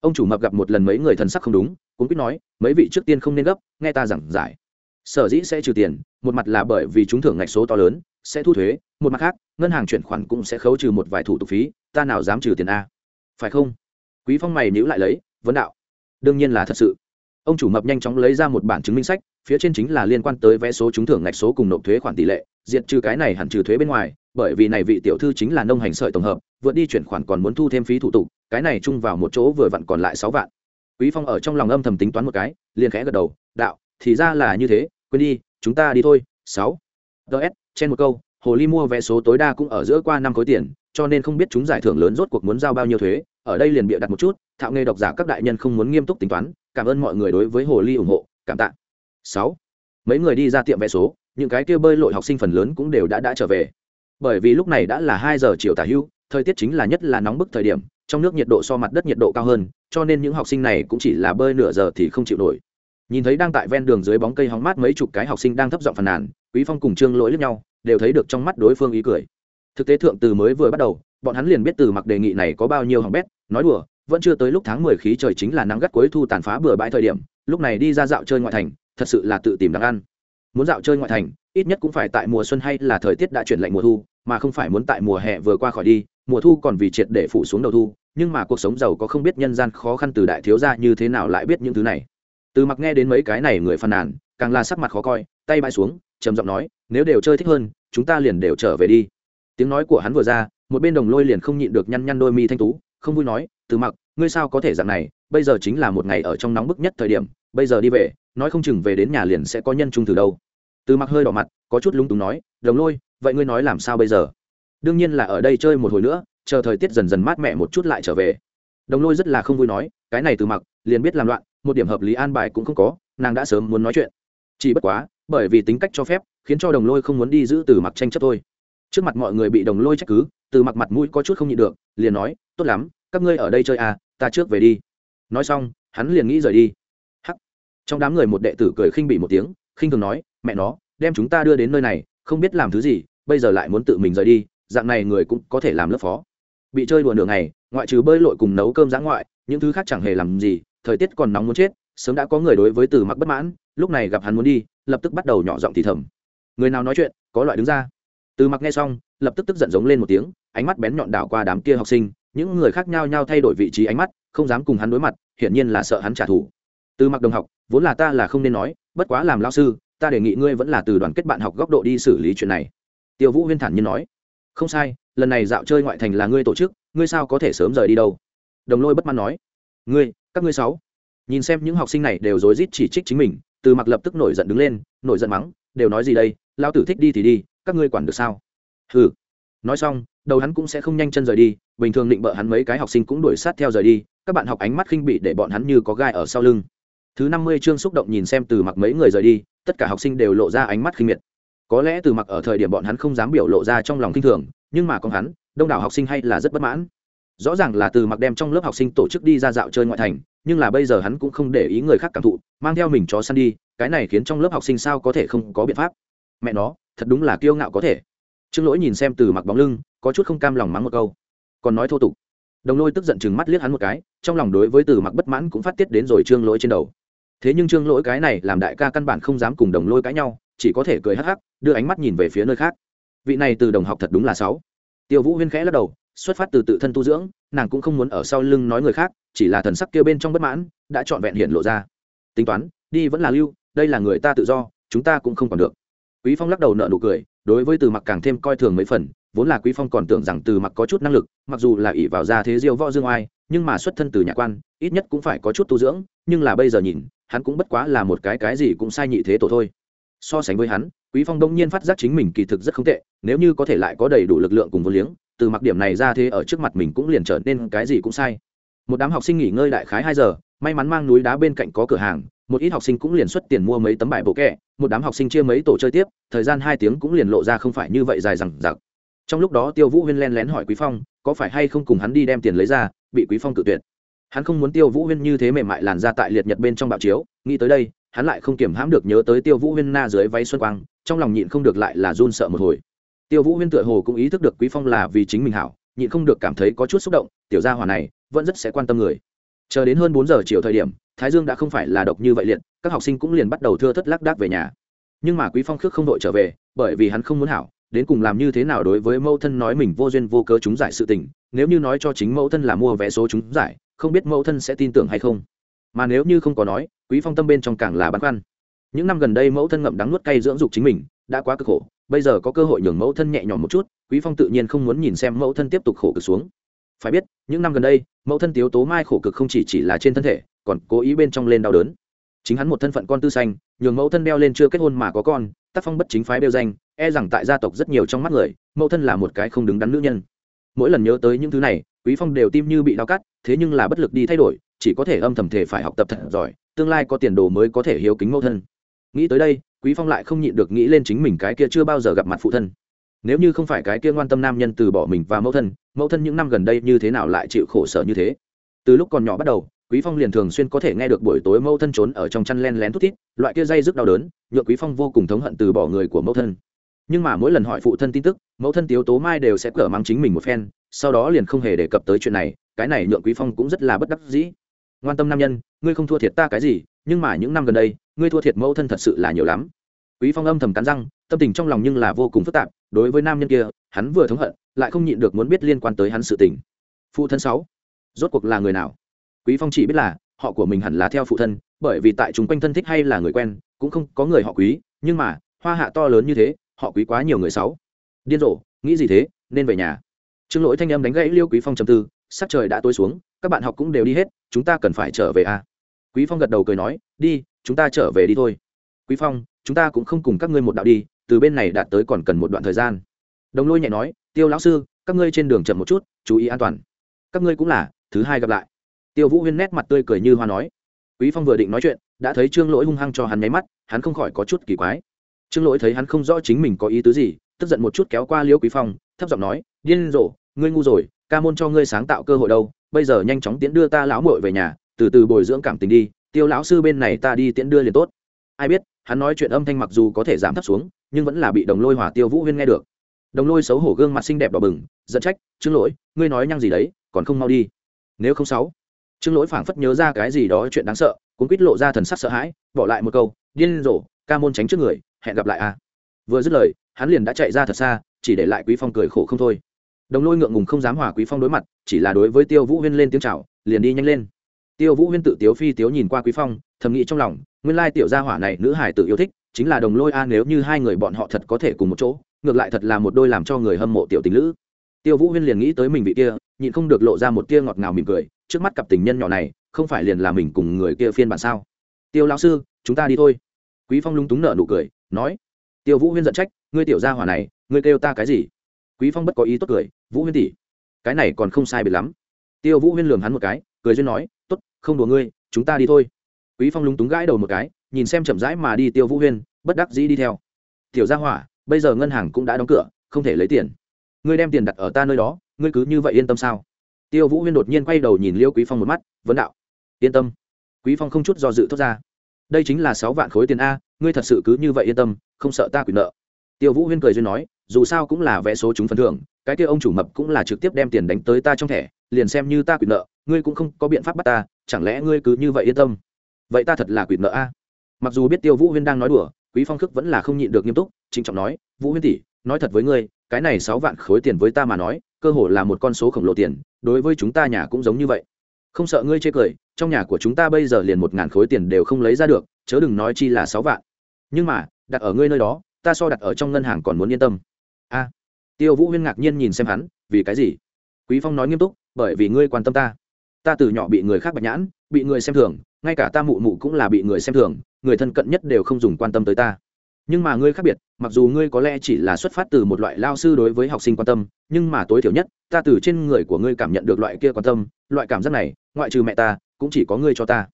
Speaker 1: Ông chủ mập gặp một lần mấy người thần sắc không đúng cũng biết nói, mấy vị trước tiên không nên gấp, nghe ta giảng giải. Sở dĩ sẽ trừ tiền, một mặt là bởi vì chúng thưởng ngạch số to lớn, sẽ thu thuế, một mặt khác, ngân hàng chuyển khoản cũng sẽ khấu trừ một vài thủ tục phí, ta nào dám trừ tiền a? Phải không? Quý phong mày nhữ lại lấy, vấn đạo. Đương nhiên là thật sự. Ông chủ mập nhanh chóng lấy ra một bản chứng minh sách, phía trên chính là liên quan tới vé số trúng thưởng ngạch số cùng nộp thuế khoản tỷ lệ, diệt trừ cái này hẳn trừ thuế bên ngoài, bởi vì này vị tiểu thư chính là nông hành sợi tổng hợp, vượt đi chuyển khoản còn muốn thu thêm phí thủ tục, cái này chung vào một chỗ vừa vặn còn lại sáu vạn. Quý phong ở trong lòng âm thầm tính toán một cái, liền khẽ gật đầu, đạo, thì ra là như thế, quên đi, chúng ta đi thôi, sáu. Ts trên một câu, hồ ly mua vé số tối đa cũng ở giữa qua năm khối tiền cho nên không biết chúng giải thưởng lớn rốt cuộc muốn giao bao nhiêu thuế, ở đây liền bịa đặt một chút, thạo nghề độc giả các đại nhân không muốn nghiêm túc tính toán, cảm ơn mọi người đối với hồ ly ủng hộ, cảm tạ. Sáu, mấy người đi ra tiệm vé số, những cái kia bơi lội học sinh phần lớn cũng đều đã đã trở về. Bởi vì lúc này đã là hai giờ chiều tả hưu, thời tiết chính là nhất là nóng bức thời điểm, trong nước nhiệt độ so mặt đất nhiệt độ cao hơn, cho nên những học sinh này cũng chỉ là bơi nửa giờ thì không chịu nổi. Nhìn thấy đang tại ven đường dưới bóng cây hóng mát mấy chục cái học sinh đang thấp giọng phàn nàn, quý phong cùng trương lỗi lẫn nhau, đều thấy được trong mắt đối phương ý cười thực tế thượng từ mới vừa bắt đầu, bọn hắn liền biết từ mặc đề nghị này có bao nhiêu hỏng bét, nói đùa, vẫn chưa tới lúc tháng mười khí trời chính là nắng gắt cuối thu tàn phá bừa bãi thời điểm, lúc này đi ra dạo chơi ngoại thành, thật sự là tự tìm đáng ăn. Muốn dạo chơi ngoại thành, ít nhất cũng phải tại mùa xuân hay là thời tiết đã chuyển lạnh mùa thu, mà không phải muốn tại mùa hè vừa qua khỏi đi, mùa thu còn vì triệt để phủ xuống đầu thu, nhưng mà cuộc sống giàu có không biết nhân gian khó khăn từ đại thiếu gia như thế nào lại biết những thứ này. Từ mặc nghe đến mấy cái này người phàn nàn, càng là sắc mặt khó coi, tay bãi xuống, trầm giọng nói, nếu đều chơi thích hơn, chúng ta liền đều trở về đi tiếng nói của hắn vừa ra, một bên đồng lôi liền không nhịn được nhăn nhăn đôi mi thanh tú, không vui nói, từ mặc, ngươi sao có thể dạng này? Bây giờ chính là một ngày ở trong nóng bức nhất thời điểm, bây giờ đi về, nói không chừng về đến nhà liền sẽ có nhân trung từ đâu. Từ mặc hơi đỏ mặt, có chút lúng túng nói, đồng lôi, vậy ngươi nói làm sao bây giờ? Đương nhiên là ở đây chơi một hồi nữa, chờ thời tiết dần dần mát mẻ một chút lại trở về. Đồng lôi rất là không vui nói, cái này từ mặc, liền biết làm loạn, một điểm hợp lý an bài cũng không có, nàng đã sớm muốn nói chuyện. Chỉ bất quá, bởi vì tính cách cho phép, khiến cho đồng lôi không muốn đi giữ từ mặc tranh chấp thôi trước mặt mọi người bị đồng lôi trách cứ, từ mặc mặt mũi có chút không nhịn được, liền nói, tốt lắm, các ngươi ở đây chơi à ta trước về đi. Nói xong, hắn liền nghĩ rời đi. Hắc. Trong đám người một đệ tử cười khinh bị một tiếng, khinh thường nói, mẹ nó, đem chúng ta đưa đến nơi này, không biết làm thứ gì, bây giờ lại muốn tự mình rời đi, dạng này người cũng có thể làm lớp phó. Bị chơi đùa nửa ngày, ngoại trừ bơi lội cùng nấu cơm giã ngoại, những thứ khác chẳng hề làm gì, thời tiết còn nóng muốn chết, sớm đã có người đối với từ mặc bất mãn, lúc này gặp hắn muốn đi, lập tức bắt đầu nhỏ giọng thì thầm. Người nào nói chuyện, có loại đứng ra từ mặc nghe xong, lập tức tức giận giống lên một tiếng, ánh mắt bén nhọn đảo qua đám kia học sinh, những người khác nhau nhau thay đổi vị trí ánh mắt, không dám cùng hắn đối mặt, hiển nhiên là sợ hắn trả thù. Từ mặc đồng học, vốn là ta là không nên nói, bất quá làm lao sư, ta đề nghị ngươi vẫn là từ đoàn kết bạn học góc độ đi xử lý chuyện này. Tiêu vũ huyên thản nhiên nói, không sai, lần này dạo chơi ngoại thành là ngươi tổ chức, ngươi sao có thể sớm rời đi đâu? Đồng lôi bất mãn nói, ngươi, các ngươi sáu. Nhìn xem những học sinh này đều rối rít chỉ trích chính mình, từ mặc lập tức nổi giận đứng lên, nổi giận mắng, đều nói gì đây lao tử thích đi thì đi các ngươi quản được sao? Hừ. Nói xong, đầu hắn cũng sẽ không nhanh chân rời đi, bình thường định bợ hắn mấy cái học sinh cũng đuổi sát theo rời đi, các bạn học ánh mắt khinh bị để bọn hắn như có gai ở sau lưng. Thứ năm mươi chương xúc động nhìn xem từ mặc mấy người rời đi, tất cả học sinh đều lộ ra ánh mắt khinh miệt. Có lẽ từ mặc ở thời điểm bọn hắn không dám biểu lộ ra trong lòng kinh thường, nhưng mà còn hắn, đông đảo học sinh hay là rất bất mãn. Rõ ràng là từ mặc đem trong lớp học sinh tổ chức đi ra dạo chơi ngoại thành, nhưng là bây giờ hắn cũng không để ý người khác cảm thụ, mang theo mình chó săn đi, cái này khiến trong lớp học sinh sao có thể không có biện pháp mẹ nó, thật đúng là kiêu ngạo có thể. Trương lỗi nhìn xem từ mặc bóng lưng, có chút không cam lòng mắng một câu. Còn nói thô tục. Đồng lôi tức giận chừng mắt liếc hắn một cái, trong lòng đối với từ mặc bất mãn cũng phát tiết đến rồi trương lỗi trên đầu. Thế nhưng trương lỗi cái này làm đại ca căn bản không dám cùng đồng lôi cãi nhau, chỉ có thể cười hắc hắc, đưa ánh mắt nhìn về phía nơi khác. Vị này từ đồng học thật đúng là sáu. Tiêu vũ huyên khẽ lắc đầu, xuất phát từ tự thân tu dưỡng, nàng cũng không muốn ở sau lưng nói người khác, chỉ là thần sắc kêu bên trong bất mãn, đã trọn vẹn hiện lộ ra. Tính toán, đi vẫn là lưu, đây là người ta tự do, chúng ta cũng không còn được quý phong lắc đầu nợ nụ cười, đối với từ mặc càng thêm coi thường mấy phần, vốn là quý phong còn tưởng rằng từ mặc có chút năng lực, mặc dù là ỷ vào ra thế diêu võ dương oai, nhưng mà xuất thân từ nhà quan, ít nhất cũng phải có chút tu dưỡng, nhưng là bây giờ nhìn, hắn cũng bất quá là một cái cái gì cũng sai nhị thế tổ thôi. So sánh với hắn, quý phong đông nhiên phát giác chính mình kỳ thực rất không tệ, nếu như có thể lại có đầy đủ lực lượng cùng vô liếng, từ mặc điểm này ra thế ở trước mặt mình cũng liền trở nên cái gì cũng sai. Một đám học sinh nghỉ ngơi đại khái hai giờ, may mắn mang núi đá bên cạnh có cửa hàng một ít học sinh cũng liền xuất tiền mua mấy tấm bài bộ kẹ, một đám học sinh chia mấy tổ chơi tiếp, thời gian hai tiếng cũng liền lộ ra không phải như vậy dài rằng giặc trong lúc đó tiêu vũ huyên len lén hỏi quý phong, có phải hay không cùng hắn đi đem tiền lấy ra, bị quý phong cự tuyệt. Hắn không muốn tiêu vũ huyên như thế mềm mại làn ra tại liệt nhật bên trong bạo chiếu, nghĩ tới đây, hắn lại không kiểm hãm được nhớ tới tiêu vũ huyên na dưới váy xuân quang, trong lòng nhịn không được lại là run sợ một hồi. Tiêu vũ huyên tựa hồ cũng ý thức được quý phong là vì chính mình hảo, nhịn không được cảm thấy có chút xúc động, tiểu gia hỏa này, vẫn rất sẽ quan tâm người. Chờ đến hơn bốn giờ chiều thời điểm thái dương đã không phải là độc như vậy liệt, các học sinh cũng liền bắt đầu thưa thất lác đác về nhà. Nhưng mà quý phong khước không đội trở về, bởi vì hắn không muốn hảo, đến cùng làm như thế nào đối với mẫu thân nói mình vô duyên vô cớ chúng giải sự tình, nếu như nói cho chính mẫu thân là mua vé số chúng giải, không biết mẫu thân sẽ tin tưởng hay không. Mà nếu như không có nói, quý phong tâm bên trong càng là băn khoăn. Những năm gần đây mẫu thân ngậm đắng nuốt cay dưỡng dục chính mình, đã quá cực khổ, bây giờ có cơ hội nhường mẫu thân nhẹ nhõm một chút, quý phong tự nhiên không muốn nhìn xem mẫu thân tiếp tục khổ cực xuống. Phải biết, những năm gần đây, mẫu thân tiếu tố mai khổ cực không chỉ chỉ là trên thân thể còn cố ý bên trong lên đau đớn. Chính hắn một thân phận con tư xanh nhường mẫu thân đeo lên chưa kết hôn mà có con, tác phong bất chính phái đeo danh e rằng tại gia tộc rất nhiều trong mắt người, mẫu thân là một cái không đứng đắn nữ nhân. Mỗi lần nhớ tới những thứ này, quý phong đều tim như bị đau cắt, thế nhưng là bất lực đi thay đổi, chỉ có thể âm thầm thể phải học tập thật giỏi, tương lai có tiền đồ mới có thể hiếu kính mẫu thân. Nghĩ tới đây, quý phong lại không nhịn được nghĩ lên chính mình cái kia chưa bao giờ gặp mặt phụ thân. Nếu như không phải cái kia ngoan tâm nam nhân từ bỏ mình và mẫu thân mẫu thân những năm gần đây như thế nào lại chịu khổ sở như thế? Từ lúc còn nhỏ bắt đầu quý phong liền thường xuyên có thể nghe được buổi tối Mâu thân trốn ở trong chăn len lén thút thít, loại kia dây rất đau đớn nhựa quý phong vô cùng thống hận từ bỏ người của Mâu thân. Nhưng mà mỗi lần hỏi phụ thân tin tức, mẫu thân tiếu tố mai đều sẽ cở mang chính mình một phen, sau đó liền không hề đề cập tới chuyện này, cái này nhượng quý phong cũng rất là bất đắc dĩ. Ngoan tâm nam nhân, ngươi không thua thiệt ta cái gì, nhưng mà những năm gần đây, ngươi thua thiệt mẫu thân thật sự là nhiều lắm. Quý phong âm thầm cắn răng, tâm tình trong lòng nhưng là vô cùng phức tạp, đối với nam nhân kia, hắn vừa thống hận, lại không nhịn được muốn biết liên quan tới hắn sự tình. Phụ thân sáu, rốt cuộc là người nào? Quý phong chỉ biết là, họ của mình hẳn là theo phụ thân, bởi vì tại chúng quanh thân thích hay là người quen, cũng không có người họ quý, nhưng mà, hoa hạ to lớn như thế, họ quý quá nhiều người sáu. Điên rồ, nghĩ gì thế, nên về nhà. Trương lỗi thanh âm đánh gãy liêu quý phong trầm tư, sắc trời đã tối xuống, các bạn học cũng đều đi hết, chúng ta cần phải trở về à? Quý phong gật đầu cười nói, đi, chúng ta trở về đi thôi. Quý phong, chúng ta cũng không cùng các ngươi một đạo đi, từ bên này đạt tới còn cần một đoạn thời gian. Đồng lôi nhẹ nói, tiêu lão sư, các ngươi trên đường chậm một chút, chú ý an toàn. Các ngươi cũng là, thứ hai gặp lại tiêu vũ huyên nét mặt tươi cười như hoa nói. Quý phong vừa định nói chuyện, đã thấy trương lỗi hung hăng cho hắn nháy mắt, hắn không khỏi có chút kỳ quái. Trương lỗi thấy hắn không rõ chính mình có ý tứ gì, tức giận một chút kéo qua liễu quý phong, thấp giọng nói, điên rồ, ngươi ngu rồi, ca môn cho ngươi sáng tạo cơ hội đâu, bây giờ nhanh chóng tiễn đưa ta lão muội về nhà, từ từ bồi dưỡng cảm tình đi, tiêu lão sư bên này ta đi tiễn đưa liền tốt. Ai biết, hắn nói chuyện âm thanh mặc dù có thể giảm thấp xuống, nhưng vẫn là bị đồng lôi hỏa tiêu vũ huyên nghe được. Đồng lôi xấu hổ gương mặt xinh đẹp đỏ bừng, giận trách, trương lỗi, ngươi nói nhăng gì đấy, còn không mau đi. Nếu không sáu trương lỗi phảng phất nhớ ra cái gì đó chuyện đáng sợ cũng quýt lộ ra thần sắc sợ hãi, bỏ lại một câu, điên rồ, ca môn tránh trước người, hẹn gặp lại a. Vừa dứt lời, hắn liền đã chạy ra thật xa, chỉ để lại quý phong cười khổ không thôi. Đồng lôi ngượng ngùng không dám hòa quý phong đối mặt, chỉ là đối với tiêu vũ huyên lên tiếng chào, liền đi nhanh lên. Tiêu vũ huyên tự tiếu phi tiếu nhìn qua quý phong, thầm nghĩ trong lòng, nguyên lai tiểu gia hỏa này nữ hải tự yêu thích, chính là đồng lôi a, nếu như hai người bọn họ thật có thể cùng một chỗ, ngược lại thật là một đôi làm cho người hâm mộ tiểu tình lữ. Tiêu vũ huyên liền nghĩ tới mình vị kia, nhịn không được lộ ra một tia ngọt ngào mỉm cười trước mắt cặp tình nhân nhỏ này, không phải liền là mình cùng người kia phiên bản sao? Tiêu lão sư, chúng ta đi thôi. Quý phong lung túng nở nụ cười, nói, tiêu vũ huyên giận trách, ngươi tiểu gia hỏa này, ngươi kêu ta cái gì? Quý phong bất có ý tốt cười, vũ huyên tỷ, cái này còn không sai biệt lắm. Tiêu vũ huyên lường hắn một cái, cười duyên nói, tốt, không đùa ngươi, chúng ta đi thôi. Quý phong lúng túng gãi đầu một cái, nhìn xem chậm rãi mà đi tiêu vũ huyên, bất đắc dĩ đi theo. Tiểu gia hỏa, bây giờ ngân hàng cũng đã đóng cửa, không thể lấy tiền. Ngươi đem tiền đặt ở ta nơi đó, ngươi cứ như vậy yên tâm sao? Tiêu vũ huyên đột nhiên quay đầu nhìn liêu quý phong một mắt, vấn đạo, yên tâm, quý phong không chút do dự thốt ra. Đây chính là sáu vạn khối tiền a, ngươi thật sự cứ như vậy yên tâm, không sợ ta quyền nợ. Tiêu vũ huyên cười duyên nói, dù sao cũng là vẽ số chúng phần thưởng, cái kia ông chủ mập cũng là trực tiếp đem tiền đánh tới ta trong thẻ, liền xem như ta quyền nợ, ngươi cũng không có biện pháp bắt ta, chẳng lẽ ngươi cứ như vậy yên tâm? Vậy ta thật là quyền nợ a. Mặc dù biết tiêu vũ huyên đang nói đùa, quý phong khước vẫn là không nhịn được nghiêm túc, trịnh trọng nói, vũ huyên tỷ, nói thật với ngươi, cái này sáu vạn khối tiền với ta mà nói cơ hồ là một con số khổng lồ tiền, đối với chúng ta nhà cũng giống như vậy. Không sợ ngươi chê cười, trong nhà của chúng ta bây giờ liền một ngàn khối tiền đều không lấy ra được, chớ đừng nói chi là sáu vạn. Nhưng mà, đặt ở ngươi nơi đó, ta so đặt ở trong ngân hàng còn muốn yên tâm. A. Tiêu vũ huyên ngạc nhiên nhìn xem hắn, vì cái gì? Quý phong nói nghiêm túc, bởi vì ngươi quan tâm ta. Ta từ nhỏ bị người khác bạch nhãn, bị người xem thường, ngay cả ta mụ mụ cũng là bị người xem thường, người thân cận nhất đều không dùng quan tâm tới ta nhưng mà ngươi khác biệt, mặc dù ngươi có lẽ chỉ là xuất phát từ một loại lao sư đối với học sinh quan tâm, nhưng mà tối thiểu nhất, ta từ trên người của ngươi cảm nhận được loại kia quan tâm, loại cảm giác này, ngoại trừ mẹ ta, cũng chỉ có ngươi cho ta.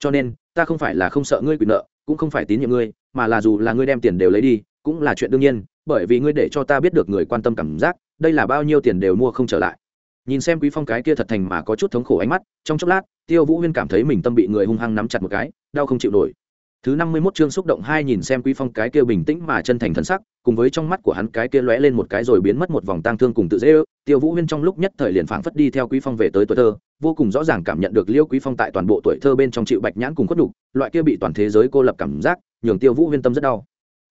Speaker 1: Cho nên, ta không phải là không sợ ngươi quyền nợ, cũng không phải tín nhiệm ngươi, mà là dù là ngươi đem tiền đều lấy đi, cũng là chuyện đương nhiên, bởi vì ngươi để cho ta biết được người quan tâm cảm giác, đây là bao nhiêu tiền đều mua không trở lại. Nhìn xem quý phong cái kia thật thành mà có chút thống khổ ánh mắt, trong chốc lát, tiêu vũ huyên cảm thấy mình tâm bị người hung hăng nắm chặt một cái, đau không chịu nổi thứ năm mươi 51 chương xúc động hai nhìn xem quý phong cái kia bình tĩnh mà chân thành thân sắc cùng với trong mắt của hắn cái kia lóe lên một cái rồi biến mất một vòng tang thương cùng tự dễ ước tiêu vũ huyên trong lúc nhất thời liền phảng phất đi theo quý phong về tới tuổi thơ vô cùng rõ ràng cảm nhận được liêu quý phong tại toàn bộ tuổi thơ bên trong chịu bạch nhãn cùng khuất nhục, loại kia bị toàn thế giới cô lập cảm giác nhường tiêu vũ huyên tâm rất đau.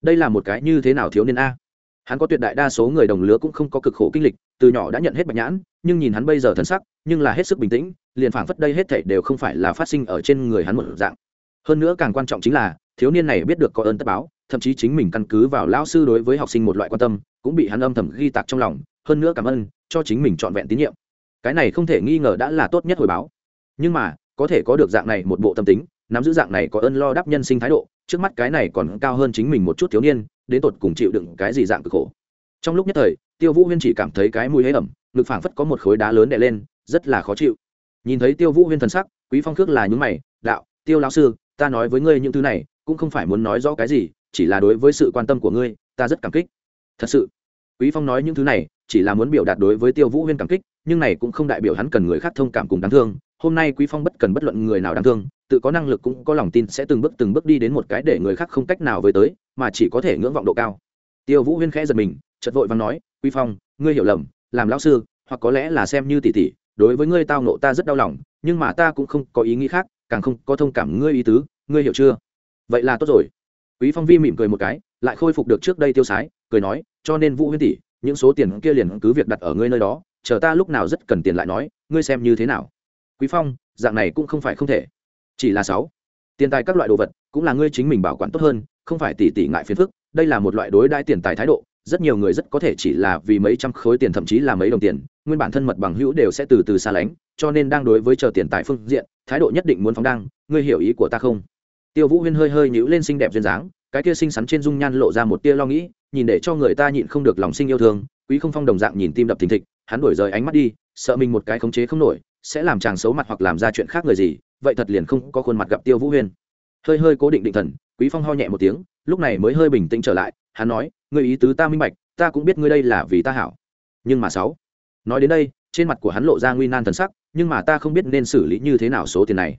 Speaker 1: Đây là một cái như thế nào thiếu niên a? Hắn có tuyệt đại đa số người đồng lứa cũng không có cực khổ kinh lịch từ nhỏ đã nhận hết bạch nhãn nhưng nhìn hắn bây giờ thân sắc nhưng là hết sức bình tĩnh liền phảng phất đây hết thảy đều không phải là phát sinh ở trên người hắn một dạng hơn nữa càng quan trọng chính là, thiếu niên này biết được có ơn tất báo, thậm chí chính mình căn cứ vào lão sư đối với học sinh một loại quan tâm, cũng bị hắn âm thầm ghi tạc trong lòng, hơn nữa cảm ơn cho chính mình trọn vẹn tín nhiệm. Cái này không thể nghi ngờ đã là tốt nhất hồi báo. Nhưng mà, có thể có được dạng này một bộ tâm tính, nắm giữ dạng này có ơn lo đáp nhân sinh thái độ, trước mắt cái này còn cao hơn chính mình một chút thiếu niên, đến tột cùng chịu đựng cái gì dạng cực khổ. Trong lúc nhất thời, tiêu vũ huyên chỉ cảm thấy cái mùi hế ẩm, ngực phảng phất có một khối đá lớn đè lên, rất là khó chịu. Nhìn thấy tiêu vũ huyên thần sắc, quý phong khước là nhúng mày, đạo, tiêu lão sư ta nói với ngươi những thứ này, cũng không phải muốn nói rõ cái gì, chỉ là đối với sự quan tâm của ngươi, ta rất cảm kích. Thật sự, quý phong nói những thứ này, chỉ là muốn biểu đạt đối với tiêu vũ huyên cảm kích, nhưng này cũng không đại biểu hắn cần người khác thông cảm cùng đáng thương. Hôm nay quý phong bất cần bất luận người nào đáng thương, tự có năng lực cũng có lòng tin sẽ từng bước từng bước đi đến một cái để người khác không cách nào với tới, mà chỉ có thể ngưỡng vọng độ cao. Tiêu vũ huyên khẽ giật mình, chợt vội và nói, quý phong, ngươi hiểu lầm, làm lão sư, hoặc có lẽ là xem như tỷ tỷ, đối với ngươi tao nộ ta rất đau lòng, nhưng mà ta cũng không có ý nghĩ khác, càng không có thông cảm ngươi ý tứ ngươi hiểu chưa? Vậy là tốt rồi. Quý phong vi mỉm cười một cái, lại khôi phục được trước đây tiêu sái, cười nói, cho nên vũ huyên tỷ, những số tiền kia liền cứ việc đặt ở ngươi nơi đó, chờ ta lúc nào rất cần tiền lại nói, ngươi xem như thế nào. Quý phong, dạng này cũng không phải không thể. Chỉ là sáu. Tiền tài các loại đồ vật, cũng là ngươi chính mình bảo quản tốt hơn, không phải tỷ tỷ ngại phiền phức, đây là một loại đối đãi tiền tài thái độ, rất nhiều người rất có thể chỉ là vì mấy trăm khối tiền thậm chí là mấy đồng tiền, nguyên bản thân mật bằng hữu đều sẽ từ từ xa lánh, cho nên đang đối với chờ tiền tài phương diện, thái độ nhất định muốn phóng đăng, ngươi hiểu ý của ta không? Tiêu vũ huyên hơi hơi nhíu lên xinh đẹp duyên dáng, cái kia xinh xắn trên dung nhan lộ ra một tia lo nghĩ, nhìn để cho người ta nhịn không được lòng sinh yêu thương, quý không phong đồng dạng nhìn tim đập thình thịch, hắn đổi rời ánh mắt đi, sợ mình một cái khống chế không nổi, sẽ làm chàng xấu mặt hoặc làm ra chuyện khác người gì, vậy thật liền không có khuôn mặt gặp tiêu vũ huyên. Hơi hơi cố định định thần, quý phong ho nhẹ một tiếng, lúc này mới hơi bình tĩnh trở lại, hắn nói, ngươi ý tứ ta minh bạch, ta cũng biết ngươi đây là vì ta hảo. Nhưng mà sáu, nói đến đây, trên mặt của hắn lộ ra nguy nan thần sắc, nhưng mà ta không biết nên xử lý như thế nào số tiền này.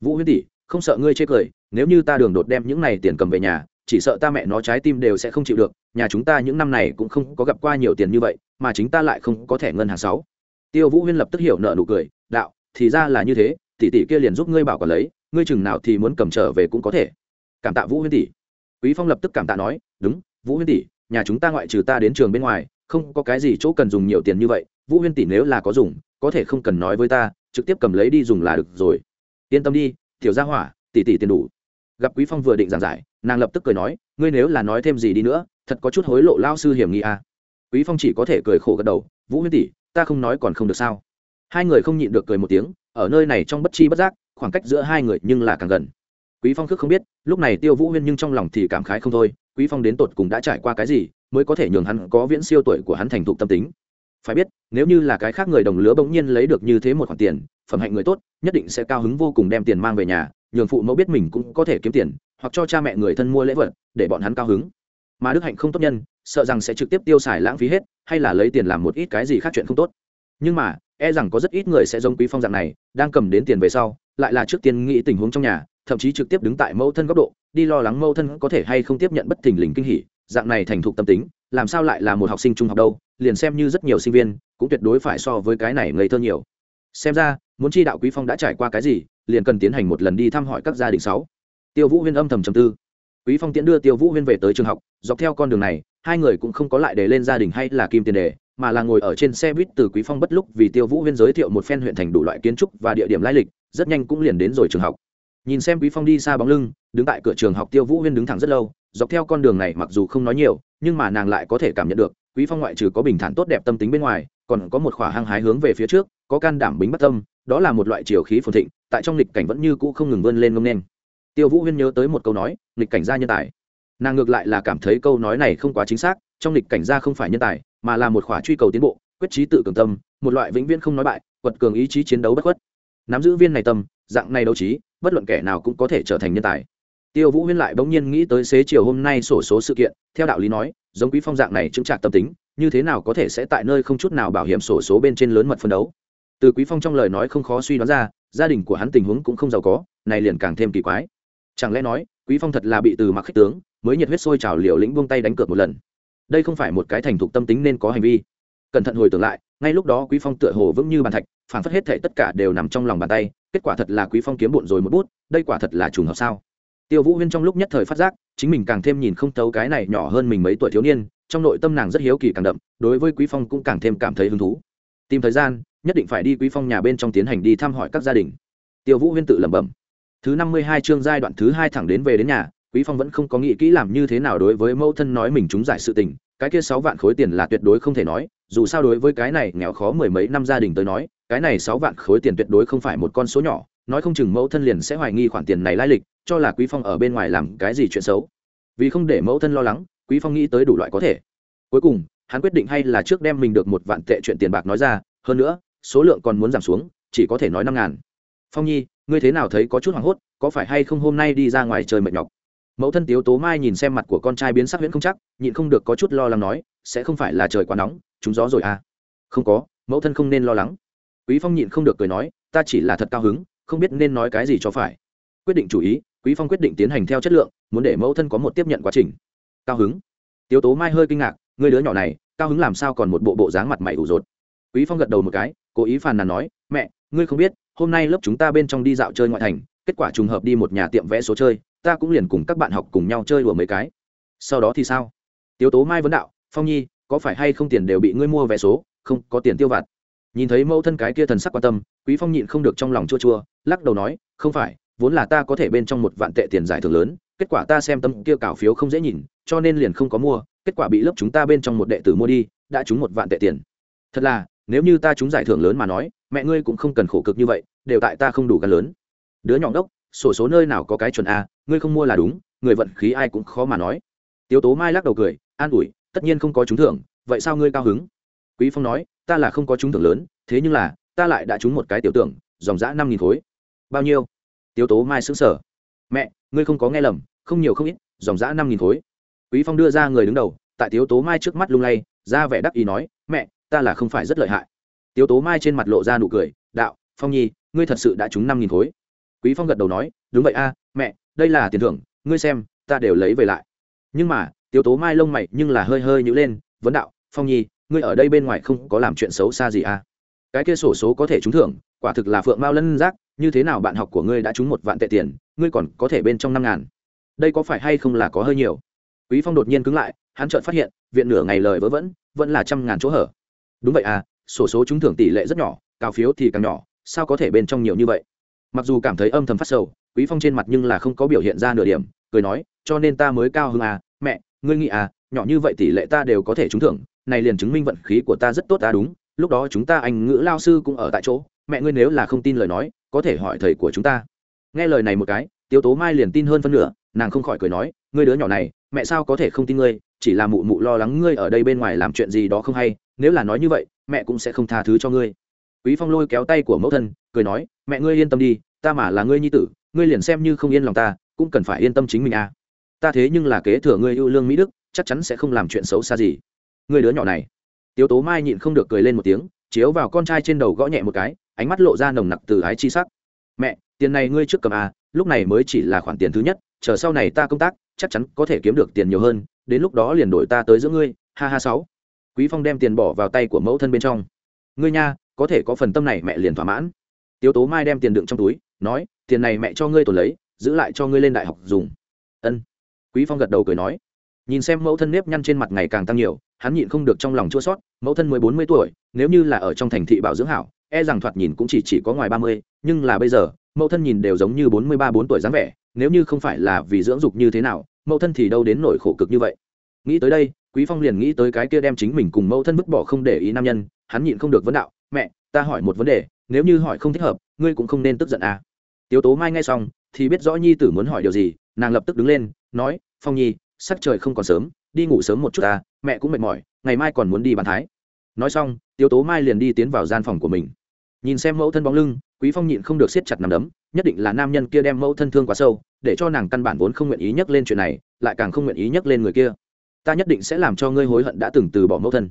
Speaker 1: Vũ huyên tỷ không sợ ngươi chê cười, nếu như ta đường đột đem những này tiền cầm về nhà, chỉ sợ ta mẹ nó trái tim đều sẽ không chịu được, nhà chúng ta những năm này cũng không có gặp qua nhiều tiền như vậy, mà chính ta lại không có thẻ ngân hàng sáu. Tiêu vũ huyên lập tức hiểu nợ nụ cười, đạo, thì ra là như thế, tỷ tỷ kia liền giúp ngươi bảo quản lấy, ngươi chừng nào thì muốn cầm trở về cũng có thể. Cảm tạ vũ huyên tỷ. Quý phong lập tức cảm tạ nói, đúng, vũ huyên tỷ, nhà chúng ta ngoại trừ ta đến trường bên ngoài, không có cái gì chỗ cần dùng nhiều tiền như vậy, vũ huyên tỷ nếu là có dùng, có thể không cần nói với ta, trực tiếp cầm lấy đi dùng là được rồi. Yên tâm đi tiểu gia hỏa, tỷ tỷ tiền đủ. Gặp quý phong vừa định giảng giải, nàng lập tức cười nói, ngươi nếu là nói thêm gì đi nữa, thật có chút hối lộ lao sư hiểm nghi à. quý phong chỉ có thể cười khổ gật đầu, vũ huyên tỷ, ta không nói còn không được sao. Hai người không nhịn được cười một tiếng, ở nơi này trong bất chi bất giác, khoảng cách giữa hai người nhưng là càng gần. Quý phong khước không biết, lúc này tiêu vũ huyên nhưng trong lòng thì cảm khái không thôi, quý phong đến tột cùng đã trải qua cái gì, mới có thể nhường hắn có viễn siêu tuổi của hắn thành thục tâm tính phải biết, nếu như là cái khác người đồng lứa bỗng nhiên lấy được như thế một khoản tiền, phẩm hạnh người tốt, nhất định sẽ cao hứng vô cùng đem tiền mang về nhà, nhường phụ mẫu biết mình cũng có thể kiếm tiền, hoặc cho cha mẹ người thân mua lễ vật, để bọn hắn cao hứng. Mà đức hạnh không tốt nhân, sợ rằng sẽ trực tiếp tiêu xài lãng phí hết, hay là lấy tiền làm một ít cái gì khác chuyện không tốt. Nhưng mà e rằng có rất ít người sẽ giống quý phong dạng này, đang cầm đến tiền về sau, lại là trước tiên nghĩ tình huống trong nhà, thậm chí trực tiếp đứng tại mẫu thân góc độ, đi lo lắng mẫu thân có thể hay không tiếp nhận bất thình lình kinh hỉ, dạng này thành thục tâm tính làm sao lại là một học sinh trung học đâu, liền xem như rất nhiều sinh viên, cũng tuyệt đối phải so với cái này ngây thơ nhiều. Xem ra, muốn chi đạo quý phong đã trải qua cái gì, liền cần tiến hành một lần đi thăm hỏi các gia đình sáu. Tiêu vũ huyên âm thầm trầm tư. Quý phong tiễn đưa tiêu vũ huyên về tới trường học, dọc theo con đường này, hai người cũng không có lại để lên gia đình hay là kim tiền đề, mà là ngồi ở trên xe buýt từ quý phong bất lúc vì tiêu vũ huyên giới thiệu một phen huyện thành đủ loại kiến trúc và địa điểm lai lịch, rất nhanh cũng liền đến rồi trường học. Nhìn xem quý phong đi xa bóng lưng, đứng tại cửa trường học tiêu vũ huyên đứng thẳng rất lâu dọc theo con đường này mặc dù không nói nhiều, nhưng mà nàng lại có thể cảm nhận được, quý phong ngoại trừ có bình thản tốt đẹp tâm tính bên ngoài, còn có một khỏa hăng hái hướng về phía trước, có can đảm bính bất tâm, đó là một loại chiều khí phồn thịnh, tại trong lịch cảnh vẫn như cũ không ngừng vươn lên ngông nên. Tiêu vũ huyên nhớ tới một câu nói lịch cảnh gia nhân tài. Nàng ngược lại là cảm thấy câu nói này không quá chính xác, trong lịch cảnh gia không phải nhân tài, mà là một khỏa truy cầu tiến bộ, quyết trí tự cường tâm, một loại vĩnh viễn không nói bại, quật cường ý chí chiến đấu bất khuất. Nắm giữ viên này tâm, dạng này đấu trí, bất luận kẻ nào cũng có thể trở thành nhân tài tiêu vũ huyên lại bỗng nhiên nghĩ tới xế chiều hôm nay sổ số sự kiện, theo đạo lý nói, giống quý phong dạng này chứng trạc tâm tính, như thế nào có thể sẽ tại nơi không chút nào bảo hiểm sổ số bên trên lớn mật phân đấu? Từ quý phong trong lời nói không khó suy đoán ra, gia đình của hắn tình huống cũng không giàu có, này liền càng thêm kỳ quái. Chẳng lẽ nói, quý phong thật là bị từ mặc khích tướng, mới nhiệt huyết sôi trào liều lĩnh buông tay đánh cược một lần? Đây không phải một cái thành thục tâm tính nên có hành vi. Cẩn thận hồi tưởng lại, ngay lúc đó quý phong tựa hồ vững như bàn thạch phản phất hết thể tất cả đều nằm trong lòng bàn tay, kết quả thật là quý phong kiếm bộn rồi một bút, đây quả thật là trùng hợp sao? Tiêu vũ huyên trong lúc nhất thời phát giác, chính mình càng thêm nhìn không thấu cái này nhỏ hơn mình mấy tuổi thiếu niên, trong nội tâm nàng rất hiếu kỳ càng đậm, đối với quý phong cũng càng thêm cảm thấy hứng thú. Tìm thời gian, nhất định phải đi quý phong nhà bên trong tiến hành đi thăm hỏi các gia đình. Tiêu vũ huyên tự lẩm bẩm. Thứ năm mươi hai chương giai đoạn thứ hai thẳng đến về đến nhà, quý phong vẫn không có nghĩ kỹ làm như thế nào đối với mẫu thân nói mình chúng giải sự tình, cái kia sáu vạn khối tiền là tuyệt đối không thể nói, dù sao đối với cái này nghèo khó mười mấy năm gia đình tới nói, cái này sáu vạn khối tiền tuyệt đối không phải một con số nhỏ, nói không chừng mẫu thân liền sẽ hoài nghi khoản tiền này lai lịch cho là quý phong ở bên ngoài làm cái gì chuyện xấu. Vì không để mẫu thân lo lắng, quý phong nghĩ tới đủ loại có thể. Cuối cùng, hắn quyết định hay là trước đem mình được một vạn tệ chuyện tiền bạc nói ra, hơn nữa, số lượng còn muốn giảm xuống, chỉ có thể nói năm ngàn. Phong nhi, ngươi thế nào thấy có chút hoảng hốt, có phải hay không hôm nay đi ra ngoài trời mệt nhọc? Mẫu thân tiếu tố mai nhìn xem mặt của con trai biến sắc huyễn không chắc, nhịn không được có chút lo lắng nói, sẽ không phải là trời quá nóng chúng gió rồi à? Không có, mẫu thân không nên lo lắng. Quý phong nhịn không được cười nói, ta chỉ là thật cao hứng, không biết nên nói cái gì cho phải. Quyết định chủ ý quý phong quyết định tiến hành theo chất lượng, muốn để mẫu thân có một tiếp nhận quá trình. Cao hứng. Tiếu tố mai hơi kinh ngạc, người đứa nhỏ này, cao hứng làm sao còn một bộ bộ dáng mặt mày ủ rột. Quý phong gật đầu một cái, cố ý phàn nàn nói, mẹ, ngươi không biết, hôm nay lớp chúng ta bên trong đi dạo chơi ngoại thành, kết quả trùng hợp đi một nhà tiệm vẽ số chơi, ta cũng liền cùng các bạn học cùng nhau chơi đùa mấy cái. Sau đó thì sao? Tiếu tố mai vấn đạo, phong nhi, có phải hay không tiền đều bị ngươi mua vé số, không, có tiền tiêu vặt. Nhìn thấy mẫu thân cái kia thần sắc quan tâm, quý phong nhịn không được trong lòng chua chua, lắc đầu nói, không phải vốn là ta có thể bên trong một vạn tệ tiền giải thưởng lớn, kết quả ta xem tâm kia cào phiếu không dễ nhìn, cho nên liền không có mua, kết quả bị lớp chúng ta bên trong một đệ tử mua đi, đã trúng một vạn tệ tiền. Thật là, nếu như ta trúng giải thưởng lớn mà nói, mẹ ngươi cũng không cần khổ cực như vậy, đều tại ta không đủ gan lớn. Đứa nhỏ đốc sổ số nơi nào có cái chuẩn a, ngươi không mua là đúng, người vận khí ai cũng khó mà nói. Tiếu tố mai lắc đầu cười, an ủi, tất nhiên không có trúng thưởng, vậy sao ngươi cao hứng? Quý phong nói, ta là không có trúng thưởng lớn, thế nhưng là, ta lại đã trúng một cái tiểu tưởng, dòng dã năm nghìn khối. Bao nhiêu? Tiếu tố mai xứng sở mẹ, ngươi không có nghe lầm, không nhiều không ít, dòng dã năm nghìn khối. Quý phong đưa ra người đứng đầu, tại tiếu tố mai trước mắt lung lay, ra vẻ đắc ý nói, mẹ, ta là không phải rất lợi hại. Tiếu tố mai trên mặt lộ ra nụ cười, đạo, phong nhi, ngươi thật sự đã trúng năm nghìn khối. Quý phong gật đầu nói, đúng vậy a, mẹ, đây là tiền thưởng, ngươi xem, ta đều lấy về lại. Nhưng mà, tiếu tố mai lông mày nhưng là hơi hơi nhữ lên, vấn đạo, phong nhi, ngươi ở đây bên ngoài không có làm chuyện xấu xa gì à cái kia sổ số có thể trúng thưởng, quả thực là phượng mao lân giác như thế nào bạn học của ngươi đã trúng một vạn tệ tiền, ngươi còn có thể bên trong năm ngàn. Đây có phải hay không là có hơi nhiều? Quý phong đột nhiên cứng lại, hắn chợt phát hiện, viện nửa ngày lời vớ vẩn, vẫn là trăm ngàn chỗ hở. Đúng vậy à sổ số trúng thưởng tỷ lệ rất nhỏ, cao phiếu thì càng nhỏ, sao có thể bên trong nhiều như vậy? Mặc dù cảm thấy âm thầm phát sầu, quý phong trên mặt nhưng là không có biểu hiện ra nửa điểm, cười nói, cho nên ta mới cao hơn à mẹ, ngươi nghĩ à nhỏ như vậy tỷ lệ ta đều có thể trúng thưởng, này liền chứng minh vận khí của ta rất tốt ta đúng, lúc đó chúng ta anh ngữ lao sư cũng ở tại chỗ mẹ ngươi nếu là không tin lời nói, có thể hỏi thầy của chúng ta. Nghe lời này một cái tiêu tố mai liền tin hơn phân nửa, nàng không khỏi cười nói, ngươi đứa nhỏ này, mẹ sao có thể không tin ngươi, chỉ là mụ mụ lo lắng ngươi ở đây bên ngoài làm chuyện gì đó không hay, nếu là nói như vậy, mẹ cũng sẽ không tha thứ cho ngươi. Quý phong lôi kéo tay của mẫu thân, cười nói, mẹ ngươi yên tâm đi, ta mà là ngươi nhi tử, ngươi liền xem như không yên lòng ta, cũng cần phải yên tâm chính mình à. Ta thế nhưng là kế thừa ngươi yêu lương mỹ đức, chắc chắn sẽ không làm chuyện xấu xa gì. Ngươi đứa nhỏ này. Tiếu tố mai nhịn không được cười lên một tiếng, chiếu vào con trai trên đầu gõ nhẹ một cái ánh mắt lộ ra nồng nặc từ ái chi sắc. Mẹ, tiền này ngươi trước cầm à lúc này mới chỉ là khoản tiền thứ nhất, chờ sau này ta công tác, chắc chắn có thể kiếm được tiền nhiều hơn, đến lúc đó liền đổi ta tới giữa ngươi, ha ha sáu. Quý phong đem tiền bỏ vào tay của mẫu thân bên trong. Ngươi nha, có thể có phần tâm này mẹ liền thỏa mãn. Tiếu tố mai đem tiền đựng trong túi, nói, tiền này mẹ cho ngươi tồn lấy, giữ lại cho ngươi lên đại học dùng. Ân. Quý phong gật đầu cười nói. Nhìn xem mẫu thân nếp nhăn trên mặt ngày càng tăng nhiều, hắn nhịn không được trong lòng chua sót mẫu thân mới bốn mươi tuổi, nếu như là ở trong thành thị bảo dưỡng hảo e rằng thoạt nhìn cũng chỉ chỉ có ngoài ba mươi, nhưng là bây giờ, mẫu thân nhìn đều giống như bốn mươi ba, bốn tuổi dáng vẻ, nếu như không phải là vì dưỡng dục như thế nào, mẫu thân thì đâu đến nổi khổ cực như vậy. Nghĩ tới đây, quý phong liền nghĩ tới cái kia đem chính mình cùng mẫu thân vứt bỏ không để ý nam nhân, hắn nhịn không được vấn đạo, mẹ, ta hỏi một vấn đề, nếu như hỏi không thích hợp, ngươi cũng không nên tức giận à? Tiếu tố mai nghe xong, thì biết rõ nhi tử muốn hỏi điều gì, nàng lập tức đứng lên, nói, phong nhi, sắc trời không còn sớm, đi ngủ sớm một chút ta mẹ cũng mệt mỏi, ngày mai còn muốn đi bàn thái nói xong, tiêu tố mai liền đi tiến vào gian phòng của mình. Nhìn xem mẫu thân bóng lưng, quý phong nhịn không được siết chặt nằm đấm, nhất định là nam nhân kia đem mẫu thân thương quá sâu, để cho nàng căn bản vốn không nguyện ý nhắc lên chuyện này, lại càng không nguyện ý nhắc lên người kia. Ta nhất định sẽ làm cho ngươi hối hận đã từng từ bỏ mẫu thân.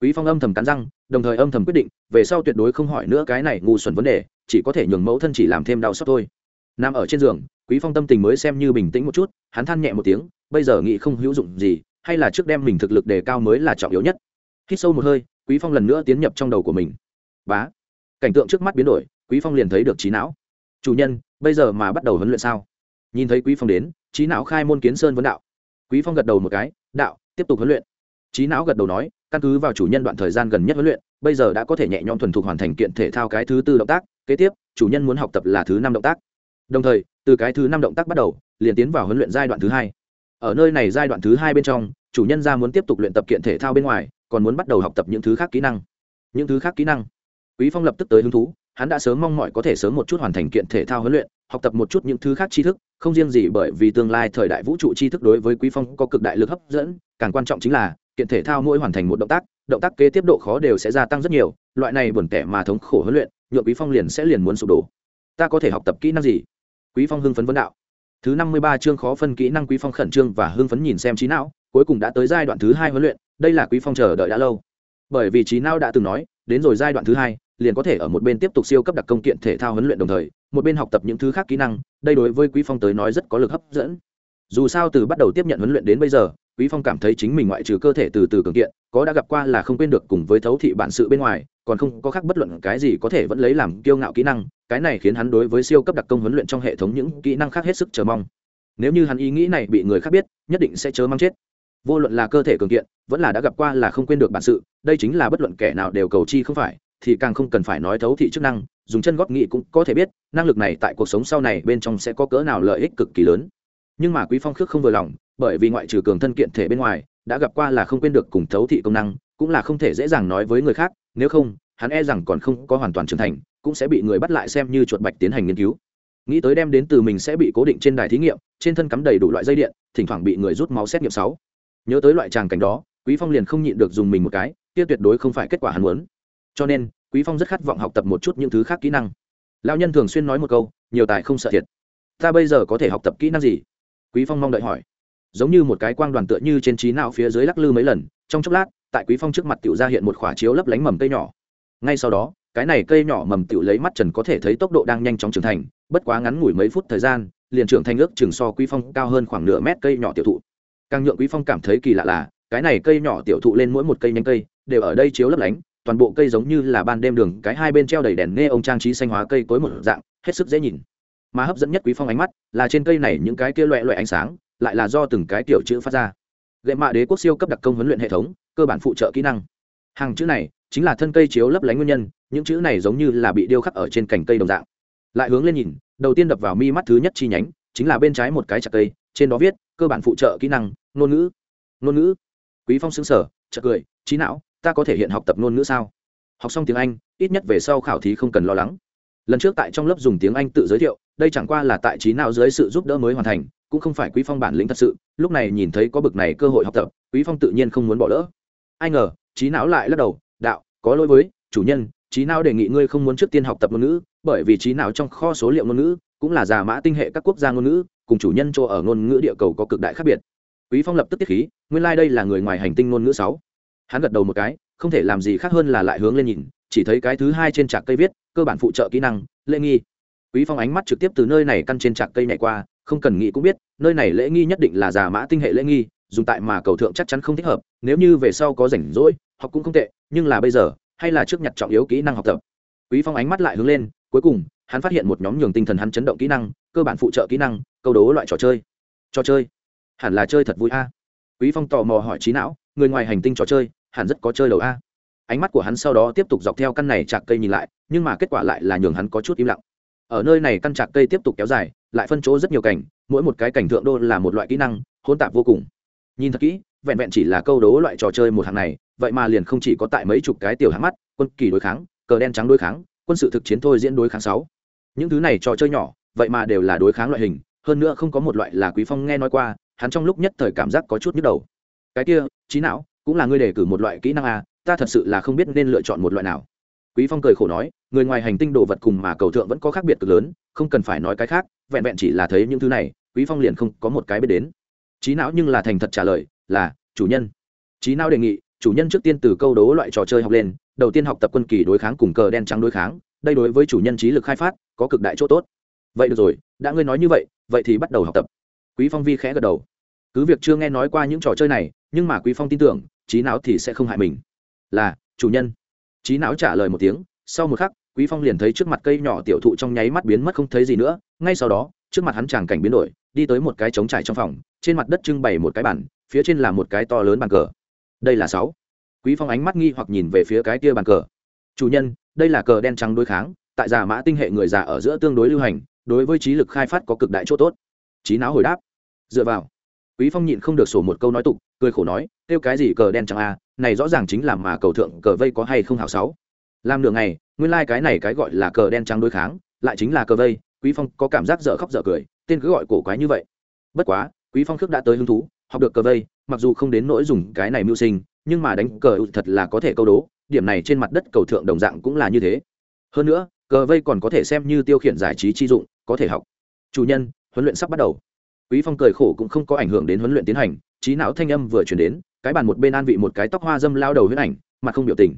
Speaker 1: Quý phong âm thầm cắn răng, đồng thời âm thầm quyết định, về sau tuyệt đối không hỏi nữa cái này ngu xuẩn vấn đề, chỉ có thể nhường mẫu thân chỉ làm thêm đau xót thôi. Nằm ở trên giường, quý phong tâm tình mới xem như bình tĩnh một chút, hắn than nhẹ một tiếng, bây giờ nghĩ không hữu dụng gì, hay là trước đem mình thực lực đề cao mới là trọng yếu nhất. Hít sâu một hơi quý phong lần nữa tiến nhập trong đầu của mình. Bá. Cảnh tượng trước mắt biến đổi, quý phong liền thấy được trí não. Chủ nhân, bây giờ mà bắt đầu huấn luyện sao? Nhìn thấy quý phong đến trí não khai môn kiến sơn vấn đạo. Quý phong gật đầu một cái, đạo, tiếp tục huấn luyện. Trí não gật đầu nói, căn cứ vào chủ nhân đoạn thời gian gần nhất huấn luyện, bây giờ đã có thể nhẹ nhõm thuần thục hoàn thành kiện thể thao cái thứ tư động tác, kế tiếp, chủ nhân muốn học tập là thứ năm động tác. Đồng thời, từ cái thứ năm động tác bắt đầu, liền tiến vào huấn luyện giai đoạn thứ hai. Ở nơi này giai đoạn thứ hai bên trong, chủ nhân ra muốn tiếp tục luyện tập kiện thể thao bên ngoài còn muốn bắt đầu học tập những thứ khác kỹ năng. Những thứ khác kỹ năng. Quý phong lập tức tới hứng thú, hắn đã sớm mong mỏi có thể sớm một chút hoàn thành kiện thể thao huấn luyện, học tập một chút những thứ khác tri thức, không riêng gì bởi vì tương lai thời đại vũ trụ tri thức đối với quý phong có cực đại lực hấp dẫn, càng quan trọng chính là, kiện thể thao mỗi hoàn thành một động tác động tác kế tiếp độ khó đều sẽ gia tăng rất nhiều, loại này buồn tẻ mà thống khổ huấn luyện, nhượng quý phong liền sẽ liền muốn sụp đổ. Ta có thể học tập kỹ năng gì? Quý phong hưng phấn vấn đạo. Thứ năm mươi ba chương khó phân kỹ năng quý phong khẩn trương và hưng phấn nhìn xem trí não cuối cùng đã tới giai đoạn thứ hai huấn luyện, đây là quý phong chờ đợi đã lâu. Bởi vì trí não đã từng nói, đến rồi giai đoạn thứ hai, liền có thể ở một bên tiếp tục siêu cấp đặc công kiện thể thao huấn luyện đồng thời, một bên học tập những thứ khác kỹ năng, đây đối với quý phong tới nói rất có lực hấp dẫn. Dù sao từ bắt đầu tiếp nhận huấn luyện đến bây giờ, quý phong cảm thấy chính mình ngoại trừ cơ thể từ từ cường kiện, có đã gặp qua là không quên được cùng với thấu thị bản sự bên ngoài, còn không có khác bất luận cái gì có thể vẫn lấy làm kiêu ngạo kỹ năng, cái này khiến hắn đối với siêu cấp đặc công huấn luyện trong hệ thống những kỹ năng khác hết sức chờ mong. Nếu như hắn ý nghĩ này bị người khác biết, nhất định sẽ chớ mang chết vô luận là cơ thể cường kiện, vẫn là đã gặp qua là không quên được bản sự, đây chính là bất luận kẻ nào đều cầu chi không phải, thì càng không cần phải nói thấu thị chức năng, dùng chân góp nghị cũng có thể biết, năng lực này tại cuộc sống sau này bên trong sẽ có cỡ nào lợi ích cực kỳ lớn. Nhưng mà quý phong khước không vừa lòng, bởi vì ngoại trừ cường thân kiện thể bên ngoài, đã gặp qua là không quên được cùng thấu thị công năng, cũng là không thể dễ dàng nói với người khác, nếu không, hắn e rằng còn không có hoàn toàn trưởng thành, cũng sẽ bị người bắt lại xem như chuột bạch tiến hành nghiên cứu. Nghĩ tới đem đến từ mình sẽ bị cố định trên đài thí nghiệm, trên thân cắm đầy đủ loại dây điện, thỉnh thoảng bị người rút máu xét nghiệm sáu nhớ tới loại tràng cảnh đó, quý phong liền không nhịn được dùng mình một cái, kia tuyệt đối không phải kết quả hắn muốn. Cho nên, quý phong rất khát vọng học tập một chút những thứ khác kỹ năng. Lão nhân thường xuyên nói một câu, nhiều tài không sợ thiệt. Ta bây giờ có thể học tập kỹ năng gì? Quý phong mong đợi hỏi. Giống như một cái quang đoàn tựa như trên trí não phía dưới lắc lư mấy lần, trong chốc lát, tại quý phong trước mặt tiểu ra hiện một khỏa chiếu lấp lánh mầm cây nhỏ. Ngay sau đó, cái này cây nhỏ mầm tiểu lấy mắt trần có thể thấy tốc độ đang nhanh chóng trưởng thành, bất quá ngắn ngủi mấy phút thời gian, liền trưởng thành ước chừng so quý phong cao hơn khoảng nửa mét cây nhỏ tiểu thụ càng nhượng quý phong cảm thấy kỳ lạ là, cái này cây nhỏ tiểu thụ lên mỗi một cây nhánh cây, đều ở đây chiếu lấp lánh, toàn bộ cây giống như là ban đêm đường, cái hai bên treo đầy đèn nghe ông trang trí xanh hóa cây cối một dạng, hết sức dễ nhìn. Mà hấp dẫn nhất quý phong ánh mắt, là trên cây này những cái kia loẹ loẹ ánh sáng, lại là do từng cái tiểu chữ phát ra. Gậy mạ đế quốc siêu cấp đặc công huấn luyện hệ thống, cơ bản phụ trợ kỹ năng. Hàng chữ này, chính là thân cây chiếu lấp lánh nguyên nhân, những chữ này giống như là bị điêu khắc ở trên cành cây đồng dạng. Lại hướng lên nhìn, đầu tiên đập vào mi mắt thứ nhất chi nhánh, chính là bên trái một cái chặt cây, trên đó viết cơ bản phụ trợ kỹ năng, ngôn ngữ. Ngôn ngữ? Quý phong xứng sở chợt cười trí não, ta có thể hiện học tập ngôn ngữ sao? Học xong tiếng anh, ít nhất về sau khảo thí không cần lo lắng. Lần trước tại trong lớp dùng tiếng anh tự giới thiệu, đây chẳng qua là tại trí não dưới sự giúp đỡ mới hoàn thành, cũng không phải quý phong bản lĩnh thật sự, lúc này nhìn thấy có bực này cơ hội học tập, quý phong tự nhiên không muốn bỏ lỡ. Ai ngờ trí não lại lắc đầu, đạo, có lỗi với, chủ nhân trí não đề nghị ngươi không muốn trước tiên học tập ngôn ngữ, bởi vì trí não trong kho số liệu ngôn ngữ cũng là giả mã tinh hệ các quốc gia ngôn ngữ cùng chủ nhân chỗ ở ngôn ngữ địa cầu có cực đại khác biệt. Quý phong lập tức tiết khí, nguyên lai like đây là người ngoài hành tinh ngôn ngữ sáu. Hắn gật đầu một cái, không thể làm gì khác hơn là lại hướng lên nhìn, chỉ thấy cái thứ hai trên trạc cây viết, cơ bản phụ trợ kỹ năng, lễ nghi. Quý phong ánh mắt trực tiếp từ nơi này căn trên trạc cây này qua, không cần nghĩ cũng biết, nơi này lễ nghi nhất định là giả mã tinh hệ lễ nghi, dùng tại mà cầu thượng chắc chắn không thích hợp, nếu như về sau có rảnh rỗi, học cũng không tệ, nhưng là bây giờ, hay là trước nhặt trọng yếu kỹ năng học tập. Quý phong ánh mắt lại hướng lên, cuối cùng, hắn phát hiện một nhóm nhường tinh thần hắn chấn động kỹ năng, cơ bản phụ trợ kỹ năng câu đố loại trò chơi. Trò chơi? Hẳn là chơi thật vui a. Quý phong tò mò hỏi trí não, người ngoài hành tinh trò chơi, hẳn rất có chơi đầu a. Ánh mắt của hắn sau đó tiếp tục dọc theo căn này chạc cây nhìn lại, nhưng mà kết quả lại là nhường hắn có chút im lặng. Ở nơi này căn chạc cây tiếp tục kéo dài, lại phân chỗ rất nhiều cảnh, mỗi một cái cảnh thượng đô là một loại kỹ năng, hỗn tạp vô cùng. Nhìn thật kỹ, vẹn vẹn chỉ là câu đố loại trò chơi một hàng này, vậy mà liền không chỉ có tại mấy chục cái tiểu hạng mắt, quân kỳ đối kháng, cờ đen trắng đối kháng, quân sự thực chiến thôi diễn đối kháng sáu. Những thứ này trò chơi nhỏ, vậy mà đều là đối kháng loại hình hơn nữa không có một loại là quý phong nghe nói qua, hắn trong lúc nhất thời cảm giác có chút nhức đầu. Cái kia trí não, cũng là ngươi đề cử một loại kỹ năng à ta thật sự là không biết nên lựa chọn một loại nào. Quý phong cười khổ nói, người ngoài hành tinh đồ vật cùng mà cầu thượng vẫn có khác biệt cực lớn, không cần phải nói cái khác, vẹn vẹn chỉ là thấy những thứ này, quý phong liền không có một cái biết đến. Trí não nhưng là thành thật trả lời, là, chủ nhân. Trí não đề nghị, chủ nhân trước tiên từ câu đố loại trò chơi học lên, đầu tiên học tập quân kỳ đối kháng cùng cờ đen trắng đối kháng, đây đối với chủ nhân trí lực khai phát, có cực đại chỗ tốt. Vậy được rồi, đã ngươi nói như vậy vậy thì bắt đầu học tập. Quý phong vi khẽ gật đầu. Cứ việc chưa nghe nói qua những trò chơi này, nhưng mà quý phong tin tưởng trí não thì sẽ không hại mình. Là, chủ nhân. Trí não trả lời một tiếng, sau một khắc, quý phong liền thấy trước mặt cây nhỏ tiểu thụ trong nháy mắt biến mất không thấy gì nữa. Ngay sau đó, trước mặt hắn tràng cảnh biến đổi, đi tới một cái trống trải trong phòng, trên mặt đất trưng bày một cái bàn, phía trên là một cái to lớn bàn cờ. Đây là sáu. Quý phong ánh mắt nghi hoặc nhìn về phía cái kia bàn cờ. Chủ nhân, đây là cờ đen trắng đối kháng, tại già mã tinh hệ người già ở giữa tương đối lưu hành đối với trí lực khai phát có cực đại chỗ tốt. Trí não hồi đáp. Dựa vào. Quý phong nhịn không được sổ một câu nói tục, cười khổ nói kêu cái gì cờ đen chẳng a này rõ ràng chính là mà cầu thượng cờ vây có hay không hảo sáu. Làm nửa ngày, nguyên lai like cái này cái gọi là cờ đen trắng đối kháng, lại chính là cờ vây, quý phong có cảm giác dở khóc dở cười, tên cứ gọi cổ quái như vậy. Bất quá, quý phong khước đã tới hứng thú, học được cờ vây, mặc dù không đến nỗi dùng cái này mưu sinh, nhưng mà đánh cờ thật là có thể câu đố, điểm này trên mặt đất cầu thượng đồng dạng cũng là như thế. Hơn nữa cờ vây còn có thể xem như tiêu khiển giải trí chi dụng, có thể học. Chủ nhân, huấn luyện sắp bắt đầu. Quý phong cười khổ cũng không có ảnh hưởng đến huấn luyện tiến hành trí não thanh âm vừa chuyển đến, cái bàn một bên an vị một cái tóc hoa dâm lao đầu huyết ảnh mà không biểu tình.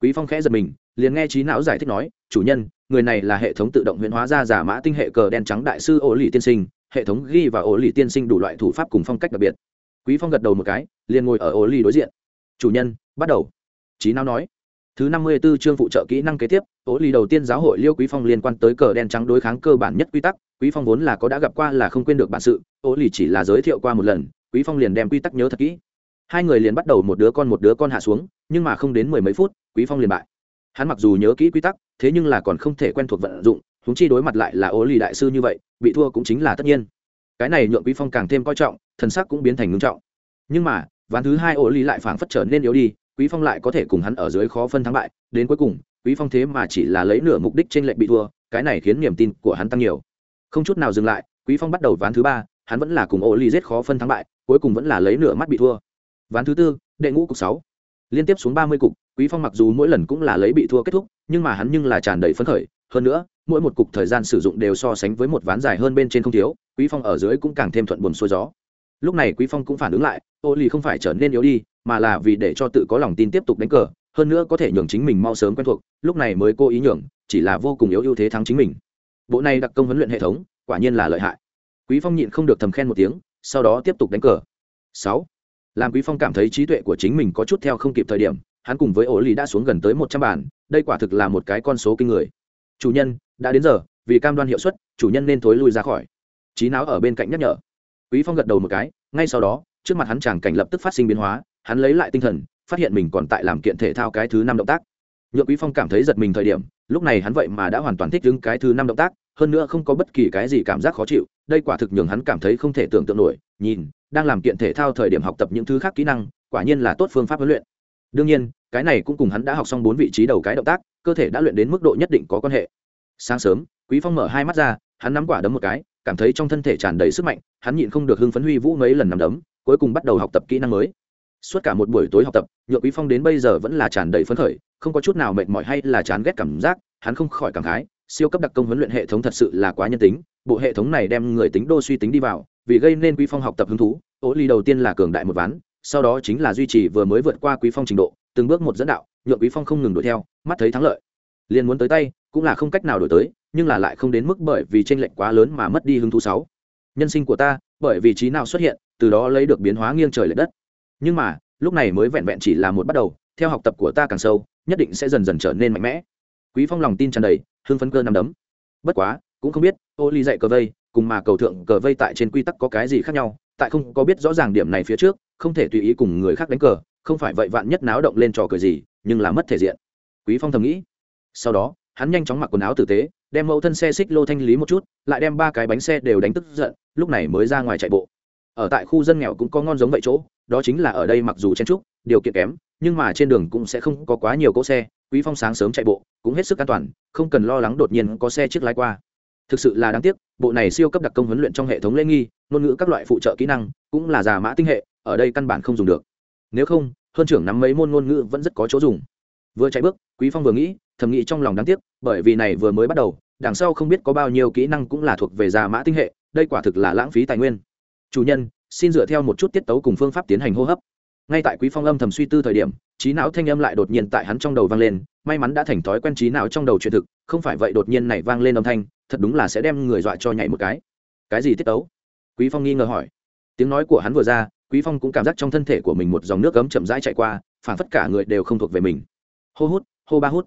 Speaker 1: Quý phong khẽ giật mình, liền nghe trí não giải thích nói, chủ nhân, người này là hệ thống tự động huyễn hóa ra giả mã tinh hệ cờ đen trắng đại sư ổ lì tiên sinh, hệ thống ghi và ổ lì tiên sinh đủ loại thủ pháp cùng phong cách đặc biệt. Quý phong gật đầu một cái, liền ngồi ở ổ lì đối diện. Chủ nhân, bắt đầu. Trí não nói thứ năm mươi 54 chương phụ trợ kỹ năng kế tiếp, tố lý đầu tiên giáo hội liêu quý phong liên quan tới cờ đen trắng đối kháng cơ bản nhất quy tắc, quý phong vốn là có đã gặp qua là không quên được bản sự, tố lý chỉ là giới thiệu qua một lần, quý phong liền đem quy tắc nhớ thật kỹ. Hai người liền bắt đầu một đứa con một đứa con hạ xuống, nhưng mà không đến mười mấy phút, quý phong liền bại. Hắn mặc dù nhớ kỹ quy tắc, thế nhưng là còn không thể quen thuộc vận dụng, huống chi đối mặt lại là Ô Lý đại sư như vậy, bị thua cũng chính là tất nhiên. Cái này nhượng quý phong càng thêm coi trọng, thần sắc cũng biến thành ngưng trọng. Nhưng mà, ván thứ hai Ô Lý lại phảng phất trở nên yếu đi quý phong lại có thể cùng hắn ở dưới khó phân thắng bại, đến cuối cùng, quý phong thế mà chỉ là lấy nửa mục đích trên lệnh bị thua, cái này khiến niềm tin của hắn tăng nhiều. Không chút nào dừng lại, quý phong bắt đầu ván thứ ba, hắn vẫn là cùng Ô Ly giết khó phân thắng bại, cuối cùng vẫn là lấy nửa mắt bị thua. Ván thứ tư, đệ ngũ cục sáu. Liên tiếp xuống ba mươi cục, quý phong mặc dù mỗi lần cũng là lấy bị thua kết thúc, nhưng mà hắn nhưng là tràn đầy phấn khởi. Hơn nữa, mỗi một cục thời gian sử dụng đều so sánh với một ván dài hơn bên trên không thiếu, quý phong ở dưới cũng càng thêm thuận buồm xuôi gió. Lúc này quý phong cũng phản ứng lại, ô lì không phải trở nên yếu đi mà là vì để cho tự có lòng tin tiếp tục đánh cờ, hơn nữa có thể nhường chính mình mau sớm quen thuộc, lúc này mới cố ý nhường, chỉ là vô cùng yếu ưu thế thắng chính mình. Bộ này đặc công huấn luyện hệ thống, quả nhiên là lợi hại. Quý phong nhịn không được thầm khen một tiếng, sau đó tiếp tục đánh cờ. Sáu. Làm quý phong cảm thấy trí tuệ của chính mình có chút theo không kịp thời điểm, hắn cùng với ổ lì đã xuống gần tới một trăm bản đây quả thực là một cái con số kinh người. Chủ nhân, đã đến giờ, vì cam đoan hiệu suất, chủ nhân nên thối lui ra khỏi. Trí não ở bên cạnh nhắc nhở. Quý phong gật đầu một cái, ngay sau đó, trước mặt hắn chàng cảnh lập tức phát sinh biến hóa hắn lấy lại tinh thần, phát hiện mình còn tại làm kiện thể thao cái thứ năm động tác. Nhượng quý phong cảm thấy giật mình thời điểm, lúc này hắn vậy mà đã hoàn toàn thích ứng cái thứ năm động tác, hơn nữa không có bất kỳ cái gì cảm giác khó chịu, đây quả thực nhường hắn cảm thấy không thể tưởng tượng nổi, nhìn, đang làm kiện thể thao thời điểm học tập những thứ khác kỹ năng, quả nhiên là tốt phương pháp huấn luyện. Đương nhiên, cái này cũng cùng hắn đã học xong bốn vị trí đầu cái động tác, cơ thể đã luyện đến mức độ nhất định có quan hệ. Sáng sớm, quý phong mở hai mắt ra, hắn nắm quả đấm một cái, cảm thấy trong thân thể tràn đầy sức mạnh, hắn nhịn không được hưng phấn huy vũ mấy lần nắm đấm, cuối cùng bắt đầu học tập kỹ năng mới suốt cả một buổi tối học tập nhựa quý phong đến bây giờ vẫn là tràn đầy phấn khởi, không có chút nào mệt mỏi hay là chán ghét cảm giác, hắn không khỏi cảm khái, siêu cấp đặc công huấn luyện hệ thống thật sự là quá nhân tính, bộ hệ thống này đem người tính đô suy tính đi vào, vì gây nên quý phong học tập hứng thú ố ly đầu tiên là cường đại một ván, sau đó chính là duy trì vừa mới vượt qua quý phong trình độ, từng bước một dẫn đạo nhượng quý phong không ngừng đuổi theo, mắt thấy thắng lợi. Liền muốn tới tay, cũng là không cách nào đổi tới, nhưng là lại không đến mức bởi vì tranh lệch quá lớn mà mất đi hứng thú sáu. Nhân sinh của ta, bởi vì trí nào xuất hiện, từ đó lấy được biến hóa nghiêng trời lệch đất nhưng mà, lúc này mới vẹn vẹn chỉ là một bắt đầu, theo học tập của ta càng sâu, nhất định sẽ dần dần trở nên mạnh mẽ. Quý phong lòng tin tràn đầy, hưng phấn cơ nằm đấm. Bất quá, cũng không biết, ô ly dạy cờ vây, cùng mà cầu thượng cờ vây tại trên quy tắc có cái gì khác nhau, tại không có biết rõ ràng điểm này phía trước, không thể tùy ý cùng người khác đánh cờ, không phải vậy vạn nhất náo động lên trò cười gì, nhưng là mất thể diện. Quý phong thầm nghĩ. Sau đó, hắn nhanh chóng mặc quần áo tử tế, đem mẫu thân xe xích lô thanh lý một chút, lại đem ba cái bánh xe đều đánh tức giận, lúc này mới ra ngoài chạy bộ. Ở tại khu dân nghèo cũng có ngon giống vậy chỗ đó chính là ở đây mặc dù chen trúc, điều kiện kém, nhưng mà trên đường cũng sẽ không có quá nhiều cỗ xe, quý phong sáng sớm chạy bộ, cũng hết sức an toàn, không cần lo lắng đột nhiên có xe chiếc lái qua. Thực sự là đáng tiếc, bộ này siêu cấp đặc công huấn luyện trong hệ thống lễ nghi, ngôn ngữ các loại phụ trợ kỹ năng, cũng là già mã tinh hệ, ở đây căn bản không dùng được. Nếu không, hơn trưởng nắm mấy môn ngôn ngữ vẫn rất có chỗ dùng. Vừa chạy bước, quý phong vừa nghĩ, thầm nghĩ trong lòng đáng tiếc, bởi vì này vừa mới bắt đầu, đằng sau không biết có bao nhiêu kỹ năng cũng là thuộc về già mã tinh hệ, đây quả thực là lãng phí tài nguyên. Chủ nhân xin dựa theo một chút tiết tấu cùng phương pháp tiến hành hô hấp. Ngay tại quý phong âm thầm suy tư thời điểm trí não thanh âm lại đột nhiên tại hắn trong đầu vang lên, may mắn đã thành thói quen trí não trong đầu chuyện thực, không phải vậy đột nhiên này vang lên âm thanh, thật đúng là sẽ đem người dọa cho nhảy một cái. Cái gì tiết tấu? Quý phong nghi ngờ hỏi. Tiếng nói của hắn vừa ra, quý phong cũng cảm giác trong thân thể của mình một dòng nước cấm chậm rãi chạy qua, phản phất cả người đều không thuộc về mình. Hô hút, hô ba hút.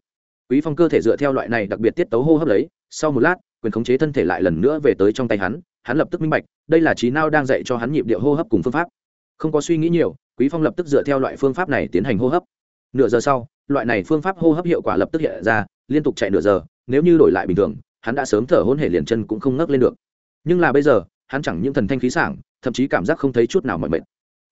Speaker 1: Quý phong cơ thể dựa theo loại này đặc biệt tiết tấu hô hấp lấy, sau một lát, quyền khống chế thân thể lại lần nữa về tới trong tay hắn hắn lập tức minh bạch, đây là trí não đang dạy cho hắn nhịp điệu hô hấp cùng phương pháp. Không có suy nghĩ nhiều, quý phong lập tức dựa theo loại phương pháp này tiến hành hô hấp. Nửa giờ sau, loại này phương pháp hô hấp hiệu quả lập tức hiện ra, liên tục chạy nửa giờ, nếu như đổi lại bình thường, hắn đã sớm thở hôn hể liền chân cũng không ngấc lên được. Nhưng là bây giờ, hắn chẳng những thần thanh khí sảng, thậm chí cảm giác không thấy chút nào mỏi mệt.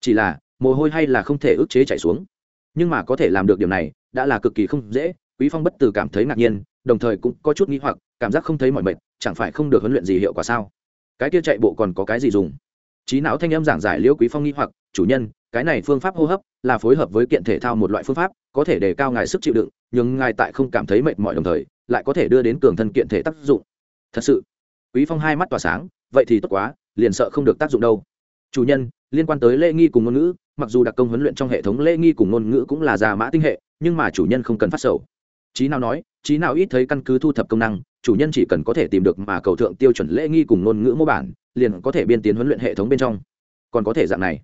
Speaker 1: Chỉ là, mồ hôi hay là không thể ức chế chảy xuống. Nhưng mà có thể làm được điều này, đã là cực kỳ không dễ, quý phong bất từ cảm thấy ngạc nhiên, đồng thời cũng có chút nghi hoặc, cảm giác không thấy mỏi mệt, chẳng phải không được huấn luyện gì hiệu quả sao? Cái kia chạy bộ còn có cái gì dùng? Trí não thanh âm giảng giải liễu quý phong nghi hoặc, chủ nhân, cái này phương pháp hô hấp là phối hợp với kiện thể thao một loại phương pháp, có thể đề cao ngài sức chịu đựng, nhưng ngài tại không cảm thấy mệt mỏi đồng thời, lại có thể đưa đến cường thân kiện thể tác dụng. Thật sự? Quý phong hai mắt tỏa sáng, vậy thì tốt quá, liền sợ không được tác dụng đâu. Chủ nhân, liên quan tới lễ nghi cùng ngôn ngữ, mặc dù đặc công huấn luyện trong hệ thống lễ nghi cùng ngôn ngữ cũng là già mã tinh hệ, nhưng mà chủ nhân không cần phát sầu. Trí nào nói trí nào ít thấy căn cứ thu thập công năng chủ nhân chỉ cần có thể tìm được mà cầu thượng tiêu chuẩn lễ nghi cùng ngôn ngữ mô bản, liền có thể biên tiến huấn luyện hệ thống bên trong. Còn có thể dạng này.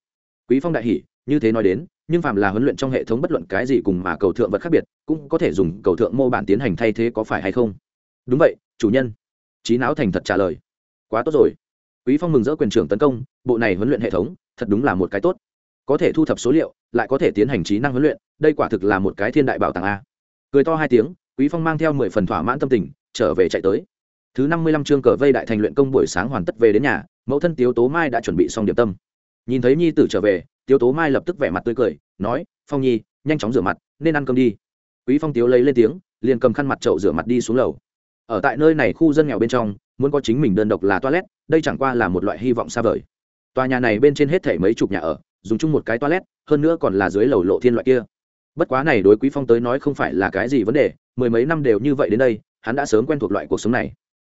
Speaker 1: Quý phong đại hỷ như thế nói đến, nhưng phạm là huấn luyện trong hệ thống bất luận cái gì cùng mà cầu thượng vật khác biệt, cũng có thể dùng cầu thượng mô bản tiến hành thay thế có phải hay không? Đúng vậy, chủ nhân. Trí não thành thật trả lời. Quá tốt rồi. Quý phong mừng rỡ quyền trưởng tấn công, bộ này huấn luyện hệ thống, thật đúng là một cái tốt. Có thể thu thập số liệu, lại có thể tiến hành trí năng huấn luyện, đây quả thực là một cái thiên đại bảo tàng a. Cười to hai tiếng, quý phong mang theo mười phần thỏa mãn tâm tình trở về chạy tới. Thứ năm mươi lăm chương cờ vây đại thành luyện công buổi sáng hoàn tất về đến nhà, mẫu thân tiếu tố mai đã chuẩn bị xong điểm tâm. Nhìn thấy nhi tử trở về, tiếu tố mai lập tức vẻ mặt tươi cười, nói, phong nhi, nhanh chóng rửa mặt, nên ăn cơm đi. Quý phong tiếu lấy lên tiếng, liền cầm khăn mặt trậu rửa mặt đi xuống lầu. Ở tại nơi này khu dân nghèo bên trong, muốn có chính mình đơn độc là toilet, đây chẳng qua là một loại hy vọng xa vời. Tòa nhà này bên trên hết thể mấy chục nhà ở, dùng chung một cái toilet, hơn nữa còn là dưới lầu lộ thiên loại kia. Bất quá này đối quý phong tới nói không phải là cái gì vấn đề, mười mấy năm đều như vậy đến đây hắn đã sớm quen thuộc loại cuộc sống này.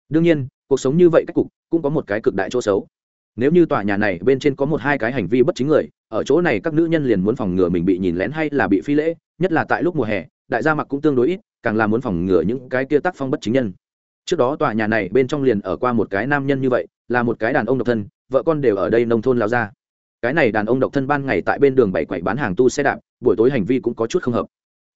Speaker 1: Đương nhiên, cuộc sống như vậy cách cục cũng có một cái cực đại chỗ xấu. Nếu như tòa nhà này bên trên có một hai cái hành vi bất chính người, ở chỗ này các nữ nhân liền muốn phòng ngừa mình bị nhìn lén hay là bị phi lễ, nhất là tại lúc mùa hè, đại gia mặc cũng tương đối ít, càng là muốn phòng ngừa những cái kia tác phong bất chính nhân. Trước đó tòa nhà này bên trong liền ở qua một cái nam nhân như vậy, là một cái đàn ông độc thân, vợ con đều ở đây nông thôn lao ra. Cái này đàn ông độc thân ban ngày tại bên đường bảy quậy bán hàng tu xe đạp, buổi tối hành vi cũng có chút không hợp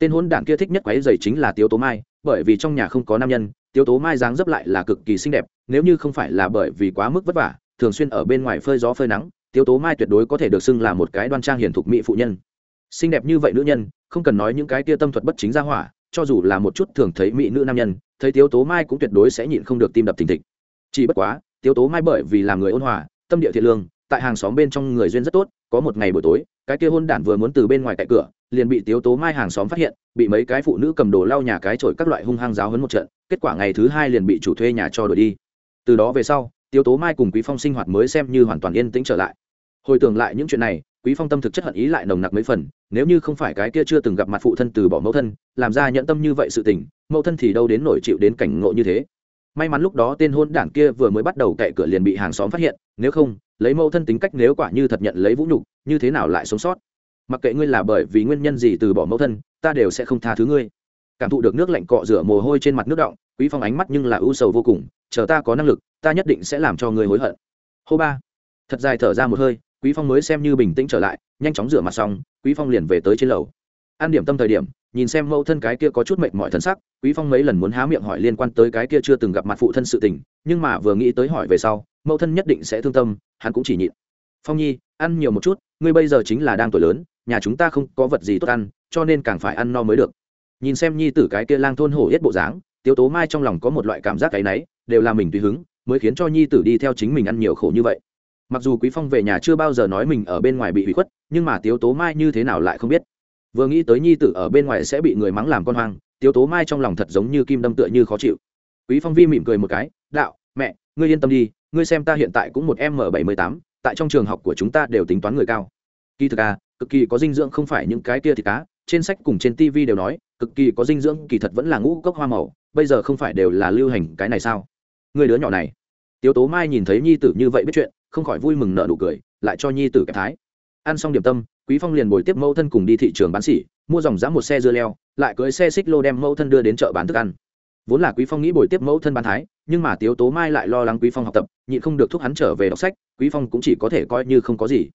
Speaker 1: tên hôn đảng kia thích nhất quái dày chính là tiếu tố mai, bởi vì trong nhà không có nam nhân, tiếu tố mai dáng dấp lại là cực kỳ xinh đẹp, nếu như không phải là bởi vì quá mức vất vả, thường xuyên ở bên ngoài phơi gió phơi nắng, tiếu tố mai tuyệt đối có thể được xưng là một cái đoan trang hiển thục mỹ phụ nhân. Xinh đẹp như vậy nữ nhân, không cần nói những cái tia tâm thuật bất chính ra hỏa, cho dù là một chút thường thấy mỹ nữ nam nhân, thấy tiếu tố mai cũng tuyệt đối sẽ nhịn không được tim đập thình thịch. Chỉ bất quá, tiếu tố mai bởi vì là người ôn hòa, tâm địa thiện lương, tại hàng xóm bên trong người duyên rất tốt, có một ngày buổi tối, cái kia hôn đản vừa muốn từ bên ngoài cạnh cửa liền bị tiếu tố mai hàng xóm phát hiện, bị mấy cái phụ nữ cầm đồ lau nhà cái trổi các loại hung hăng giáo hấn một trận, kết quả ngày thứ hai liền bị chủ thuê nhà cho đuổi đi. Từ đó về sau, tiếu tố mai cùng quý phong sinh hoạt mới xem như hoàn toàn yên tĩnh trở lại. Hồi tưởng lại những chuyện này, quý phong tâm thực chất hận ý lại nồng nặc mấy phần, nếu như không phải cái kia chưa từng gặp mặt phụ thân từ bỏ mẫu thân, làm ra nhận tâm như vậy sự tình, mẫu thân thì đâu đến nổi chịu đến cảnh ngộ như thế. May mắn lúc đó tên hôn đảng kia vừa mới bắt đầu cậy cửa liền bị hàng xóm phát hiện, nếu không, lấy mẫu thân tính cách nếu quả như thật nhận lấy vũ nhục, như thế nào lại sống sót? Mặc kệ ngươi là bởi vì nguyên nhân gì từ bỏ mẫu thân, ta đều sẽ không tha thứ ngươi. Cảm thụ được nước lạnh cọ rửa mồ hôi trên mặt nước động quý phong ánh mắt nhưng là ưu sầu vô cùng, chờ ta có năng lực, ta nhất định sẽ làm cho ngươi hối hận. Hô ba. Thật dài thở ra một hơi, quý phong mới xem như bình tĩnh trở lại, nhanh chóng rửa mặt xong, quý phong liền về tới trên lầu. An điểm tâm thời điểm, nhìn xem mẫu thân cái kia có chút mệt mỏi thân sắc, quý phong mấy lần muốn há miệng hỏi liên quan tới cái kia chưa từng gặp mặt phụ thân sự tình, nhưng mà vừa nghĩ tới hỏi về sau, mẫu thân nhất định sẽ thương tâm, hắn cũng chỉ nhịn. Phong nhi, ăn nhiều một chút, ngươi bây giờ chính là đang tuổi lớn nhà chúng ta không có vật gì tốt ăn, cho nên càng phải ăn no mới được. Nhìn xem nhi tử cái kia lang thôn hổ yết bộ dáng, tiếu tố mai trong lòng có một loại cảm giác cái náy, đều là mình tùy hứng, mới khiến cho nhi tử đi theo chính mình ăn nhiều khổ như vậy. Mặc dù quý phong về nhà chưa bao giờ nói mình ở bên ngoài bị hủy khuất, nhưng mà tiếu tố mai như thế nào lại không biết. Vừa nghĩ tới nhi tử ở bên ngoài sẽ bị người mắng làm con hoang, tiếu tố mai trong lòng thật giống như kim đâm tựa như khó chịu. Quý phong vi mỉm cười một cái, đạo, mẹ, ngươi yên tâm đi, ngươi xem ta hiện tại cũng một m bảy mươi tám, tại trong trường học của chúng ta đều tính toán người cao. Kỳ thực à cực kỳ có dinh dưỡng không phải những cái kia thì cá, trên sách cùng trên tv đều nói, cực kỳ có dinh dưỡng, kỳ thật vẫn là ngũ cốc hoa màu, bây giờ không phải đều là lưu hành cái này sao? Người đứa nhỏ này. Tiếu tố mai nhìn thấy nhi tử như vậy biết chuyện, không khỏi vui mừng nợ nụ cười, lại cho nhi tử kẹp thái. Ăn xong điểm tâm, quý phong liền bồi tiếp mẫu thân cùng đi thị trường bán xỉ mua dòng giá một xe dưa leo, lại cưới xe xích lô đem mẫu thân đưa đến chợ bán thức ăn. Vốn là quý phong nghĩ bồi tiếp mẫu thân bán thái, nhưng mà tiếu tố mai lại lo lắng quý phong học tập, nhịn không được thúc hắn trở về đọc sách, quý phong cũng chỉ có thể coi như không có gì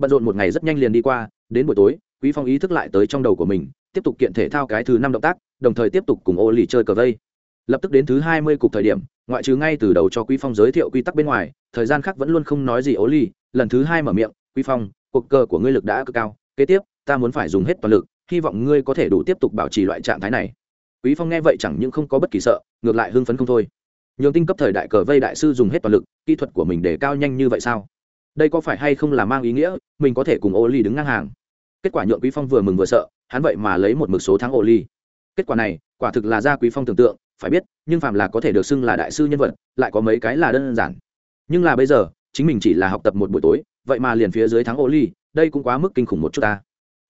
Speaker 1: bận rộn một ngày rất nhanh liền đi qua, đến buổi tối, quý phong ý thức lại tới trong đầu của mình, tiếp tục kiện thể thao cái thứ năm động tác, đồng thời tiếp tục cùng ô lì chơi cờ vây. Lập tức đến thứ hai mươi cục thời điểm, ngoại trừ ngay từ đầu cho quý phong giới thiệu quy tắc bên ngoài, thời gian khác vẫn luôn không nói gì ô lì, lần thứ hai mở miệng, quý phong, cuộc cờ của ngươi lực đã cực cao, kế tiếp, ta muốn phải dùng hết toàn lực, hy vọng ngươi có thể đủ tiếp tục bảo trì loại trạng thái này. Quý phong nghe vậy chẳng những không có bất kỳ sợ, ngược lại hưng phấn không thôi. Nhường tinh cấp thời đại cờ vây đại sư dùng hết toàn lực, kỹ thuật của mình để cao nhanh như vậy sao? Đây có phải hay không là mang ý nghĩa, mình có thể cùng ô ly đứng ngang hàng? Kết quả nhượng quý phong vừa mừng vừa sợ, hắn vậy mà lấy một mực số thắng ô ly kết quả này, quả thực là ra quý phong tưởng tượng, phải biết, nhưng phàm là có thể được xưng là đại sư nhân vật, lại có mấy cái là đơn giản. Nhưng là bây giờ, chính mình chỉ là học tập một buổi tối, vậy mà liền phía dưới thắng ô ly đây cũng quá mức kinh khủng một chút ta.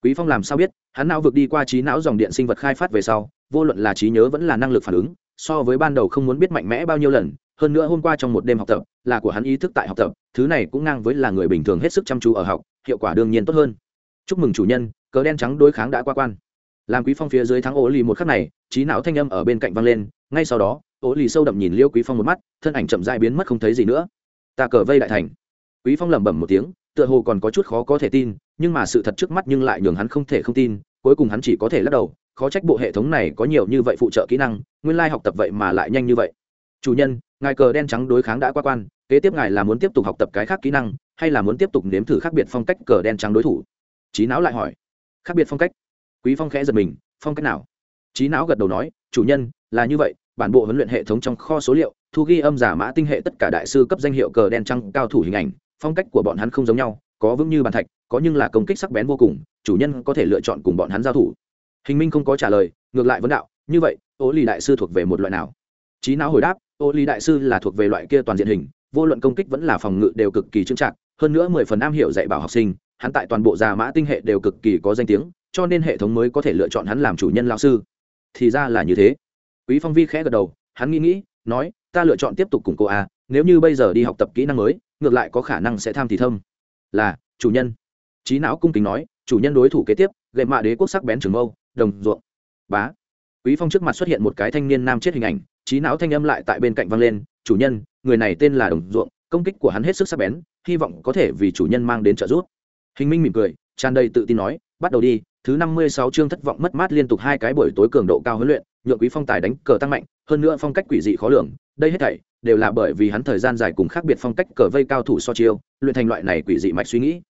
Speaker 1: Quý phong làm sao biết, hắn não vượt đi qua trí não dòng điện sinh vật khai phát về sau, vô luận là trí nhớ vẫn là năng lực phản ứng, so với ban đầu không muốn biết mạnh mẽ bao nhiêu lần hơn nữa hôm qua trong một đêm học tập, là của hắn ý thức tại học tập, thứ này cũng ngang với là người bình thường hết sức chăm chú ở học, hiệu quả đương nhiên tốt hơn. Chúc mừng chủ nhân, cờ đen trắng đối kháng đã qua quan. Làm quý phong phía dưới thắng ố lì một khắc này, trí não thanh âm ở bên cạnh vang lên, ngay sau đó ố lì sâu đậm nhìn liêu quý phong một mắt, thân ảnh chậm dại biến mất không thấy gì nữa. Ta cờ vây đại thành. Quý phong lẩm bẩm một tiếng, tựa hồ còn có chút khó có thể tin, nhưng mà sự thật trước mắt nhưng lại nhường hắn không thể không tin, cuối cùng hắn chỉ có thể lắc đầu, khó trách bộ hệ thống này có nhiều như vậy phụ trợ kỹ năng, nguyên lai học tập vậy mà lại nhanh như vậy chủ nhân, ngài cờ đen trắng đối kháng đã qua quan, kế tiếp ngài là muốn tiếp tục học tập cái khác kỹ năng, hay là muốn tiếp tục nếm thử khác biệt phong cách cờ đen trắng đối thủ? Trí não lại hỏi. Khác biệt phong cách? Quý phong khẽ giật mình, phong cách nào? Trí não gật đầu nói, chủ nhân, là như vậy, bản bộ huấn luyện hệ thống trong kho số liệu, thu ghi âm giả mã tinh hệ tất cả đại sư cấp danh hiệu cờ đen trắng cao thủ hình ảnh, phong cách của bọn hắn không giống nhau, có vững như bàn thạch, có nhưng là công kích sắc bén vô cùng, chủ nhân có thể lựa chọn cùng bọn hắn giao thủ. Hình minh không có trả lời, ngược lại vấn đạo, như vậy ố lì đại sư thuộc về một loại nào? Trí não hồi đáp ô ly đại sư là thuộc về loại kia toàn diện hình, vô luận công kích vẫn là phòng ngự đều cực kỳ trưng trạng hơn nữa mười phần am hiểu dạy bảo học sinh, hắn tại toàn bộ già mã tinh hệ đều cực kỳ có danh tiếng, cho nên hệ thống mới có thể lựa chọn hắn làm chủ nhân lao sư. Thì ra là như thế. Quý phong vi khẽ gật đầu, hắn nghĩ nghĩ, nói, ta lựa chọn tiếp tục cùng cô a à, nếu như bây giờ đi học tập kỹ năng mới, ngược lại có khả năng sẽ tham thì thâm. Là, chủ nhân. Trí não cung kính nói, chủ nhân đối thủ kế tiếp, gậy mạ đế quốc sắc bén trường mâu, đồng ruộng. Bá. Quý phong trước mặt xuất hiện một cái thanh niên nam chết hình ảnh trí não thanh âm lại tại bên cạnh vang lên, chủ nhân, người này tên là đồng ruộng, công kích của hắn hết sức sắc bén, hy vọng có thể vì chủ nhân mang đến trợ giúp. Hình minh mỉm cười, tràn đầy tự tin nói, bắt đầu đi, thứ năm mươi sáu chương thất vọng mất mát liên tục hai cái buổi tối cường độ cao huấn luyện, nhượng quý phong tài đánh cờ tăng mạnh, hơn nữa phong cách quỷ dị khó lường, đây hết thảy đều là bởi vì hắn thời gian dài cùng khác biệt phong cách cờ vây cao thủ so chiêu, luyện thành loại này quỷ dị mạch suy nghĩ.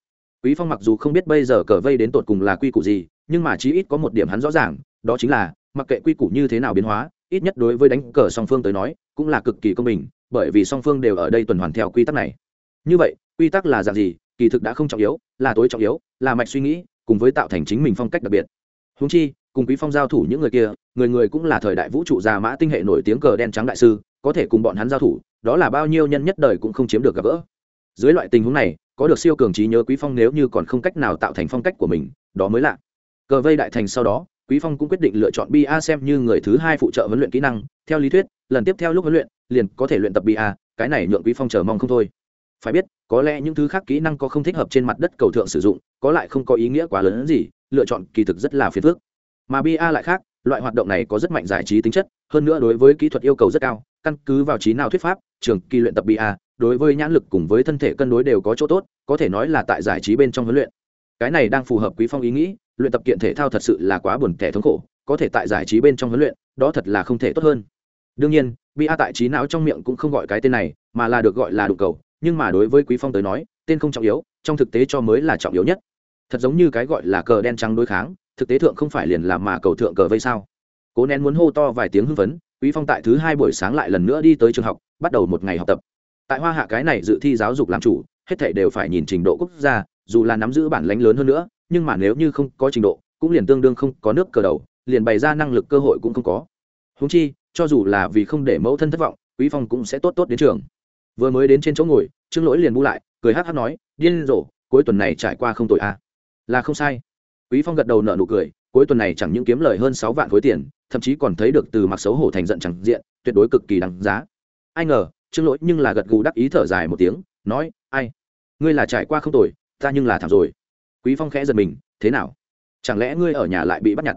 Speaker 1: Quý phong mặc dù không biết bây giờ cờ vây đến tột cùng là quy củ gì, nhưng mà chí ít có một điểm hắn rõ ràng, đó chính là, mặc kệ quy củ như thế nào biến hóa ít nhất đối với đánh cờ song phương tới nói, cũng là cực kỳ công bình, bởi vì song phương đều ở đây tuần hoàn theo quy tắc này. Như vậy, quy tắc là dạng gì? Kỳ thực đã không trọng yếu, là tối trọng yếu, là mạch suy nghĩ, cùng với tạo thành chính mình phong cách đặc biệt. Húng chi, cùng quý phong giao thủ những người kia, người người cũng là thời đại vũ trụ già mã tinh hệ nổi tiếng cờ đen trắng đại sư, có thể cùng bọn hắn giao thủ, đó là bao nhiêu nhân nhất đời cũng không chiếm được gặp gỡ. Dưới loại tình huống này, có được siêu cường trí nhớ quý phong nếu như còn không cách nào tạo thành phong cách của mình, đó mới lạ cờ vây đại thành sau đó quý phong cũng quyết định lựa chọn ba xem như người thứ hai phụ trợ huấn luyện kỹ năng. Theo lý thuyết, lần tiếp theo lúc huấn luyện, liền có thể luyện tập ba cái này nhượng quý phong chờ mong không thôi. Phải biết, có lẽ những thứ khác kỹ năng có không thích hợp trên mặt đất cầu thượng sử dụng, có lại không có ý nghĩa quá lớn hơn gì, lựa chọn kỳ thực rất là phiền phức. Mà ba lại khác, loại hoạt động này có rất mạnh giải trí tính chất, hơn nữa đối với kỹ thuật yêu cầu rất cao, căn cứ vào trí nào thuyết pháp, trường kỳ luyện tập ba đối với nhãn lực cùng với thân thể cân đối đều có chỗ tốt, có thể nói là tại giải trí bên trong huấn luyện. Cái này đang phù hợp quý phong ý nghĩ luyện tập kiện thể thao thật sự là quá buồn tẻ thống khổ, có thể tại giải trí bên trong huấn luyện, đó thật là không thể tốt hơn. Đương nhiên ba tại trí não trong miệng cũng không gọi cái tên này, mà là được gọi là đụng cầu, nhưng mà đối với quý phong tới nói, tên không trọng yếu, trong thực tế cho mới là trọng yếu nhất. Thật giống như cái gọi là cờ đen trắng đối kháng, thực tế thượng không phải liền làm mà cầu thượng cờ vây sao? Cố nén muốn hô to vài tiếng hưng phấn, quý phong tại thứ hai buổi sáng lại lần nữa đi tới trường học, bắt đầu một ngày học tập. Tại hoa hạ cái này dự thi giáo dục làm chủ, hết thảy đều phải nhìn trình độ quốc gia, dù là nắm giữ bản lãnh lớn hơn nữa nhưng mà nếu như không có trình độ, cũng liền tương đương không có nước cờ đầu, liền bày ra năng lực cơ hội cũng không có. Húng chi, cho dù là vì không để mẫu thân thất vọng, quý phong cũng sẽ tốt tốt đến trường. Vừa mới đến trên chỗ ngồi, trương lỗi liền bu lại, cười hát hát nói, điên rồ, cuối tuần này trải qua không tội à. là không sai. Quý phong gật đầu nở nụ cười, cuối tuần này chẳng những kiếm lời hơn sáu vạn khối tiền, thậm chí còn thấy được từ mặc xấu hổ thành giận chẳng diện, tuyệt đối cực kỳ đáng giá. Ai ngờ, trương lỗi nhưng là gật gù đắc ý thở dài một tiếng, nói, ai, ngươi là trải qua không tội, ta nhưng là thảm rồi quý phong khẽ giật mình, thế nào? Chẳng lẽ ngươi ở nhà lại bị bắt nhặt?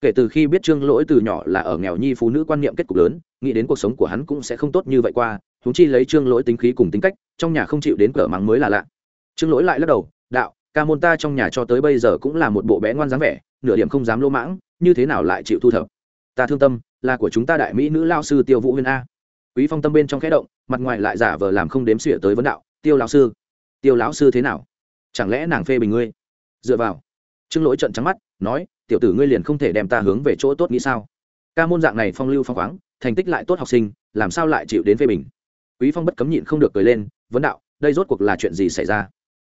Speaker 1: Kể từ khi biết trương lỗi từ nhỏ là ở nghèo nhi phụ nữ quan niệm kết cục lớn, nghĩ đến cuộc sống của hắn cũng sẽ không tốt như vậy qua húng chi lấy trương lỗi tính khí cùng tính cách, trong nhà không chịu đến cỡ mắng mới là lạ. Trương lỗi lại lắc đầu, đạo, ca môn ta trong nhà cho tới bây giờ cũng là một bộ bé ngoan dáng vẻ, nửa điểm không dám lỗ mãng, như thế nào lại chịu thu thập? Ta thương tâm, là của chúng ta đại mỹ nữ lao sư tiêu vũ huyên a. Quý phong tâm bên trong khẽ động, mặt ngoài lại giả vờ làm không đếm xỉa tới vấn đạo, tiêu lão sư, tiêu lão sư thế nào? Chẳng lẽ nàng phê bình ngươi? Dựa vào. Trương lỗi trận trắng mắt, nói, tiểu tử ngươi liền không thể đem ta hướng về chỗ tốt nghĩ sao? Ca môn dạng này phong lưu phong khoáng, thành tích lại tốt học sinh, làm sao lại chịu đến phê bình? Quý phong bất cấm nhịn không được cười lên, vấn đạo, đây rốt cuộc là chuyện gì xảy ra?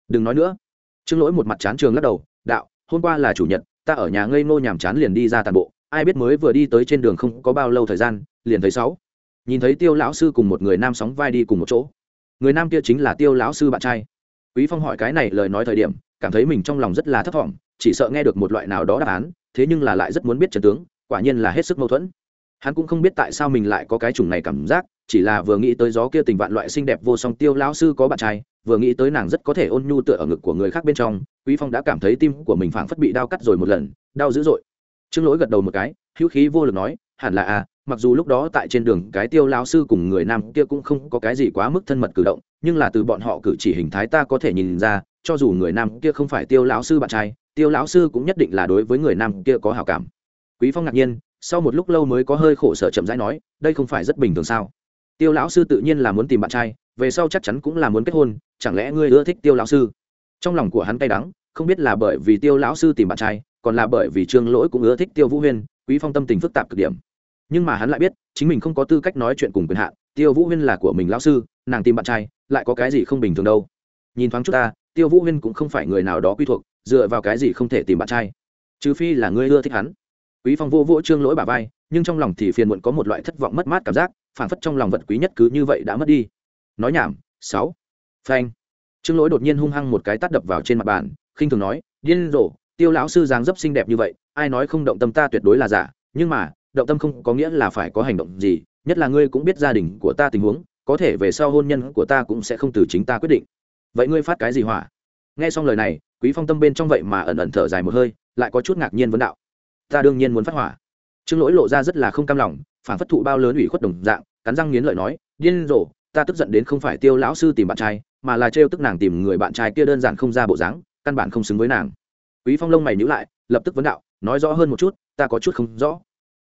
Speaker 1: Đừng nói nữa. Trương lỗi một mặt chán trường lắc đầu, đạo, hôm qua là chủ nhật, ta ở nhà ngây ngô nhàm chán liền đi ra tàn bộ, ai biết mới vừa đi tới trên đường không có bao lâu thời gian, liền thấy sáu. Nhìn thấy tiêu lão sư cùng một người nam sóng vai đi cùng một chỗ. Người nam kia chính là tiêu lão sư bạn trai quý phong hỏi cái này lời nói thời điểm, cảm thấy mình trong lòng rất là thất vọng chỉ sợ nghe được một loại nào đó đáp án, thế nhưng là lại rất muốn biết trận tướng, quả nhiên là hết sức mâu thuẫn. Hắn cũng không biết tại sao mình lại có cái chủng này cảm giác, chỉ là vừa nghĩ tới gió kia tình vạn loại xinh đẹp vô song tiêu lão sư có bạn trai, vừa nghĩ tới nàng rất có thể ôn nhu tựa ở ngực của người khác bên trong, quý phong đã cảm thấy tim của mình phảng phất bị đau cắt rồi một lần, đau dữ dội. Trương lỗi gật đầu một cái, hữu khí vô lực nói, hẳn là à mặc dù lúc đó tại trên đường cái tiêu lão sư cùng người nam kia cũng không có cái gì quá mức thân mật cử động, nhưng là từ bọn họ cử chỉ hình thái ta có thể nhìn ra, cho dù người nam kia không phải tiêu lão sư bạn trai, tiêu lão sư cũng nhất định là đối với người nam kia có hảo cảm. Quý phong ngạc nhiên, sau một lúc lâu mới có hơi khổ sở chậm rãi nói, đây không phải rất bình thường sao? Tiêu lão sư tự nhiên là muốn tìm bạn trai, về sau chắc chắn cũng là muốn kết hôn, chẳng lẽ ngươi ưa thích tiêu lão sư? Trong lòng của hắn cay đắng, không biết là bởi vì tiêu lão sư tìm bạn trai, còn là bởi vì trương lỗi cũng ưa thích tiêu vũ huyên, quý phong tâm tình phức tạp cực điểm nhưng mà hắn lại biết, chính mình không có tư cách nói chuyện cùng quyền hạn, tiêu vũ huyên là của mình lão sư, nàng tìm bạn trai, lại có cái gì không bình thường đâu. Nhìn thoáng chút ta, tiêu vũ huyên cũng không phải người nào đó quy thuộc, dựa vào cái gì không thể tìm bạn trai. Trừ phi là ngươi ưa thích hắn. Quý phong vô vỗ trương lỗi bà vai, nhưng trong lòng thì phiền muộn có một loại thất vọng mất mát cảm giác phản phất trong lòng vật quý nhất cứ như vậy đã mất đi. Nói nhảm, sáu, phanh. Trương lỗi đột nhiên hung hăng một cái tát đập vào trên mặt bàn, khinh thường nói, điên rồ, tiêu lão sư dáng dấp xinh đẹp như vậy, ai nói không động tâm ta tuyệt đối là giả, nhưng mà động tâm không có nghĩa là phải có hành động gì, nhất là ngươi cũng biết gia đình của ta tình huống, có thể về sau hôn nhân của ta cũng sẽ không từ chính ta quyết định. Vậy ngươi phát cái gì hỏa nghe xong lời này, quý phong tâm bên trong vậy mà ẩn ẩn thở dài một hơi, lại có chút ngạc nhiên vấn đạo. Ta đương nhiên muốn phát hỏa trương lỗi lộ ra rất là không cam lòng, phản phất thụ bao lớn ủy khuất đồng dạng, cắn răng nghiến lợi nói, điên rồ, ta tức giận đến không phải tiêu lão sư tìm bạn trai, mà là trêu tức nàng tìm người bạn trai kia đơn giản không ra bộ dáng, căn bản không xứng với nàng. Quý phong lông mày nhíu lại, lập tức vấn đạo, nói rõ hơn một chút, ta có chút không rõ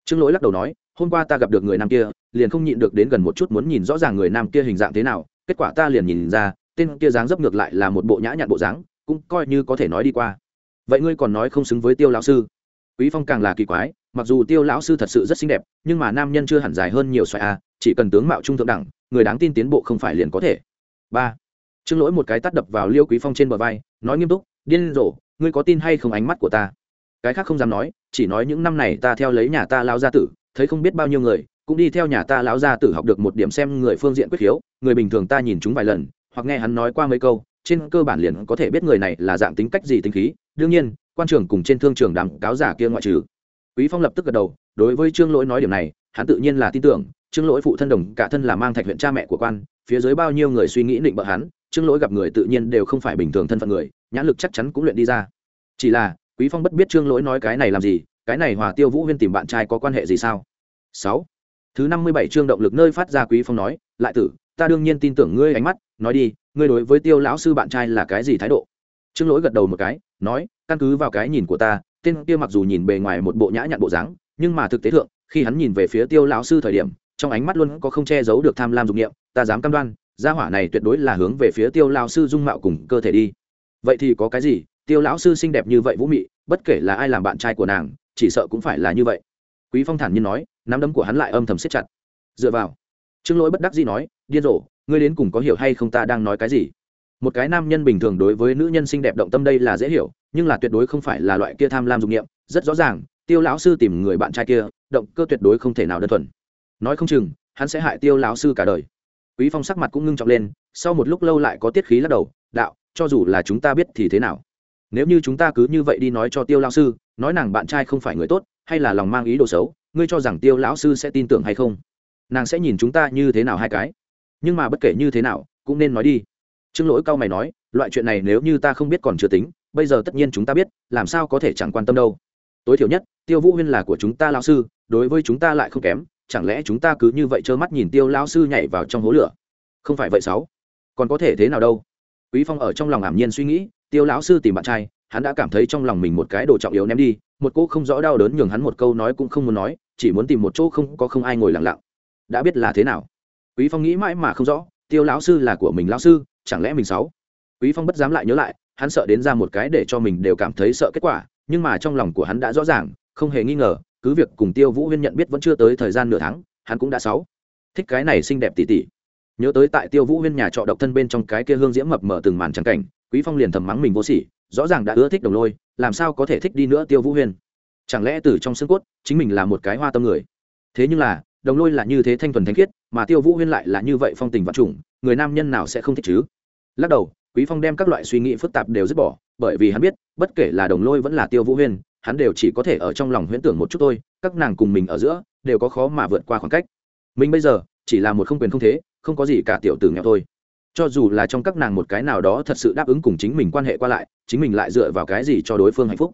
Speaker 1: trương lỗi lắc đầu nói, hôm qua ta gặp được người nam kia, liền không nhịn được đến gần một chút muốn nhìn rõ ràng người nam kia hình dạng thế nào, kết quả ta liền nhìn ra, tên kia dáng dấp ngược lại là một bộ nhã nhặn bộ dáng, cũng coi như có thể nói đi qua. Vậy ngươi còn nói không xứng với tiêu lão sư? Quý phong càng là kỳ quái, mặc dù tiêu lão sư thật sự rất xinh đẹp, nhưng mà nam nhân chưa hẳn dài hơn nhiều xoài a, chỉ cần tướng mạo trung thượng đẳng, người đáng tin tiến bộ không phải liền có thể. Ba. Trương lỗi một cái tắt đập vào liêu quý phong trên bờ vai, nói nghiêm túc, điên rồ, ngươi có tin hay không ánh mắt của ta? Cái khác không dám nói chỉ nói những năm này ta theo lấy nhà ta lão gia tử, thấy không biết bao nhiêu người, cũng đi theo nhà ta lão gia tử học được một điểm xem người phương diện quyết khiếu, người bình thường ta nhìn chúng vài lần, hoặc nghe hắn nói qua mấy câu, trên cơ bản liền có thể biết người này là dạng tính cách gì tính khí, đương nhiên, quan trường cùng trên thương trường đàm cáo giả kia ngoại trừ. Quý phong lập tức gật đầu, đối với trương lỗi nói điểm này, hắn tự nhiên là tin tưởng, trương lỗi phụ thân đồng, cả thân là mang thạch huyện cha mẹ của quan, phía dưới bao nhiêu người suy nghĩ định bợ hắn, trương lỗi gặp người tự nhiên đều không phải bình thường thân phận người, nhãn lực chắc chắn cũng luyện đi ra. Chỉ là quý phong bất biết trương lỗi nói cái này làm gì cái này hòa tiêu vũ huyên tìm bạn trai có quan hệ gì sao? Sáu, thứ năm mươi bảy chương động lực nơi phát ra quý phong nói lại tử ta đương nhiên tin tưởng ngươi ánh mắt nói đi ngươi đối với tiêu lão sư bạn trai là cái gì thái độ? Trương lỗi gật đầu một cái nói căn cứ vào cái nhìn của ta tên kia mặc dù nhìn bề ngoài một bộ nhã nhặn bộ dáng nhưng mà thực tế thượng khi hắn nhìn về phía tiêu lão sư thời điểm trong ánh mắt luôn có không che giấu được tham lam dục nghiệm ta dám cam đoan gia hỏa này tuyệt đối là hướng về phía tiêu lão sư dung mạo cùng cơ thể đi. Vậy thì có cái gì tiêu lão sư xinh đẹp như vậy vũ mị, bất kể là ai làm bạn trai của nàng, chỉ sợ cũng phải là như vậy. Quý phong thản nhiên nói, nắm đấm của hắn lại âm thầm siết chặt. Dựa vào. Trương lỗi bất đắc dĩ nói, điên rồ, ngươi đến cùng có hiểu hay không ta đang nói cái gì? Một cái nam nhân bình thường đối với nữ nhân xinh đẹp động tâm đây là dễ hiểu, nhưng là tuyệt đối không phải là loại kia tham lam dục nghiệm rất rõ ràng, tiêu lão sư tìm người bạn trai kia, động cơ tuyệt đối không thể nào đơn thuần. Nói không chừng, hắn sẽ hại tiêu lão sư cả đời. Quý phong sắc mặt cũng ngưng trọng lên, sau một lúc lâu lại có tiết khí lắc đầu, đạo, cho dù là chúng ta biết thì thế nào? Nếu như chúng ta cứ như vậy đi nói cho tiêu lão sư, nói nàng bạn trai không phải người tốt, hay là lòng mang ý đồ xấu, ngươi cho rằng tiêu lão sư sẽ tin tưởng hay không? Nàng sẽ nhìn chúng ta như thế nào hai cái? Nhưng mà bất kể như thế nào, cũng nên nói đi. Trương lỗi cao mày nói, loại chuyện này nếu như ta không biết còn chưa tính, bây giờ tất nhiên chúng ta biết, làm sao có thể chẳng quan tâm đâu. Tối thiểu nhất, tiêu vũ huyên là của chúng ta Lão sư, đối với chúng ta lại không kém, chẳng lẽ chúng ta cứ như vậy trơ mắt nhìn tiêu Lão sư nhảy vào trong hố lửa? Không phải vậy sáu. Còn có thể thế nào đâu? Quý phong ở trong lòng ảm nhiên suy nghĩ tiêu lão sư tìm bạn trai, hắn đã cảm thấy trong lòng mình một cái đồ trọng yếu ném đi, một cô không rõ đau đớn nhường hắn một câu nói cũng không muốn nói, chỉ muốn tìm một chỗ không có không ai ngồi lặng lặng. Đã biết là thế nào? Quý phong nghĩ mãi mà không rõ, tiêu lão sư là của mình lão sư, chẳng lẽ mình sáu quý phong bất dám lại nhớ lại, hắn sợ đến ra một cái để cho mình đều cảm thấy sợ kết quả, nhưng mà trong lòng của hắn đã rõ ràng, không hề nghi ngờ, cứ việc cùng tiêu vũ huyên nhận biết vẫn chưa tới thời gian nửa tháng, hắn cũng đã sáu thích cái này xinh đẹp tỉ tỉ. Nhớ tới tại tiêu vũ huyên nhà trọ độc thân bên trong cái kia hương diễm mập mở từng màn trắng cảnh quý phong liền thầm mắng mình vô sỉ, rõ ràng đã ưa thích đồng lôi, làm sao có thể thích đi nữa tiêu vũ huyên? Chẳng lẽ từ trong xương cốt, chính mình là một cái hoa tâm người? Thế nhưng là, đồng lôi là như thế thanh thuần thanh khiết, mà tiêu vũ huyên lại là như vậy phong tình vật trùng, người nam nhân nào sẽ không thích chứ? Lắc đầu, quý phong đem các loại suy nghĩ phức tạp đều dứt bỏ, bởi vì hắn biết, bất kể là đồng lôi vẫn là tiêu vũ huyên, hắn đều chỉ có thể ở trong lòng huyễn tưởng một chút thôi, các nàng cùng mình ở giữa, đều có khó mà vượt qua khoảng cách. Mình bây giờ, chỉ là một không quyền không thế, không có gì cả tiểu tử nghèo thôi cho dù là trong các nàng một cái nào đó thật sự đáp ứng cùng chính mình quan hệ qua lại, chính mình lại dựa vào cái gì cho đối phương hạnh phúc?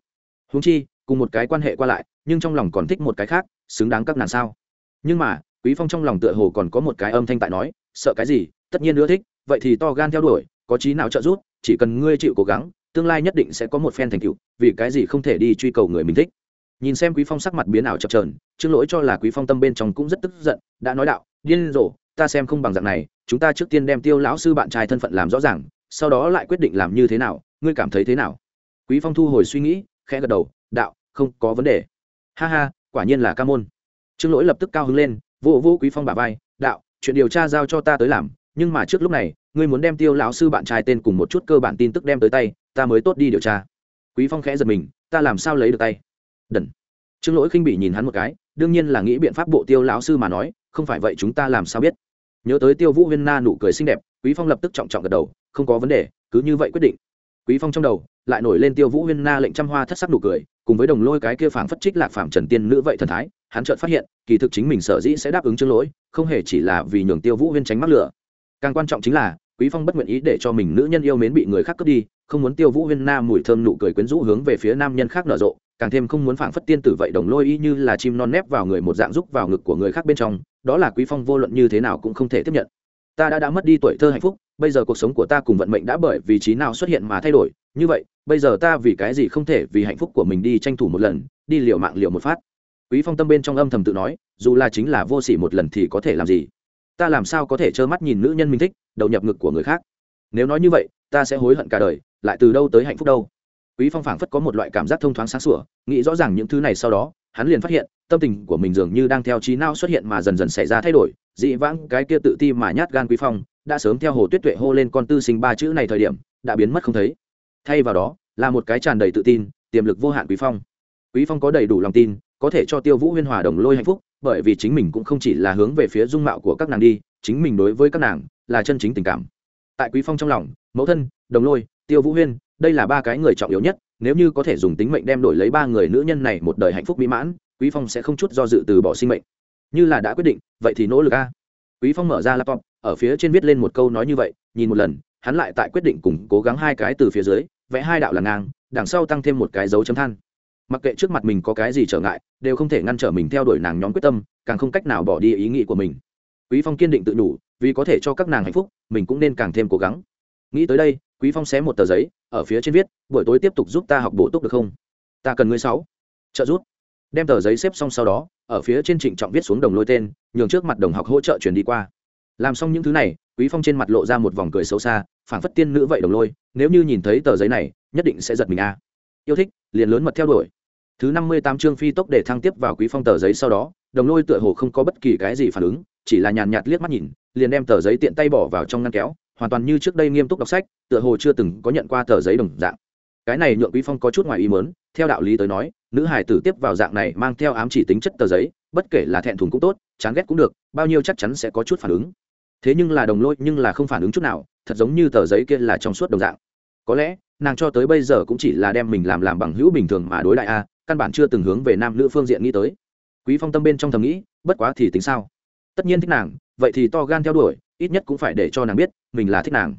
Speaker 1: Húng chi, cùng một cái quan hệ qua lại, nhưng trong lòng còn thích một cái khác, xứng đáng các nàng sao? Nhưng mà, quý phong trong lòng tựa hồ còn có một cái âm thanh tại nói, sợ cái gì? Tất nhiên ưa thích, vậy thì to gan theo đuổi, có trí nào trợ giúp, chỉ cần ngươi chịu cố gắng, tương lai nhất định sẽ có một phen thành tựu, vì cái gì không thể đi truy cầu người mình thích? Nhìn xem quý phong sắc mặt biến ảo chập trờn chương lỗi cho là quý phong tâm bên trong cũng rất tức giận, đã nói đạo, điên rồ ta xem không bằng dạng này, chúng ta trước tiên đem tiêu lão sư bạn trai thân phận làm rõ ràng, sau đó lại quyết định làm như thế nào, ngươi cảm thấy thế nào? Quý phong thu hồi suy nghĩ, khẽ gật đầu, đạo, không có vấn đề. Ha ha, quả nhiên là ca môn. Trương lỗi lập tức cao hứng lên, vô vô quý phong bà vai, đạo, chuyện điều tra giao cho ta tới làm, nhưng mà trước lúc này, ngươi muốn đem tiêu lão sư bạn trai tên cùng một chút cơ bản tin tức đem tới tay, ta mới tốt đi điều tra. Quý phong khẽ giật mình, ta làm sao lấy được tay? Đần. Trương lỗi khinh bị nhìn hắn một cái, đương nhiên là nghĩ biện pháp bộ tiêu lão sư mà nói, không phải vậy chúng ta làm sao biết? Nhớ tới tiêu vũ huyên na nụ cười xinh đẹp, quý phong lập tức trọng trọng gật đầu, không có vấn đề, cứ như vậy quyết định. Quý phong trong đầu lại nổi lên tiêu vũ huyên na lệnh trăm hoa thất sắc nụ cười, cùng với đồng lôi cái kia phảng phất trích lạc phạm trần tiên nữ vậy thần thái, hắn chợt phát hiện, kỳ thực chính mình sở dĩ sẽ đáp ứng chương lỗi, không hề chỉ là vì nhường tiêu vũ huyên tránh mắc lửa. Càng quan trọng chính là, quý phong bất nguyện ý để cho mình nữ nhân yêu mến bị người khác cướp đi, không muốn tiêu vũ huyên na mùi thơm nụ cười quyến rũ hướng về phía nam nhân khác nở rộ, càng thêm không muốn phảng phất tiên tử vậy đồng lôi y như là chim non nép vào người một dạng rúc vào ngực của người khác bên trong đó là quý phong vô luận như thế nào cũng không thể tiếp nhận. Ta đã đã mất đi tuổi thơ hạnh phúc, bây giờ cuộc sống của ta cùng vận mệnh đã bởi vì trí nào xuất hiện mà thay đổi. Như vậy, bây giờ ta vì cái gì không thể vì hạnh phúc của mình đi tranh thủ một lần, đi liều mạng liều một phát? Quý phong tâm bên trong âm thầm tự nói, dù là chính là vô sỉ một lần thì có thể làm gì? Ta làm sao có thể trơ mắt nhìn nữ nhân mình thích, đầu nhập ngực của người khác? Nếu nói như vậy, ta sẽ hối hận cả đời, lại từ đâu tới hạnh phúc đâu? Quý phong phảng phất có một loại cảm giác thông thoáng sáng sủa, nghĩ rõ ràng những thứ này sau đó hắn liền phát hiện, tâm tình của mình dường như đang theo trí não xuất hiện mà dần dần xảy ra thay đổi. Dị vãng, cái kia tự ti mà nhát gan quý phong, đã sớm theo hồ tuyết tuệ hô lên con tư sinh ba chữ này thời điểm, đã biến mất không thấy. Thay vào đó, là một cái tràn đầy tự tin, tiềm lực vô hạn quý phong. Quý phong có đầy đủ lòng tin, có thể cho tiêu vũ huyên hòa đồng lôi hạnh phúc, bởi vì chính mình cũng không chỉ là hướng về phía dung mạo của các nàng đi, chính mình đối với các nàng là chân chính tình cảm. Tại quý phong trong lòng, mẫu thân, đồng lôi, tiêu vũ huyên, đây là ba cái người trọng yếu nhất nếu như có thể dùng tính mệnh đem đổi lấy ba người nữ nhân này một đời hạnh phúc mỹ mãn, quý phong sẽ không chút do dự từ bỏ sinh mệnh. Như là đã quyết định, vậy thì nỗ lực a. Quý phong mở ra laptop, ở phía trên viết lên một câu nói như vậy, nhìn một lần, hắn lại tại quyết định cùng cố gắng hai cái từ phía dưới, vẽ hai đạo là ngang, đằng sau tăng thêm một cái dấu chấm than. Mặc kệ trước mặt mình có cái gì trở ngại, đều không thể ngăn trở mình theo đuổi nàng nhóm quyết tâm, càng không cách nào bỏ đi ý nghĩ của mình. Quý phong kiên định tự đủ vì có thể cho các nàng hạnh phúc, mình cũng nên càng thêm cố gắng. Nghĩ tới đây, quý phong xé một tờ giấy ở phía trên viết, buổi tối tiếp tục giúp ta học bổ túc được không? Ta cần ngươi sáu. Trợ giúp. Đem tờ giấy xếp xong sau đó, ở phía trên trịnh trọng viết xuống đồng lôi tên, nhường trước mặt đồng học hỗ trợ chuyển đi qua. Làm xong những thứ này, quý phong trên mặt lộ ra một vòng cười xấu xa, phảng phất tiên nữ vậy đồng lôi, nếu như nhìn thấy tờ giấy này, nhất định sẽ giật mình a. Yêu thích, liền lớn mật theo đuổi. Thứ năm mươi tám chương phi tốc để thăng tiếp vào quý phong tờ giấy sau đó, đồng lôi tựa hồ không có bất kỳ cái gì phản ứng, chỉ là nhàn nhạt liếc mắt nhìn, liền đem tờ giấy tiện tay bỏ vào trong ngăn kéo hoàn toàn như trước đây nghiêm túc đọc sách, tựa hồ chưa từng có nhận qua tờ giấy đồng dạng. Cái này nhượng quý phong có chút ngoài ý mớn theo đạo lý tới nói, nữ hải tử tiếp vào dạng này mang theo ám chỉ tính chất tờ giấy, bất kể là thẹn thùng cũng tốt, chán ghét cũng được, bao nhiêu chắc chắn sẽ có chút phản ứng. Thế nhưng là đồng lôi nhưng là không phản ứng chút nào, thật giống như tờ giấy kia là trong suốt đồng dạng. Có lẽ, nàng cho tới bây giờ cũng chỉ là đem mình làm làm bằng hữu bình thường mà đối đại a, căn bản chưa từng hướng về nam nữ phương diện nghĩ tới. Quý phong tâm bên trong thầm nghĩ, bất quá thì tính sao? Tất nhiên thích nàng, vậy thì to gan theo đuổi ít nhất cũng phải để cho nàng biết mình là thích nàng.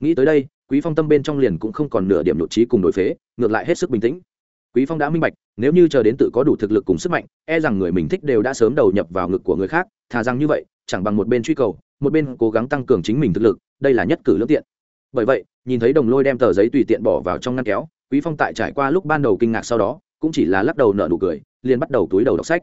Speaker 1: Nghĩ tới đây, quý phong tâm bên trong liền cũng không còn nửa điểm nội trí cùng đổi phế, ngược lại hết sức bình tĩnh. Quý phong đã minh bạch, nếu như chờ đến tự có đủ thực lực cùng sức mạnh e rằng người mình thích đều đã sớm đầu nhập vào ngực của người khác, thà rằng như vậy, chẳng bằng một bên truy cầu, một bên cố gắng tăng cường chính mình thực lực, đây là nhất cử lương tiện. Bởi vậy, nhìn thấy đồng lôi đem tờ giấy tùy tiện bỏ vào trong ngăn kéo, quý phong tại trải qua lúc ban đầu kinh ngạc sau đó, cũng chỉ là lắc đầu nở nụ cười, liền bắt đầu túi đầu đọc sách.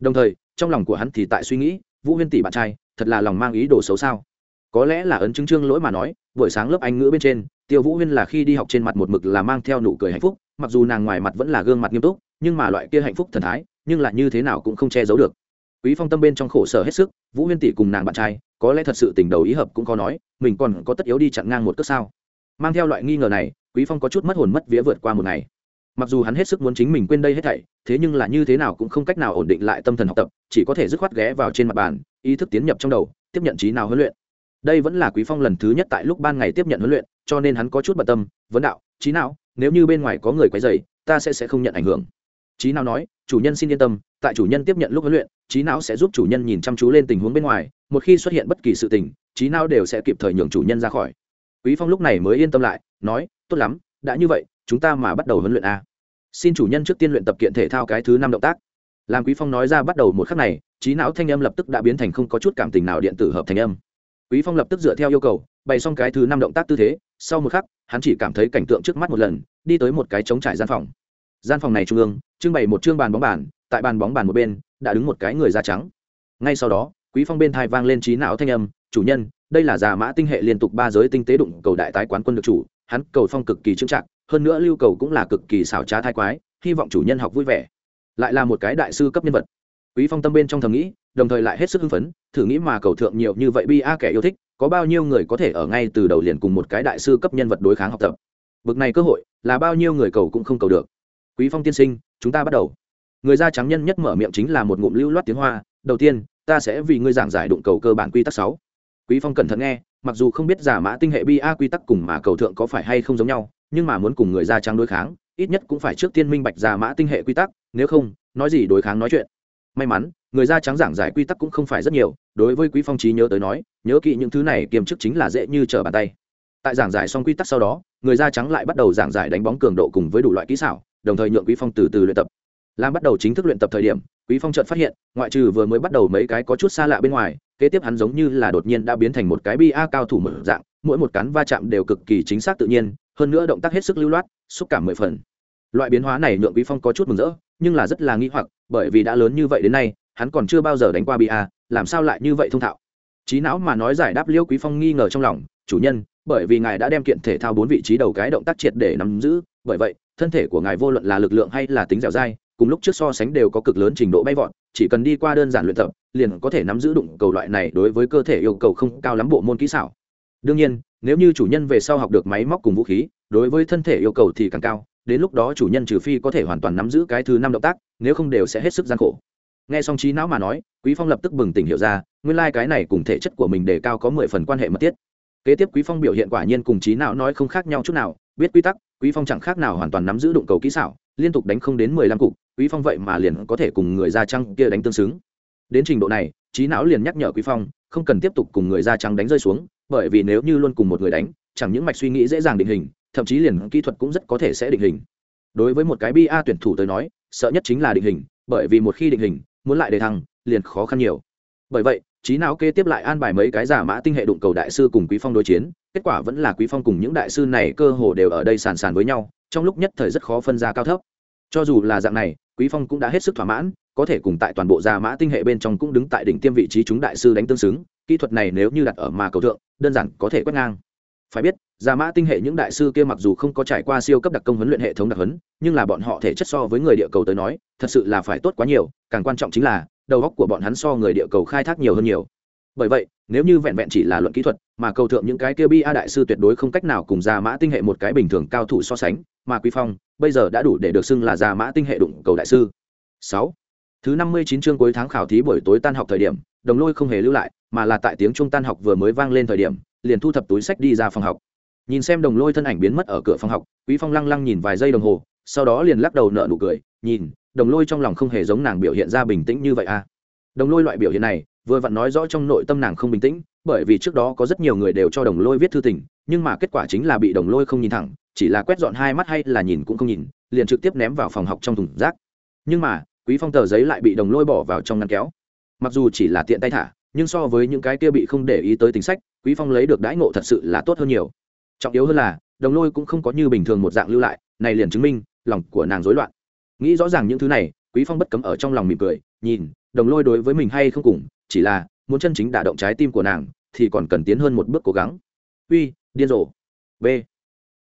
Speaker 1: Đồng thời, trong lòng của hắn thì tại suy nghĩ vũ huyên tỷ bạn trai, thật là lòng mang ý đồ xấu sao? Có lẽ là ấn chứng trương lỗi mà nói, buổi sáng lớp anh ngữ bên trên, tiêu vũ huyên là khi đi học trên mặt một mực là mang theo nụ cười hạnh phúc, mặc dù nàng ngoài mặt vẫn là gương mặt nghiêm túc, nhưng mà loại kia hạnh phúc thần thái, nhưng lại như thế nào cũng không che giấu được. Quý phong tâm bên trong khổ sở hết sức, vũ huyên tỷ cùng nàng bạn trai, có lẽ thật sự tình đầu ý hợp cũng có nói, mình còn có tất yếu đi chặn ngang một cước sao? Mang theo loại nghi ngờ này, quý phong có chút mất hồn mất vía vượt qua một ngày mặc dù hắn hết sức muốn chính mình quên đây hết thảy, thế nhưng là như thế nào cũng không cách nào ổn định lại tâm thần học tập, chỉ có thể dứt khoát ghé vào trên mặt bàn, ý thức tiến nhập trong đầu, tiếp nhận trí nào huấn luyện. Đây vẫn là quý phong lần thứ nhất tại lúc ban ngày tiếp nhận huấn luyện, cho nên hắn có chút bận tâm, vấn đạo, trí nào? Nếu như bên ngoài có người quấy rầy, ta sẽ sẽ không nhận ảnh hưởng. Trí nào nói, chủ nhân xin yên tâm, tại chủ nhân tiếp nhận lúc huấn luyện, trí não sẽ giúp chủ nhân nhìn chăm chú lên tình huống bên ngoài, một khi xuất hiện bất kỳ sự tình, trí não đều sẽ kịp thời nhường chủ nhân ra khỏi. Quý phong lúc này mới yên tâm lại, nói, tốt lắm, đã như vậy chúng ta mà bắt đầu huấn luyện a. Xin chủ nhân trước tiên luyện tập kiện thể thao cái thứ năm động tác. Làm quý phong nói ra bắt đầu một khắc này, trí não thanh âm lập tức đã biến thành không có chút cảm tình nào điện tử hợp thành âm. Quý phong lập tức dựa theo yêu cầu, bày xong cái thứ năm động tác tư thế, sau một khắc, hắn chỉ cảm thấy cảnh tượng trước mắt một lần, đi tới một cái trống trải gian phòng. Gian phòng này trung ương, trưng bày một chương bàn bóng bàn, tại bàn bóng bàn một bên, đã đứng một cái người da trắng. Ngay sau đó, quý phong bên thai vang lên trí não thanh âm, chủ nhân, đây là già mã tinh hệ liên tục ba giới tinh tế đụng cầu đại tái quán quân được chủ, hắn cầu phong cực kỳ trưng trạng hơn nữa lưu cầu cũng là cực kỳ xảo trá thái quái, hy vọng chủ nhân học vui vẻ. Lại là một cái đại sư cấp nhân vật. Quý phong tâm bên trong thầm nghĩ, đồng thời lại hết sức hưng phấn, thử nghĩ mà cầu thượng nhiều như vậy bi a kẻ yêu thích, có bao nhiêu người có thể ở ngay từ đầu liền cùng một cái đại sư cấp nhân vật đối kháng học tập. Bực này cơ hội, là bao nhiêu người cầu cũng không cầu được. Quý phong tiên sinh, chúng ta bắt đầu. Người da trắng nhân nhất mở miệng chính là một ngụm lưu loát tiếng hoa, đầu tiên, ta sẽ vì ngươi giảng giải đụng cầu cơ bản quy tắc sáu. Quý phong cẩn thận nghe, mặc dù không biết giả mã tinh hệ bi a quy tắc cùng mà cầu thượng có phải hay không giống nhau nhưng mà muốn cùng người da trắng đối kháng, ít nhất cũng phải trước tiên minh bạch ra mã tinh hệ quy tắc, nếu không, nói gì đối kháng nói chuyện. May mắn, người da trắng giảng giải quy tắc cũng không phải rất nhiều, đối với quý phong trí nhớ tới nói, nhớ kỹ những thứ này kiềm chức chính là dễ như trở bàn tay. Tại giảng giải xong quy tắc sau đó, người da trắng lại bắt đầu giảng giải đánh bóng cường độ cùng với đủ loại kỹ xảo, đồng thời nhượng quý phong từ từ luyện tập. Làm bắt đầu chính thức luyện tập thời điểm, quý phong chợt phát hiện, ngoại trừ vừa mới bắt đầu mấy cái có chút xa lạ bên ngoài, kế tiếp hắn giống như là đột nhiên đã biến thành một cái bi a cao thủ mở dạng, mỗi một cán va chạm đều cực kỳ chính xác tự nhiên hơn nữa động tác hết sức lưu loát, xúc cảm mười phần. Loại biến hóa này nhượng quý phong có chút mừng rỡ, nhưng là rất là nghi hoặc, bởi vì đã lớn như vậy đến nay, hắn còn chưa bao giờ đánh qua bi a, làm sao lại như vậy thông thạo? Trí não mà nói giải đáp liêu quý phong nghi ngờ trong lòng, chủ nhân, bởi vì ngài đã đem kiện thể thao bốn vị trí đầu cái động tác triệt để nắm giữ, bởi vậy, thân thể của ngài vô luận là lực lượng hay là tính dẻo dai, cùng lúc trước so sánh đều có cực lớn trình độ bay vọt, chỉ cần đi qua đơn giản luyện tập, liền có thể nắm giữ đụng cầu loại này đối với cơ thể yêu cầu không cao lắm bộ môn kỹ xảo. Đương nhiên nếu như chủ nhân về sau học được máy móc cùng vũ khí, đối với thân thể yêu cầu thì càng cao, đến lúc đó chủ nhân trừ phi có thể hoàn toàn nắm giữ cái thứ năm động tác, nếu không đều sẽ hết sức gian khổ. Nghe xong trí não mà nói, quý phong lập tức bừng tỉnh hiểu ra, nguyên lai cái này cùng thể chất của mình đề cao có mười phần quan hệ mật thiết. Kế tiếp quý phong biểu hiện quả nhiên cùng trí não nói không khác nhau chút nào, biết quy tắc, quý phong chẳng khác nào hoàn toàn nắm giữ đụng cầu kỹ xảo, liên tục đánh không đến mười lăm cục, quý phong vậy mà liền có thể cùng người da trắng kia đánh tương xứng. Đến trình độ này trí não liền nhắc nhở quý phong, không cần tiếp tục cùng người da trắng đánh rơi xuống bởi vì nếu như luôn cùng một người đánh, chẳng những mạch suy nghĩ dễ dàng định hình, thậm chí liền kỹ thuật cũng rất có thể sẽ định hình. Đối với một cái bi a tuyển thủ tới nói, sợ nhất chính là định hình, bởi vì một khi định hình, muốn lại đề thăng, liền khó khăn nhiều. Bởi vậy, trí não kế tiếp lại an bài mấy cái giả mã tinh hệ đụng cầu đại sư cùng quý phong đối chiến, kết quả vẫn là quý phong cùng những đại sư này cơ hồ đều ở đây sàn sàn với nhau, trong lúc nhất thời rất khó phân ra cao thấp. Cho dù là dạng này, quý phong cũng đã hết sức thỏa mãn, có thể cùng tại toàn bộ giả mã tinh hệ bên trong cũng đứng tại đỉnh tiêm vị trí chúng đại sư đánh tương xứng kỹ thuật này nếu như đặt ở mà cầu thượng đơn giản có thể quét ngang. Phải biết gia mã tinh hệ những đại sư kia mặc dù không có trải qua siêu cấp đặc công huấn luyện hệ thống đặc huấn nhưng là bọn họ thể chất so với người địa cầu tới nói thật sự là phải tốt quá nhiều càng quan trọng chính là đầu óc của bọn hắn so người địa cầu khai thác nhiều hơn nhiều. Bởi vậy nếu như vẹn vẹn chỉ là luận kỹ thuật mà cầu thượng những cái kia bi a đại sư tuyệt đối không cách nào cùng gia mã tinh hệ một cái bình thường cao thủ so sánh mà quý phong bây giờ đã đủ để được xưng là gia mã tinh hệ đụng cầu đại sư. Sáu, thứ năm mươi chín chương cuối tháng khảo thí buổi tối tan học thời điểm đồng lôi không hề lưu lại, mà là tại tiếng trung tan học vừa mới vang lên thời điểm, liền thu thập túi sách đi ra phòng học. Nhìn xem đồng lôi thân ảnh biến mất ở cửa phòng học, quý phong lăng lăng nhìn vài giây đồng hồ, sau đó liền lắc đầu nở nụ cười, nhìn, đồng lôi trong lòng không hề giống nàng biểu hiện ra bình tĩnh như vậy à. Đồng lôi loại biểu hiện này, vừa vặn nói rõ trong nội tâm nàng không bình tĩnh, bởi vì trước đó có rất nhiều người đều cho đồng lôi viết thư tình, nhưng mà kết quả chính là bị đồng lôi không nhìn thẳng, chỉ là quét dọn hai mắt hay là nhìn cũng không nhìn, liền trực tiếp ném vào phòng học trong thùng rác. Nhưng mà, quý phong tờ giấy lại bị đồng lôi bỏ vào trong ngăn kéo mặc dù chỉ là tiện tay thả, nhưng so với những cái kia bị không để ý tới tính sách, quý phong lấy được đãi ngộ thật sự là tốt hơn nhiều. Trọng yếu hơn là, đồng lôi cũng không có như bình thường một dạng lưu lại, này liền chứng minh, lòng của nàng rối loạn. Nghĩ rõ ràng những thứ này, quý phong bất cấm ở trong lòng mỉm cười, nhìn, đồng lôi đối với mình hay không cùng, chỉ là, muốn chân chính đả động trái tim của nàng, thì còn cần tiến hơn một bước cố gắng. Uy, điên rồ. B.